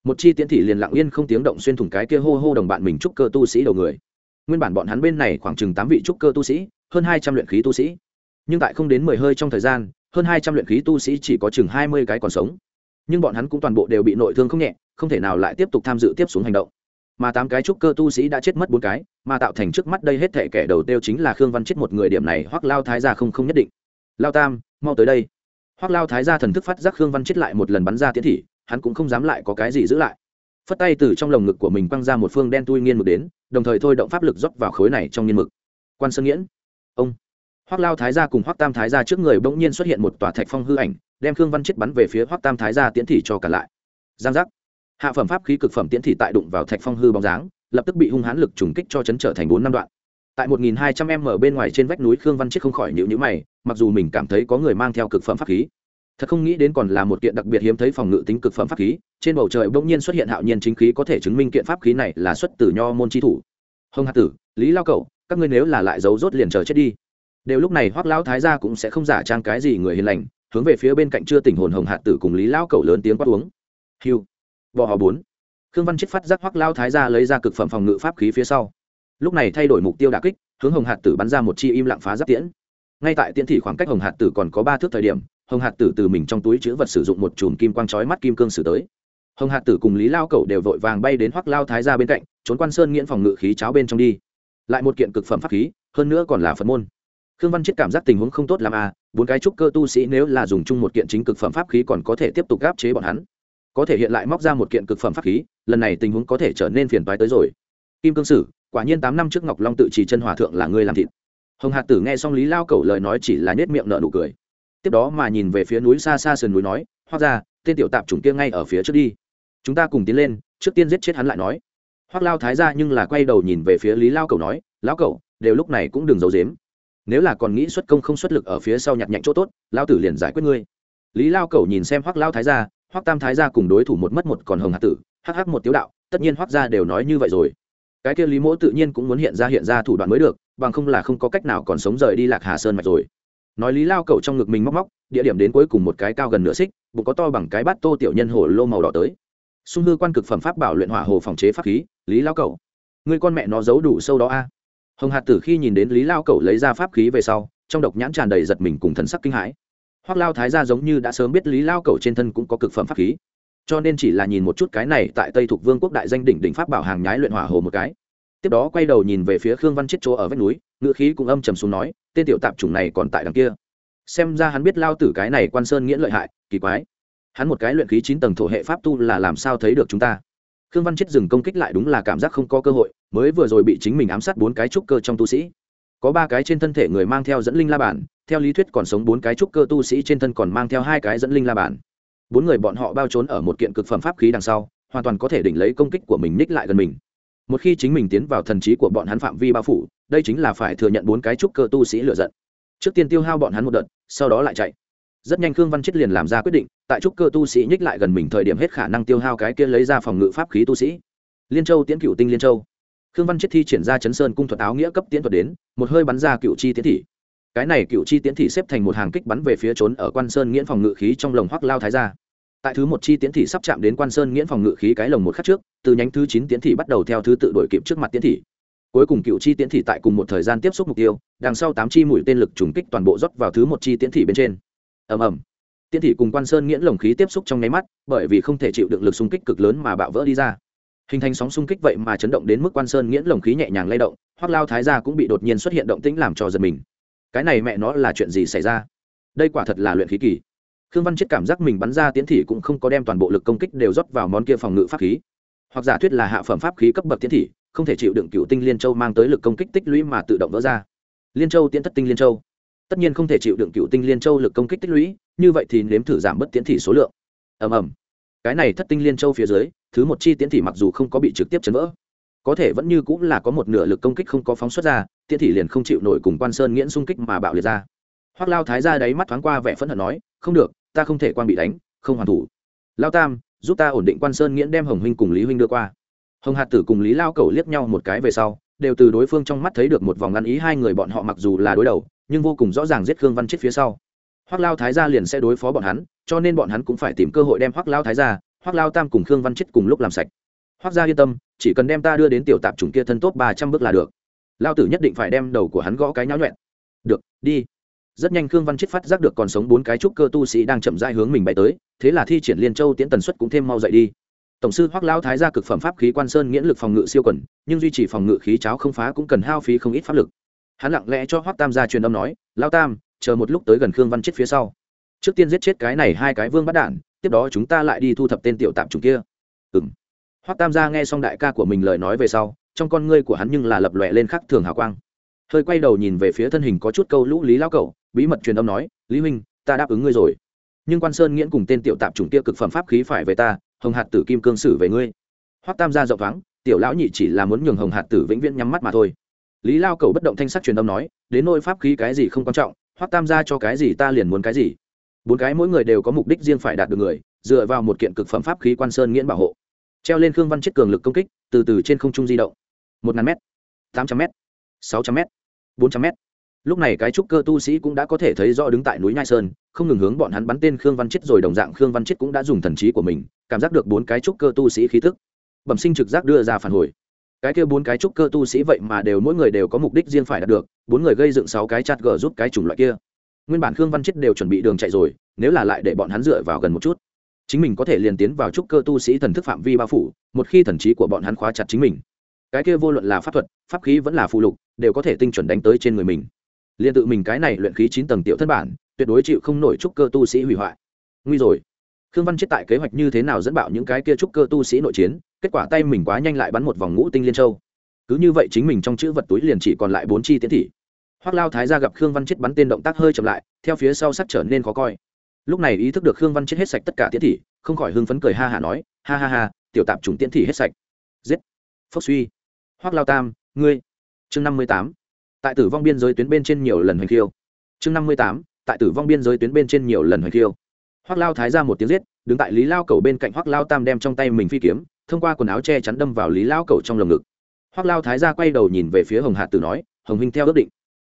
một chi tiễn thị liền lặng yên không tiếng động xuyên thủng cái kia hô hô đồng bạn mình trúc cơ tu sĩ đầu người. Nguyên bản bọn hắn bên này khoảng chừng tám vị trúc cơ tu sĩ, hơn hai trăm luyện khí tu sĩ. Nhưng tại không đến mười hơi trong thời gian hơn hai trăm luyện khí tu sĩ chỉ có chừng hai mươi cái còn sống. Nhưng bọn hắn cũng toàn bộ đều bị nội thương không nhẹ, không thể nào lại tiếp tục tham dự tiếp xuống hành động. Mà tám cái trúc cơ tu sĩ đã chết mất bốn cái, mà tạo thành trước mắt đây hết thể kẻ đầu tiêu chính là khương văn chết một người điểm này hoặc lao thái gia không không nhất định. Lao tam, mau tới đây. Hoặc lao thái gia thần thức phát giác khương văn chết lại một lần bắn ra tiến thị, hắn cũng không dám lại có cái gì giữ lại. Phất tay từ trong lồng ngực của mình quăng ra một phương đen tui nghiên mực đến, đồng thời thôi động pháp lực dốc vào khối này trong nghiên mực. Quan sơn nghiễn, ông hoác lao thái gia cùng hoác tam thái gia trước người bỗng nhiên xuất hiện một tòa thạch phong hư ảnh, đem khương văn chết bắn về phía hoác tam thái gia tiễn thị cho cả lại. Giang giác. Hạ phẩm pháp khí cực phẩm tiễn thị tại đụng vào thạch phong hư bóng dáng, lập tức bị hung hãn lực trùng kích cho chấn trở thành bốn năm đoạn. Tại một nghìn hai trăm m ở bên ngoài trên vách núi, khương văn chết không khỏi nhịu nhữ mày, mặc dù mình cảm thấy có người mang theo cực phẩm pháp khí. Thật không nghĩ đến còn là một kiện đặc biệt hiếm thấy phòng ngự tính cực phẩm pháp khí, trên bầu trời bỗng nhiên xuất hiện hạo nhiên chính khí có thể chứng minh kiện pháp khí này là xuất từ nho môn chi thủ. Hồng hạt tử, lý lao cậu các ngươi nếu là lại giấu rốt liền chờ chết đi đều lúc này hoác lão thái gia cũng sẽ không giả trang cái gì người hiền lành, hướng về phía bên cạnh chưa tỉnh hồn hồng hạt tử cùng lý lao cẩu lớn tiếng quát uống. Hiu, bò họ bốn. Khương văn chết phát giác hoác lão thái gia lấy ra cực phẩm phòng ngự pháp khí phía sau. Lúc này thay đổi mục tiêu đà kích, hướng hồng hạt tử bắn ra một chi im lặng phá giáp tiễn. Ngay tại tiễn thị khoảng cách hồng hạt tử còn có ba thước thời điểm, hồng hạt tử từ mình trong túi chữ vật sử dụng một chùm kim quang chói mắt kim cương sử tới. Hồng hạt tử cùng lý lao cẩu đều vội vàng bay đến hoắc lao thái ra bên cạnh, trốn quan sơn nghiễn phòng ngự khí cháo bên trong đi. Lại một kiện cực phẩm pháp khí, hơn nữa còn là phật môn khương văn chết cảm giác tình huống không tốt làm à bốn cái trúc cơ tu sĩ nếu là dùng chung một kiện chính cực phẩm pháp khí còn có thể tiếp tục gáp chế bọn hắn. Có thể hiện lại móc ra một kiện cực phẩm pháp khí, lần này tình huống có thể trở nên phiền toái tới rồi. Kim cương sử, quả nhiên tám năm trước ngọc long tự chỉ chân hòa thượng là người làm thịt. Hồng hạt tử nghe xong lý lao cẩu lời nói chỉ là nết miệng nợ nụ cười. Tiếp đó mà nhìn về phía núi xa xa sườn núi nói hoác ra tên tiểu tạp chủng kia ngay ở phía trước đi. Chúng ta cùng tiến lên, trước tiên giết chết hắn lại nói. Hoác lao thái ra nhưng là quay đầu nhìn về phía lý lao cầu nói, lão cầu đều lúc này cũng đừng giấu dếm nếu là còn nghĩ xuất công không xuất lực ở phía sau nhặt nhạnh chỗ tốt lao tử liền giải quyết ngươi. Lý lao cầu nhìn xem hoác lao thái gia, hoác tam thái gia cùng đối thủ một mất một còn hồng hạt tử hắc hắc một tiếu đạo tất nhiên hoác ra đều nói như vậy rồi. Cái kia lý mỗ tự nhiên cũng muốn hiện ra hiện ra thủ đoạn mới được bằng không là không có cách nào còn sống rời đi lạc hà sơn mạch rồi. Nói lý lao cầu trong ngực mình móc móc địa điểm đến cuối cùng một cái cao gần nửa xích bụng có to bằng cái bát tô tiểu nhân hồ lô màu đỏ tới. Xung hư quan cực phẩm pháp bảo luyện hỏa hồ phòng chế pháp khí lý lao cầu người con mẹ nó giấu đủ sâu đó a hồng hạt tử khi nhìn đến lý lao Cẩu lấy ra pháp khí về sau, trong độc nhãn tràn đầy giật mình cùng thần sắc kinh hãi. Hoác lao thái ra giống như đã sớm biết lý lao Cẩu trên thân cũng có cực phẩm pháp khí, cho nên chỉ là nhìn một chút cái này tại tây thuộc vương quốc đại danh đỉnh đỉnh pháp bảo hàng nhái luyện hỏa hồ một cái. Tiếp đó quay đầu nhìn về phía khương văn chết chỗ ở vách núi ngựa khí cũng âm trầm xuống nói, tên tiểu tạp chủng này còn tại đằng kia. Xem ra hắn biết lao tử cái này quan sơn nghĩa lợi hại, kỳ quái. Hắn một cái luyện khí chín tầng thổ hệ pháp tu là làm sao thấy được chúng ta? Khương văn chết dừng công kích lại đúng là cảm giác không có cơ hội, mới vừa rồi bị chính mình ám sát bốn cái trúc cơ trong tu sĩ. Có ba cái trên thân thể người mang theo dẫn linh la bản theo lý thuyết còn sống bốn cái trúc cơ tu sĩ trên thân còn mang theo hai cái dẫn linh la bản bốn người bọn họ bao trốn ở một kiện cực phẩm pháp khí đằng sau, hoàn toàn có thể đỉnh lấy công kích của mình ních lại gần mình. Một khi chính mình tiến vào thần trí của bọn hắn phạm vi bao phủ, đây chính là phải thừa nhận bốn cái trúc cơ tu sĩ lựa giận. Trước tiên tiêu hao bọn hắn một đợt, sau đó lại chạy rất nhanh khương văn chết liền làm ra quyết định tại trúc cơ tu sĩ nhích lại gần mình thời điểm hết khả năng tiêu hao cái kia lấy ra phòng ngự pháp khí tu sĩ liên châu tiễn cựu tinh liên châu khương văn chết thi triển ra chấn sơn cung thuật áo nghĩa cấp tiễn thuật đến một hơi bắn ra cựu chi tiễn thị cái này cựu chi tiễn thị xếp thành một hàng kích bắn về phía trốn ở quan sơn nghiễn phòng ngự khí trong lồng hoắc lao thái ra tại thứ một chi tiễn thị sắp chạm đến quan sơn nghiễn phòng ngự khí cái lồng một khắc trước từ nhánh thứ chín tiễn thị bắt đầu theo thứ tự đổi kịp trước mặt tiễn thị cuối cùng cựu chi tiễn thị tại cùng một thời gian tiếp xúc mục tiêu đằng sau tám chi mũi tên lực trùng kích toàn bộ rót vào thứ một chi tiễn thị bên trên ầm ầm. Tiễn thị cùng quan sơn nghiễn lồng khí tiếp xúc trong nháy mắt, bởi vì không thể chịu được lực xung kích cực lớn mà bạo vỡ đi ra. Hình thành sóng xung kích vậy mà chấn động đến mức quan sơn nghiễn lồng khí nhẹ nhàng lay động hoặc lao thái gia cũng bị đột nhiên xuất hiện động tĩnh làm cho giật mình. Cái này mẹ nó là chuyện gì xảy ra? Đây quả thật là luyện khí kỳ. Khương văn chết cảm giác mình bắn ra tiến thị cũng không có đem toàn bộ lực công kích đều rót vào món kia phòng ngự pháp khí. Hoặc giả thuyết là hạ phẩm pháp khí cấp bậc tiến thị, không thể chịu đựng cựu tinh liên châu mang tới lực công kích tích lũy mà tự động vỡ ra. Liên châu tiến thất tinh liên châu tất nhiên không thể chịu đựng cựu tinh liên châu lực công kích tích lũy, như vậy thì nếm thử giảm bớt tiến thị số lượng. Ầm ầm. Cái này thất tinh liên châu phía dưới, thứ một chi tiến thị mặc dù không có bị trực tiếp chấn vỡ, có thể vẫn như cũng là có một nửa lực công kích không có phóng xuất ra tiến thị liền không chịu nổi cùng quan sơn nghiễn xung kích mà bạo liệt ra. Hoác lao thái ra đáy mắt thoáng qua vẻ phẫn hận nói, không được, ta không thể quan bị đánh, không hoàn thủ. Lao tam, giúp ta ổn định quan sơn nghiễn đem hồng huynh cùng lý huynh đưa qua. Hồng hạt tử cùng lý lao cầu liếc nhau một cái về sau, đều từ đối phương trong mắt thấy được một vòng ngăn ý hai người bọn họ mặc dù là đối đầu nhưng vô cùng rõ ràng giết khương văn chết phía sau. Hoác lao thái gia liền sẽ đối phó bọn hắn, cho nên bọn hắn cũng phải tìm cơ hội đem hoác lao thái gia hoác lao tam cùng khương văn chết cùng lúc làm sạch. Hoác gia yên tâm, chỉ cần đem ta đưa đến tiểu tạp chủng kia thân tốt ba trăm bước là được. Lao tử nhất định phải đem đầu của hắn gõ cái nháo nhuẹn được, đi. Rất nhanh khương văn chết phát giác được còn sống bốn cái trúc cơ tu sĩ đang chậm rãi hướng mình bay tới, thế là thi triển liên châu tiễn tần suất cũng thêm mau dậy đi. Tổng sư hoắc lao thái ra cực phẩm pháp khí quan sơn nghiễn lực phòng ngự siêu quẩn nhưng duy trì phòng ngự khí cháo không phá cũng cần hao phí không ít pháp lực hắn lặng lẽ cho hoắc tam gia truyền âm nói, lao tam, chờ một lúc tới gần khương văn chết phía sau. Trước tiên giết chết cái này hai cái vương bắt đản, tiếp đó chúng ta lại đi thu thập tên tiểu tạm trùng kia. Ừng hoắc tam gia nghe xong đại ca của mình lời nói về sau, trong con ngươi của hắn nhưng là lập lòe lên khắc thường hào quang. Hơi quay đầu nhìn về phía thân hình có chút câu lũ lý lao cậu bí mật truyền âm nói, lý huynh, ta đáp ứng ngươi rồi. Nhưng quan sơn nghiễn cùng tên tiểu tạp chủng kia cực phẩm pháp khí phải về ta, hồng hạt tử kim cương sử về ngươi. Hoắc tam gia rộng thoáng, tiểu lão nhị chỉ là muốn nhường hồng hạt tử vĩnh viễn nhắm mắt mà thôi lý lao cầu bất động thanh sắc truyền âm nói, đến nôi pháp khí cái gì không quan trọng, hoắc tam gia cho cái gì ta liền muốn cái gì. Bốn cái mỗi người đều có mục đích riêng phải đạt được người, dựa vào một kiện cực phẩm pháp khí quan sơn nghiễn bảo hộ. Treo lên khương văn chết cường lực công kích, từ từ trên không trung di động. Một ngàn m tám trăm m sáu trăm m bốn trăm m lúc này cái trúc cơ tu sĩ cũng đã có thể thấy rõ đứng tại núi nhai sơn, không ngừng hướng bọn hắn bắn tên khương văn chết rồi đồng dạng khương văn chết cũng đã dùng thần trí của mình, cảm giác được bốn cái trúc cơ tu sĩ khí thức bẩm sinh trực giác đưa ra phản hồi cái kia bốn cái trúc cơ tu sĩ vậy mà đều mỗi người đều có mục đích riêng phải đạt được, bốn người gây dựng sáu cái chặt gờ giúp cái chủng loại kia. Nguyên bản khương văn chết đều chuẩn bị đường chạy rồi, nếu là lại để bọn hắn dựa vào gần một chút, chính mình có thể liền tiến vào trúc cơ tu sĩ thần thức phạm vi bao phủ, một khi thần trí của bọn hắn khóa chặt chính mình. Cái kia vô luận là pháp thuật, pháp khí vẫn là phụ lục, đều có thể tinh chuẩn đánh tới trên người mình. Liền tự mình cái này luyện khí chín tầng tiểu thất bản, tuyệt đối chịu không nổi trúc cơ tu sĩ hủy hoại. Nguy rồi. Khương văn chết tại kế hoạch như thế nào dẫn bạo những cái kia trúc cơ tu sĩ nội chiến kết quả tay mình quá nhanh lại bắn một vòng ngũ tinh liên châu. Cứ như vậy chính mình trong chữ vật túi liền chỉ còn lại bốn chi tiến thị. Hoác lao thái ra gặp khương văn chết bắn tên động tác hơi chậm lại, theo phía sau sắt trở nên khó coi. Lúc này ý thức được khương văn chết hết sạch tất cả tiến thị, không khỏi hưng phấn cười ha hả nói, ha ha ha, tiểu tạp chủng tiến thị hết sạch. Giết. Phốc suy. Hoác lao tam, ngươi. Chương năm mươi tám. Tại tử vong biên giới tuyến bên trên nhiều lần hành khiêu. Chương năm mươi tám. Tại tử vong biên giới tuyến bên trên nhiều lần hành khiêu. Hoác lao thái ra một tiếng giết, đứng tại lý lao cầu bên cạnh hoác lao tam đem trong tay mình phi kiếm thông qua quần áo che chắn đâm vào lý lao Cẩu trong lồng ngực. Hoác lao thái ra quay đầu nhìn về phía hồng hạt tử nói, hồng huynh theo ước định.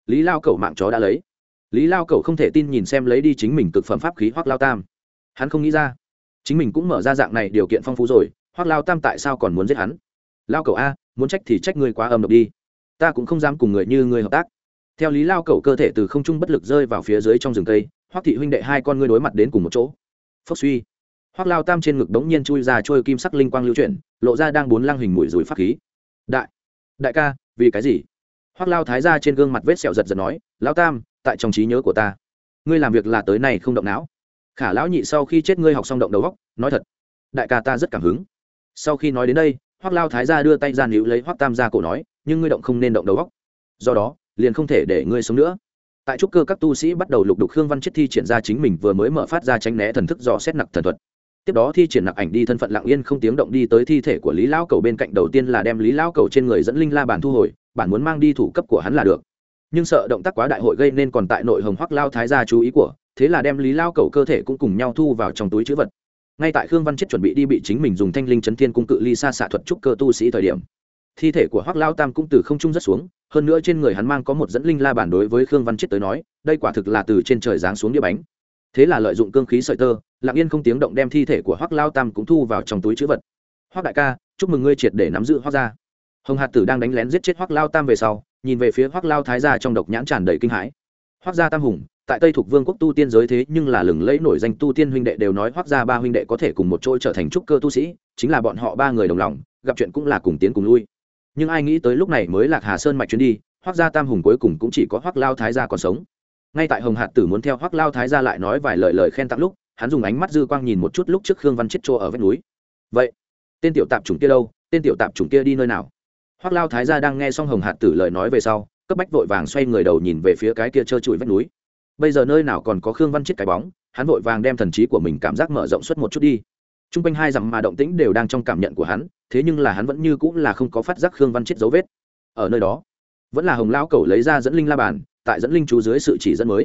Lý lao Cẩu mạng chó đã lấy. Lý lao Cẩu không thể tin nhìn xem lấy đi chính mình cực phẩm pháp khí hoác lao tam. Hắn không nghĩ ra. Chính mình cũng mở ra dạng này điều kiện phong phú rồi hoác lao tam tại sao còn muốn giết hắn? Lao Cẩu a, muốn trách thì trách người quá âm độc đi. Ta cũng không dám cùng người như ngươi hợp tác. Theo lý lao Cẩu cơ thể từ không trung bất lực rơi vào phía dưới trong rừng cây, hoắc thị huynh đệ hai con ngươi đối mặt đến cùng một chỗ. Phốc suy hoắc lao tam trên ngực đống nhiên chui ra trôi kim sắc linh quang lưu chuyển, lộ ra đang bốn lăng hình mũi rùi pháp khí. Đại đại ca, vì cái gì? Hoắc lao thái ra trên gương mặt vết sẹo giật giật nói, lao tam, tại trong trí nhớ của ta, ngươi làm việc là tới này không động não. Khả lão nhị sau khi chết ngươi học xong động đầu góc, nói thật, đại ca ta rất cảm hứng. Sau khi nói đến đây, hoắc lao thái ra đưa tay ra níu lấy hoắc tam ra cổ nói, nhưng ngươi động không nên động đầu góc. Do đó, liền không thể để ngươi sống nữa. Tại trúc cơ các tu sĩ bắt đầu lục đục khương văn chết thi triển ra chính mình vừa mới mở phát ra tránh né thần thức dò xét nặc thần thuật tiếp đó thi triển nặc ảnh đi thân phận lặng yên không tiếng động đi tới thi thể của lý lão cầu bên cạnh đầu tiên là đem lý lão cầu trên người dẫn linh la bản thu hồi, bản muốn mang đi thủ cấp của hắn là được. Nhưng sợ động tác quá đại hội gây nên còn tại nội hồng hoắc lao thái gia chú ý của, thế là đem lý lao cầu cơ thể cũng cùng nhau thu vào trong túi chữ vật. Ngay tại khương văn chết chuẩn bị đi bị chính mình dùng thanh linh chấn thiên cung cự ly xa xạ thuật trúc cơ tu sĩ thời điểm, thi thể của hoắc lao tam cũng từ không trung rất xuống, hơn nữa trên người hắn mang có một dẫn linh la bản đối với khương văn chết tới nói, đây quả thực là từ trên trời giáng xuống địa bánh. Thế là lợi dụng cương khí sợi tơ lặng yên không tiếng động đem thi thể của hoắc lao tam cũng thu vào trong túi chữ vật hoắc đại ca chúc mừng ngươi triệt để nắm giữ hoắc gia hồng hạt tử đang đánh lén giết chết hoắc lao tam về sau nhìn về phía hoắc lao thái gia trong độc nhãn tràn đầy kinh hãi hoắc gia tam hùng tại tây thuộc vương quốc tu tiên giới thế nhưng là lừng lẫy nổi danh tu tiên huynh đệ đều nói hoắc gia ba huynh đệ có thể cùng một chỗ trở thành trúc cơ tu sĩ chính là bọn họ ba người đồng lòng gặp chuyện cũng là cùng tiến cùng lui nhưng ai nghĩ tới lúc này mới lạc hà sơn mạch chuyến đi hoác gia tam hùng cuối cùng cũng chỉ có hoác lao thái gia còn sống ngay tại hồng hạt tử muốn theo hoác lao thái gia lại nói vài lời lời khen tặng lúc hắn dùng ánh mắt dư quang nhìn một chút lúc trước khương văn chết chỗ ở vách núi. Vậy, tên tiểu tạp chủng kia đâu? Tên tiểu tạp chủng kia đi nơi nào? Hoác lao thái gia đang nghe xong hồng hạt tử lời nói về sau, cấp bách vội vàng xoay người đầu nhìn về phía cái kia trơ trụi vách núi. Bây giờ nơi nào còn có khương văn chết cái bóng, hắn vội vàng đem thần trí của mình cảm giác mở rộng suốt một chút đi. T r u n g quanh hai dặm mà động tĩnh đều đang trong cảm nhận của hắn, thế nhưng là hắn vẫn như cũng là không có phát giác khương văn chết dấu vết. Ở nơi đó, vẫn là hồng lão cầu lấy ra dẫn linh la bàn, tại dẫn linh chú dưới sự chỉ dẫn mới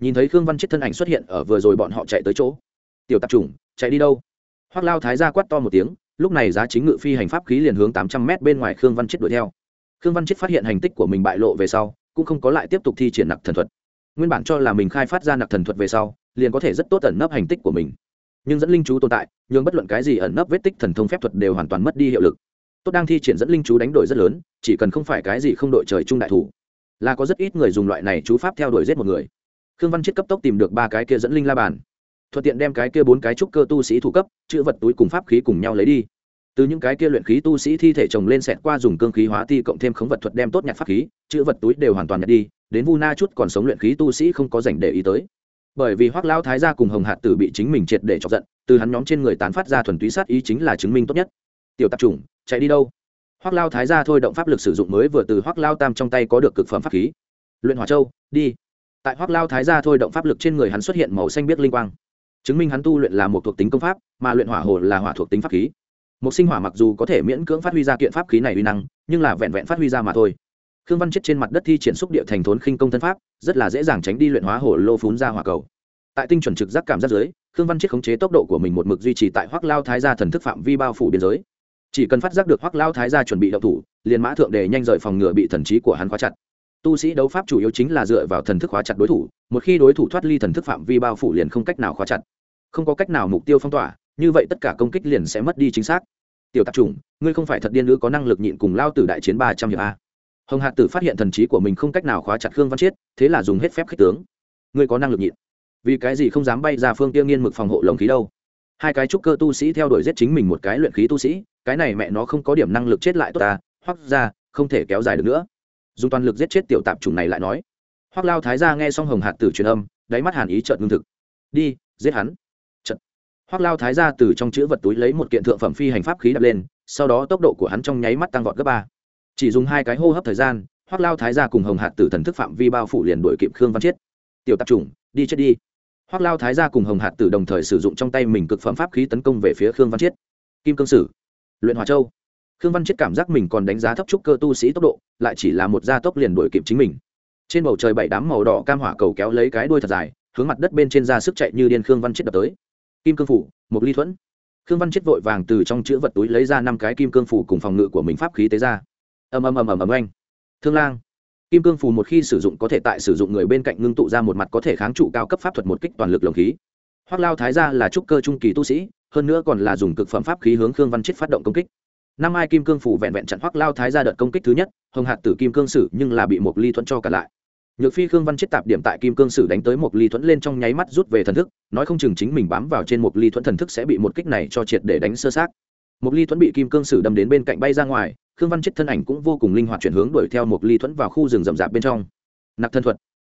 nhìn thấy khương văn chết thân ảnh xuất hiện ở vừa rồi bọn họ chạy tới chỗ. Tiểu tạp chủng, chạy đi đâu? Hoác lao thái ra quát to một tiếng, lúc này giá chính ngự phi hành pháp khí liền hướng tám trăm mét bên ngoài khương văn chết đuổi theo. Khương văn chết phát hiện hành tích của mình bại lộ về sau, cũng không có lại tiếp tục thi triển nặc thần thuật. Nguyên bản cho là mình khai phát ra nặc thần thuật về sau, liền có thể rất tốt ẩn nấp hành tích của mình. Nhưng dẫn linh chú tồn tại nhưng bất luận cái gì ẩn nấp vết tích thần thông phép thuật đều hoàn toàn mất đi hiệu lực. Tốt đang thi triển dẫn linh chú đánh đổi rất lớn, chỉ cần không phải cái gì không đội trời chung đại thủ, là có rất ít người dùng loại này chú pháp theo đuổi giết một người khương văn chết cấp tốc tìm được ba cái kia dẫn linh la bàn. Thuận tiện đem cái kia bốn cái trúc cơ tu sĩ thủ cấp, chữ vật túi cùng pháp khí cùng nhau lấy đi. Từ những cái kia luyện khí tu sĩ thi thể trồng lên sẹt qua dùng cương khí hóa ti cộng thêm khống vật thuật đem tốt nhặt pháp khí, chữ vật túi đều hoàn toàn nhặt đi, đến vu na chút còn sống luyện khí tu sĩ không có dành để ý tới. Bởi vì hoác lao thái gia cùng hồng hạt tử bị chính mình triệt để chọc giận, từ hắn nhóm trên người tán phát ra thuần túy sát ý chính là chứng minh tốt nhất. Tiểu tạp chủng, chạy đi đâu? Hoác lao thái gia thôi động pháp lực sử dụng mới vừa từ hoác lao tam trong tay có được cực phẩm pháp khí. Luyện hỏa châu, đi tại hoác lao thái gia thôi động pháp lực trên người hắn xuất hiện màu xanh biết linh quang chứng minh hắn tu luyện là một thuộc tính công pháp mà luyện hỏa hồ là hỏa thuộc tính pháp khí một sinh hỏa mặc dù có thể miễn cưỡng phát huy ra kiện pháp khí này uy năng nhưng là vẹn vẹn phát huy ra mà thôi khương văn chết trên mặt đất thi triển xúc địa thành thốn khinh công thân pháp rất là dễ dàng tránh đi luyện hóa hồ lô phún ra hỏa cầu tại tinh chuẩn trực giác cảm giác giới khương văn chết khống chế tốc độ của mình một mực duy trì tại hoác lao thái gia thần thức phạm vi bao phủ biên giới chỉ cần phát giác được hoác lao thái gia chuẩn bị đậu thủ liền mã thượng đề nhanh rời phòng ngừa bị thần trí của hắn khóa chặt tu sĩ đấu pháp chủ yếu chính là dựa vào thần thức khóa chặt đối thủ, một khi đối thủ thoát ly thần thức phạm vi bao phủ liền không cách nào khóa chặt. Không có cách nào mục tiêu phong tỏa, như vậy tất cả công kích liền sẽ mất đi chính xác. Tiểu tạp chủng, ngươi không phải thật điên nữ có năng lực nhịn cùng lao tử đại chiến ba trăm hiệp a. Hồng Hạc tử phát hiện thần trí của mình không cách nào khóa chặt khương văn chiết, thế là dùng hết phép khích tướng. Ngươi có năng lực nhịn. Vì cái gì không dám bay ra phương tiêu nghiên mực phòng hộ lồng khí đâu? Hai cái trúc cơ tu sĩ theo đuổi giết chính mình một cái luyện khí tu sĩ, cái này mẹ nó không có điểm năng lực chết lại tốt ta, hoặc ra, không thể kéo dài được nữa dùng toàn lực giết chết tiểu tạp chủng này lại nói. Hoác lao thái ra nghe xong hồng hạt tử truyền âm, đáy mắt hàn ý trợn ngưng thực. Đi, giết hắn. Trận. hoác lao thái ra từ trong chữ vật túi lấy một kiện thượng phẩm phi hành pháp khí đập lên, sau đó tốc độ của hắn trong nháy mắt tăng vọt gấp ba. Chỉ dùng hai cái hô hấp thời gian hoác lao thái ra cùng hồng hạt tử thần thức phạm vi bao phủ liền đuổi kịp khương văn chiết. Tiểu tạp chủng, đi chết đi. Hoác lao thái ra cùng hồng hạt tử đồng thời sử dụng trong tay mình cực phẩm pháp khí tấn công về phía khương văn chiết. Kim cương sử, luyện hòa châu khương văn chết cảm giác mình còn đánh giá thấp trúc cơ tu sĩ tốc độ, lại chỉ là một gia tốc liền đuổi kịp chính mình. Trên bầu trời bảy đám màu đỏ cam hỏa cầu kéo lấy cái đuôi thật dài, hướng mặt đất bên trên ra sức chạy như điên khương văn chết đập tới. Kim cương phủ một ly thuẫn. Khương văn chết vội vàng từ trong chữ vật túi lấy ra năm cái kim cương phủ cùng phòng ngự của mình pháp khí tế ra. Ầm ầm ầm ầm ầm anh thương lang. Kim cương phù một khi sử dụng có thể tại sử dụng người bên cạnh ngưng tụ ra một mặt có thể kháng trụ cao cấp pháp thuật một kích toàn lực lồng khí. Hoác lao thái ra là trúc cơ trung kỳ tu sĩ, hơn nữa còn là dùng cực phẩm pháp khí hướng khương văn chết phát động công kích năm ai kim cương phủ vẹn vẹn chặn hoắc lao thái ra đợt công kích thứ nhất, hồng hạt tử kim cương sử nhưng là bị một ly thuẫn cho cả lại. Nhược phi khương văn chết tạp điểm tại kim cương sử đánh tới một ly thuẫn lên trong nháy mắt rút về thần thức, nói không chừng chính mình bám vào trên một ly thuẫn thần thức sẽ bị một kích này cho triệt để đánh sơ sát một ly thuẫn bị kim cương sử đâm đến bên cạnh bay ra ngoài, khương văn chết thân ảnh cũng vô cùng linh hoạt chuyển hướng đuổi theo một ly thuẫn vào khu rừng rậm rạp bên trong. Nặc thân thuật.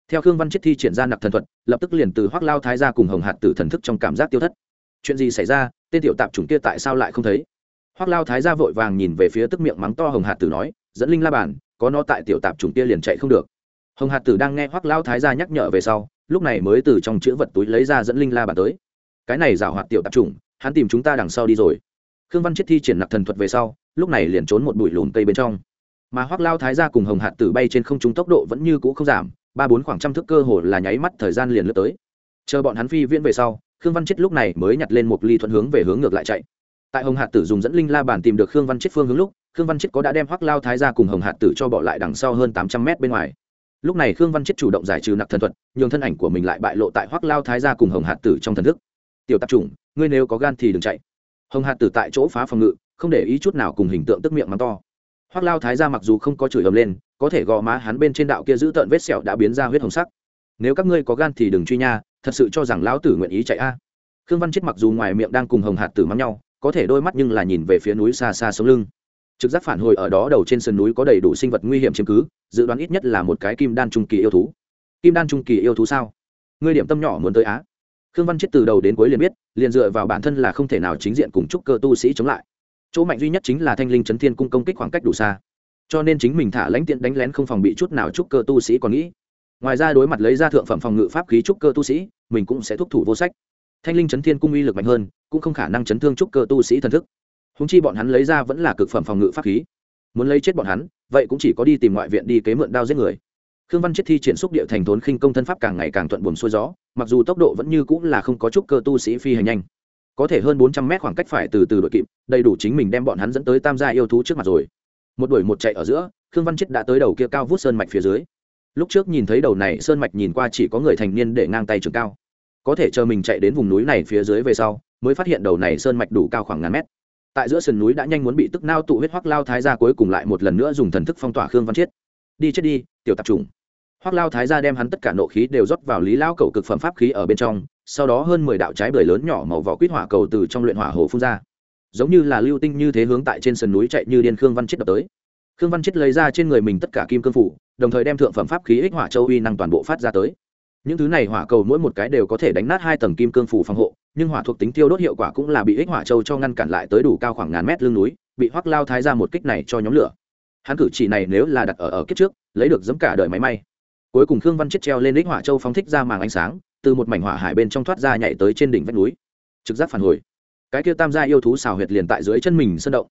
Theo khương văn chết thi triển ra nặc thần thuật, lập tức liền từ hoác lao thái ra cùng hồng hạt tử thần thức trong cảm giác tiêu thất. Chuyện gì xảy ra? Tên tiểu tạp chủng kia tại sao lại không thấy? Hoác lao thái ra vội vàng nhìn về phía tức miệng mắng to hồng hạt tử nói, dẫn linh la bàn, có nó tại tiểu tạp chủng kia liền chạy không được. Hồng hạt tử đang nghe hoác lao thái ra nhắc nhở về sau, lúc này mới từ trong chữ vật túi lấy ra dẫn linh la bàn tới. Cái này giảo hoạt tiểu tạp chủng, hắn tìm chúng ta đằng sau đi rồi. Khương văn chết thi triển nặc thần thuật về sau, lúc này liền trốn một bụi lùm cây bên trong. Mà hoác lao thái ra cùng hồng hạt tử bay trên không trung tốc độ vẫn như cũ không giảm, ba bốn khoảng trăm thước cơ hồ là nháy mắt thời gian liền lướt tới. Chờ bọn hắn phi viễn về sau, khương văn chết lúc này mới nhặt lên một ly thuận hướng về hướng ngược lại chạy tại hồng hạt tử dùng dẫn linh la bản tìm được khương văn chết phương hướng lúc, khương văn chết có đã đem hoác lao thái ra cùng hồng hạt tử cho bỏ lại đằng sau hơn tám trăm mét bên ngoài. Lúc này khương văn chết chủ động giải trừ nặc thần thuật, nhường thân ảnh của mình lại bại lộ tại hoác lao thái ra cùng hồng hạt tử trong thần thức. Tiểu tạp chủng, ngươi nếu có gan thì đừng chạy. Hồng hạt tử tại chỗ phá phòng ngự, không để ý chút nào cùng hình tượng tức miệng mắng to. Hoác lao thái ra mặc dù không có chửi ầm lên, có thể gò má hắn bên trên đạo kia giữ tợn vết sẹo đã biến ra huyết hồng sắc. Nếu các ngươi có gan thì đừng truy nha, thật sự cho rằng lão tử nguyện ý chạy a. Khương văn chết mặc dù ngoài miệng đang cùng hồng hạt tử mắng nhau có thể đôi mắt nhưng là nhìn về phía núi xa xa sống lưng. Trực giác phản hồi ở đó đầu trên sườn núi có đầy đủ sinh vật nguy hiểm chiếm cứ, dự đoán ít nhất là một cái kim đan trung kỳ yêu thú. Kim đan trung kỳ yêu thú sao? Ngươi điểm tâm nhỏ muốn tới á? Khương văn chết từ đầu đến cuối liền biết, liền dựa vào bản thân là không thể nào chính diện cùng chúc cơ tu sĩ chống lại. Chỗ mạnh duy nhất chính là thanh linh chấn thiên cung công kích khoảng cách đủ xa. Cho nên chính mình thả lãnh tiện đánh lén không phòng bị chút nào chúc cơ tu sĩ còn nghĩ. Ngoài ra đối mặt lấy ra thượng phẩm phòng ngự pháp khí chúc cơ tu sĩ, mình cũng sẽ thúc thủ vô sách. Thanh linh chấn thiên cung uy lực mạnh hơn cũng không khả năng chấn thương chúc cơ tu sĩ thần thức. Húng chi bọn hắn lấy ra vẫn là cực phẩm phòng ngự pháp khí. Muốn lấy chết bọn hắn, vậy cũng chỉ có đi tìm ngoại viện đi kế mượn đao giết người. Khương văn chết thi triển xúc địa thành thốn khinh công thân pháp càng ngày càng thuận buồm xuôi gió, mặc dù tốc độ vẫn như cũng là không có chút cơ tu sĩ phi hành nhanh. Có thể hơn bốn trăm mét khoảng cách phải từ từ đội kịp, đầy đủ chính mình đem bọn hắn dẫn tới tam gia yêu thú trước mặt rồi. Một đuổi một chạy ở giữa, khương văn chết đã tới đầu kia cao vút sơn mạch phía dưới. Lúc trước nhìn thấy đầu này sơn mạch nhìn qua chỉ có người thành niên để ngang tay trường cao. Có thể chờ mình chạy đến vùng núi này phía dưới về sau mới phát hiện đầu này sơn mạch đủ cao khoảng ngàn mét. Tại giữa sườn núi đã nhanh muốn bị tức nao tụ huyết hoắc lao thái ra cuối cùng lại một lần nữa dùng thần thức phong tỏa khương văn chiết. Đi chết đi, tiểu tạp trùng hoắc lao thái ra đem hắn tất cả nộ khí đều rót vào lý lao cầu cực phẩm pháp khí ở bên trong, sau đó hơn mười đạo trái bưởi lớn nhỏ màu vỏ quýt hỏa cầu từ trong luyện hỏa hồ phun ra. Giống như là lưu tinh như thế hướng tại trên sườn núi chạy như điên khương văn chết đập tới. Khương văn chết lấy ra trên người mình tất cả kim cương phủ, đồng thời đem thượng phẩm pháp khí ích hỏa châu uy năng toàn bộ phát ra tới. Những thứ này hỏa cầu mỗi một cái đều có thể đánh nát hai tầng kim cương phủ phòng hộ nhưng hỏa thuộc tính tiêu đốt hiệu quả cũng là bị ích hỏa châu cho ngăn cản lại tới đủ cao khoảng ngàn mét lưng núi, bị hoắc lao thái ra một kích này cho nhóm lửa. Hắn cử chỉ này nếu là đặt ở ở kiếp trước, lấy được giấm cả đời máy may. Cuối cùng khương văn chết treo lên ích hỏa châu phóng thích ra màng ánh sáng, từ một mảnh hỏa hải bên trong thoát ra nhảy tới trên đỉnh vách núi. Trực giác phản hồi. Cái kia tam gia yêu thú xào huyệt liền tại dưới chân mình sơn động.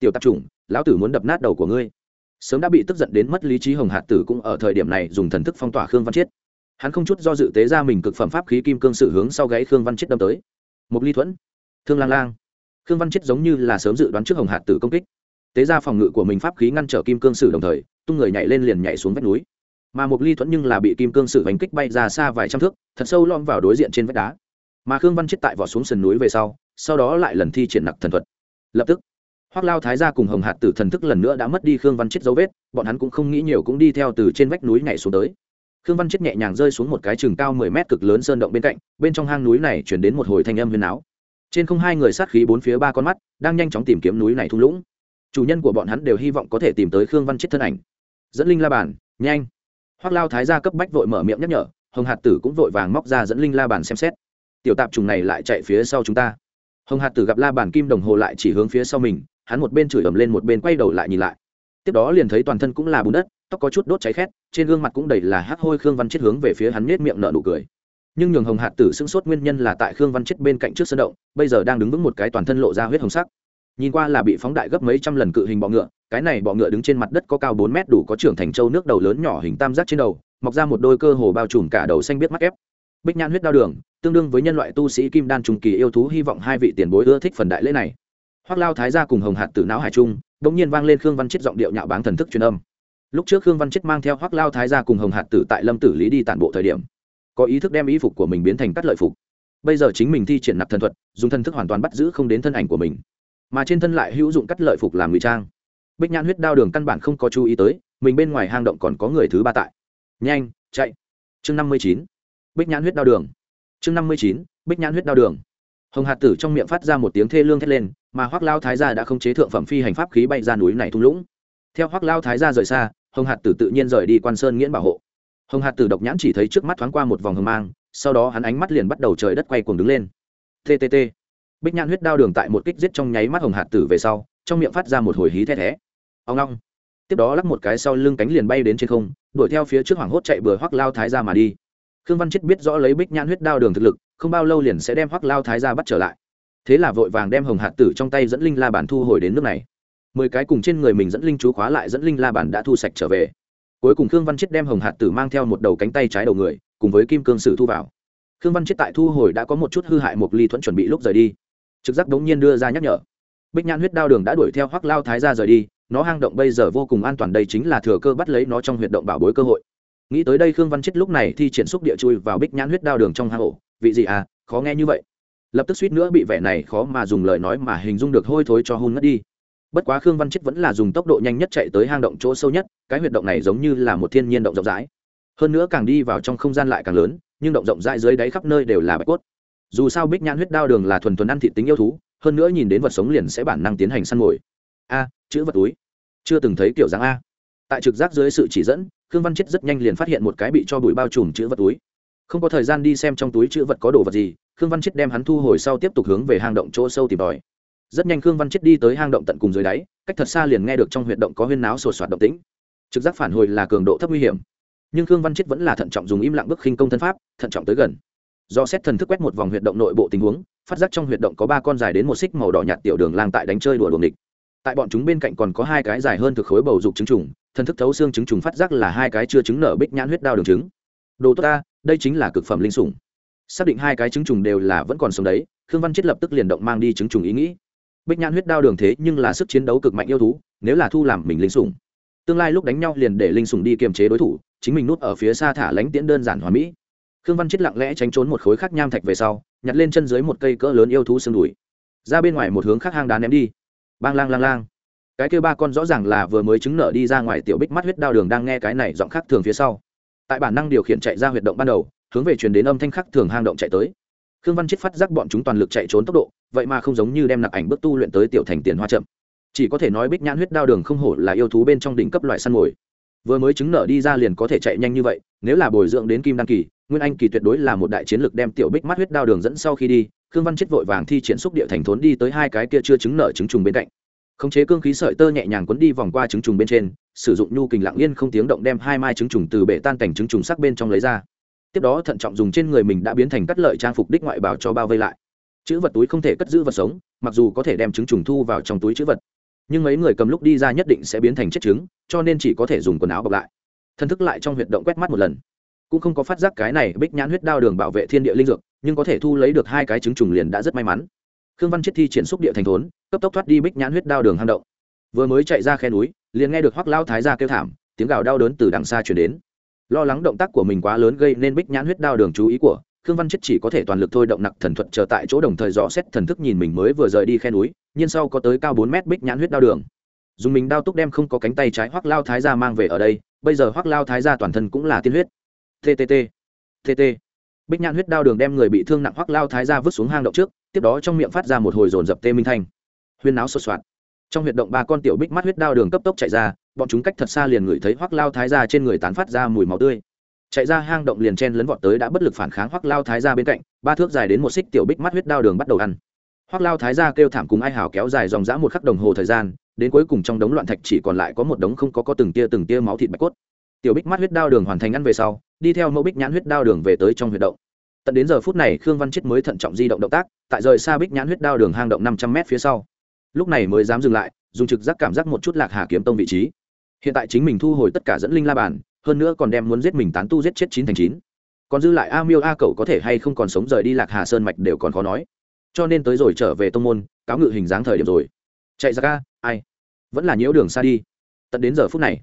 Tiểu tạp chủng, lão tử muốn đập nát đầu của ngươi. Sớm đã bị tức giận đến mất lý trí hồng hạt tử cũng ở thời điểm này dùng thần thức phong tỏa khương văn chiết hắn không chút do dự tế ra mình cực phẩm pháp khí kim cương sự hướng sau gáy khương văn chiết đâm tới. Một ly thuẫn, thương lang lang. Khương văn chiết giống như là sớm dự đoán trước hồng hạt tử công kích. Tế ra phòng ngự của mình pháp khí ngăn trở kim cương sử đồng thời, tung người nhảy lên liền nhảy xuống vách núi. Mà một ly thuẫn nhưng là bị kim cương sử đánh kích bay ra xa vài trăm thước, thật sâu lom vào đối diện trên vách đá. Mà khương văn chết tại vỏ xuống sườn núi về sau sau đó lại lần thi triển nặc thần thuật. Lập tức, hoác lao thái gia cùng hồng hạt tử thần thức lần nữa đã mất đi khương văn chết dấu vết, bọn hắn cũng không nghĩ nhiều cũng đi theo từ trên vách núi nhảy xuống tới khương văn chết nhẹ nhàng rơi xuống một cái chừng cao mười mét cực lớn sơn động bên cạnh, bên trong hang núi này chuyển đến một hồi thanh âm huyền áo trên không hai người sát khí bốn phía ba con mắt, đang nhanh chóng tìm kiếm núi này thung lũng. Chủ nhân của bọn hắn đều hy vọng có thể tìm tới khương văn chết thân ảnh. Dẫn linh la bàn, nhanh. Hoác lao thái gia cấp bách vội mở miệng nhắc nhở, hồng hạt tử cũng vội vàng móc ra dẫn linh la bàn xem xét. Tiểu tạp trùng này lại chạy phía sau chúng ta. Hồng hạt tử gặp la bàn kim đồng hồ lại chỉ hướng phía sau mình, hắn một bên chửi ầm lên một bên quay đầu lại nhìn lại. Tiếp đó liền thấy toàn thân cũng là bùn đất tóc có chút đốt cháy khét, trên gương mặt cũng đầy là hắc hôi khương văn chết hướng về phía hắn nết miệng nở nụ cười. Nhưng nhường hồng hạt tử sững sốt nguyên nhân là tại khương văn chết bên cạnh trước sân động, bây giờ đang đứng vững một cái toàn thân lộ ra huyết hồng sắc. Nhìn qua là bị phóng đại gấp mấy trăm lần cự hình bọ ngựa, cái này bọ ngựa đứng trên mặt đất có cao bốn mét đủ có trưởng thành châu nước đầu lớn nhỏ hình tam giác trên đầu, mọc ra một đôi cơ hồ bao trùm cả đầu xanh biết mắt ép. Bích nhan huyết đao đường, tương đương với nhân loại tu sĩ kim đan trùng kỳ yêu thú hy vọng hai vị tiền bối ưa thích phần đại lễ này. Hoác lao thái gia cùng hồng hạt tử não hải trung đ ỗ n g nhiên vang lên khương văn chết giọng điệu nhạo báng thần thức truyền âm lúc trước khương văn chết mang theo hoác lao thái gia cùng hồng hạt tử tại lâm tử lý đi tản bộ thời điểm, có ý thức đem y phục của mình biến thành cắt lợi phục. Bây giờ chính mình thi triển nạp thần thuật, dùng thân thức hoàn toàn bắt giữ không đến thân ảnh của mình. Mà trên thân lại hữu dụng cắt lợi phục làm ngụy trang. Bích nhãn huyết đao đường căn bản không có chú ý tới, mình bên ngoài hang động còn có người thứ ba tại. Nhanh, chạy. Chương năm mươi chín. Bích nhãn huyết đao đường. Chương năm mươi chín, bích nhãn huyết đao đường. Hồng hạt tử trong miệng phát ra một tiếng thê lương thét lên, mà hoác lao thái gia đã không chế thượng phẩm phi hành pháp khí bay ra núi này thung lũng theo hoác lao thái gia rời xa, hồng hạt tử tự nhiên rời đi quan sơn nghiễn bảo hộ. Hồng hạt tử độc nhãn chỉ thấy trước mắt thoáng qua một vòng hồng mang, sau đó hắn ánh mắt liền bắt đầu trời đất quay cuồng đứng lên. Ttt bích nhãn huyết đao đường tại một kích giết trong nháy mắt hồng hạt tử về sau, trong miệng phát ra một hồi hí thét thé. Ông long. Tiếp đó lắc một cái sau lưng cánh liền bay đến trên không, đuổi theo phía trước hoảng hốt chạy bừa hoác lao thái ra mà đi. Khương văn chết biết rõ lấy bích nhãn huyết đao đường thực lực, không bao lâu liền sẽ đem hoác lao thái ra bắt trở lại. Thế là vội vàng đem hồng hạt tử trong tay dẫn linh la bản thu hồi đến nước này mười cái cùng trên người mình dẫn linh chú khóa lại dẫn linh la bản đã thu sạch trở về. Cuối cùng khương văn chết đem hồng hạt tử mang theo một đầu cánh tay trái đầu người, cùng với kim cương sử thu vào. Khương văn chết tại thu hồi đã có một chút hư hại một ly thuẫn chuẩn bị lúc rời đi. Trực giác đống nhiên đưa ra nhắc nhở. Bích nhãn huyết đao đường đã đuổi theo hoác lao thái ra rời đi, nó hang động bây giờ vô cùng an toàn, đây chính là thừa cơ bắt lấy nó trong huyệt động bảo bối cơ hội. Nghĩ tới đây khương văn chết lúc này thi triển xúc địa chui vào bích nhãn huyết đao đường trong hang ổ. Vị gì à khó nghe như vậy. Lập tức suýt nữa bị vẻ này khó mà dùng lời nói mà hình dung được hôi thối cho hôn ngất đi bất quá khương văn chết vẫn là dùng tốc độ nhanh nhất chạy tới hang động chỗ sâu nhất, cái huyệt động này giống như là một thiên nhiên động rộng rãi. Hơn nữa càng đi vào trong không gian lại càng lớn, nhưng động rộng rãi dưới đáy khắp nơi đều là bạch cốt. Dù sao bích nhãn huyết đao đường là thuần thuần ăn thị tính yêu thú, hơn nữa nhìn đến vật sống liền sẽ bản năng tiến hành săn mồi. A, chữ vật túi. Chưa từng thấy kiểu dáng a. Tại trực giác dưới sự chỉ dẫn, khương văn chết rất nhanh liền phát hiện một cái bị cho bụi bao trùm chữ vật túi. Không có thời gian đi xem trong túi chữ vật có đồ vật gì, khương văn chết đem hắn thu hồi sau tiếp tục hướng về hang động chỗ sâu tìm tòi rất nhanh khương văn chết đi tới hang động tận cùng dưới đáy, cách thật xa liền nghe được trong huyệt động có huyên náo sột soạt động tĩnh. Trực giác phản hồi là cường độ thấp nguy hiểm. Nhưng khương văn chết vẫn là thận trọng dùng im lặng bức khinh công thân pháp, thận trọng tới gần. Do xét thần thức quét một vòng huyệt động nội bộ tình huống, phát giác trong huyệt động có ba con dài đến một xích màu đỏ nhạt tiểu đường lang tại đánh chơi đùa đuồng địch tại bọn chúng bên cạnh còn có hai cái dài hơn thực khối bầu dục trứng trùng, thần thức thấu xương trứng trùng phát giác là hai cái chưa trứng nở bích nhãn huyết đao đường trứng. Đồ tốt ta, đây chính là cực phẩm linh sủng. Xác định hai cái trứng trùng đều là vẫn còn sống đấy, khương văn chết lập tức liền động mang đi trứng trùng ý nghĩ bích nhãn huyết đao đường thế nhưng là sức chiến đấu cực mạnh yêu thú, nếu là thu làm mình linh sủng, tương lai lúc đánh nhau liền để linh sủng đi kiềm chế đối thủ, chính mình nút ở phía xa thả lánh tiễn đơn giản hòa mỹ. Khương văn chết lặng lẽ tránh trốn một khối khắc nham thạch về sau, nhặt lên chân dưới một cây cỡ lớn yêu thú xương đùi. Ra bên ngoài một hướng khác hang đá ném đi. Bang lang lang lang. Cái kêu ba con rõ ràng là vừa mới chứng nợ đi ra ngoài tiểu bích mắt huyết đao đường đang nghe cái này giọng khác thường phía sau. Tại bản năng điều khiển chạy ra huyệt động ban đầu, hướng về chuyển đến âm thanh khắc thường hang động chạy tới khương văn chết phát giác bọn chúng toàn lực chạy trốn tốc độ, vậy mà không giống như đem nặc ảnh bước tu luyện tới tiểu thành tiền hoa chậm. Chỉ có thể nói bích nhãn huyết đao đường không hổ là yêu thú bên trong đỉnh cấp loại săn mồi. Vừa mới chứng nở đi ra liền có thể chạy nhanh như vậy, nếu là bồi dưỡng đến kim đăng kỳ, nguyên anh kỳ tuyệt đối là một đại chiến lược đem tiểu bích mắt huyết đao đường dẫn sau khi đi, khương văn chết vội vàng thi triển xúc địa thành thốn đi tới hai cái kia chưa chứng nở trứng trùng bên cạnh. Khống chế cương khí sợi tơ nhẹ nhàng quấn đi vòng qua trứng trùng bên trên, sử dụng nhu kình lặng yên không tiếng động đem hai mai trứng trùng từ bể tan cảnh trứng trùng sắc bên trong lấy ra tiếp đó thận trọng dùng trên người mình đã biến thành cắt lợi trang phục đích ngoại bảo cho bao vây lại. Chữ vật túi không thể cất giữ vật sống, mặc dù có thể đem trứng trùng thu vào trong túi chữ vật. Nhưng mấy người cầm lúc đi ra nhất định sẽ biến thành chết trứng, cho nên chỉ có thể dùng quần áo bọc lại. Thân thức lại trong huyệt động quét mắt một lần. Cũng không có phát giác cái này bích nhãn huyết đao đường bảo vệ thiên địa linh dược, nhưng có thể thu lấy được hai cái trứng trùng liền đã rất may mắn. Khương văn chết thi triển xúc địa thành thốn, cấp tốc thoát đi bích nhãn huyết đao đường hang động. Vừa mới chạy ra khe núi, liền nghe được hoắc lao thái ra kêu thảm, tiếng gào đau đớn từ đằng xa chuyển đến lo lắng động tác của mình quá lớn gây nên bích nhãn huyết đao đường chú ý của khương văn chết chỉ có thể toàn lực thôi động nặc thần thuật chờ tại chỗ đồng thời dò xét thần thức nhìn mình mới vừa rời đi khe núi, nhưng sau có tới cao bốn mét bích nhãn huyết đao đường. Dùng mình đao túc đem không có cánh tay trái hoắc lao thái ra mang về ở đây, bây giờ hoắc lao thái ra toàn thân cũng là tiên huyết. Tt tt bích nhãn huyết đao đường đem người bị thương nặng hoắc lao thái ra vứt xuống hang động trước, tiếp đó trong miệng phát ra một hồi dồn dập tê minh thanh. Huyên náo sột soạt. Trong huyệt động ba con tiểu bích mắt huyết đao đường cấp tốc chạy ra bọn chúng cách thật xa liền ngửi thấy hoắc lao thái ra trên người tán phát ra mùi máu tươi. Chạy ra hang động liền chen lấn vọt tới đã bất lực phản kháng hoắc lao thái ra bên cạnh, ba thước dài đến một xích tiểu bích mắt huyết đao đường bắt đầu ăn. Hoắc lao thái ra kêu thảm cùng ai hào kéo dài dòng dã một khắc đồng hồ thời gian, đến cuối cùng trong đống loạn thạch chỉ còn lại có một đống không có có từng tia từng tia máu thịt bạch cốt. Tiểu bích mắt huyết đao đường hoàn thành ăn về sau, đi theo mẫu bích nhãn huyết đao đường về tới trong huyệt động. Tận đến giờ phút này, khương văn chết mới thận trọng di động động tác, tại rời xa bích nhãn huyết đao đường hang động năm trăm m phía sau. Lúc này mới dám dừng lại, dùng trực giác cảm giác một chút lạc hà kiếm tông vị trí hiện tại chính mình thu hồi tất cả dẫn linh la bàn, hơn nữa còn đem muốn giết mình tán tu giết chết chín thành chín. Còn dư lại a miêu a cậu có thể hay không còn sống rời đi lạc hà sơn mạch đều còn khó nói. Cho nên tới rồi trở về tông môn, cáo ngự hình dáng thời điểm rồi. Chạy ra ca ai? Vẫn là nhiễu đường xa đi. Tận đến giờ phút này,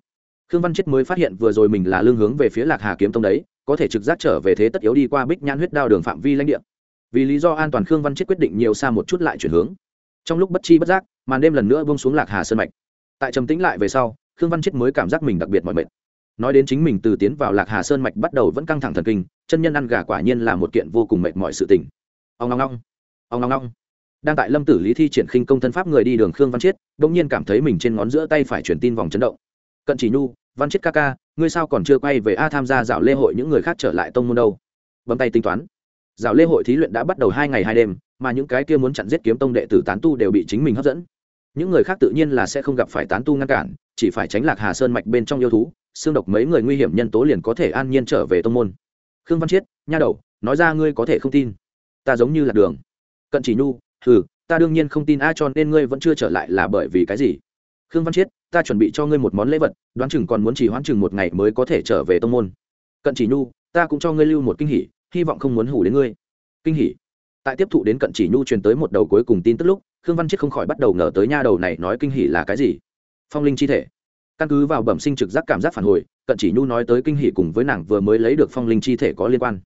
khương văn chết mới phát hiện vừa rồi mình là lương hướng về phía lạc hà kiếm tông đấy, có thể trực giác trở về thế tất yếu đi qua bích nhãn huyết đao đường phạm vi lãnh địa. Vì lý do an toàn khương văn chết quyết định nhiều xa một chút lại chuyển hướng. Trong lúc bất chi bất giác, màn đêm lần nữa bông xuống lạc hà sơn mạch. Tại trầm tĩnh lại về sau khương văn chết mới cảm giác mình đặc biệt mọi mệt. Nói đến chính mình từ tiến vào lạc hà sơn mạch bắt đầu vẫn căng thẳng thần kinh, chân nhân ăn gà quả nhiên là một kiện vô cùng mệt mỏi sự tình. Ông ngong ngong, ông ngong ngong. Đang tại lâm tử lý thi triển khinh công thân pháp người đi đường khương văn chiết đ ỗ n g nhiên cảm thấy mình trên ngón giữa tay phải truyền tin vòng chấn động. Cận chỉ nhu, văn chiết ca ca, ngươi sao còn chưa quay về a tham gia dạo lễ hội những người khác trở lại tông môn đâu? Bấm tay tính toán. Dạo lễ hội thí luyện đã bắt đầu hai ngày hai đêm, mà những cái kia muốn chặn giết kiếm tông đệ tử tán tu đều bị chính mình hấp dẫn những người khác tự nhiên là sẽ không gặp phải tán tu ngăn cản, chỉ phải tránh lạc hà sơn mạch bên trong yêu thú, xương độc mấy người nguy hiểm nhân tố liền có thể an nhiên trở về tông môn. Khương văn chiết, nha đầu, nói ra ngươi có thể không tin. Ta giống như là đường. Cận chỉ nhu ừ ta đương nhiên không tin a cho nên ngươi vẫn chưa trở lại là bởi vì cái gì? Khương văn chiết, ta chuẩn bị cho ngươi một món lễ vật, đoán chừng còn muốn chỉ hoãn chừng một ngày mới có thể trở về tông môn. Cận chỉ nhu, ta cũng cho ngươi lưu một kinh hỉ, hy vọng không muốn hủ đến ngươi. Kinh hỉ? Tại tiếp thụ đến cận chỉ nhu truyền tới một đầu cuối cùng tin tức lúc khương văn chiết không khỏi bắt đầu ngờ tới nha đầu này nói kinh hỉ là cái gì. Phong linh chi thể. Căn cứ vào bẩm sinh trực giác cảm giác phản hồi, cận chỉ nhu nói tới kinh hỉ cùng với nàng vừa mới lấy được phong linh chi thể có liên quan.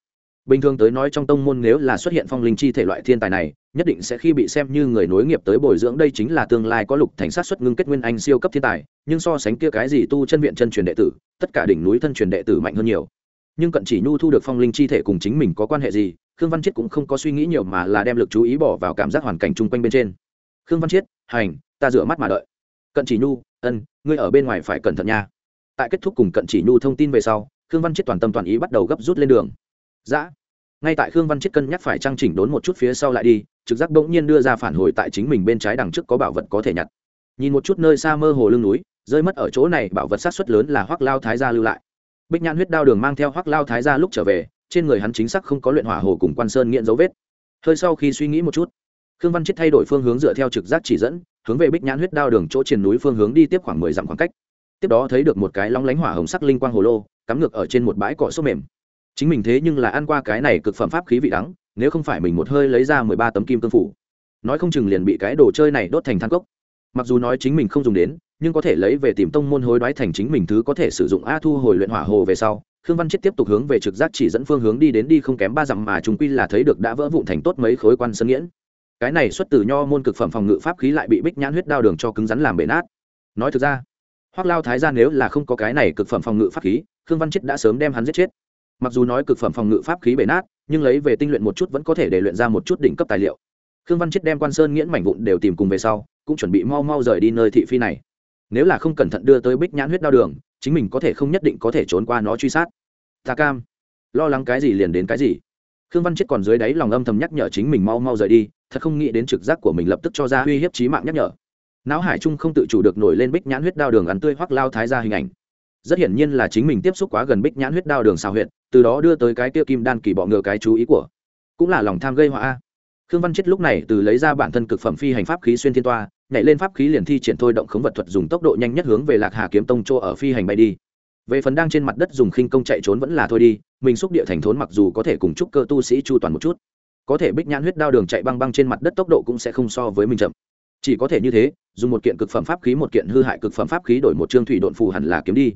Bình thường tới nói trong tông môn nếu là xuất hiện phong linh chi thể loại thiên tài này, nhất định sẽ khi bị xem như người nối nghiệp tới bồi dưỡng, đây chính là tương lai có lục thành sát xuất ngưng kết nguyên anh siêu cấp thiên tài, nhưng so sánh kia cái gì tu chân viện chân truyền đệ tử, tất cả đỉnh núi thân truyền đệ tử mạnh hơn nhiều. Nhưng cận chỉ nhu thu được phong linh chi thể cùng chính mình có quan hệ gì, khương văn chiết cũng không có suy nghĩ nhiều mà là đem lực chú ý bỏ vào cảm giác hoàn cảnh chung quanh bên trên khương văn chiết, hành, ta rửa mắt mà đợi. Cận chỉ nhu, ân, ngươi ở bên ngoài phải cẩn thận nha. Tại kết thúc cùng cận chỉ nhu thông tin về sau, khương văn chiết toàn tâm toàn ý bắt đầu gấp rút lên đường. Dã ngay tại khương văn chiết cân nhắc phải trang chỉnh đốn một chút phía sau lại đi, trực giác bỗng nhiên đưa ra phản hồi tại chính mình bên trái đằng trước có bảo vật có thể nhặt. Nhìn một chút nơi xa mơ hồ lưng núi, rơi mất ở chỗ này, bảo vật sát xuất lớn là hoắc lao thái gia lưu lại. Bích nhãn huyết đao đường mang theo hoắc lao thái gia lúc trở về, trên người hắn chính xác không có luyện hỏa hồ cùng quan sơn nghiện dấu vết. Hơi sau khi suy nghĩ một chút khương văn chiết thay đổi phương hướng dựa theo trực giác chỉ dẫn, hướng về bích nhãn huyết đao đường chỗ triền núi phương hướng đi tiếp khoảng mười dặm khoảng cách. Tiếp đó thấy được một cái long lánh hỏa hồng sắc linh quang hồ lô, cắm ngược ở trên một bãi cỏ xốp mềm. Chính mình thế nhưng là ăn qua cái này cực phẩm pháp khí vị đắng, nếu không phải mình một hơi lấy ra mười ba tấm kim cương phủ. Nói không chừng liền bị cái đồ chơi này đốt thành thang cốc. Mặc dù nói chính mình không dùng đến, nhưng có thể lấy về tìm tông môn hối đoái thành chính mình thứ có thể sử dụng a thu hồi luyện hỏa hồ về sau, khương văn chết tiếp tục hướng về trực giác chỉ dẫn phương hướng đi đến đi không kém ba dặm mà chúng quy là thấy được đã vỡ vụn thành tốt mấy khối quan sơn nghiễn cái này xuất từ nho môn cực phẩm phòng ngự pháp khí lại bị bích nhãn huyết đao đường cho cứng rắn làm bể nát. Nói thực ra hoác lao thái ra nếu là không có cái này cực phẩm phòng ngự pháp khí, khương văn chết đã sớm đem hắn giết chết. Mặc dù nói cực phẩm phòng ngự pháp khí bể nát, nhưng lấy về tinh luyện một chút vẫn có thể để luyện ra một chút đỉnh cấp tài liệu. Khương văn chết đem quan sơn nghiễn mảnh vụn đều tìm cùng về sau, cũng chuẩn bị mau mau rời đi nơi thị phi này. Nếu là không cẩn thận đưa tới bích nhãn huyết đao đường, chính mình có thể không nhất định có thể trốn qua nó truy sát. Ta cam. Lo lắng cái gì liền đến cái gì. Khương văn chết còn dưới đáy lòng âm thầm nhắc nhở chính mình mau mau rời đi thật không nghĩ đến trực giác của mình lập tức cho ra uy hiếp trí mạng nhắc nhở. Não hải trung không tự chủ được nổi lên bích nhãn huyết đao đường ăn tươi hoặc lao thái ra hình ảnh. Rất hiển nhiên là chính mình tiếp xúc quá gần bích nhãn huyết đao đường xào huyện từ đó đưa tới cái tiêu kim đan kỳ bọ ngựa cái chú ý của. Cũng là lòng tham gây họa a. Khương văn chết lúc này từ lấy ra bản thân cực phẩm phi hành pháp khí xuyên thiên toa, nhảy lên pháp khí liền thi triển thôi động khống vật thuật dùng tốc độ nhanh nhất hướng về lạc hà kiếm tông chỗ ở phi hành bay đi. Về phần đang trên mặt đất dùng khinh công chạy trốn vẫn là thôi đi, mình xúc địa thành thốn mặc dù có thể cùng chúc cơ tu sĩ chu toàn một chút có thể bích nhãn huyết đao đường chạy băng băng trên mặt đất tốc độ cũng sẽ không so với mình chậm. Chỉ có thể như thế, dùng một kiện cực phẩm pháp khí, một kiện hư hại cực phẩm pháp khí đổi một chương thủy độn phù hẳn là kiếm đi.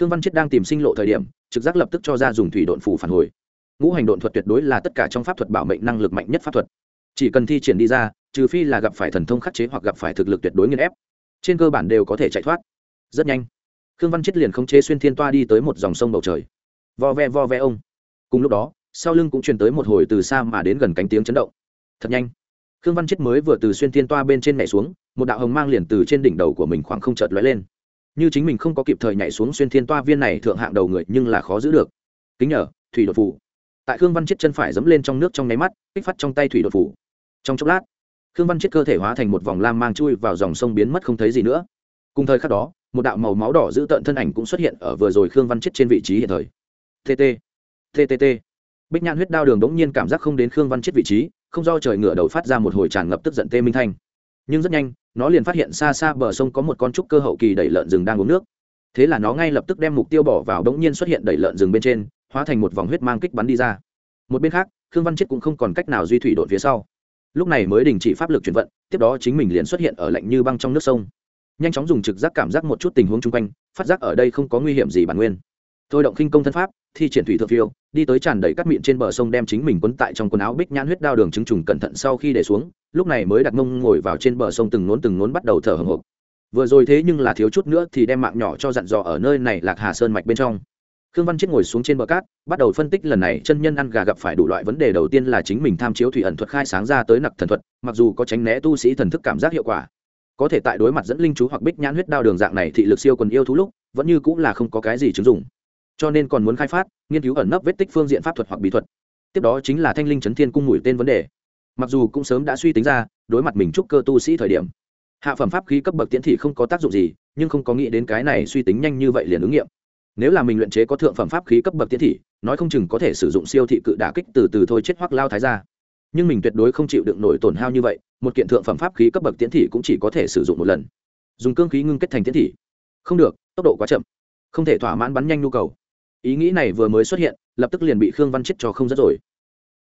Khương văn chết đang tìm sinh lộ thời điểm, trực giác lập tức cho ra dùng thủy độn phù phản hồi. Ngũ hành độn thuật tuyệt đối là tất cả trong pháp thuật bảo mệnh năng lực mạnh nhất pháp thuật. Chỉ cần thi triển đi ra, trừ phi là gặp phải thần thông khắc chế hoặc gặp phải thực lực tuyệt đối nghiên ép, trên cơ bản đều có thể chạy thoát. Rất nhanh, khương văn chết liền khống chế xuyên thiên toa đi tới một dòng sông bầu trời. Vo ve vo ve ông. Cùng lúc đó sau lưng cũng truyền tới một hồi từ xa mà đến gần cánh tiếng chấn động. Thật nhanh. Khương văn chết mới vừa từ xuyên thiên toa bên trên nhảy xuống, một đạo hồng mang liền từ trên đỉnh đầu của mình khoảng không chợt lóe lên. Như chính mình không có kịp thời nhảy xuống xuyên thiên toa viên này thượng hạng đầu người, nhưng là khó giữ được. Kính nhờ, thủy đột phủ. Tại khương văn chết chân phải dẫm lên trong nước trong nháy mắt, kích phát trong tay thủy đột phủ. Trong chốc lát, khương văn chết cơ thể hóa thành một vòng lam mang chui vào dòng sông biến mất không thấy gì nữa. Cùng thời khắc đó, một đạo màu máu đỏ giữ tợn thân ảnh cũng xuất hiện ở vừa rồi khương văn chết trên vị trí hiện thời. Tt ttt bích nhãn huyết đao đường đống nhiên cảm giác không đến khương văn chết vị trí, không do trời ngựa đầu phát ra một hồi tràn ngập tức giận tê minh thanh. Nhưng rất nhanh, nó liền phát hiện xa xa bờ sông có một con trúc cơ hậu kỳ đẩy lợn rừng đang uống nước. Thế là nó ngay lập tức đem mục tiêu bỏ vào đống nhiên xuất hiện đẩy lợn rừng bên trên, hóa thành một vòng huyết mang kích bắn đi ra. Một bên khác, khương văn chết cũng không còn cách nào duy thủy đội phía sau. Lúc này mới đình chỉ pháp lực chuyển vận, tiếp đó chính mình liền xuất hiện ở lạnh như băng trong nước sông. Nhanh chóng dùng trực giác cảm giác một chút tình huống chung quanh, phát giác ở đây không có nguy hiểm gì bản nguyên thôi động khinh công thân pháp, thi triển thủy thượng phiêu, đi tới tràn đầy cắt miệng trên bờ sông đem chính mình quấn tại trong quần áo bích nhãn huyết đao đường chứng trùng cẩn thận sau khi để xuống, lúc này mới đặt mông ngồi vào trên bờ sông từng nốn từng nốn bắt đầu thở hồng hộc. Vừa rồi thế nhưng là thiếu chút nữa thì đem mạng nhỏ cho dặn dò ở nơi này lạc hà sơn mạch bên trong. Khương văn chết ngồi xuống trên bờ cát, bắt đầu phân tích lần này chân nhân ăn gà gặp phải đủ loại vấn đề đầu tiên là chính mình tham chiếu thủy ẩn thuật khai sáng ra tới nặc thần thuật, mặc dù có tránh né tu sĩ thần thức cảm giác hiệu quả. Có thể tại đối mặt dẫn linh chú hoặc bích nhãn huyết đao đường dạng này thị lực siêu quần yêu thú lúc, vẫn như cũng là không có cái gì chứng dụng cho nên còn muốn khai phát, nghiên cứu ẩn nấp vết tích phương diện pháp thuật hoặc bí thuật. Tiếp đó chính là thanh linh chấn thiên cung mũi tên vấn đề. Mặc dù cũng sớm đã suy tính ra, đối mặt mình trúc cơ tu sĩ thời điểm, hạ phẩm pháp khí cấp bậc tiễn thị không có tác dụng gì, nhưng không có nghĩ đến cái này suy tính nhanh như vậy liền ứng nghiệm. Nếu là mình luyện chế có thượng phẩm pháp khí cấp bậc tiễn thị, nói không chừng có thể sử dụng siêu thị cự đả kích từ từ thôi chết hoặc lao thái ra nhưng mình tuyệt đối không chịu đựng nổi tổn hao như vậy, một kiện thượng phẩm pháp khí cấp bậc tiễn thị cũng chỉ có thể sử dụng một lần. Dùng cương khí ngưng kết thành tiễn thị. Không được, tốc độ quá chậm. Không thể thỏa mãn bắn nhanh nhu cầu ý nghĩ này vừa mới xuất hiện, lập tức liền bị khương văn chết cho không rất rồi.